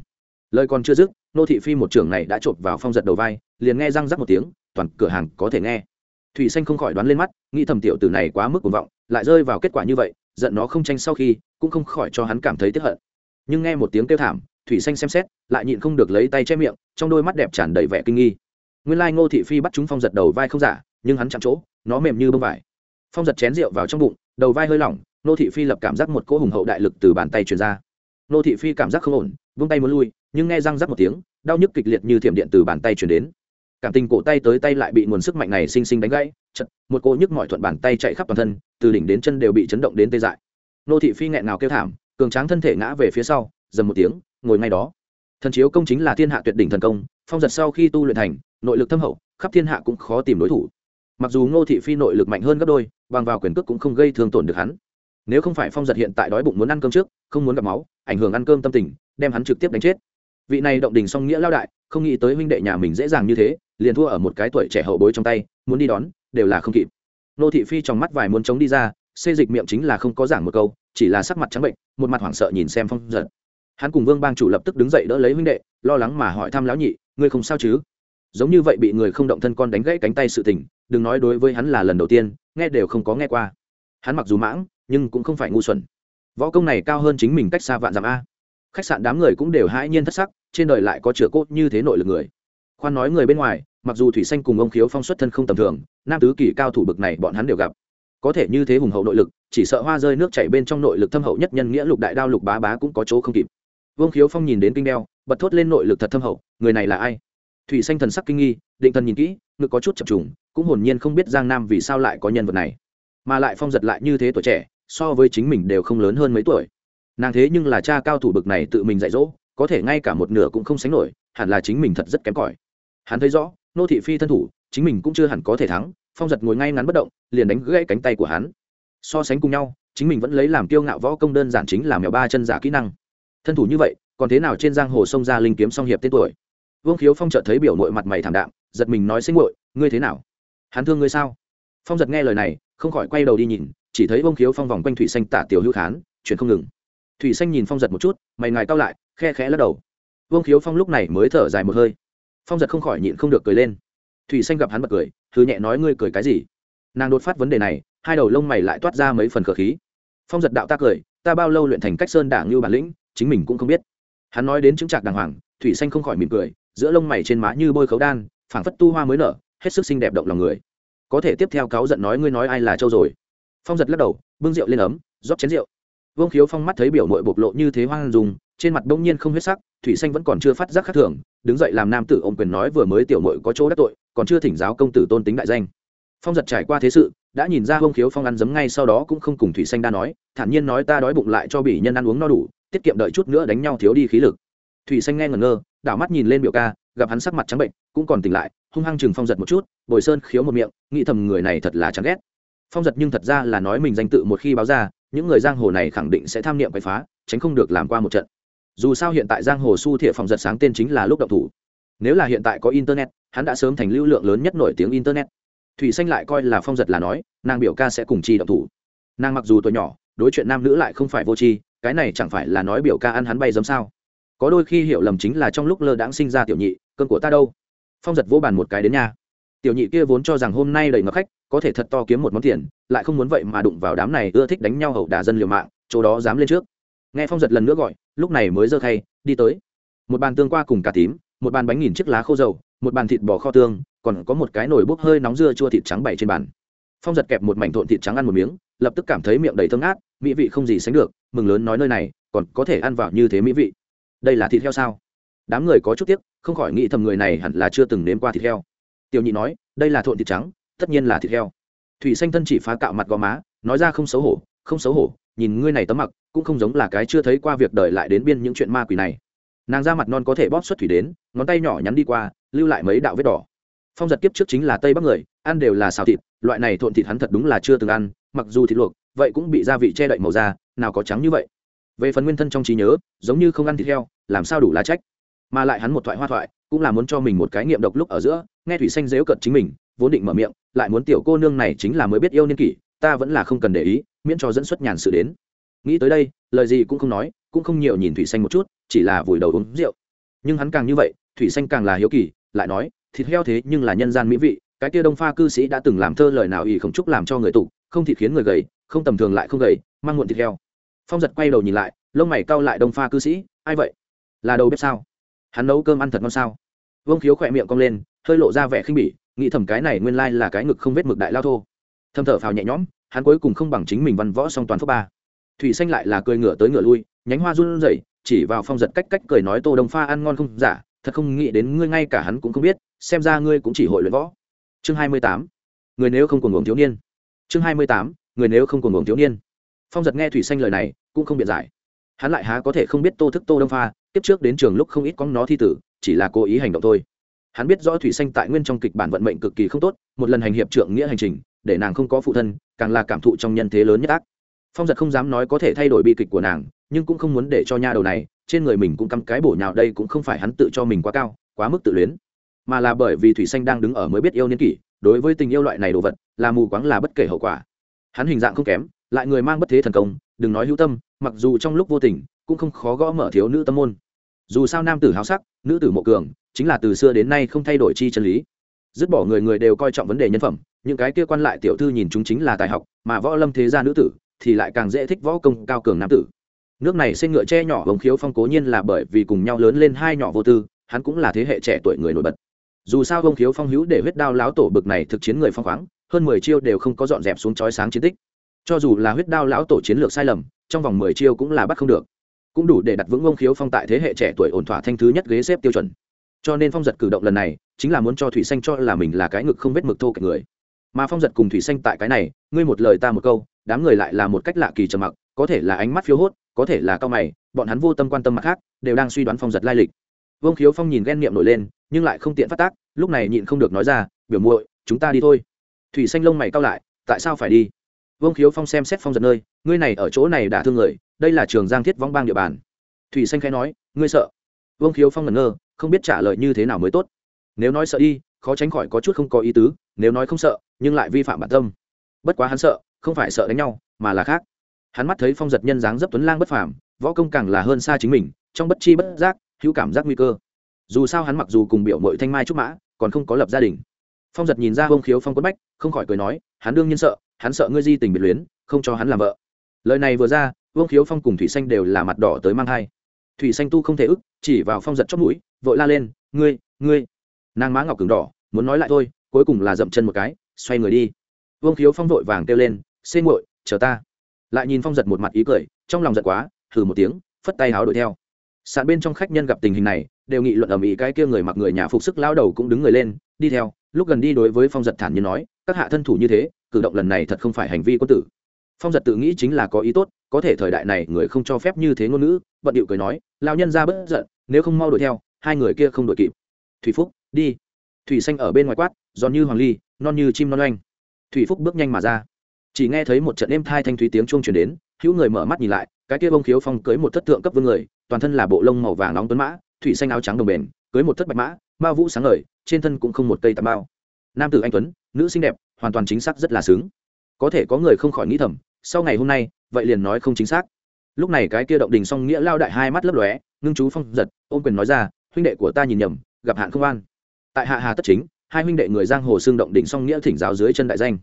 Lời còn chưa dứt, nô thị phi một trưởng này đã chộp vào phong giật đầu vai, liền nghe răng rắc một tiếng, toàn cửa hàng có thể nghe. Thủy xanh không khỏi đoán lên mắt, nghĩ thầm tiểu tử này quá mức cuồng vọng, lại rơi vào kết quả như vậy, giận nó không tranh sau khi, cũng không khỏi cho hắn cảm thấy tiếc hận. Nhưng nghe một tiếng kêu thảm, thủy xanh xem xét, lại nhịn không được lấy tay che miệng, trong đôi mắt đẹp tràn đầy vẻ kinh nghi. Nguyên lai ngô thị phi bắt chúng phong giật đầu vai không giả, nhưng hắn chạm chỗ, nó mềm như bông vải phong giật chén rượu vào trong bụng, đầu vai hơi lỏng, nô thị phi lập cảm giác một cỗ hùng hậu đại lực từ bàn tay truyền ra. Nô thị phi cảm giác không ổn, vung tay muốn lui, nhưng nghe răng rắc một tiếng, đau nhức kịch liệt như thiểm điện từ bàn tay truyền đến. Cảm tình cổ tay tới tay lại bị nguồn sức mạnh này xinh xinh đánh gãy, chật, một cỗ nhức mọi thuận bàn tay chạy khắp toàn thân, từ đỉnh đến chân đều bị chấn động đến tê dại. Nô thị phi nghẹn nào kêu thảm, cường tráng thân thể ngã về phía sau, dầm một tiếng, ngồi ngay đó. Thần chiếu công chính là thiên hạ tuyệt đỉnh thần công, phong giật sau khi tu luyện thành, nội lực thâm hậu, khắp thiên hạ cũng khó tìm đối thủ mặc dù ngô thị phi nội lực mạnh hơn gấp đôi, bằng vào quyền cước cũng không gây thương tổn được hắn. Nếu không phải phong giật hiện tại đói bụng muốn ăn cơm trước, không muốn gặp máu, ảnh hưởng ăn cơm tâm tình, đem hắn trực tiếp đánh chết. Vị này động đình song nghĩa lao đại, không nghĩ tới huynh đệ nhà mình dễ dàng như thế, liền thua ở một cái tuổi trẻ hậu bối trong tay, muốn đi đón, đều là không kịp. Nô thị phi trong mắt vài muốn chống đi ra, xê dịch miệng chính là không có giảng một câu, chỉ là sắc mặt trắng bệnh, một mặt hoảng sợ nhìn xem phong giật. Hắn cùng vương bang chủ lập tức đứng dậy đỡ lấy huynh đệ, lo lắng mà hỏi thăm lão nhị, ngươi không sao chứ? Giống như vậy bị người không động thân con đánh gãy cánh tay sự tình đừng nói đối với hắn là lần đầu tiên, nghe đều không có nghe qua. Hắn mặc dù mãng, nhưng cũng không phải ngu xuẩn. Võ công này cao hơn chính mình cách xa vạn dặm a. Khách sạn đám người cũng đều hãi nhiên thất sắc, trên đời lại có chửa cốt như thế nội lực người. Khoan nói người bên ngoài, mặc dù thủy xanh cùng ông khiếu phong xuất thân không tầm thường, nam tứ kỳ cao thủ bực này bọn hắn đều gặp. Có thể như thế hùng hậu nội lực, chỉ sợ hoa rơi nước chảy bên trong nội lực thâm hậu nhất nhân nghĩa lục đại đao lục bá bá cũng có chỗ không kịp. Vương khiếu phong nhìn đến kinh đeo, bật thốt lên nội lực thật thâm hậu, người này là ai? Thủy xanh thần sắc kinh nghi, định thần nhìn kỹ, ngực có chút chập trùng cũng hồn nhiên không biết giang nam vì sao lại có nhân vật này, mà lại phong giật lại như thế tuổi trẻ, so với chính mình đều không lớn hơn mấy tuổi. Nàng thế nhưng là cha cao thủ bực này tự mình dạy dỗ, có thể ngay cả một nửa cũng không sánh nổi, hẳn là chính mình thật rất kém cỏi. Hắn thấy rõ, nô thị phi thân thủ, chính mình cũng chưa hẳn có thể thắng, phong giật ngồi ngay ngắn bất động, liền đánh gãy cánh tay của hắn. So sánh cùng nhau, chính mình vẫn lấy làm kiêu ngạo võ công đơn giản chính là mèo ba chân giả kỹ năng. Thân thủ như vậy, còn thế nào trên giang hồ sông ra linh kiếm song hiệp tên tuổi? Vương khiếu phong chợt thấy biểu nội mặt mày thảm đạm, giật mình nói xinh muội, ngươi thế nào? Hắn thương ngươi sao? Phong giật nghe lời này, không khỏi quay đầu đi nhìn, chỉ thấy bông khiếu phong vòng quanh thủy xanh tả tiểu hữu khán chuyển không ngừng. Thủy xanh nhìn phong giật một chút, mày ngài cao lại, khe khẽ lắc đầu. Vương khiếu phong lúc này mới thở dài một hơi. Phong giật không khỏi nhịn không được cười lên. Thủy xanh gặp hắn bật cười thứ nhẹ nói ngươi cười cái gì? Nàng đột phát vấn đề này, hai đầu lông mày lại toát ra mấy phần khờ khí. Phong giật đạo ta cười, ta bao lâu luyện thành cách sơn đảng như bản lĩnh, chính mình cũng không biết. Hắn nói đến chứng trạc đàng hoàng, thủy xanh không khỏi mỉm cười, giữa lông mày trên má như bôi khấu đan, phảng phất tu hoa mới nở hết sức xinh đẹp động lòng người. Có thể tiếp theo cáo giận nói ngươi nói ai là châu rồi. Phong giật lắc đầu, bưng rượu lên ấm, rót chén rượu. Vương khiếu phong mắt thấy biểu mội bộc lộ như thế hoang dùng trên mặt đông nhiên không huyết sắc, thủy xanh vẫn còn chưa phát giác khác thường, đứng dậy làm nam tử ông quyền nói vừa mới tiểu mội có chỗ đắc tội, còn chưa thỉnh giáo công tử tôn tính đại danh. Phong giật trải qua thế sự, đã nhìn ra vương khiếu phong ăn giấm ngay sau đó cũng không cùng thủy xanh đa nói, thản nhiên nói ta đói bụng lại cho bỉ nhân ăn uống no đủ, tiết kiệm đợi chút nữa đánh nhau thiếu đi khí lực. Thủy xanh nghe ngẩn ngơ, đảo mắt nhìn lên biểu ca gặp hắn sắc mặt trắng bệnh, cũng còn tỉnh lại, hung hăng chừng phong giật một chút, bồi sơn khiếu một miệng, nghĩ thầm người này thật là chán ghét. Phong giật nhưng thật ra là nói mình danh tự một khi báo ra, những người giang hồ này khẳng định sẽ tham niệm quậy phá, tránh không được làm qua một trận. Dù sao hiện tại giang hồ su thiệp phòng giật sáng tên chính là lúc động thủ. Nếu là hiện tại có internet, hắn đã sớm thành lưu lượng lớn nhất nổi tiếng internet. Thủy xanh lại coi là phong giật là nói, nàng biểu ca sẽ cùng chi động thủ. Nàng mặc dù tuổi nhỏ, đối chuyện nam nữ lại không phải vô tri, cái này chẳng phải là nói biểu ca ăn hắn bay giống sao? Có đôi khi hiểu lầm chính là trong lúc lơ đãng sinh ra tiểu nhị cơn của ta đâu? Phong giật vỗ bàn một cái đến nhà. Tiểu nhị kia vốn cho rằng hôm nay đầy ngập khách, có thể thật to kiếm một món tiền, lại không muốn vậy mà đụng vào đám này ưa thích đánh nhau hầu đả dân liều mạng, chỗ đó dám lên trước. Nghe phong giật lần nữa gọi, lúc này mới dơ khay, đi tới. Một bàn tương qua cùng cà tím, một bàn bánh nghìn chiếc lá khô dầu, một bàn thịt bò kho tương, còn có một cái nồi bốc hơi nóng dưa chua thịt trắng bảy trên bàn. Phong giật kẹp một mảnh thộn thịt trắng ăn một miếng, lập tức cảm thấy miệng đầy thơm ngát, mỹ vị không gì sánh được, mừng lớn nói nơi này, còn có thể ăn vào như thế mỹ vị đây là thịt heo sao? Đám người có chút tiếc, không khỏi nghĩ thầm người này hẳn là chưa từng nếm qua thịt heo. Tiểu nhị nói, đây là thộn thịt trắng, tất nhiên là thịt heo. Thủy xanh thân chỉ phá cạo mặt gò má, nói ra không xấu hổ, không xấu hổ, nhìn ngươi này tấm mặc, cũng không giống là cái chưa thấy qua việc đời lại đến biên những chuyện ma quỷ này. Nàng ra mặt non có thể bóp xuất thủy đến, ngón tay nhỏ nhắn đi qua, lưu lại mấy đạo vết đỏ. Phong giật kiếp trước chính là tây bắc người, ăn đều là xào thịt, loại này thộn thịt hắn thật đúng là chưa từng ăn, mặc dù thịt luộc, vậy cũng bị gia vị che đậy màu da, nào có trắng như vậy. Về phần nguyên thân trong trí nhớ, giống như không ăn thịt heo làm sao đủ lá trách? Mà lại hắn một thoại hoa thoại, cũng là muốn cho mình một cái nghiệm độc lúc ở giữa, nghe thủy xanh dếu cận chính mình, vốn định mở miệng, lại muốn tiểu cô nương này chính là mới biết yêu niên kỷ, ta vẫn là không cần để ý, miễn cho dẫn xuất nhàn sự đến. Nghĩ tới đây, lời gì cũng không nói, cũng không nhiều nhìn thủy xanh một chút, chỉ là vùi đầu uống rượu. Nhưng hắn càng như vậy, thủy xanh càng là hiếu kỳ, lại nói, thịt heo thế nhưng là nhân gian mỹ vị, cái kia đông pha cư sĩ đã từng làm thơ lời nào ý không chúc làm cho người tụ, không thịt khiến người gầy, không tầm thường lại không gầy, mang muộn thịt heo. Phong giật quay đầu nhìn lại, lông mày cau lại đông pha cư sĩ, ai vậy? Là đầu bếp sao? Hắn nấu cơm ăn thật ngon sao? Vương khiếu khỏe miệng cong lên, hơi lộ ra vẻ khinh bỉ, nghĩ thầm cái này nguyên lai là cái ngực không vết mực đại lao thô. Thâm thở phào nhẹ nhõm, hắn cuối cùng không bằng chính mình văn võ song toàn phước ba. Thủy xanh lại là cười ngửa tới ngửa lui, nhánh hoa run rẩy, chỉ vào phong giật cách cách cười nói tô đông pha ăn ngon không? Giả thật không nghĩ đến ngươi ngay cả hắn cũng không biết, xem ra ngươi cũng chỉ hội luyện võ. Chương hai mươi tám, người nếu không cùng uống thiếu niên. Chương hai mươi tám, người nếu không cùng uống thiếu niên. Phong giật nghe thủy xanh lời này, cũng không biện giải hắn lại há có thể không biết tô thức tô đông pha tiếp trước đến trường lúc không ít con nó thi tử, chỉ là cố ý hành động thôi. Hắn biết rõ thủy xanh tại nguyên trong kịch bản vận mệnh cực kỳ không tốt, một lần hành hiệp trượng nghĩa hành trình, để nàng không có phụ thân, càng là cảm thụ trong nhân thế lớn nhất ác. Phong giật không dám nói có thể thay đổi bi kịch của nàng, nhưng cũng không muốn để cho nha đầu này, trên người mình cũng cắm cái bổ nhào đây cũng không phải hắn tự cho mình quá cao, quá mức tự luyến. Mà là bởi vì thủy xanh đang đứng ở mới biết yêu niên kỷ, đối với tình yêu loại này đồ vật, là mù quáng là bất kể hậu quả. Hắn hình dạng không kém, lại người mang bất thế thần công đừng nói hữu tâm, mặc dù trong lúc vô tình, cũng không khó gõ mở thiếu nữ tâm môn. Dù sao nam tử háo sắc, nữ tử mộ cường, chính là từ xưa đến nay không thay đổi chi chân lý. Dứt bỏ người người đều coi trọng vấn đề nhân phẩm, những cái kia quan lại tiểu thư nhìn chúng chính là tài học, mà võ lâm thế gia nữ tử, thì lại càng dễ thích võ công cao cường nam tử. Nước này sinh ngựa che nhỏ bồng khiếu phong cố nhiên là bởi vì cùng nhau lớn lên hai nhỏ vô tư, hắn cũng là thế hệ trẻ tuổi người nổi bật. Dù sao bồng khiếu phong hữu để huyết đao láo tổ bực này thực chiến người phong khoáng, hơn mười chiêu đều không có dọn dẹp xuống chói sáng chiến tích cho dù là huyết đao lão tổ chiến lược sai lầm, trong vòng mười chiêu cũng là bắt không được. Cũng đủ để đặt vững ông khiếu phong tại thế hệ trẻ tuổi ổn thỏa thanh thứ nhất ghế xếp tiêu chuẩn. Cho nên phong giật cử động lần này, chính là muốn cho thủy xanh cho là mình là cái ngực không vết mực thô cạnh người. Mà phong giật cùng thủy xanh tại cái này, ngươi một lời ta một câu, đám người lại là một cách lạ kỳ trầm mặc, có thể là ánh mắt phiếu hốt, có thể là cao mày, bọn hắn vô tâm quan tâm mặt khác, đều đang suy đoán phong giật lai lịch. Vương khiếu phong nhìn ghen niệm nổi lên, nhưng lại không tiện phát tác, lúc này nhịn không được nói ra, biểu muội, chúng ta đi thôi. Thủy xanh lông mày cao lại, tại sao phải đi? Vương khiếu phong xem xét phong giật nơi, ngươi này ở chỗ này đã thương người, đây là trường giang thiết vong bang địa bàn. Thủy xanh khẽ nói, ngươi sợ? Vương khiếu phong ngẩn ngơ, không biết trả lời như thế nào mới tốt. Nếu nói sợ đi khó tránh khỏi có chút không có ý tứ, nếu nói không sợ, nhưng lại vi phạm bản tâm. Bất quá hắn sợ, không phải sợ đánh nhau, mà là khác. Hắn mắt thấy phong giật nhân dáng dấp tuấn lang bất phàm, võ công càng là hơn xa chính mình, trong bất chi bất giác, hữu cảm giác nguy cơ. Dù sao hắn mặc dù cùng biểu mội thanh mai trúc mã, còn không có lập gia đình. Phong giật nhìn ra Vương khiếu phong quất bách, không khỏi cười nói, hắn đương nhiên sợ hắn sợ ngươi di tình biệt luyến không cho hắn làm vợ. Lời này vừa ra vương khiếu phong cùng thủy xanh đều là mặt đỏ tới mang thai. Thủy xanh tu không thể ức chỉ vào phong giật chót mũi vội la lên ngươi ngươi. Nàng má ngọc cứng đỏ muốn nói lại thôi cuối cùng là dậm chân một cái xoay người đi. Vương khiếu phong vội vàng kêu lên xê ngội, chờ ta. Lại nhìn phong giật một mặt ý cười trong lòng giật quá thử một tiếng phất tay háo đuổi theo. Sạn bên trong khách nhân gặp tình hình này đều nghị luận ầm ĩ cái kia người mặc người nhà phục sức lao đầu cũng đứng người lên đi theo lúc gần đi đối với phong giật thản nhiên nói các hạ thân thủ như thế cử động lần này thật không phải hành vi quân tử. Phong giật tự nghĩ chính là có ý tốt, có thể thời đại này người không cho phép như thế ngôn ngữ, bận điệu cười nói lao nhân ra bất giận, nếu không mau đuổi theo, hai người kia không đuổi kịp. Thủy phúc, đi. Thủy xanh ở bên ngoài quát, giòn như hoàng ly, non như chim non oanh. Thủy phúc bước nhanh mà ra. Chỉ nghe thấy một trận êm thai thanh thúy tiếng chuông chuyển đến, hữu người mở mắt nhìn lại, cái kia bông khiếu phong cưới một thất thượng cấp vương người, toàn thân là bộ lông màu vàng nóng tuấn mã, thủy xanh áo trắng đồng bền, cưới một thất bạch mã, ma vũ sáng ngời, trên thân cũng không một cây tà bao nam tử anh tuấn, nữ xinh đẹp hoàn toàn chính xác rất là sướng có thể có người không khỏi nghĩ thầm, sau ngày hôm nay, vậy liền nói không chính xác. Lúc này cái kia động đình song nghĩa lao đại hai mắt lấp lóe, ngưng chú phong giật, ôm quyền nói ra, huynh đệ của ta nhìn nhầm, gặp hạn không an. Tại hạ hà tất chính, hai huynh đệ người giang hồ xương động đình song nghĩa thỉnh giáo dưới chân đại danh.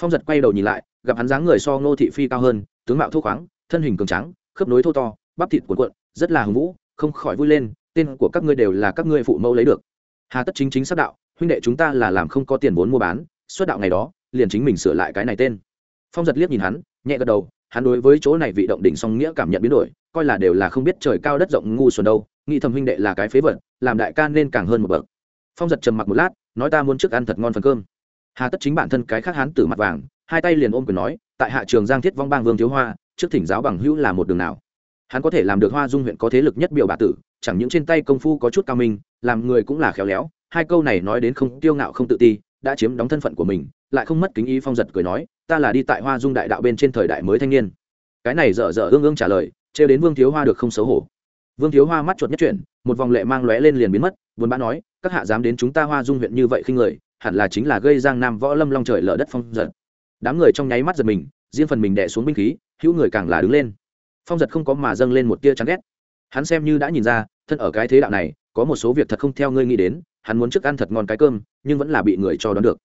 Phong giật quay đầu nhìn lại, gặp hắn dáng người so ngô thị phi cao hơn, tướng mạo thô khoáng, thân hình cường trắng khớp nối thô to, bắp thịt cuộn cuộn, rất là hùng vũ, không khỏi vui lên, tên của các ngươi đều là các ngươi phụ mẫu lấy được. Hà tất chính chính xác đạo, huynh đệ chúng ta là làm không có tiền vốn mua bán xuất đạo ngày đó, liền chính mình sửa lại cái này tên. Phong giật liếc nhìn hắn, nhẹ gật đầu, hắn đối với chỗ này vị động đỉnh song nghĩa cảm nhận biến đổi, coi là đều là không biết trời cao đất rộng ngu xuẩn đâu, nghĩ thầm huynh đệ là cái phế vật, làm đại ca nên càng hơn một bậc. Phong giật trầm mặc một lát, nói ta muốn trước ăn thật ngon phần cơm. Hà tất chính bản thân cái khác hắn tử mặt vàng, hai tay liền ôm quyền nói, tại hạ trường giang thiết vong bang vương thiếu hoa, trước thỉnh giáo bằng hữu là một đường nào. Hắn có thể làm được hoa dung huyện có thế lực nhất biểu bà tử, chẳng những trên tay công phu có chút cao minh, làm người cũng là khéo léo, hai câu này nói đến không tiêu ngạo không tự ti đã chiếm đóng thân phận của mình, lại không mất kính ý phong giật cười nói, ta là đi tại hoa dung đại đạo bên trên thời đại mới thanh niên. Cái này dở dở ương ương trả lời, trêu đến vương thiếu hoa được không xấu hổ. Vương thiếu hoa mắt chuột nhất chuyển, một vòng lệ mang lóe lên liền biến mất vốn bã nói, các hạ dám đến chúng ta hoa dung huyện như vậy khi người, hẳn là chính là gây giang nam võ lâm long trời lở đất phong giật. Đám người trong nháy mắt giật mình, riêng phần mình đẻ xuống binh khí, hữu người càng là đứng lên. Phong giật không có mà dâng lên một tia chán ghét. Hắn xem như đã nhìn ra, thân ở cái thế đạo này, có một số việc thật không theo ngươi nghĩ đến hắn muốn trước ăn thật ngon cái cơm, nhưng vẫn là bị người cho đón được.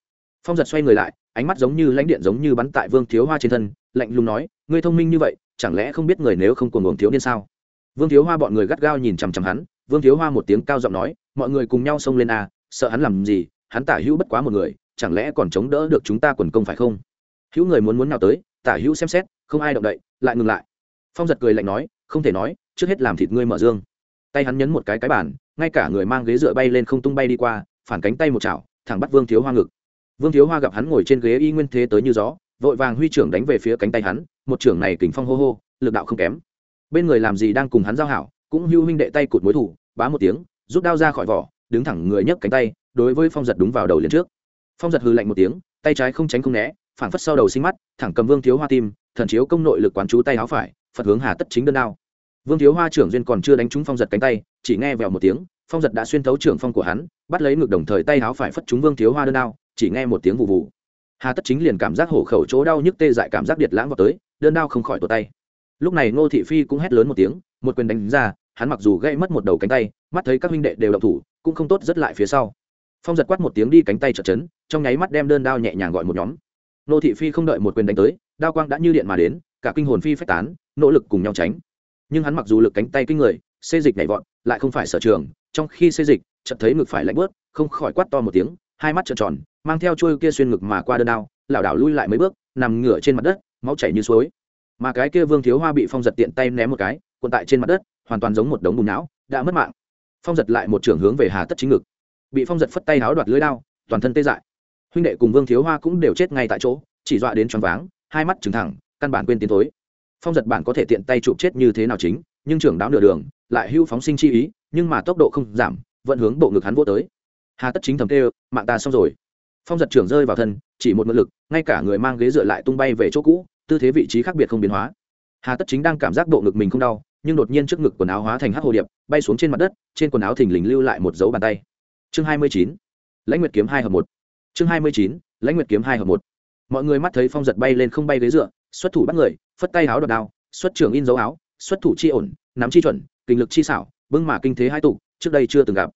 Phong giật xoay người lại, ánh mắt giống như lãnh điện giống như bắn tại vương thiếu hoa trên thân, lạnh lùng nói, ngươi thông minh như vậy, chẳng lẽ không biết người nếu không cuồng buồng thiếu niên sao? Vương thiếu hoa bọn người gắt gao nhìn chằm chằm hắn, vương thiếu hoa một tiếng cao giọng nói, mọi người cùng nhau xông lên a sợ hắn làm gì, hắn tả hữu bất quá một người, chẳng lẽ còn chống đỡ được chúng ta quần công phải không? Hữu người muốn muốn nào tới, tả hữu xem xét, không ai động đậy, lại ngừng lại. Phong giật cười lạnh nói, không thể nói, trước hết làm thịt ngươi mở dương tay hắn nhấn một cái cái bản ngay cả người mang ghế dựa bay lên không tung bay đi qua, phản cánh tay một chảo, thẳng bắt vương thiếu hoa ngực. Vương thiếu hoa gặp hắn ngồi trên ghế y nguyên thế tới như gió, vội vàng huy trưởng đánh về phía cánh tay hắn, một trưởng này kình phong hô hô, lực đạo không kém. Bên người làm gì đang cùng hắn giao hảo, cũng hưu huynh đệ tay cụt mối thủ, bá một tiếng, rút đao ra khỏi vỏ, đứng thẳng người nhấc cánh tay, đối với phong giật đúng vào đầu liền trước. Phong giật hư lạnh một tiếng, tay trái không tránh không né phảng phất sau đầu sinh mắt, thẳng cầm vương thiếu hoa tim, thần chiếu công nội lực quán chú tay áo phải, phật hướng hà tất chính đơn đao vương thiếu hoa trưởng duyên còn chưa đánh trúng phong giật cánh tay, chỉ nghe vèo một tiếng, phong giật đã xuyên thấu trưởng phong của hắn, bắt lấy ngược đồng thời tay áo phải phất trúng vương thiếu hoa đơn đao, chỉ nghe một tiếng vụ vụ hà tất chính liền cảm giác hổ khẩu chỗ đau nhức tê dại cảm giác điệt lãng vào tới, đơn đao không khỏi tổ tay. Lúc này ngô thị phi cũng hét lớn một tiếng, một quyền đánh ra, hắn mặc dù gây mất một đầu cánh tay, mắt thấy các huynh đệ đều đậu thủ, cũng không tốt rất lại phía sau. Phong giật quát một tiếng đi cánh tay chợt chấn, trong nháy mắt đem đơn đao nhẹ nhàng gọi một nhóm. Nô thị phi không đợi một quyền đánh tới, đao quang đã như điện mà đến, cả kinh hồn phi phách tán, nỗ lực cùng nhau tránh nhưng hắn mặc dù lực cánh tay kinh người, xê dịch nhảy vọt, lại không phải sở trường, trong khi xê dịch, chợt thấy ngực phải lạnh bớt, không khỏi quát to một tiếng, hai mắt trợn tròn, mang theo chuôi kia xuyên ngực mà qua đơn đao, lảo đảo lui lại mấy bước, nằm ngửa trên mặt đất, máu chảy như suối. Mà cái kia vương thiếu hoa bị phong giật tiện tay ném một cái, cuộn tại trên mặt đất, hoàn toàn giống một đống bùn não, đã mất mạng. Phong giật lại một trường hướng về hà tất chính ngực. Bị phong giật phất tay háo đoạt lưới đao, toàn thân tê dại. Huynh đệ cùng vương thiếu hoa cũng đều chết ngay tại chỗ, chỉ dọa đến choáng váng, hai mắt trừng thẳng, căn bản quên tiến tối phong giật bản có thể tiện tay chụp chết như thế nào chính, nhưng trưởng đáo nửa đường, lại hưu phóng sinh chi ý, nhưng mà tốc độ không giảm, vẫn hướng bộ ngực hắn vô tới. Hà tất chính thầm tê mạng ta xong rồi. Phong giật trưởng rơi vào thân, chỉ một mượn lực, ngay cả người mang ghế dựa lại tung bay về chỗ cũ, tư thế vị trí khác biệt không biến hóa. Hà tất chính đang cảm giác bộ ngực mình không đau, nhưng đột nhiên trước ngực quần áo hóa thành hắc hồ điệp, bay xuống trên mặt đất, trên quần áo thình lình lưu lại một dấu bàn tay. Chương hai mươi chín, lãnh nguyệt kiếm hai hợp một. Chương hai mươi chín, lãnh nguyệt kiếm hai hợp một. Mọi người mắt thấy phong giật bay lên không bay ghế dựa xuất thủ bắt người, phất tay áo đọt đao, xuất trưởng in dấu áo, xuất thủ chi ổn, nắm chi chuẩn, kinh lực chi xảo, bưng mà kinh thế hai tụ, trước đây chưa từng gặp.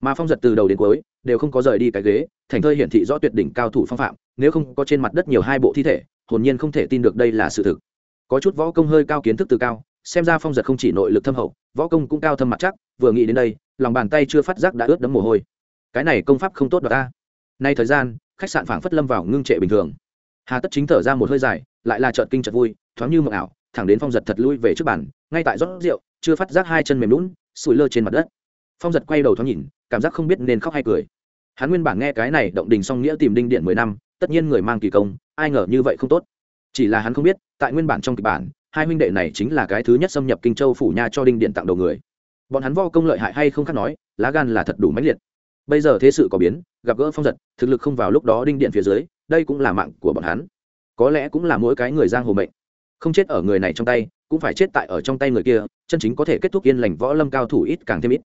Mà phong giật từ đầu đến cuối, đều không có rời đi cái ghế, thành thơi hiển thị rõ tuyệt đỉnh cao thủ phong phạm, nếu không có trên mặt đất nhiều hai bộ thi thể, hồn nhiên không thể tin được đây là sự thực. Có chút võ công hơi cao kiến thức từ cao, xem ra phong giật không chỉ nội lực thâm hậu, võ công cũng cao thâm mặt chắc, vừa nghĩ đến đây, lòng bàn tay chưa phát giác đã ướt đấm mồ hôi. Cái này công pháp không tốt đoạt ta. Nay thời gian, khách sạn phảng phất lâm vào ngưng trệ bình thường hà tất chính thở ra một hơi dài lại là trợt kinh trợt vui thoáng như mộng ảo thẳng đến phong giật thật lui về trước bàn ngay tại rót rượu chưa phát giác hai chân mềm lún sủi lơ trên mặt đất phong giật quay đầu thoáng nhìn cảm giác không biết nên khóc hay cười hắn nguyên bản nghe cái này động đình song nghĩa tìm đinh điện mười năm tất nhiên người mang kỳ công ai ngờ như vậy không tốt chỉ là hắn không biết tại nguyên bản trong kịch bản hai huynh đệ này chính là cái thứ nhất xâm nhập kinh châu phủ nha cho đinh điện tặng đầu người bọn hắn vo công lợi hại hay không khác nói lá gan là thật đủ mãnh liệt bây giờ thế sự có biến gặp gỡ phong giật thực lực không vào lúc đó đinh điện phía dưới đây cũng là mạng của bọn hắn. Có lẽ cũng là mỗi cái người giang hồ mệnh. Không chết ở người này trong tay, cũng phải chết tại ở trong tay người kia, chân chính có thể kết thúc yên lành võ lâm cao thủ ít càng thêm ít.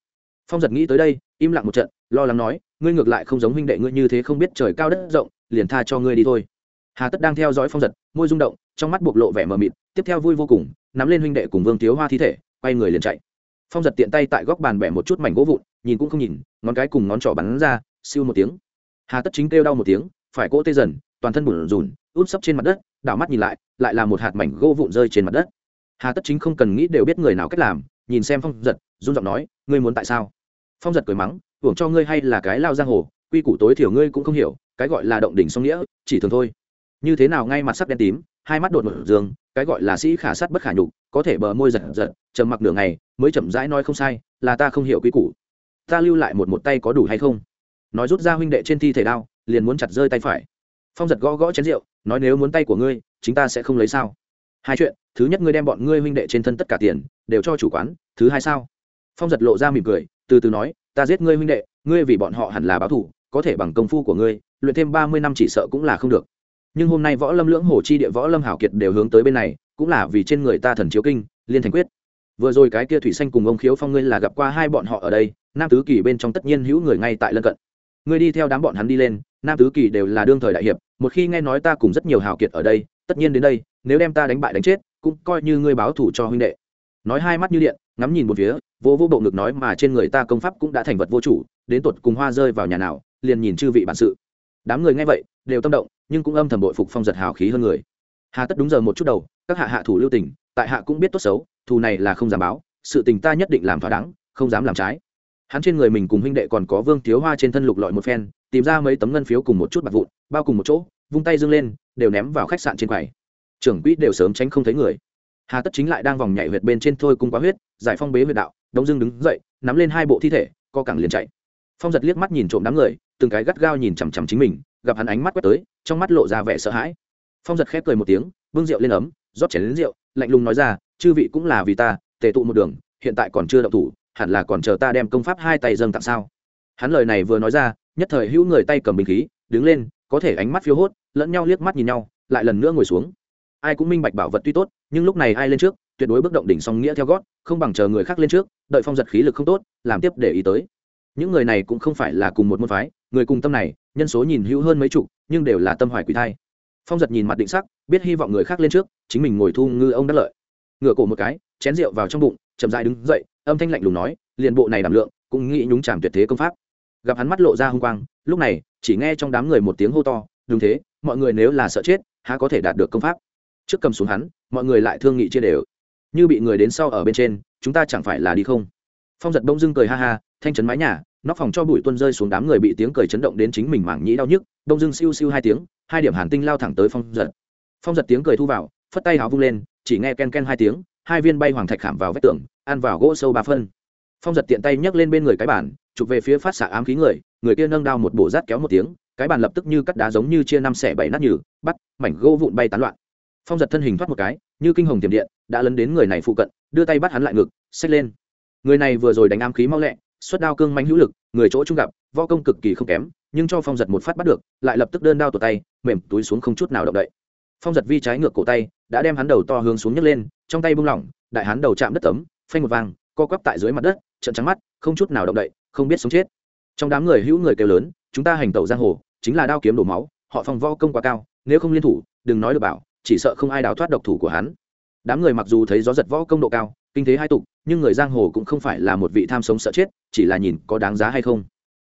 Phong giật nghĩ tới đây, im lặng một trận, lo lắng nói, ngươi ngược lại không giống huynh đệ ngươi như thế không biết trời cao đất rộng, liền tha cho ngươi đi thôi. Hà tất đang theo dõi phong giật, môi rung động, trong mắt bộc lộ vẻ mờ mịt, tiếp theo vui vô cùng, nắm lên huynh đệ cùng vương tiếu hoa thi thể, quay người liền chạy. Phong giật tiện tay tại góc bàn bẻ một chút mảnh gỗ vụn, nhìn cũng không nhìn, ngón cái cùng ngón trỏ bắn ra, siêu một tiếng. Hà tất chính kêu đau một tiếng phải cỗ tê dần, toàn thân bùn rùn út sấp trên mặt đất, đảo mắt nhìn lại lại là một hạt mảnh gỗ vụn rơi trên mặt đất. Hà tất chính không cần nghĩ đều biết người nào cách làm, nhìn xem phong giật, run giọng nói, ngươi muốn tại sao? Phong giật cười mắng, hưởng cho ngươi hay là cái lao giang hồ, quy củ tối thiểu ngươi cũng không hiểu, cái gọi là động đỉnh song nghĩa, chỉ thường thôi. Như thế nào ngay mặt sắc đen tím, hai mắt đột ngột dương, cái gọi là sĩ khả sát bất khả nhục, có thể bờ môi giật giật, trầm mặc nửa ngày, mới chậm rãi nói không sai, là ta không hiểu quy củ. Ta lưu lại một một tay có đủ hay không? Nói rút ra huynh đệ trên thi thể đao liền muốn chặt rơi tay phải. Phong giật gõ gõ chén rượu, nói nếu muốn tay của ngươi, chúng ta sẽ không lấy sao? Hai chuyện, thứ nhất ngươi đem bọn ngươi huynh đệ trên thân tất cả tiền, đều cho chủ quán, thứ hai sao? Phong giật lộ ra mỉm cười, từ từ nói, ta giết ngươi huynh đệ, ngươi vì bọn họ hẳn là báo thủ có thể bằng công phu của ngươi, luyện thêm ba mươi năm chỉ sợ cũng là không được. Nhưng hôm nay võ lâm lưỡng hồ chi địa võ lâm hảo kiệt đều hướng tới bên này, cũng là vì trên người ta thần chiếu kinh, liên thành quyết. Vừa rồi cái kia thủy xanh cùng ông khiếu phong ngươi là gặp qua hai bọn họ ở đây, nam tứ kỳ bên trong tất nhiên hữu người ngay tại lân cận ngươi đi theo đám bọn hắn đi lên, nam tứ kỳ đều là đương thời đại hiệp, một khi nghe nói ta cùng rất nhiều hào kiệt ở đây, tất nhiên đến đây, nếu đem ta đánh bại đánh chết, cũng coi như ngươi báo thủ cho huynh đệ. Nói hai mắt như điện, ngắm nhìn một phía, vô vô bộ ngực nói mà trên người ta công pháp cũng đã thành vật vô chủ, đến tột cùng hoa rơi vào nhà nào, liền nhìn chư vị bản sự. Đám người nghe vậy, đều tâm động, nhưng cũng âm thầm bội phục phong giật hào khí hơn người. Hà tất đúng giờ một chút đầu, các hạ hạ thủ lưu tình, tại hạ cũng biết tốt xấu, thù này là không dám báo, sự tình ta nhất định làm thỏa đáng, không dám làm trái hắn trên người mình cùng huynh đệ còn có vương thiếu hoa trên thân lục lọi một phen, tìm ra mấy tấm ngân phiếu cùng một chút bạc vụn, bao cùng một chỗ, vung tay dâng lên, đều ném vào khách sạn trên quầy. Trưởng quỹ đều sớm tránh không thấy người. Hà tất chính lại đang vòng nhảy huyệt bên trên thôi cung quá huyết, giải phong bế huyệt đạo, Đông dưng đứng dậy, nắm lên hai bộ thi thể, co cẳng liền chạy. Phong giật liếc mắt nhìn trộm đám người, từng cái gắt gao nhìn chằm chằm chính mình, gặp hắn ánh mắt quét tới, trong mắt lộ ra vẻ sợ hãi. Phong giật khép cười một tiếng vương rượu lên ấm, rót chén đến rượu, lạnh lùng nói ra, chư vị cũng là vì ta, tề tụ một đường, hiện tại còn chưa động thủ hẳn là còn chờ ta đem công pháp hai tay dâng tặng sao? Hắn lời này vừa nói ra, nhất thời hữu người tay cầm bình khí, đứng lên, có thể ánh mắt phiêu hốt, lẫn nhau liếc mắt nhìn nhau, lại lần nữa ngồi xuống. Ai cũng minh bạch bảo vật tuy tốt, nhưng lúc này ai lên trước, tuyệt đối bước động đỉnh song nghĩa theo gót, không bằng chờ người khác lên trước, đợi phong giật khí lực không tốt, làm tiếp để ý tới. Những người này cũng không phải là cùng một môn phái, người cùng tâm này, nhân số nhìn hữu hơn mấy chục, nhưng đều là tâm hoài quỷ thai. Phong giật nhìn mặt định sắc, biết hy vọng người khác lên trước, chính mình ngồi thu ngư ông đắc lợi. Ngựa cổ một cái, chén rượu vào trong bụng chậm dại đứng dậy, âm thanh lạnh lùng nói, liền bộ này đảm lượng, cũng nghĩ nhúng chàm tuyệt thế công pháp. Gặp hắn mắt lộ ra hung quang, lúc này, chỉ nghe trong đám người một tiếng hô to, đúng thế, mọi người nếu là sợ chết, há có thể đạt được công pháp? Trước cầm xuống hắn, mọi người lại thương nghị chia đều. Như bị người đến sau ở bên trên, chúng ta chẳng phải là đi không? Phong giật bông dưng cười ha ha, thanh chấn mái nhà, nóc phòng cho bụi tuân rơi xuống đám người bị tiếng cười chấn động đến chính mình mảng nhĩ đau nhức bông dưng siêu siêu hai tiếng, hai điểm hàn tinh lao thẳng tới phong giật. Phong giật tiếng cười thu vào, phất tay háo vung lên, chỉ nghe ken ken hai tiếng hai viên bay hoàng thạch khảm vào vách tường, ăn vào gỗ sâu ba phân. Phong giật tiện tay nhấc lên bên người cái bàn, chụp về phía phát xạ ám khí người người kia nâng đao một bổ rát kéo một tiếng, cái bàn lập tức như cắt đá giống như chia năm xẻ bảy nát nhừ, bắt, mảnh gỗ vụn bay tán loạn. Phong giật thân hình thoát một cái, như kinh hồng tiềm điện, đã lấn đến người này phụ cận, đưa tay bắt hắn lại ngực, xách lên. Người này vừa rồi đánh ám khí mau lẹ, xuất đao cương manh hữu lực, người chỗ trung gặp vo công cực kỳ không kém, nhưng cho phong giật một phát bắt được, lại lập tức đơn đao tột tay, mềm túi xuống không chút nào động đậy. Phong giật vi trái ngược cổ tay, đã đem hắn đầu to hướng xuống nhấc lên trong tay bung lỏng, đại hán đầu chạm đất tấm, phanh một vang, co quắp tại dưới mặt đất trận trắng mắt, không chút nào động đậy, không biết sống chết. Trong đám người hữu người kêu lớn, chúng ta hành tẩu giang hồ, chính là đao kiếm đổ máu, họ phong vo công quá cao, nếu không liên thủ, đừng nói được bảo, chỉ sợ không ai đào thoát độc thủ của hắn. Đám người mặc dù thấy gió giật võ công độ cao, kinh thế hai tục, nhưng người giang hồ cũng không phải là một vị tham sống sợ chết, chỉ là nhìn có đáng giá hay không.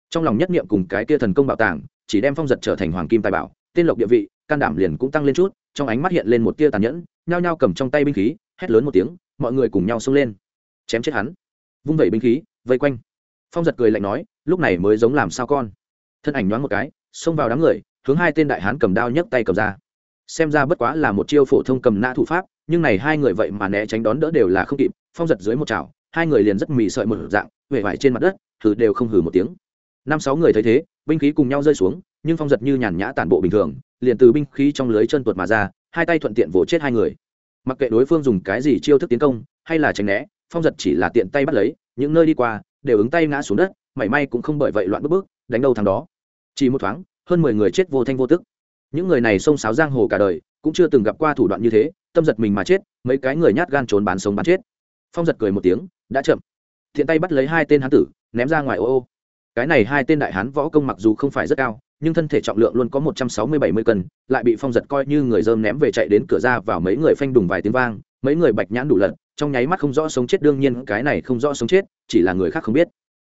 Trong lòng nhất niệm cùng cái kia thần công bảo tàng, chỉ đem phong giật trở thành hoàng kim tài bảo, tên lộc địa vị, can đảm liền cũng tăng lên chút, trong ánh mắt hiện lên một tia tàn nhẫn, nhao nhao cầm trong tay binh khí hét lớn một tiếng, mọi người cùng nhau xông lên. Chém chết hắn. Vung vẩy binh khí, vây quanh. Phong giật cười lạnh nói, lúc này mới giống làm sao con? Thân ảnh nhoáng một cái, xông vào đám người, hướng hai tên đại hán cầm đao nhấc tay cầm ra. Xem ra bất quá là một chiêu phổ thông cầm nã thủ pháp, nhưng này hai người vậy mà né tránh đón đỡ đều là không kịp. Phong giật dưới một chảo, hai người liền rất mì sợi một dạng huệ vải trên mặt đất, thử đều không hử một tiếng. Năm sáu người thấy thế, binh khí cùng nhau rơi xuống, nhưng phong giật như nhàn nhã tản bộ bình thường, liền từ binh khí trong lưới chân tuột mà ra, hai tay thuận tiện vỗ chết hai người mặc kệ đối phương dùng cái gì chiêu thức tiến công, hay là tránh né, phong giật chỉ là tiện tay bắt lấy, những nơi đi qua, đều ứng tay ngã xuống đất, mảy may cũng không bởi vậy loạn bước bước, đánh đâu thằng đó. Chỉ một thoáng, hơn mười người chết vô thanh vô tức. Những người này xông xáo giang hồ cả đời, cũng chưa từng gặp qua thủ đoạn như thế, tâm giật mình mà chết, mấy cái người nhát gan trốn bán sống bán chết. Phong giật cười một tiếng, đã chậm. Thiện tay bắt lấy hai tên hán tử, ném ra ngoài ô ô. Cái này hai tên đại hán võ công mặc dù không phải rất cao nhưng thân thể trọng lượng luôn có một trăm sáu mươi bảy mươi cân lại bị phong giật coi như người dơm ném về chạy đến cửa ra vào mấy người phanh đùng vài tiếng vang mấy người bạch nhãn đủ lần, trong nháy mắt không rõ sống chết đương nhiên cái này không rõ sống chết chỉ là người khác không biết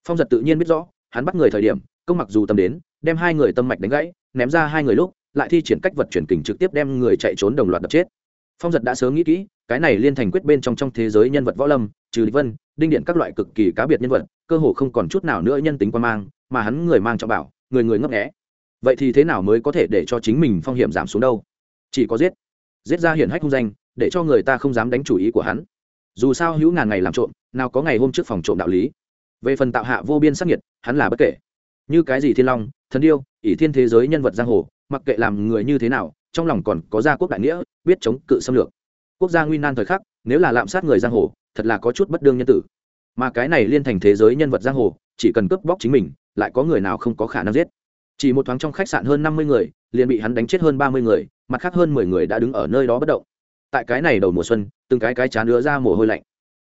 phong giật tự nhiên biết rõ hắn bắt người thời điểm công mặc dù tâm đến đem hai người tâm mạch đánh gãy ném ra hai người lúc lại thi triển cách vật chuyển kình trực tiếp đem người chạy trốn đồng loạt đập chết phong giật đã sớm nghĩ kỹ cái này liên thành quyết bên trong trong thế giới nhân vật võ lâm trừ Lý vân đinh điện các loại cực kỳ cá biệt nhân vật cơ hồ không còn chút nào nữa nhân tính quan mang mà hắn người mang trọng bảo người người ngấp nghé vậy thì thế nào mới có thể để cho chính mình phong hiểm giảm xuống đâu? Chỉ có giết. Giết ra hiển hách hung danh, để cho người ta không dám đánh chủ ý của hắn. Dù sao hữu ngàn ngày làm trộm, nào có ngày hôm trước phòng trộm đạo lý. Về phần tạo hạ vô biên sắc nhiệt hắn là bất kể. Như cái gì thiên long, thần điêu, ỷ thiên thế giới nhân vật giang hồ, mặc kệ làm người như thế nào, trong lòng còn có gia quốc đại nghĩa, biết chống cự xâm lược. Quốc gia nguy nan thời khắc, nếu là lạm sát người giang hồ, thật là có chút bất đương nhân tử. Mà cái này liên thành thế giới nhân vật giang hồ, chỉ cần cướp bóc chính mình, lại có người nào không có khả năng giết? Chỉ một thoáng trong khách sạn hơn năm mươi người, liền bị hắn đánh chết hơn ba mươi người, mặt khác hơn mười người đã đứng ở nơi đó bất động. Tại cái này đầu mùa xuân, từng cái cái chán nữa ra mồ hôi lạnh.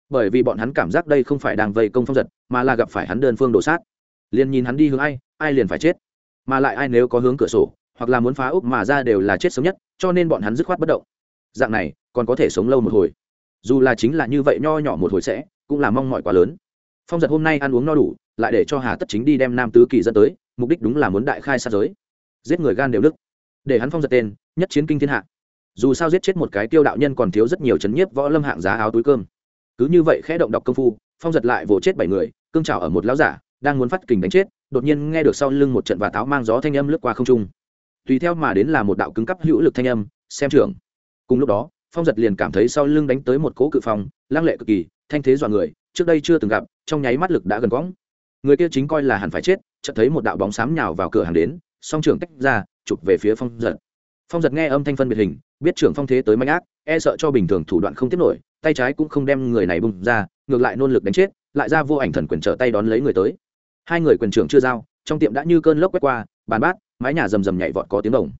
Bởi vì bọn hắn cảm giác đây không phải đang vây công phong giật, mà là gặp phải hắn đơn phương đổ sát. Liền nhìn hắn đi hướng ai ai liền phải chết. Mà lại ai nếu có hướng cửa sổ, hoặc là muốn phá úp mà ra đều là chết sớm nhất, cho nên bọn hắn dứt khoát bất động. Dạng này, còn có thể sống lâu một hồi. Dù là chính là như vậy nho nhỏ một hồi sẽ, cũng là mong mỏi quá lớn. Phong giật hôm nay ăn uống no đủ, lại để cho hà tất chính đi đem nam tứ kỳ dẫn tới mục đích đúng là muốn đại khai sát giới. Giết người gan đều đức để hắn phong giật tên, nhất chiến kinh thiên hạ. Dù sao giết chết một cái tiêu đạo nhân còn thiếu rất nhiều chấn nhiếp võ lâm hạng giá áo túi cơm. Cứ như vậy khẽ động đọc công phu, phong giật lại vỗ chết bảy người, cương trào ở một lão giả, đang muốn phát kình đánh chết, đột nhiên nghe được sau lưng một trận và táo mang gió thanh âm lướt qua không trung. Tùy theo mà đến là một đạo cứng cắp hữu lực thanh âm, xem trưởng. Cùng lúc đó, phong giật liền cảm thấy sau lưng đánh tới một cỗ cự phong, lăng lệ cực kỳ, thanh thế dọa người, trước đây chưa từng gặp, trong nháy mắt lực đã gần cõng người kia chính coi là hẳn phải chết, chợt thấy một đạo bóng xám nhào vào cửa hàng đến, song trưởng tách ra, chụp về phía phong giật. Phong giật nghe âm thanh phân biệt hình, biết trưởng phong thế tới mạnh ác e sợ cho bình thường thủ đoạn không tiếp nổi, tay trái cũng không đem người này bung ra, ngược lại nôn lực đánh chết, lại ra vô ảnh thần quyền trở tay đón lấy người tới. Hai người quyền trưởng chưa giao, trong tiệm đã như cơn lốc quét qua, bàn bát, mái nhà rầm rầm nhảy vọt có tiếng đồng.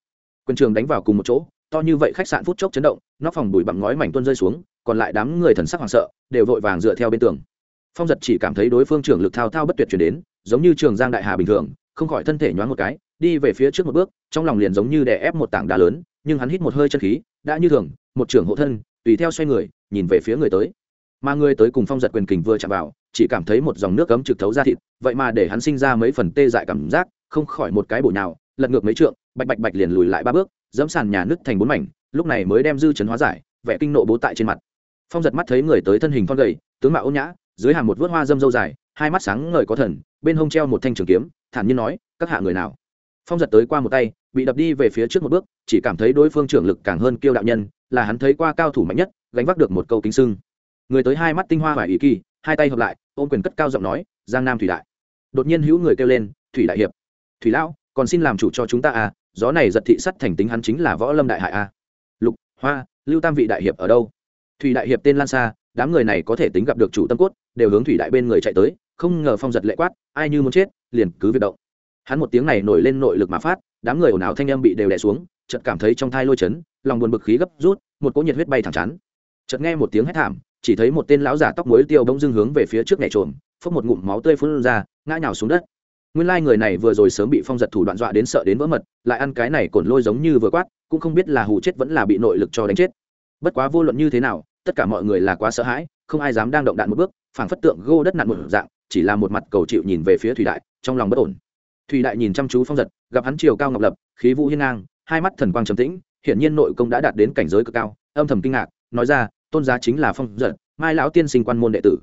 Quyền trường đánh vào cùng một chỗ, to như vậy khách sạn phút chốc chấn động, nóc phòng bụi bặm ngói mảnh tuôn rơi xuống, còn lại đám người thần sắc hoảng sợ, đều vội vàng dựa theo bên tường phong giật chỉ cảm thấy đối phương trưởng lực thao thao bất tuyệt chuyển đến, giống như trường giang đại hà bình thường, không khỏi thân thể nhoáng một cái, đi về phía trước một bước, trong lòng liền giống như đè ép một tảng đá lớn, nhưng hắn hít một hơi chân khí, đã như thường, một trưởng hộ thân, tùy theo xoay người, nhìn về phía người tới. Mà người tới cùng phong giật quyền kình vừa chạm vào, chỉ cảm thấy một dòng nước cấm trực thấu ra thịt, vậy mà để hắn sinh ra mấy phần tê dại cảm giác, không khỏi một cái bổ nhào, lật ngược mấy trượng, bạch bạch bạch liền lùi lại ba bước, dẫm sàn nhà nứt thành bốn mảnh, lúc này mới đem dư chấn hóa giải, vẻ kinh nộ bố tại trên mặt. Phong giật mắt thấy người tới thân hình thon gầy, tướng mạo ôn nhã dưới hàm một vớt hoa dâm dâu dài, hai mắt sáng ngời có thần, bên hông treo một thanh trường kiếm, thản nhiên nói, các hạ người nào? Phong giật tới qua một tay, bị đập đi về phía trước một bước, chỉ cảm thấy đối phương trưởng lực càng hơn kiêu đạo nhân, là hắn thấy qua cao thủ mạnh nhất, gánh vác được một câu kính sưng. Người tới hai mắt tinh hoa và ý kỳ, hai tay hợp lại, ôm quyền cất cao giọng nói, giang nam thủy đại. Đột nhiên hữu người kêu lên, thủy đại hiệp. Thủy lão, còn xin làm chủ cho chúng ta à gió này giật thị sắt thành tính hắn chính là võ lâm đại hại à. Lục, hoa, lưu tam vị đại hiệp ở đâu? Thủy đại hiệp tên lan xa đám người này có thể tính gặp được chủ tâm cốt đều hướng thủy đại bên người chạy tới, không ngờ phong giật lệ quát, ai như muốn chết, liền cứ việc động. Hắn một tiếng này nổi lên nội lực mà phát, đám người ồn ào thanh âm bị đều đè xuống, chợt cảm thấy trong thai lôi chấn, lòng buồn bực khí gấp rút, một cỗ nhiệt huyết bay thẳng chắn chợt nghe một tiếng hét thảm, chỉ thấy một tên lão giả tóc muối tiêu bỗng dưng hướng về phía trước nhảy trộm phốc một ngụm máu tươi phun ra, ngã nhào xuống đất. Nguyên lai người này vừa rồi sớm bị phong giật thủ đoạn dọa đến sợ đến vỡ mật, lại ăn cái này cồn lôi giống như vừa quát, cũng không biết là hù chết vẫn là bị nội lực cho đánh chết. Bất quá vô luận như thế nào, tất cả mọi người là quá sợ hãi, không ai dám đang động đạn một bước phảng phất tượng gô đất nặn một dạng, chỉ là một mặt cầu chịu nhìn về phía thủy đại, trong lòng bất ổn. Thủy đại nhìn chăm chú phong giật, gặp hắn chiều cao ngọc lập, khí vũ hiên ngang, hai mắt thần quang trầm tĩnh, hiển nhiên nội công đã đạt đến cảnh giới cực cao, âm thầm kinh ngạc, nói ra, tôn giá chính là phong giật, mai lão tiên sinh quan môn đệ tử.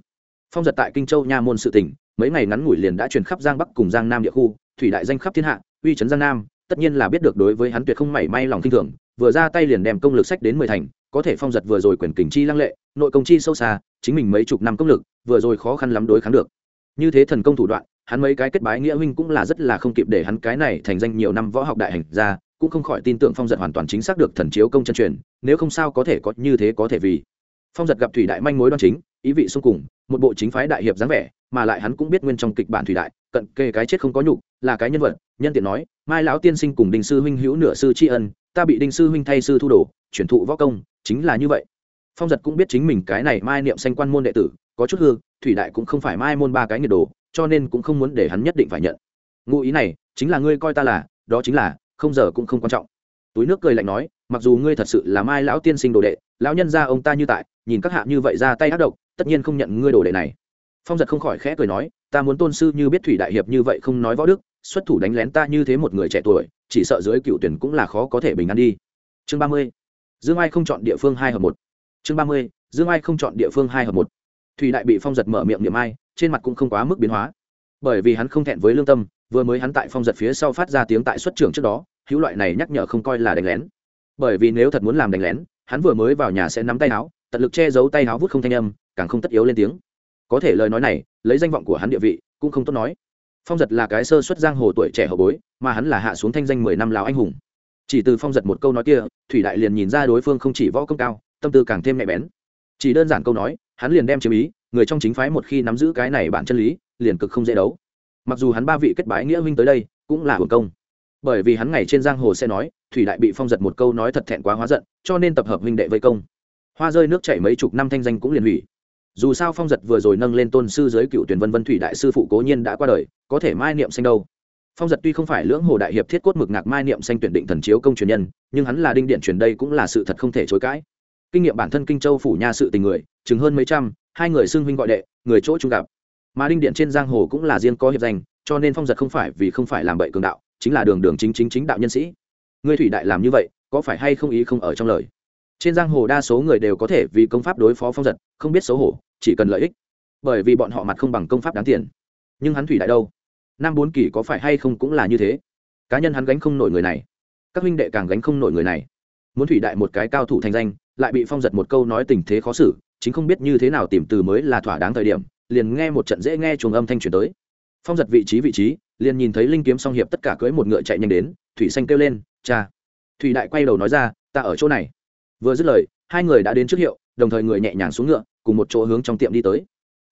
Phong giật tại kinh châu nha môn sự tỉnh, mấy ngày ngắn ngủi liền đã truyền khắp giang bắc cùng giang nam địa khu, thủy đại danh khắp thiên hạ, uy trấn giang nam, tất nhiên là biết được đối với hắn tuyệt không mảy may lòng kinh thường, vừa ra tay liền đem công lực sách đến mười thành có thể phong giật vừa rồi quyền kình chi lăng lệ, nội công chi sâu xa, chính mình mấy chục năm công lực, vừa rồi khó khăn lắm đối kháng được. Như thế thần công thủ đoạn, hắn mấy cái kết bái nghĩa huynh cũng là rất là không kịp để hắn cái này thành danh nhiều năm võ học đại hành ra, cũng không khỏi tin tưởng phong giật hoàn toàn chính xác được thần chiếu công chân truyền, nếu không sao có thể có như thế có thể vì. Phong giật gặp thủy đại manh mối đoan chính, ý vị xung cùng, một bộ chính phái đại hiệp dáng vẻ, mà lại hắn cũng biết nguyên trong kịch bản thủy đại, cận kề cái chết không có nhục, là cái nhân vật, nhân tiện nói, mai lão tiên sinh cùng đình sư huynh hữu nửa sư tri ân ta bị đinh sư huynh thay sư thu đồ, chuyển thụ võ công, chính là như vậy. Phong giật cũng biết chính mình cái này mai niệm sanh quan môn đệ tử, có chút hư, thủy đại cũng không phải mai môn ba cái nhiệt đồ, cho nên cũng không muốn để hắn nhất định phải nhận. Ngụ ý này, chính là ngươi coi ta là, đó chính là, không giờ cũng không quan trọng. Túi nước cười lạnh nói, mặc dù ngươi thật sự là mai lão tiên sinh đồ đệ, lão nhân ra ông ta như tại, nhìn các hạ như vậy ra tay ác độc, tất nhiên không nhận ngươi đồ đệ này. Phong giật không khỏi khẽ cười nói, ta muốn tôn sư như biết thủy đại hiệp như vậy không nói võ đức, xuất thủ đánh lén ta như thế một người trẻ tuổi chỉ sợ dưới cựu tuyển cũng là khó có thể bình an đi. Chương ba mươi. Dương ai không chọn địa phương hai hợp một. Chương ba mươi. Dương ai không chọn địa phương hai hợp một. Thủy đại bị phong giật mở miệng niệm ai, trên mặt cũng không quá mức biến hóa. Bởi vì hắn không thẹn với lương tâm, vừa mới hắn tại phong giật phía sau phát ra tiếng tại xuất trường trước đó, hữu loại này nhắc nhở không coi là đánh lén. Bởi vì nếu thật muốn làm đánh lén, hắn vừa mới vào nhà sẽ nắm tay áo, tận lực che giấu tay áo vút không thanh âm, càng không tất yếu lên tiếng. Có thể lời nói này, lấy danh vọng của hắn địa vị, cũng không tốt nói phong giật là cái sơ xuất giang hồ tuổi trẻ hậu bối, mà hắn là hạ xuống thanh danh mười năm lào anh hùng. Chỉ từ phong giật một câu nói kia, thủy đại liền nhìn ra đối phương không chỉ võ công cao, tâm tư càng thêm nhạy bén. Chỉ đơn giản câu nói, hắn liền đem chiếm ý, người trong chính phái một khi nắm giữ cái này bản chân lý, liền cực không dễ đấu. Mặc dù hắn ba vị kết bái nghĩa huynh tới đây, cũng là hưởng công. Bởi vì hắn ngày trên giang hồ sẽ nói, thủy đại bị phong giật một câu nói thật thẹn quá hóa giận, cho nên tập hợp huynh đệ vây công. Hoa rơi nước chảy mấy chục năm thanh danh cũng liền hủy dù sao phong giật vừa rồi nâng lên tôn sư giới cựu tuyển vân vân thủy đại sư phụ cố nhiên đã qua đời, có thể mai niệm xanh đâu. Phong giật tuy không phải lưỡng hồ đại hiệp thiết cốt mực ngạc mai niệm xanh tuyển định thần chiếu công truyền nhân, nhưng hắn là đinh điện truyền đây cũng là sự thật không thể chối cãi. Kinh nghiệm bản thân kinh châu phủ nha sự tình người, chừng hơn mấy trăm, hai người xưng huynh gọi đệ, người chỗ chung gặp. Mà đinh điện trên giang hồ cũng là riêng có hiệp danh, cho nên phong giật không phải vì không phải làm bậy cường đạo, chính là đường đường chính chính chính đạo nhân sĩ. Ngươi thủy đại làm như vậy, có phải hay không ý không ở trong lời? Trên giang hồ đa số người đều có thể vì công pháp đối phó phong giật, không biết xấu hổ, chỉ cần lợi ích. Bởi vì bọn họ mặt không bằng công pháp đáng tiền. Nhưng hắn thủy đại đâu? Nam bốn kỳ có phải hay không cũng là như thế. Cá nhân hắn gánh không nổi người này. Các huynh đệ càng gánh không nổi người này. Muốn thủy đại một cái cao thủ thành danh, lại bị phong giật một câu nói tình thế khó xử, chính không biết như thế nào tìm từ mới là thỏa đáng thời điểm, liền nghe một trận dễ nghe chuồng âm thanh truyền tới. Phong giật vị trí vị trí, liền nhìn thấy linh kiếm song hiệp tất cả cưỡi một ngựa chạy nhanh đến, thủy xanh kêu lên, cha! Thủy đại quay đầu nói ra, ta ở chỗ này vừa dứt lời, hai người đã đến trước hiệu, đồng thời người nhẹ nhàng xuống ngựa, cùng một chỗ hướng trong tiệm đi tới.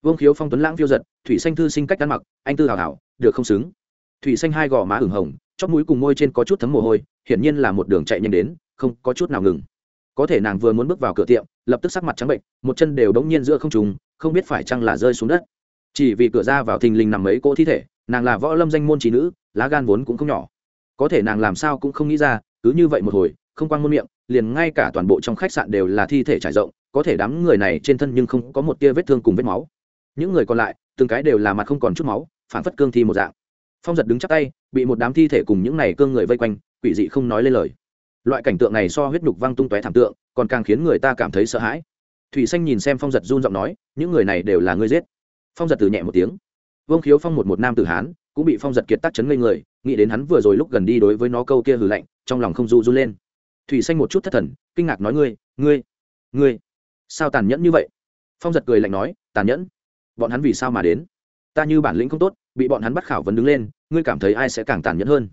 Vương khiếu phong tuấn lãng phiêu giật, thủy xanh thư sinh cách ăn mặc, anh tư hào hảo được không xứng. Thủy xanh hai gò má ửng hồng, chóp mũi cùng môi trên có chút thấm mồ hôi, hiển nhiên là một đường chạy nhanh đến, không có chút nào ngừng. Có thể nàng vừa muốn bước vào cửa tiệm, lập tức sắc mặt trắng bệnh, một chân đều đống nhiên giữa không trùng, không biết phải chăng là rơi xuống đất. Chỉ vì cửa ra vào thình lình nằm mấy cỗ thi thể, nàng là võ lâm danh môn trí nữ, lá gan vốn cũng không nhỏ. Có thể nàng làm sao cũng không nghĩ ra, cứ như vậy một hồi không quan môn miệng, liền ngay cả toàn bộ trong khách sạn đều là thi thể trải rộng, có thể đám người này trên thân nhưng không có một tia vết thương cùng vết máu. Những người còn lại, từng cái đều là mặt không còn chút máu, phản phất cương thi một dạng. Phong giật đứng chắc tay, bị một đám thi thể cùng những này cương người vây quanh, quỷ dị không nói lên lời. Loại cảnh tượng này so huyết nhục văng tung tóe thảm tượng, còn càng khiến người ta cảm thấy sợ hãi. Thủy xanh nhìn xem phong giật run giọng nói, những người này đều là ngươi giết. Phong giật từ nhẹ một tiếng. Vương khiếu phong một một nam tử hán, cũng bị phong giật kiệt tác chấn ngây người, nghĩ đến hắn vừa rồi lúc gần đi đối với nó câu kia hừ lạnh, trong lòng không du run lên thủy xanh một chút thất thần, kinh ngạc nói ngươi ngươi ngươi, sao tàn nhẫn như vậy? Phong giật cười lạnh nói, tàn nhẫn? Bọn hắn vì sao mà đến? Ta như bản lĩnh không tốt, bị bọn hắn bắt khảo vấn đứng lên, ngươi cảm thấy ai sẽ càng tàn nhẫn hơn?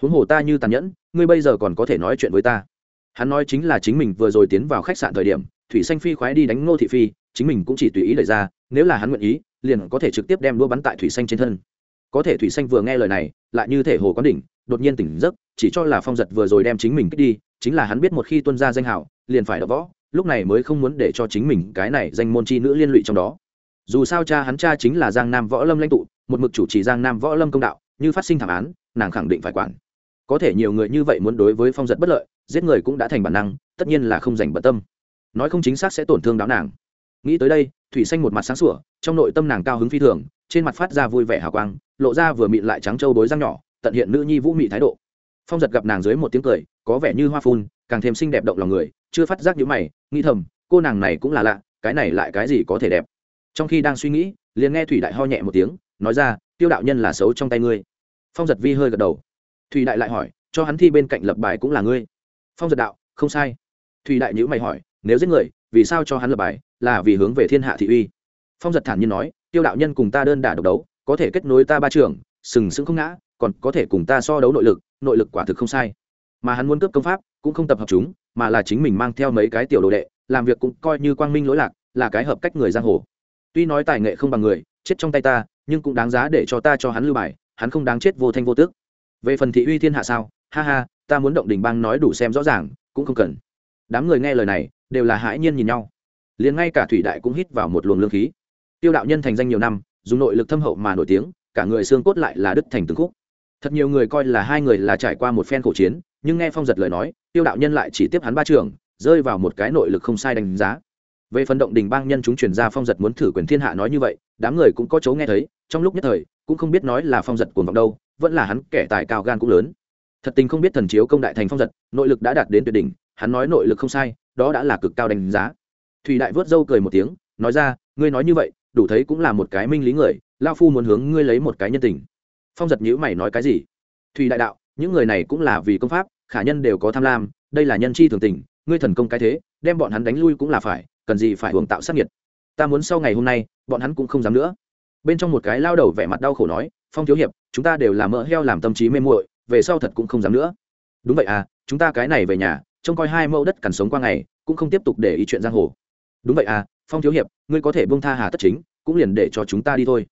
Huống hồ ta như tàn nhẫn, ngươi bây giờ còn có thể nói chuyện với ta. Hắn nói chính là chính mình vừa rồi tiến vào khách sạn thời điểm, thủy xanh phi khoái đi đánh ngô thị phi, chính mình cũng chỉ tùy ý lời ra, nếu là hắn nguyện ý, liền có thể trực tiếp đem đua bắn tại thủy xanh trên thân. Có thể thủy xanh vừa nghe lời này, lại như thể hồ quán đỉnh, đột nhiên tỉnh giấc, chỉ cho là phong giật vừa rồi đem chính mình kích đi chính là hắn biết một khi tuân ra danh hảo liền phải đọc võ, lúc này mới không muốn để cho chính mình cái này danh môn chi nữ liên lụy trong đó. Dù sao cha hắn cha chính là giang nam võ lâm lãnh tụ, một mực chủ trì giang nam võ lâm công đạo, như phát sinh thảm án, nàng khẳng định phải quản. Có thể nhiều người như vậy muốn đối với phong giật bất lợi, giết người cũng đã thành bản năng, tất nhiên là không dành bận tâm. Nói không chính xác sẽ tổn thương đáo nàng. Nghĩ tới đây, thủy xanh một mặt sáng sủa, trong nội tâm nàng cao hứng phi thường, trên mặt phát ra vui vẻ hào quang, lộ ra vừa mịn lại trắng trâu bối răng nhỏ, tận hiện nữ nhi vũ mị thái độ phong giật gặp nàng dưới một tiếng cười, có vẻ như hoa phun, càng thêm xinh đẹp động lòng người, chưa phát giác những mày, nghĩ thầm, cô nàng này cũng là lạ, cái này lại cái gì có thể đẹp. Trong khi đang suy nghĩ, liền nghe thủy đại ho nhẹ một tiếng, nói ra, tiêu đạo nhân là xấu trong tay ngươi. Phong giật vi hơi gật đầu. Thủy đại lại hỏi, cho hắn thi bên cạnh lập bài cũng là ngươi? Phong giật đạo, không sai. Thủy đại nhữ mày hỏi, nếu giết người, vì sao cho hắn lập bài? Là vì hướng về thiên hạ thị uy. Phong giật thản nhiên nói, tiêu đạo nhân cùng ta đơn đả độc đấu, có thể kết nối ta ba trường, sừng sững không ngã, còn có thể cùng ta so đấu nội lực nội lực quả thực không sai. Mà hắn muốn cướp công pháp, cũng không tập hợp chúng, mà là chính mình mang theo mấy cái tiểu đồ đệ, làm việc cũng coi như quang minh lỗi lạc, là cái hợp cách người giang hồ. Tuy nói tài nghệ không bằng người, chết trong tay ta, nhưng cũng đáng giá để cho ta cho hắn lưu bài, hắn không đáng chết vô thanh vô tước. Về phần thị uy thiên hạ sao? Ha ha, ta muốn động đình bang nói đủ xem rõ ràng, cũng không cần. Đám người nghe lời này, đều là hãi nhiên nhìn nhau. Liền ngay cả thủy đại cũng hít vào một luồng lương khí. Tiêu đạo nhân thành danh nhiều năm, dùng nội lực thâm hậu mà nổi tiếng, cả người xương cốt lại là đứt thành từng khúc thật nhiều người coi là hai người là trải qua một phen khổ chiến, nhưng nghe phong giật lời nói, tiêu đạo nhân lại chỉ tiếp hắn ba trường, rơi vào một cái nội lực không sai đánh giá. Về phần động đình bang nhân chúng truyền ra phong giật muốn thử quyền thiên hạ nói như vậy, đám người cũng có chấu nghe thấy, trong lúc nhất thời, cũng không biết nói là phong giật cuồng vọng đâu, vẫn là hắn kẻ tài cao gan cũng lớn. Thật tình không biết thần chiếu công đại thành phong giật, nội lực đã đạt đến tuyệt đỉnh, hắn nói nội lực không sai, đó đã là cực cao đánh giá. Thùy đại vớt dâu cười một tiếng, nói ra, ngươi nói như vậy, đủ thấy cũng là một cái minh lý người lao phu muốn hướng ngươi lấy một cái nhân tình phong giật nhữ mày nói cái gì? Thùy đại đạo, những người này cũng là vì công pháp, khả nhân đều có tham lam, đây là nhân chi thường tình, ngươi thần công cái thế, đem bọn hắn đánh lui cũng là phải, cần gì phải hưởng tạo sát nhiệt ta muốn sau ngày hôm nay, bọn hắn cũng không dám nữa. Bên trong một cái lao đầu vẻ mặt đau khổ nói, phong thiếu hiệp, chúng ta đều là mỡ heo làm tâm trí mê muội, về sau thật cũng không dám nữa. Đúng vậy à chúng ta cái này về nhà, trông coi hai mẫu đất cằn sống qua ngày, cũng không tiếp tục để ý chuyện giang hồ. Đúng vậy à phong thiếu hiệp, ngươi có thể bông tha hà tất chính, cũng liền để cho chúng ta đi thôi.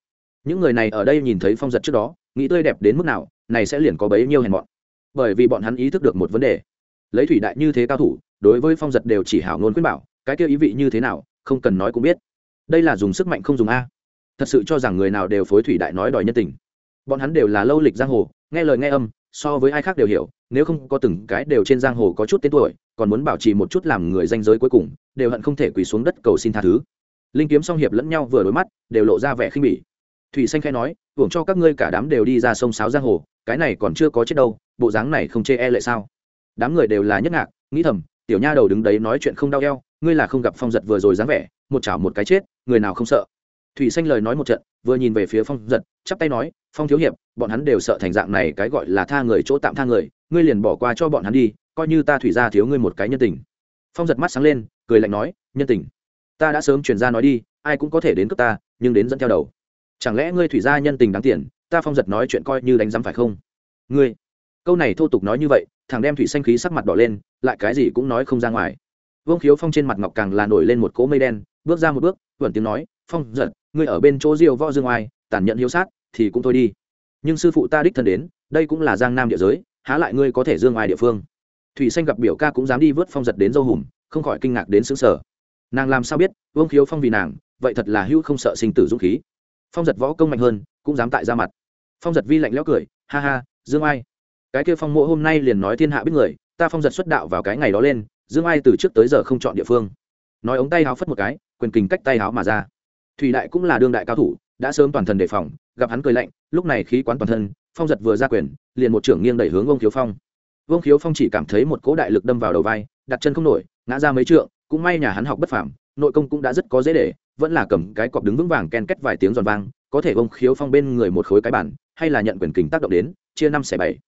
Những người này ở đây nhìn thấy phong giật trước đó nghĩ tươi đẹp đến mức nào, này sẽ liền có bấy nhiêu hèn mọn. Bởi vì bọn hắn ý thức được một vấn đề. Lấy thủy đại như thế cao thủ, đối với phong giật đều chỉ hảo ngôn khuyên bảo, cái kia ý vị như thế nào, không cần nói cũng biết. Đây là dùng sức mạnh không dùng a. Thật sự cho rằng người nào đều phối thủy đại nói đòi nhân tình. Bọn hắn đều là lâu lịch giang hồ, nghe lời nghe âm, so với ai khác đều hiểu, nếu không có từng cái đều trên giang hồ có chút tên tuổi, còn muốn bảo trì một chút làm người danh giới cuối cùng, đều hận không thể quỳ xuống đất cầu xin tha thứ. Linh kiếm song hiệp lẫn nhau vừa đối mắt, đều lộ ra vẻ khinh bỉ thủy xanh khai nói, hưởng cho các ngươi cả đám đều đi ra sông sáo giang hồ, cái này còn chưa có chết đâu, bộ dáng này không chê e lệ sao? Đám người đều là nhất ngạc, nghĩ thầm, tiểu nha đầu đứng đấy nói chuyện không đau eo, ngươi là không gặp phong giật vừa rồi dáng vẻ, một chảo một cái chết, người nào không sợ? Thủy xanh lời nói một trận, vừa nhìn về phía phong giật, chắp tay nói, phong thiếu hiệp, bọn hắn đều sợ thành dạng này cái gọi là tha người chỗ tạm tha người, ngươi liền bỏ qua cho bọn hắn đi, coi như ta thủy ra thiếu ngươi một cái nhân tình. Phong giật mắt sáng lên, cười lạnh nói, nhân tình, ta đã sớm chuyển ra nói đi, ai cũng có thể đến cướp ta, nhưng đến dẫn theo đầu chẳng lẽ ngươi thủy gia nhân tình đáng tiền, ta phong giật nói chuyện coi như đánh giám phải không? Ngươi, câu này thô tục nói như vậy, thằng đem thủy xanh khí sắc mặt đỏ lên, lại cái gì cũng nói không ra ngoài. Vương khiếu phong trên mặt ngọc càng là nổi lên một cỗ mây đen, bước ra một bước, vẩn tiếng nói, phong giật, ngươi ở bên chỗ diêu võ dương oai, tàn nhẫn hiếu sát, thì cũng thôi đi. Nhưng sư phụ ta đích thân đến, đây cũng là giang nam địa giới, há lại ngươi có thể dương oai địa phương? Thủy xanh gặp biểu ca cũng dám đi vớt phong giật đến dâu hùm, không khỏi kinh ngạc đến xứng sở nàng làm sao biết, vương khiếu phong vì nàng, vậy thật là hữu không sợ sinh tử dũng khí phong giật võ công mạnh hơn, cũng dám tại ra mặt. Phong giật vi lạnh lẽo cười, ha ha, dương ai, cái kia phong mộ hôm nay liền nói thiên hạ biết người, ta phong giật xuất đạo vào cái ngày đó lên, dương ai từ trước tới giờ không chọn địa phương. Nói ống tay háo phất một cái, quyền kình cách tay háo mà ra. Thủy đại cũng là đương đại cao thủ, đã sớm toàn thần đề phòng, gặp hắn cười lạnh, lúc này khí quán toàn thân, phong giật vừa ra quyền, liền một trưởng nghiêng đẩy hướng ông khiếu phong. Vương khiếu phong chỉ cảm thấy một cỗ đại lực đâm vào đầu vai, đặt chân không nổi, ngã ra mấy trượng, cũng may nhà hắn học bất phàm, nội công cũng đã rất có dễ để vẫn là cầm cái cọp đứng vững vàng ken kết vài tiếng giòn vang, có thể ông khiếu phong bên người một khối cái bản hay là nhận quyền kình tác động đến, chia năm xẻ bảy.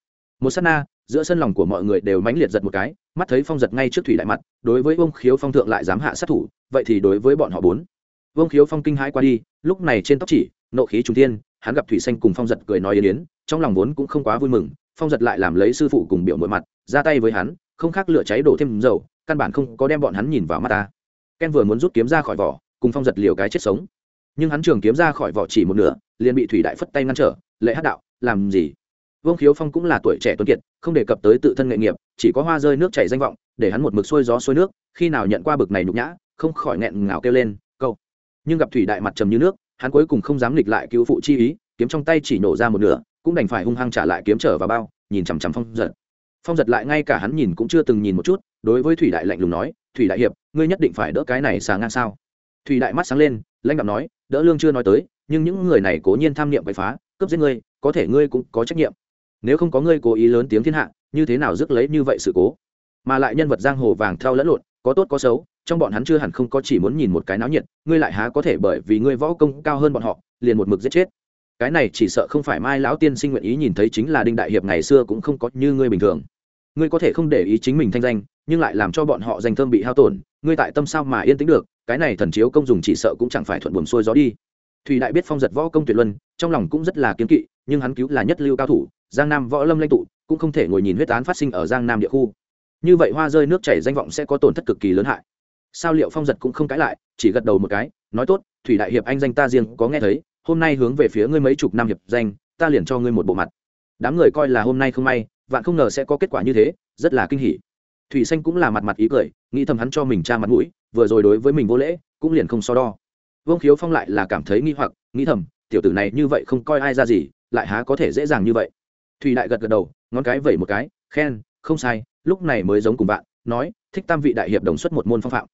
Một sát na, giữa sân lòng của mọi người đều mãnh liệt giật một cái, mắt thấy phong giật ngay trước thủy đại mặt, đối với ông khiếu phong thượng lại dám hạ sát thủ, vậy thì đối với bọn họ bốn. Ông khiếu phong kinh hãi qua đi, lúc này trên tóc chỉ, nộ khí trung tiên hắn gặp thủy xanh cùng phong giật cười nói yến yến, trong lòng vốn cũng không quá vui mừng, phong giật lại làm lấy sư phụ cùng biểu mũi mặt, ra tay với hắn, không khác lửa cháy đổ thêm dầu, căn bản không có đem bọn hắn nhìn vào mắt ta. Ken vừa muốn rút kiếm ra khỏi vỏ cùng phong giật liều cái chết sống. Nhưng hắn trường kiếm ra khỏi vỏ chỉ một nửa, liền bị thủy đại phất tay ngăn trở, lệ hát đạo, làm gì? Vương khiếu phong cũng là tuổi trẻ tuấn kiệt, không đề cập tới tự thân nghệ nghiệp, chỉ có hoa rơi nước chảy danh vọng, để hắn một mực xuôi gió xuôi nước, khi nào nhận qua bực này nhục nhã, không khỏi nghẹn ngào kêu lên câu nhưng gặp thủy đại mặt trầm như nước, hắn cuối cùng không dám nghịch lại cứu phụ chi ý, kiếm trong tay chỉ nổ ra một nửa, cũng đành phải hung hăng trả lại kiếm trở vào bao, nhìn chằm chằm phong giật. Phong giật lại ngay cả hắn nhìn cũng chưa từng nhìn một chút, đối với thủy đại lạnh lùng nói, thủy đại hiệp, ngươi nhất định phải đỡ cái này xà ngang sao? Thủy đại mắt sáng lên, lãnh đạo nói, đỡ lương chưa nói tới, nhưng những người này cố nhiên tham niệm quậy phá, cướp giết ngươi, có thể ngươi cũng có trách nhiệm. Nếu không có ngươi cố ý lớn tiếng thiên hạ, như thế nào rước lấy như vậy sự cố? Mà lại nhân vật giang hồ vàng theo lẫn lộn, có tốt có xấu, trong bọn hắn chưa hẳn không có chỉ muốn nhìn một cái náo nhiệt, ngươi lại há có thể bởi vì ngươi võ công cao hơn bọn họ, liền một mực giết chết. Cái này chỉ sợ không phải mai lão tiên sinh nguyện ý nhìn thấy chính là đinh đại hiệp ngày xưa cũng không có như ngươi bình thường. Ngươi có thể không để ý chính mình thanh danh, nhưng lại làm cho bọn họ danh thơm bị hao tổn, ngươi tại tâm sao mà yên tĩnh được cái này thần chiếu công dùng chỉ sợ cũng chẳng phải thuận buồm xuôi gió đi. Thùy đại biết phong giật võ công tuyệt luân, trong lòng cũng rất là kiếm kỵ, nhưng hắn cứu là nhất lưu cao thủ, giang nam võ lâm lãnh tụ, cũng không thể ngồi nhìn huyết án phát sinh ở giang nam địa khu. Như vậy hoa rơi nước chảy danh vọng sẽ có tổn thất cực kỳ lớn hại. Sao liệu phong giật cũng không cãi lại, chỉ gật đầu một cái, nói tốt, thủy đại hiệp anh danh ta riêng, có nghe thấy, hôm nay hướng về phía ngươi mấy chục năm hiệp danh, ta liền cho ngươi một bộ mặt. Đám người coi là hôm nay không may, vạn không ngờ sẽ có kết quả như thế, rất là kinh hỉ. Thủy xanh cũng là mặt mặt ý cười, nghĩ thầm hắn cho mình cha mặt mũi vừa rồi đối với mình vô lễ, cũng liền không so đo. Vương khiếu phong lại là cảm thấy nghi hoặc, nghĩ thầm, tiểu tử này như vậy không coi ai ra gì, lại há có thể dễ dàng như vậy. Thủy đại gật gật đầu, ngón cái vẩy một cái, khen, không sai, lúc này mới giống cùng bạn, nói, thích tam vị đại hiệp đồng xuất một môn phong phạm.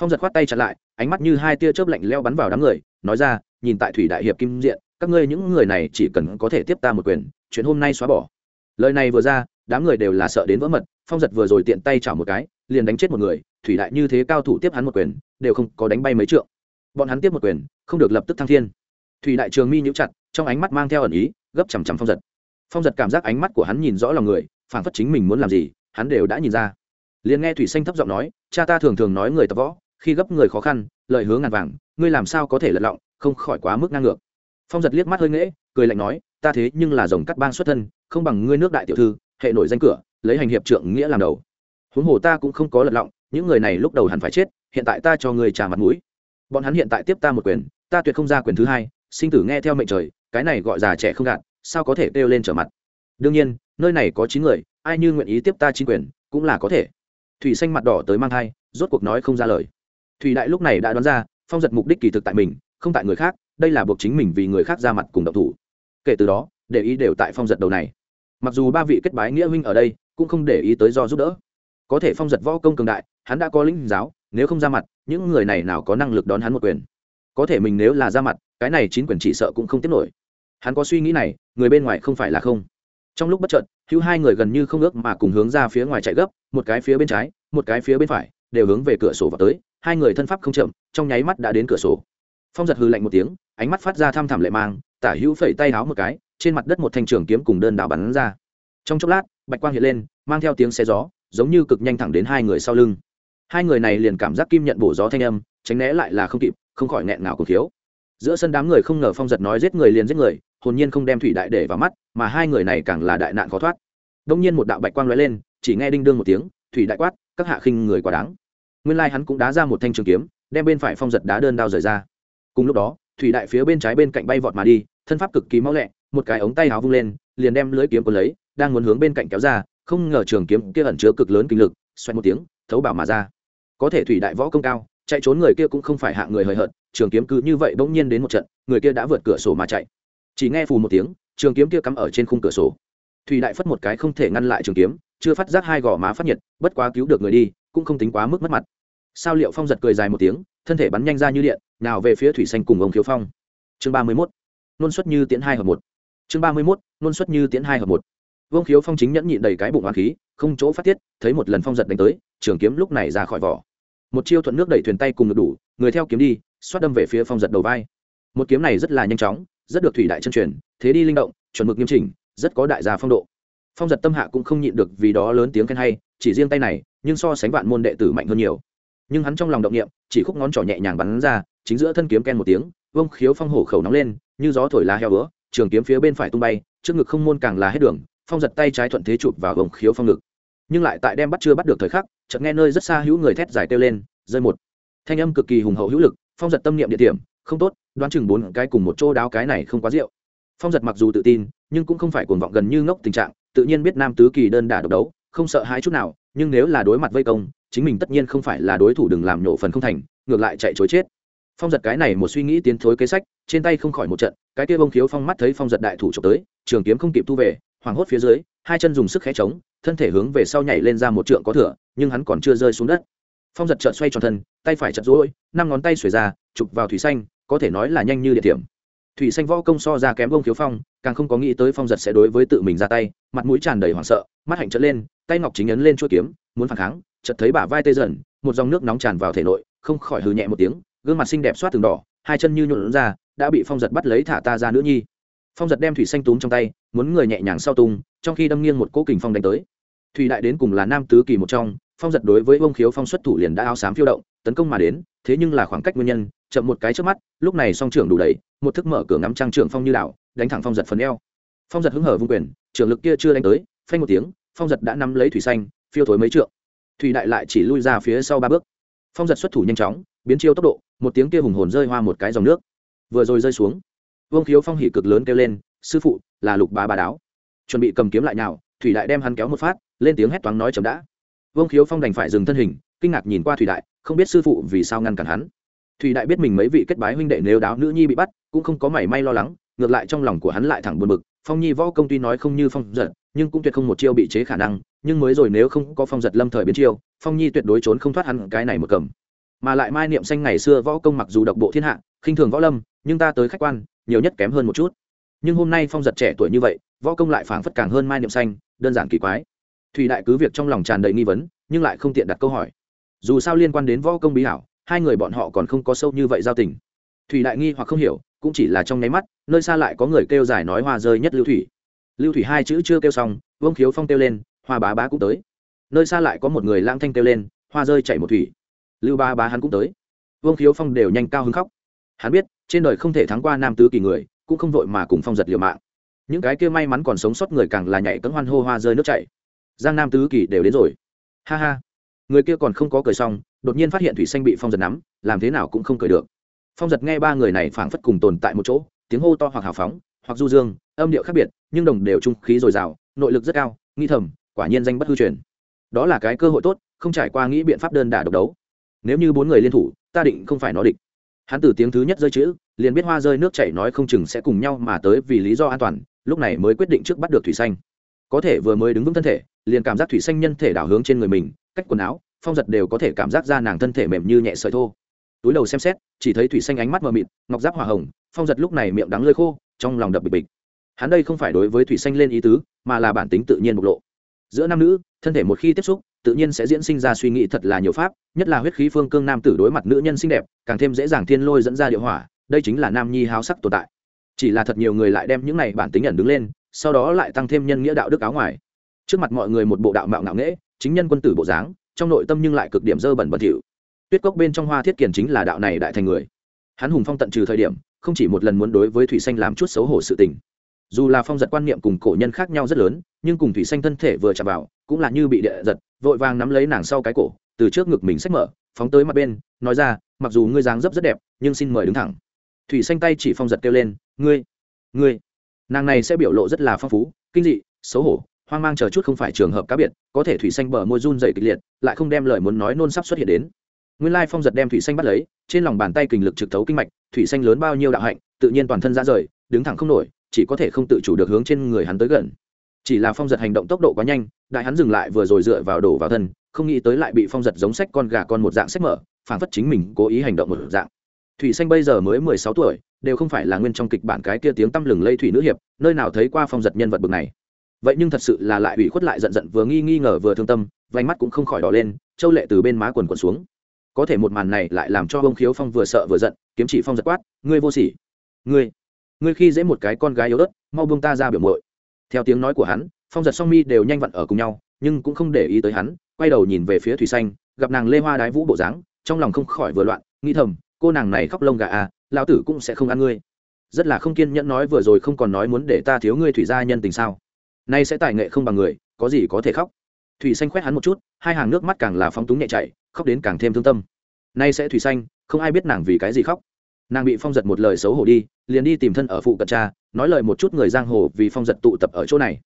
Phong giật khoát tay chặn lại, ánh mắt như hai tia chớp lạnh leo bắn vào đám người, nói ra, nhìn tại thủy đại hiệp kim diện, các ngươi những người này chỉ cần có thể tiếp ta một quyền, chuyện hôm nay xóa bỏ. Lời này vừa ra, đám người đều là sợ đến vỡ mật, phong giật vừa rồi tiện tay chảo một cái, liền đánh chết một người thủy đại như thế cao thủ tiếp hắn một quyền, đều không có đánh bay mấy trượng. Bọn hắn tiếp một quyền, không được lập tức thăng thiên. Thủy đại trường mi nhũ chặt, trong ánh mắt mang theo ẩn ý, gấp chằm chằm phong giật. Phong giật cảm giác ánh mắt của hắn nhìn rõ lòng người phản phất chính mình muốn làm gì, hắn đều đã nhìn ra. Liền nghe thủy xanh thấp giọng nói, cha ta thường thường nói người tập võ, khi gấp người khó khăn lợi hướng ngàn vàng, ngươi làm sao có thể lật lọng, không khỏi quá mức ngang ngược. Phong giật liếc mắt hơi nghễ, cười lạnh nói, ta thế nhưng là dòng cắt bang xuất thân, không bằng ngươi nước đại tiểu thư, hệ nổi danh cửa, lấy hành hiệp trượng nghĩa làm đầu. Huống hồ ta cũng không có lật lọng những người này lúc đầu hẳn phải chết, hiện tại ta cho người trả mặt mũi. Bọn hắn hiện tại tiếp ta một quyền, ta tuyệt không ra quyền thứ hai, sinh tử nghe theo mệnh trời, cái này gọi già trẻ không gạt, sao có thể kêu lên trở mặt? Đương nhiên, nơi này có chín người, ai như nguyện ý tiếp ta chính quyền, cũng là có thể. Thủy xanh mặt đỏ tới mang thai, rốt cuộc nói không ra lời. Thủy đại lúc này đã đoán ra, phong giật mục đích kỳ thực tại mình, không tại người khác, đây là buộc chính mình vì người khác ra mặt cùng độc thủ. Kể từ đó, để ý đều tại phong giật đầu này. Mặc dù ba vị kết bái nghĩa huynh ở đây, cũng không để ý tới do giúp đỡ. Có thể phong giật võ công cường đại hắn đã có lĩnh giáo, nếu không ra mặt, những người này nào có năng lực đón hắn một quyền? Có thể mình nếu là ra mặt, cái này chín quyền chỉ sợ cũng không tiếp nổi. Hắn có suy nghĩ này, người bên ngoài không phải là không. Trong lúc bất chợt, hữu hai người gần như không ước mà cùng hướng ra phía ngoài chạy gấp, một cái phía bên trái, một cái phía bên phải, đều hướng về cửa sổ vào tới, hai người thân pháp không chậm, trong nháy mắt đã đến cửa sổ. Phong giật hư lạnh một tiếng, ánh mắt phát ra thăm thẳm lệ mang, tả hữu phẩy tay háo một cái, trên mặt đất một thanh trường kiếm cùng đơn đạo bắn ra. Trong chốc lát, bạch quang hiện lên, mang theo tiếng xe gió, giống như cực nhanh thẳng đến hai người sau lưng hai người này liền cảm giác kim nhận bổ gió thanh âm, tránh né lại là không kịp, không khỏi nghẹn ngào cổ thiếu giữa sân đám người không ngờ phong giật nói giết người liền giết người, hồn nhiên không đem thủy đại để vào mắt, mà hai người này càng là đại nạn khó thoát. Đông nhiên một đạo bạch quang lóe lên, chỉ nghe đinh đương một tiếng, thủy đại quát, các hạ khinh người quá đáng. Nguyên lai hắn cũng đá ra một thanh trường kiếm, đem bên phải phong giật đá đơn đao rời ra. Cùng lúc đó, thủy đại phía bên trái bên cạnh bay vọt mà đi, thân pháp cực kỳ mau lẹ, một cái ống tay áo vung lên, liền đem lưới kiếm của lấy, đang muốn hướng bên cạnh kéo ra, không ngờ trường kiếm kia ẩn chứa cực lớn kinh lực xoay một tiếng thấu bảo mà ra. Có thể thủy đại võ công cao, chạy trốn người kia cũng không phải hạng người hời hợt, trường kiếm cứ như vậy bỗng nhiên đến một trận, người kia đã vượt cửa sổ mà chạy. Chỉ nghe phù một tiếng, trường kiếm kia cắm ở trên khung cửa sổ. Thủy đại phất một cái không thể ngăn lại trường kiếm, chưa phát giác hai gò má phát nhiệt, bất quá cứu được người đi, cũng không tính quá mức mất mặt. Sao liệu phong giật cười dài một tiếng, thân thể bắn nhanh ra như điện, nào về phía thủy xanh cùng ông khiếu phong. Chương ba mươi mốt, nôn xuất như tiễn hai hợp một. Chương ba mươi mốt, nôn xuất như tiễn hai hợp một vương khiếu phong chính nhẫn nhịn đầy cái bụng hoa khí, không chỗ phát tiết, thấy một lần phong giật đánh tới, trường kiếm lúc này ra khỏi vỏ. Một chiêu thuận nước đẩy thuyền tay cùng được đủ, người theo kiếm đi, xoát đâm về phía phong giật đầu vai. Một kiếm này rất là nhanh chóng, rất được thủy đại chân truyền, thế đi linh động, chuẩn mực nghiêm chỉnh, rất có đại gia phong độ. Phong giật tâm hạ cũng không nhịn được vì đó lớn tiếng khen hay, chỉ riêng tay này, nhưng so sánh vạn môn đệ tử mạnh hơn nhiều. Nhưng hắn trong lòng động niệm, chỉ khúc ngón trỏ nhẹ nhàng bắn ra, chính giữa thân kiếm ken một tiếng vông khiếu phong hổ khẩu nóng lên, như gió thổi lá heo bữa trường kiếm phía bên phải tung bay, trước ngực không môn càng là hết đường phong giật tay trái thuận thế chụp vào gồng khiếu phong ngực. Nhưng lại tại đem bắt chưa bắt được thời khắc, chợt nghe nơi rất xa hữu người thét dài kêu lên, rơi một. Thanh âm cực kỳ hùng hậu hữu lực, phong giật tâm niệm địa điểm, không tốt, đoán chừng bốn cái cùng một chỗ đáo cái này không quá rượu. Phong giật mặc dù tự tin, nhưng cũng không phải cuồng vọng gần như ngốc tình trạng, tự nhiên biết nam tứ kỳ đơn đả độc đấu, không sợ hãi chút nào, nhưng nếu là đối mặt vây công, chính mình tất nhiên không phải là đối thủ đừng làm nhổ phần không thành, ngược lại chạy chối chết. Phong giật cái này một suy nghĩ tiến thối kế sách, trên tay không khỏi một trận, cái kia bông khiếu phong mắt thấy phong giật đại thủ trộm tới, trường kiếm không kịp thu về hoảng hốt phía dưới, hai chân dùng sức khẽ trống thân thể hướng về sau nhảy lên ra một trượng có thửa nhưng hắn còn chưa rơi xuống đất. Phong giật trợn xoay tròn thân, tay phải chật rối năm ngón tay xuề ra, chụp vào thủy xanh, có thể nói là nhanh như địa điểm thủy xanh võ công so ra kém bông khiếu phong, càng không có nghĩ tới phong giật sẽ đối với tự mình ra tay, mặt mũi tràn đầy hoảng sợ, mắt hạnh trợn lên, tay ngọc chính ấn lên chuỗi kiếm, muốn phản kháng, chợt thấy bả vai tê dần, một dòng nước nóng tràn vào thể nội, không khỏi hừ nhẹ một tiếng, gương mặt xinh đẹp xoát từng đỏ, hai chân như nhuộn ra, đã bị phong giật bắt lấy thả ta ra nữa nhi phong giật đem thủy xanh túm trong tay muốn người nhẹ nhàng sau tung trong khi đâm nghiêng một cỗ kình phong đánh tới. Thủy đại đến cùng là nam tứ kỳ một trong phong giật đối với ông khiếu phong xuất thủ liền đã áo xám phiêu động tấn công mà đến thế nhưng là khoảng cách nguyên nhân chậm một cái trước mắt lúc này song trưởng đủ đầy một thức mở cửa ngắm trang trưởng phong như đảo, đánh thẳng phong giật phần eo. Phong giật hứng hở vung quyền trưởng lực kia chưa đánh tới phanh một tiếng phong giật đã nắm lấy thủy xanh phiêu thối mấy trượng. Thủy đại lại chỉ lui ra phía sau ba bước. Phong giật xuất thủ nhanh chóng biến chiêu tốc độ một tiếng kia hùng hồn rơi hoa một cái dòng nước. Vừa rồi rơi xuống vương khiếu phong hỉ cực lớn kêu lên, sư phụ, là lục bá ba đáo. Chuẩn bị cầm kiếm lại nào thủy đại đem hắn kéo một phát, lên tiếng hét toáng nói chấm đã. Vương khiếu phong đành phải dừng thân hình, kinh ngạc nhìn qua thủy đại, không biết sư phụ vì sao ngăn cản hắn. Thủy đại biết mình mấy vị kết bái huynh đệ nếu đáo nữ nhi bị bắt, cũng không có mảy may lo lắng, ngược lại trong lòng của hắn lại thẳng buồn bực, phong nhi võ công tuy nói không như phong giật, nhưng cũng tuyệt không một chiêu bị chế khả năng, nhưng mới rồi nếu không có phong giật lâm thời biến chiêu, phong nhi tuyệt đối trốn không thoát hắn cái này một cầm. Mà lại mai niệm xanh ngày xưa võ công mặc dù độc bộ thiên hạ, khinh thường võ lâm, nhưng ta tới khách quan nhiều nhất kém hơn một chút. Nhưng hôm nay phong giật trẻ tuổi như vậy, võ công lại phảng phất càng hơn mai niệm xanh, đơn giản kỳ quái. Thủy đại cứ việc trong lòng tràn đầy nghi vấn, nhưng lại không tiện đặt câu hỏi. Dù sao liên quan đến võ công bí hảo, hai người bọn họ còn không có sâu như vậy giao tình. Thủy đại nghi hoặc không hiểu, cũng chỉ là trong nháy mắt, nơi xa lại có người kêu dài nói hoa rơi nhất lưu thủy. Lưu thủy hai chữ chưa kêu xong, vương khiếu phong kêu lên, hoa bá bá cũng tới. Nơi xa lại có một người lang thanh kêu lên, hoa rơi chảy một thủy. Lưu ba bá hắn cũng tới. Vương khiếu phong đều nhanh cao hứng khóc. Hắn biết trên đời không thể thắng qua nam tứ kỳ người, cũng không vội mà cùng phong giật liều mạng. Những cái kia may mắn còn sống sót người càng là nhảy cấm hoan hô hoa rơi nước chảy. Giang nam tứ kỳ đều đến rồi. Ha ha. Người kia còn không có cười xong, đột nhiên phát hiện thủy xanh bị phong giật nắm, làm thế nào cũng không cười được. Phong giật nghe ba người này phảng phất cùng tồn tại một chỗ, tiếng hô to hoặc hào phóng, hoặc du dương, âm điệu khác biệt, nhưng đồng đều trung khí dồi dào, nội lực rất cao, nghi thầm, quả nhiên danh bất hư truyền. Đó là cái cơ hội tốt, không trải qua nghĩ biện pháp đơn đả độc đấu. Nếu như bốn người liên thủ, ta định không phải nó địch hắn từ tiếng thứ nhất rơi chữ, liền biết hoa rơi nước chảy nói không chừng sẽ cùng nhau mà tới vì lý do an toàn, lúc này mới quyết định trước bắt được thủy xanh. Có thể vừa mới đứng vững thân thể, liền cảm giác thủy xanh nhân thể đảo hướng trên người mình, cách quần áo, phong giật đều có thể cảm giác ra nàng thân thể mềm như nhẹ sợi thô. Túi đầu xem xét, chỉ thấy thủy xanh ánh mắt mờ mịt, ngọc giáp hỏa hồng, phong giật lúc này miệng đắng lơi khô, trong lòng đập bịch bịch. Hắn đây không phải đối với thủy xanh lên ý tứ, mà là bản tính tự nhiên bộc lộ. Giữa nam nữ, thân thể một khi tiếp xúc tự nhiên sẽ diễn sinh ra suy nghĩ thật là nhiều pháp, nhất là huyết khí phương cương nam tử đối mặt nữ nhân xinh đẹp, càng thêm dễ dàng thiên lôi dẫn ra địa hỏa, đây chính là nam nhi háo sắc tồn tại. Chỉ là thật nhiều người lại đem những này bản tính ẩn đứng lên, sau đó lại tăng thêm nhân nghĩa đạo đức áo ngoài. Trước mặt mọi người một bộ đạo mạo ngạo nghễ, chính nhân quân tử bộ dáng, trong nội tâm nhưng lại cực điểm dơ bẩn bẩn thỉu. Tuyết cốc bên trong hoa thiết kiển chính là đạo này đại thành người. Hắn hùng phong tận trừ thời điểm, không chỉ một lần muốn đối với thủy xanh làm chút xấu hổ sự tình. Dù là phong giật quan niệm cùng cổ nhân khác nhau rất lớn, nhưng cùng thủy xanh thân thể vừa chạm vào cũng là như bị địa giật, vội vàng nắm lấy nàng sau cái cổ, từ trước ngực mình xách mở, phóng tới mặt bên, nói ra, mặc dù ngươi dáng dấp rất đẹp, nhưng xin mời đứng thẳng. Thủy xanh tay chỉ phong giật kêu lên, ngươi ngươi. Nàng này sẽ biểu lộ rất là phong phú, kinh dị, xấu hổ, hoang mang chờ chút không phải trường hợp cá biệt, có thể thủy xanh bờ môi run dày kịch liệt, lại không đem lời muốn nói nôn sắp xuất hiện đến. Nguyên lai phong giật đem thủy xanh bắt lấy, trên lòng bàn tay kình lực trực thấu kinh mạch, thủy xanh lớn bao nhiêu đạo hạnh, tự nhiên toàn thân ra rời, đứng thẳng không nổi, chỉ có thể không tự chủ được hướng trên người hắn tới gần chỉ là phong giật hành động tốc độ quá nhanh, đại hắn dừng lại vừa rồi dựa vào đổ vào thân, không nghĩ tới lại bị phong giật giống sách con gà con một dạng sách mở phản phất chính mình cố ý hành động một dạng. Thủy xanh bây giờ mới mười sáu tuổi, đều không phải là nguyên trong kịch bản cái kia tiếng tăm lừng lây thủy nữ hiệp, nơi nào thấy qua phong giật nhân vật bực này. Vậy nhưng thật sự là lại ủy khuất lại giận giận vừa nghi nghi ngờ vừa thương tâm vánh mắt cũng không khỏi đỏ lên, châu lệ từ bên má quần quần xuống. Có thể một màn này lại làm cho bông khiếu phong vừa sợ vừa giận, kiếm chỉ phong giật quát, ngươi vô sỉ. Ngươi ngươi khi dễ một cái con gái yếu ớt, mau buông ta ra biểu mội theo tiếng nói của hắn, phong giật song mi đều nhanh vặn ở cùng nhau, nhưng cũng không để ý tới hắn, quay đầu nhìn về phía thủy xanh, gặp nàng lê hoa đái vũ bộ dáng, trong lòng không khỏi vừa loạn, nghĩ thầm, cô nàng này khóc lông gà à lão tử cũng sẽ không ăn ngươi. Rất là không kiên nhẫn nói vừa rồi không còn nói muốn để ta thiếu ngươi thủy gia nhân tình sao. Nay sẽ tài nghệ không bằng người, có gì có thể khóc. Thủy xanh khoét hắn một chút, hai hàng nước mắt càng là phóng túng nhẹ chạy khóc đến càng thêm thương tâm. Nay sẽ thủy xanh, không ai biết nàng vì cái gì khóc nàng bị phong giật một lời xấu hổ đi, liền đi tìm thân ở phụ cận cha, nói lời một chút người giang hồ vì phong giật tụ tập ở chỗ này.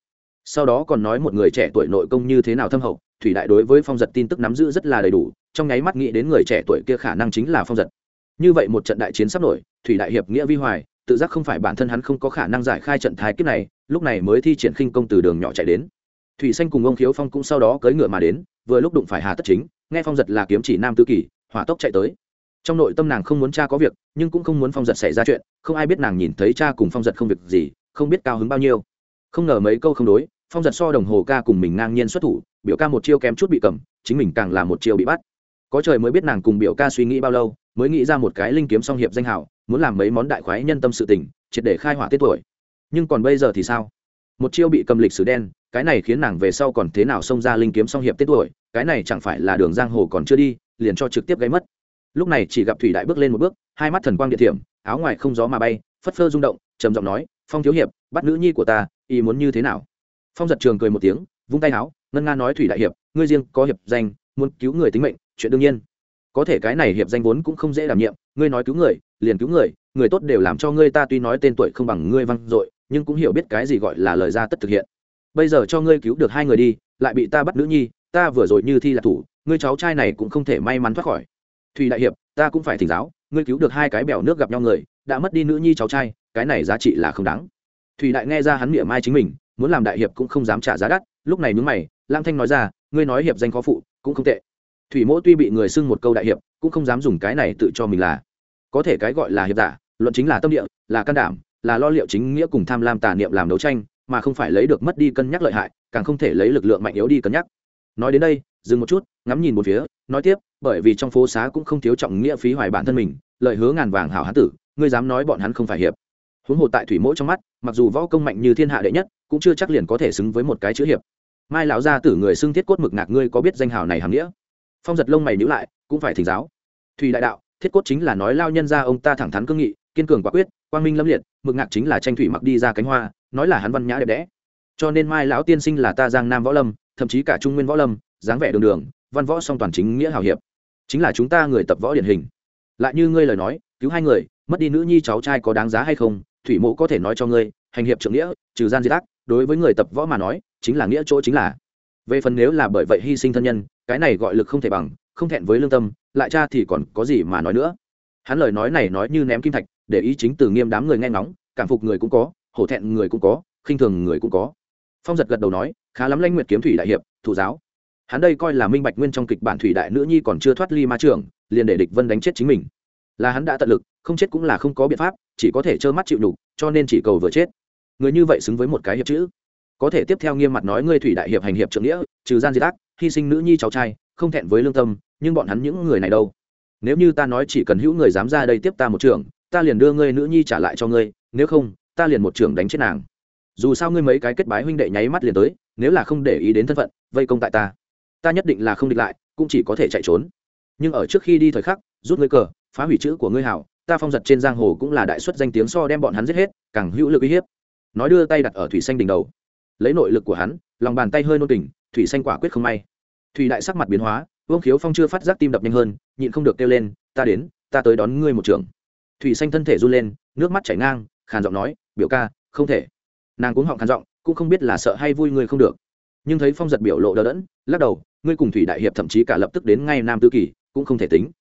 Sau đó còn nói một người trẻ tuổi nội công như thế nào thâm hậu, thủy đại đối với phong giật tin tức nắm giữ rất là đầy đủ, trong nháy mắt nghĩ đến người trẻ tuổi kia khả năng chính là phong giật. Như vậy một trận đại chiến sắp nổi, thủy đại hiệp nghĩa vi hoài, tự giác không phải bản thân hắn không có khả năng giải khai trận thái kiếp này, lúc này mới thi triển khinh công từ đường nhỏ chạy đến. Thủy xanh cùng ông khiếu phong cũng sau đó cưỡi ngựa mà đến, vừa lúc đụng phải hà tất chính, nghe phong giật là kiếm chỉ nam tư kỳ, hỏa tốc chạy tới trong nội tâm nàng không muốn cha có việc, nhưng cũng không muốn phong giật xảy ra chuyện, không ai biết nàng nhìn thấy cha cùng phong giật không việc gì, không biết cao hứng bao nhiêu. Không ngờ mấy câu không đối, phong giật so đồng hồ ca cùng mình ngang nhiên xuất thủ, biểu ca một chiêu kém chút bị cầm, chính mình càng là một chiêu bị bắt. Có trời mới biết nàng cùng biểu ca suy nghĩ bao lâu, mới nghĩ ra một cái linh kiếm song hiệp danh hảo, muốn làm mấy món đại khoái nhân tâm sự tình, triệt để khai hỏa tiết tuổi. Nhưng còn bây giờ thì sao? Một chiêu bị cầm lịch sử đen, cái này khiến nàng về sau còn thế nào xông ra linh kiếm song hiệp tiết tuổi, cái này chẳng phải là đường giang hồ còn chưa đi, liền cho trực tiếp gáy mất lúc này chỉ gặp thủy đại bước lên một bước, hai mắt thần quang địa thiểm, áo ngoài không gió mà bay, phất phơ rung động, trầm giọng nói, phong thiếu hiệp, bắt nữ nhi của ta, ý muốn như thế nào? Phong giật trường cười một tiếng, vung tay áo, ngân nga nói, thủy đại hiệp, ngươi riêng có hiệp danh, muốn cứu người tính mệnh, chuyện đương nhiên. Có thể cái này hiệp danh vốn cũng không dễ đảm nhiệm, ngươi nói cứu người, liền cứu người người tốt đều làm cho ngươi ta tuy nói tên tuổi không bằng ngươi văng dội, nhưng cũng hiểu biết cái gì gọi là lời ra tất thực hiện. Bây giờ cho ngươi cứu được hai người đi, lại bị ta bắt nữ nhi, ta vừa rồi như thi là thủ, ngươi cháu trai này cũng không thể may mắn thoát khỏi thùy đại hiệp, ta cũng phải thỉnh giáo, ngươi cứu được hai cái bèo nước gặp nhau người, đã mất đi nữ nhi cháu trai, cái này giá trị là không đáng. Thùy đại nghe ra hắn miệng mai chính mình, muốn làm đại hiệp cũng không dám trả giá đắt, lúc này nhúng mày lang thanh nói ra, ngươi nói hiệp danh khó phụ, cũng không tệ. Thủy mỗ tuy bị người xưng một câu đại hiệp, cũng không dám dùng cái này tự cho mình là. Có thể cái gọi là hiệp giả, luận chính là tâm địa, là can đảm, là lo liệu chính nghĩa cùng tham lam tà niệm làm đấu tranh, mà không phải lấy được mất đi cân nhắc lợi hại, càng không thể lấy lực lượng mạnh yếu đi cân nhắc. Nói đến đây, dừng một chút, ngắm nhìn một phía, nói tiếp bởi vì trong phố xá cũng không thiếu trọng nghĩa phí hoài bản thân mình, lợi hứa ngàn vàng hảo hán tử, ngươi dám nói bọn hắn không phải hiệp. Huống hồ tại thủy mỗi trong mắt, mặc dù võ công mạnh như thiên hạ đệ nhất, cũng chưa chắc liền có thể xứng với một cái chữ hiệp. Mai lão gia tử người xưng thiết cốt mực ngạc ngươi có biết danh hào này hàm nghĩa? Phong giật lông mày nhữ lại, cũng phải thỉnh giáo. Thủy đại đạo, thiết cốt chính là nói lao nhân ra ông ta thẳng thắn cương nghị, kiên cường quả quyết, quang minh lâm liệt, mực ngạc chính là tranh thủy mặc đi ra cánh hoa, nói là hắn văn nhã đẹp đẽ. Cho nên mai lão tiên sinh là ta giang nam võ lâm, thậm chí cả trung nguyên võ lâm, dáng vẻ đường đường, văn võ song toàn chính nghĩa hào hiệp chính là chúng ta người tập võ điển hình. Lại như ngươi lời nói, cứu hai người, mất đi nữ nhi cháu trai có đáng giá hay không, thủy mộ có thể nói cho ngươi, hành hiệp trưởng nghĩa, trừ gian diệt ác, đối với người tập võ mà nói, chính là nghĩa chỗ chính là. Về phần nếu là bởi vậy hy sinh thân nhân, cái này gọi lực không thể bằng, không thẹn với lương tâm, lại cha thì còn có gì mà nói nữa. Hắn lời nói này nói như ném kim thạch, để ý chính từ nghiêm đám người nghe ngóng, cảm phục người cũng có, hổ thẹn người cũng có, khinh thường người cũng có. Phong giật gật đầu nói, khá lắm lanh nguyệt kiếm thủy đại hiệp, thủ giáo hắn đây coi là minh bạch nguyên trong kịch bản thủy đại nữ nhi còn chưa thoát ly ma trường liền để địch vân đánh chết chính mình. Là hắn đã tận lực không chết cũng là không có biện pháp chỉ có thể trơ mắt chịu đủ, cho nên chỉ cầu vừa chết. Người như vậy xứng với một cái hiệp chữ. Có thể tiếp theo nghiêm mặt nói ngươi thủy đại hiệp hành hiệp trượng nghĩa trừ gian di ác hy sinh nữ nhi cháu trai không thẹn với lương tâm nhưng bọn hắn những người này đâu? Nếu như ta nói chỉ cần hữu người dám ra đây tiếp ta một trường ta liền đưa ngươi nữ nhi trả lại cho ngươi nếu không ta liền một trường đánh chết nàng. Dù sao ngươi mấy cái kết bái huynh đệ nháy mắt liền tới nếu là không để ý đến thân phận vây công tại ta ta nhất định là không địch lại, cũng chỉ có thể chạy trốn. Nhưng ở trước khi đi thời khắc, rút ngươi cờ, phá hủy chữ của ngươi hảo, ta phong giật trên giang hồ cũng là đại xuất danh tiếng so đem bọn hắn giết hết, càng hữu lực uy hiếp. Nói đưa tay đặt ở thủy xanh đỉnh đầu. Lấy nội lực của hắn, lòng bàn tay hơi nôn tình thủy xanh quả quyết không may. Thủy đại sắc mặt biến hóa, vương khiếu phong chưa phát giác tim đập nhanh hơn, nhịn không được kêu lên, ta đến, ta tới đón ngươi một trường thủy xanh thân thể run lên, nước mắt chảy ngang, khàn giọng nói, biểu ca, không thể. Nàng cũng họng khàn giọng, cũng không biết là sợ hay vui ngươi không được. Nhưng thấy phong giật biểu lộ đờ đẫn lắc đầu, ngươi cùng thủy đại hiệp thậm chí cả lập tức đến ngay nam tư kỳ, cũng không thể tính.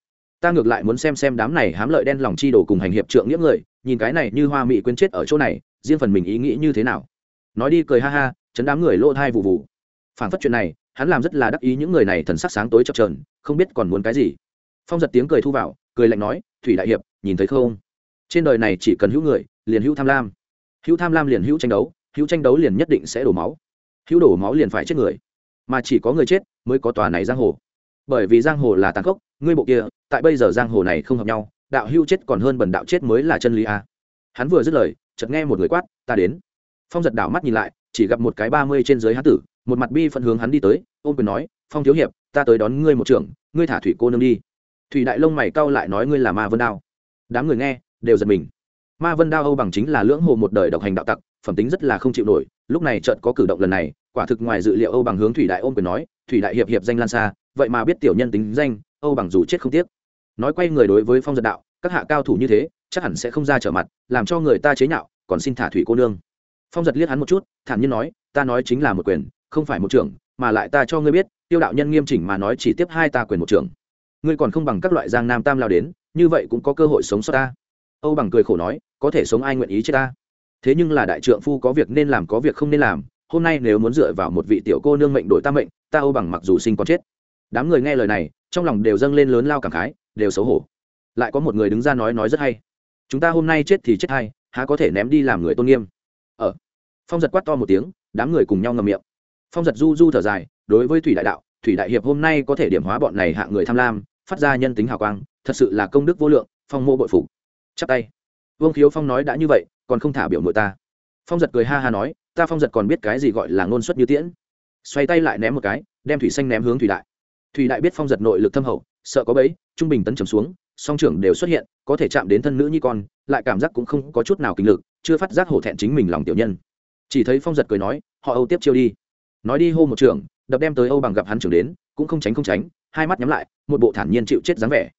Ta ngược lại muốn xem xem đám này hám lợi đen lòng chi đồ cùng hành hiệp trượng nghĩa người, nhìn cái này như hoa mị quên chết ở chỗ này, riêng phần mình ý nghĩ như thế nào. Nói đi, cười ha ha, chấn đám người lỗ thai vụ vụ. Phản phất chuyện này, hắn làm rất là đắc ý những người này thần sắc sáng tối chập trờn không biết còn muốn cái gì. Phong giật tiếng cười thu vào, cười lạnh nói, thủy đại hiệp, nhìn thấy không? Trên đời này chỉ cần hữu người, liền hữu tham lam. Hữu tham lam liền hữu tranh đấu, hữu tranh đấu liền nhất định sẽ đổ máu. Hữu đổ máu liền phải chết người mà chỉ có người chết mới có tòa này giang hồ. Bởi vì giang hồ là tàn khốc, ngươi bộ kia, tại bây giờ giang hồ này không hợp nhau, đạo hưu chết còn hơn bần đạo chết mới là chân lý a. Hắn vừa dứt lời, chợt nghe một người quát, ta đến. Phong giật đảo mắt nhìn lại, chỉ gặp một cái ba mươi trên dưới hán tử, một mặt bi phận hướng hắn đi tới, ôm quyền nói, phong thiếu hiệp, ta tới đón ngươi một trưởng, ngươi thả thủy cô nương đi. Thủy đại lông mày cau lại nói, ngươi là ma vân đao. Đám người nghe, đều giật mình. Ma vân đao âu bằng chính là lưỡng hồ một đời độc hành đạo tặc, phẩm tính rất là không chịu nổi, lúc này trợt có cử động lần này quả thực ngoài dự liệu âu bằng hướng thủy đại ôm quyền nói, thủy đại hiệp hiệp danh lan xa vậy mà biết tiểu nhân tính danh, âu bằng dù chết không tiếc. Nói quay người đối với phong giật đạo, các hạ cao thủ như thế, chắc hẳn sẽ không ra trở mặt, làm cho người ta chế nhạo, còn xin thả thủy cô nương. Phong giật liếc hắn một chút, thản nhiên nói, ta nói chính là một quyền, không phải một trưởng, mà lại ta cho ngươi biết, tiêu đạo nhân nghiêm chỉnh mà nói chỉ tiếp hai ta quyền một trưởng. Ngươi còn không bằng các loại giang nam tam lao đến, như vậy cũng có cơ hội sống sót ta. Âu bằng cười khổ nói, có thể sống ai nguyện ý chết ta? Thế nhưng là đại trượng phu có việc nên làm có việc không nên làm hôm nay nếu muốn dựa vào một vị tiểu cô nương mệnh đổi ta mệnh, ta ô bằng mặc dù sinh có chết. Đám người nghe lời này, trong lòng đều dâng lên lớn lao cảm khái, đều xấu hổ. Lại có một người đứng ra nói nói rất hay. Chúng ta hôm nay chết thì chết hay, há có thể ném đi làm người tôn nghiêm? Ở phong giật quát to một tiếng, đám người cùng nhau ngầm miệng. Phong giật du du thở dài, đối với thủy đại đạo, thủy đại hiệp hôm nay có thể điểm hóa bọn này hạ người tham lam, phát ra nhân tính hào quang, thật sự là công đức vô lượng, phong mô bội phục. Chắp tay. Vương khiếu phong nói đã như vậy, còn không thả biểu nội ta. Phong giật cười ha ha nói ta phong giật còn biết cái gì gọi là ngôn xuất như tiễn. Xoay tay lại ném một cái, đem thủy xanh ném hướng thủy đại. Thủy đại biết phong giật nội lực thâm hậu, sợ có bấy trung bình tấn trầm xuống, song trưởng đều xuất hiện, có thể chạm đến thân nữ như con, lại cảm giác cũng không có chút nào kinh lực, chưa phát giác hổ thẹn chính mình lòng tiểu nhân. Chỉ thấy phong giật cười nói, họ âu tiếp chiêu đi. Nói đi hô một trưởng, đập đem tới âu bằng gặp hắn trưởng đến, cũng không tránh không tránh, hai mắt nhắm lại, một bộ thản nhiên chịu chết dáng vẻ.